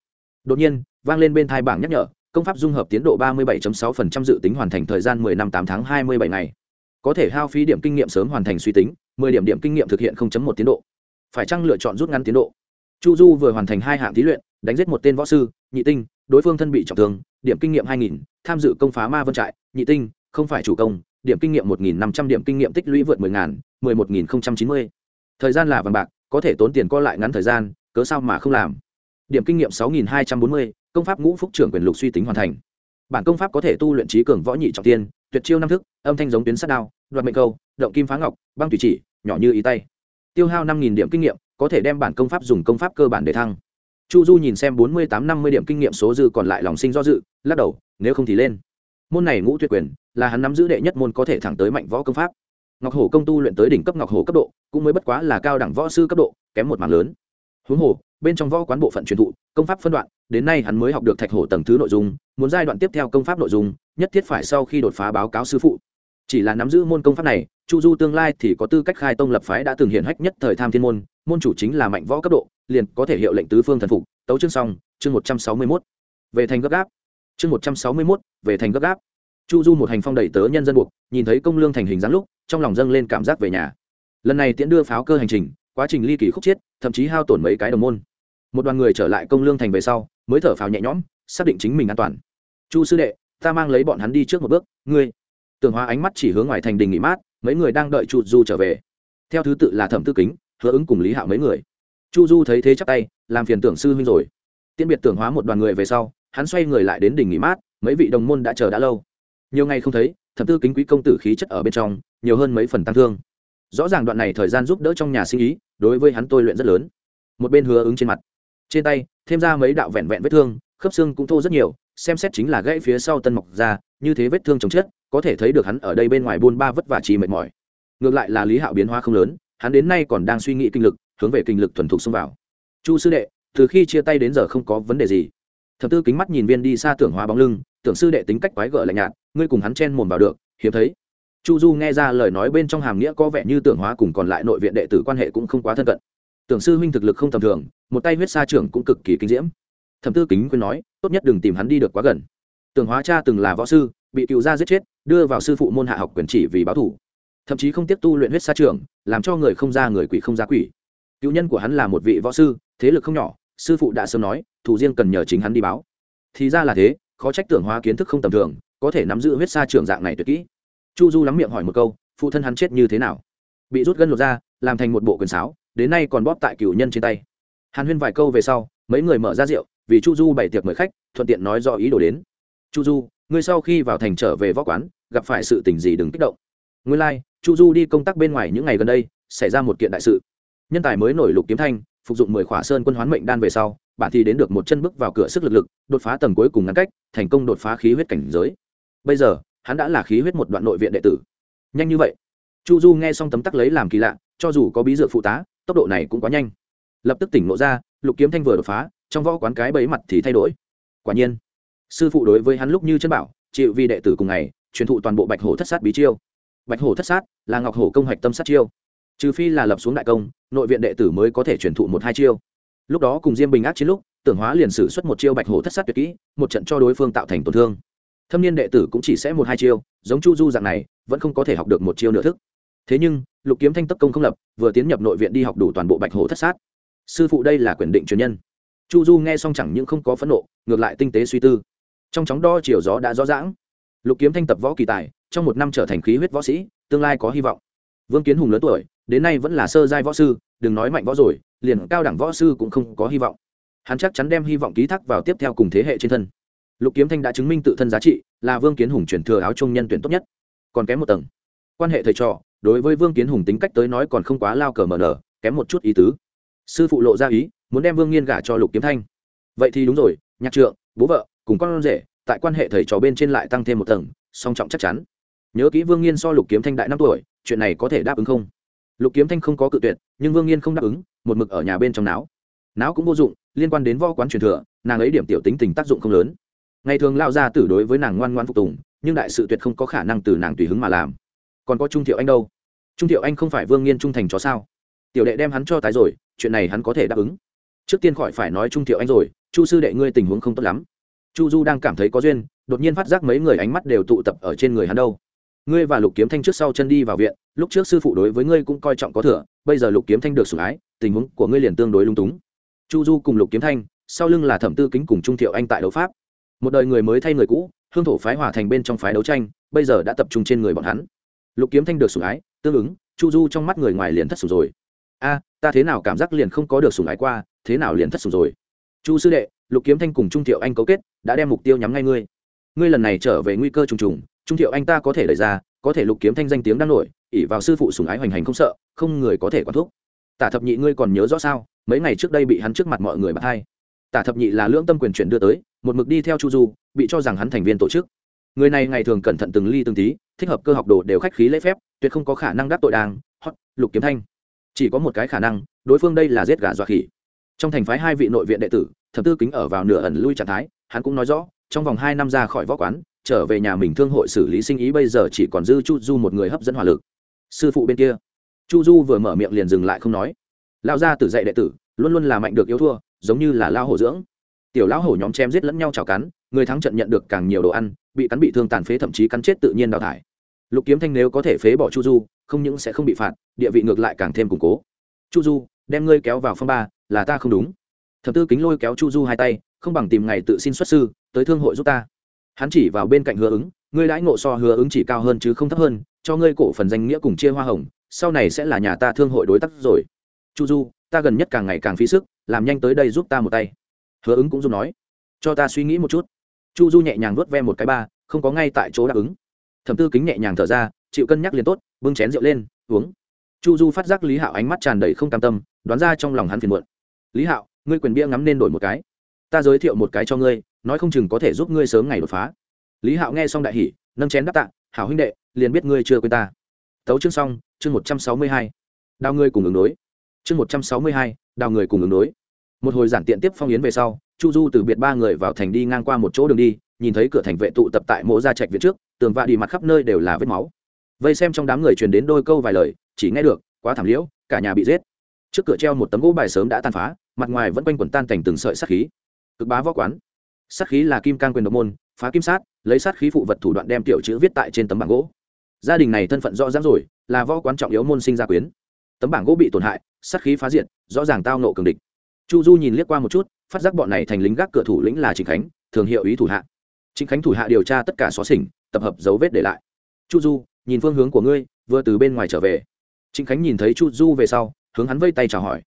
Đột nhiên, vang lên bên thai bảng nhắc nhở, công pháp dung hợp tiến độ ba mươi 37.6% dự tính hoàn thành thời gian 10 năm tám tháng hai mươi bảy ngày. Có thể hao phí điểm kinh nghiệm sớm hoàn thành suy tính. 10 điểm điểm kinh nghiệm thực hiện 0.1 tiến độ. Phải chăng lựa chọn rút ngắn tiến độ? Chu du vừa hoàn thành hai hạng thí luyện đánh giết một tên võ sư nhị tinh đối phương thân bị trọng thương điểm kinh nghiệm 2.000, tham dự công phá ma vân trại nhị tinh không phải chủ công điểm kinh nghiệm 1.500 điểm kinh nghiệm tích lũy vượt 10.000, 11.090. thời gian là vàng bạc có thể tốn tiền co lại ngắn thời gian cớ sao mà không làm? Điểm kinh nghiệm 6.240, công pháp ngũ phúc trưởng quyền lục suy tính hoàn thành. Bản công pháp có thể tu luyện trí cường võ nhị trọng tiên tuyệt chiêu năm thức, âm thanh giống tuyến sắt đao, đoạt mệnh câu, động kim phá ngọc, băng thủy chỉ, nhỏ như ý tay. Tiêu hao năm điểm kinh nghiệm, có thể đem bản công pháp dùng công pháp cơ bản để thăng. Chu du nhìn xem bốn mươi tám năm mươi điểm kinh nghiệm số dư còn lại lòng sinh do dự, lắc đầu, nếu không thì lên. Môn này ngũ tuyệt quyền, là hắn nắm giữ đệ nhất môn có thể thẳng tới mạnh võ công pháp. Ngọc hổ công tu luyện tới đỉnh cấp ngọc hổ cấp độ, cũng mới bất quá là cao đẳng võ sư cấp độ, kém một mảng lớn. Huống hồ bên trong võ quán bộ phận truyền thụ, công pháp phân đoạn, đến nay hắn mới học được thạch hổ tầng thứ nội dung, muốn giai đoạn tiếp theo công pháp nội dung, nhất thiết phải sau khi đột phá báo cáo sư phụ. Chỉ là nắm giữ môn công pháp này, chu du tương lai thì có tư cách khai tông lập phái đã từng hiện hách nhất thời tham thiên môn môn chủ chính là mạnh võ cấp độ, liền có thể hiệu lệnh tứ phương thần phục. Tấu chương xong, chương một trăm sáu mươi mốt. Về thành gấp gáp. Chương một trăm sáu mươi mốt, về thành gấp gáp. Chu du một hành phong đầy tớ nhân dân buộc, nhìn thấy công lương thành hình dáng lúc, trong lòng dâng lên cảm giác về nhà. Lần này tiễn đưa pháo cơ hành trình, quá trình ly kỳ khúc chiết, thậm chí hao tổn mấy cái đồng môn một đoàn người trở lại công lương thành về sau, mới thở phào nhẹ nhõm, xác định chính mình an toàn. Chu sư đệ, ta mang lấy bọn hắn đi trước một bước, ngươi. Tường hóa ánh mắt chỉ hướng ngoài thành đình nghỉ mát, mấy người đang đợi chu du trở về. Theo thứ tự là thẩm tư kính, hứa ứng cùng lý hạo mấy người. Chu du thấy thế chắc tay, làm phiền tưởng sư huynh rồi. Tiễn biệt tưởng hóa một đoàn người về sau, hắn xoay người lại đến đỉnh nghỉ mát, mấy vị đồng môn đã chờ đã lâu. Nhiều ngày không thấy, thẩm tư kính quý công tử khí chất ở bên trong, nhiều hơn mấy phần tăng thương. Rõ ràng đoạn này thời gian giúp đỡ trong nhà sinh ý, đối với hắn tôi luyện rất lớn. Một bên hứa ứng trên mặt trên tay, thêm ra mấy đạo vẹn vẹn vết thương, khớp xương cũng thô rất nhiều, xem xét chính là gãy phía sau tân mọc ra như thế vết thương chồng chết, có thể thấy được hắn ở đây bên ngoài buôn ba vất vả trì mệt mỏi. Ngược lại là lý hạo biến hóa không lớn, hắn đến nay còn đang suy nghĩ kinh lực, hướng về kinh lực thuần thục xông vào. Chu sư đệ, từ khi chia tay đến giờ không có vấn đề gì. Thập tư kính mắt nhìn viên đi xa tưởng hóa bóng lưng, tưởng sư đệ tính cách quái gở lạnh nhạt, ngươi cùng hắn chen mồm vào được, hiếm thấy. Chu du nghe ra lời nói bên trong hàm nghĩa có vẻ như tưởng hóa cùng còn lại nội viện đệ tử quan hệ cũng không quá thân cận tưởng sư huynh thực lực không tầm thường, một tay huyết sa trưởng cũng cực kỳ kinh diễm. Thẩm tư kính khuyên nói, tốt nhất đừng tìm hắn đi được quá gần. Tưởng hóa cha từng là võ sư, bị cựu gia giết chết, đưa vào sư phụ môn hạ học quyền chỉ vì báo thủ thậm chí không tiếp tu luyện huyết sa trưởng, làm cho người không ra người quỷ không ra quỷ. Cựu nhân của hắn là một vị võ sư, thế lực không nhỏ, sư phụ đã sớm nói thủ riêng cần nhờ chính hắn đi báo. Thì ra là thế, khó trách tưởng hóa kiến thức không tầm thường, có thể nắm giữ huyết sa trưởng dạng này tuyệt kỹ. Chu du lắm miệng hỏi một câu, phụ thân hắn chết như thế nào? Bị rút gân lột ra, làm thành một bộ quyền sáo đến nay còn bóp tại cửu nhân trên tay. Hàn huyên vài câu về sau mấy người mở ra rượu vì chu du bày tiệc mời khách thuận tiện nói do ý đồ đến. Chu du ngươi sau khi vào thành trở về võ quán gặp phải sự tình gì đừng kích động. Ngươi lai、like, chu du đi công tác bên ngoài những ngày gần đây xảy ra một kiện đại sự. Nhân tài mới nổi lục kiếm thanh phục dụng mười khỏa sơn quân hoán mệnh đan về sau bạn thì đến được một chân bước vào cửa sức lực lực đột phá tầng cuối cùng ngắn cách thành công đột phá khí huyết cảnh giới. Bây giờ hắn đã là khí huyết một đoạn nội viện đệ tử. Nhanh như vậy. Chu du nghe xong tấm tắc lấy làm kỳ lạ cho dù có bí dược phụ tá tốc độ này cũng quá nhanh. Lập tức tỉnh ngộ ra, lục kiếm thanh vừa đột phá, trong võ quán cái bẫy mặt thì thay đổi. Quả nhiên, sư phụ đối với hắn lúc như chân bảo, chịu vì đệ tử cùng ngày, truyền thụ toàn bộ bạch hổ thất sát bí chiêu. Bạch hổ thất sát là ngọc hổ công hạch tâm sát chiêu. Trừ phi là lập xuống đại công, nội viện đệ tử mới có thể truyền thụ một hai chiêu. Lúc đó cùng diêm bình ác chiến lúc, tưởng hóa liền sử xuất một chiêu bạch hổ thất sát tuyệt kỹ, một trận cho đối phương tạo thành tổn thương. Thâm niên đệ tử cũng chỉ sẽ một hai chiêu, giống chu du dạng này, vẫn không có thể học được một chiêu nửa thức thế nhưng, lục kiếm thanh tấp công không lập, vừa tiến nhập nội viện đi học đủ toàn bộ bạch hổ thất sát. Sư phụ đây là quyền định truyền nhân. Chu du nghe xong chẳng những không có phẫn nộ, ngược lại tinh tế suy tư. Trong chóng đo chiều gió đã rõ rãng lục kiếm thanh tập võ kỳ tài, trong một năm trở thành khí huyết võ sĩ, tương lai có hy vọng. Vương kiến hùng lớn tuổi, đến nay vẫn là sơ giai võ sư, đừng nói mạnh võ rồi, liền cao đẳng võ sư cũng không có hy vọng. Hắn chắc chắn đem hy vọng ký thác vào tiếp theo cùng thế hệ trên thân. Lục kiếm thanh đã chứng minh tự thân giá trị, là vương kiến hùng chuyển thừa áo trung nhân tuyển tốt nhất. Còn kém một tầng. Quan hệ thầy trò đối với vương kiến hùng tính cách tới nói còn không quá lao cờ mờ nở, kém một chút ý tứ. Sư phụ lộ ra ý, muốn đem vương nghiên gả cho lục kiếm thanh. Vậy thì đúng rồi, nhạc trượng, bố vợ, cùng con rể, tại quan hệ thầy trò bên trên lại tăng thêm một tầng, song trọng chắc chắn. Nhớ kỹ vương nghiên so lục kiếm thanh đại năm tuổi, chuyện này có thể đáp ứng không? Lục kiếm thanh không có cự tuyệt, nhưng vương nghiên không đáp ứng, một mực ở nhà bên trong não não cũng vô dụng, liên quan đến vo quán truyền thừa, nàng ấy điểm tiểu tính tình tác dụng không lớn. Ngày thường lao ra tử đối với nàng ngoan ngoan phục tùng, nhưng đại sự tuyệt không có khả năng từ nàng tùy hứng mà làm còn có trung thiệu anh đâu? Trung thiệu anh không phải vương nghiên trung thành chó sao? Tiểu đệ đem hắn cho tái rồi, chuyện này hắn có thể đáp ứng. Trước tiên khỏi phải nói trung thiệu anh rồi, chu sư đệ ngươi tình huống không tốt lắm. Chu du đang cảm thấy có duyên, đột nhiên phát giác mấy người ánh mắt đều tụ tập ở trên người hắn đâu. Ngươi và lục kiếm thanh trước sau chân đi vào viện, lúc trước sư phụ đối với ngươi cũng coi trọng có thừa, bây giờ lục kiếm thanh được sủng ái, tình huống của ngươi liền tương đối lung túng. Chu du cùng lục kiếm thanh, sau lưng là thẩm tư kính cùng trung thiệu anh tại đấu pháp. Một đời người mới thay người cũ, hương thổ phái hòa thành bên trong phái đấu tranh, bây giờ đã tập trung trên người bọn hắn lục kiếm thanh được sủng ái, tương ứng, chu du trong mắt người ngoài liền thất sủng rồi. A, ta thế nào cảm giác liền không có được sủng ái qua, thế nào liền thất sủng rồi? Chu sư đệ, lục kiếm thanh cùng trung thiệu anh cấu kết, đã đem mục tiêu nhắm ngay ngươi. Ngươi lần này trở về nguy cơ trùng trùng, trung thiệu anh ta có thể lời ra, có thể lục kiếm thanh danh tiếng đang nổi ỉ vào sư phụ sủng ái hoành hành không sợ, không người có thể quản thúc. Tả thập nhị ngươi còn nhớ rõ sao? Mấy ngày trước đây bị hắn trước mặt mọi người bắt hai. Tả thập nhị là lưỡng tâm quyền chuyển đưa tới, một mực đi theo chu du, bị cho rằng hắn thành viên tổ chức người này ngày thường cẩn thận từng ly từng tí, thích hợp cơ học đồ đều khách khí lễ phép, tuyệt không có khả năng đắc tội đàng hót lục kiếm thanh. Chỉ có một cái khả năng, đối phương đây là giết gà dọa khỉ. Trong thành phái hai vị nội viện đệ tử thập tư kính ở vào nửa ẩn lui trạng thái, hắn cũng nói rõ, trong vòng hai năm ra khỏi võ quán, trở về nhà mình thương hội xử lý sinh ý bây giờ chỉ còn dư chu du một người hấp dẫn hỏa lực. Sư phụ bên kia. Chu du vừa mở miệng liền dừng lại không nói. Lao ra tử dạy đệ tử, luôn luôn là mạnh được yếu thua, giống như là lao hổ dưỡng tiểu lão hổ nhóm chém giết lẫn nhau chảo cắn, người thắng trận nhận được càng nhiều đồ ăn, bị cắn bị thương tàn phế thậm chí cắn chết tự nhiên đào thải. Lục kiếm thanh nếu có thể phế bỏ chu du, không những sẽ không bị phạt, địa vị ngược lại càng thêm củng cố. Chu du, đem ngươi kéo vào phong ba, là ta không đúng. Thập tư kính lôi kéo chu du hai tay, không bằng tìm ngày tự xin xuất sư, tới thương hội giúp ta. Hắn chỉ vào bên cạnh hứa ứng, ngươi đãi ngộ so hứa ứng chỉ cao hơn chứ không thấp hơn, cho ngươi cổ phần danh nghĩa cùng chia hoa hồng, sau này sẽ là nhà ta thương hội đối tác rồi. Chu du, ta gần nhất càng ngày càng phí sức, làm nhanh tới đây giúp ta một tay hứa ứng cũng dùng nói, cho ta suy nghĩ một chút. Chu du nhẹ nhàng vuốt ve một cái ba, không có ngay tại chỗ đáp ứng. Thẩm tư kính nhẹ nhàng thở ra, chịu cân nhắc liền tốt, bưng chén rượu lên, uống. Chu du phát giác lý hạo ánh mắt tràn đầy không cam tâm, đoán ra trong lòng hắn phiền muộn. Lý hạo, ngươi quyền bia ngắm nên đổi một cái. Ta giới thiệu một cái cho ngươi, nói không chừng có thể giúp ngươi sớm ngày đột phá. Lý hạo nghe xong đại hỉ, nâng chén đáp tạ, hảo huynh đệ, liền biết ngươi chưa quên ta. Tấu chương xong, chương một trăm sáu mươi hai. Đào ngươi cùng ứng đối. Chương một trăm sáu mươi hai, đào người cùng ứng đối một hồi giản tiện tiếp phong yến về sau, chu du từ biệt ba người vào thành đi ngang qua một chỗ đường đi, nhìn thấy cửa thành vệ tụ tập tại mộ gia trạch viện trước, tường vạ đi mặt khắp nơi đều là vết máu. Vây xem trong đám người truyền đến đôi câu vài lời, chỉ nghe được, quá thảm liễu, cả nhà bị giết. Trước cửa treo một tấm gỗ bài sớm đã tàn phá, mặt ngoài vẫn quanh quẩn tan thành từng sợi sát khí. Cực bá võ quán. Sát khí là kim can quyền độc môn, phá kim sát, lấy sát khí phụ vật thủ đoạn đem tiểu chữ viết tại trên tấm bảng gỗ. Gia đình này thân phận rõ ràng rồi, là võ quán trọng yếu môn sinh gia quyến. Tấm bảng gỗ bị tổn hại, sát khí phá diện rõ ràng tao nộ cường địch chu du nhìn liếc qua một chút, phát giác bọn này thành lính gác cửa thủ lĩnh là trịnh khánh, thường hiệu ý thủ hạ. Trịnh khánh thủ hạ điều tra tất cả xóa xỉnh, tập hợp dấu vết để lại. Chu du, nhìn phương hướng của ngươi, vừa từ bên ngoài trở về. Trịnh khánh nhìn thấy chu du về sau, hướng hắn vây tay chào hỏi.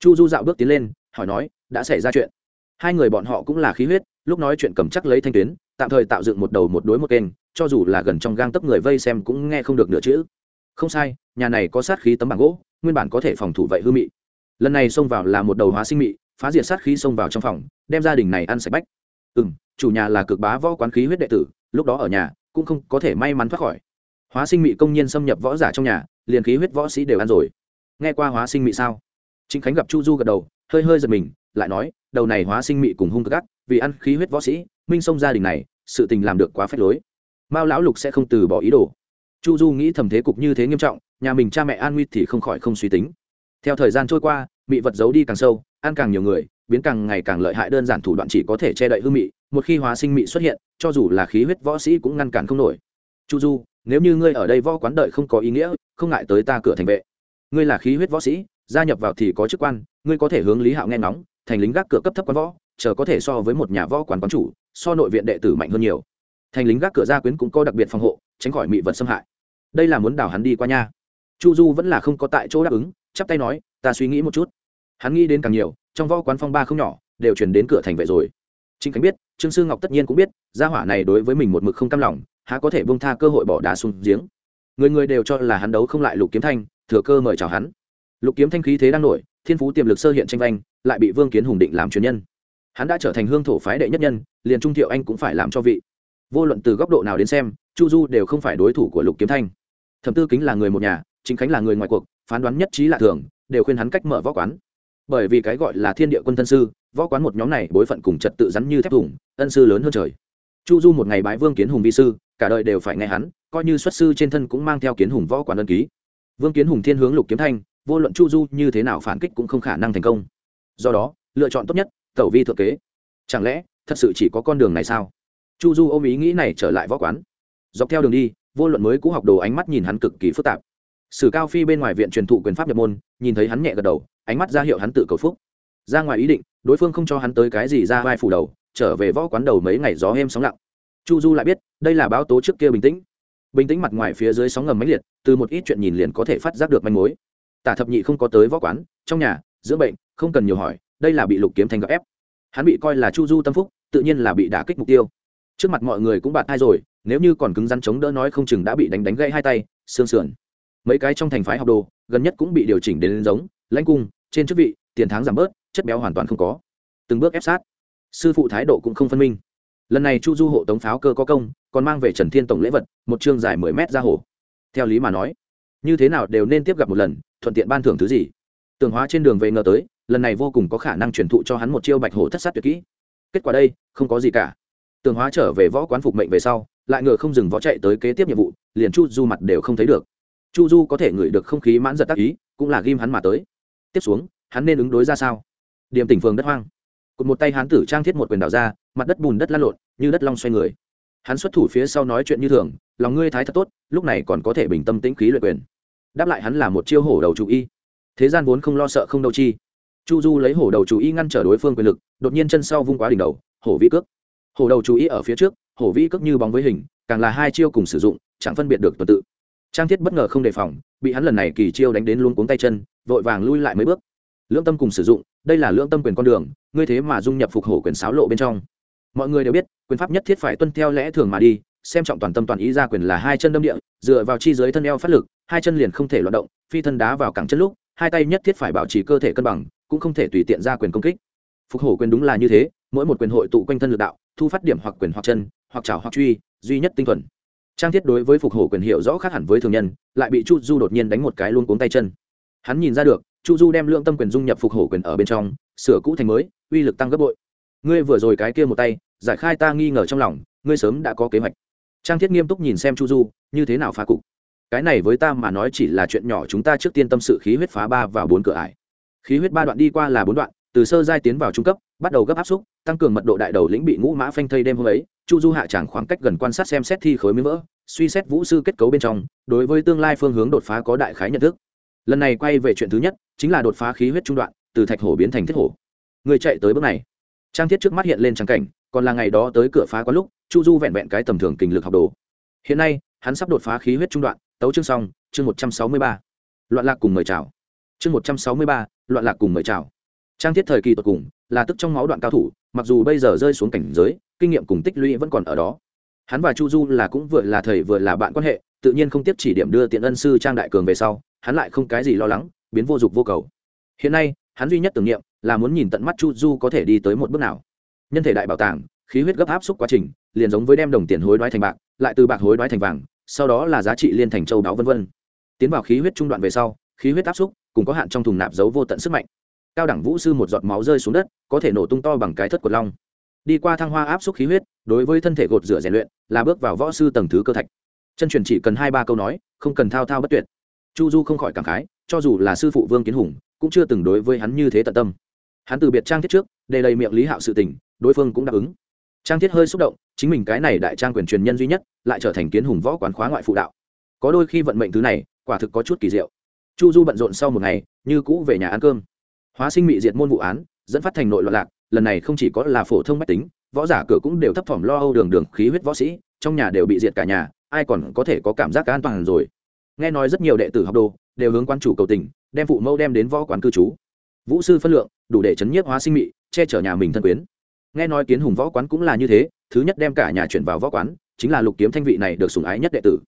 Chu du dạo bước tiến lên, hỏi nói, đã xảy ra chuyện. Hai người bọn họ cũng là khí huyết, lúc nói chuyện cầm chắc lấy thanh tuyến, tạm thời tạo dựng một đầu một đối một kênh, cho dù là gần trong gang tấp người vây xem cũng nghe không được nửa chữ. Không sai, nhà này có sát khí tấm bảng gỗ, nguyên bản có thể phòng thủ vậy hư mị lần này xông vào là một đầu hóa sinh mị, phá diệt sát khí xông vào trong phòng, đem gia đình này ăn sạch bách. Ừ m chủ nhà là cực bá võ quán khí huyết đệ tử, lúc đó ở nhà, cũng không có thể may mắn thoát khỏi. Hóa sinh mị công nhiên xâm nhập võ giả trong nhà, liền khí huyết võ sĩ đều ăn rồi. Nghe qua hóa sinh mị sao? Chính khánh gặp chu du gật đầu, hơi hơi giật mình, lại nói, đầu này hóa sinh mị cùng hung cực gắt vì ăn khí huyết võ sĩ, minh xông gia đình này, sự tình làm được quá phép lối. Mao lão lục sẽ không từ bỏ ý đồ. Chu du nghĩ thầm thế cục như thế nghiêm trọng, nhà mình cha mẹ an nguy thì không khỏi không suy tính theo thời gian trôi qua, mị vật giấu đi càng sâu, ăn càng nhiều người, biến càng ngày càng lợi hại, đơn giản thủ đoạn chỉ có thể che đậy hư mị. Một khi hóa sinh mị xuất hiện, cho dù là khí huyết võ sĩ cũng ngăn cản không nổi. Chu du, nếu như ngươi ở đây võ quán đợi không có ý nghĩa, không ngại tới ta cửa thành vệ. Ngươi là khí huyết võ sĩ, gia nhập vào thì có chức quan, ngươi có thể hướng lý hạo nghe ngóng, thành lính gác cửa cấp thấp quán võ, chờ có thể so với một nhà võ quán quán chủ, so nội viện đệ tử mạnh hơn nhiều. Thành lính gác cửa gia quyến cũng có đặc biệt phòng hộ, tránh khỏi mị vật xâm hại. Đây là muốn đào hắn đi qua nha. Chu du vẫn là không có tại chỗ đáp ứng chắp tay nói, ta suy nghĩ một chút. Hắn nghĩ đến càng nhiều, trong võ quán phong ba không nhỏ, đều chuyển đến cửa thành vệ rồi. Chính khánh biết, trương sư ngọc tất nhiên cũng biết, gia hỏa này đối với mình một mực không cam lòng, há có thể bông tha cơ hội bỏ đá xuống giếng. Người người đều cho là hắn đấu không lại lục kiếm thanh, thừa cơ mời chào hắn. Lục kiếm thanh khí thế đang nổi, thiên phú tiềm lực sơ hiện tranh vanh, lại bị vương kiến hùng định làm truyền nhân. Hắn đã trở thành hương thổ phái đệ nhất nhân, liền trung thiệu anh cũng phải làm cho vị. Vô luận từ góc độ nào đến xem, chu du đều không phải đối thủ của lục kiếm thanh. Thẩm tư kính là người một nhà chính khánh là người ngoài cuộc phán đoán nhất trí lạ thường, đều khuyên hắn cách mở võ quán. Bởi vì cái gọi là thiên địa quân thân sư, võ quán một nhóm này bối phận cùng trật tự rắn như thép thủng, ân sư lớn hơn trời. Chu du một ngày bái vương kiến hùng vi sư, cả đời đều phải nghe hắn, coi như xuất sư trên thân cũng mang theo kiến hùng võ quán ân ký. Vương kiến hùng thiên hướng lục kiếm thanh, vô luận chu du như thế nào phản kích cũng không khả năng thành công. Do đó, lựa chọn tốt nhất, tẩu vi thượng kế. Chẳng lẽ, thật sự chỉ có con đường này sao? Chu du ôm ý nghĩ này trở lại võ quán. Dọc theo đường đi, vô luận mới cũ học đồ ánh mắt nhìn hắn cực kỳ phức tạp sử cao phi bên ngoài viện truyền thụ quyền pháp nhập môn, nhìn thấy hắn nhẹ gật đầu, ánh mắt ra hiệu hắn tự cầu phúc. Ra ngoài ý định, đối phương không cho hắn tới cái gì ra vai phủ đầu, trở về võ quán đầu mấy ngày gió êm sóng lặng. Chu du lại biết, đây là báo tố trước kia bình tĩnh. Bình tĩnh mặt ngoài phía dưới sóng ngầm máy liệt, từ một ít chuyện nhìn liền có thể phát giác được manh mối. Tả thập nhị không có tới võ quán, trong nhà dưỡng bệnh, không cần nhiều hỏi, đây là bị lục kiếm thành gặp ép. Hắn bị coi là chu du tâm phúc, tự nhiên là bị đả kích mục tiêu. Trước mặt mọi người cũng bạt hai rồi, nếu như còn cứng rắn chống đỡ nói không chừng đã bị đánh đánh gãy hai tay, xương sườn mấy cái trong thành phái học đồ, gần nhất cũng bị điều chỉnh đến giống, lãnh cung, trên chức vị, tiền tháng giảm bớt, chất béo hoàn toàn không có. Từng bước ép sát. Sư phụ thái độ cũng không phân minh. Lần này chu du hộ tống pháo cơ có công, còn mang về trần thiên tổng lễ vật, một chương dài mười mét ra hồ. Theo lý mà nói, như thế nào đều nên tiếp gặp một lần, thuận tiện ban thưởng thứ gì. Tường hóa trên đường về ngờ tới, lần này vô cùng có khả năng truyền thụ cho hắn một chiêu bạch hổ thất sát tuyệt kỹ. Kết quả đây, không có gì cả. Tường hóa trở về võ quán phục mệnh về sau, lại ngờ không dừng võ chạy tới kế tiếp nhiệm vụ, liền chu du mặt đều không thấy được chu du có thể ngửi được không khí mãn giật tác ý, cũng là ghim hắn mà tới. Tiếp xuống, hắn nên ứng đối ra sao? Điểm tỉnh phường đất hoang. Cụt một tay hắn tử trang thiết một quyền đào ra, mặt đất bùn đất lăn lộn, như đất long xoay người. Hắn xuất thủ phía sau nói chuyện như thường, lòng ngươi thái thật tốt, lúc này còn có thể bình tâm tĩnh khí luyện quyền. Đáp lại hắn là một chiêu hổ đầu chủ y. Thế gian vốn không lo sợ không đâu chi. Chu du lấy hổ đầu chủ y ngăn trở đối phương quyền lực, đột nhiên chân sau vung quá đỉnh đầu, hổ vĩ cước. Hổ đầu chủ y ở phía trước, hổ vĩ cước như bóng với hình, càng là hai chiêu cùng sử dụng, chẳng phân biệt được tuần tự trang thiết bất ngờ không đề phòng, bị hắn lần này kỳ chiêu đánh đến luôn cuống tay chân, vội vàng lui lại mấy bước. Lưỡng tâm cùng sử dụng, đây là lưỡng tâm quyền con đường, ngươi thế mà dung nhập phục hổ quyền sáo lộ bên trong. Mọi người đều biết, quyền pháp nhất thiết phải tuân theo lẽ thường mà đi, xem trọng toàn tâm toàn ý ra quyền là hai chân đâm địa, dựa vào chi dưới thân eo phát lực, hai chân liền không thể loạt động, phi thân đá vào cẳng chân lúc, hai tay nhất thiết phải bảo trì cơ thể cân bằng, cũng không thể tùy tiện ra quyền công kích. Phục hổ quyền đúng là như thế, mỗi một quyền hội tụ quanh thân lực đạo, thu phát điểm hoặc quyền hoặc chân, hoặc trào hoặc truy, duy nhất tinh thuần trang thiết đối với phục hổ quyền hiệu rõ khác hẳn với thường nhân, lại bị chu du đột nhiên đánh một cái luôn cuống tay chân. Hắn nhìn ra được, chu du đem lượng tâm quyền dung nhập phục hổ quyền ở bên trong, sửa cũ thành mới, uy lực tăng gấp bội. Ngươi vừa rồi cái kia một tay, giải khai ta nghi ngờ trong lòng, ngươi sớm đã có kế hoạch. Trang thiết nghiêm túc nhìn xem chu du, như thế nào phá cục? Cái này với ta mà nói chỉ là chuyện nhỏ chúng ta trước tiên tâm sự khí huyết phá ba và bốn cửa ải. Khí huyết ba đoạn đi qua là bốn đoạn từ sơ giai tiến vào trung cấp, bắt đầu gấp áp xúc tăng cường mật độ đại đầu lĩnh bị ngũ mã phanh thây đêm hôm ấy, chu du hạ tràng khoảng cách gần quan sát xem xét thi khối miếng vỡ, suy xét vũ sư kết cấu bên trong, đối với tương lai phương hướng đột phá có đại khái nhận thức. Lần này quay về chuyện thứ nhất, chính là đột phá khí huyết trung đoạn, từ thạch hổ biến thành thiết hổ. Người chạy tới bước này. Trang thiết trước mắt hiện lên trang cảnh, còn là ngày đó tới cửa phá có lúc, chu du vẹn vẹn cái tầm thường kình lực học đồ. Hiện nay, hắn sắp đột phá khí huyết trung đoạn, tấu chương xong, chương một trăm sáu mươi ba. Loạn lạc cùng mời chào. Chương một trăm sáu mươi ba, loạn lạc cùng mời chào trang thiết thời kỳ tột cùng, là tức trong máu đoạn cao thủ, mặc dù bây giờ rơi xuống cảnh giới, kinh nghiệm cùng tích lũy vẫn còn ở đó. Hắn và chu du là cũng vừa là thầy vừa là bạn quan hệ, tự nhiên không tiếp chỉ điểm đưa tiện ân sư trang đại cường về sau, hắn lại không cái gì lo lắng, biến vô dụng vô cầu. Hiện nay, hắn duy nhất tưởng niệm là muốn nhìn tận mắt chu du có thể đi tới một bước nào. Nhân thể đại bảo tàng, khí huyết gấp áp xúc quá trình, liền giống với đem đồng tiền hối đoái thành bạc, lại từ bạc hối đoái thành vàng, sau đó là giá trị liên thành châu đáo vân vân. Tiến vào khí huyết trung đoạn về sau, khí huyết áp xúc, cùng có hạn trong thùng nạp giấu vô tận sức mạnh cao đẳng vũ sư một giọt máu rơi xuống đất, có thể nổ tung to bằng cái thất của long. Đi qua thăng hoa áp suất khí huyết, đối với thân thể gột rửa rèn luyện, là bước vào võ sư tầng thứ cơ thạch. Chân truyền chỉ cần hai ba câu nói, không cần thao thao bất tuyệt. Chu du không khỏi cảm khái, cho dù là sư phụ vương kiến hùng, cũng chưa từng đối với hắn như thế tận tâm. Hắn từ biệt trang thiết trước, để đầy miệng lý hạo sự tình, đối phương cũng đáp ứng. Trang thiết hơi xúc động, chính mình cái này đại trang quyền truyền nhân duy nhất, lại trở thành kiến hùng võ quán khóa ngoại phụ đạo. Có đôi khi vận mệnh thứ này, quả thực có chút kỳ diệu. Chu du bận rộn sau một ngày, như cũ về nhà ăn cơm hóa sinh mị diệt môn vụ án, dẫn phát thành nội loạn lạc, lần này không chỉ có là phổ thông mách tính, võ giả cửa cũng đều thấp thỏm lo âu đường đường khí huyết võ sĩ, trong nhà đều bị diệt cả nhà, ai còn có thể có cảm giác an toàn rồi. Nghe nói rất nhiều đệ tử học đồ đều hướng quan chủ cầu tình, đem phụ mẫu đem đến võ quán cư trú. Vũ sư phân lượng đủ để chấn nhiếp hóa sinh mị, che chở nhà mình thân quyến. Nghe nói kiến hùng võ quán cũng là như thế, thứ nhất đem cả nhà chuyển vào võ quán, chính là lục kiếm thanh vị này được sủng ái nhất đệ tử.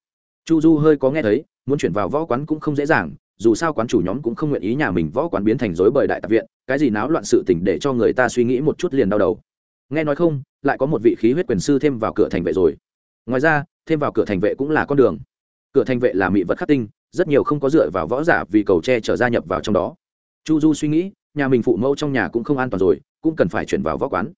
Chu du hơi có nghe thấy, muốn chuyển vào võ quán cũng không dễ dàng dù sao quán chủ nhóm cũng không nguyện ý nhà mình võ quán biến thành rối bời đại tập viện, cái gì náo loạn sự tình để cho người ta suy nghĩ một chút liền đau đầu. Nghe nói không, lại có một vị khí huyết quyền sư thêm vào cửa thành vệ rồi. Ngoài ra, thêm vào cửa thành vệ cũng là con đường. Cửa thành vệ là mỹ vật khắc tinh, rất nhiều không có dựa vào võ giả vì cầu tre trở gia nhập vào trong đó. Chu du suy nghĩ, nhà mình phụ mẫu trong nhà cũng không an toàn rồi, cũng cần phải chuyển vào võ quán.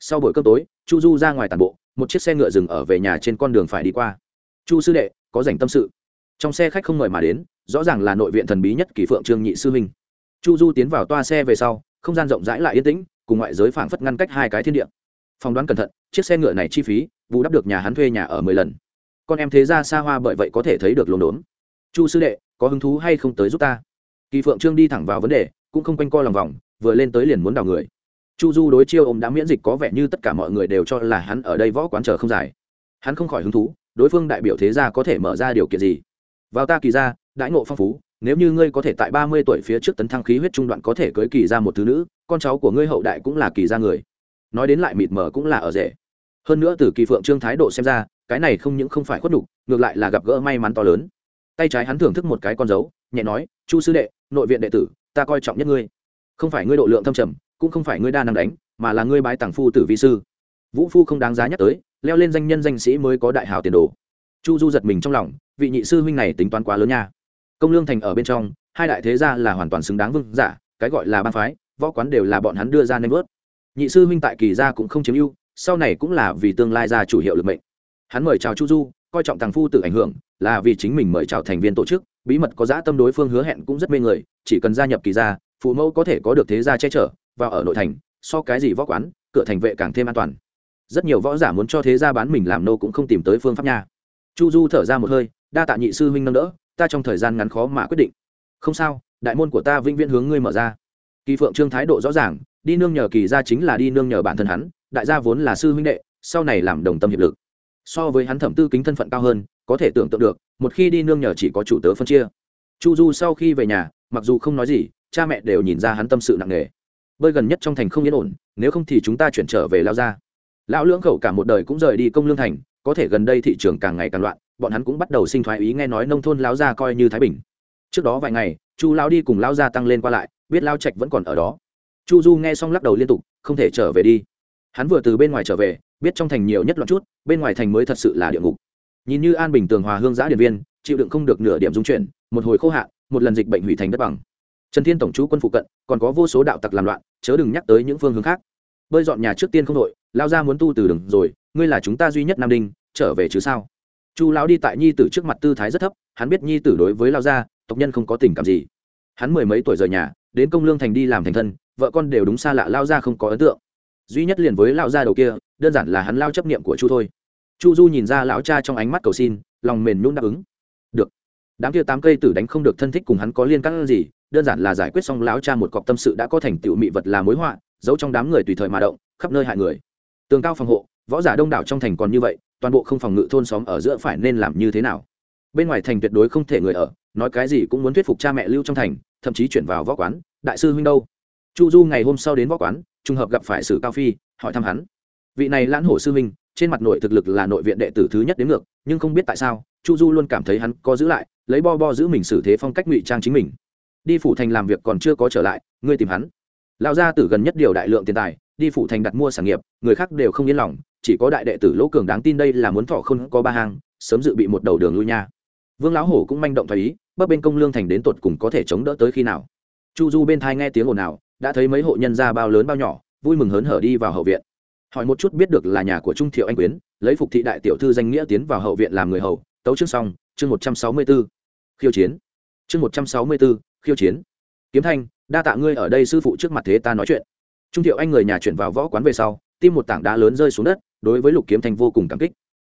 Sau buổi cơm tối, chu du ra ngoài tàn bộ, một chiếc xe ngựa dừng ở về nhà trên con đường phải đi qua. Chu sư đệ, có dành tâm sự. Trong xe khách không mời mà đến rõ ràng là nội viện thần bí nhất kỳ phượng trương nhị sư huynh. Chu du tiến vào toa xe về sau, không gian rộng rãi lại yên tĩnh, cùng ngoại giới phảng phất ngăn cách hai cái thiên địa. Phỏng đoán cẩn thận, chiếc xe ngựa này chi phí vụ đắp được nhà hắn thuê nhà ở mười lần. Con em thế ra xa hoa bởi vậy có thể thấy được lồn đốn. Chu sư đệ, có hứng thú hay không tới giúp ta? Kỳ phượng trương đi thẳng vào vấn đề, cũng không quanh co lòng vòng, vừa lên tới liền muốn đào người. Chu du đối chiêu ông đã miễn dịch có vẻ như tất cả mọi người đều cho là hắn ở đây võ quán chờ không dài. Hắn không khỏi hứng thú, đối phương đại biểu thế gia có thể mở ra điều kiện gì? Vào ta kỳ ra đãi ngộ phong phú, nếu như ngươi có thể tại ba mươi tuổi phía trước tấn thăng khí huyết trung đoạn có thể cưới kỳ ra một thứ nữ, con cháu của ngươi hậu đại cũng là kỳ ra người. Nói đến lại mịt mờ cũng là ở rể. Hơn nữa từ kỳ phượng trương thái độ xem ra, cái này không những không phải khuất đục ngược lại là gặp gỡ may mắn to lớn. Tay trái hắn thưởng thức một cái con dấu, nhẹ nói, chu sư đệ, nội viện đệ tử, ta coi trọng nhất ngươi. Không phải ngươi độ lượng thâm trầm, cũng không phải ngươi đa năng đánh, mà là ngươi bái tàng phu tử vi sư. Vũ phu không đáng giá nhắc tới, leo lên danh nhân danh sĩ mới có đại hào tiền đồ. Chu du giật mình trong lòng, vị nhị sư huynh này tính toán quá lớn nha công lương thành ở bên trong, hai đại thế gia là hoàn toàn xứng đáng vương giả, cái gọi là ban phái, võ quán đều là bọn hắn đưa ra nên vớt. Nhị sư huynh tại kỳ gia cũng không chiếm ưu, sau này cũng là vì tương lai gia chủ hiệu lực mệnh. Hắn mời chào chu du, coi trọng thằng phu tự ảnh hưởng, là vì chính mình mời chào thành viên tổ chức, bí mật có dã tâm đối phương hứa hẹn cũng rất mê người, chỉ cần gia nhập kỳ gia, phụ mẫu có thể có được thế gia che chở và ở nội thành, so cái gì võ quán, cửa thành vệ càng thêm an toàn. Rất nhiều võ giả muốn cho thế gia bán mình làm nô cũng không tìm tới phương pháp nha. Chu du thở ra một hơi, đa tạ nhị sư huynh nâng đỡ ta trong thời gian ngắn khó mà quyết định. Không sao, đại môn của ta vĩnh viễn hướng ngươi mở ra. Kỳ phượng trương thái độ rõ ràng, đi nương nhờ kỳ gia chính là đi nương nhờ bản thân hắn, đại gia vốn là sư huynh đệ, sau này làm đồng tâm hiệp lực. So với hắn thẩm tư kính thân phận cao hơn, có thể tưởng tượng được, một khi đi nương nhờ chỉ có chủ tớ phân chia. Chu du sau khi về nhà, mặc dù không nói gì, cha mẹ đều nhìn ra hắn tâm sự nặng nề. Bơi gần nhất trong thành không yên ổn, nếu không thì chúng ta chuyển trở về lao ra lão lưỡng khẩu cả một đời cũng rời đi công lương thành có thể gần đây thị trường càng ngày càng loạn, bọn hắn cũng bắt đầu sinh thoái ý nghe nói nông thôn lão gia coi như thái bình. Trước đó vài ngày, chu lão đi cùng lão gia tăng lên qua lại, biết lao trạch vẫn còn ở đó. Chu du nghe xong lắc đầu liên tục, không thể trở về đi. Hắn vừa từ bên ngoài trở về, biết trong thành nhiều nhất loạn chút, bên ngoài thành mới thật sự là địa ngục. Nhìn như an bình tường hòa hương giã điện viên, chịu đựng không được nửa điểm dung chuyển, một hồi khô hạn, một lần dịch bệnh hủy thành đất bằng. Trần thiên tổng chú quân phụ cận, còn có vô số đạo tặc làm loạn, chớ đừng nhắc tới những phương hướng khác. Bơi dọn nhà trước tiên không đội lao ra muốn tu từ đường rồi, ngươi là chúng ta duy nhất nam đinh trở về chứ sao? Chu lão đi tại nhi tử trước mặt tư thái rất thấp, hắn biết nhi tử đối với lao gia, tộc nhân không có tình cảm gì. Hắn mười mấy tuổi rời nhà, đến công lương thành đi làm thành thân, vợ con đều đúng xa lạ lao gia không có ấn tượng. Duy nhất liền với lao gia đầu kia, đơn giản là hắn lao chấp niệm của chu thôi. Chu du nhìn ra lão cha trong ánh mắt cầu xin, lòng mềm nhún đáp ứng. Được. Đám kia tám cây tử đánh không được thân thích cùng hắn có liên căng gì, đơn giản là giải quyết xong lão cha một cọc tâm sự đã có thành tựu mị vật là mối họa, giấu trong đám người tùy thời mà động, khắp nơi hại người. Tường cao phòng hộ, võ giả đông đảo trong thành còn như vậy toàn bộ không phòng ngự thôn xóm ở giữa phải nên làm như thế nào? Bên ngoài thành tuyệt đối không thể người ở, nói cái gì cũng muốn thuyết phục cha mẹ lưu trong thành, thậm chí chuyển vào võ quán. Đại sư huynh đâu? Chu du ngày hôm sau đến võ quán, trùng hợp gặp phải sử cao phi, hỏi thăm hắn. Vị này lãn hổ sư huynh, trên mặt nội thực lực là nội viện đệ tử thứ nhất đến ngược, nhưng không biết tại sao, chu du luôn cảm thấy hắn có giữ lại, lấy bo bo giữ mình xử thế phong cách ngụy trang chính mình. Đi phủ thành làm việc còn chưa có trở lại, ngươi tìm hắn. Lão gia tử gần nhất điều đại lượng tiền tài, đi phủ thành đặt mua sản nghiệp, người khác đều không yên lòng chỉ có đại đệ tử lỗ cường đáng tin đây là muốn thọ không có ba hang, sớm dự bị một đầu đường lui nha. Vương lão hổ cũng manh động thoái ý, bấp bên công lương thành đến tột cùng có thể chống đỡ tới khi nào. Chu du bên thai nghe tiếng ồn ào, đã thấy mấy hộ nhân ra bao lớn bao nhỏ, vui mừng hớn hở đi vào hậu viện. Hỏi một chút biết được là nhà của trung thiệu anh quyến, lấy phục thị đại tiểu thư danh nghĩa tiến vào hậu viện làm người hầu, tấu chương xong, chương một trăm sáu mươi b ố khiêu chiến. Chương một trăm sáu mươi b ố khiêu chiến. Kiếm thanh, đa tạ ngươi ở đây sư phụ trước mặt thế ta nói chuyện. Trung thiệu anh người nhà chuyển vào võ quán về sau, tim một tảng đá lớn rơi xuống đất đối với lục kiếm thanh vô cùng cảm kích.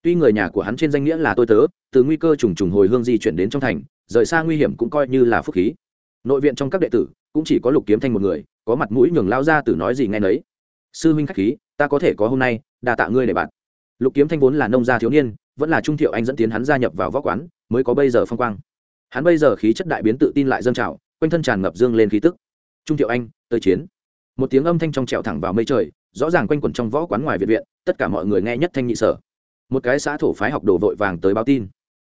Tuy người nhà của hắn trên danh nghĩa là tôi tớ, từ nguy cơ trùng trùng hồi hương di chuyển đến trong thành, rời xa nguy hiểm cũng coi như là phúc khí. Nội viện trong các đệ tử cũng chỉ có lục kiếm thanh một người, có mặt mũi nhường lao ra từ nói gì nghe nấy. Sư huynh khách khí, ta có thể có hôm nay, đa tạ ngươi để bạn. Lục kiếm thanh vốn là nông gia thiếu niên, vẫn là trung thiệu anh dẫn tiến hắn gia nhập vào võ quán, mới có bây giờ phong quang. Hắn bây giờ khí chất đại biến tự tin lại dâng trào, quanh thân tràn ngập dương lên khí tức. Trung thiệu anh, tới chiến. Một tiếng âm thanh trong trẹo thẳng vào mây trời rõ ràng quanh quẩn trong võ quán ngoài viện viện, tất cả mọi người nghe nhất thanh nhị sở. Một cái xã thổ phái học đồ vội vàng tới báo tin.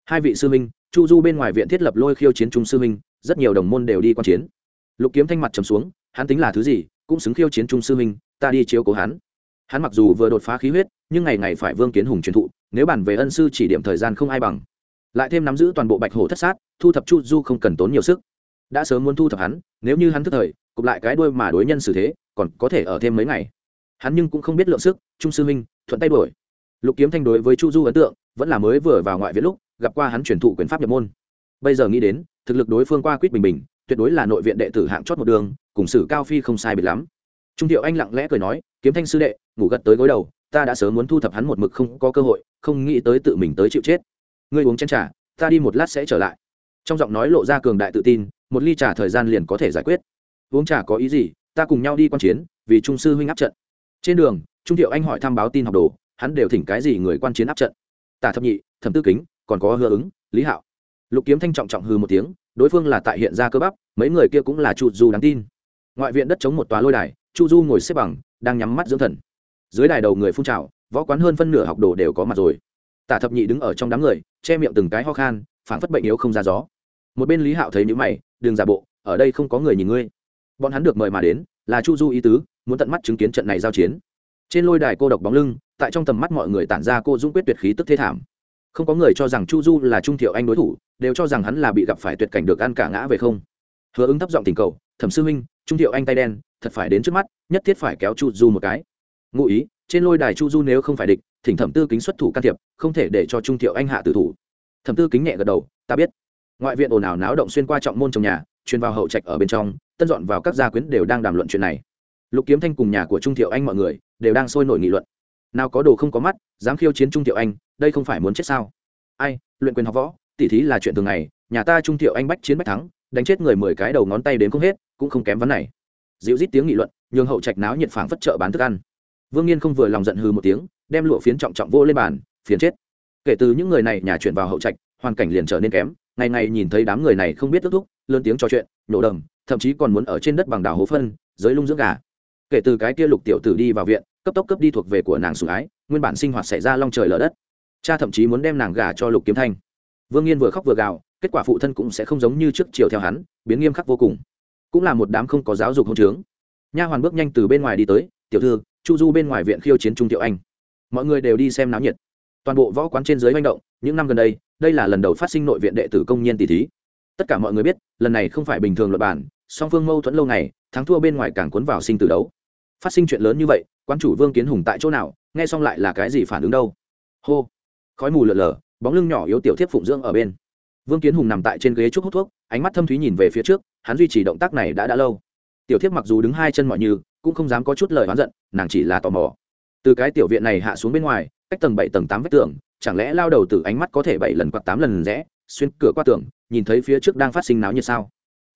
Hai vị sư minh chu du bên ngoài viện thiết lập lôi khiêu chiến trung sư minh rất nhiều đồng môn đều đi quan chiến. Lục kiếm thanh mặt trầm xuống, hắn tính là thứ gì, cũng xứng khiêu chiến trung sư minh ta đi chiếu cố hắn. Hắn mặc dù vừa đột phá khí huyết, nhưng ngày ngày phải vương kiến hùng truyền thụ, nếu bản về ân sư chỉ điểm thời gian không ai bằng. Lại thêm nắm giữ toàn bộ bạch hổ thất sát, thu thập chu du không cần tốn nhiều sức. Đã sớm muốn thu thập hắn, nếu như hắn thức thời, cụp lại cái đuôi mà đối nhân xử thế, còn có thể ở thêm mấy ngày hắn nhưng cũng không biết lượng sức, trung sư minh, thuận tay đổi lục kiếm thanh đối với chu du ấn tượng, vẫn là mới vừa vào ngoại viện lúc, gặp qua hắn truyền thụ quyền pháp nhập môn. Bây giờ nghĩ đến, thực lực đối phương qua quýt bình bình, tuyệt đối là nội viện đệ tử hạng chót một đường, cùng sử cao phi không sai biệt lắm. Trung thiệu anh lặng lẽ cười nói, kiếm thanh sư đệ, ngủ gật tới gối đầu, ta đã sớm muốn thu thập hắn một mực không có cơ hội, không nghĩ tới tự mình tới chịu chết. Ngươi uống chén trà, ta đi một lát sẽ trở lại. Trong giọng nói lộ ra cường đại tự tin, một ly trà thời gian liền có thể giải quyết. Uống trà có ý gì, ta cùng nhau đi quan chiến, vì trung sư huynh áp trận trên đường, trung thiệu anh hỏi thăm báo tin học đồ, hắn đều thỉnh cái gì người quan chiến áp trận. Tả thập nhị, thẩm tư kính, còn có hứa ứng, lý hạo. Lục kiếm thanh trọng trọng hư một tiếng, đối phương là tại hiện ra cơ bắp, mấy người kia cũng là chu du đáng tin. Ngoại viện đất chống một tòa lôi đài, chu du ngồi xếp bằng, đang nhắm mắt dưỡng thần. Dưới đài đầu người phun trào, võ quán hơn phân nửa học đồ đều có mặt rồi. Tả thập nhị đứng ở trong đám người, che miệng từng cái ho khan phản phất bệnh yếu không ra gió. Một bên lý hạo thấy nhữ mày đường giả bộ, ở đây không có người nhìn ngươi. Bọn hắn được mời mà đến, là chu du ý tứ muốn tận mắt chứng kiến trận này giao chiến. Trên lôi đài cô độc bóng lưng, tại trong tầm mắt mọi người tản ra cô dũng quyết tuyệt khí tức thế thảm. Không có người cho rằng chu du là trung thiệu anh đối thủ, đều cho rằng hắn là bị gặp phải tuyệt cảnh được ăn cả ngã về không. Hứa ứng thấp giọng tình cầu, thẩm sư huynh, trung thiệu anh tay đen, thật phải đến trước mắt, nhất thiết phải kéo chu du một cái. Ngụ ý, trên lôi đài chu du nếu không phải địch, thỉnh thẩm tư kính xuất thủ can thiệp, không thể để cho trung thiệu anh hạ tử thủ. Thẩm tư kính nhẹ gật đầu, ta biết. Ngoại viện ồn ào náo động xuyên qua trọng môn trong nhà, truyền vào hậu trạch ở bên trong, tân dọn vào các gia quyến đều đang đàm luận chuyện này lục kiếm thanh cùng nhà của trung thiệu anh mọi người đều đang sôi nổi nghị luận. Nào có đồ không có mắt, dám khiêu chiến trung thiệu anh, đây không phải muốn chết sao? Ai, luyện quyền học võ, tỉ thí là chuyện thường ngày, nhà ta trung thiệu anh bách chiến bách thắng, đánh chết người mười cái đầu ngón tay đến không hết, cũng không kém vấn này. Dịu rít tiếng nghị luận, nhường hậu trạch náo nhiệt phảng phất trợ bán thức ăn. Vương nhiên không vừa lòng giận hư một tiếng, đem lụa phiến trọng trọng vô lên bàn phiến chết. Kể từ những người này nhà chuyển vào hậu trạch, hoàn cảnh liền trở nên kém, ngày ngày nhìn thấy đám người này không biết tức thúc, lớn tiếng trò chuyện nhổ đầm, thậm chí còn muốn ở trên đất bằng đảo hố phân, giới lung dưỡng gà kể từ cái kia lục tiểu tử đi vào viện, cấp tốc cấp đi thuộc về của nàng sủng ái, nguyên bản sinh hoạt xảy ra long trời lở đất. Cha thậm chí muốn đem nàng gà cho lục kiếm thanh. Vương nghiên vừa khóc vừa gào, kết quả phụ thân cũng sẽ không giống như trước chiều theo hắn, biến nghiêm khắc vô cùng. Cũng là một đám không có giáo dục hôn trướng. Nha hoàn bước nhanh từ bên ngoài đi tới, tiểu thư, chu du bên ngoài viện khiêu chiến trung tiểu anh. Mọi người đều đi xem náo nhiệt. Toàn bộ võ quán trên dưới manh động, những năm gần đây đây là lần đầu phát sinh nội viện đệ tử công nhân tỷ thí. Tất cả mọi người biết, lần này không phải bình thường luật bản, song phương mâu thuẫn lâu ngày thắng thua bên ngoài càng cuốn vào sinh tử đấu. Phát sinh chuyện lớn như vậy quan chủ vương kiến hùng tại chỗ nào, nghe xong lại là cái gì phản ứng đâu? Hô! Khói mù lợn lờ bóng lưng nhỏ yếu tiểu thiếp phụng dưỡng ở bên. Vương kiến hùng nằm tại trên ghế trúc hút thuốc, ánh mắt thâm thúy nhìn về phía trước, hắn duy trì động tác này đã đã lâu. Tiểu thiếp mặc dù đứng hai chân mọi như, cũng không dám có chút lời oán giận, nàng chỉ là tò mò. Từ cái tiểu viện này hạ xuống bên ngoài, cách tầng bảy tầng tám vách tường, chẳng lẽ lao đầu từ ánh mắt có thể bảy lần quạt tám lần rẽ, xuyên cửa qua tường, nhìn thấy phía trước đang phát sinh náo như sao?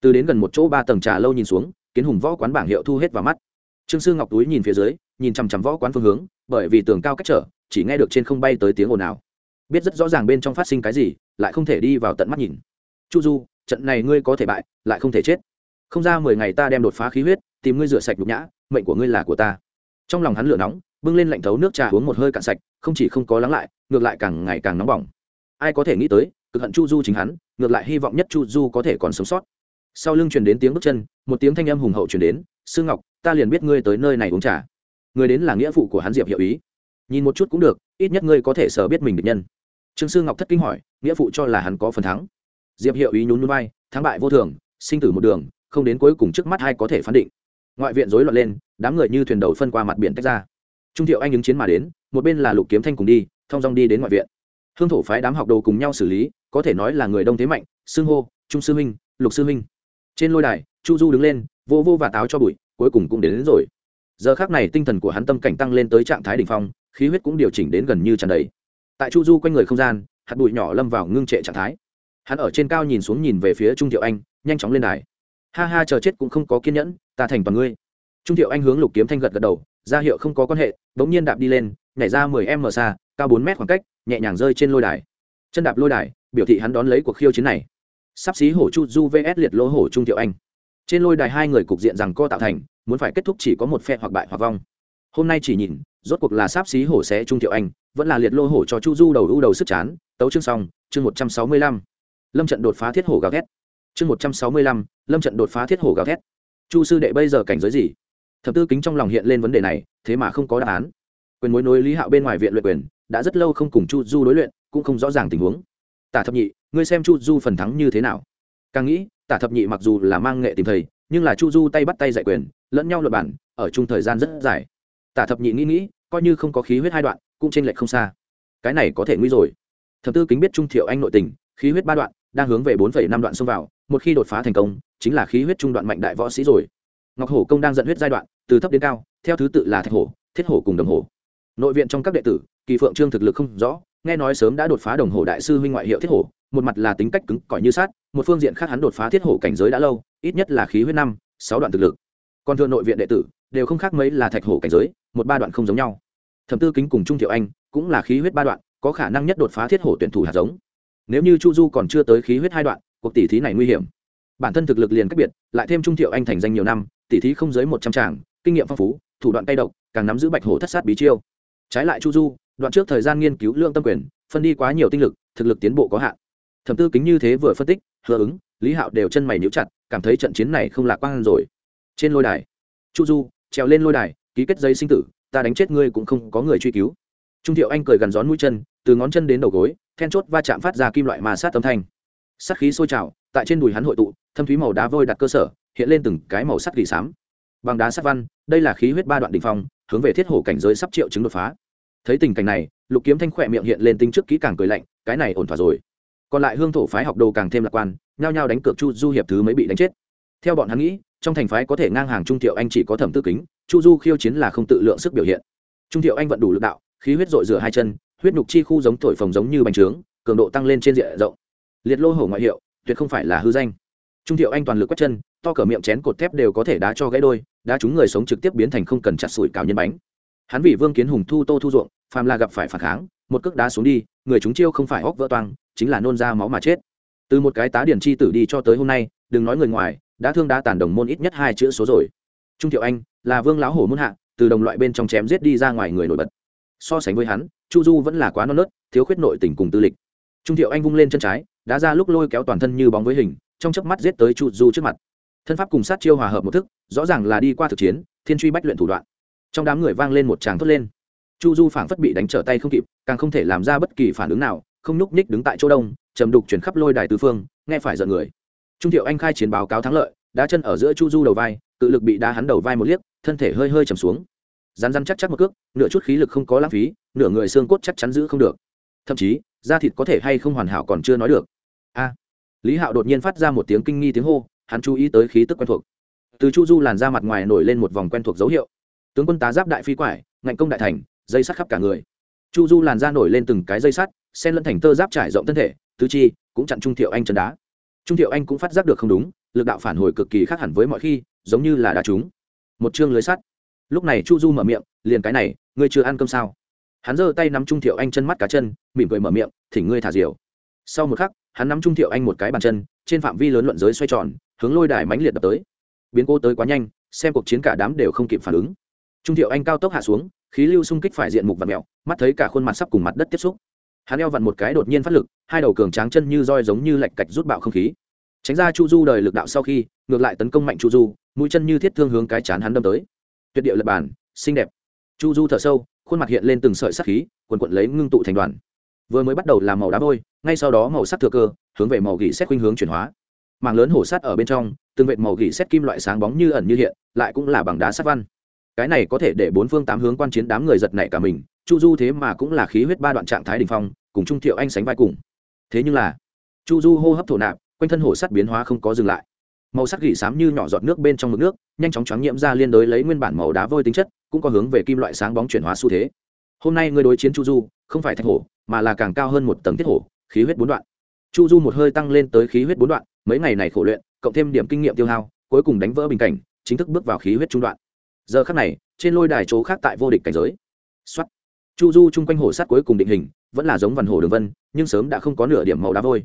Từ đến gần một chỗ ba tầng trà lâu nhìn xuống kiến hùng võ quán bảng hiệu thu hết vào mắt. Trương sư ngọc túi nhìn phía dưới, nhìn chằm chằm võ quán phương hướng, bởi vì tường cao cách trở, chỉ nghe được trên không bay tới tiếng ồn ào. Biết rất rõ ràng bên trong phát sinh cái gì, lại không thể đi vào tận mắt nhìn. Chu du, trận này ngươi có thể bại, lại không thể chết. Không ra mười ngày ta đem đột phá khí huyết, tìm ngươi rửa sạch nhục nhã, mệnh của ngươi là của ta. Trong lòng hắn lửa nóng, bưng lên lạnh thấu nước trà uống một hơi cạn sạch, không chỉ không có lắng lại, ngược lại càng ngày càng nóng bỏng. Ai có thể nghĩ tới, cực hận chu du chính hắn, ngược lại hy vọng nhất chu du có thể còn sống sót sau lưng truyền đến tiếng bước chân, một tiếng thanh âm hùng hậu truyền đến sương ngọc, ta liền biết ngươi tới nơi này uống trà. Người đến là nghĩa phụ của hắn diệp hiệu ý. Nhìn một chút cũng được, ít nhất ngươi có thể sở biết mình được nhân. Trương sương ngọc thất kinh hỏi, nghĩa phụ cho là hắn có phần thắng? Diệp hiệu ý nhún núi bay thắng bại vô thường, sinh tử một đường, không đến cuối cùng trước mắt hay có thể phán định. Ngoại viện rối loạn lên, đám người như thuyền đầu phân qua mặt biển tách ra. Trung thiệu anh ứng chiến mà đến, một bên là lục kiếm thanh cùng đi, thong dong đi đến ngoại viện. Hương thổ phái đám học đồ cùng nhau xử lý, có thể nói là người đông thế mạnh xưng hô, trung sư minh, lục sư minh trên lôi đài chu du đứng lên vô vô và táo cho bụi cuối cùng cũng đến, đến rồi. Giờ khác này tinh thần của hắn tâm cảnh tăng lên tới trạng thái đ ỉ n h phong khí huyết cũng điều chỉnh đến gần như tràn đầy. Tại chu du quanh người không gian hạt bụi nhỏ lâm vào ngưng trệ trạng thái. Hắn ở trên cao nhìn xuống nhìn về phía trung thiệu anh nhanh chóng lên đài. Ha ha chờ chết cũng không có kiên nhẫn ta thành toàn ngươi. Trung thiệu anh hướng lục kiếm thanh gật gật đầu ra hiệu không có quan hệ đ ố n g nhiên đạp đi lên nhảy ra mười m xa cao bốn mét khoảng cách nhẹ nhàng rơi trên lôi đài. Chân đạp lôi đài biểu thị hắn đón lấy cuộc khiêu chiến này sắp xí hổ chu du vs liệt lỗ hổ trung thiệu anh. Trên lôi đài hai người cục diện rằng co tạo thành, muốn phải kết thúc chỉ có một phe hoặc bại hoặc vong. Hôm nay chỉ nhìn, rốt cuộc là sắp xí hổ xé trung thiệu anh, vẫn là liệt lô hổ cho chu du đầu ưu đầu sức chán, tấu chương xong, chương một trăm sáu mươi lăm. Lâm trận đột phá thiết hổ gào thét. Chương một trăm sáu mươi lăm, lâm trận đột phá thiết hổ gào thét. Chu sư đệ bây giờ cảnh giới gì? Thập tư kính trong lòng hiện lên vấn đề này, thế mà không có đáp án. Quyền mối nối lý hạo bên ngoài viện luyện quyền, đã rất lâu không cùng chu du đối luyện, cũng không rõ ràng tình huống tả thập nhị, ngươi xem chu du phần thắng như thế nào? Càng nghĩ, tả thập nhị mặc dù là mang nghệ tìm thầy, nhưng là chu du tay bắt tay giải quyền, lẫn nhau luật bản, ở chung thời gian rất dài. Tả thập nhị nghĩ nghĩ, coi như không có khí huyết hai đoạn, cũng trên lệch không xa. Cái này có thể nguy rồi. Thập tư kính biết trung thiệu anh nội tình, khí huyết ba đoạn, đang hướng về bốn năm đoạn xông vào, một khi đột phá thành công, chính là khí huyết trung đoạn mạnh đại võ sĩ rồi. Ngọc hổ công đang dẫn huyết giai đoạn, từ thấp đến cao, theo thứ tự là thạch hổ, thiết hổ cùng đồng hổ. Nội viện trong các đệ tử, kỳ phượng trương thực lực không rõ nghe nói sớm đã đột phá đồng hồ đại sư huynh ngoại hiệu thiết hổ, một mặt là tính cách cứng, cỏi như sát một phương diện khác hắn đột phá thiết hổ cảnh giới đã lâu, ít nhất là khí huyết năm, sáu đoạn thực lực. Còn thưa nội viện đệ tử, đều không khác mấy là thạch hổ cảnh giới, một ba đoạn không giống nhau. Thẩm tư kính cùng trung thiệu anh cũng là khí huyết ba đoạn, có khả năng nhất đột phá thiết hổ tuyển thủ hạt giống. Nếu như chu du còn chưa tới khí huyết hai đoạn, cuộc tỷ thí này nguy hiểm. Bản thân thực lực liền cách biệt, lại thêm trung thiệu anh thành danh nhiều năm tỷ thí không dưới một trăm tràng, kinh nghiệm phong phú, thủ đoạn tay độc, càng nắm giữ bạch hổ thất sát bí chiêu. Trái lại chu du đoạn trước thời gian nghiên cứu lượng tâm quyền, phân đi quá nhiều tinh lực, thực lực tiến bộ có hạn. Thẩm tư kính như thế vừa phân tích, hứa ứng, lý hạo đều chân mày níu chặt, cảm thấy trận chiến này không lạc quan rồi. Trên lôi đài, chu du, trèo lên lôi đài, ký kết giấy sinh tử, ta đánh chết ngươi cũng không có người truy cứu. Trung thiệu anh cười gần gión mũi chân, từ ngón chân đến đầu gối, then chốt va chạm phát ra kim loại mà sát âm thanh. Sát khí sôi trào, tại trên đùi hắn hội tụ, thâm thúy màu đá vôi đặt cơ sở, hiện lên từng cái màu sắt gỉ xám bằng đá sắt văn, đây là khí huyết ba đoạn đ ỉ n h phong, hướng về thiết hổ cảnh giới sắp triệu chứng đột phá thấy tình cảnh này, lục kiếm thanh khỏe miệng hiện lên tinh trước kỹ càng cười lạnh, cái này ổn thỏa rồi. Còn lại hương thổ phái học đồ càng thêm lạc quan, nhao nhao đánh cược chu du hiệp thứ mới bị đánh chết. Theo bọn hắn nghĩ, trong thành phái có thể ngang hàng trung thiệu anh chỉ có thẩm tư kính, chu du khiêu chiến là không tự lượng sức biểu hiện. Trung thiệu anh vận đủ lực đạo, khí huyết dội rửa hai chân, huyết nhục chi khu giống thổi phồng giống như bành trướng, cường độ tăng lên trên diện rộng. Liệt lô hổ ngoại hiệu, tuyệt không phải là hư danh. Trung thiệu anh toàn lực quét chân, to cỡ miệng chén cột thép đều có thể đá cho gãy đôi, đá chúng người sống trực tiếp biến thành không cần chặt sủi cào nhân bánh hắn vì vương kiến hùng thu tô thu ruộng, phàm là gặp phải phản kháng, một cước đá xuống đi, người chúng chiêu không phải hóc vỡ toang, chính là nôn ra máu mà chết. Từ một cái tá điển chi tử đi cho tới hôm nay, đừng nói người ngoài, đã thương đã tàn đồng môn ít nhất hai chữ số rồi. Trung thiệu anh là vương lão hổ môn hạ, từ đồng loại bên trong chém giết đi ra ngoài người nổi bật. So sánh với hắn, chu du vẫn là quá non nớt, thiếu khuyết nội tình cùng tư lịch. Trung thiệu anh vung lên chân trái đã ra lúc lôi kéo toàn thân như bóng với hình, trong chớp mắt giết tới chu du trước mặt. Thân pháp cùng sát chiêu hòa hợp một thức, rõ ràng là đi qua thực chiến, thiên truy bách luyện thủ đoạn trong đám người vang lên một tràng thốt lên. Chu du phảng phất bị đánh trở tay không kịp, càng không thể làm ra bất kỳ phản ứng nào, không nhúc ních đứng tại chỗ đông, trầm đục chuyển khắp lôi đài tứ phương, nghe phải giận người. Trung thiệu anh khai chiến báo cáo thắng lợi, đá chân ở giữa chu du đầu vai tự lực bị đá hắn đầu vai một liếc, thân thể hơi hơi chầm xuống. Rán rán chắc chắc một cước, nửa chút khí lực không có lãng phí, nửa người xương cốt chắc chắn giữ không được. Thậm chí, da thịt có thể hay không hoàn hảo còn chưa nói được. A! Lý hạo đột nhiên phát ra một tiếng kinh nghi tiếng hô, hắn chú ý tới khí tức quen thuộc. Từ chu du làn ra mặt ngoài nổi lên một vòng quen thuộc dấu hiệu tướng quân tá giáp đại phi quải, ngạnh công đại thành, dây sắt khắp cả người. Chu du làn ra nổi lên từng cái dây sắt, sen lẫn thành tơ giáp trải rộng thân thể, tứ chi cũng chặn trung thiệu anh chân đá. Trung thiệu anh cũng phát giác được không đúng, lực đạo phản hồi cực kỳ khác hẳn với mọi khi, giống như là đá trúng. Một chương lưới sắt. Lúc này chu du mở miệng, liền cái này, ngươi chưa ăn cơm sao? Hắn giơ tay nắm trung thiệu anh chân mắt cá chân, mỉm cười mở miệng, thỉnh ngươi thả diều. Sau một khắc, hắn nắm trung thiệu anh một cái bàn chân, trên phạm vi lớn luận giới xoay tròn, hướng lôi đài mãnh liệt đập tới. Biến cô tới quá nhanh, xem cuộc chiến cả đám đều không kịp phản ứng trung thiệu anh cao tốc hạ xuống, khí lưu xung kích phải diện mục và mẹo mắt thấy cả khuôn mặt sắp cùng mặt đất tiếp xúc. Hắn eo vặn một cái đột nhiên phát lực, hai đầu cường tráng chân như roi giống như lạch cạch rút bạo không khí. Tránh ra chu du đời lực đạo sau khi, ngược lại tấn công mạnh chu du, mũi chân như thiết thương hướng cái chán hắn đâm tới. Tuyệt địa lập bản, xinh đẹp. Chu du thở sâu, khuôn mặt hiện lên từng sợi sắc khí, quần quận lấy ngưng tụ thành đoàn. Vừa mới bắt đầu làm màu đá vôi, ngay sau đó màu sắc thừa cơ, hướng về màu gỉ xét khuynh hướng chuyển hóa. Mảng lớn hổ sắt ở bên trong, từng vệt màu gỉ xét kim loại sáng bóng như ẩn như hiện, lại cũng là bằng đá sắt văn cái này có thể để bốn phương tám hướng quan chiến đám người giật nảy cả mình, chu du thế mà cũng là khí huyết ba đoạn trạng thái đình phong, cùng trung thiệu anh sánh vai cùng. Thế nhưng là, chu du hô hấp thổ nạp, quanh thân hổ sắt biến hóa không có dừng lại. Màu sắc gỉ xám như nhỏ giọt nước bên trong mực nước, nhanh chóng choáng nhiễm ra liên đối lấy nguyên bản màu đá vôi tính chất, cũng có hướng về kim loại sáng bóng chuyển hóa xu thế. Hôm nay người đối chiến chu du, không phải thạch hổ, mà là càng cao hơn một tầng thiết hổ, khí huyết bốn đoạn. Chu du một hơi tăng lên tới khí huyết bốn đoạn, mấy ngày này khổ luyện, cộng thêm điểm kinh nghiệm tiêu hao, cuối cùng đánh vỡ bình cảnh, chính thức bước vào khí huyết trung đoạn giờ khắc này, trên lôi đài chỗ khác tại vô địch cảnh giới. Xuất chu du chung quanh hồ sắt cuối cùng định hình, vẫn là giống vằn hồ đường vân, nhưng sớm đã không có nửa điểm màu đá vôi.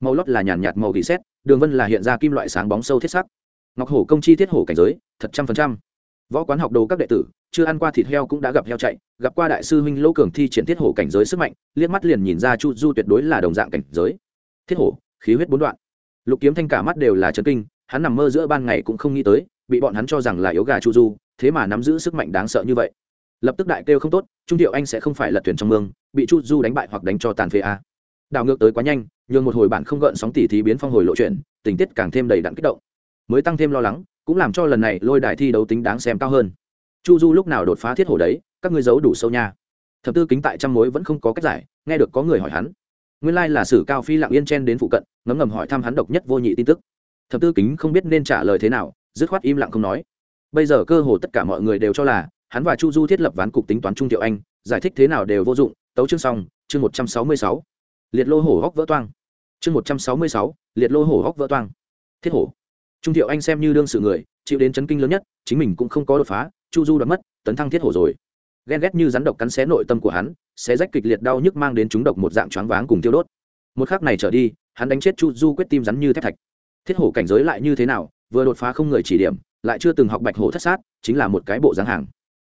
Màu lót là nhàn nhạt màu gỉ xét, đường vân là hiện ra kim loại sáng bóng sâu thiết sắc. Ngọc hổ công chi thiết hổ cảnh giới, thật trăm phần trăm. Võ quán học đồ các đệ tử, chưa ăn qua thịt heo cũng đã gặp heo chạy, gặp qua đại sư huynh lỗ cường thi triển thiết hổ cảnh giới sức mạnh, liếc mắt liền nhìn ra chu du tuyệt đối là đồng dạng cảnh giới. Thiết hổ, khí huyết bốn đoạn. Lục kiếm thanh cả mắt đều là trấn kinh, hắn nằm mơ giữa ban ngày cũng không nghĩ tới, bị bọn hắn cho rằng là yếu gà chu du thế mà nắm giữ sức mạnh đáng sợ như vậy. Lập tức đại kêu không tốt, trung thiệu anh sẽ không phải lật thuyền trong mương, bị chu du đánh bại hoặc đánh cho tàn phế a. Đảo ngược tới quá nhanh, nhường một hồi bản không gợn sóng tỉ thí biến phong hồi lộ chuyện, tình tiết càng thêm đầy đặn kích động. Mới tăng thêm lo lắng, cũng làm cho lần này lôi đài thi đấu tính đáng xem cao hơn. Chu du lúc nào đột phá thiết hổ đấy, các ngươi giấu đủ sâu nha. Thập tư kính tại trăm mối vẫn không có cách giải, nghe được có người hỏi hắn. Nguyên lai là sử cao phi lặng yên chen đến phụ cận, ngấm ngầm hỏi thăm hắn độc nhất vô nhị tin tức. Thập tư kính không biết nên trả lời thế nào, dứt khoát im lặng không nói bây giờ cơ hồ tất cả mọi người đều cho là, hắn và chu du thiết lập ván cục tính toán trung thiệu anh, giải thích thế nào đều vô dụng, tấu chương xong, chương một trăm sáu mươi sáu. Liệt lô hổ hóc vỡ toang. Chương một trăm sáu mươi sáu, liệt lô hổ hóc vỡ toang. Thiết hổ. Trung thiệu anh xem như đương sự người, chịu đến chấn kinh lớn nhất, chính mình cũng không có đột phá, chu du đã mất, tấn thăng thiết hổ rồi. Ghen ghét như rắn độc cắn xé nội tâm của hắn, xé rách kịch liệt đau nhức mang đến chúng độc một dạng choáng váng cùng tiêu đốt. Một khắc này trở đi, hắn đánh chết chu du quyết tim rắn như thép thạch. Thiết hổ cảnh giới lại như thế nào, vừa đột phá không người chỉ điểm lại chưa từng học bạch hổ thất sát, chính là một cái bộ dáng hàng.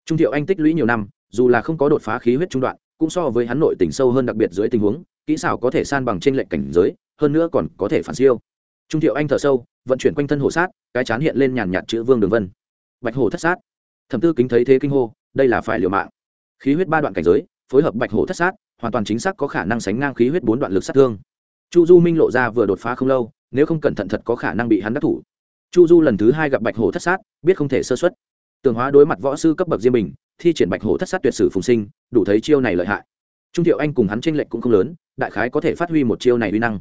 Trung thiệu anh tích lũy nhiều năm, dù là không có đột phá khí huyết trung đoạn, cũng so với hắn nội tỉnh sâu hơn đặc biệt dưới tình huống, kỹ xảo có thể san bằng trên lệnh cảnh giới, hơn nữa còn có thể phản siêu. Trung thiệu anh thở sâu, vận chuyển quanh thân hổ sát, cái chán hiện lên nhàn nhạt chữ vương đường vân. Bạch hổ thất sát. Thẩm tư kính thấy thế kinh hô, đây là phải liều mạng. Khí huyết ba đoạn cảnh giới, phối hợp bạch hổ thất sát, hoàn toàn chính xác có khả năng sánh ngang khí huyết bốn đoạn lực sát thương. Chu du minh lộ ra vừa đột phá không lâu, nếu không cẩn thận thật có khả năng bị hắn đắc thủ chu du lần thứ hai gặp bạch hổ thất sát, biết không thể sơ xuất tường hóa đối mặt võ sư cấp bậc diêm bình, thi triển bạch hổ thất sát tuyệt sử phùng sinh, đủ thấy chiêu này lợi hại. Trung thiệu anh cùng hắn tranh lệch cũng không lớn, đại khái có thể phát huy một chiêu này uy năng.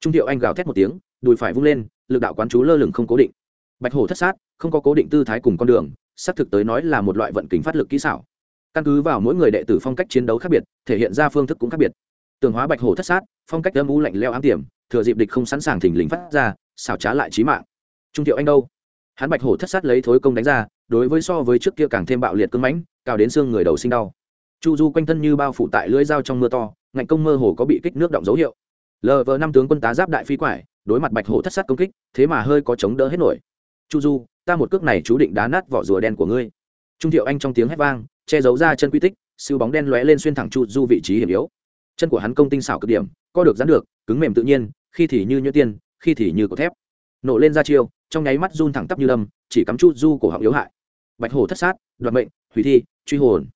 Trung thiệu anh gào thét một tiếng, đùi phải vung lên, lực đạo quán chú lơ lửng không cố định. Bạch hổ thất sát, không có cố định tư thái cùng con đường, xác thực tới nói là một loại vận kính phát lực kỹ xảo. Căn cứ vào mỗi người đệ tử phong cách chiến đấu khác biệt, thể hiện ra phương thức cũng khác biệt. Tường hóa bạch hổ thất sát, phong cách âm u lạnh leo ám tiềm, thừa dịp địch không sẵn sàng thỉnh lính phát ra, xảo trá lại trí mạng trung thiệu anh đâu? Hắn bạch hổ thất sát lấy thối công đánh ra, đối với so với trước kia càng thêm bạo liệt cưng mãnh cao đến xương người đầu sinh đau. Chu du quanh thân như bao phủ tại lưỡi dao trong mưa to, ngạnh công mơ hồ có bị kích nước động dấu hiệu. Lờ vờ năm tướng quân tá giáp đại phi quải, đối mặt bạch hổ thất sát công kích, thế mà hơi có chống đỡ hết nổi. Chu du, ta một cước này chú định đá nát vỏ rùa đen của ngươi. Trung thiệu anh trong tiếng hét vang, che giấu ra chân quy tích, siêu bóng đen lóe lên xuyên thẳng chu du vị trí hiểm yếu. Chân của hắn công tinh xảo cực điểm, co được dán được, cứng mềm tự nhiên, khi thì như nhuyễn tiên, khi thì như cột thép nổ lên ra chiêu, trong nháy mắt run thẳng tắp như lâm, chỉ cắm chu du cổ họng yếu hại. Bạch hổ thất sát, đoạt mệnh, hủy thi, truy hồn.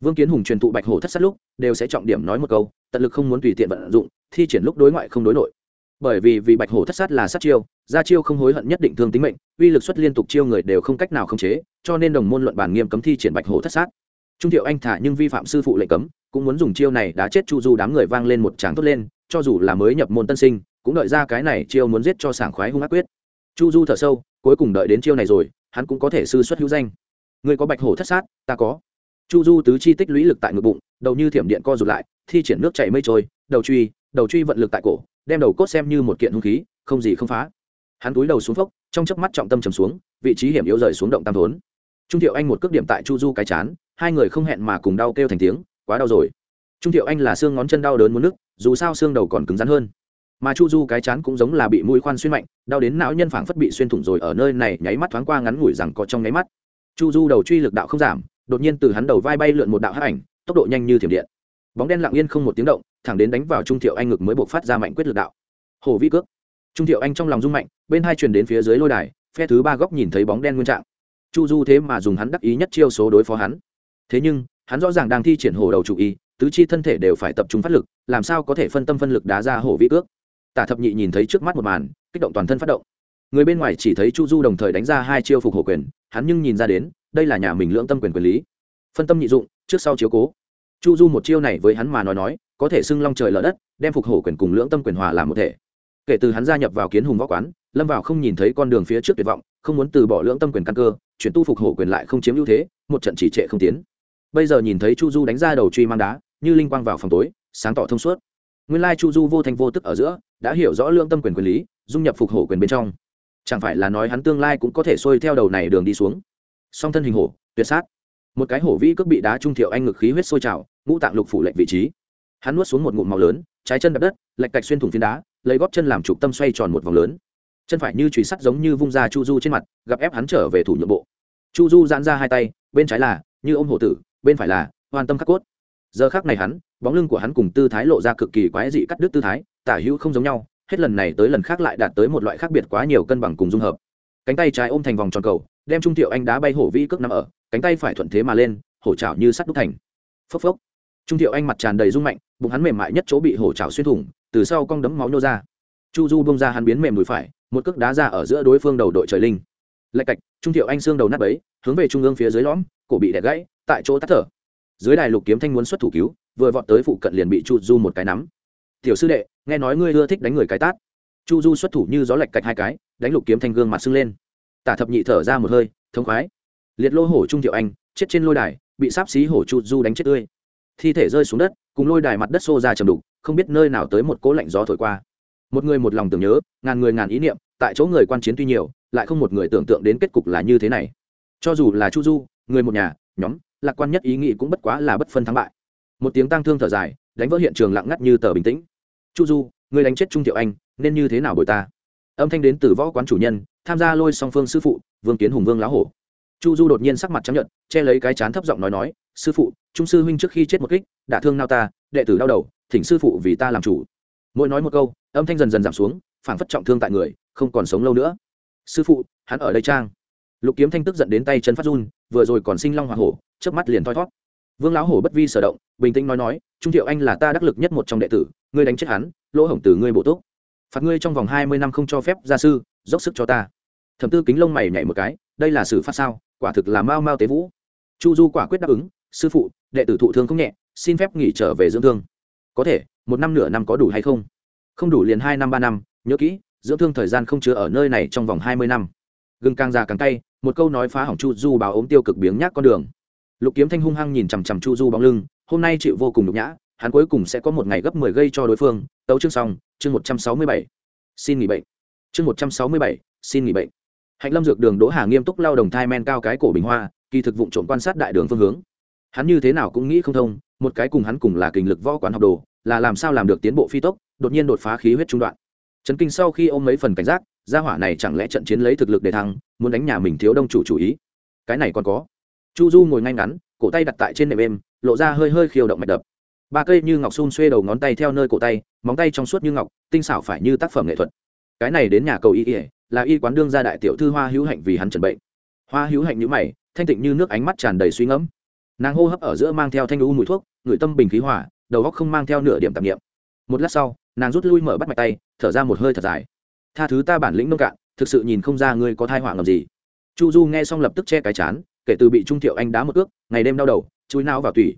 Vương kiến hùng truyền thụ bạch hổ thất sát lúc, đều sẽ trọng điểm nói một câu, tận lực không muốn tùy tiện vận dụng, thi triển lúc đối ngoại không đối nội. Bởi vì vì bạch hổ thất sát là sát chiêu, ra chiêu không hối hận nhất định thương tính mệnh, uy lực xuất liên tục chiêu người đều không cách nào khống chế, cho nên đồng môn luận bản nghiêm cấm thi triển bạch hổ thất sát. Trung thiệu anh thả nhưng vi phạm sư phụ lệnh cấm, cũng muốn dùng chiêu này đã chết chu du đám người vang lên một tràng tốt lên, cho dù là mới nhập môn tân sinh cũng đợi ra cái này chiêu muốn giết cho sảng khoái hung ác quyết. Chu du thở sâu, cuối cùng đợi đến chiêu này rồi, hắn cũng có thể sư xuất hữu danh. Người có bạch hổ thất sát? Ta có. Chu du tứ chi tích lũy lực tại ngực bụng, đầu như thiểm điện co rụt lại, thi triển nước chảy mây trôi, đầu truy đầu truy vận lực tại cổ, đem đầu cốt xem như một kiện hung khí, không gì không phá. Hắn túi đầu xuống phốc, trong chớp mắt trọng tâm trầm xuống, vị trí hiểm yếu rời xuống động tam thốn. Trung thiệu anh một cước điểm tại chu du cái chán, hai người không hẹn mà cùng đau kêu thành tiếng, quá đau rồi. Trung thiệu anh là xương ngón chân đau đớn muốn nức dù sao xương đầu còn cứng rắn hơn mà chu du cái chán cũng giống là bị mũi khoan xuyên mạnh, đau đến não nhân phảng phất bị xuyên thủng rồi ở nơi này nháy mắt thoáng qua ngắn ngủi rằng có trong nháy mắt. Chu du đầu truy lực đạo không giảm, đột nhiên từ hắn đầu vai bay lượn một đạo hắc ảnh, tốc độ nhanh như thiểm điện. Bóng đen lặng yên không một tiếng động, thẳng đến đánh vào trung thiệu anh ngực mới buộc phát ra mạnh quyết lực đạo. Hồ vi cước. Trung thiệu anh trong lòng rung mạnh, bên hai truyền đến phía dưới lôi đài, phe thứ ba góc nhìn thấy bóng đen nguyên trạng. Chu du thế mà dùng hắn đắc ý nhất chiêu số đối phó hắn. Thế nhưng, hắn rõ ràng đang thi triển hồ đầu chủ y, tứ chi thân thể đều phải tập trung phát lực, làm sao có thể phân tâm phân lực đá ra hổ vi cước? Tả thập nhị nhìn thấy trước mắt một màn, kích động toàn thân phát động. Người bên ngoài chỉ thấy chu du đồng thời đánh ra hai chiêu phục hổ quyền, hắn nhưng nhìn ra đến, đây là nhà mình lưỡng tâm quyền quyền lý. Phân tâm nhị dụng, trước sau chiếu cố. Chu du một chiêu này với hắn mà nói nói, có thể xưng long trời lở đất, đem phục hổ quyền cùng lưỡng tâm quyền hòa làm một thể. Kể từ hắn gia nhập vào kiến hùng võ quán, lâm vào không nhìn thấy con đường phía trước tuyệt vọng, không muốn từ bỏ lưỡng tâm quyền căn cơ, chuyển tu phục hổ quyền lại không chiếm ưu thế, một trận chỉ trệ không tiến. Bây giờ nhìn thấy chu du đánh ra đầu truy mang đá, như linh quang vào phòng tối, sáng tỏ thông suốt. Nguyên lai chu du vô thành vô tức ở giữa đã hiểu rõ lương tâm quyền quyền lý, dung nhập phục hổ quyền bên trong. Chẳng phải là nói hắn tương lai cũng có thể xuôi theo đầu này đường đi xuống. Song thân hình hổ, tuyệt sát. Một cái hổ vĩ cước bị đá trung thiệu anh ngực khí huyết sôi trào, ngũ tạng lục phủ lệnh vị trí. Hắn nuốt xuống một ngụm màu lớn, trái chân đập đất, lệch cạch xuyên thủng phiến đá, lấy góp chân làm trục tâm xoay tròn một vòng lớn. Chân phải như chùy sắt giống như vung ra chu du trên mặt, gặp ép hắn trở về thủ nhượng bộ. Chu du giãn ra hai tay, bên trái là, như ô m hổ tử, bên phải là, hoàn tâm khắc cốt. Giờ khác này hắn, bóng lưng của hắn cùng tư thái lộ ra cực kỳ quái dị cắt đứt tư thái tả hữu không giống nhau, hết lần này tới lần khác lại đạt tới một loại khác biệt quá nhiều cân bằng cùng dung hợp. Cánh tay trái ôm thành vòng tròn cầu, đem trung thiệu anh đá bay hổ vĩ cước nằm ở, cánh tay phải thuận thế mà lên, hổ trào như sắt đúc thành. Phốc phốc. Trung thiệu anh mặt tràn đầy rung mạnh, bụng hắn mềm mại nhất chỗ bị hổ trào xuyên thủng, từ sau cong đấm máu nhô ra. Chu du bông ra hắn biến mềm đùi phải, một cước đá ra ở giữa đối phương đầu đội trời linh. Lạch cạch, trung thiệu anh xương đầu nát bấy, hướng về trung ương phía dưới lõm, cổ bị đẻ gãy, tại chỗ tắt thở. Dưới đài lục kiếm thanh muốn xuất thủ cứu, vừa vọt tới phụ cận liền bị chu du một cái nắm tiểu sư đệ, nghe nói ngươi ưa thích đánh người cái tát. Chu du xuất thủ như gió lạch cạch hai cái, đánh lục kiếm thanh gương mặt sưng lên. Tả thập nhị thở ra một hơi, thống khoái. Liệt lô hổ trung thiệu anh, chết trên lôi đài, bị sáp xí hổ chu du đánh chết tươi. Thi thể rơi xuống đất, cùng lôi đài mặt đất xô ra chầm đục, không biết nơi nào tới một cỗ lạnh gió thổi qua. Một người một lòng tưởng nhớ, ngàn người ngàn ý niệm, tại chỗ người quan chiến tuy nhiều, lại không một người tưởng tượng đến kết cục là như thế này. Cho dù là chu du, người một nhà, nhóm, lạc quan nhất ý nghĩ cũng bất quá là bất phân thắng bại. Một tiếng tang thương thở dài đánh vỡ hiện trường lặng ngắt như tờ bình tĩnh. Chu du người đánh chết trung thiệu anh, nên như thế nào bồi ta? Âm thanh đến từ võ quán chủ nhân, tham gia lôi song phương sư phụ, vương kiến hùng vương lão hổ. Chu du đột nhiên sắc mặt chấp nhận che lấy cái chán thấp giọng nói nói, sư phụ, trung sư huynh trước khi chết một kích, đã thương nao ta, đệ tử đau đầu, thỉnh sư phụ vì ta làm chủ. Mỗi nói một câu, âm thanh dần dần giảm xuống phản phất trọng thương tại người, không còn sống lâu nữa. Sư phụ, hắn ở đây trang. Lục kiếm thanh tức giận đến tay chân phát run, vừa rồi còn sinh long hoa hổ trước mắt liền thoi thót vương lão hổ bất vi sở động, bình tĩnh nói nói, trung thiệu anh là ta đắc lực nhất một trong đệ tử, ngươi đánh chết hắn, lỗ hổng từ ngươi bổ túc. Phạt ngươi trong vòng hai mươi năm không cho phép gia sư, dốc sức cho ta. Thẩm tư kính lông mày nhảy một cái, đây là xử phát sao? Quả thực là mau mau tế vũ. Chu du quả quyết đáp ứng, sư phụ, đệ tử thụ thương không nhẹ, xin phép nghỉ trở về dưỡng thương. Có thể, một năm nửa năm có đủ hay không? Không đủ liền hai năm ba năm, nhớ kỹ, dưỡng thương thời gian không chứa ở nơi này trong vòng hai mươi năm. Gừng càng già càng tay một câu nói phá hỏng chu du báo ốm tiêu cực biếng nhác con đường lục kiếm thanh hung hăng nhìn chằm chằm chu du bóng lưng, hôm nay chịu vô cùng nhục nhã, hắn cuối cùng sẽ có một ngày gấp mười gây cho đối phương. Tấu chương xong, chương một trăm sáu mươi bảy. Xin nghỉ bệnh. Chương một trăm sáu mươi bảy, xin nghỉ bệnh. Hạnh lâm dược đường, đỗ hà nghiêm túc lao đồng thai men cao cái cổ bình hoa, kỳ thực vụng trộm quan sát đại đường phương hướng. Hắn như thế nào cũng nghĩ không thông, một cái cùng hắn cùng là kình lực võ quán học đồ, là làm sao làm được tiến bộ phi tốc, đột nhiên đột phá khí huyết trung đoạn. Trấn kinh sau khi ôm mấy phần cảnh giác, gia hỏa này chẳng lẽ trận chiến lấy thực lực để thắng muốn đánh nhà mình thiếu đông chủ chủ ý. Cái này còn có chu du ngồi ngay ngắn, cổ tay đặt tại trên nệm êm, lộ ra hơi hơi khiêu động mạch đập. Ba cây như ngọc xun xuê đầu ngón tay theo nơi cổ tay, móng tay trong suốt như ngọc, tinh xảo phải như tác phẩm nghệ thuật. Cái này đến nhà cầu y ỉa là y quán đương gia đại tiểu thư hoa hữu hạnh vì hắn trần bệnh hoa hữu hạnh nhữ mày, thanh tịnh như nước ánh mắt tràn đầy suy ngẫm. Nàng hô hấp ở giữa mang theo thanh u mùi thuốc người tâm bình khí hỏa đầu góc không mang theo nửa điểm tạp nghiệm một lát sau, nàng rút lui mở bắt mạch tay, thở ra một hơi thật dài. Tha thứ ta bản lĩnh nông cạn, thực sự nhìn không ra ngươi có thai hoảng ngầm gì. Chu du nghe xong lập tức che cái chán kể từ bị trung thiệu anh đá một ước, ngày đêm đau đầu, chui não vào tủy.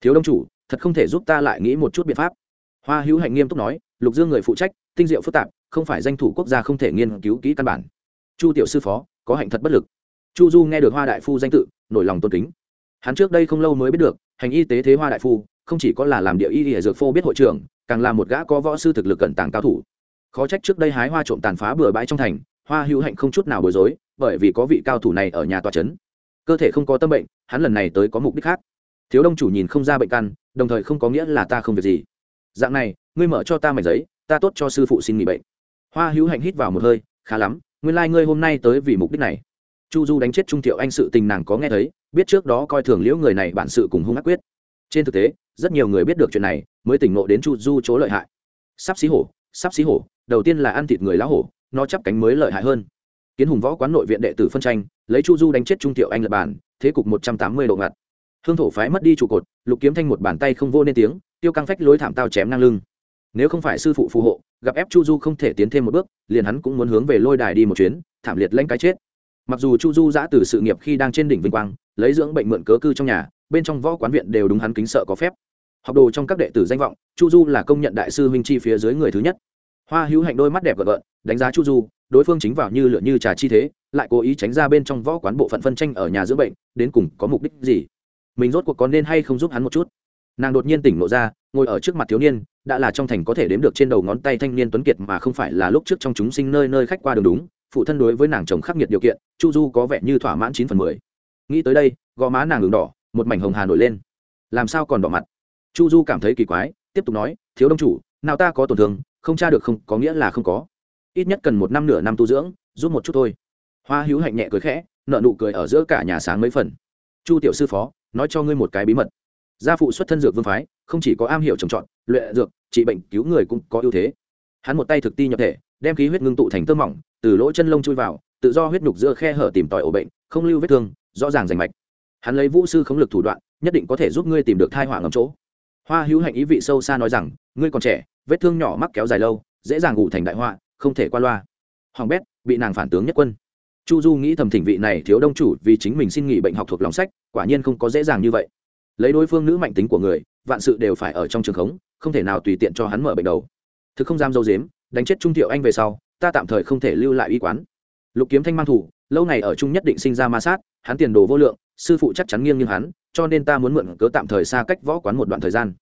Thiếu đông chủ, thật không thể giúp ta lại nghĩ một chút biện pháp. Hoa hữu hạnh nghiêm túc nói, lục dương người phụ trách, tinh diệu phức tạp, không phải danh thủ quốc gia không thể nghiên cứu kỹ căn bản. Chu tiểu sư phó, có hạnh thật bất lực. Chu du nghe được hoa đại phu danh tự, nổi lòng tôn kính. Hắn trước đây không lâu mới biết được, hành y tế thế hoa đại phu, không chỉ có là làm địa y y dược phô biết hội trưởng, càng là một gã có võ sư thực lực cẩn tàng cao thủ. Khó trách trước đây hái hoa trộm tàn phá bừa bãi trong thành, hoa hữu hạnh không chút nào bối rối, bởi vì có vị cao thủ này ở nhà tòa trấn cơ thể không có tâm bệnh, hắn lần này tới có mục đích khác. Thiếu đông chủ nhìn không ra bệnh căn, đồng thời không có nghĩa là ta không việc gì. Dạng này, ngươi mở cho ta mảnh giấy, ta tốt cho sư phụ xin nghỉ bệnh. Hoa hữu hạnh hít vào một hơi, khá lắm, nguyên lai、like、ngươi hôm nay tới vì mục đích này. Chu du đánh chết trung thiệu anh sự tình nàng có nghe thấy, biết trước đó coi thường liễu người này bản sự cùng hung ác quyết. Trên thực tế, rất nhiều người biết được chuyện này, mới tỉnh nộ đến chu du chỗ lợi hại. Sắp xí hổ, sắp xí hổ, đầu tiên là ăn thịt người lá hổ, nó chắp cánh mới lợi hại hơn. Kiến hùng võ quán nội viện đệ tử phân tranh lấy chu du đánh chết trung tiểu anh lập bản, thế cục một trăm tám mươi độ ngặt hương thổ phái mất đi trụ cột, lục kiếm thanh một bàn tay không vô nên tiếng, tiêu căng phách lối thảm tao chém ngang lưng. Nếu không phải sư phụ phù hộ, gặp ép chu du không thể tiến thêm một bước, liền hắn cũng muốn hướng về lôi đài đi một chuyến, thảm liệt lanh cái chết. Mặc dù chu du giã từ sự nghiệp khi đang trên đỉnh vinh quang, lấy dưỡng bệnh mượn cớ cư trong nhà, bên trong võ quán viện đều đúng hắn kính sợ có phép. Học đồ trong các đệ tử danh vọng, chu du là công nhận đại sư huynh chi phía dưới người thứ nhất hoa hữu hạnh đôi mắt đẹp gợn gợn, đánh giá chu du, đối phương chính vào như lửa như trà chi thế, lại cố ý tránh ra bên trong võ quán bộ phận phân tranh ở nhà dưỡng bệnh, đến cùng có mục đích gì? Mình rốt cuộc có nên hay không giúp hắn một chút? Nàng đột nhiên tỉnh lộ ra, ngồi ở trước mặt thiếu niên, đã là trong thành có thể đếm được trên đầu ngón tay thanh niên tuấn kiệt mà không phải là lúc trước trong chúng sinh nơi nơi khách qua đường đúng, phụ thân đối với nàng chồng khắc nghiệt điều kiện, chu du có vẻ như thỏa mãn chín phần mười. Nghĩ tới đây, gò má nàng ngừng đỏ, một mảnh hồng hà nổi lên. Làm sao còn đỏ mặt? Chu du cảm thấy kỳ quái, tiếp tục nói, thiếu đông chủ, nào ta có tổn thương không tra được không, có nghĩa là không có. Ít nhất cần một năm nửa năm tu dưỡng, giúp một chút thôi. Hoa hữu hạnh nhẹ cười khẽ nợ nụ cười ở giữa cả nhà sáng mấy phần. Chu tiểu sư phó, nói cho ngươi một cái bí mật. Gia phụ xuất thân dược vương phái, không chỉ có am hiểu trồng trọt, luyện dược, trị bệnh cứu người cũng có ưu thế. Hắn một tay thực ti nhập thể, đem khí huyết ngưng tụ thành tơ mỏng, từ lỗ chân lông chui vào, tự do huyết nhục giữa khe hở tìm tòi ổ bệnh, không lưu vết thương, rõ ràng rành mạch. Hắn lấy vũ sư khống lực thủ đoạn, nhất định có thể giúp ngươi tìm được thai hỏa ngầm chỗ. Hoa hữu hạnh ý vị sâu xa nói rằng, ngươi còn trẻ vết thương nhỏ mắc kéo dài lâu, dễ dàng ngủ thành đại họa, không thể qua loa. Hoàng bét bị nàng phản tướng nhất quân. Chu du nghĩ thầm thỉnh vị này thiếu đông chủ vì chính mình xin nghỉ bệnh học thuộc lòng sách, quả nhiên không có dễ dàng như vậy. Lấy đối phương nữ mạnh tính của người, vạn sự đều phải ở trong trường khống, không thể nào tùy tiện cho hắn mở bệnh đầu. Thực không dám dâu dếm, đánh chết trung thiệu anh về sau, ta tạm thời không thể lưu lại y quán. Lục kiếm thanh mang thủ, lâu ngày ở chung nhất định sinh ra ma sát, hắn tiền đồ vô lượng, sư phụ chắc chắn nghiêng như hắn, cho nên ta muốn mượn cớ tạm thời xa cách võ quán một đoạn thời gian.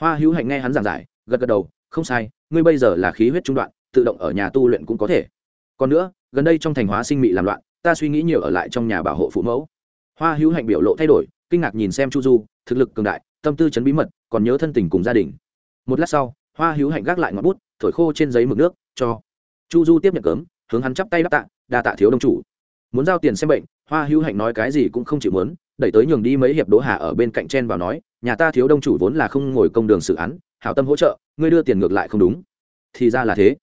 Hoa hữu hạnh nghe hắn giảng giải, gật gật đầu không sai, ngươi bây giờ là khí huyết trung đoạn, tự động ở nhà tu luyện cũng có thể. Còn nữa, gần đây trong thành hóa sinh mị làm loạn, ta suy nghĩ nhiều ở lại trong nhà bảo hộ phụ mẫu. Hoa hữu hạnh biểu lộ thay đổi, kinh ngạc nhìn xem chu du, thực lực cường đại, tâm tư chấn bí mật, còn nhớ thân tình cùng gia đình. Một lát sau, hoa hữu hạnh gác lại ngọn bút, thổi khô trên giấy mực nước, cho chu du tiếp nhận cấm, hướng hắn chắp tay đáp tạ, đa tạ thiếu đông chủ. Muốn giao tiền xem bệnh, hoa hữu hạnh nói cái gì cũng không chịu muốn, đẩy tới nhường đi mấy hiệp đỗ hà ở bên cạnh chen vào nói, nhà ta thiếu đông chủ vốn là không ngồi công đường xử án, hảo tâm hỗ trợ ngươi đưa tiền ngược lại không đúng. Thì ra là thế.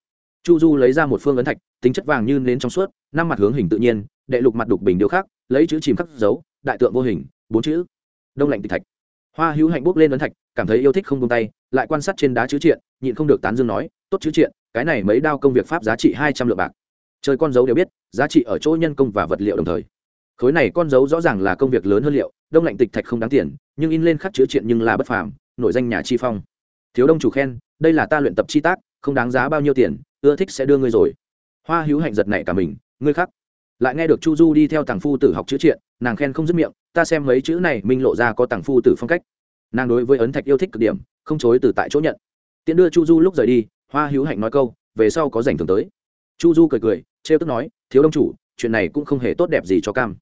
Chu du lấy ra một phương ấn thạch, tính chất vàng như nến trong suốt, năm mặt hướng hình tự nhiên, đệ lục mặt đục bình điêu khắc, lấy chữ chìm khắc dấu, đại tượng vô hình, bốn chữ. Đông lạnh tịch thạch. Hoa hữu hạnh bốc lên ấn thạch, cảm thấy yêu thích không tung tay, lại quan sát trên đá chữ triện, nhịn không được tán dương nói, tốt chữ triện, cái này mấy đao công việc pháp giá trị hai trăm lượng bạc. Trời con dấu đều biết, giá trị ở chỗ nhân công và vật liệu đồng thời. Khối này con dấu rõ ràng là công việc lớn hơn liệu, đông lạnh tịch thạch không đáng tiền, nhưng in lên khắc chữ triện nhưng là bất phàm, nổi danh nhà chi phong thiếu đông chủ khen, đây là ta luyện tập chi tác, không đáng giá bao nhiêu tiền, ưa thích sẽ đưa ngươi rồi. Hoa hữu hạnh giật này cả mình, ngươi khắc. Lại nghe được chu du đi theo tàng phu tử học chữ triện, nàng khen không dứt miệng, ta xem mấy chữ này minh lộ ra có tàng phu tử phong cách. Nàng đối với ấn thạch yêu thích cực điểm, không chối từ tại chỗ nhận. Tiện đưa chu du lúc rời đi, hoa hữu hạnh nói câu, về sau có dành thường tới. Chu du cười cười, trêu tức nói, thiếu đông chủ, chuyện này cũng không hề tốt đẹp gì cho cam.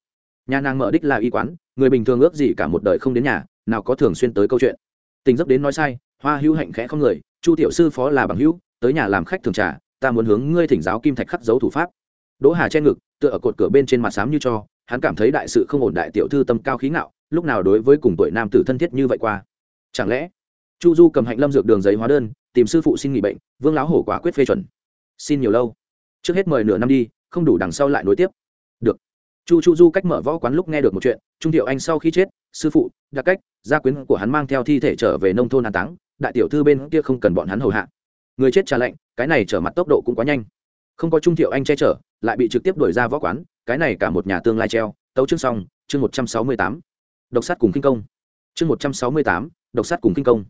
Nhà nàng mở đích là y quán, người bình thường ước gì cả một đời không đến nhà, nào có thường xuyên tới câu chuyện. Tình dấp đến nói sai hoa hữu hạnh khẽ không người, chu tiểu sư phó là bằng hữu, tới nhà làm khách thường trà, ta muốn hướng ngươi thỉnh giáo kim thạch khắc dấu thủ pháp. Đỗ hà che ngực, tựa ở cột cửa bên trên mặt xám như cho, hắn cảm thấy đại sự không ổn đại tiểu thư tâm cao khí ngạo, lúc nào đối với cùng tuổi nam tử thân thiết như vậy qua? Chẳng lẽ chu du cầm hạnh lâm dược đường giấy hóa đơn, tìm sư phụ xin nghỉ bệnh, vương lão hổ quả quyết phê chuẩn. Xin nhiều lâu. Trước hết mời nửa năm đi, không đủ đằng sau lại nối tiếp. Được. Chu chu du cách mở võ quán lúc nghe được một chuyện, trung thiệu anh sau khi chết, sư phụ, đặc cách, gia quyến của hắn mang theo thi thể trở về nông thôn an táng đại tiểu thư bên kia không cần bọn hắn hầu hạ. Người chết trả lệnh, cái này trở mặt tốc độ cũng quá nhanh. Không có trung thiệu anh che chở lại bị trực tiếp đuổi ra võ quán cái này cả một nhà tương lai treo. Tấu chương xong chương một trăm sáu mươi tám. Độc sát cùng kinh công. Chương một trăm sáu mươi tám độc sát cùng kinh công.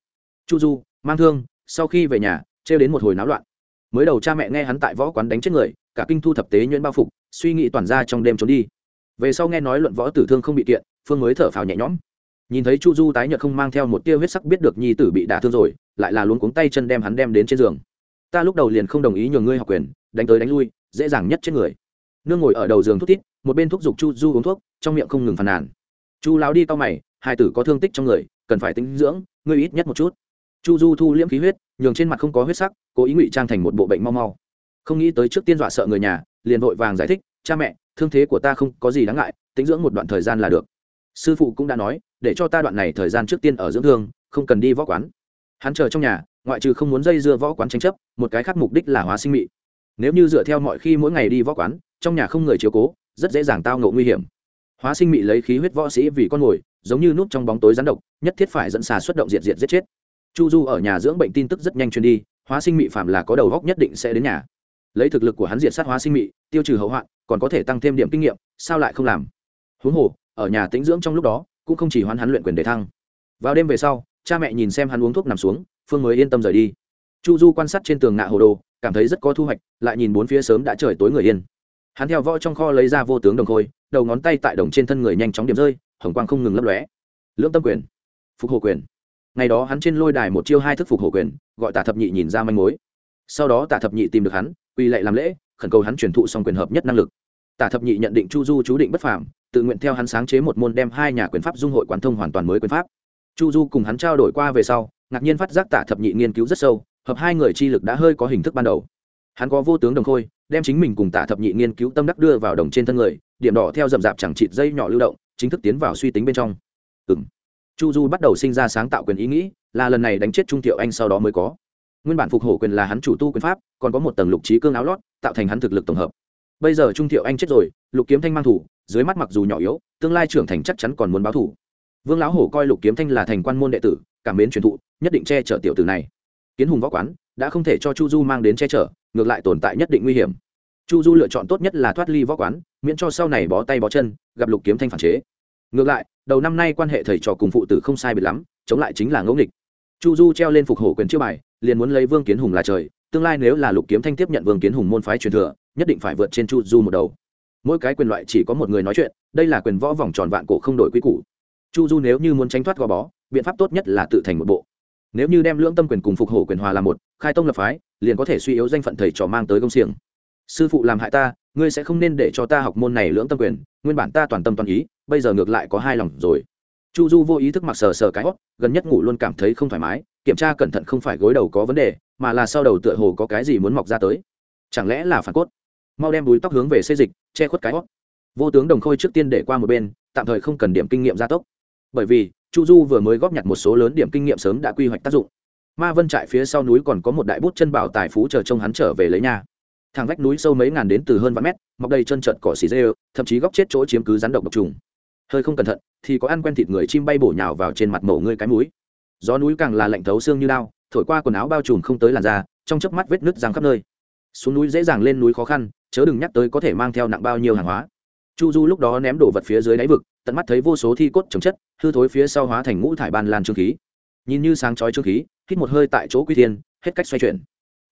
Chu du mang thương sau khi về nhà trêu đến một hồi náo loạn. Mới đầu cha mẹ nghe hắn tại võ quán đánh chết người cả kinh thu thập tế nhuyễn bao phục suy nghĩ toàn ra trong đêm trốn đi. Về sau nghe nói luận võ tử thương không bị kiện phương mới thở phào nhẹ nhõm nhìn thấy chu du tái nhợt không mang theo một tia huyết sắc biết được nhi tử bị đả thương rồi, lại là luống cuống tay chân đem hắn đem đến trên giường. Ta lúc đầu liền không đồng ý nhường ngươi học quyền, đánh tới đánh lui, dễ dàng nhất chết người. Nương ngồi ở đầu giường thuốc tít một bên thúc giục chu du uống thuốc, trong miệng không ngừng phàn nàn. Chu láo đi cao mày, hai tử có thương tích trong người, cần phải tinh dưỡng, ngươi ít nhất một chút. Chu du thu liễm khí huyết, nhường trên mặt không có huyết sắc, cố ý ngụy trang thành một bộ bệnh mau mau. Không nghĩ tới trước tiên dọa sợ người nhà, liền vội vàng giải thích, cha mẹ, thương thế của ta không có gì đáng ngại tính dưỡng một đoạn thời gian là được. Sư phụ cũng đã nói để cho ta đoạn này thời gian trước tiên ở dưỡng thương, không cần đi võ quán. Hắn chờ trong nhà, ngoại trừ không muốn dây dưa võ quán tranh chấp, một cái khác mục đích là hóa sinh mị. Nếu như dựa theo mọi khi mỗi ngày đi võ quán, trong nhà không người chiếu cố, rất dễ dàng tao ngộ nguy hiểm. Hóa sinh mị lấy khí huyết võ sĩ vì con mồi, giống như nút trong bóng tối rắn độc, nhất thiết phải dẫn xà xuất động diệt diệt giết chết. Chu du ở nhà dưỡng bệnh tin tức rất nhanh truyền đi, hóa sinh mị phạm là có đầu góc nhất định sẽ đến nhà. Lấy thực lực của hắn diệt sát hóa sinh mị, tiêu trừ hậu hoạn, còn có thể tăng thêm điểm kinh nghiệm, sao lại không làm? Huống hồ, ở nhà tĩnh dưỡng trong lúc đó cũng không chỉ hoán hắn luyện quyền để thăng. Vào đêm về sau, cha mẹ nhìn xem hắn uống thuốc nằm xuống, phương mới yên tâm rời đi. Chu du quan sát trên tường ngạ hồ đồ, cảm thấy rất có thu hoạch, lại nhìn bốn phía sớm đã trời tối người yên. Hắn theo võ trong kho lấy ra vô tướng đồng khôi, đầu ngón tay tại đồng trên thân người nhanh chóng điểm rơi, hồng quang không ngừng lấp lóe. Lưỡng tâm quyền, phục hồ quyền. Ngày đó hắn trên lôi đài một chiêu hai thức phục hồ quyền, gọi tả thập nhị nhìn ra manh mối. Sau đó tả thập nhị tìm được hắn quy lệ làm lễ, khẩn cầu hắn truyền thụ xong quyền hợp nhất năng lực tả thập nhị nhận định chu du chú định bất phàm, tự nguyện theo hắn sáng chế một môn đem hai nhà quyền pháp dung hội quán thông hoàn toàn mới quyền pháp. Chu du cùng hắn trao đổi qua về sau, ngạc nhiên phát giác tả thập nhị nghiên cứu rất sâu, hợp hai người chi lực đã hơi có hình thức ban đầu. Hắn có vô tướng đồng khôi, đem chính mình cùng tả thập nhị nghiên cứu tâm đắc đưa vào đồng trên thân người, điểm đỏ theo dầm dạp chẳng chịt dây nhỏ lưu động, chính thức tiến vào suy tính bên trong. Ừ m chu du bắt đầu sinh ra sáng tạo quyền ý nghĩ, là lần này đánh chết trung thiệu anh sau đó mới có. Nguyên bản phục hổ quyền là hắn chủ tu quyền pháp, còn có một tầng lục trí cương áo lót, tạo thành hắn thực lực tổng hợp bây giờ trung thiệu anh chết rồi, lục kiếm thanh mang thủ, dưới mắt mặc dù nhỏ yếu, tương lai trưởng thành chắc chắn còn muốn báo thủ. Vương lão hổ coi lục kiếm thanh là thành quan môn đệ tử, cảm mến truyền thụ, nhất định che chở tiểu tử này. Kiến hùng võ quán, đã không thể cho chu du mang đến che chở, ngược lại tồn tại nhất định nguy hiểm. Chu du lựa chọn tốt nhất là thoát ly võ quán, miễn cho sau này bó tay bó chân, gặp lục kiếm thanh phản chế. Ngược lại, đầu năm nay quan hệ thầy trò cùng phụ tử không sai biệt lắm, chống lại chính là ngẫu nghịch. Chu du treo lên phục hổ quyền chiêu bài, liền muốn lấy vương kiến hùng là trời, tương lai nếu là lục kiếm thanh tiếp nhận vương kiến hùng môn phái truyền thừa nhất định phải vượt trên chu du một đầu. Mỗi cái quyền loại chỉ có một người nói chuyện, đây là quyền võ vòng tròn vạn cổ không đổi quy củ. Chu du nếu như muốn tránh thoát gò bó, biện pháp tốt nhất là tự thành một bộ. Nếu như đem lưỡng tâm quyền cùng phục hổ quyền hòa làm một, khai tông lập phái, liền có thể suy yếu danh phận thầy trò mang tới công xiềng. Sư phụ làm hại ta, ngươi sẽ không nên để cho ta học môn này lưỡng tâm quyền, nguyên bản ta toàn tâm toàn ý, bây giờ ngược lại có hai lòng rồi. Chu du vô ý thức mặc sờ sờ cái hót gần nhất ngủ luôn cảm thấy không thoải mái, kiểm tra cẩn thận không phải gối đầu có vấn đề, mà là sau đầu tựa hồ có cái gì muốn mọc ra tới. Chẳng lẽ là phản cốt? Mau đem búi tóc hướng về xây dịch, che khuất cái hót. Vô tướng đồng khôi trước tiên để qua một bên, tạm thời không cần điểm kinh nghiệm gia tốc. Bởi vì, chu du vừa mới góp nhặt một số lớn điểm kinh nghiệm sớm đã quy hoạch tác dụng. Ma vân trại phía sau núi còn có một đại bút chân bảo tài phú chờ trông hắn trở về lấy nhà thang vách núi sâu mấy ngàn đến từ hơn vạn mét, mọc đầy chân trợt cỏ xì dê thậm chí góc chết chỗ chiếm cứ rắn độc độc trùng. Hơi không cẩn thận, thì có ăn quen thịt người chim bay bổ nhào vào trên mặt mổ ngươi cái mũi. Gió núi càng là lạnh thấu xương như lao thổi qua quần áo bao trùm không tới làn da, trong chớp mắt vết nứt răng khắp nơi. Xuống núi dễ dàng lên núi khó khăn chớ đừng nhắc tới có thể mang theo nặng bao nhiêu hàng hóa. Chu du lúc đó ném đổ vật phía dưới đáy vực, tận mắt thấy vô số thi cốt trồng chất, hư thối phía sau hóa thành ngũ thải ban lan trương khí. Nhìn như sáng chói trương khí, hít một hơi tại chỗ quy thiên, hết cách xoay chuyển.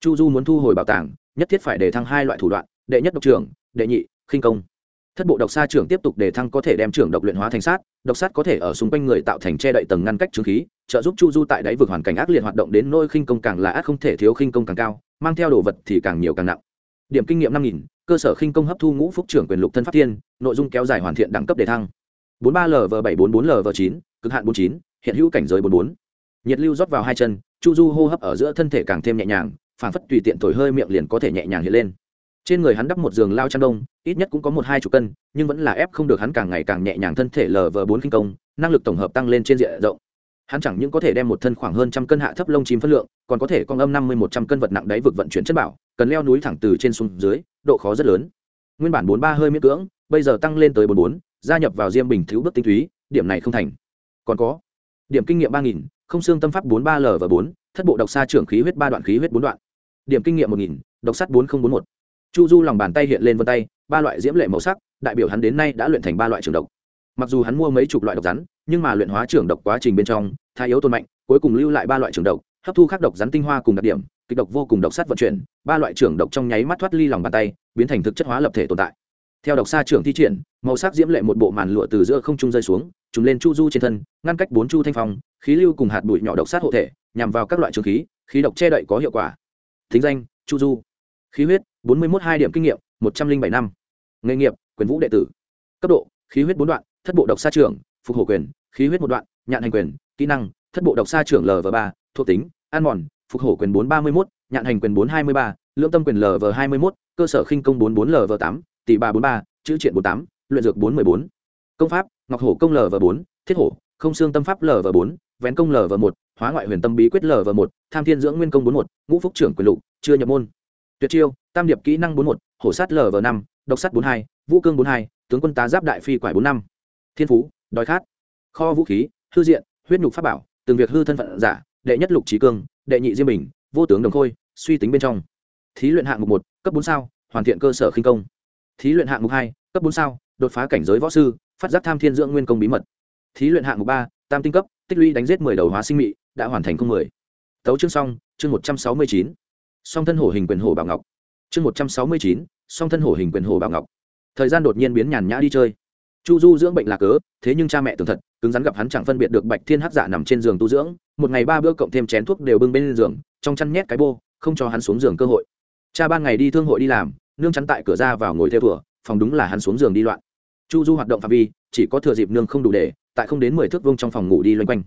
Chu du muốn thu hồi bảo tàng, nhất thiết phải để thăng hai loại thủ đoạn, đệ nhất độc trưởng, đệ nhị, khinh công. Thất bộ độc sa trưởng tiếp tục để thăng có thể đem trưởng độc luyện hóa thành sát, độc sát có thể ở xung quanh người tạo thành che đậy tầng ngăn cách trương khí, trợ giúp chu du tại đáy vực hoàn cảnh ác liệt hoạt động đến nôi khinh công càng là ác không thể thiếu khinh công càng cao, mang theo đồ vật thì càng nhiều càng nặng điểm kinh nghiệm năm nghìn, cơ sở khinh công hấp thu ngũ phúc trưởng quyền lục thân pháp thiên nội dung kéo dài hoàn thiện đẳng cấp đề thăng. bốn ba lv bảy bốn bốn lv chín, cực hạn bốn chín, hiện hữu cảnh giới bốn bốn. Nhiệt lưu rót vào hai chân, chu du hô hấp ở giữa thân thể càng thêm nhẹ nhàng, phản phất tùy tiện thổi hơi miệng liền có thể nhẹ nhàng hiện lên. Trên người hắn đắp một giường lao chăn đông, ít nhất cũng có một hai chục cân, nhưng vẫn là ép không được hắn càng ngày càng nhẹ nhàng thân thể lv bốn kinh công, năng lực tổng hợp tăng lên trên diện rộng hắn chẳng những có thể đem một thân khoảng hơn trăm cân hạ thấp lông chim phân lượng, còn có thể con âm năm mươi một trăm cân vật nặng đáy vực vận chuyển chất bảo, cần leo núi thẳng từ trên xuống dưới, độ khó rất lớn. Nguyên bản bốn ba hơi miễn cưỡng, bây giờ tăng lên tới bốn bốn, gia nhập vào diêm bình thiếu bước tinh túy, điểm này không thành. Còn có, điểm kinh nghiệm ba nghìn, không xương tâm pháp bốn ba l và bốn, thất bộ độc xa trưởng khí huyết ba đoạn khí huyết bốn đoạn. Điểm kinh nghiệm một nghìn, độc sắt bốn nghìn bốn một. Chu du lòng bàn tay hiện lên vân tay, ba loại diễm lệ màu sắc, đại biểu hắn đến nay đã luyện thành ba loại trường độc. Mặc dù hắn mua mấy chục loại độc rắn nhưng mà luyện hóa trưởng độc quá trình bên trong, thái yếu tồn mạnh, cuối cùng lưu lại ba loại trưởng độc, hấp thu khắc độc rắn tinh hoa cùng đặc điểm, kịch độc vô cùng độc sát vận chuyển, ba loại trưởng độc trong nháy mắt thoát ly lòng bàn tay, biến thành thực chất hóa lập thể tồn tại. Theo độc xa trưởng thi triển, màu sắc diễm lệ một bộ màn lụa từ giữa không trung rơi xuống chúng lên chu du trên thân, ngăn cách bốn chu thanh phong, khí lưu cùng hạt bụi nhỏ độc sát hộ thể, nhằm vào các loại trường khí khí độc che đậy có hiệu quả. Thính danh, chu du. Khí huyết, bốn mươi một hai điểm kinh nghiệm, một trăm linh bảy năm. Nghề nghiệp, quyền vũ đệ tử. Cấp độ, khí huyết bốn đoạn, thất bộ độc xa trưởng phục hộ quyền, khí huyết một đoạn, nhạn hành quyền, kỹ năng, thất bộ độc xa trưởng lv ba, thuộc tính, an mòn, phục hổ quyền bốn ba mươi một nhạn hành quyền bốn hai mươi ba, lưỡng tâm quyền lv hai mươi một cơ sở khinh công bốn bốn lv tám, tỷ ba bốn ba, chữ triện bốn tám, luyện dược bốn mươi bốn. Công pháp, ngọc hổ công lv bốn, thiết hổ, không xương tâm pháp lv bốn, vén công lv một, hóa ngoại huyền tâm bí quyết lv một, tham thiên dưỡng nguyên công bốn một, ngũ phúc trưởng quyền lục, chưa nhập môn. Tuyệt chiêu, tam điệp kỹ năng bốn một, hổ sát lv năm, độc sắt bốn hai, vũ cương bốn hai, tướng quân tá giáp đại phi quải bốn năm. Thiên phú đói khát. Kho vũ khí, hư diện, huyết nhục pháp bảo, từng việc hư thân phận giả, đệ nhất lục trí cương đệ nhị diêm bình, vô tướng đồng khôi, suy tính bên trong. Thí luyện hạng mục một, cấp bốn sao, hoàn thiện cơ sở khinh công. Thí luyện hạng mục hai, cấp bốn sao, đột phá cảnh giới võ sư, phát giác tham thiên dưỡng nguyên công bí mật. Thí luyện hạng mục ba, tam tinh cấp, tích lũy đánh giết mười đầu hóa sinh mị, đã hoàn thành không mười. Tấu chương xong, chương một trăm sáu mươi chín. Song thân hổ hình quyền hổ bảo ngọc. Chương một trăm sáu mươi chín, song thân hổ hình quyền hổ bảo ngọc. Thời gian đột nhiên biến nhàn nhã đi chơi chu du dưỡng bệnh là cớ, thế nhưng cha mẹ tường thật, cứng rắn gặp hắn chẳng phân biệt được bạch thiên hát giả dạ nằm trên giường tu dưỡng, một ngày ba bữa cộng thêm chén thuốc đều bưng bên giường, trong chăn nhét cái bô, không cho hắn xuống giường cơ hội. Cha ban ngày đi thương hội đi làm, nương chắn tại cửa ra vào ngồi theo vừa phòng đúng là hắn xuống giường đi loạn. Chu du hoạt động phạm vi, chỉ có thừa dịp nương không đủ để, tại không đến mười thước vông trong phòng ngủ đi loanh quanh.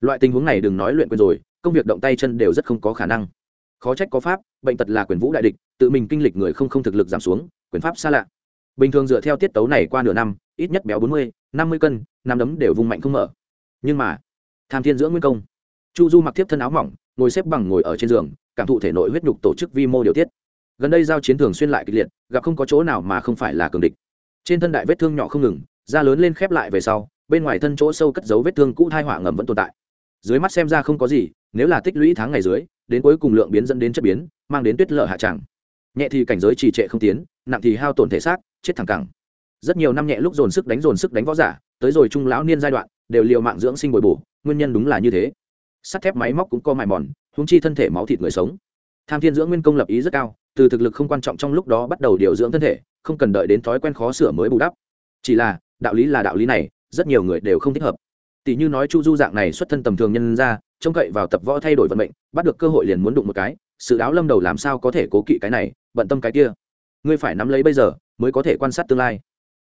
Loại tình huống này đừng nói luyện quyền rồi, công việc động tay chân đều rất không có khả năng. Khó trách có pháp, bệnh tật là quyền vũ đại địch, tự mình kinh lịch người không không thực lực giảm xuống, quyền pháp xa lạ bình thường dựa theo tiết tấu này qua nửa năm, ít nhất béo bốn mươi, năm mươi cân, năm đấm đều vung mạnh không mở. Nhưng mà, tham thiên dưỡng nguyên công. Chu du mặc thiếp thân áo mỏng, ngồi xếp bằng ngồi ở trên giường, cảm thụ thể nội huyết nhục tổ chức vi mô điều tiết. Gần đây giao chiến thường xuyên lại kịch liệt, gặp không có chỗ nào mà không phải là cường địch. Trên thân đại vết thương nhỏ không ngừng, da lớn lên khép lại về sau, bên ngoài thân chỗ sâu cất dấu vết thương cũ thai hỏa ngầm vẫn tồn tại. Dưới mắt xem ra không có gì, nếu là tích lũy tháng ngày dưới, đến cuối cùng lượng biến dẫn đến chất biến, mang đến tuyết lở hạ tràng. Nhẹ thì cảnh giới trì trệ không tiến, nặng thì hao tổn thể xác chết thẳng cẳng. Rất nhiều năm nhẹ lúc dồn sức đánh dồn sức đánh võ giả, tới rồi trung lão niên giai đoạn, đều liều mạng dưỡng sinh bồi bổ, nguyên nhân đúng là như thế. Sắt thép máy móc cũng co mài mòn húng chi thân thể máu thịt người sống. Tham thiên dưỡng nguyên công lập ý rất cao, từ thực lực không quan trọng trong lúc đó bắt đầu điều dưỡng thân thể, không cần đợi đến thói quen khó sửa mới bù đắp. Chỉ là, đạo lý là đạo lý này, rất nhiều người đều không thích hợp. Tỷ như nói chu du dạng này xuất thân tầm thường nhân ra, trông cậy vào tập võ thay đổi vận mệnh, bắt được cơ hội liền muốn đụng một cái, sự đáo lâm đầu làm sao có thể cố kỵ cái này, bận tâm cái kia. Ngươi phải nắm lấy bây giờ mới có thể quan sát tương lai.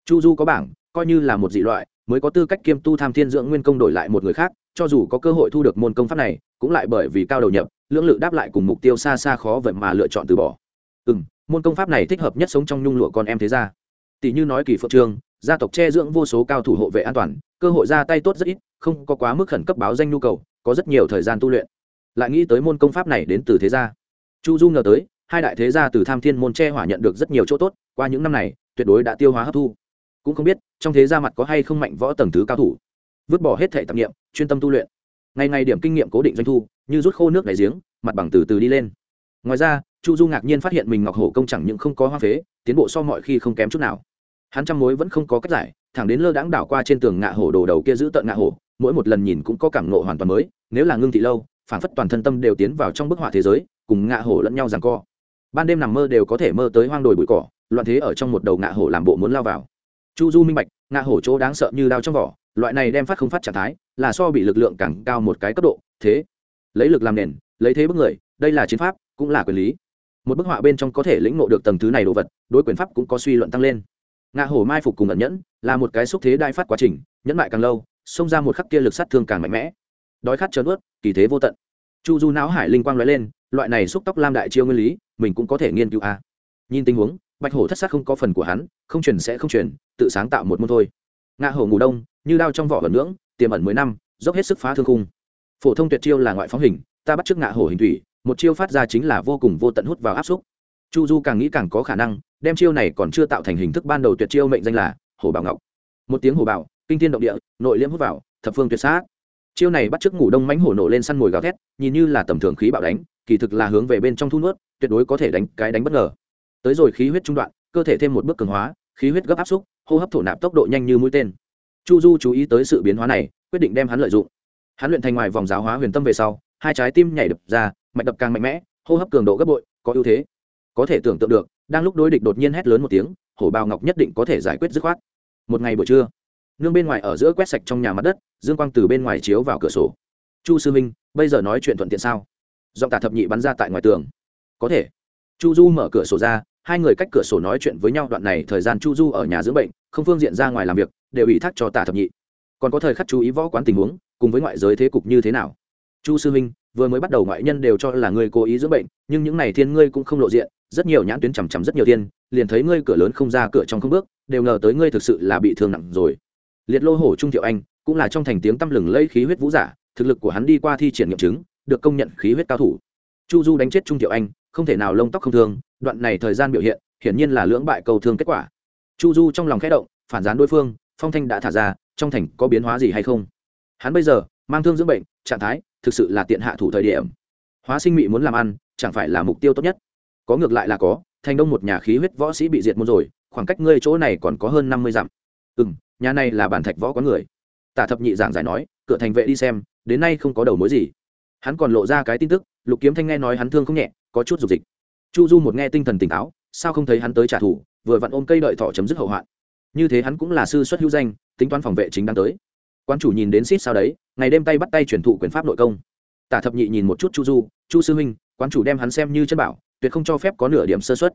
Chu du có bảng, coi như là một dị loại, mới có tư cách kiêm tu tham thiên dưỡng nguyên công đổi lại một người khác, cho dù có cơ hội thu được môn công pháp này, cũng lại bởi vì cao đầu nhập, lưỡng lự đáp lại cùng mục tiêu xa xa khó vậy mà lựa chọn từ bỏ. Ừ m môn công pháp này thích hợp nhất sống trong nhung lụa con em thế gia. Tỷ như nói kỳ phượng trương, gia tộc che dưỡng vô số cao thủ hộ vệ an toàn, cơ hội ra tay tốt rất ít, không có quá mức khẩn cấp báo danh nhu cầu, có rất nhiều thời gian tu luyện. Lại nghĩ tới môn công pháp này đến từ thế gia. Chu du ngờ tới hai đại thế gia từ tham thiên môn che hỏa nhận được rất nhiều chỗ tốt, qua những năm này, tuyệt đối đã tiêu hóa hấp thu. Cũng không biết, trong thế gia mặt có hay không mạnh võ tầng thứ cao thủ. Vứt bỏ hết thể tạp nghiệm chuyên tâm tu luyện. Ngày ngày điểm kinh nghiệm cố định doanh thu, như rút khô nước đáy giếng, mặt bằng từ từ đi lên. Ngoài ra, chu du ngạc nhiên phát hiện mình ngọc hổ công chẳng những không có hoa phế, tiến bộ so mọi khi không kém chút nào. Hắn trăm mối vẫn không có cách giải, thẳng đến lơ đãng đảo qua trên tường ngạ hổ đồ đầu kia giữ tận ngạ hổ, mỗi một lần nhìn cũng có cảm nộ hoàn toàn mới, nếu là ngưng thị lâu phản phất toàn thân tâm đều tiến vào trong bức họa thế giới, cùng ngạ hổ lẫn nhau rằng co ban đêm nằm mơ đều có thể mơ tới hoang đồi bụi cỏ, loạn thế ở trong một đầu ngạ hổ làm bộ muốn lao vào. Chu du minh bạch, ngạ hổ chỗ đáng sợ như đao trong vỏ, loại này đem phát không phát trạng thái, là so bị lực lượng càng cao một cái cấp độ, thế. Lấy lực làm nền, lấy thế bức người, đây là chiến pháp, cũng là quyền lý. Một bức họa bên trong có thể lĩnh ngộ được tầng thứ này đồ vật, đối quyền pháp cũng có suy luận tăng lên. Ngạ hổ mai phục cùng ẩn nhẫn, là một cái xúc thế đai phát quá trình, nhẫn lại càng lâu, xông ra một khắc kia lực sát thương càng mạnh mẽ. Đói khát trớn ướt kỳ thế vô tận. Chu du não hải linh quang nói lên loại này xúc tóc lam đại chiêu nguyên lý, mình cũng có thể nghiên cứu a. À. nhìn tình huống, bạch hổ thất sát không có phần của hắn, không truyền sẽ không truyền, tự sáng tạo một môn thôi. Ngạ hổ ngủ đông, như đao trong vỏ vẩn nưỡng tiềm ẩn mười năm, dốc hết sức phá thương khung. Phổ thông tuyệt chiêu là ngoại phóng hình, ta bắt trước ngạ hổ hình thủy, một chiêu phát ra chính là vô cùng vô tận hút vào áp xúc. Chu du càng nghĩ càng có khả năng, đem chiêu này còn chưa tạo thành hình thức ban đầu tuyệt chiêu mệnh danh là hổ bảo ngọc. Một tiếng hổ bảo, kinh thiên động địa, nội liễm hút vào, thập phương tuyệt sát. Chiêu này bắt chước ngủ đông mánh hổ nổ lên săn mồi gào thét, nhìn như là tầm thường khí bạo đánh kỳ thực là hướng về bên trong thu nuốt, tuyệt đối có thể đánh cái đánh bất ngờ. Tới rồi khí huyết trung đoạn, cơ thể thêm một bước cường hóa, khí huyết gấp áp xúc, hô hấp thổ nạp tốc độ nhanh như mũi tên. Chu du chú ý tới sự biến hóa này, quyết định đem hắn lợi dụng. Hắn luyện thành ngoài vòng giáo hóa huyền tâm về sau, hai trái tim nhảy đập ra, mạch đập càng mạnh mẽ, hô hấp cường độ gấp bội, có ưu thế. Có thể tưởng tượng được, đang lúc đối địch đột nhiên hét lớn một tiếng, hổ bào ngọc nhất định có thể giải quyết dứt khoát. Một ngày buổi trưa, nương bên ngoài ở giữa quét sạch trong nhà mặt đất, dương quang từ bên ngoài chiếu vào cửa sổ. Chu sư minh bây giờ nói chuyện thuận tiện sao? Giọng tả thập nhị bắn ra tại ngoài tường. Có thể. Chu du mở cửa sổ ra, hai người cách cửa sổ nói chuyện với nhau đoạn này thời gian chu du ở nhà dưỡng bệnh, không phương diện ra ngoài làm việc, đều ủy thác cho tả thập nhị. Còn có thời khắc chú ý võ quán tình huống, cùng với ngoại giới thế cục như thế nào. Chu sư minh, vừa mới bắt đầu ngoại nhân đều cho là ngươi cố ý dưỡng bệnh, nhưng những này thiên ngươi cũng không lộ diện, rất nhiều nhãn tuyến chằm chằm rất nhiều thiên, liền thấy ngươi cửa lớn không ra cửa trong không bước, đều ngờ tới ngươi thực sự là bị thương nặng rồi. Liệt lô hổ trung thiệu anh, cũng là trong thành tiếng tăm lừng lây khí huyết vũ giả, thực lực của hắn đi qua thi triển nghiệm chứng được công nhận khí huyết cao thủ. Chu du đánh chết trung tiểu anh, không thể nào lông tóc không thương, đoạn này thời gian biểu hiện, hiển nhiên là lưỡng bại cầu thương kết quả. Chu du trong lòng khẽ động, phản gián đối phương, phong thanh đã thả ra, trong thành có biến hóa gì hay không? Hắn bây giờ, mang thương dưỡng bệnh, trạng thái, thực sự là tiện hạ thủ thời điểm. Hóa sinh mị muốn làm ăn, chẳng phải là mục tiêu tốt nhất. Có ngược lại là có, thành đông một nhà khí huyết võ sĩ bị diệt môn rồi, khoảng cách ngươi chỗ này còn có hơn năm mươi dặm. Ừ m nhà này là bản thạch võ có người. Tả thập nhị giảng giải nói, cửa thành vệ đi xem, đến nay không có đầu mối gì hắn còn lộ ra cái tin tức, lục kiếm thanh nghe nói hắn thương không nhẹ, có chút dục dịch. Chu du một nghe tinh thần tỉnh táo, sao không thấy hắn tới trả thù, vừa vặn ôm cây đợi thọ chấm dứt hậu hoạn. Như thế hắn cũng là sư xuất hữu danh, tính toán phòng vệ chính đang tới. Quan chủ nhìn đến xít sao đấy, ngày đêm tay bắt tay chuyển thụ quyền pháp nội công. Tả thập nhị nhìn một chút chu du, chu sư huynh, quan chủ đem hắn xem như chân bảo, tuyệt không cho phép có nửa điểm sơ xuất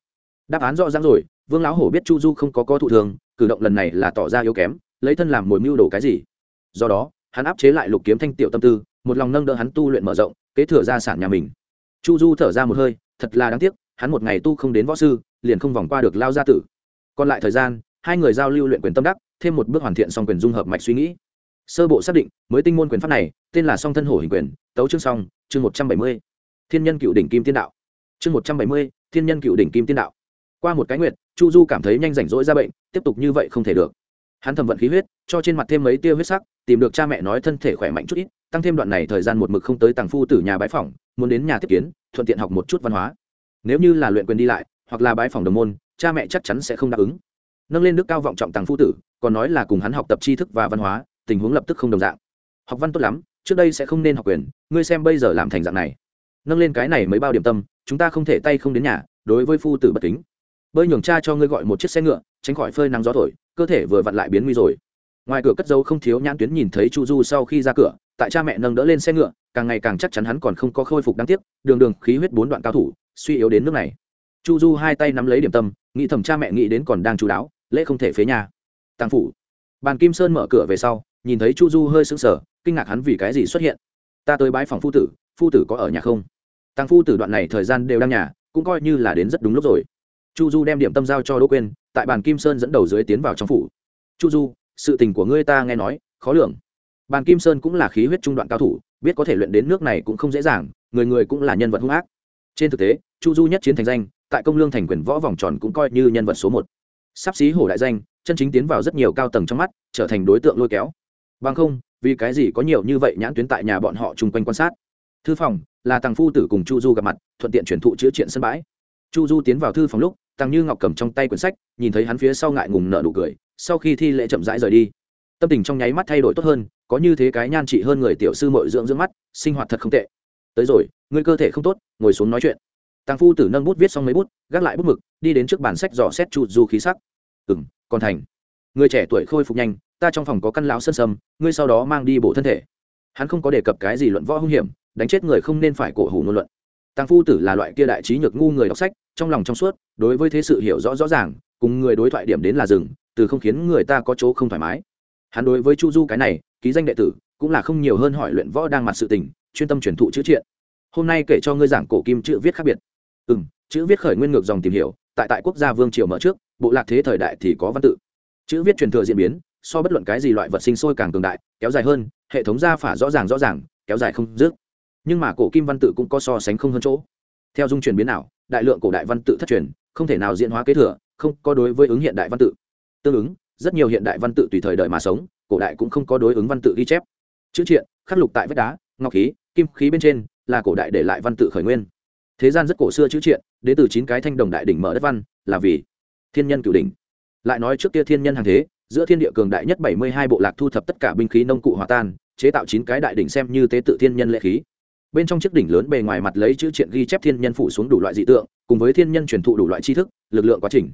đáp án rõ ràng rồi, vương lão hổ biết chu du không có có thụ thường, cử động lần này là tỏ ra yếu kém, lấy thân làm mồi mưu đồ cái gì? Do đó, hắn áp chế lại lục kiếm thanh tiểu tâm tư một lòng nâng đỡ hắn tu luyện mở rộng, kế thừa gia sản nhà mình. Chu du thở ra một hơi, thật là đáng tiếc, hắn một ngày tu không đến võ sư, liền không vòng qua được lao gia tử. Còn lại thời gian, hai người giao lưu luyện quyền tâm đắc, thêm một bước hoàn thiện song quyền dung hợp mạch suy nghĩ. Sơ bộ xác định, mới tinh môn quyền pháp này, tên là song thân hổ hình quyền, tấu chương song chương một trăm bảy mươi. Thiên nhân cựu đỉnh kim tiên đạo. Chương một trăm bảy mươi, thiên nhân cựu đỉnh kim tiên đạo. Qua một cái nguyện chu du cảm thấy nhanh rảnh rỗi ra bệnh, tiếp tục như vậy không thể được. Hắn thầm vận khí huyết, cho trên mặt thêm mấy tia huyết sắc, tìm được cha mẹ nói thân thể khỏe mạnh chút ít tăng thêm đoạn này thời gian một mực không tới tàng phu tử nhà bái phỏng, muốn đến nhà tiếp kiến, thuận tiện học một chút văn hóa. Nếu như là luyện quyền đi lại, hoặc là bái phỏng đồng môn, cha mẹ chắc chắn sẽ không đáp ứng. Nâng lên đức cao vọng trọng tàng phu tử, còn nói là cùng hắn học tập tri thức và văn hóa, tình huống lập tức không đồng dạng. Học văn tốt lắm, trước đây sẽ không nên học quyền, ngươi xem bây giờ làm thành dạng này. Nâng lên cái này mới bao điểm tâm, chúng ta không thể tay không đến nhà, đối với phu tử bất kính. Bơi nhường cha cho ngươi gọi một chiếc xe ngựa, tránh khỏi phơi nắng gió thổi, cơ thể vừa vặn lại biến nguy rồi. Ngoài cửa cất dấu không thiếu nhãn tuyến nhìn thấy chu du sau khi ra cửa tại cha mẹ nâng đỡ lên xe ngựa, càng ngày càng chắc chắn hắn còn không có khôi phục đáng tiếc, đường đường khí huyết bốn đoạn cao thủ, suy yếu đến nước này. Chu du hai tay nắm lấy điểm tâm, nghĩ thầm cha mẹ nghĩ đến còn đang chú đáo, lễ không thể phế nhà. Tàng phủ. Bàn kim sơn mở cửa về sau, nhìn thấy chu du hơi sững sờ, kinh ngạc hắn vì cái gì xuất hiện. Ta tới bãi phòng phu tử phu tử có ở nhà không? Tàng phu tử đoạn này thời gian đều đang nhà, cũng coi như là đến rất đúng lúc rồi. Chu du đem điểm tâm giao cho đỗ quên tại bàn kim sơn dẫn đầu dưới tiến vào trong phủ. Chu du, sự tình của ngươi ta nghe nói, khó lường bàn kim sơn cũng là khí huyết trung đoạn cao thủ, biết có thể luyện đến nước này cũng không dễ dàng, người người cũng là nhân vật hung ác. Trên thực tế, chu du nhất chiến thành danh, tại công lương thành quyền võ vòng tròn cũng coi như nhân vật số một. Sắp xí hổ đại danh, chân chính tiến vào rất nhiều cao tầng trong mắt, trở thành đối tượng lôi kéo. Bằng không, vì cái gì có nhiều như vậy nhãn tuyến tại nhà bọn họ chung quanh quan sát? Thư phòng, là tàng phu tử cùng chu du gặp mặt, thuận tiện chuyển thụ chữa triện sân bãi. Chu du tiến vào thư phòng lúc tàng như ngọc cầm trong tay quyển sách, nhìn thấy hắn phía sau ngại ngùng nợ nụ cười, sau khi thi lễ chậm rãi rời đi. Tâm tình trong nháy mắt thay đổi tốt hơn có như thế cái nhan trị hơn người tiểu sư mội dưỡng dưỡng mắt, sinh hoạt thật không tệ. Tới rồi người cơ thể không tốt, ngồi xuống nói chuyện. Tăng phu tử nâng bút viết xong mấy bút, gác lại bút mực, đi đến trước bản sách dò xét chu du khí sắc. Ừ m còn thành. Người trẻ tuổi khôi phục nhanh, ta trong phòng có căn lão sân sâm, ngươi sau đó mang đi bổ thân thể. Hắn không có đề cập cái gì luận võ hung hiểm, đánh chết người không nên phải cổ hủ ngôn luận. Tăng phu tử là loại kia đại trí nhược ngu người đọc sách, trong lòng trong suốt, đối với thế sự hiểu rõ rõ ràng, cùng người đối thoại điểm đến là rừng từ không khiến người ta có chỗ không thoải mái hắn đối với chu du cái này, ký danh đệ tử, cũng là không nhiều hơn hỏi luyện võ đang mặt sự tình, chuyên tâm truyền thụ chữ triện. Hôm nay kể cho ngươi giảng cổ kim chữ viết khác biệt. Ừ m chữ viết khởi nguyên ngược dòng tìm hiểu, tại tại quốc gia vương triều mở trước, bộ lạc thế thời đại thì có văn tự. Chữ viết truyền thừa diễn biến, so bất luận cái gì loại vật sinh sôi càng cường đại, kéo dài hơn, hệ thống gia phả rõ ràng rõ ràng, kéo dài không dứt. Nhưng mà cổ kim văn tự cũng có so sánh không hơn chỗ. Theo dung chuyển biến nào đại lượng cổ đại văn tự thất truyền, không thể nào diễn hóa kế thừa, không có đối với ứng hiện đại văn tự. Tương ứng rất nhiều hiện đại văn tự tùy thời đời mà sống, cổ đại cũng không có đối ứng văn tự ghi chép. Chữ triện, khắc lục tại vách đá, ngọc khí, kim khí bên trên, là cổ đại để lại văn tự khởi nguyên. Thế gian rất cổ xưa chữ triện, đến từ chín cái thanh đồng đại đỉnh mở đất văn, là vì thiên nhân cửu đỉnh. Lại nói trước kia thiên nhân hàng thế, giữa thiên địa cường đại nhất bảy mươi hai bộ lạc thu thập tất cả binh khí nông cụ hòa tan, chế tạo chín cái đại đỉnh xem như tế tự thiên nhân lệ khí. Bên trong chiếc đỉnh lớn bề ngoài mặt lấy chữ triện ghi chép thiên nhân phủ xuống đủ loại dị tượng, cùng với thiên nhân truyền thụ đủ loại tri thức, lực lượng quá trình.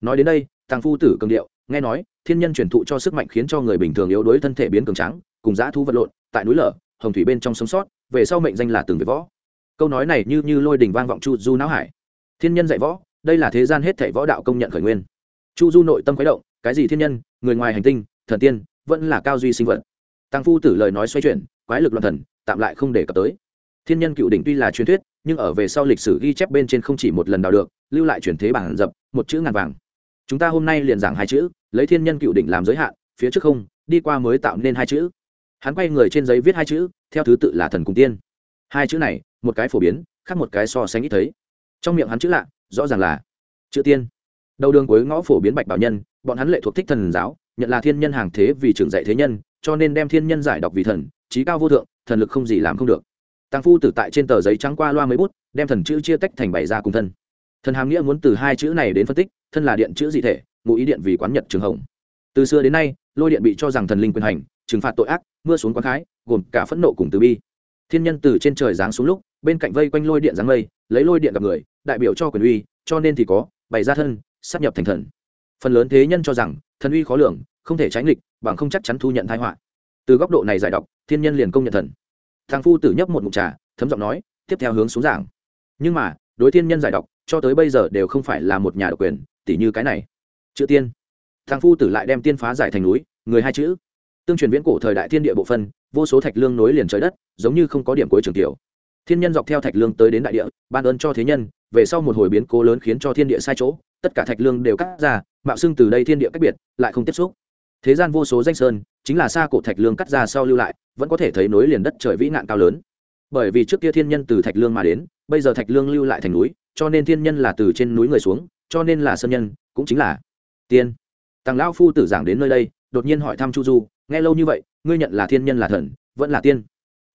Nói đến đây thằng phu tử cường điệu nghe nói, thiên nhân truyền thụ cho sức mạnh khiến cho người bình thường yếu đuối thân thể biến cường trắng cùng dã thu vật lộn, tại núi lở, hồng thủy bên trong sống sót, về sau mệnh danh là từng về võ. Câu nói này như như lôi đình vang vọng chu du não hải. Thiên nhân dạy võ, đây là thế gian hết thảy võ đạo công nhận khởi nguyên. Chu du nội tâm khuấy động, cái gì thiên nhân, người ngoài hành tinh, thần tiên, vẫn là cao duy sinh vật. Tăng phu tử lời nói xoay chuyển, quái lực loạn thần, tạm lại không để cập tới. Thiên nhân cựu đỉnh tuy là truyền thuyết, nhưng ở về sau lịch sử ghi chép bên trên không chỉ một lần đào được, lưu lại truyền thế bản dập, một chữ ngàn vàng. Chúng ta hôm nay liền giảng hai chữ lấy thiên nhân cựu đỉnh làm giới hạn, phía trước không, đi qua mới tạo nên hai chữ. Hắn quay người trên giấy viết hai chữ, theo thứ tự là thần cùng tiên. Hai chữ này, một cái phổ biến, khác một cái so sánh ít thấy. Trong miệng hắn chữ lạ, rõ ràng là chữ tiên. Đầu đường cuối ngõ phổ biến bạch bảo nhân, bọn hắn lệ thuộc thích thần giáo, nhận là thiên nhân hàng thế vì trưởng dạy thế nhân, cho nên đem thiên nhân giải đọc vì thần, trí cao vô thượng, thần lực không gì làm không được. Tăng phu tử tại trên tờ giấy trắng qua loa mấy bút, đem thần chữ chia tách thành bảy ra cùng thân. Thần hàm nghĩa muốn từ hai chữ này đến phân tích, thân là điện chữ dị thể ngụ ý điện vì quán nhật trường hồng. Từ xưa đến nay, lôi điện bị cho rằng thần linh quyền hành, trừng phạt tội ác, mưa xuống quán khái, gồm cả phẫn nộ cùng từ bi. Thiên nhân từ trên trời giáng xuống lúc, bên cạnh vây quanh lôi điện giáng mây, lấy lôi điện gặp người, đại biểu cho quyền uy, cho nên thì có, bày ra thân, sắp nhập thành thần. Phần lớn thế nhân cho rằng, thần uy khó lường, không thể tránh nghịch, bằng không chắc chắn thu nhận thái họa. Từ góc độ này giải đọc, thiên nhân liền công nhận thần. Thằng phu tử nhấp một mục trà, thấm giọng nói, tiếp theo hướng xuống giảng. Nhưng mà, đối thiên nhân giải đọc, cho tới bây giờ đều không phải là một nhà độc quyền tỷ như cái này chữ tiên. Thằng phu tử lại đem tiên phá giải thành núi, người hai chữ. Tương truyền viễn cổ thời đại thiên địa bộ phân, vô số thạch lương nối liền trời đất, giống như không có điểm cuối trường tiểu. Thiên nhân dọc theo thạch lương tới đến đại địa, ban ơn cho thế nhân, về sau một hồi biến cố lớn khiến cho thiên địa sai chỗ, tất cả thạch lương đều cắt ra, mạo xưng từ đây thiên địa cách biệt, lại không tiếp xúc. Thế gian vô số danh sơn, chính là xa cổ thạch lương cắt ra sau lưu lại, vẫn có thể thấy nối liền đất trời vĩ nạn cao lớn. Bởi vì trước kia thiên nhân từ thạch lương mà đến, bây giờ thạch lương lưu lại thành núi, cho nên thiên nhân là từ trên núi người xuống, cho nên là sơn nhân, cũng chính là tiên. Tàng lão phu tử giảng đến nơi đây, đột nhiên hỏi thăm chu du, nghe lâu như vậy, ngươi nhận là thiên nhân là thần, vẫn là tiên?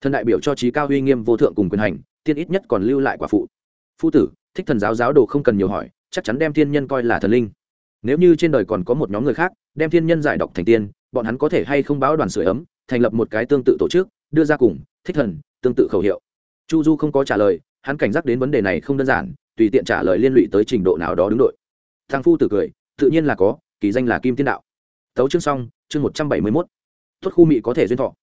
Thần đại biểu cho trí cao uy nghiêm vô thượng cùng quyền hành, tiên ít nhất còn lưu lại quả phụ. Phu tử, thích thần giáo giáo đồ không cần nhiều hỏi, chắc chắn đem thiên nhân coi là thần linh. Nếu như trên đời còn có một nhóm người khác, đem thiên nhân giải độc thành tiên, bọn hắn có thể hay không báo đoàn sửa ấm, thành lập một cái tương tự tổ chức, đưa ra cùng thích thần tương tự khẩu hiệu. Chu du không có trả lời, hắn cảnh giác đến vấn đề này không đơn giản, tùy tiện trả lời liên lụy tới trình độ nào đó đứng đội. Thằng phu tử cười tự nhiên là có, kỳ danh là kim tiên đạo. Tấu chương xong, chương một trăm bảy mươi mốt. Tuất khu mị có thể duyên thọ.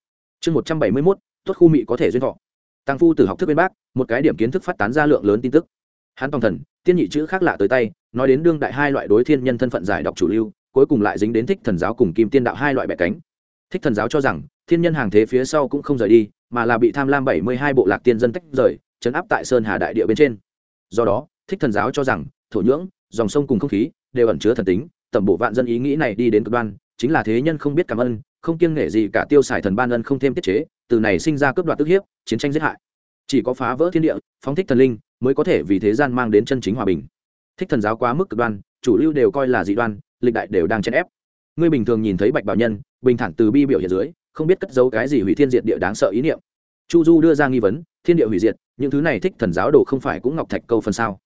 Chương một trăm bảy mươi mốt, tuất khu mị có thể duyên thọ. Tăng phu tử học thức bên bác, một cái điểm kiến thức phát tán ra lượng lớn tin tức. Hắn toàn thần, tiên nhị chữ khác lạ tới tay, nói đến đương đại hai loại đối thiên nhân thân phận giải đọc chủ lưu, cuối cùng lại dính đến thích thần giáo cùng kim tiên đạo hai loại bẻ cánh. Thích thần giáo cho rằng, thiên nhân hàng thế phía sau cũng không rời đi, mà là bị tham lam bảy mươi hai bộ lạc tiên dân tách rời, chấn áp tại sơn hà đại địa bên trên. Do đó, thích thần giáo cho rằng, thổ nhưỡng, dòng sông cùng không khí đều ẩn chứa thần tính, tẩm bộ vạn dân ý nghĩ này đi đến cực đoan, chính là thế nhân không biết cảm ơn, không kiêng nghệ gì cả tiêu xài thần ban ân không thêm tiết chế, từ này sinh ra cướp đoạt tức hiếp, chiến tranh giết hại. Chỉ có phá vỡ thiên địa, phóng thích thần linh, mới có thể vì thế gian mang đến chân chính hòa bình. Thích thần giáo quá mức cực đoan, chủ lưu đều coi là dị đoan, lịch đại đều đang chèn ép. Ngươi bình thường nhìn thấy bạch bảo nhân, bình thản từ bi biểu hiện dưới, không biết cất giấu cái gì hủy thiên diệt địa đáng sợ ý niệm. Chu du đưa ra nghi vấn, thiên địa hủy diệt, những thứ này thích thần giáo đồ không phải cũng ngọc thạch câu phần sao?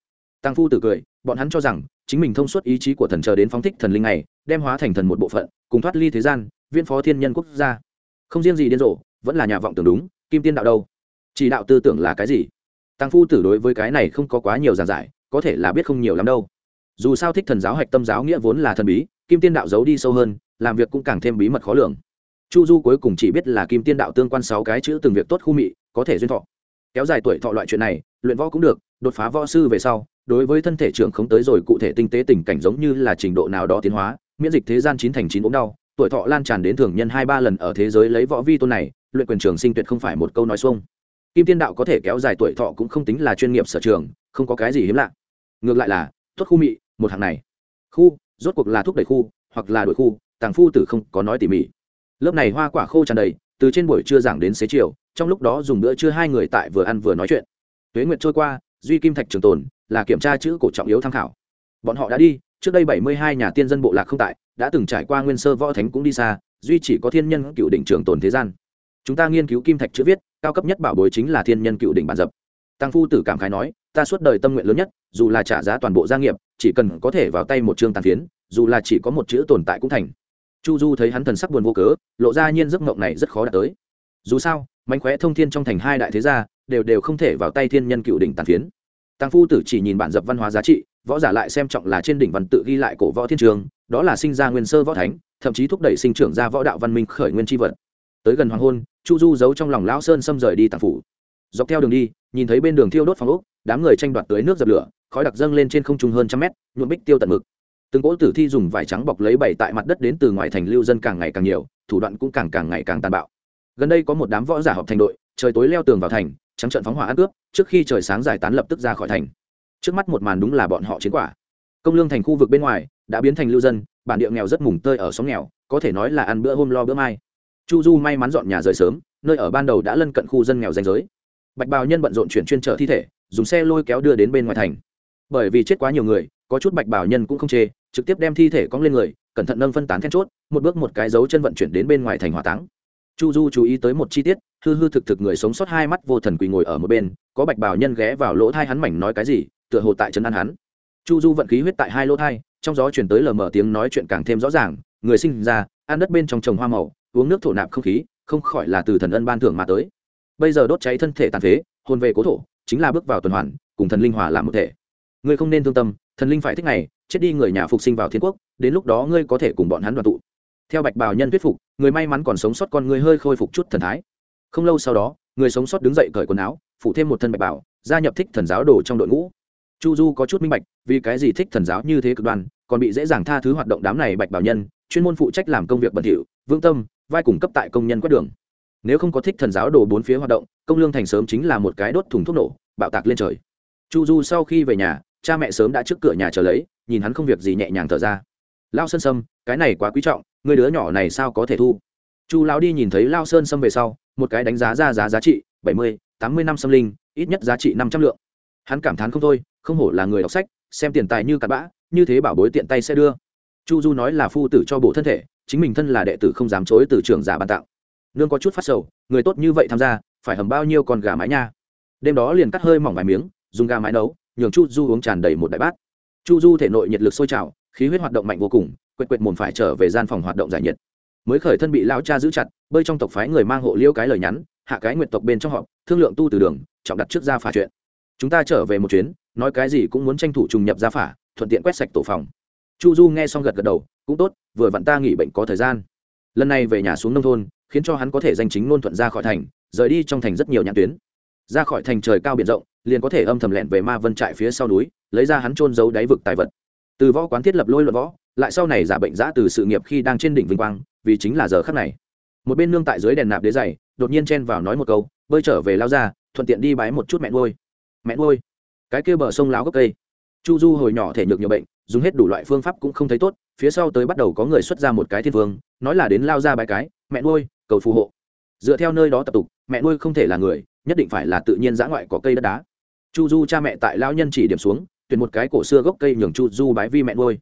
Tăng phu tử cười, bọn hắn cho rằng, chính mình thông suốt ý chí của thần chờ đến phóng thích thần linh này, đem hóa thành thần một bộ phận, cùng thoát ly thế gian viên phó thiên nhân quốc gia. Không riêng gì điên rồ, vẫn là nhà vọng tưởng đúng, kim tiên đạo đâu? Chỉ đạo tư tưởng là cái gì? Tăng phu tử đối với cái này không có quá nhiều giảng giải, có thể là biết không nhiều lắm đâu. Dù sao thích thần giáo hạch tâm giáo nghĩa vốn là thần bí, kim tiên đạo giấu đi sâu hơn, làm việc cũng càng thêm bí mật khó lường. Chu du cuối cùng chỉ biết là kim tiên đạo tương quan sáu cái chữ từng việc tốt khu mị, có thể duyên thọ. Kéo dài tuổi thọ loại chuyện này, luyện võ cũng được đột phá võ sư về sau, đối với thân thể trưởng không tới rồi cụ thể tinh tế tình cảnh giống như là trình độ nào đó tiến hóa, miễn dịch thế gian chín thành chín ốm đau, tuổi thọ lan tràn đến thường nhân hai ba lần ở thế giới lấy võ vi tôn này, luyện quyền trường sinh tuyệt không phải một câu nói xuông. Kim tiên đạo có thể kéo dài tuổi thọ cũng không tính là chuyên nghiệp sở trường, không có cái gì hiếm lạ. Ngược lại là tuất khu mị, một hàng này. Khu, rốt cuộc là thúc đẩy khu, hoặc là đội khu, tàng phu tử không có nói tỉ mỉ. Lớp này hoa quả khô tràn đầy, từ trên buổi trưa giảng đến xế chiều, trong lúc đó dùng bữa trưa hai người tại vừa ăn vừa nói chuyện. Tuế nguyệt trôi qua duy kim thạch trường tồn, là kiểm tra chữ cổ trọng yếu tham khảo. Bọn họ đã đi, trước đây bảy mươi hai nhà tiên dân bộ lạc không tại, đã từng trải qua nguyên sơ võ thánh cũng đi xa, duy chỉ có thiên nhân cựu đỉnh trường tồn thế gian. Chúng ta nghiên cứu kim thạch chữ viết, cao cấp nhất bảo bối chính là thiên nhân cựu đỉnh bản dập. Tăng phu tử cảm khái nói, ta suốt đời tâm nguyện lớn nhất, dù là trả giá toàn bộ gia nghiệp, chỉ cần có thể vào tay một chương tàn phiến, dù là chỉ có một chữ tồn tại cũng thành. Chu du thấy hắn thần sắc buồn vô cớ, lộ ra nhiên giấc mộng này rất khó đạt tới. Dù sao, mánh khóe thông thiên trong thành hai đại thế gia, đều đều không thể vào tay thiên nhân cựu đỉnh tàn phiến tăng phu tử chỉ nhìn bản dập văn hóa giá trị, võ giả lại xem trọng là trên đỉnh văn tự ghi lại cổ võ thiên trường, đó là sinh ra nguyên sơ võ thánh, thậm chí thúc đẩy sinh trưởng ra võ đạo văn minh khởi nguyên tri vật. Tới gần hoàng hôn, chu du giấu trong lòng lão sơn xâm rời đi tàng phủ. Dọc theo đường đi, nhìn thấy bên đường thiêu đốt phòng ốc, đám người tranh đoạt tới nước dập lửa, khói đặc dâng lên trên không trung hơn trăm mét, nhuộm bích tiêu tận mực. Từng cỗ tử thi dùng vải trắng bọc lấy bày tại mặt đất đến từ ngoài thành lưu dân càng ngày càng nhiều, thủ đoạn cũng càng càng ngày càng tàn bạo. Gần đây có một đám võ giả họp thành đội trời tối leo tường vào thành, trắng trận phóng hỏa ăn cướp, trước khi trời sáng giải tán lập tức ra khỏi thành. Trước mắt một màn đúng là bọn họ chiến quả. Công lương thành khu vực bên ngoài, đã biến thành lưu dân, bản địa nghèo rất mùng tơi ở xóm nghèo, có thể nói là ăn bữa hôm lo bữa mai. Chu du may mắn dọn nhà rời sớm, nơi ở ban đầu đã lân cận khu dân nghèo danh giới. Bạch bào nhân bận rộn chuyển chuyên chở thi thể, dùng xe lôi kéo đưa đến bên ngoài thành. Bởi vì chết quá nhiều người, có chút bạch bào nhân cũng không chê, trực tiếp đem thi thể cong lên người, cẩn thận nâng phân tán then chốt, một bước một cái dấu chân vận chuyển đến bên ngoài thành hỏa táng chu du chú ý tới một chi tiết hư hư thực thực người sống sót hai mắt vô thần quỳ ngồi ở một bên có bạch bào nhân ghé vào lỗ thai hắn mảnh nói cái gì tựa hồ tại trấn an hắn. Chu du vận khí huyết tại hai lỗ thai trong gió chuyển tới lờ mờ tiếng nói chuyện càng thêm rõ ràng người sinh ra ăn đất bên trong trồng hoa màu uống nước thổ nạp không khí không khỏi là từ thần ân ban thưởng mà tới. Bây giờ đốt cháy thân thể tàn phế hôn về cố thổ chính là bước vào tuần hoàn cùng thần linh hòa làm một thể. Ngươi không nên thương tâm thần linh phải thích này, chết đi người nhà phục sinh vào thiên quốc đến lúc đó ngươi có thể cùng bọn hắn đoàn tụ. Theo bạch bào nhân thuyết phục người may mắn còn sống sót con người hơi khôi phục chút thần thái. Không lâu sau đó, người sống sót đứng dậy cởi quần áo phụ thêm một thân bạch bảo, gia nhập thích thần giáo đồ trong đội ngũ. Chu du có chút minh bạch, vì cái gì thích thần giáo như thế cực đoan, còn bị dễ dàng tha thứ hoạt động đám này bạch bảo nhân, chuyên môn phụ trách làm công việc bẩn thỉu, vương tâm, vai cung cấp tại công nhân quét đường. Nếu không có thích thần giáo đồ bốn phía hoạt động, công lương thành sớm chính là một cái đốt thùng thuốc nổ, bạo tạc lên trời. Chu du sau khi về nhà, cha mẹ sớm đã trước cửa nhà chờ lấy, nhìn hắn không việc gì nhẹ nhàng thở ra lao sơn sâm, cái này quá quý trọng, người đứa nhỏ này sao có thể thu? Chu lão đi nhìn thấy lao sơn sâm về sau, một cái đánh giá ra giá giá trị, bảy mươi, tám mươi năm sâm linh, ít nhất giá trị năm trăm lượng. Hắn cảm thán không thôi, không hổ là người đọc sách, xem tiền tài như cặn bã, như thế bảo bối tiện tay sẽ đưa. Chu du nói là phu tử cho bộ thân thể, chính mình thân là đệ tử không dám chối từ trưởng giả ban tặng. Nương có chút phát sầu, người tốt như vậy tham gia, phải hầm bao nhiêu con gà mái nha. Đêm đó liền cắt hơi mỏng vài miếng, dùng gà mái nấu, nhường chu du uống tràn đầy một đại bát. Chu du thể nội nhiệt lực sôi trào khí huyết hoạt động mạnh vô cùng, quệt quệt mồn phải trở về gian phòng hoạt động giải nhiệt. Mới khởi thân bị lão cha giữ chặt, bơi trong tộc phái người mang hộ liễu cái lời nhắn, hạ cái nguyện tộc bên trong họ thương lượng tu từ đường, trọng đặt trước ra phả chuyện. Chúng ta trở về một chuyến, nói cái gì cũng muốn tranh thủ trùng nhập ra phả, thuận tiện quét sạch tổ phòng. Chu du nghe xong gật gật đầu, cũng tốt, vừa vặn ta nghỉ bệnh có thời gian. Lần này về nhà xuống nông thôn, khiến cho hắn có thể danh chính ngôn thuận ra khỏi thành, rời đi trong thành rất nhiều nhãn tuyến. Ra khỏi thành trời cao biển rộng, liền có thể âm thầm lẹn về ma vân trại phía sau núi, lấy ra hắn trôn giấu đáy vực tài vật từ võ quán thiết lập lôi luận võ, lại sau này giả bệnh giã từ sự nghiệp khi đang trên đỉnh vinh quang, vì chính là giờ khắc này. Một bên nương tại dưới đèn nạp đế dày đột nhiên chen vào nói một câu, bơi trở về lao ra, thuận tiện đi bái một chút mẹ nuôi. Mẹ nuôi? Cái kia bờ sông láo gốc cây. Chu du hồi nhỏ thể nhược nhiều bệnh, dùng hết đủ loại phương pháp cũng không thấy tốt, phía sau tới bắt đầu có người xuất ra một cái thiên vương, nói là đến lao ra bãi cái, mẹ nuôi, cầu phù hộ. Dựa theo nơi đó tập tục, mẹ nuôi không thể là người, nhất định phải là tự nhiên giã ngoại có cây đất đá. Chu du cha mẹ tại lao nhân chỉ điểm xuống tuyển một cái cổ xưa gốc cây nhường chu du bái vi mẹ nuôi.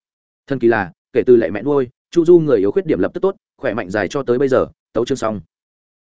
Thân kỳ là, kể từ lệ mẹ nuôi, chu du người yếu khuyết điểm lập tức tốt, khỏe mạnh dài cho tới bây giờ, tấu chương xong.